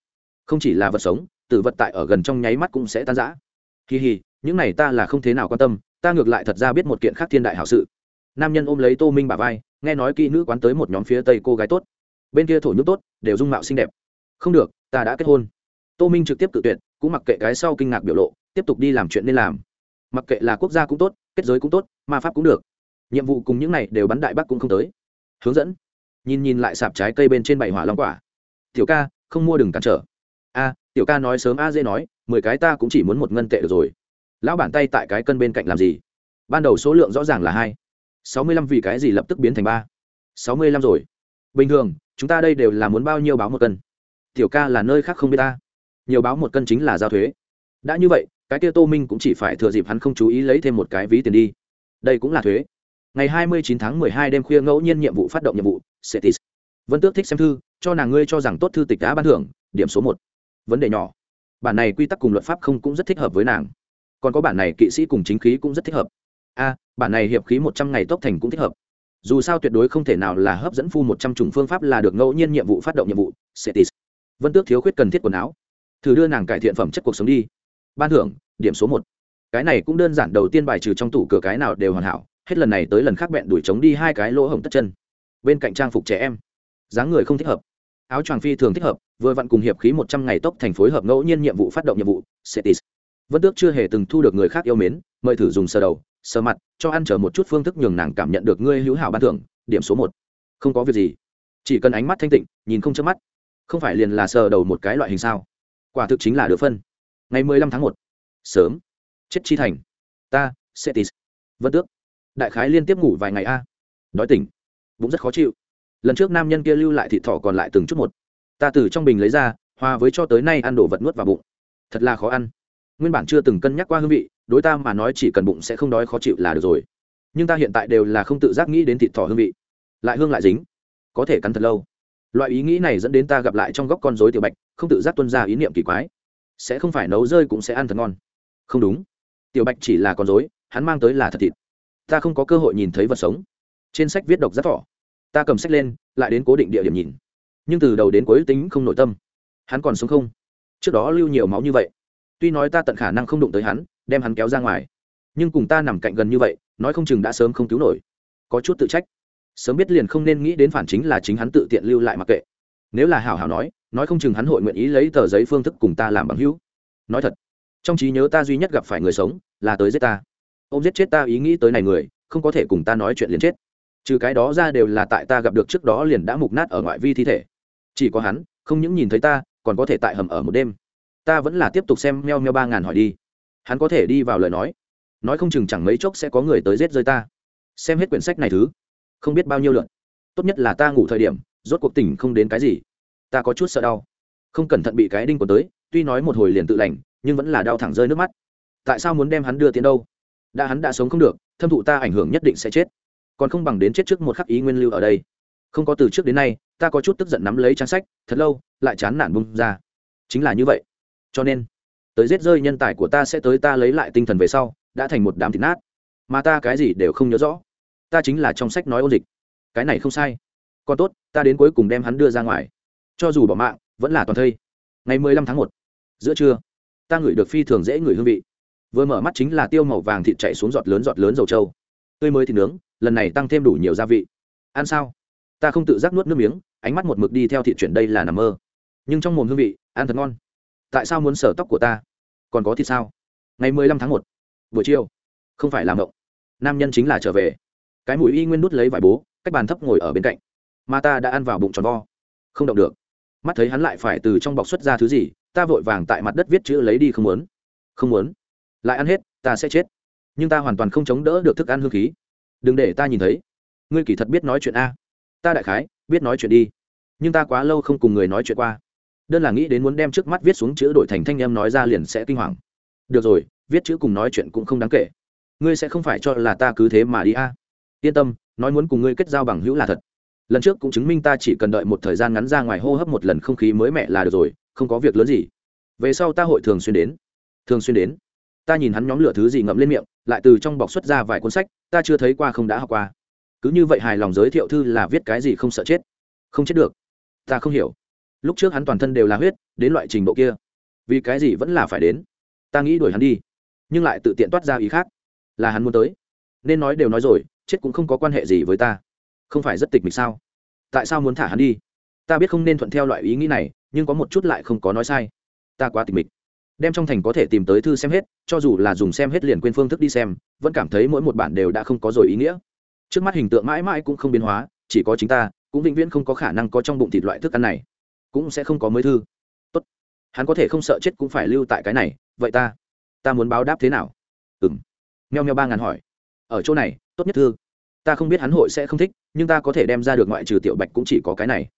Không chỉ là vật sống, tử vật tại ở gần trong nháy mắt cũng sẽ tan rã. Kỳ hì, những này ta là không thế nào quan tâm, ta ngược lại thật ra biết một kiện khác thiên đại hảo sự. Nam nhân ôm lấy tô minh bà vai, nghe nói kỹ nữ quán tới một nhóm phía tây cô gái tốt. Bên kia thổ nhúc tốt, đều dung mạo xinh đẹp. Không được, ta đã kết hôn. Tô minh trực tiếp tự tuyệt, cũng mặc kệ cái sau kinh ngạc biểu lộ, tiếp tục đi làm chuyện nên làm. Mặc kệ là quốc gia cũng tốt, kết giới cũng tốt, ma pháp cũng được nhiệm vụ cùng những này đều bắn đại bắc cũng không tới. Hướng dẫn. Nhìn nhìn lại sạp trái cây bên trên bảy hỏa long quả. Tiểu ca, không mua đừng cản trở. A, tiểu ca nói sớm a dễ nói, mười cái ta cũng chỉ muốn một ngân tệ được rồi. Lão bản tay tại cái cân bên cạnh làm gì? Ban đầu số lượng rõ ràng là hai. Sáu mươi lăm vì cái gì lập tức biến thành ba. Sáu mươi lăm rồi. Bình thường, chúng ta đây đều là muốn bao nhiêu báo một cân? Tiểu ca là nơi khác không biết ta. Nhiều báo một cân chính là giao thuế. Đã như vậy, cái kia tô minh cũng chỉ phải thừa dịp hắn không chú ý lấy thêm một cái ví tiền đi. Đây cũng là thuế ngày hai mươi chín tháng mười hai đêm khuya ngẫu nhiên nhiệm vụ phát động nhiệm vụ, cetis. Vân tước thích xem thư, cho nàng ngươi cho rằng tốt thư tịch đã ban thưởng, điểm số một. Vấn đề nhỏ. Bản này quy tắc cùng luật pháp không cũng rất thích hợp với nàng. Còn có bản này kỵ sĩ cùng chính khí cũng rất thích hợp. A, bản này hiệp khí một trăm ngày tốc thành cũng thích hợp. Dù sao tuyệt đối không thể nào là hấp dẫn phu một trăm chủng phương pháp là được ngẫu nhiên nhiệm vụ phát động nhiệm vụ, cetis. Vân tước thiếu khuyết cần thiết quần áo. Thử đưa nàng cải thiện phẩm chất cuộc sống đi. Ban thưởng, điểm số một. Cái này cũng đơn giản, đầu tiên bài trừ trong tủ cửa cái nào đều hoàn hảo hết lần này tới lần khác bẹn đuổi chống đi hai cái lỗ hổng tất chân. Bên cạnh trang phục trẻ em, dáng người không thích hợp. Áo choàng phi thường thích hợp, vừa vặn cùng hiệp khí một trăm ngày tốc thành phối hợp ngẫu nhiên nhiệm vụ phát động nhiệm vụ setis vân tước chưa hề từng thu được người khác yêu mến, mời thử dùng sờ đầu, sờ mặt, cho ăn chờ một chút phương thức nhường nàng cảm nhận được ngươi hữu hảo ban thưởng, điểm số một. Không có việc gì. Chỉ cần ánh mắt thanh tịnh, nhìn không chớp mắt. Không phải liền là sờ đầu một cái loại hình sao? Quả thực chính là được phân. Ngày mười lăm tháng một. Sớm. Chết chi thành. Ta setis vân tước đại khái liên tiếp ngủ vài ngày a. Đói tỉnh. Bụng rất khó chịu. Lần trước nam nhân kia lưu lại thịt thỏ còn lại từng chút một. Ta từ trong bình lấy ra, hòa với cho tới nay ăn đồ vật nuốt vào bụng. Thật là khó ăn. Nguyên bản chưa từng cân nhắc qua hương vị, đối ta mà nói chỉ cần bụng sẽ không đói khó chịu là được rồi. Nhưng ta hiện tại đều là không tự giác nghĩ đến thịt thỏ hương vị. Lại hương lại dính. Có thể cắn thật lâu. Loại ý nghĩ này dẫn đến ta gặp lại trong góc con dối tiểu bạch, không tự giác tuân ra ý niệm kỳ quái. Sẽ không phải nấu rơi cũng sẽ ăn thật ngon. Không đúng. Tiểu bạch chỉ là con dối hắn mang tới là thật thịt ta không có cơ hội nhìn thấy vật sống. Trên sách viết độc rất thỏ ta cầm sách lên, lại đến cố định địa điểm nhìn. Nhưng từ đầu đến cuối tính không nội tâm. Hắn còn sống không? Trước đó lưu nhiều máu như vậy. Tuy nói ta tận khả năng không đụng tới hắn, đem hắn kéo ra ngoài. Nhưng cùng ta nằm cạnh gần như vậy, nói không chừng đã sớm không cứu nổi. Có chút tự trách. Sớm biết liền không nên nghĩ đến phản chính là chính hắn tự tiện lưu lại mặc kệ. Nếu là hảo hảo nói nói không chừng hắn hội nguyện ý lấy tờ giấy phương thức cùng ta làm bằng hữu. Nói thật, trong trí nhớ ta duy nhất gặp phải người sống là tới giết ta ô m giết chết ta ý nghĩ tới này người, không có thể cùng ta nói chuyện liền chết. Trừ cái đó ra đều là tại ta gặp được trước đó liền đã mục nát ở ngoại vi thi thể. Chỉ có hắn, không những nhìn thấy ta, còn có thể tại hầm ở một đêm. Ta vẫn là tiếp tục xem meo meo ba ngàn hỏi đi. Hắn có thể đi vào lời nói. Nói không chừng chẳng mấy chốc sẽ có người tới giết rơi ta. Xem hết quyển sách này thứ. Không biết bao nhiêu lượn tốt nhất là ta ngủ thời điểm, rốt cuộc tỉnh không đến cái gì. Ta có chút sợ đau. Không cẩn thận bị cái đinh còn tới, tuy nói một hồi liền tự lành, nhưng vẫn là đau thẳng rơi nước mắt. Tại sao muốn đem hắn đưa tiến đâu? Đã hắn đã sống không được, thâm thụ ta ảnh hưởng nhất định sẽ chết. Còn không bằng đến chết trước một khắc ý nguyên lưu ở đây. Không có từ trước đến nay, ta có chút tức giận nắm lấy trang sách, thật lâu, lại chán nản bung ra. Chính là như vậy. Cho nên, tới giết rơi nhân tài của ta sẽ tới ta lấy lại tinh thần về sau, đã thành một đám thịt nát. Mà ta cái gì đều không nhớ rõ. Ta chính là trong sách nói ôn dịch. Cái này không sai. Còn tốt, ta đến cuối cùng đem hắn đưa ra ngoài. Cho dù bỏ mạng, vẫn là toàn thây. Ngày mười lăm tháng một, giữa trưa, ta ngửi được phi thường dễ ngửi hương vị vừa mở mắt chính là tiêu màu vàng thịt chạy xuống giọt lớn giọt lớn dầu trâu. Tươi mới thịt nướng, lần này tăng thêm đủ nhiều gia vị. Ăn sao? Ta không tự giác nuốt nước miếng, ánh mắt một mực đi theo thịt chuyển đây là nằm mơ. Nhưng trong mồm hương vị, ăn thật ngon. Tại sao muốn sở tóc của ta? Còn có thịt sao? Ngày mười lăm tháng một, buổi chiều. Không phải làm động. Nam nhân chính là trở về. Cái mũi y nguyên nút lấy vải bố, cách bàn thấp ngồi ở bên cạnh. Mà ta đã ăn vào bụng tròn vo. Không động được. Mắt thấy hắn lại phải từ trong bọc xuất ra thứ gì, ta vội vàng tại mặt đất viết chữ lấy đi không muốn. Không muốn lại ăn hết, ta sẽ chết. Nhưng ta hoàn toàn không chống đỡ được thức ăn hương khí. Đừng để ta nhìn thấy. Ngươi kỳ thật biết nói chuyện a. Ta đại khái, biết nói chuyện đi. Nhưng ta quá lâu không cùng người nói chuyện qua. Đơn là nghĩ đến muốn đem trước mắt viết xuống chữ đổi thành thanh em nói ra liền sẽ kinh hoàng. Được rồi, viết chữ cùng nói chuyện cũng không đáng kể. Ngươi sẽ không phải cho là ta cứ thế mà đi a. Yên tâm, nói muốn cùng ngươi kết giao bằng hữu là thật. Lần trước cũng chứng minh ta chỉ cần đợi một thời gian ngắn ra ngoài hô hấp một lần không khí mới mẹ là được rồi, không có việc lớn gì. Về sau ta hội thường xuyên đến. Thường xuyên đến ta nhìn hắn nhóm lửa thứ gì ngậm lên miệng, lại từ trong bọc xuất ra vài cuốn sách, ta chưa thấy qua không đã học qua. Cứ như vậy hài lòng giới thiệu thư là viết cái gì không sợ chết. Không chết được. Ta không hiểu. Lúc trước hắn toàn thân đều là huyết, đến loại trình độ kia. Vì cái gì vẫn là phải đến? Ta nghĩ đuổi hắn đi. Nhưng lại tự tiện toát ra ý khác. Là hắn muốn tới. Nên nói đều nói rồi, chết cũng không có quan hệ gì với ta. Không phải rất tịch mịch sao? Tại sao muốn thả hắn đi? Ta biết không nên thuận theo loại ý nghĩ này, nhưng có một chút lại không có nói sai. Ta quá tịch mịch đem trong thành có thể tìm tới thư xem hết, cho dù là dùng xem hết liền quên phương thức đi xem, vẫn cảm thấy mỗi một bản đều đã không có rồi ý nghĩa. Trước mắt hình tượng mãi mãi cũng không biến hóa, chỉ có chính ta, cũng vĩnh viễn không có khả năng có trong bụng thịt loại thức ăn này. Cũng sẽ không có mới thư. Tốt. Hắn có thể không sợ chết cũng phải lưu tại cái này, vậy ta ta muốn báo đáp thế nào? Ừ m meo meo ba ngàn hỏi. Ở chỗ này, tốt nhất thư. Ta không biết hắn hội sẽ không thích, nhưng ta có thể đem ra được ngoại trừ tiểu bạch cũng chỉ có cái này.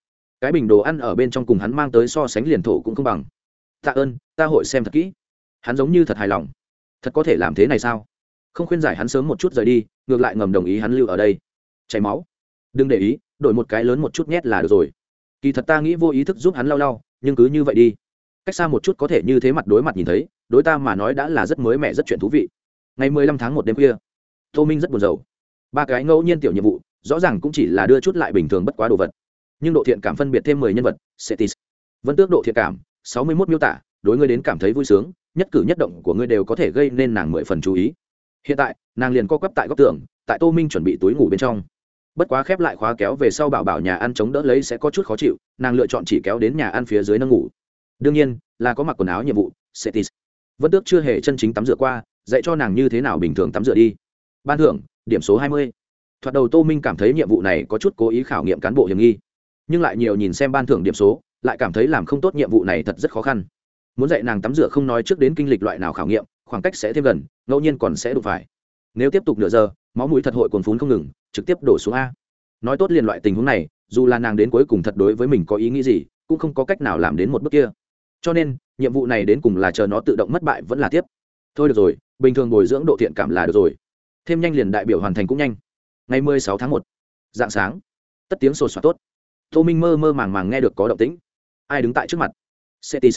Cái bình đồ ăn ở bên trong cùng hắn mang tới so sánh liền thổ cũng không bằng tạ ơn, ta hội xem thật kỹ. Hắn giống như thật hài lòng. Thật có thể làm thế này sao? Không khuyên giải hắn sớm một chút rời đi, ngược lại ngầm đồng ý hắn lưu ở đây. Chảy máu. Đừng để ý, đổi một cái lớn một chút nhét là được rồi. Kỳ thật ta nghĩ vô ý thức giúp hắn lau lau, nhưng cứ như vậy đi. Cách xa một chút có thể như thế mặt đối mặt nhìn thấy, đối ta mà nói đã là rất mới mẻ, rất chuyện thú vị. Ngày mười lăm tháng một đêm khuya, tô minh rất buồn rầu. Ba cái ngẫu nhiên tiểu nhiệm vụ, rõ ràng cũng chỉ là đưa chút lại bình thường bất quá đồ vật. Nhưng độ thiện cảm phân biệt thêm mười nhân vật setis vân tước độ thiện cảm sáu mươi mốt miêu tả, đối ngươi đến cảm thấy vui sướng, nhất cử nhất động của ngươi đều có thể gây nên nàng mười phần chú ý. Hiện tại, nàng liền co quắp tại góc tường, tại tô minh chuẩn bị túi ngủ bên trong. Bất quá khép lại khóa kéo về sau bảo bảo nhà ăn chống đỡ lấy sẽ có chút khó chịu, nàng lựa chọn chỉ kéo đến nhà ăn phía dưới nâng ngủ. Đương nhiên, là có mặc quần áo nhiệm vụ setis vẫn tước chưa hề chân chính tắm rửa qua, dạy cho nàng như thế nào bình thường tắm rửa đi. Ban thưởng, điểm số hai mươi. Thoạt đầu tô minh cảm thấy nhiệm vụ này có chút cố ý khảo nghiệm cán bộ hiểm nghi. Nhưng lại nhiều nhìn xem ban thưởng điểm số lại cảm thấy làm không tốt nhiệm vụ này thật rất khó khăn. Muốn dạy nàng tắm rửa không nói trước đến kinh lịch loại nào khảo nghiệm, khoảng cách sẽ thêm gần, ngẫu nhiên còn sẽ đụng phải. Nếu tiếp tục nửa giờ, máu mũi thật hội cuồn phún không ngừng, trực tiếp đổ xuống a. Nói tốt liền loại tình huống này, dù là nàng đến cuối cùng thật đối với mình có ý nghĩ gì, cũng không có cách nào làm đến một bước kia. Cho nên, nhiệm vụ này đến cùng là chờ nó tự động mất bại vẫn là tiếp. Thôi được rồi, bình thường bồi dưỡng độ thiện cảm là được rồi. Thêm nhanh liền đại biểu hoàn thành cũng nhanh. Ngày mười sáu tháng một. Dạng sáng. Tất tiếng sột soạt tốt. Tô minh mơ mơ màng màng nghe được có động tĩnh ai đứng tại trước mặt? Setis.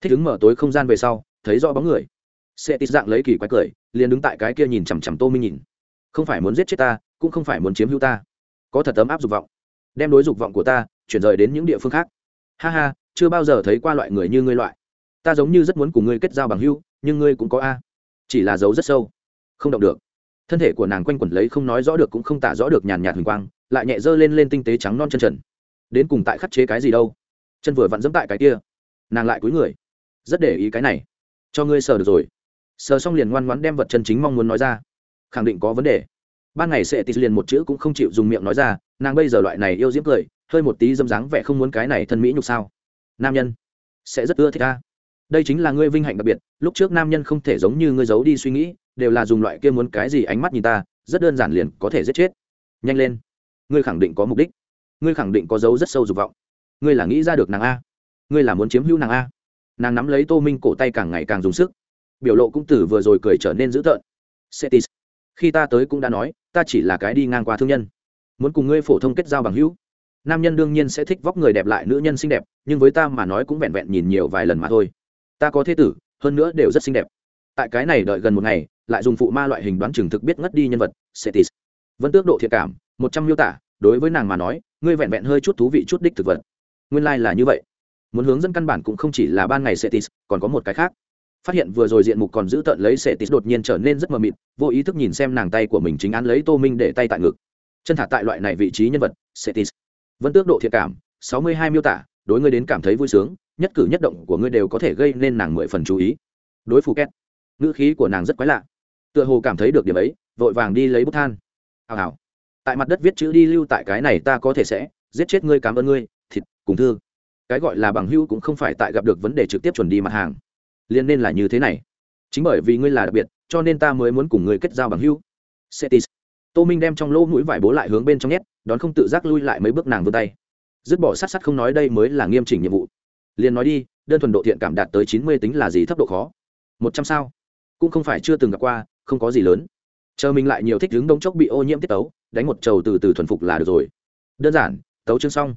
Thích đứng mở tối không gian về sau, thấy rõ bóng người. Setis dạng lấy kỳ quái cười, liền đứng tại cái kia nhìn chằm chằm tô minh nhìn. Không phải muốn giết chết ta, cũng không phải muốn chiếm hữu ta. Có thật ấm áp dục vọng. Đem đối dục vọng của ta, chuyển rời đến những địa phương khác. Ha ha, chưa bao giờ thấy qua loại người như ngươi loại. Ta giống như rất muốn cùng ngươi kết giao bằng hữu, nhưng ngươi cũng có a. Chỉ là dấu rất sâu. Không động được. Thân thể của nàng quanh quẩn lấy không nói rõ được cũng không tả rõ được nhàn nhạt huỳnh quang, lại nhẹ dơ lên lên tinh tế trắng non chân trần. Đến cùng tại khắc chế cái gì đâu? Chân vừa vặn dẫm tại cái kia. Nàng lại cúi người. Rất để ý cái này. Cho ngươi sờ được rồi. Sờ xong liền ngoan ngoãn đem vật chân chính mong muốn nói ra. Khẳng định có vấn đề. Ban ngày sẽ tít liền một chữ cũng không chịu dùng miệng nói ra, nàng bây giờ loại này yêu diễm cười, hơi một tí dâm dáng vẻ không muốn cái này thân mỹ nhục sao. Nam nhân, sẽ rất ưa thích ta. Đây chính là ngươi vinh hạnh đặc biệt, lúc trước nam nhân không thể giống như ngươi giấu đi suy nghĩ, đều là dùng loại kia muốn cái gì ánh mắt nhìn ta, rất đơn giản liền có thể giết chết. Nhanh lên. Ngươi khẳng định có mục đích. Ngươi khẳng định có dấu rất sâu dục vọng ngươi là nghĩ ra được nàng a? Ngươi là muốn chiếm hữu nàng a? Nàng nắm lấy tô minh cổ tay càng ngày càng dùng sức. Biểu lộ cũng từ vừa rồi cười trở nên dữ tợn. Setis, khi ta tới cũng đã nói, ta chỉ là cái đi ngang qua thương nhân. Muốn cùng ngươi phổ thông kết giao bằng hữu. Nam nhân đương nhiên sẽ thích vóc người đẹp lại nữ nhân xinh đẹp, nhưng với ta mà nói cũng vẹn vẹn nhìn nhiều vài lần mà thôi. Ta có thế tử, hơn nữa đều rất xinh đẹp. Tại cái này đợi gần một ngày, lại dùng phụ ma loại hình đoán chừng thực biết ngất đi nhân vật, setis. Vẫn tước độ thiệt cảm, một trăm miêu tả, đối với nàng mà nói, ngươi vẹn vẹn hơi chút thú vị, chút đích thực vật nguyên lai、like、là như vậy. Muốn hướng dẫn căn bản cũng không chỉ là ban ngày setis còn có một cái khác. Phát hiện vừa rồi diện mục còn giữ tợn lấy setis đột nhiên trở nên rất mờ mịt, vô ý thức nhìn xem nàng tay của mình chính án lấy tô minh để tay tại ngực. Chân thả tại loại này vị trí nhân vật setis vẫn tước độ thiệt cảm, sáu mươi hai miêu tả, đối ngươi đến cảm thấy vui sướng, nhất cử nhất động của ngươi đều có thể gây nên nàng mười phần chú ý. Đối phụ két. Ngữ khí của nàng rất quái lạ. Tựa hồ cảm thấy được điểm ấy, vội vàng đi lấy bút than. Hào hào. Tại mặt đất viết chữ đi lưu tại cái này ta có thể sẽ, giết chết ngươi cảm ơn ngươi thịt cùng thư, cái gọi là bằng hữu cũng không phải tại gặp được vấn đề trực tiếp chuẩn đi mặt hàng. Liên nên là như thế này. Chính bởi vì ngươi là đặc biệt cho nên ta mới muốn cùng ngươi kết giao bằng hữu. Setis. Tô minh đem trong lỗ mũi vải bố lại hướng bên trong nhét đón không tự giác lui lại mấy bước nàng vươn tay. Dứt bỏ sát sát không nói đây mới là nghiêm chỉnh nhiệm vụ. Liền nói đi đơn thuần độ thiện cảm đạt tới chín mươi tính là gì thấp độ khó? Một trăm sao? Cũng không phải chưa từng gặp qua không có gì lớn. Chờ mình lại nhiều thích đứng đông chốc bị ô nhiễm tiết tấu đánh một trầu từ từ thuần phục là được rồi. Đơn giản tấu chương xong.